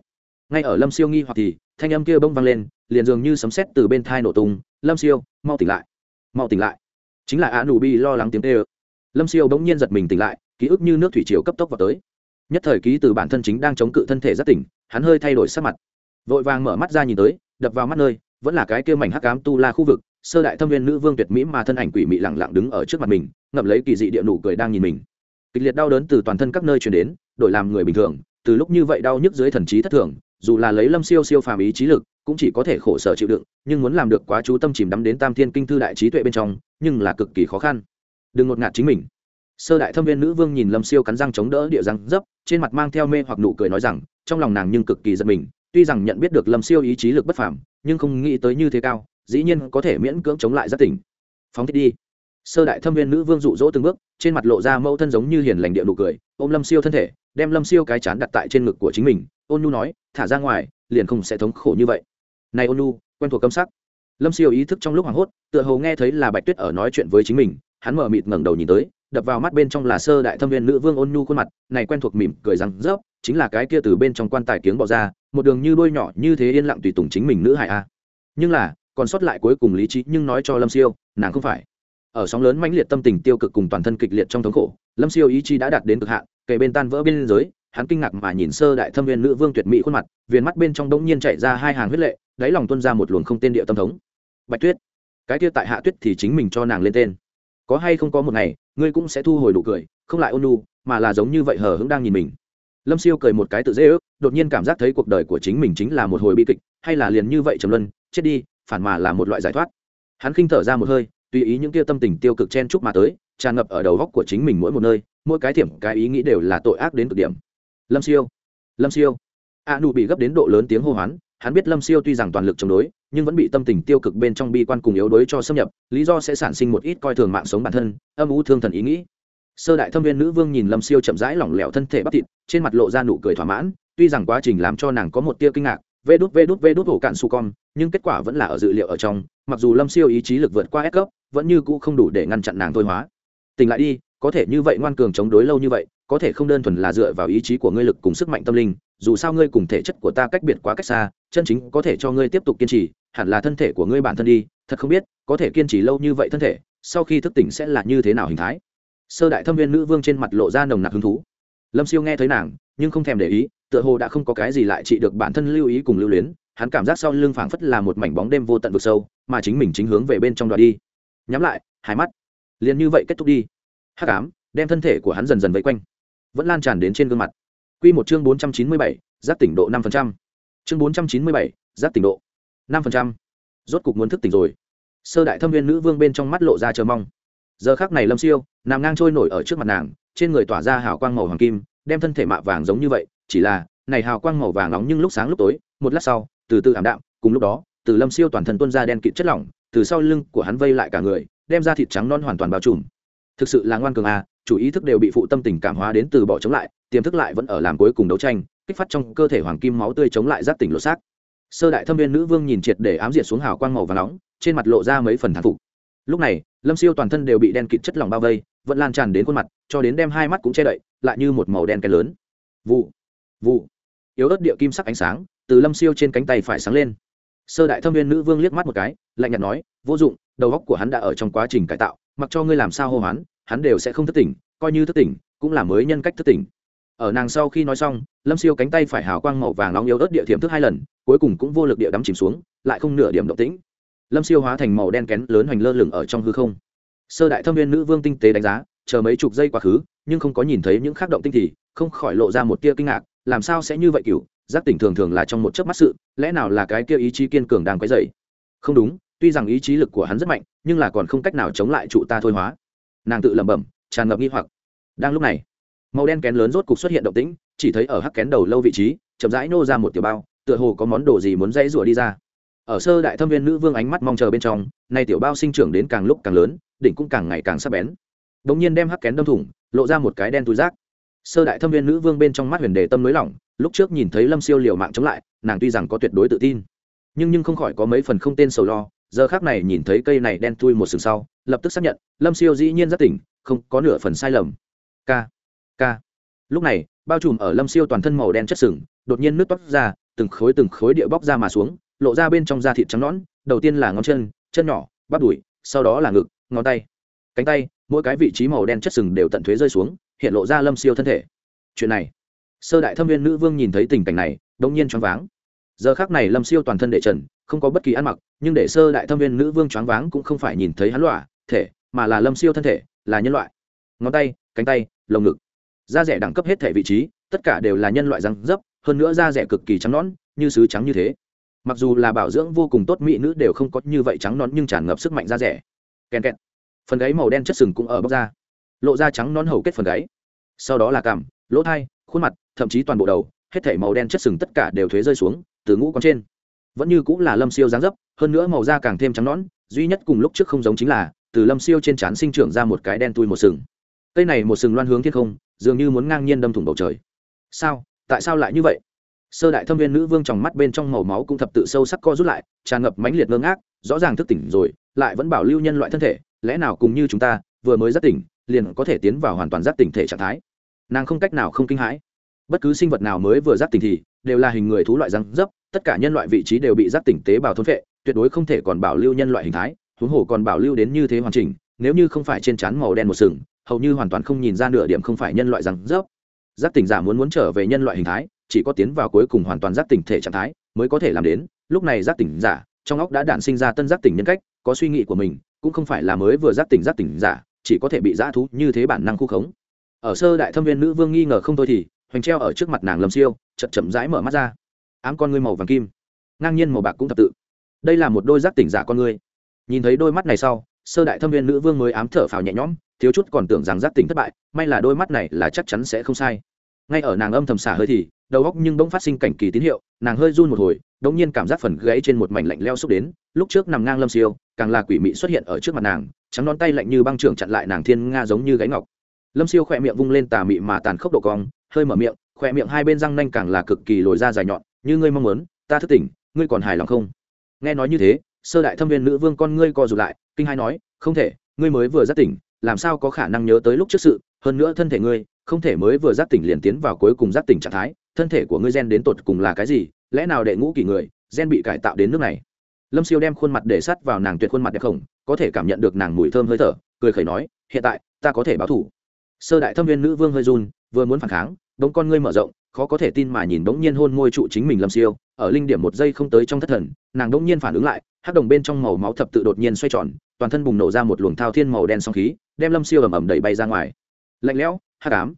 Ngay ở lâm siêu nghi hoặc thì, thanh âm kia bông vang lên, liền dường như sấm sét từ bên thai nổ tung. Lâm siêu, mau tỉnh lại. Mau tỉnh lại. Chính là a nụ bi lo lắng tiếng tê ơ lâm siêu bỗng nhiên giật mình tỉnh lại, ký ức như nước thủy chiều cấp tốc vào tới. Nhất thời ký từ bản thân chính đang chống cự thân thể rất tỉnh, hắn hơi thay đổi sắc mặt. Vội vàng mở mắt ra nhìn tới, đập vào mắt nơi, vẫn là cái kia mảnh hắc ám tu la khu vực sơ đại thâm viên nữ vương tuyệt mỹ mà thân ảnh quỷ mị lẳng lặng đứng ở trước mặt mình, ngậm lấy kỳ dị địa nụ cười đang nhìn mình. Kịch liệt đau đớn từ toàn thân các nơi truyền đến, đổi làm người bình thường, từ lúc như vậy đau nhức dưới thần trí thất thường, dù là lấy lâm siêu siêu phàm ý trí lực, cũng chỉ có thể khổ sở chịu đựng, nhưng muốn làm được quá chú tâm chìm đắm đến tam thiên kinh thư đại trí tuệ bên trong, nhưng là cực kỳ khó khăn. Đừng ngột ngạt chính mình. Sơ đại thâm viên nữ vương nhìn lâm siêu cắn răng chống đỡ địa răng dấp, trên mặt mang theo mê hoặc nụ cười nói rằng, trong lòng nàng nhưng cực kỳ giật mình, tuy rằng nhận biết được lâm siêu ý chí lực bất phàm, nhưng không nghĩ tới như thế cao dĩ nhiên có thể miễn cưỡng chống lại giác tỉnh. Phóng thích đi. Sơ đại thâm viên nữ vương dụ dỗ từng bước, trên mặt lộ ra mẫu thân giống như hiền lành địa nụ cười, ôm lâm siêu thân thể, đem lâm siêu cái chán đặt tại trên ngực của chính mình. Ôn nhu nói, thả ra ngoài, liền không sẽ thống khổ như vậy. Này ôn nhu, quen thuộc cấm sắc. Lâm siêu ý thức trong lúc hoảng hốt, tựa hồ nghe thấy là bạch tuyết ở nói chuyện với chính mình, hắn mở mịt ngẩng đầu nhìn tới, đập vào mắt bên trong là sơ đại thâm viên nữ vương ôn nhu khuôn mặt, này quen thuộc mỉm cười rằng rớp, chính là cái kia từ bên trong quan tài kiếng bỏ ra, một đường như đôi nhỏ như thế yên lặng tùy tùng chính mình nữ hải a. Nhưng là còn sót lại cuối cùng lý trí nhưng nói cho lâm siêu, nàng không phải. Ở sóng lớn mãnh liệt tâm tình tiêu cực cùng toàn thân kịch liệt trong thống khổ, lâm siêu ý chí đã đạt đến cực hạn kề bên tan vỡ biên giới, hắn kinh ngạc mà nhìn sơ đại thâm viên nữ vương tuyệt mỹ khuôn mặt, viền mắt bên trong đống nhiên chạy ra hai hàng huyết lệ, đáy lòng tuân ra một luồng không tên địa tâm thống. Bạch tuyết, cái kia tại hạ tuyết thì chính mình cho nàng lên tên. Có hay không có một ngày, ngươi cũng sẽ thu hồi đủ cười, không lại ôn nu mà là giống như vậy hờ hững đang nhìn mình. Lâm siêu cười một cái tự dễ ước, đột nhiên cảm giác thấy cuộc đời của chính mình chính là một hồi bi kịch, hay là liền như vậy trầm luân, chết đi phản mà là một loại giải thoát. Hắn khinh thở ra một hơi, tùy ý những kia tâm tình tiêu cực chen chúc mà tới, tràn ngập ở đầu góc của chính mình mỗi một nơi, mỗi cái thiểm, cái ý nghĩ đều là tội ác đến cực điểm. Lâm siêu lâm siêu. A nụ bị gấp đến độ lớn tiếng hô hoán, hắn biết lâm siêu tuy rằng toàn lực chống đối, nhưng vẫn bị tâm tình tiêu cực bên trong bi quan cùng yếu đối cho xâm nhập, lý do sẽ sản sinh một ít coi thường mạng sống bản thân, âm u thương thần ý nghĩ. Sơ đại thâm viên nữ vương nhìn lâm siêu chậm rãi lỏng lẻo thân thể bắp thịt, trên mặt lộ ra nụ cười thỏa mãn, tuy rằng quá trình làm cho nàng có một tia kinh ngạc vê đút vê đút vê đút hổ cạn su con nhưng kết quả vẫn là ở dự liệu ở trong, mặc dù lâm siêu ý chí lực vượt qua S cấp, vẫn như cũ không đủ để ngăn chặn nàng thôi hóa. Tỉnh lại đi, có thể như vậy ngoan cường chống đối lâu như vậy, có thể không đơn thuần là dựa vào ý chí của ngươi lực cùng sức mạnh tâm linh, dù sao ngươi cùng thể chất của ta cách biệt quá cách xa, chân chính có thể cho ngươi tiếp tục kiên trì, hẳn là thân thể của ngươi bản thân đi, thật không biết, có thể kiên trì lâu như vậy thân thể, sau khi thức tỉnh sẽ là như thế nào hình thái. Sơ đại thâm viên nữ vương trên mặt lộ ra nồng nặc hứng thú. Lâm siêu nghe thấy nàng, nhưng không thèm để ý tựa hồ đã không có cái gì lại trị được bản thân lưu ý cùng lưu luyến hắn cảm giác sau lưng phảng phất là một mảnh bóng đêm vô tận vực sâu mà chính mình chính hướng về bên trong đoạn đi nhắm lại hai mắt liền như vậy kết thúc đi hắc ám đem thân thể của hắn dần dần vây quanh vẫn lan tràn đến trên gương mặt Quy một chương bốn trăm chín mươi bảy, giác tỉnh độ năm phần trăm. Chương bốn trăm chín mươi bảy, giác tỉnh độ năm phần trăm. Rốt cục muốn thức tỉnh rồi. Sơ đại thâm viên nữ vương bên trong mắt lộ ra chờ mong. Giờ khắc này Lâm Siêu, nằm ngang trôi nổi ở trước mặt nàng, trên người tỏa ra hào quang màu hoàng kim, đem thân thể mạ vàng giống như vậy, chỉ là, này hào quang màu vàng nóng nhưng lúc sáng lúc tối, một lát sau, từ từ ảm đạm, cùng lúc đó, từ Lâm Siêu toàn thân tuôn ra đen kịt chất lỏng, từ sau lưng của hắn vây lại cả người, đem ra thịt trắng non hoàn toàn bao trùm. Thực sự là ngoan cường à chủ ý thức đều bị phụ tâm tình cảm hóa đến từ bỏ chống lại tiềm thức lại vẫn ở làm cuối cùng đấu tranh kích phát trong cơ thể hoàng kim máu tươi chống lại giáp tỉnh lột xác. Sơ đại thâm viên nữ vương nhìn triệt để ám diệt xuống hào quang màu và nóng trên mặt lộ ra mấy phần thán phục. Lúc này lâm siêu toàn thân đều bị đen kịt chất lỏng bao vây vẫn lan tràn đến khuôn mặt cho đến đem hai mắt cũng che đậy lại như một màu đen cái lớn. Vụ vụ. Yếu ớt địa kim sắc ánh sáng, từ lâm siêu trên cánh tay phải sáng lên. Sơ đại thâm viên nữ vương liếc mắt một cái, lạnh nhạt nói, vô dụng, đầu óc của hắn đã ở trong quá trình cải tạo, mặc cho ngươi làm sao hô hoán, hắn đều sẽ không thất tỉnh, coi như thất tỉnh, cũng là mới nhân cách thất tỉnh. Ở nàng sau khi nói xong, lâm siêu cánh tay phải hào quang màu vàng nóng yếu ớt địa thiểm thức hai lần, cuối cùng cũng vô lực địa đắm chìm xuống, lại không nửa điểm động tĩnh. Lâm siêu hóa thành màu đen kén lớn hoành lơ lửng ở trong hư không. Sơ đại thâm viên nữ vương tinh tế đánh giá, chờ mấy chục giây quá khứ, nhưng không có nhìn thấy những khác động tinh thì không khỏi lộ ra một tia kinh ngạc làm sao sẽ như vậy cựu? Giác tỉnh thường thường là trong một chớp mắt sự, lẽ nào là cái kia ý chí kiên cường đang quấy dày không đúng, tuy rằng ý chí lực của hắn rất mạnh, nhưng là còn không cách nào chống lại trụ ta thôi hóa. Nàng tự lẩm bẩm, tràn ngập nghi hoặc. Đang lúc này, màu đen kén lớn rốt cục xuất hiện động tĩnh, chỉ thấy ở hắc kén đầu lâu vị trí, chậm rãi nô ra một tiểu bao, tựa hồ có món đồ gì muốn dãy rủa đi ra. Ở sơ đại thâm viên nữ vương ánh mắt mong chờ bên trong, nay tiểu bao sinh trưởng đến càng lúc càng lớn, đỉnh cũng càng ngày càng sắc bén. Đ ỗ n g nhiên đem hắc kén đâm thủng, lộ ra một cái đen túi rác sơ đại thâm viên nữ vương bên trong mắt huyền đề tâm nới lỏng, lúc trước nhìn thấy lâm siêu liều mạng chống lại, nàng tuy rằng có tuyệt đối tự tin, nhưng nhưng không khỏi có mấy phần không tên sầu lo, giờ khác này nhìn thấy cây này đen thui một sừng sau, lập tức xác nhận, lâm siêu dĩ nhiên rất tỉnh, không có nửa phần sai lầm. K k. Lúc này, bao trùm ở lâm siêu toàn thân màu đen chất sừng, đột nhiên nước toát ra, từng khối từng khối địa bóc ra mà xuống, lộ ra bên trong da thịt trắng nõn, đầu tiên là ngón chân chân nhỏ, bắp đùi, sau đó là ngực, ngón tay, cánh tay, mỗi cái vị trí màu đen chất sừng đều tận thuế rơi xuống hiện lộ ra lâm siêu thân thể. Chuyện này, sơ đại thâm viên nữ vương nhìn thấy tình cảnh này đông nhiên choáng váng. Giờ khác này lâm siêu toàn thân đệ trần, không có bất kỳ ăn mặc, nhưng để sơ đại thâm viên nữ vương choáng váng cũng không phải nhìn thấy hắn lọa thể, mà là lâm siêu thân thể, là nhân loại. Ngón tay, cánh tay, lồng ngực. Da rẻ đẳng cấp hết thể vị trí, tất cả đều là nhân loại răng dấp, hơn nữa da rẻ cực kỳ trắng nõn, như sứ trắng như thế. Mặc dù là bảo dưỡng vô cùng tốt mỹ nữ đều không có như vậy trắng nón nhưng tràn ngập sức mạnh da rẻ. Kèn kẹt. Phần gáy màu đen chất sừng cũng ở bóc ra lộ ra trắng non hầu kết phần gáy. Sau đó là cằm, lỗ thai, khuôn mặt, thậm chí toàn bộ đầu, hết thể màu đen chất sừng tất cả đều thuế rơi xuống từ ngũ con trên. Vẫn như cũng là lâm siêu dáng dấp, hơn nữa màu da càng thêm trắng nón duy nhất cùng lúc trước không giống chính là, từ lâm siêu trên trán sinh trưởng ra một cái đen tui một sừng. Cây này một sừng loan hướng thiên không, dường như muốn ngang nhiên đâm thủng bầu trời. Sao? Tại sao lại như vậy? Sơ đại thâm viên nữ vương trong mắt bên trong màu máu cũng thập tự sâu sắc co rút lại, tràn ngập mãnh liệt ngơ ngác, rõ ràng thức tỉnh rồi, lại vẫn bảo lưu nhân loại thân thể, lẽ nào cùng như chúng ta, vừa mới rất tỉnh liền có thể tiến vào hoàn toàn giác tỉnh thể trạng thái. Nàng không cách nào không kinh hãi. Bất cứ sinh vật nào mới vừa giác tỉnh thì, đều là hình người thú loại răng dấp, tất cả nhân loại vị trí đều bị giác tỉnh tế bào thôn phệ, tuyệt đối không thể còn bảo lưu nhân loại hình thái, huống hồ còn bảo lưu đến như thế hoàn chỉnh, nếu như không phải trên trán màu đen một sừng, hầu như hoàn toàn không nhìn ra nửa điểm không phải nhân loại răng dấp. Giác tỉnh giả muốn muốn trở về nhân loại hình thái, chỉ có tiến vào cuối cùng hoàn toàn giác tỉnh thể trạng thái mới có thể làm đến. Lúc này giác tỉnh giả, trong óc đã đản sinh ra tân giác tỉnh nhân cách, có suy nghĩ của mình, cũng không phải là mới vừa giác tỉnh giác tỉnh giả chỉ có thể bị dã thú như thế bản năng khu khống. Ở sơ đại thâm viên nữ vương nghi ngờ không thôi thì, hoành treo ở trước mặt nàng lâm siêu, chậm chậm rãi mở mắt ra. Ám con ngươi màu vàng kim, ngang nhiên màu bạc cũng tập tự. Đây là một đôi giác tỉnh giả con ngươi. Nhìn thấy đôi mắt này sau, sơ đại thâm viên nữ vương mới ám thở phào nhẹ nhõm, thiếu chút còn tưởng rằng giác tỉnh thất bại, may là đôi mắt này là chắc chắn sẽ không sai. Ngay ở nàng âm thầm xả hơi thì, đầu góc nhưng bỗng phát sinh cảnh kỳ tín hiệu, nàng hơi run một hồi, đống nhiên cảm giác phần gãy trên một mảnh lạnh leo xúc đến, lúc trước nằm ngang lâm siêu, càng là quỷ mị xuất hiện ở trước mặt nàng trắng non tay lạnh như băng trưởng chặn lại nàng thiên nga giống như gáy ngọc. Lâm siêu khỏe miệng vung lên tà mị mà tàn khốc độ cong, hơi mở miệng, khỏe miệng hai bên răng nanh càng là cực kỳ lồi ra dài nhọn, như ngươi mong muốn, ta thức tỉnh, ngươi còn hài lòng không? Nghe nói như thế, sơ đại thâm viên nữ vương con ngươi co rụt lại, kinh hai nói, không thể, ngươi mới vừa giác tỉnh, làm sao có khả năng nhớ tới lúc trước sự, hơn nữa thân thể ngươi, không thể mới vừa giác tỉnh liền tiến vào cuối cùng giác tỉnh trạng thái, thân thể của ngươi gen đến tột cùng là cái gì, lẽ nào đệ ngũ kỷ người, gen bị cải tạo đến nước này? Lâm siêu đem khuôn mặt để sắt vào nàng tuyệt khuôn mặt đẹp khổng, có thể cảm nhận được nàng mùi thơm hơi thở, cười khẩy nói, hiện tại, ta có thể báo thủ. Sơ đại thâm viên nữ vương hơi run, vừa muốn phản kháng, đống con ngươi mở rộng, khó có thể tin mà nhìn đống nhiên hôn môi trụ chính mình lâm siêu, ở linh điểm một giây không tới trong thất thần, nàng đống nhiên phản ứng lại, hắc đồng bên trong màu máu thập tự đột nhiên xoay tròn, toàn thân bùng nổ ra một luồng thao thiên màu đen song khí, đem lâm siêu ầm ầm đẩy bay ra ngoài. Lạnh lẽo, hắc ám.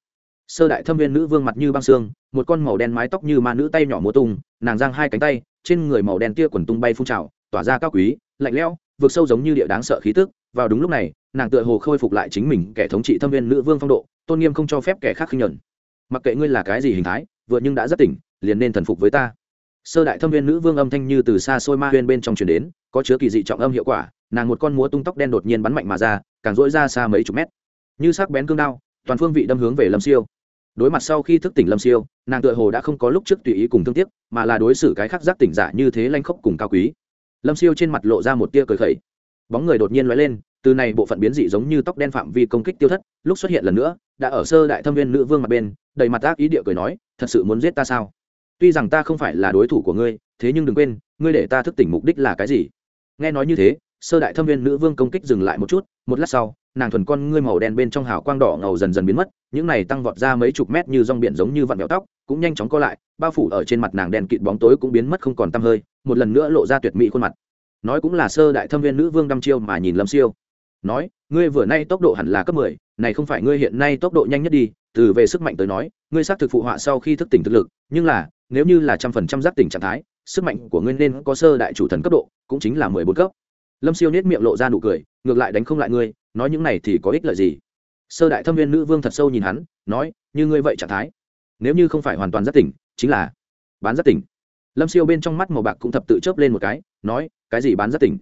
Sơ đại thâm viên nữ vương mặt như băng xương, một con màu đen mái tóc như ma nữ tay nhỏ múa tung, nàng giang hai cánh tay, trên người màu đen tia quần tung bay phun trào tỏa ra cao quý, lạnh lẽo vượt sâu giống như địa đáng sợ khí tức. Vào đúng lúc này, nàng tựa hồ khôi phục lại chính mình, kẻ thống trị thâm viên nữ vương phong độ, tôn nghiêm không cho phép kẻ khác khinh nhẫn mặc kệ ngươi là cái gì hình thái, vừa nhưng đã rất tỉnh, liền nên thần phục với ta. Sơ đại thâm viên nữ vương âm thanh như từ xa xôi ma huyên bên trong truyền đến, có chứa kỳ dị trọng âm hiệu quả, nàng một con múa tung tóc đen đột nhiên bắn mạnh mà ra, càng dỗi ra xa mấy chục mét. Như sắc bén cương đao, toàn phương vị đâm hướng về lâm siêu. Đối mặt sau khi thức tỉnh lâm siêu, nàng tựa hồ đã không có lúc trước tùy ý cùng thương tiếc, mà là đối xử cái khác giác tỉnh giả như thế lanh khốc cùng cao quý lâm siêu trên mặt lộ ra một tia cười khẩy. Bóng người đột nhiên lóe lên, từ này bộ phận biến dị giống như tóc đen phạm vi công kích tiêu thất, lúc xuất hiện lần nữa, đã ở sơ đại thâm viên nữ vương mặt bên, đầy mặt ác ý địa cười nói, thật sự muốn giết ta sao? Tuy rằng ta không phải là đối thủ của ngươi, thế nhưng đừng quên, ngươi để ta thức tỉnh mục đích là cái gì? Nghe nói như thế sơ đại thâm viên nữ vương công kích dừng lại một chút, một lát sau, nàng thuần con ngươi màu đen bên trong hào quang đỏ ngầu dần dần biến mất, những này tăng vọt ra mấy chục mét như rong biển giống như vặn vẹo tóc, cũng nhanh chóng co lại, bao phủ ở trên mặt nàng đen kịt bóng tối cũng biến mất không còn tăm hơi, một lần nữa lộ ra tuyệt mỹ khuôn mặt. Nói cũng là sơ đại thâm viên nữ vương đăm chiêu mà nhìn lâm siêu. Nói, ngươi vừa nay tốc độ hẳn là cấp mười, này không phải ngươi hiện nay tốc độ nhanh nhất đi, từ về sức mạnh tới nói, ngươi xác thực phụ họa sau khi thức tỉnh thực lực, nhưng là, nếu như là trăm phần trăm giác tỉnh trạng thái, sức mạnh của ngươi nên có sơ đại chủ thần cấp độ, cũng chính là mười bốn cấp lâm siêu nết miệng lộ ra nụ cười, ngược lại đánh không lại ngươi, nói những này thì có ích lợi gì? Sơ đại thâm viên nữ vương thật sâu nhìn hắn, nói, như ngươi vậy trạng thái. Nếu như không phải hoàn toàn giác tỉnh, chính là bán giác tỉnh. Lâm siêu bên trong mắt màu bạc cũng thập tự chớp lên một cái, nói, cái gì bán giác tỉnh?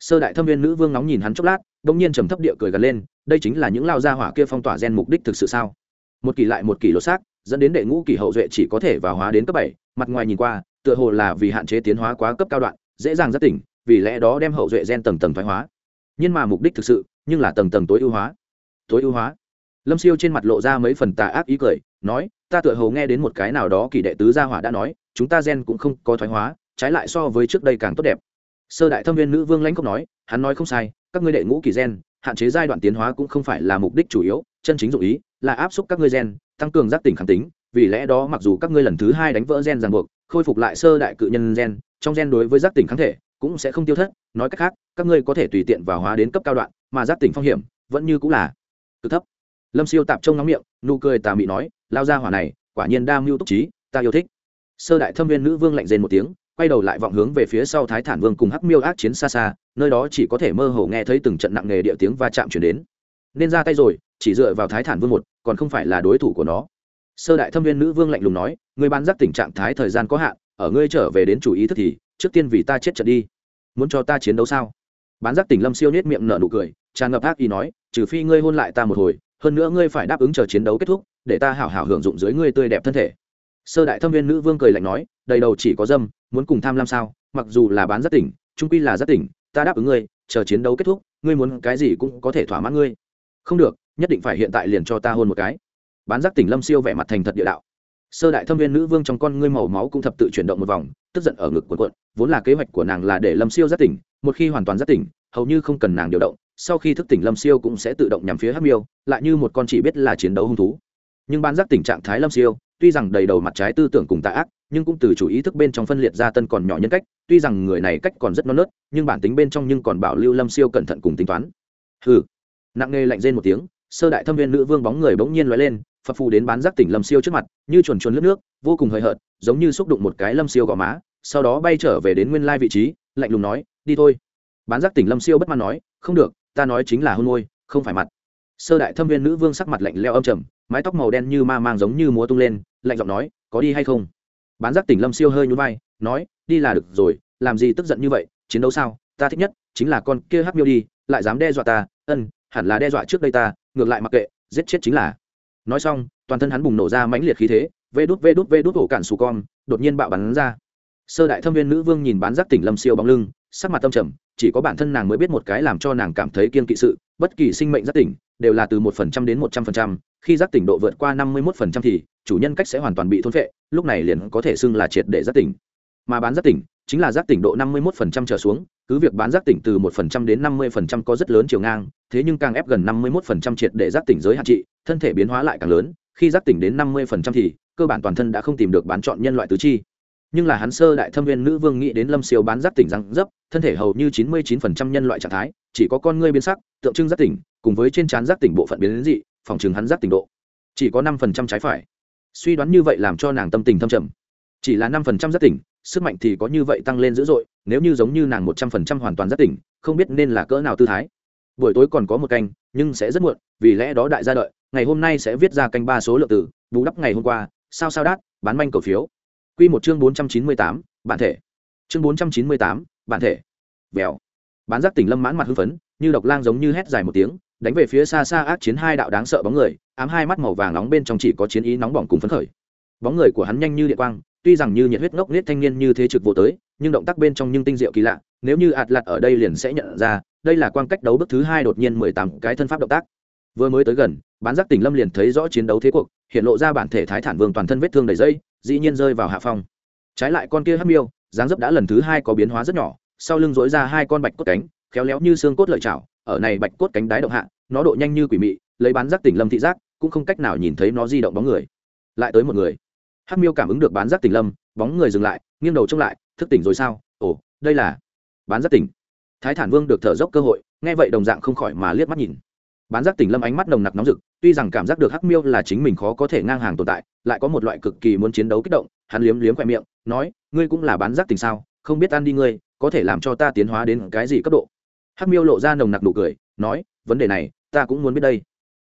Sơ đại thâm viên nữ vương nóng nhìn hắn chốc lát đ ỗ n g nhiên trầm thấp địa cười gần lên, đây chính là những lao gia hỏa kia phong tỏa gen mục đích thực sự sao? Một kỳ lại một kỳ lột xác, dẫn đến đệ ngũ kỳ hậu duệ chỉ có thể vào hóa đến cấp bảy, mặt ngoài nhìn qua, tựa hồ là vì hạn chế tiến hóa quá cấp cao đoạn, dễ dàng giác tỉnh vì lẽ đó đem hậu duệ gen tầng tầng thoái hóa. Nhưng mà mục đích thực sự, nhưng là tầng tầng tối ưu hóa. Tối ưu hóa. Lâm siêu trên mặt lộ ra mấy phần tà ác ý cười, nói, ta tựa hồ nghe đến một cái nào đó kỳ đệ tứ gia hỏa đã nói, chúng ta gen cũng không có thoái hóa, trái lại so với trước đây càng tốt đẹp. Sơ đại thâm viên nữ vương lãnh cốc nói, hắn nói không sai, các ngươi đệ ngũ kỳ gen, hạn chế giai đoạn tiến hóa cũng không phải là mục đích chủ yếu, chân chính dụng ý là áp xúc các ngươi gen, tăng cường giác tỉnh kháng tính, vì lẽ đó mặc dù các ngươi lần thứ hai đánh vỡ gen ràng buộc, khôi phục lại sơ đại cự nhân gen, trong gen đối với giác tỉnh kháng thể cũng sẽ không tiêu thất, nói cách khác, các ngươi có thể tùy tiện vào hóa đến cấp cao đoạn, mà giáp tỉnh phong hiểm, vẫn như cũng là cực thấp. Lâm siêu tạp trông nóng miệng, nụ cười tà mị nói, lao ra hỏa này, quả nhiên đa mưu túc trí, ta yêu thích. Sơ đại thâm viên nữ vương lạnh rên một tiếng, quay đầu lại vọng hướng về phía sau thái thản vương cùng hắc miêu ác chiến xa xa, nơi đó chỉ có thể mơ hồ nghe thấy từng trận nặng nề địa tiếng va chạm chuyển đến. Nên ra tay rồi, chỉ dựa vào thái thản vương một, còn không phải là đối thủ của nó. Sơ đại thâm viên nữ vương lạnh lùng nói ngươi ban giác tình trạng thái thời gian có hạn, ở ngươi trở về đến chủ ý thức thì trước tiên vì ta chết trận đi. Muốn cho ta chiến đấu sao? Bán giác tỉnh lâm siêu nhét miệng nở nụ cười, tràn ngập ác ý nói, trừ phi ngươi hôn lại ta một hồi, hơn nữa ngươi phải đáp ứng chờ chiến đấu kết thúc, để ta hảo hảo hưởng dụng dưới ngươi tươi đẹp thân thể. Sơ đại thâm viên nữ vương cười lạnh nói, đầy đầu chỉ có dâm, muốn cùng tham lam sao? Mặc dù là bán giác tỉnh, trung quy là giác tỉnh, ta đáp ứng ngươi, chờ chiến đấu kết thúc, ngươi muốn cái gì cũng có thể thỏa mãn ngươi. Không được, nhất định phải hiện tại liền cho ta hôn một cái. Bán giác tỉnh lâm siêu vẻ mặt thành thật địa đạo sơ đại thâm viên nữ vương trong con ngươi màu máu cũng thập tự chuyển động một vòng, tức giận ở ngực quần quận vốn là kế hoạch của nàng là để lâm siêu giác tỉnh, một khi hoàn toàn giác tỉnh, hầu như không cần nàng điều động, sau khi thức tỉnh lâm siêu cũng sẽ tự động nhằm phía hắc miêu, lại như một con chỉ biết là chiến đấu hung thú. Nhưng ban giác tỉnh trạng thái lâm siêu, tuy rằng đầy đầu mặt trái tư tưởng cùng tạ ác, nhưng cũng từ chủ ý thức bên trong phân liệt ra tân còn nhỏ nhân cách, tuy rằng người này cách còn rất non nớt, nhưng bản tính bên trong nhưng còn bảo lưu lâm siêu cẩn thận cùng tính toán. Hừ. Nặng nề lạnh rên một tiếng, sơ đại thâm viên nữ vương bóng người bỗng nhiên lóe lên phập phù đến bán giác tỉnh lâm siêu trước mặt, như chuồn chuồn lướt nước, vô cùng hời hợt, giống như xúc đụng một cái lâm siêu gò má, sau đó bay trở về đến nguyên lai vị trí, lạnh lùng nói, đi thôi. Bán giác tỉnh lâm siêu bất mãn nói, không được, ta nói chính là hôn môi, không phải mặt. Sơ đại thâm viên nữ vương sắc mặt lạnh leo âm trầm, mái tóc màu đen như ma mang giống như múa tung lên, lạnh giọng nói, có đi hay không? Bán giác tỉnh lâm siêu hơi nhún vai, nói, đi là được rồi, làm gì tức giận như vậy, chiến đấu sao? Ta thích nhất chính là con kia hắc miêu đi, lại dám đe dọa ta, ân, hẳn là đe dọa trước đây ta, ngược lại mặc kệ, giết chết chính là nói xong, toàn thân hắn bùng nổ ra mãnh liệt khí thế, vê đút vê đút vê đút ổ cản xù con, đột nhiên bạo bắn ra. Sơ đại thâm viên nữ vương nhìn bán giác tỉnh lâm siêu bóng lưng, sắc mặt tâm trầm, chỉ có bản thân nàng mới biết một cái làm cho nàng cảm thấy kiên kỵ sự, bất kỳ sinh mệnh giác tỉnh đều là từ một phần trăm đến một trăm phần trăm, khi giác tỉnh độ vượt qua năm mươi một phần trăm thì chủ nhân cách sẽ hoàn toàn bị thôn phệ, lúc này liền có thể xưng là triệt để giác tỉnh. Mà bán giác tỉnh chính là giác tỉnh độ năm mươi một phần trăm trở xuống, cứ việc bán giác tỉnh từ một phần trăm đến năm mươi phần trăm có rất lớn chiều ngang, thế nhưng càng ép gần năm mươi một phần trăm triệt để giác tỉnh giới hạn trị, thân thể biến hóa lại càng lớn, khi giác tỉnh đến năm mươi phần trăm thì, cơ bản toàn thân đã không tìm được bán chọn nhân loại tứ chi. Nhưng là hắn sơ đại thâm viên nữ vương nghĩ đến lâm siêu bán giác tỉnh răng dấp, thân thể hầu như chín mươi chín phần trăm nhân loại trạng thái, chỉ có con ngươi biến sắc, tượng trưng giác tỉnh, cùng với trên trán giác tỉnh bộ phận biến đến dị, phòng chừng hắn giác tỉnh độ chỉ có năm phần trăm trái phải. Suy đoán như vậy làm cho nàng tâm tình thâm trầm. Chỉ là năm phần trăm giác tỉnh sức mạnh thì có như vậy tăng lên dữ dội nếu như giống như nàng một trăm phần trăm hoàn toàn rất tỉnh không biết nên là cỡ nào tư thái buổi tối còn có một canh nhưng sẽ rất muộn vì lẽ đó đại gia đợi ngày hôm nay sẽ viết ra canh ba số lượng từ, bù đắp ngày hôm qua sao sao đát bán manh cổ phiếu Quy một chương 498, bản thể. Chương 498, bản thể. vèo bán giác tỉnh lâm mãn mặt hưng phấn như độc lang giống như hét dài một tiếng đánh về phía xa xa ác chiến hai đạo đáng sợ bóng người ám hai mắt màu vàng nóng bên trong chỉ có chiến ý nóng bỏng cùng phấn khởi bóng người của hắn nhanh như điện quang tuy rằng như nhiệt huyết ngốc nghếch thanh niên như thế trực vô tới, nhưng động tác bên trong nhưng tinh diệu kỳ lạ, nếu như ạt lạt ở đây liền sẽ nhận ra, đây là quang cách đấu bước thứ hai đột nhiên mười tám cái thân pháp động tác. Vừa mới tới gần, bán giác tỉnh lâm liền thấy rõ chiến đấu thế cuộc, hiện lộ ra bản thể thái thản vương toàn thân vết thương đầy dây, dĩ nhiên rơi vào hạ phong. Trái lại con kia hắc miêu, dáng dấp đã lần thứ hai có biến hóa rất nhỏ, sau lưng dối ra hai con bạch cốt cánh, khéo léo như xương cốt lợi chảo, ở này bạch cốt cánh đái động hạ, nó độ nhanh như quỷ mị, lấy bán giác tỉnh lâm thị giác, cũng không cách nào nhìn thấy nó di động bóng người. Lại tới một người hắc miêu cảm ứng được bán giác tỉnh lâm, bóng người dừng lại, nghiêng đầu trông lại, thức tỉnh rồi sao? Ồ, đây là bán giác tỉnh. Thái thản vương được thở dốc cơ hội, nghe vậy đồng dạng không khỏi mà liếc mắt nhìn. Bán giác tỉnh lâm ánh mắt nồng nặc nóng rực, tuy rằng cảm giác được hắc miêu là chính mình khó có thể ngang hàng tồn tại, lại có một loại cực kỳ muốn chiến đấu kích động, hắn liếm liếm khoe miệng, nói, ngươi cũng là bán giác tỉnh sao? Không biết ăn đi ngươi, có thể làm cho ta tiến hóa đến cái gì cấp độ? Hắc miêu lộ ra nồng nặc nụ cười, nói, vấn đề này, ta cũng muốn biết đây.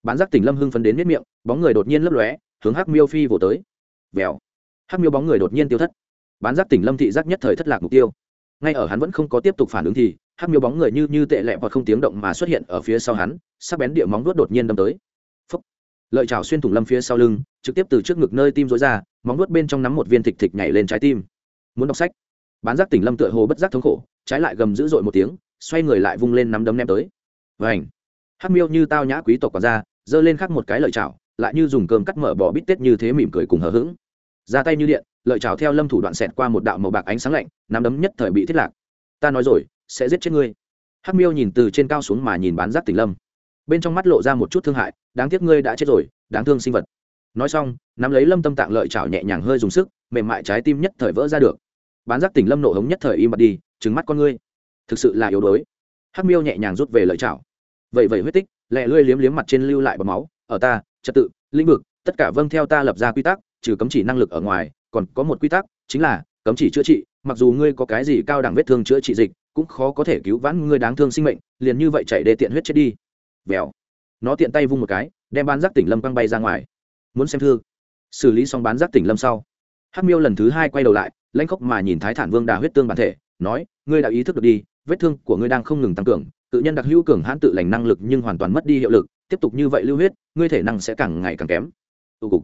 Bán giác tỉnh lâm hưng phấn đến miết miệng, bóng người đột nhiên lấp lóe, hướng hắc miêu phi vỗ tới vèo. Hắc miêu bóng người đột nhiên tiêu thất. Bán giác tỉnh lâm thị giác nhất thời thất lạc mục tiêu. Ngay ở hắn vẫn không có tiếp tục phản ứng thì, hắc miêu bóng người như như tệ lẹ hoặc không tiếng động mà xuất hiện ở phía sau hắn, sắc bén địa móng đuốt đột nhiên đâm tới. Phúc. lợi chảo xuyên thủng lâm phía sau lưng, trực tiếp từ trước ngực nơi tim rối ra, móng đuốt bên trong nắm một viên thịt thịt nhảy lên trái tim. Muốn đọc sách. Bán giác tỉnh lâm tựa hồ bất giác thống khổ, trái lại gầm dữ dội một tiếng, xoay người lại vung lên nắm đấm ném tới. Vảnh hắc miêu như tao nhã quý tộc còn ra giơ lên khắc một cái lợi chảo, lại như dùng cơm cắt mở bỏ bít tết như thế mỉm cười cùng hờ hững ra tay như điện, lợi chảo theo lâm thủ đoạn xẹt qua một đạo màu bạc ánh sáng lạnh, nắm đấm nhất thời bị thiết lạc. Ta nói rồi, sẽ giết chết ngươi. Hắc miêu nhìn từ trên cao xuống mà nhìn bán giác tỉnh lâm. Bên trong mắt lộ ra một chút thương hại, đáng tiếc ngươi đã chết rồi, đáng thương sinh vật. Nói xong, nắm lấy lâm tâm tạng lợi chảo nhẹ nhàng hơi dùng sức, mềm mại trái tim nhất thời vỡ ra được. Bán giác tỉnh lâm nộ hống nhất thời im bặt đi trứng mắt con ngươi. Thực sự là yếu đuối. Hắc miêu nhẹ nhàng rút về lợi chảo vậy vậy huyết tích, lẹ lươi liếm liếm mặt trên lưu lại bọt máu. Ở ta, trật tự, lĩnh vực, tất cả vâng theo ta lập ra quy tắc trừ cấm chỉ năng lực ở ngoài, còn có một quy tắc, chính là, cấm chỉ chữa trị, mặc dù ngươi có cái gì cao đẳng vết thương chữa trị dịch, cũng khó có thể cứu vãn ngươi đáng thương sinh mệnh, liền như vậy chạy để tiện huyết chết đi. Vèo nó tiện tay vung một cái, đem bán giác tỉnh lâm quăng bay ra ngoài. Muốn xem thư. Xử lý xong bán giác tỉnh lâm sau. Hắc miêu lần thứ hai quay đầu lại lanh khóc mà nhìn thái thản vương đà huyết tương bản thể, nói, ngươi đã ý thức được đi, vết thương của ngươi đang không ngừng tăng cường, tự nhân đặc hữu cường hãn tự lành năng lực nhưng hoàn toàn mất đi hiệu lực, tiếp tục như vậy lưu huyết, ngươi thể năng sẽ càng ngày càng kém. Tụ cục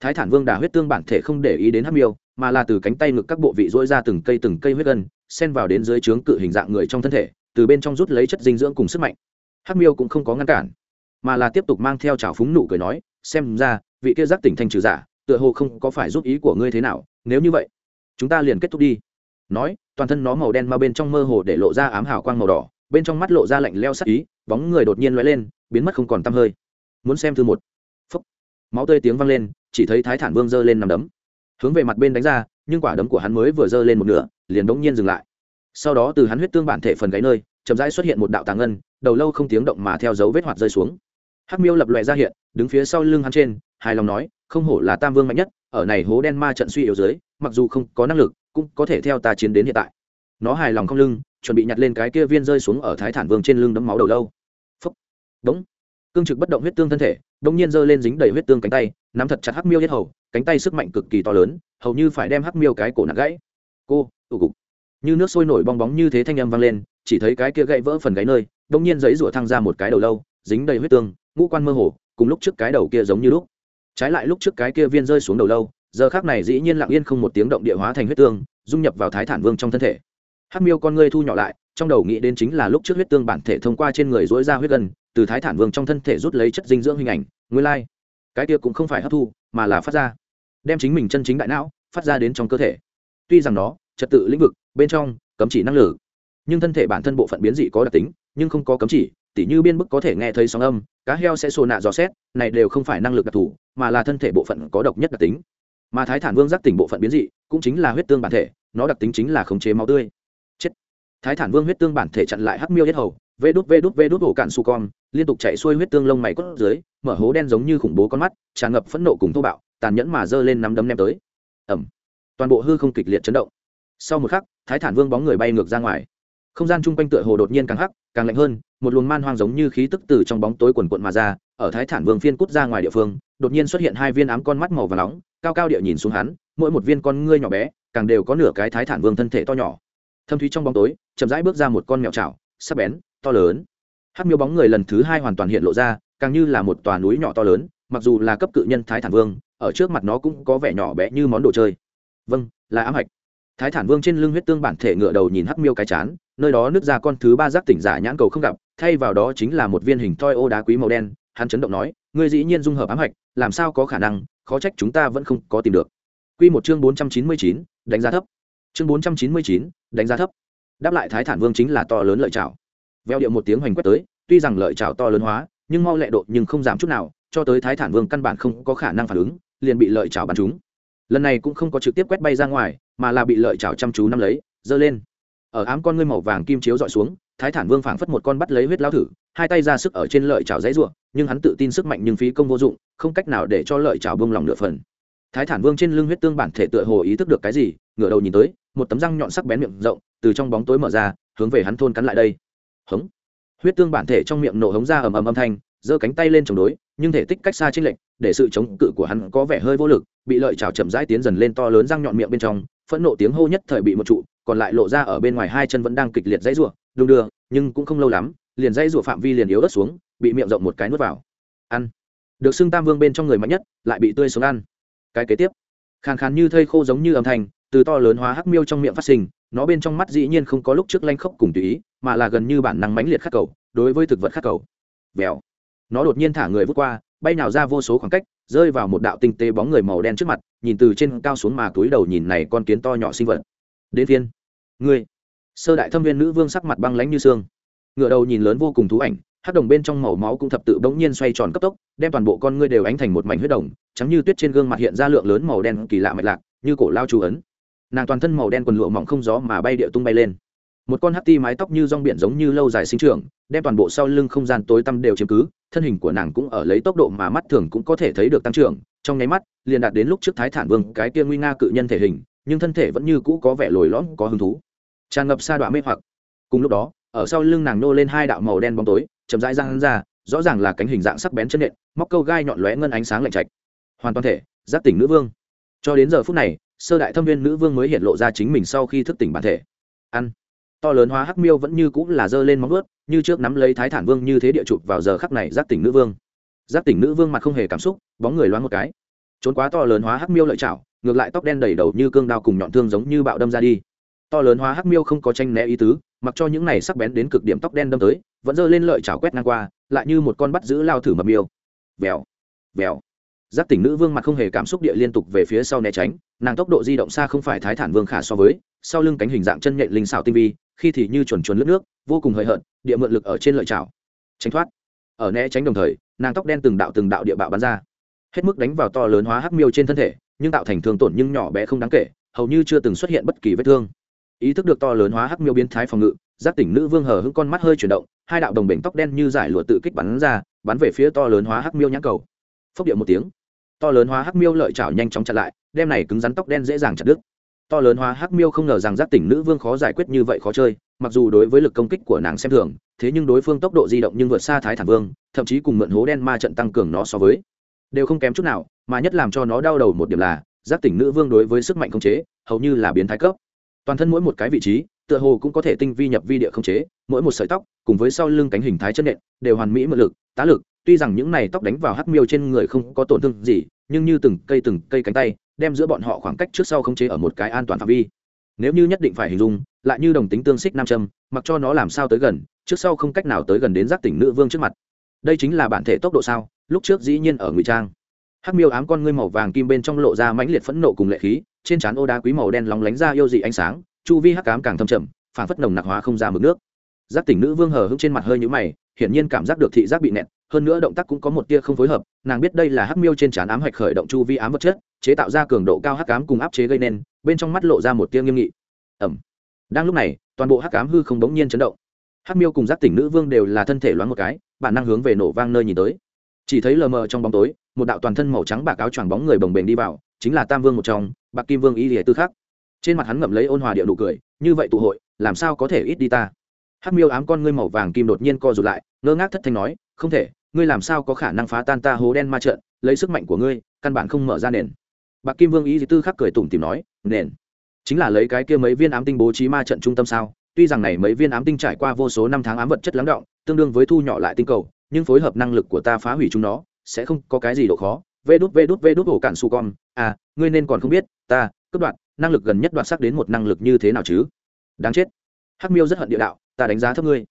thái thản vương đà huyết tương bản thể không để ý đến hắc miêu, mà là từ cánh tay ngực các bộ vị dỗi ra từng cây từng cây huyết gân, xen vào đến dưới trướng cự hình dạng người trong thân thể, từ bên trong rút lấy chất dinh dưỡng cùng sức mạnh. Hắc miêu cũng không có ngăn cản, mà là tiếp tục mang theo trào phúng nụ cười nói, xem ra, vị kia giác tỉnh thanh trừ giả, tựa hồ không có phải giúp ý của ngươi thế nào, nếu như vậy, chúng ta liền kết thúc đi. Nói, toàn thân nó màu đen mà bên trong mơ hồ để lộ ra ám hào quang màu đỏ, bên trong mắt lộ ra lạnh leo sắc ý, bóng người đột nhiên lóe lên, biến mất không còn tăm hơi. Muốn xem thứ một máu tươi tiếng vang lên, chỉ thấy thái thản vương giơ lên nằm đấm. Hướng về mặt bên đánh ra, nhưng quả đấm của hắn mới vừa giơ lên một nửa, liền đống nhiên dừng lại. Sau đó từ hắn huyết tương bản thể phần gáy nơi, chậm rãi xuất hiện một đạo tàng ngân, đầu lâu không tiếng động mà theo dấu vết hoạt rơi xuống. Hắc miêu lập loè ra hiện, đứng phía sau lưng hắn trên, hài lòng nói, không hổ là tam vương mạnh nhất, ở này hố đen ma trận suy yếu dưới, mặc dù không có năng lực, cũng có thể theo ta chiến đến hiện tại. Nó hài lòng không lưng, chuẩn bị nhặt lên cái kia viên rơi xuống ở thái thản vương trên lưng đấm máu đầu lâu. Phúc. Đúng cương trực bất động huyết tương thân thể đông nhiên giơ lên dính đầy huyết tương cánh tay, nắm thật chặt hắc miêu yết hầu, cánh tay sức mạnh cực kỳ to lớn, hầu như phải đem hắc miêu cái cổ nặng gãy. Cô, tụ cục như nước sôi nổi bong bóng như thế thanh âm vang lên, chỉ thấy cái kia gãy vỡ phần gáy nơi đông nhiên giấy rủa thăng ra một cái đầu lâu, dính đầy huyết tương, ngũ quan mơ hồ, cùng lúc trước cái đầu kia giống như lúc. Trái lại lúc trước cái kia viên rơi xuống đầu lâu, giờ khác này dĩ nhiên lặng yên không một tiếng động địa hóa thành huyết tương, dung nhập vào thái thản vương trong thân thể. Hắc miêu con ngươi thu nhỏ lại, trong đầu nghĩ đến chính là lúc trước huyết tương bản thể thông qua trên người dối ra huyết gần từ thái thản vương trong thân thể rút lấy chất dinh dưỡng hình ảnh, nguyên lai、like. cái kia cũng không phải hấp thu, mà là phát ra. Đem chính mình chân chính đại não, phát ra đến trong cơ thể. Tuy rằng nó, trật tự lĩnh vực, bên trong, cấm chỉ năng lực nhưng thân thể bản thân bộ phận biến dị có đặc tính, nhưng không có cấm chỉ, tỉ như biên bức có thể nghe thấy sóng âm, cá heo sẽ xô nạ dò xét, này đều không phải năng lực đặc thù, mà là thân thể bộ phận có độc nhất đặc tính. Mà thái thản vương giác tỉnh bộ phận biến dị, cũng chính là huyết tương bản thể, nó đặc tính chính là khống chế máu tươi. Chết. Thái thản vương huyết tương bản thể chặn lại hắc miêu nhất hầu, vê đút vê đút vê đút hổ cạn su con liên tục chạy xuôi huyết tương lông mày cốt dưới, mở hố đen giống như khủng bố con mắt, tràn ngập phẫn nộ cùng thô bạo, tàn nhẫn mà giơ lên nắm đấm ném tới. Ẩm toàn bộ hư không kịch liệt chấn động. Sau một khắc, thái thản vương bóng người bay ngược ra ngoài. Không gian chung quanh tựa hồ đột nhiên càng hắc, càng lạnh hơn, một luồng man hoang giống như khí tức từ trong bóng tối quần quận mà ra, ở thái thản vương phiên cút ra ngoài địa phương, đột nhiên xuất hiện hai viên ám con mắt màu và nóng, cao cao địa nhìn xuống hắn, mỗi một viên con ngươi nhỏ bé, càng đều có nửa cái thái thản vương thân thể to nhỏ. Thâm thúy trong bóng tối, chậm rãi bước ra một con mèo chảo, sắc bén, to lớn hắc miêu bóng người lần thứ hai hoàn toàn hiện lộ ra càng như là một tòa núi nhỏ to lớn mặc dù là cấp cự nhân thái thản vương ở trước mặt nó cũng có vẻ nhỏ bé như món đồ chơi vâng là ám hạch thái thản vương trên lưng huyết tương bản thể ngựa đầu nhìn hắc miêu cái chán nơi đó nước ra con thứ ba giác tỉnh giả nhãn cầu không gặp thay vào đó chính là một viên hình toi ô đá quý màu đen hắn chấn động nói ngươi dĩ nhiên dung hợp ám hạch làm sao có khả năng khó trách chúng ta vẫn không có tìm được Quy một chương bốn trăm chín mươi chín, đánh giá thấp. Chương bốn trăm chín mươi chín, đánh giá thấp. Đáp lại Thái Thản Vương chính là to lớn lợi trảo. Veo điệu một tiếng hoành quét tới, tuy rằng lợi trảo to lớn hóa, nhưng mau lẹ độ nhưng không giảm chút nào, cho tới Thái Thản Vương căn bản không có khả năng phản ứng, liền bị lợi trảo bắn trúng. Lần này cũng không có trực tiếp quét bay ra ngoài, mà là bị lợi trảo chăm chú nắm lấy, giơ lên. Ở ám con ngươi màu vàng kim chiếu dọi xuống, Thái Thản Vương phảng phất một con bắt lấy huyết lao thử, hai tay ra sức ở trên lợi chảo dãy rủa, nhưng hắn tự tin sức mạnh nhưng phí công vô dụng, không cách nào để cho lợi chảo bông lòng nửa phần. Thái Thản Vương trên lưng huyết tương bản thể tựa hồ ý thức được cái gì, ngửa đầu nhìn tới, một tấm răng nhọn sắc bén miệng rộng, từ trong bóng tối mở ra, hướng về hắn thôn cắn lại đây. Hống. Huyết tương bản thể trong miệng nổ hống ra ầm ầm âm thanh, giơ cánh tay lên chống đối, nhưng thể tích cách xa trên lệnh, để sự chống cự của hắn có vẻ hơi vô lực, bị lợi chảo chậm rãi tiến dần lên to lớn răng nhọn miệng bên trong, phẫn nộ tiếng hô nhất thời bị một trụ, còn lại lộ ra ở bên ngoài hai chân vẫn đang kịch liệt dãy rủa, đung đưa, nhưng cũng không lâu lắm, liền dãy rủa phạm vi liền yếu ớt xuống, bị miệng rộng một cái nuốt vào. Ăn. Được xưng Tam Vương bên trong người mạnh nhất, lại bị tươi xuống ăn. Cái kế tiếp, khàn khàn như thây khô giống như âm thanh, từ to lớn hóa hắc miêu trong miệng phát sinh, nó bên trong mắt dĩ nhiên không có lúc trước lanh khốc cùng tùy ý, mà là gần như bản năng mãnh liệt khắc cầu, đối với thực vật khắc cầu. Vèo. Nó đột nhiên thả người vút qua, bay nào ra vô số khoảng cách, rơi vào một đạo tinh tế bóng người màu đen trước mặt, nhìn từ trên cao xuống mà túi đầu nhìn này con kiến to nhỏ sinh vật. Đến phiên, ngươi. Sơ đại thâm viên nữ vương sắc mặt băng lãnh như xương ngựa đầu nhìn lớn vô cùng thú ảnh hát đồng bên trong màu máu cũng thập tự bỗng nhiên xoay tròn cấp tốc đem toàn bộ con ngươi đều ánh thành một mảnh huyết đồng trắng như tuyết trên gương mặt hiện ra lượng lớn màu đen kỳ lạ mạch lạc như cổ lao chú ấn nàng toàn thân màu đen quần lụa mỏng không gió mà bay địa tung bay lên một con hắc ti mái tóc như rong biển giống như lâu dài sinh trưởng, đem toàn bộ sau lưng không gian tối tăm đều chiếm cứ, thân hình của nàng cũng ở lấy tốc độ mà mắt thường cũng có thể thấy được tăng trưởng, trong nháy mắt, liền đạt đến lúc trước thái thản vương, cái kia nguy nga cự nhân thể hình, nhưng thân thể vẫn như cũ có vẻ lồi lõm, có hứng thú. Tràn ngập xa đoạn mê hoặc. Cùng lúc đó, ở sau lưng nàng nô lên hai đạo màu đen bóng tối, chậm rãi răng ra, rõ ràng là cánh hình dạng sắc bén chân nện, móc câu gai nhọn lóe ngân ánh sáng lạnh trạch. Hoàn toàn thể giáp tỉnh nữ vương. Cho đến giờ phút này, sơ đại thâm viên nữ vương mới hiện lộ ra chính mình sau khi thức tỉnh bản thể. Ăn to lớn hóa hắc miêu vẫn như cũng là giơ lên móng ướt như trước nắm lấy thái thản vương như thế địa chụp vào giờ khắc này giáp tỉnh nữ vương. Giáp tỉnh nữ vương mặt không hề cảm xúc, bóng người loáng một cái. Trốn quá to lớn hóa hắc miêu lợi chảo, ngược lại tóc đen đầy đầu như cương đao cùng nhọn thương giống như bạo đâm ra đi. To lớn hóa hắc miêu không có tranh né ý tứ, mặc cho những này sắc bén đến cực điểm tóc đen đâm tới, vẫn giơ lên lợi chảo quét ngang qua, lại như một con bắt giữ lao thử mập miêu. Vèo vèo. Giác tỉnh nữ vương mặt không hề cảm xúc địa liên tục về phía sau né tránh, nàng tốc độ di động xa không phải thái thản vương khả so với sau lưng cánh hình dạng chân nhện linh xảo tinh vi, khi thì như chuẩn chuẩn lướt nước, vô cùng hời hợt, địa mượn lực ở trên lợi chảo. Tránh thoát. Ở né tránh đồng thời, nàng tóc đen từng đạo từng đạo địa bạo bắn ra. Hết mức đánh vào to lớn hóa hắc miêu trên thân thể, nhưng tạo thành thương tổn nhưng nhỏ bé không đáng kể, hầu như chưa từng xuất hiện bất kỳ vết thương. Ý thức được to lớn hóa hắc miêu biến thái phòng ngự, giác tỉnh nữ vương hờ hững con mắt hơi chuyển động, hai đạo đồng bệnh tóc đen như giải lụa tự kích bắn ra, bắn về phía to lớn hóa hắc miêu nhãn cầu. Phốc điệu một tiếng. To lớn hóa hắc miêu lợi chảo nhanh chóng chặn lại, đem này cứng rắn tóc đen dễ dàng chặt đứt to lớn hóa hắc miêu không ngờ rằng giác tỉnh nữ vương khó giải quyết như vậy khó chơi, mặc dù đối với lực công kích của nàng xem thường, thế nhưng đối phương tốc độ di động nhưng vượt xa thái thản vương, thậm chí cùng mượn hố đen ma trận tăng cường nó so với. Đều không kém chút nào, mà nhất làm cho nó đau đầu một điểm là, giác tỉnh nữ vương đối với sức mạnh khống chế, hầu như là biến thái cấp. Toàn thân mỗi một cái vị trí, tựa hồ cũng có thể tinh vi nhập vi địa không chế, mỗi một sợi tóc, cùng với sau lưng cánh hình thái chân nện, đều hoàn mỹ mượn lực, tá lực. Tuy rằng những này tóc đánh vào hắc miêu trên người không có tổn thương gì, nhưng như từng cây từng cây cánh tay đem giữa bọn họ khoảng cách trước sau không chế ở một cái an toàn phạm vi. Nếu như nhất định phải hình dung, lại như đồng tính tương xích nam châm, mặc cho nó làm sao tới gần, trước sau không cách nào tới gần đến giác tỉnh nữ vương trước mặt. Đây chính là bản thể tốc độ sao, lúc trước dĩ nhiên ở ngụy trang. Hắc miêu ám con ngươi màu vàng kim bên trong lộ ra mãnh liệt phẫn nộ cùng lệ khí, trên trán ô đá quý màu đen lóng lánh ra yêu dị ánh sáng, chu vi hắc ám càng thâm trầm phản phất nồng nặc hóa không ra mực nước. Giác tỉnh nữ vương hờ hững trên mặt hơi nhũ mày, hiển nhiên cảm giác được thị giác bị nẹt hơn nữa động tác cũng có một tia không phối hợp, nàng biết đây là hắc miêu trên trán ám hạch khởi động chu vi ám vật chất, chế tạo ra cường độ cao hắc cám cùng áp chế gây nên, bên trong mắt lộ ra một tia nghiêm nghị. Ẩm đang lúc này, toàn bộ hắc cám hư không bỗng nhiên chấn động. Hắc miêu cùng giác tỉnh nữ vương đều là thân thể loáng một cái, bản năng hướng về nổ vang nơi nhìn tới. Chỉ thấy lờ mờ trong bóng tối, một đạo toàn thân màu trắng bạc áo choàng bóng người bồng bềnh đi vào, chính là tam vương một trong, bạc kim vương y lìa tư khắc. Trên mặt hắn ngậm lấy ôn hòa điệu nụ cười, như vậy tụ hội, làm sao có thể ít đi ta? Hắc miêu ám con ngươi màu vàng kim đột nhiên co rụt lại, ngơ ngác thất thanh nói, không thể ngươi làm sao có khả năng phá tan ta hố đen ma trận, lấy sức mạnh của ngươi, căn bản không mở ra nền. Bạc kim vương y tư khắc cười tủm tìm nói, nền. Chính là lấy cái kia mấy viên ám tinh bố trí ma trận trung tâm sao? Tuy rằng này mấy viên ám tinh trải qua vô số năm tháng ám vật chất lắng động, tương đương với thu nhỏ lại tinh cầu, nhưng phối hợp năng lực của ta phá hủy chúng nó, sẽ không có cái gì độ khó. Vê đút vê đút vê đút, ổ cạn su con. À ngươi nên còn không biết, ta cấp đoạn năng lực gần nhất đoạt sắc đến một năng lực như thế nào chứ? Đáng chết. Hắc miêu rất hận địa đạo, ta đánh giá thấp ngươi.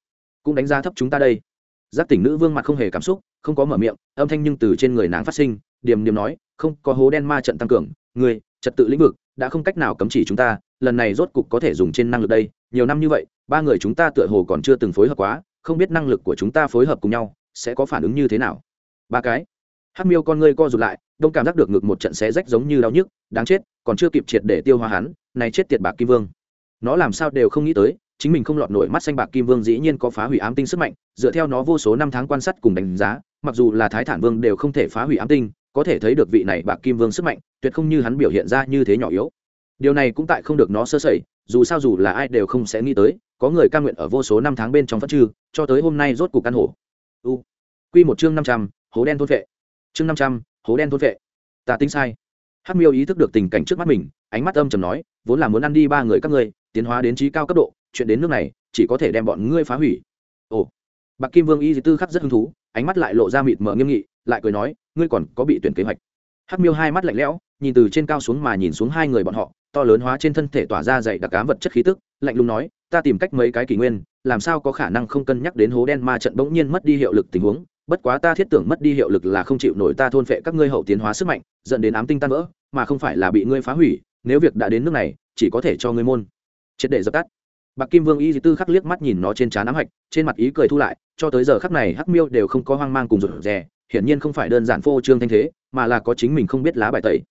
Cũng đánh giá thấp chúng ta đây giác tỉnh nữ vương mặt không hề cảm xúc không có mở miệng âm thanh nhưng từ trên người nàng phát sinh điềm điềm nói không có hố đen ma trận tăng cường người, trật tự lĩnh vực đã không cách nào cấm chỉ chúng ta lần này rốt cục có thể dùng trên năng lực đây nhiều năm như vậy ba người chúng ta tựa hồ còn chưa từng phối hợp quá không biết năng lực của chúng ta phối hợp cùng nhau sẽ có phản ứng như thế nào? Ba cái. Hắc miêu con ngươi co rụt lại đông cảm giác được ngực một trận xé rách giống như đau nhức đáng chết còn chưa kịp triệt để tiêu hóa hắn này chết tiệt bạc kim vương. Nó làm sao đều không nghĩ tới chính mình không lọt nổi mắt xanh bạc kim vương dĩ nhiên có phá hủy ám tinh sức mạnh, dựa theo nó vô số năm tháng quan sát cùng đánh giá, mặc dù là thái thản vương đều không thể phá hủy ám tinh, có thể thấy được vị này bạc kim vương sức mạnh, tuyệt không như hắn biểu hiện ra như thế nhỏ yếu. Điều này cũng tại không được nó sơ sẩy, dù sao dù là ai đều không sẽ nghĩ tới, có người ca nguyện ở vô số năm tháng bên trong phát trừ cho tới hôm nay rốt cuộc căn hổ. U. Q một chương năm trăm, hố đen thôn vệ. Chương năm trăm, hố đen thôn vệ. Ta tính sai. Hắc miêu ý thức được tình cảnh trước mắt mình, ánh mắt âm trầm nói, vốn là muốn ăn đi ba người các ngươi tiến hóa đến trí cao cấp độ, chuyện đến nước này, chỉ có thể đem bọn ngươi phá hủy. Ồ, bạc kim vương y dì tư khắc rất hứng thú, ánh mắt lại lộ ra mịt mờ nghiêm nghị, lại cười nói, ngươi còn có bị tuyển kế hoạch. Hắc miêu hai mắt lạnh lẽo, nhìn từ trên cao xuống mà nhìn xuống hai người bọn họ, to lớn hóa trên thân thể tỏa ra dày đặc cám vật chất khí tức, lạnh lùng nói, ta tìm cách mấy cái kỷ nguyên, làm sao có khả năng không cân nhắc đến hố đen ma trận bỗng nhiên mất đi hiệu lực tình huống, bất quá ta thiết tưởng mất đi hiệu lực là không chịu nổi ta thôn phệ các ngươi hậu tiến hóa sức mạnh, dẫn đến ám tinh tan vỡ, mà không phải là bị ngươi phá hủy, nếu việc đã đến nước này, chỉ có thể cho ngươi môn triệt để dập tắt. Bạc kim vương y tư khắc liếc mắt nhìn nó trên trán ám hạch, trên mặt ý cười thu lại, cho tới giờ khắc này hắc miêu đều không có hoang mang cùng rụt rè, hiển nhiên không phải đơn giản phô trương thanh thế, mà là có chính mình không biết lá bài tẩy.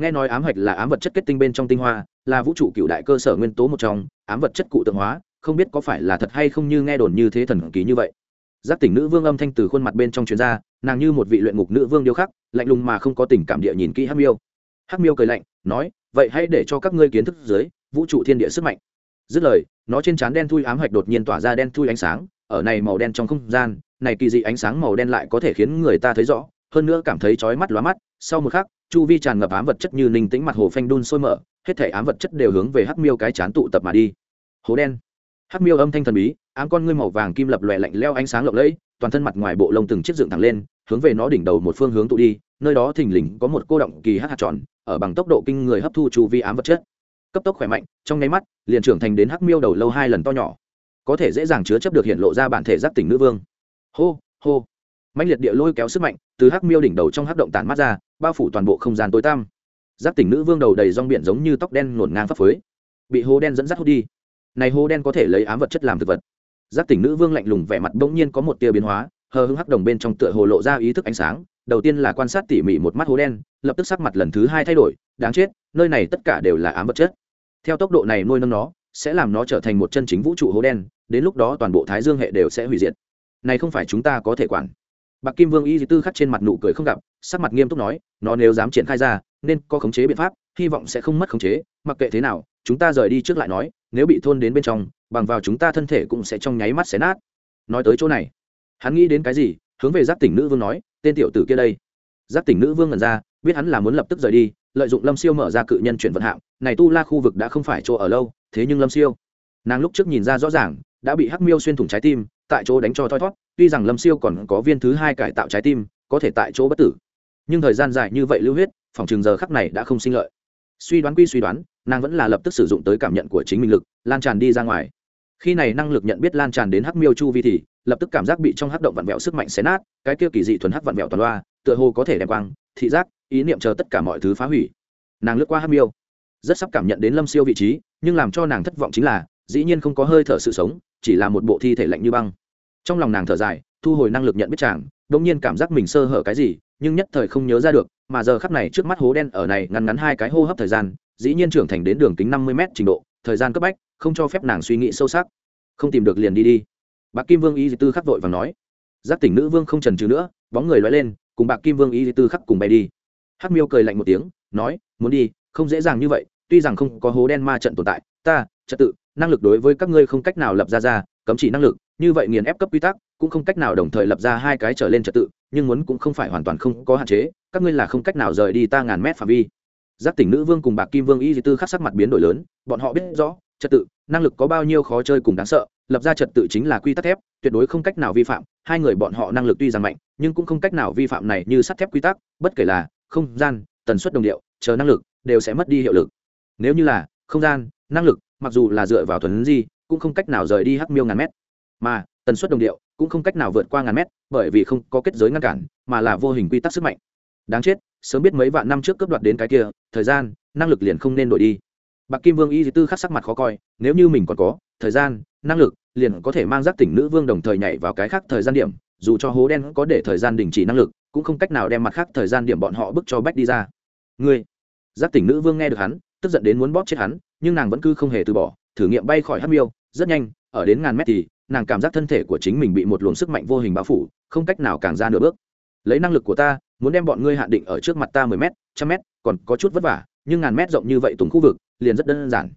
Nghe nói ám hạch là ám vật chất kết tinh bên trong tinh hoa, là vũ trụ cựu đại cơ sở nguyên tố một trong, ám vật chất cụ tượng hóa, không biết có phải là thật hay không như nghe đồn như thế thần kỳ như vậy. Giác tỉnh nữ vương âm thanh từ khuôn mặt bên trong chuyên gia nàng như một vị luyện ngục nữ vương điêu khắc, lạnh lùng mà không có tình cảm địa nhìn kỹ hắc miêu. Hắc miêu cười lạnh, nói, vậy hãy để cho các ngươi kiến thức dưới, vũ trụ thiên địa sức mạnh dứt lời, nó trên trán đen thui ám hạch đột nhiên tỏa ra đen thui ánh sáng, ở này màu đen trong không gian, này kỳ dị ánh sáng màu đen lại có thể khiến người ta thấy rõ, hơn nữa cảm thấy chói mắt lóa mắt. Sau một khắc, chu vi tràn ngập ám vật chất như ninh tĩnh mặt hồ phanh đun sôi mở, hết thể ám vật chất đều hướng về hắc miêu cái chán tụ tập mà đi. Hố đen. Hắc miêu âm thanh thần bí, ám con ngươi màu vàng kim lập lòe lạnh leo ánh sáng lộng lẫy, toàn thân mặt ngoài bộ lông từng chiếc dựng thẳng lên, hướng về nó đỉnh đầu một phương hướng tụ đi, nơi đó thình lình có một cô động kỳ hắc hạt tròn, ở bằng tốc độ kinh người hấp thu chu vi ám vật chất cấp tốc khỏe mạnh, trong nháy mắt, liền trưởng thành đến hắc miêu đầu lâu hai lần to nhỏ. Có thể dễ dàng chứa chấp được hiện lộ ra bản thể giác tỉnh nữ vương. Hô hô. Mạnh liệt địa lôi kéo sức mạnh, từ hắc miêu đỉnh đầu trong hắc động tản mắt ra, bao phủ toàn bộ không gian tối tăm. Giác tỉnh nữ vương đầu đầy rong biển giống như tóc đen ngổn ngang phấp phới, bị hố đen dẫn dắt hút đi. Này hố đen có thể lấy ám vật chất làm thực vật. Giác tỉnh nữ vương lạnh lùng vẻ mặt bỗng nhiên có một tia biến hóa, hờ hưng hắc đồng bên trong tựa hồ lộ ra ý thức ánh sáng, đầu tiên là quan sát tỉ mỉ một mắt hố đen, lập tức sắc mặt lần thứ hai thay đổi, đáng chết, nơi này tất cả đều là ám vật chất theo tốc độ này nuôi nâng nó, sẽ làm nó trở thành một chân chính vũ trụ hố đen, đến lúc đó toàn bộ thái dương hệ đều sẽ hủy diệt. Này không phải chúng ta có thể quản. Bạc kim vương y tư khắc trên mặt nụ cười không gặp, sắc mặt nghiêm túc nói, nó nếu dám triển khai ra, nên có khống chế biện pháp, hy vọng sẽ không mất khống chế, mặc kệ thế nào, chúng ta rời đi trước lại nói, nếu bị thôn đến bên trong, bằng vào chúng ta thân thể cũng sẽ trong nháy mắt xé nát. Nói tới chỗ này, hắn nghĩ đến cái gì, hướng về giác tỉnh nữ vương nói, tên tiểu tử kia đây. Giác tỉnh nữ vương ngẩn ra, biết hắn là muốn lập tức rời đi lợi dụng lâm siêu mở ra cự nhân chuyển vận hạng này tu la khu vực đã không phải chỗ ở lâu thế nhưng lâm siêu nàng lúc trước nhìn ra rõ ràng đã bị hắc miêu xuyên thủng trái tim tại chỗ đánh cho thoi thót tuy rằng lâm siêu còn có viên thứ hai cải tạo trái tim có thể tại chỗ bất tử nhưng thời gian dài như vậy lưu huyết phòng trường giờ khắc này đã không sinh lợi suy đoán quy suy đoán nàng vẫn là lập tức sử dụng tới cảm nhận của chính mình lực lan tràn đi ra ngoài khi này năng lực nhận biết lan tràn đến hắc miêu chu vi thì lập tức cảm giác bị trong hắc động vặn vẹo sức mạnh xé nát cái kia kỳ dị thuần hắc vặn vẹo toàn loa tựa hồ có thể đem quang thị giác ý niệm chờ tất cả mọi thứ phá hủy. Nàng lướt qua hát miêu. Rất sắp cảm nhận đến lâm siêu vị trí, nhưng làm cho nàng thất vọng chính là, dĩ nhiên không có hơi thở sự sống, chỉ là một bộ thi thể lạnh như băng. Trong lòng nàng thở dài, thu hồi năng lực nhận biết chàng đ ỗ n g nhiên cảm giác mình sơ hở cái gì, nhưng nhất thời không nhớ ra được, mà giờ khắp này trước mắt hố đen ở này ngắn ngắn hai cái hô hấp thời gian, dĩ nhiên trưởng thành đến đường kính năm mươi m trình độ, thời gian cấp bách, không cho phép nàng suy nghĩ sâu sắc. Không tìm được liền đi đi. Bạc kim vương y tư khắc vội và nói. Giác tỉnh nữ vương không trần trừ nữa, bóng người loay lên, cùng bạc kim vương y tư khắc cùng bay đi hắc miêu cười lạnh một tiếng, nói, muốn đi, không dễ dàng như vậy, tuy rằng không có hố đen ma trận tồn tại, ta, trật tự, năng lực đối với các ngươi không cách nào lập ra ra, cấm chỉ năng lực, như vậy nghiền ép cấp quy tắc, cũng không cách nào đồng thời lập ra hai cái trở lên trật tự, nhưng muốn cũng không phải hoàn toàn không có hạn chế, các ngươi là không cách nào rời đi ta ngàn mét phạm vi. Giác tỉnh nữ vương cùng bạc kim vương y di tư khắc sắc mặt biến đổi lớn, bọn họ biết rõ, trật tự, năng lực có bao nhiêu khó chơi cùng đáng sợ, lập ra trật tự chính là quy tắc thép, tuyệt đối không cách nào vi phạm, hai người bọn họ năng lực tuy rằng mạnh, nhưng cũng không cách nào vi phạm này như sắt thép quy tắc, bất kể là không gian, tần suất đồng điệu, chờ năng lực, đều sẽ mất đi hiệu lực. Nếu như là không gian, năng lực, mặc dù là dựa vào thuần di, cũng không cách nào rời đi hắc miêu ngàn mét. Mà, tần suất đồng điệu cũng không cách nào vượt qua ngàn mét, bởi vì không có kết giới ngăn cản, mà là vô hình quy tắc sức mạnh. Đáng chết, sớm biết mấy vạn năm trước cướp đoạt đến cái kia, thời gian, năng lực liền không nên đổi đi. Bạc kim vương y tư khắc sắc mặt khó coi, nếu như mình còn có, thời gian, năng lực, liền có thể mang giác tỉnh nữ vương đồng thời nhảy vào cái khác thời gian điểm, dù cho hố đen có để thời gian đình chỉ năng lực cũng không cách nào đem mặt khác thời gian điểm bọn họ bức cho bách đi ra. Ngươi, giác tỉnh nữ vương nghe được hắn, tức giận đến muốn bóp chết hắn, nhưng nàng vẫn cứ không hề từ bỏ, thử nghiệm bay khỏi hát miêu, rất nhanh, ở đến ngàn mét thì, nàng cảm giác thân thể của chính mình bị một luồng sức mạnh vô hình bao phủ, không cách nào càng ra nửa bước. Lấy năng lực của ta, muốn đem bọn ngươi hạn định ở trước mặt ta mười m trăm m còn có chút vất vả, nhưng ngàn mét rộng như vậy tùng khu vực, liền rất đơn giản.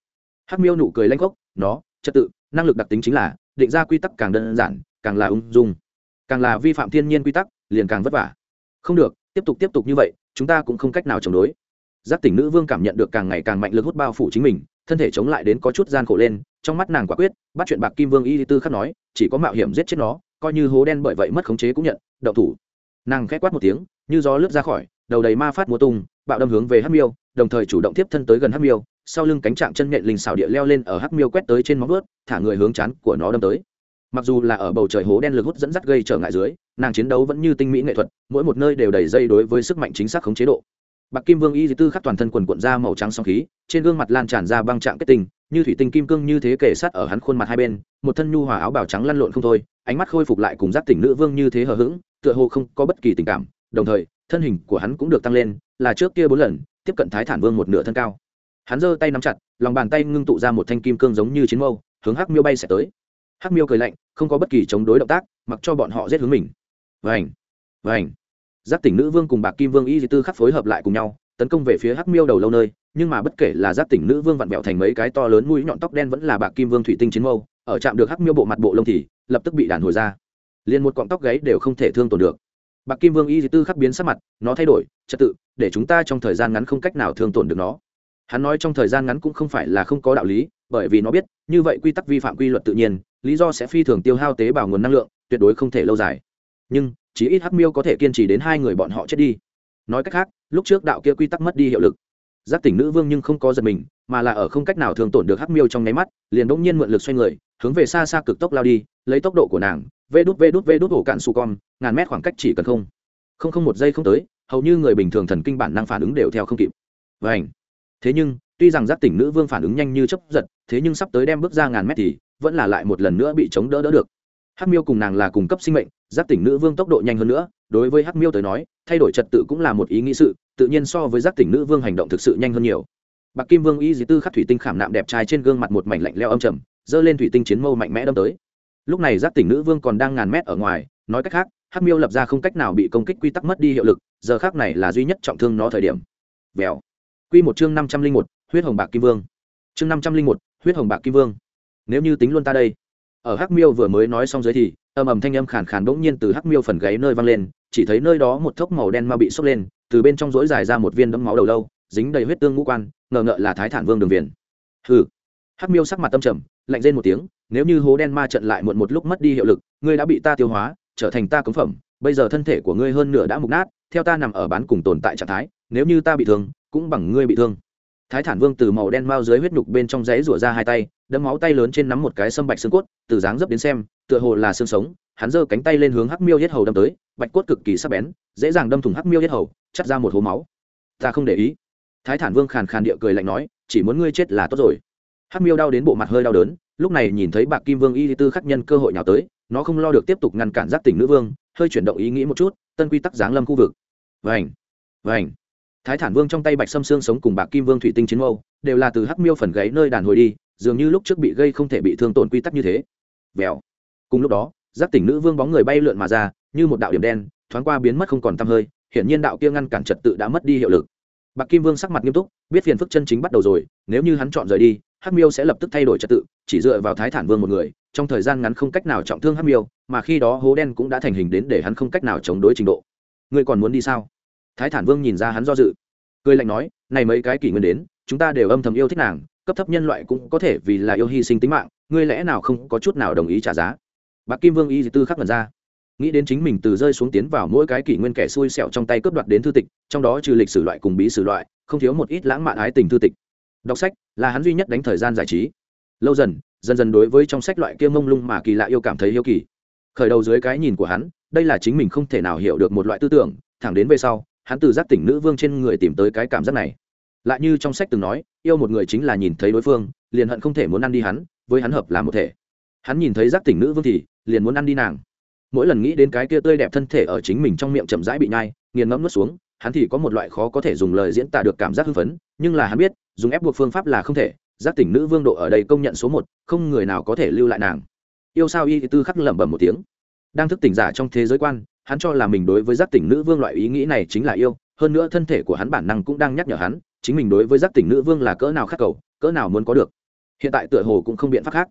Hắc miêu nụ cười lanh gốc nó, trật tự, năng lực đặc tính chính là, định ra quy tắc càng đơn giản, càng là ung dung. Càng là vi phạm thiên nhiên quy tắc, liền càng vất vả không được, tiếp tục tiếp tục như vậy, chúng ta cũng không cách nào chống đối. Giác tỉnh nữ vương cảm nhận được càng ngày càng mạnh lực hút bao phủ chính mình, thân thể chống lại đến có chút gian khổ lên, trong mắt nàng quả quyết, bắt chuyện bạc kim vương y tư khắc nói, chỉ có mạo hiểm giết chết nó, coi như hố đen bởi vậy mất khống chế cũng nhận đậu thủ. Nàng khét quát một tiếng, như gió lướt ra khỏi, đầu đầy ma phát múa tung, bạo đâm hướng về hắc miêu, đồng thời chủ động tiếp thân tới gần hắc miêu, sau lưng cánh trạng chân nhện linh xảo địa leo lên ở hắc miêu quét tới trên móng vuốt, thả người hướng chán của nó đâm tới mặc dù là ở bầu trời hố đen lực hút dẫn dắt gây trở ngại dưới, nàng chiến đấu vẫn như tinh mỹ nghệ thuật, mỗi một nơi đều đầy dây đối với sức mạnh chính xác khống chế độ. Bạc kim vương y tư khắc toàn thân quần cuộn ra màu trắng song khí, trên gương mặt lan tràn ra băng trạng kết tinh, như thủy tinh kim cương như thế kể sát ở hắn khuôn mặt hai bên, một thân nhu hòa áo bào trắng lăn lộn không thôi, ánh mắt khôi phục lại cùng giác tỉnh nữ vương như thế hờ hững, tựa hồ không có bất kỳ tình cảm, đồng thời, thân hình của hắn cũng được tăng lên, là trước kia bốn lần, tiếp cận thái thản vương một nửa thân cao. Hắn giơ tay nắm chặt, lòng bàn tay ngưng tụ ra một thanh kim cương giống như chiến mâu, hướng hắc miêu bay sẽ tới hắc miêu cười lạnh không có bất kỳ chống đối động tác mặc cho bọn họ giết hướng mình. Vành, Vành. giác tỉnh nữ vương cùng bạc kim vương y di tư khắc phối hợp lại cùng nhau tấn công về phía hắc miêu đầu lâu nơi nhưng mà bất kể là giác tỉnh nữ vương vặn vẹo thành mấy cái to lớn mũi nhọn tóc đen vẫn là bạc kim vương thủy tinh chiến mâu ở chạm được hắc miêu bộ mặt bộ lông thì lập tức bị đàn hồi ra. Liền một cọng tóc gáy đều không thể thương tổn được. Bạc kim vương y di tư khắc biến sắc mặt nó thay đổi trật tự để chúng ta trong thời gian ngắn không cách nào thương tổn được nó. Hắn nói trong thời gian ngắn cũng không phải là không có đạo lý bởi vì nó biết như vậy quy tắc vi phạm quy luật tự nhiên lý do sẽ phi thường tiêu hao tế bào nguồn năng lượng, tuyệt đối không thể lâu dài. Nhưng chỉ ít hắc miêu có thể kiên trì đến hai người bọn họ chết đi. Nói cách khác, lúc trước đạo kia quy tắc mất đi hiệu lực. Giác tỉnh nữ vương nhưng không có giật mình, mà là ở không cách nào thường tổn được hắc miêu trong nháy mắt, liền đỗng nhiên mượn lực xoay người, hướng về xa xa cực tốc lao đi, lấy tốc độ của nàng, vê đút vê đút vê đút ổ cạn su con, ngàn mét khoảng cách chỉ cần không. Không không một giây không tới, hầu như người bình thường thần kinh bản năng phản ứng đều theo không kịp. Vảnh thế nhưng, tuy rằng giác tỉnh nữ vương phản ứng nhanh như chấp giật, thế nhưng sắp tới đem bước ra ngàn mét thì vẫn là lại một lần nữa bị chống đỡ đỡ được. Hắc miêu cùng nàng là cùng cấp sinh mệnh giác tỉnh nữ vương tốc độ nhanh hơn nữa, đối với hắc miêu tới nói, thay đổi trật tự cũng là một ý nghĩ sự, tự nhiên so với giác tỉnh nữ vương hành động thực sự nhanh hơn nhiều. Bạc kim vương y dì tư khắc thủy tinh khảm nạm đẹp trai trên gương mặt một mảnh lạnh leo âm trầm, giơ lên thủy tinh chiến mâu mạnh mẽ đâm tới. Lúc này giác tỉnh nữ vương còn đang ngàn mét ở ngoài, nói cách khác, hắc miêu lập ra không cách nào bị công kích quy tắc mất đi hiệu lực, giờ khác này là duy nhất trọng thương nó thời điểm. Vèo. Q một chương năm trăm linh một, huyết hồng bạc kim vương. Chương năm trăm linh một, huyết hồng bạc kim vương nếu như tính luôn ta đây. Ở hắc miêu vừa mới nói xong dưới thì ầm ầm thanh âm khàn khàn bỗng nhiên từ hắc miêu phần gáy nơi vang lên, chỉ thấy nơi đó một thốc màu đen ma bị sốc lên, từ bên trong rỗi dài ra một viên đấm máu đầu lâu, dính đầy huyết tương ngũ quan, ngờ ngợ là thái thản vương đường viền. Hừ. Hắc miêu sắc mặt tâm trầm, lạnh rên một tiếng, nếu như hố đen ma trận lại muộn một lúc mất đi hiệu lực, ngươi đã bị ta tiêu hóa, trở thành ta cống phẩm, bây giờ thân thể của ngươi hơn nửa đã mục nát, theo ta nằm ở bán cùng tồn tại trạng thái, nếu như ta bị thương, cũng bằng ngươi bị thương thái thản vương từ màu đen mao dưới huyết nhục bên trong giấy rủa ra hai tay, đấm máu tay lớn trên nắm một cái sâm bạch xương cốt, từ dáng dấp đến xem, tựa hồ là xương sống, hắn giơ cánh tay lên hướng hắc miêu yết hầu đâm tới, bạch cốt cực kỳ sắc bén, dễ dàng đâm thủng hắc miêu yết hầu chắt ra một hố máu. Ta không để ý. Thái thản vương khàn khàn địa cười lạnh nói, chỉ muốn ngươi chết là tốt rồi. Hắc miêu đau đến bộ mặt hơi đau đớn, lúc này nhìn thấy bạc kim vương y tư khắc nhân cơ hội nhào tới, nó không lo được tiếp tục ngăn cản giác tỉnh nữ vương, hơi chuyển động ý nghĩ một chút, tân quy tắc giáng lâm khu vực. Vành! Vành! Thái thản vương trong tay bạch sâm xương sống cùng bạc kim vương thủy tinh chiến mâu, đều là từ hắc miêu phần gáy nơi đàn hồi đi, dường như lúc trước bị gây không thể bị thương tổn quy tắc như thế. Vèo. Cùng lúc đó, giác tỉnh nữ vương bóng người bay lượn mà ra, như một đạo điểm đen, thoáng qua biến mất không còn tăm hơi, hiển nhiên đạo kia ngăn cản trật tự đã mất đi hiệu lực. Bạc kim vương sắc mặt nghiêm túc, biết phiền phức chân chính bắt đầu rồi, nếu như hắn chọn rời đi, hắc miêu sẽ lập tức thay đổi trật tự, chỉ dựa vào thái thản vương một người, trong thời gian ngắn không cách nào trọng thương hắc miêu, mà khi đó hố đen cũng đã thành hình đến để hắn không cách nào chống đối trình độ. Ngươi còn muốn đi sao? Thái thản vương nhìn ra hắn do dự. Cười lạnh nói, này mấy cái kỷ nguyên đến, chúng ta đều âm thầm yêu thích nàng, cấp thấp nhân loại cũng có thể vì là yêu hy sinh tính mạng, ngươi lẽ nào không có chút nào đồng ý trả giá? Bạc kim vương y tư khắc mật ra. Nghĩ đến chính mình từ rơi xuống tiến vào mỗi cái kỷ nguyên kẻ xui xẹo trong tay cướp đoạt đến thư tịch, trong đó trừ lịch sử loại cùng bí sử loại, không thiếu một ít lãng mạn ái tình thư tịch. Đọc sách là hắn duy nhất đánh thời gian giải trí. Lâu dần dần dần đối với trong sách loại kia mông lung mà kỳ lạ yêu cảm thấy yêu kỳ. Khởi đầu dưới cái nhìn của hắn, đây là chính mình không thể nào hiểu được một loại tư tưởng, thẳng đến về sau hắn từ giác tỉnh nữ vương trên người tìm tới cái cảm giác này. Lại như trong sách từng nói, yêu một người chính là nhìn thấy đối phương, liền hận không thể muốn ăn đi hắn, với hắn hợp làm một thể. Hắn nhìn thấy giác tỉnh nữ vương thì, liền muốn ăn đi nàng. Mỗi lần nghĩ đến cái kia tươi đẹp thân thể ở chính mình trong miệng chậm rãi bị nhai, nghiền ngẫm nuốt xuống, hắn thì có một loại khó có thể dùng lời diễn tả được cảm giác hưng phấn, nhưng là hắn biết, dùng ép buộc phương pháp là không thể. Giác tỉnh nữ vương độ ở đây công nhận số một, không người nào có thể lưu lại nàng. Yêu sao y tư khắc lẩm bẩm một tiếng. Đang thức tỉnh giả trong thế giới quan hắn cho là mình đối với giác tỉnh nữ vương loại ý nghĩ này chính là yêu, hơn nữa thân thể của hắn bản năng cũng đang nhắc nhở hắn, chính mình đối với giác tỉnh nữ vương là cỡ nào khắc cầu, cỡ nào muốn có được. Hiện tại tựa hồ cũng không biện pháp khác.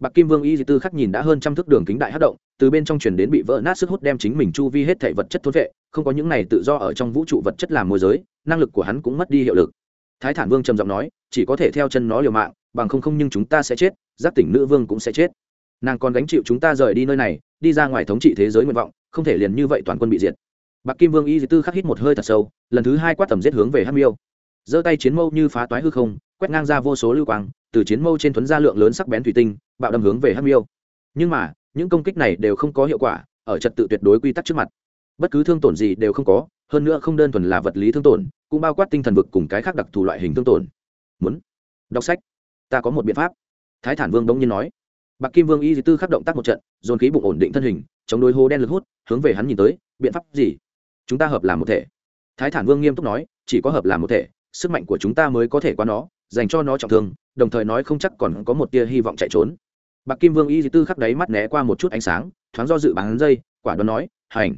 Bạc kim vương y di tư khắc nhìn đã hơn trăm thước đường kính đại hát động, từ bên trong truyền đến bị vỡ nát sức hút đem chính mình chu vi hết thể vật chất thôn vệ, không có những này tự do ở trong vũ trụ vật chất làm môi giới, năng lực của hắn cũng mất đi hiệu lực. Thái thản vương trầm giọng nói, chỉ có thể theo chân nó liều mạng, bằng không không nhưng chúng ta sẽ chết, giác tỉnh nữ vương cũng sẽ chết. Nàng còn gánh chịu chúng ta rời đi nơi này đi ra ngoài thống trị thế giới nguyện vọng, không thể liền như vậy toàn quân bị diệt. Bạc kim vương y di tư khắc hít một hơi thật sâu, lần thứ hai quát tầm giết hướng về hát miêu. Giơ tay chiến mâu như phá toái hư không, quét ngang ra vô số lưu quang, từ chiến mâu trên thuấn ra lượng lớn sắc bén thủy tinh, bạo đâm hướng về hát miêu. Nhưng mà, những công kích này đều không có hiệu quả, ở trật tự tuyệt đối quy tắc trước mặt. Bất cứ thương tổn gì đều không có, hơn nữa không đơn thuần là vật lý thương tổn, cũng bao quát tinh thần vực cùng cái khác đặc thù loại hình thương tổn. Muốn đọc sách, ta có một biện pháp. Thái thản vương đông nhiên nói bạc kim vương y dì tư khắc động tác một trận, dồn khí bụng ổn định thân hình, chống đối hố đen lực hút, hướng về hắn nhìn tới, biện pháp gì? Chúng ta hợp làm một thể. Thái thản vương nghiêm túc nói, chỉ có hợp làm một thể, sức mạnh của chúng ta mới có thể qua nó, dành cho nó trọng thương, đồng thời nói không chắc còn có một tia hy vọng chạy trốn. Bạc kim vương y dì tư khắc đáy mắt né qua một chút ánh sáng, thoáng do dự bán dây, quả đoán nói, hành.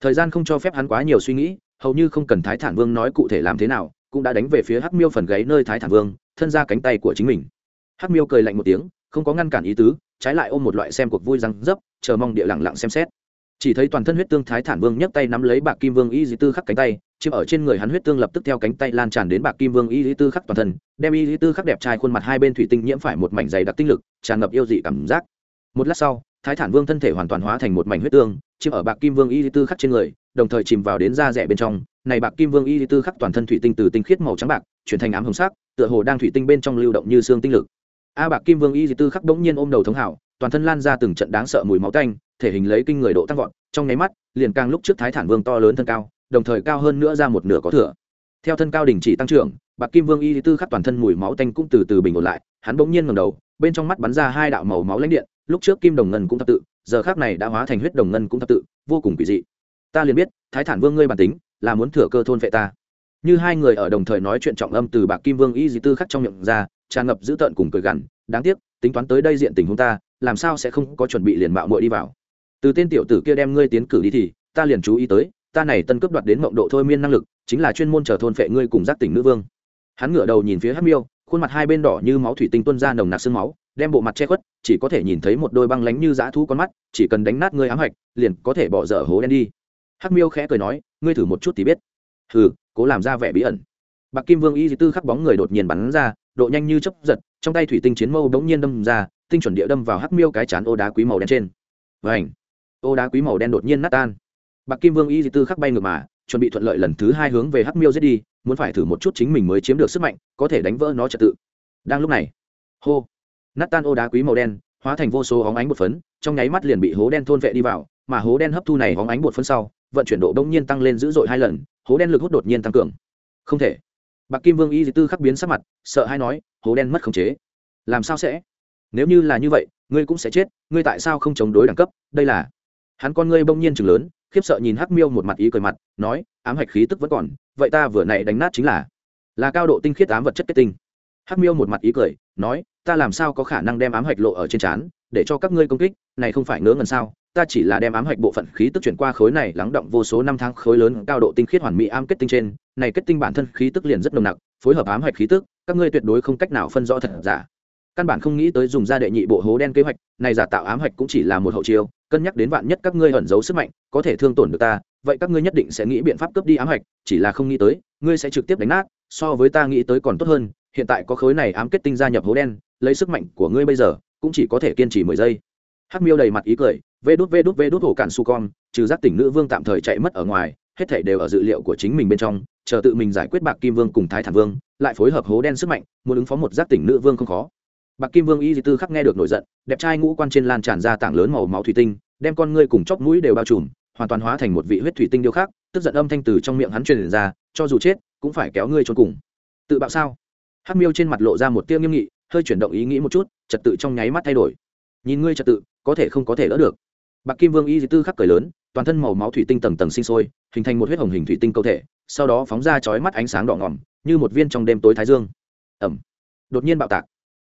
Thời gian không cho phép hắn quá nhiều suy nghĩ, hầu như không cần thái thản vương nói cụ thể làm thế nào, cũng đã đánh về phía hắc miêu phần gáy nơi thái thản vương, thân ra cánh tay của chính mình. Hắc miêu cười lạnh một tiếng không có ngăn cản ý tứ, trái lại ôm một loại xem cuộc vui răng dấp, chờ mong địa lẳng lặng xem xét. Chỉ thấy toàn thân huyết tương thái thản vương nhấc tay nắm lấy bạc kim vương y di tư khắc cánh tay chiếm ở trên người hắn huyết tương lập tức theo cánh tay lan tràn đến bạc kim vương y di tư khắc toàn thân, đem y di tư khắc đẹp trai khuôn mặt hai bên thủy tinh nhiễm phải một mảnh dày đặc tinh lực, tràn ngập yêu dị cảm giác. Một lát sau, thái thản vương thân thể hoàn toàn hóa thành một mảnh huyết tương chiếm ở bạc kim vương y di tư khắc trên người, đồng thời chìm vào đến da rẻ bên trong. Này bạc kim vương y di tư khắc toàn thân thủy tinh từ tinh khiết màu trắng bạc, chuyển thành ám hồng sắc, tựa hồ đang thủy tinh bên trong lưu động như xương tinh lực a bạc kim vương y di tư khắc đống nhiên ôm đầu thống hảo, toàn thân lan ra từng trận đáng sợ mùi máu tanh, thể hình lấy kinh người độ tăng vọt, trong nháy mắt, liền càng lúc trước thái thản vương to lớn thân cao, đồng thời cao hơn nữa ra một nửa có thừa. Theo thân cao đình chỉ tăng trưởng, bạc kim vương y tư khắc toàn thân mùi máu tanh cũng từ từ bình ổn lại, hắn bỗng nhiên ngầm đầu, bên trong mắt bắn ra hai đạo màu máu lãnh điện, lúc trước kim đồng ngân cũng thập tự, giờ khác này đã hóa thành huyết đồng ngân cũng thập tự, vô cùng quỷ dị. Ta liền biết, thái thản vương ngươi bản tính là muốn thừa cơ thôn vệ ta như hai người ở đồng thời nói chuyện trọng âm từ bạc kim vương y di tư khắc trong miệng ra, tràn ngập dữ tợn cùng cười gằn, đáng tiếc, tính toán tới đây diện tình chúng ta, làm sao sẽ không có chuẩn bị liền mạo muội đi vào? Từ tên tiểu tử kia đem ngươi tiến cử đi thì, ta liền chú ý tới, ta này tân cấp đoạt đến mộng độ thôi miên năng lực, chính là chuyên môn chờ thôn phệ ngươi cùng giác tỉnh nữ vương. Hắn ngửa đầu nhìn phía hắc miêu, khuôn mặt hai bên đỏ như máu thủy tinh tuôn ra nồng nặc sương máu, đem bộ mặt che khuất, chỉ có thể nhìn thấy một đôi băng lánh như dã thú con mắt, chỉ cần đánh nát ngươi ám hạch, liền có thể bỏ dở hố đen đi. Hắc miêu khẽ cười nói, ngươi thử một chút thì biết. Hừ cố làm ra vẻ bí ẩn. Bạc kim vương y tư khắc bóng người đột nhiên bắn ra, độ nhanh như chấp giật, trong tay thủy tinh chiến mâu bỗng nhiên đâm ra, tinh chuẩn địa đâm vào hắc miêu cái chán ô đá quý màu đen trên. Vảnh ô đá quý màu đen đột nhiên nát tan. Bạc kim vương y di tư khắc bay ngược mà, chuẩn bị thuận lợi lần thứ hai hướng về hắc miêu giết đi, muốn phải thử một chút chính mình mới chiếm được sức mạnh, có thể đánh vỡ nó trật tự. Đang lúc này, hô! Nát tan ô đá quý màu đen, hóa thành vô số hóng ánh bột phấn, trong nháy mắt liền bị hố đen thôn vệ đi vào, mà hố đen hấp thu này hóng ánh bột phấn sau, vận chuyển độ đông nhiên tăng lên dữ dội hai lần hố đen lực hút đột nhiên tăng cường. Không thể. Bạc kim vương y di tư khắc biến sắc mặt, sợ hay nói, hố đen mất khống chế. Làm sao sẽ? Nếu như là như vậy, ngươi cũng sẽ chết, ngươi tại sao không chống đối đẳng cấp? Đây là hắn con ngươi bỗng nhiên chừng lớn, khiếp sợ nhìn hắc miêu một mặt ý cười mặt, nói, ám hạch khí tức vẫn còn, vậy ta vừa này đánh nát chính là là cao độ tinh khiết ám vật chất kết tinh. Hắc miêu một mặt ý cười, nói, ta làm sao có khả năng đem ám hạch lộ ở trên trán? Để cho các ngươi công kích, này không phải ngớ ngẩn sao? Ta chỉ là đem ám hạch bộ phận khí tức chuyển qua khối này lắng động vô số năm tháng khối lớn cao độ tinh khiết hoàn mỹ ám kết tinh trên. Này kết tinh bản thân khí tức liền rất nồng nặc, phối hợp ám hạch khí tức, các ngươi tuyệt đối không cách nào phân rõ thật giả. Căn bản không nghĩ tới dùng ra đệ nhị bộ hố đen kế hoạch, này giả tạo ám hạch cũng chỉ là một hậu chiêu, cân nhắc đến vạn nhất các ngươi ẩn giấu sức mạnh, có thể thương tổn được ta, vậy các ngươi nhất định sẽ nghĩ biện pháp cướp đi ám hạch, chỉ là không nghĩ tới, ngươi sẽ trực tiếp đánh nát, so với ta nghĩ tới còn tốt hơn, hiện tại có khối này ám kết tinh gia nhập hố đen, lấy sức mạnh của ngươi bây giờ cũng chỉ có thể kiên trì mười giây. Hắc miêu đầy mặt ý cười, vê đút vê đút vê đút hổ cản su con, trừ giác tỉnh nữ vương tạm thời chạy mất ở ngoài, hết thể đều ở dự liệu của chính mình bên trong, chờ tự mình giải quyết bạc kim vương cùng thái thản vương, lại phối hợp hố đen sức mạnh, muốn ứng phó một giác tỉnh nữ vương không khó. Bạc kim vương y di tư khắc nghe được nổi giận, đẹp trai ngũ quan trên lan tràn ra tảng lớn màu máu thủy tinh, đem con ngươi cùng chóp mũi đều bao trùm, hoàn toàn hóa thành một vị huyết thủy tinh điêu khác tức giận âm thanh từ trong miệng hắn truyền ra, cho dù chết, cũng phải kéo ngươi trốn cùng. Tự bạo sao? Hắc miêu trên mặt lộ ra một tia nghiêm nghị hơi chuyển động ý nghĩ một chút, trật tự trong nháy mắt thay đổi. Nhìn ngươi trật tự, có thể không có thể đỡ được. Bạc kim vương y di tư khắc cười lớn, toàn thân màu máu thủy tinh tầng tầng sinh sôi, hình thành một huyết hồng hình thủy tinh cơ thể, sau đó phóng ra chói mắt ánh sáng đỏ ngỏm như một viên trong đêm tối thái dương. Ẩm. Đột nhiên bạo tạc.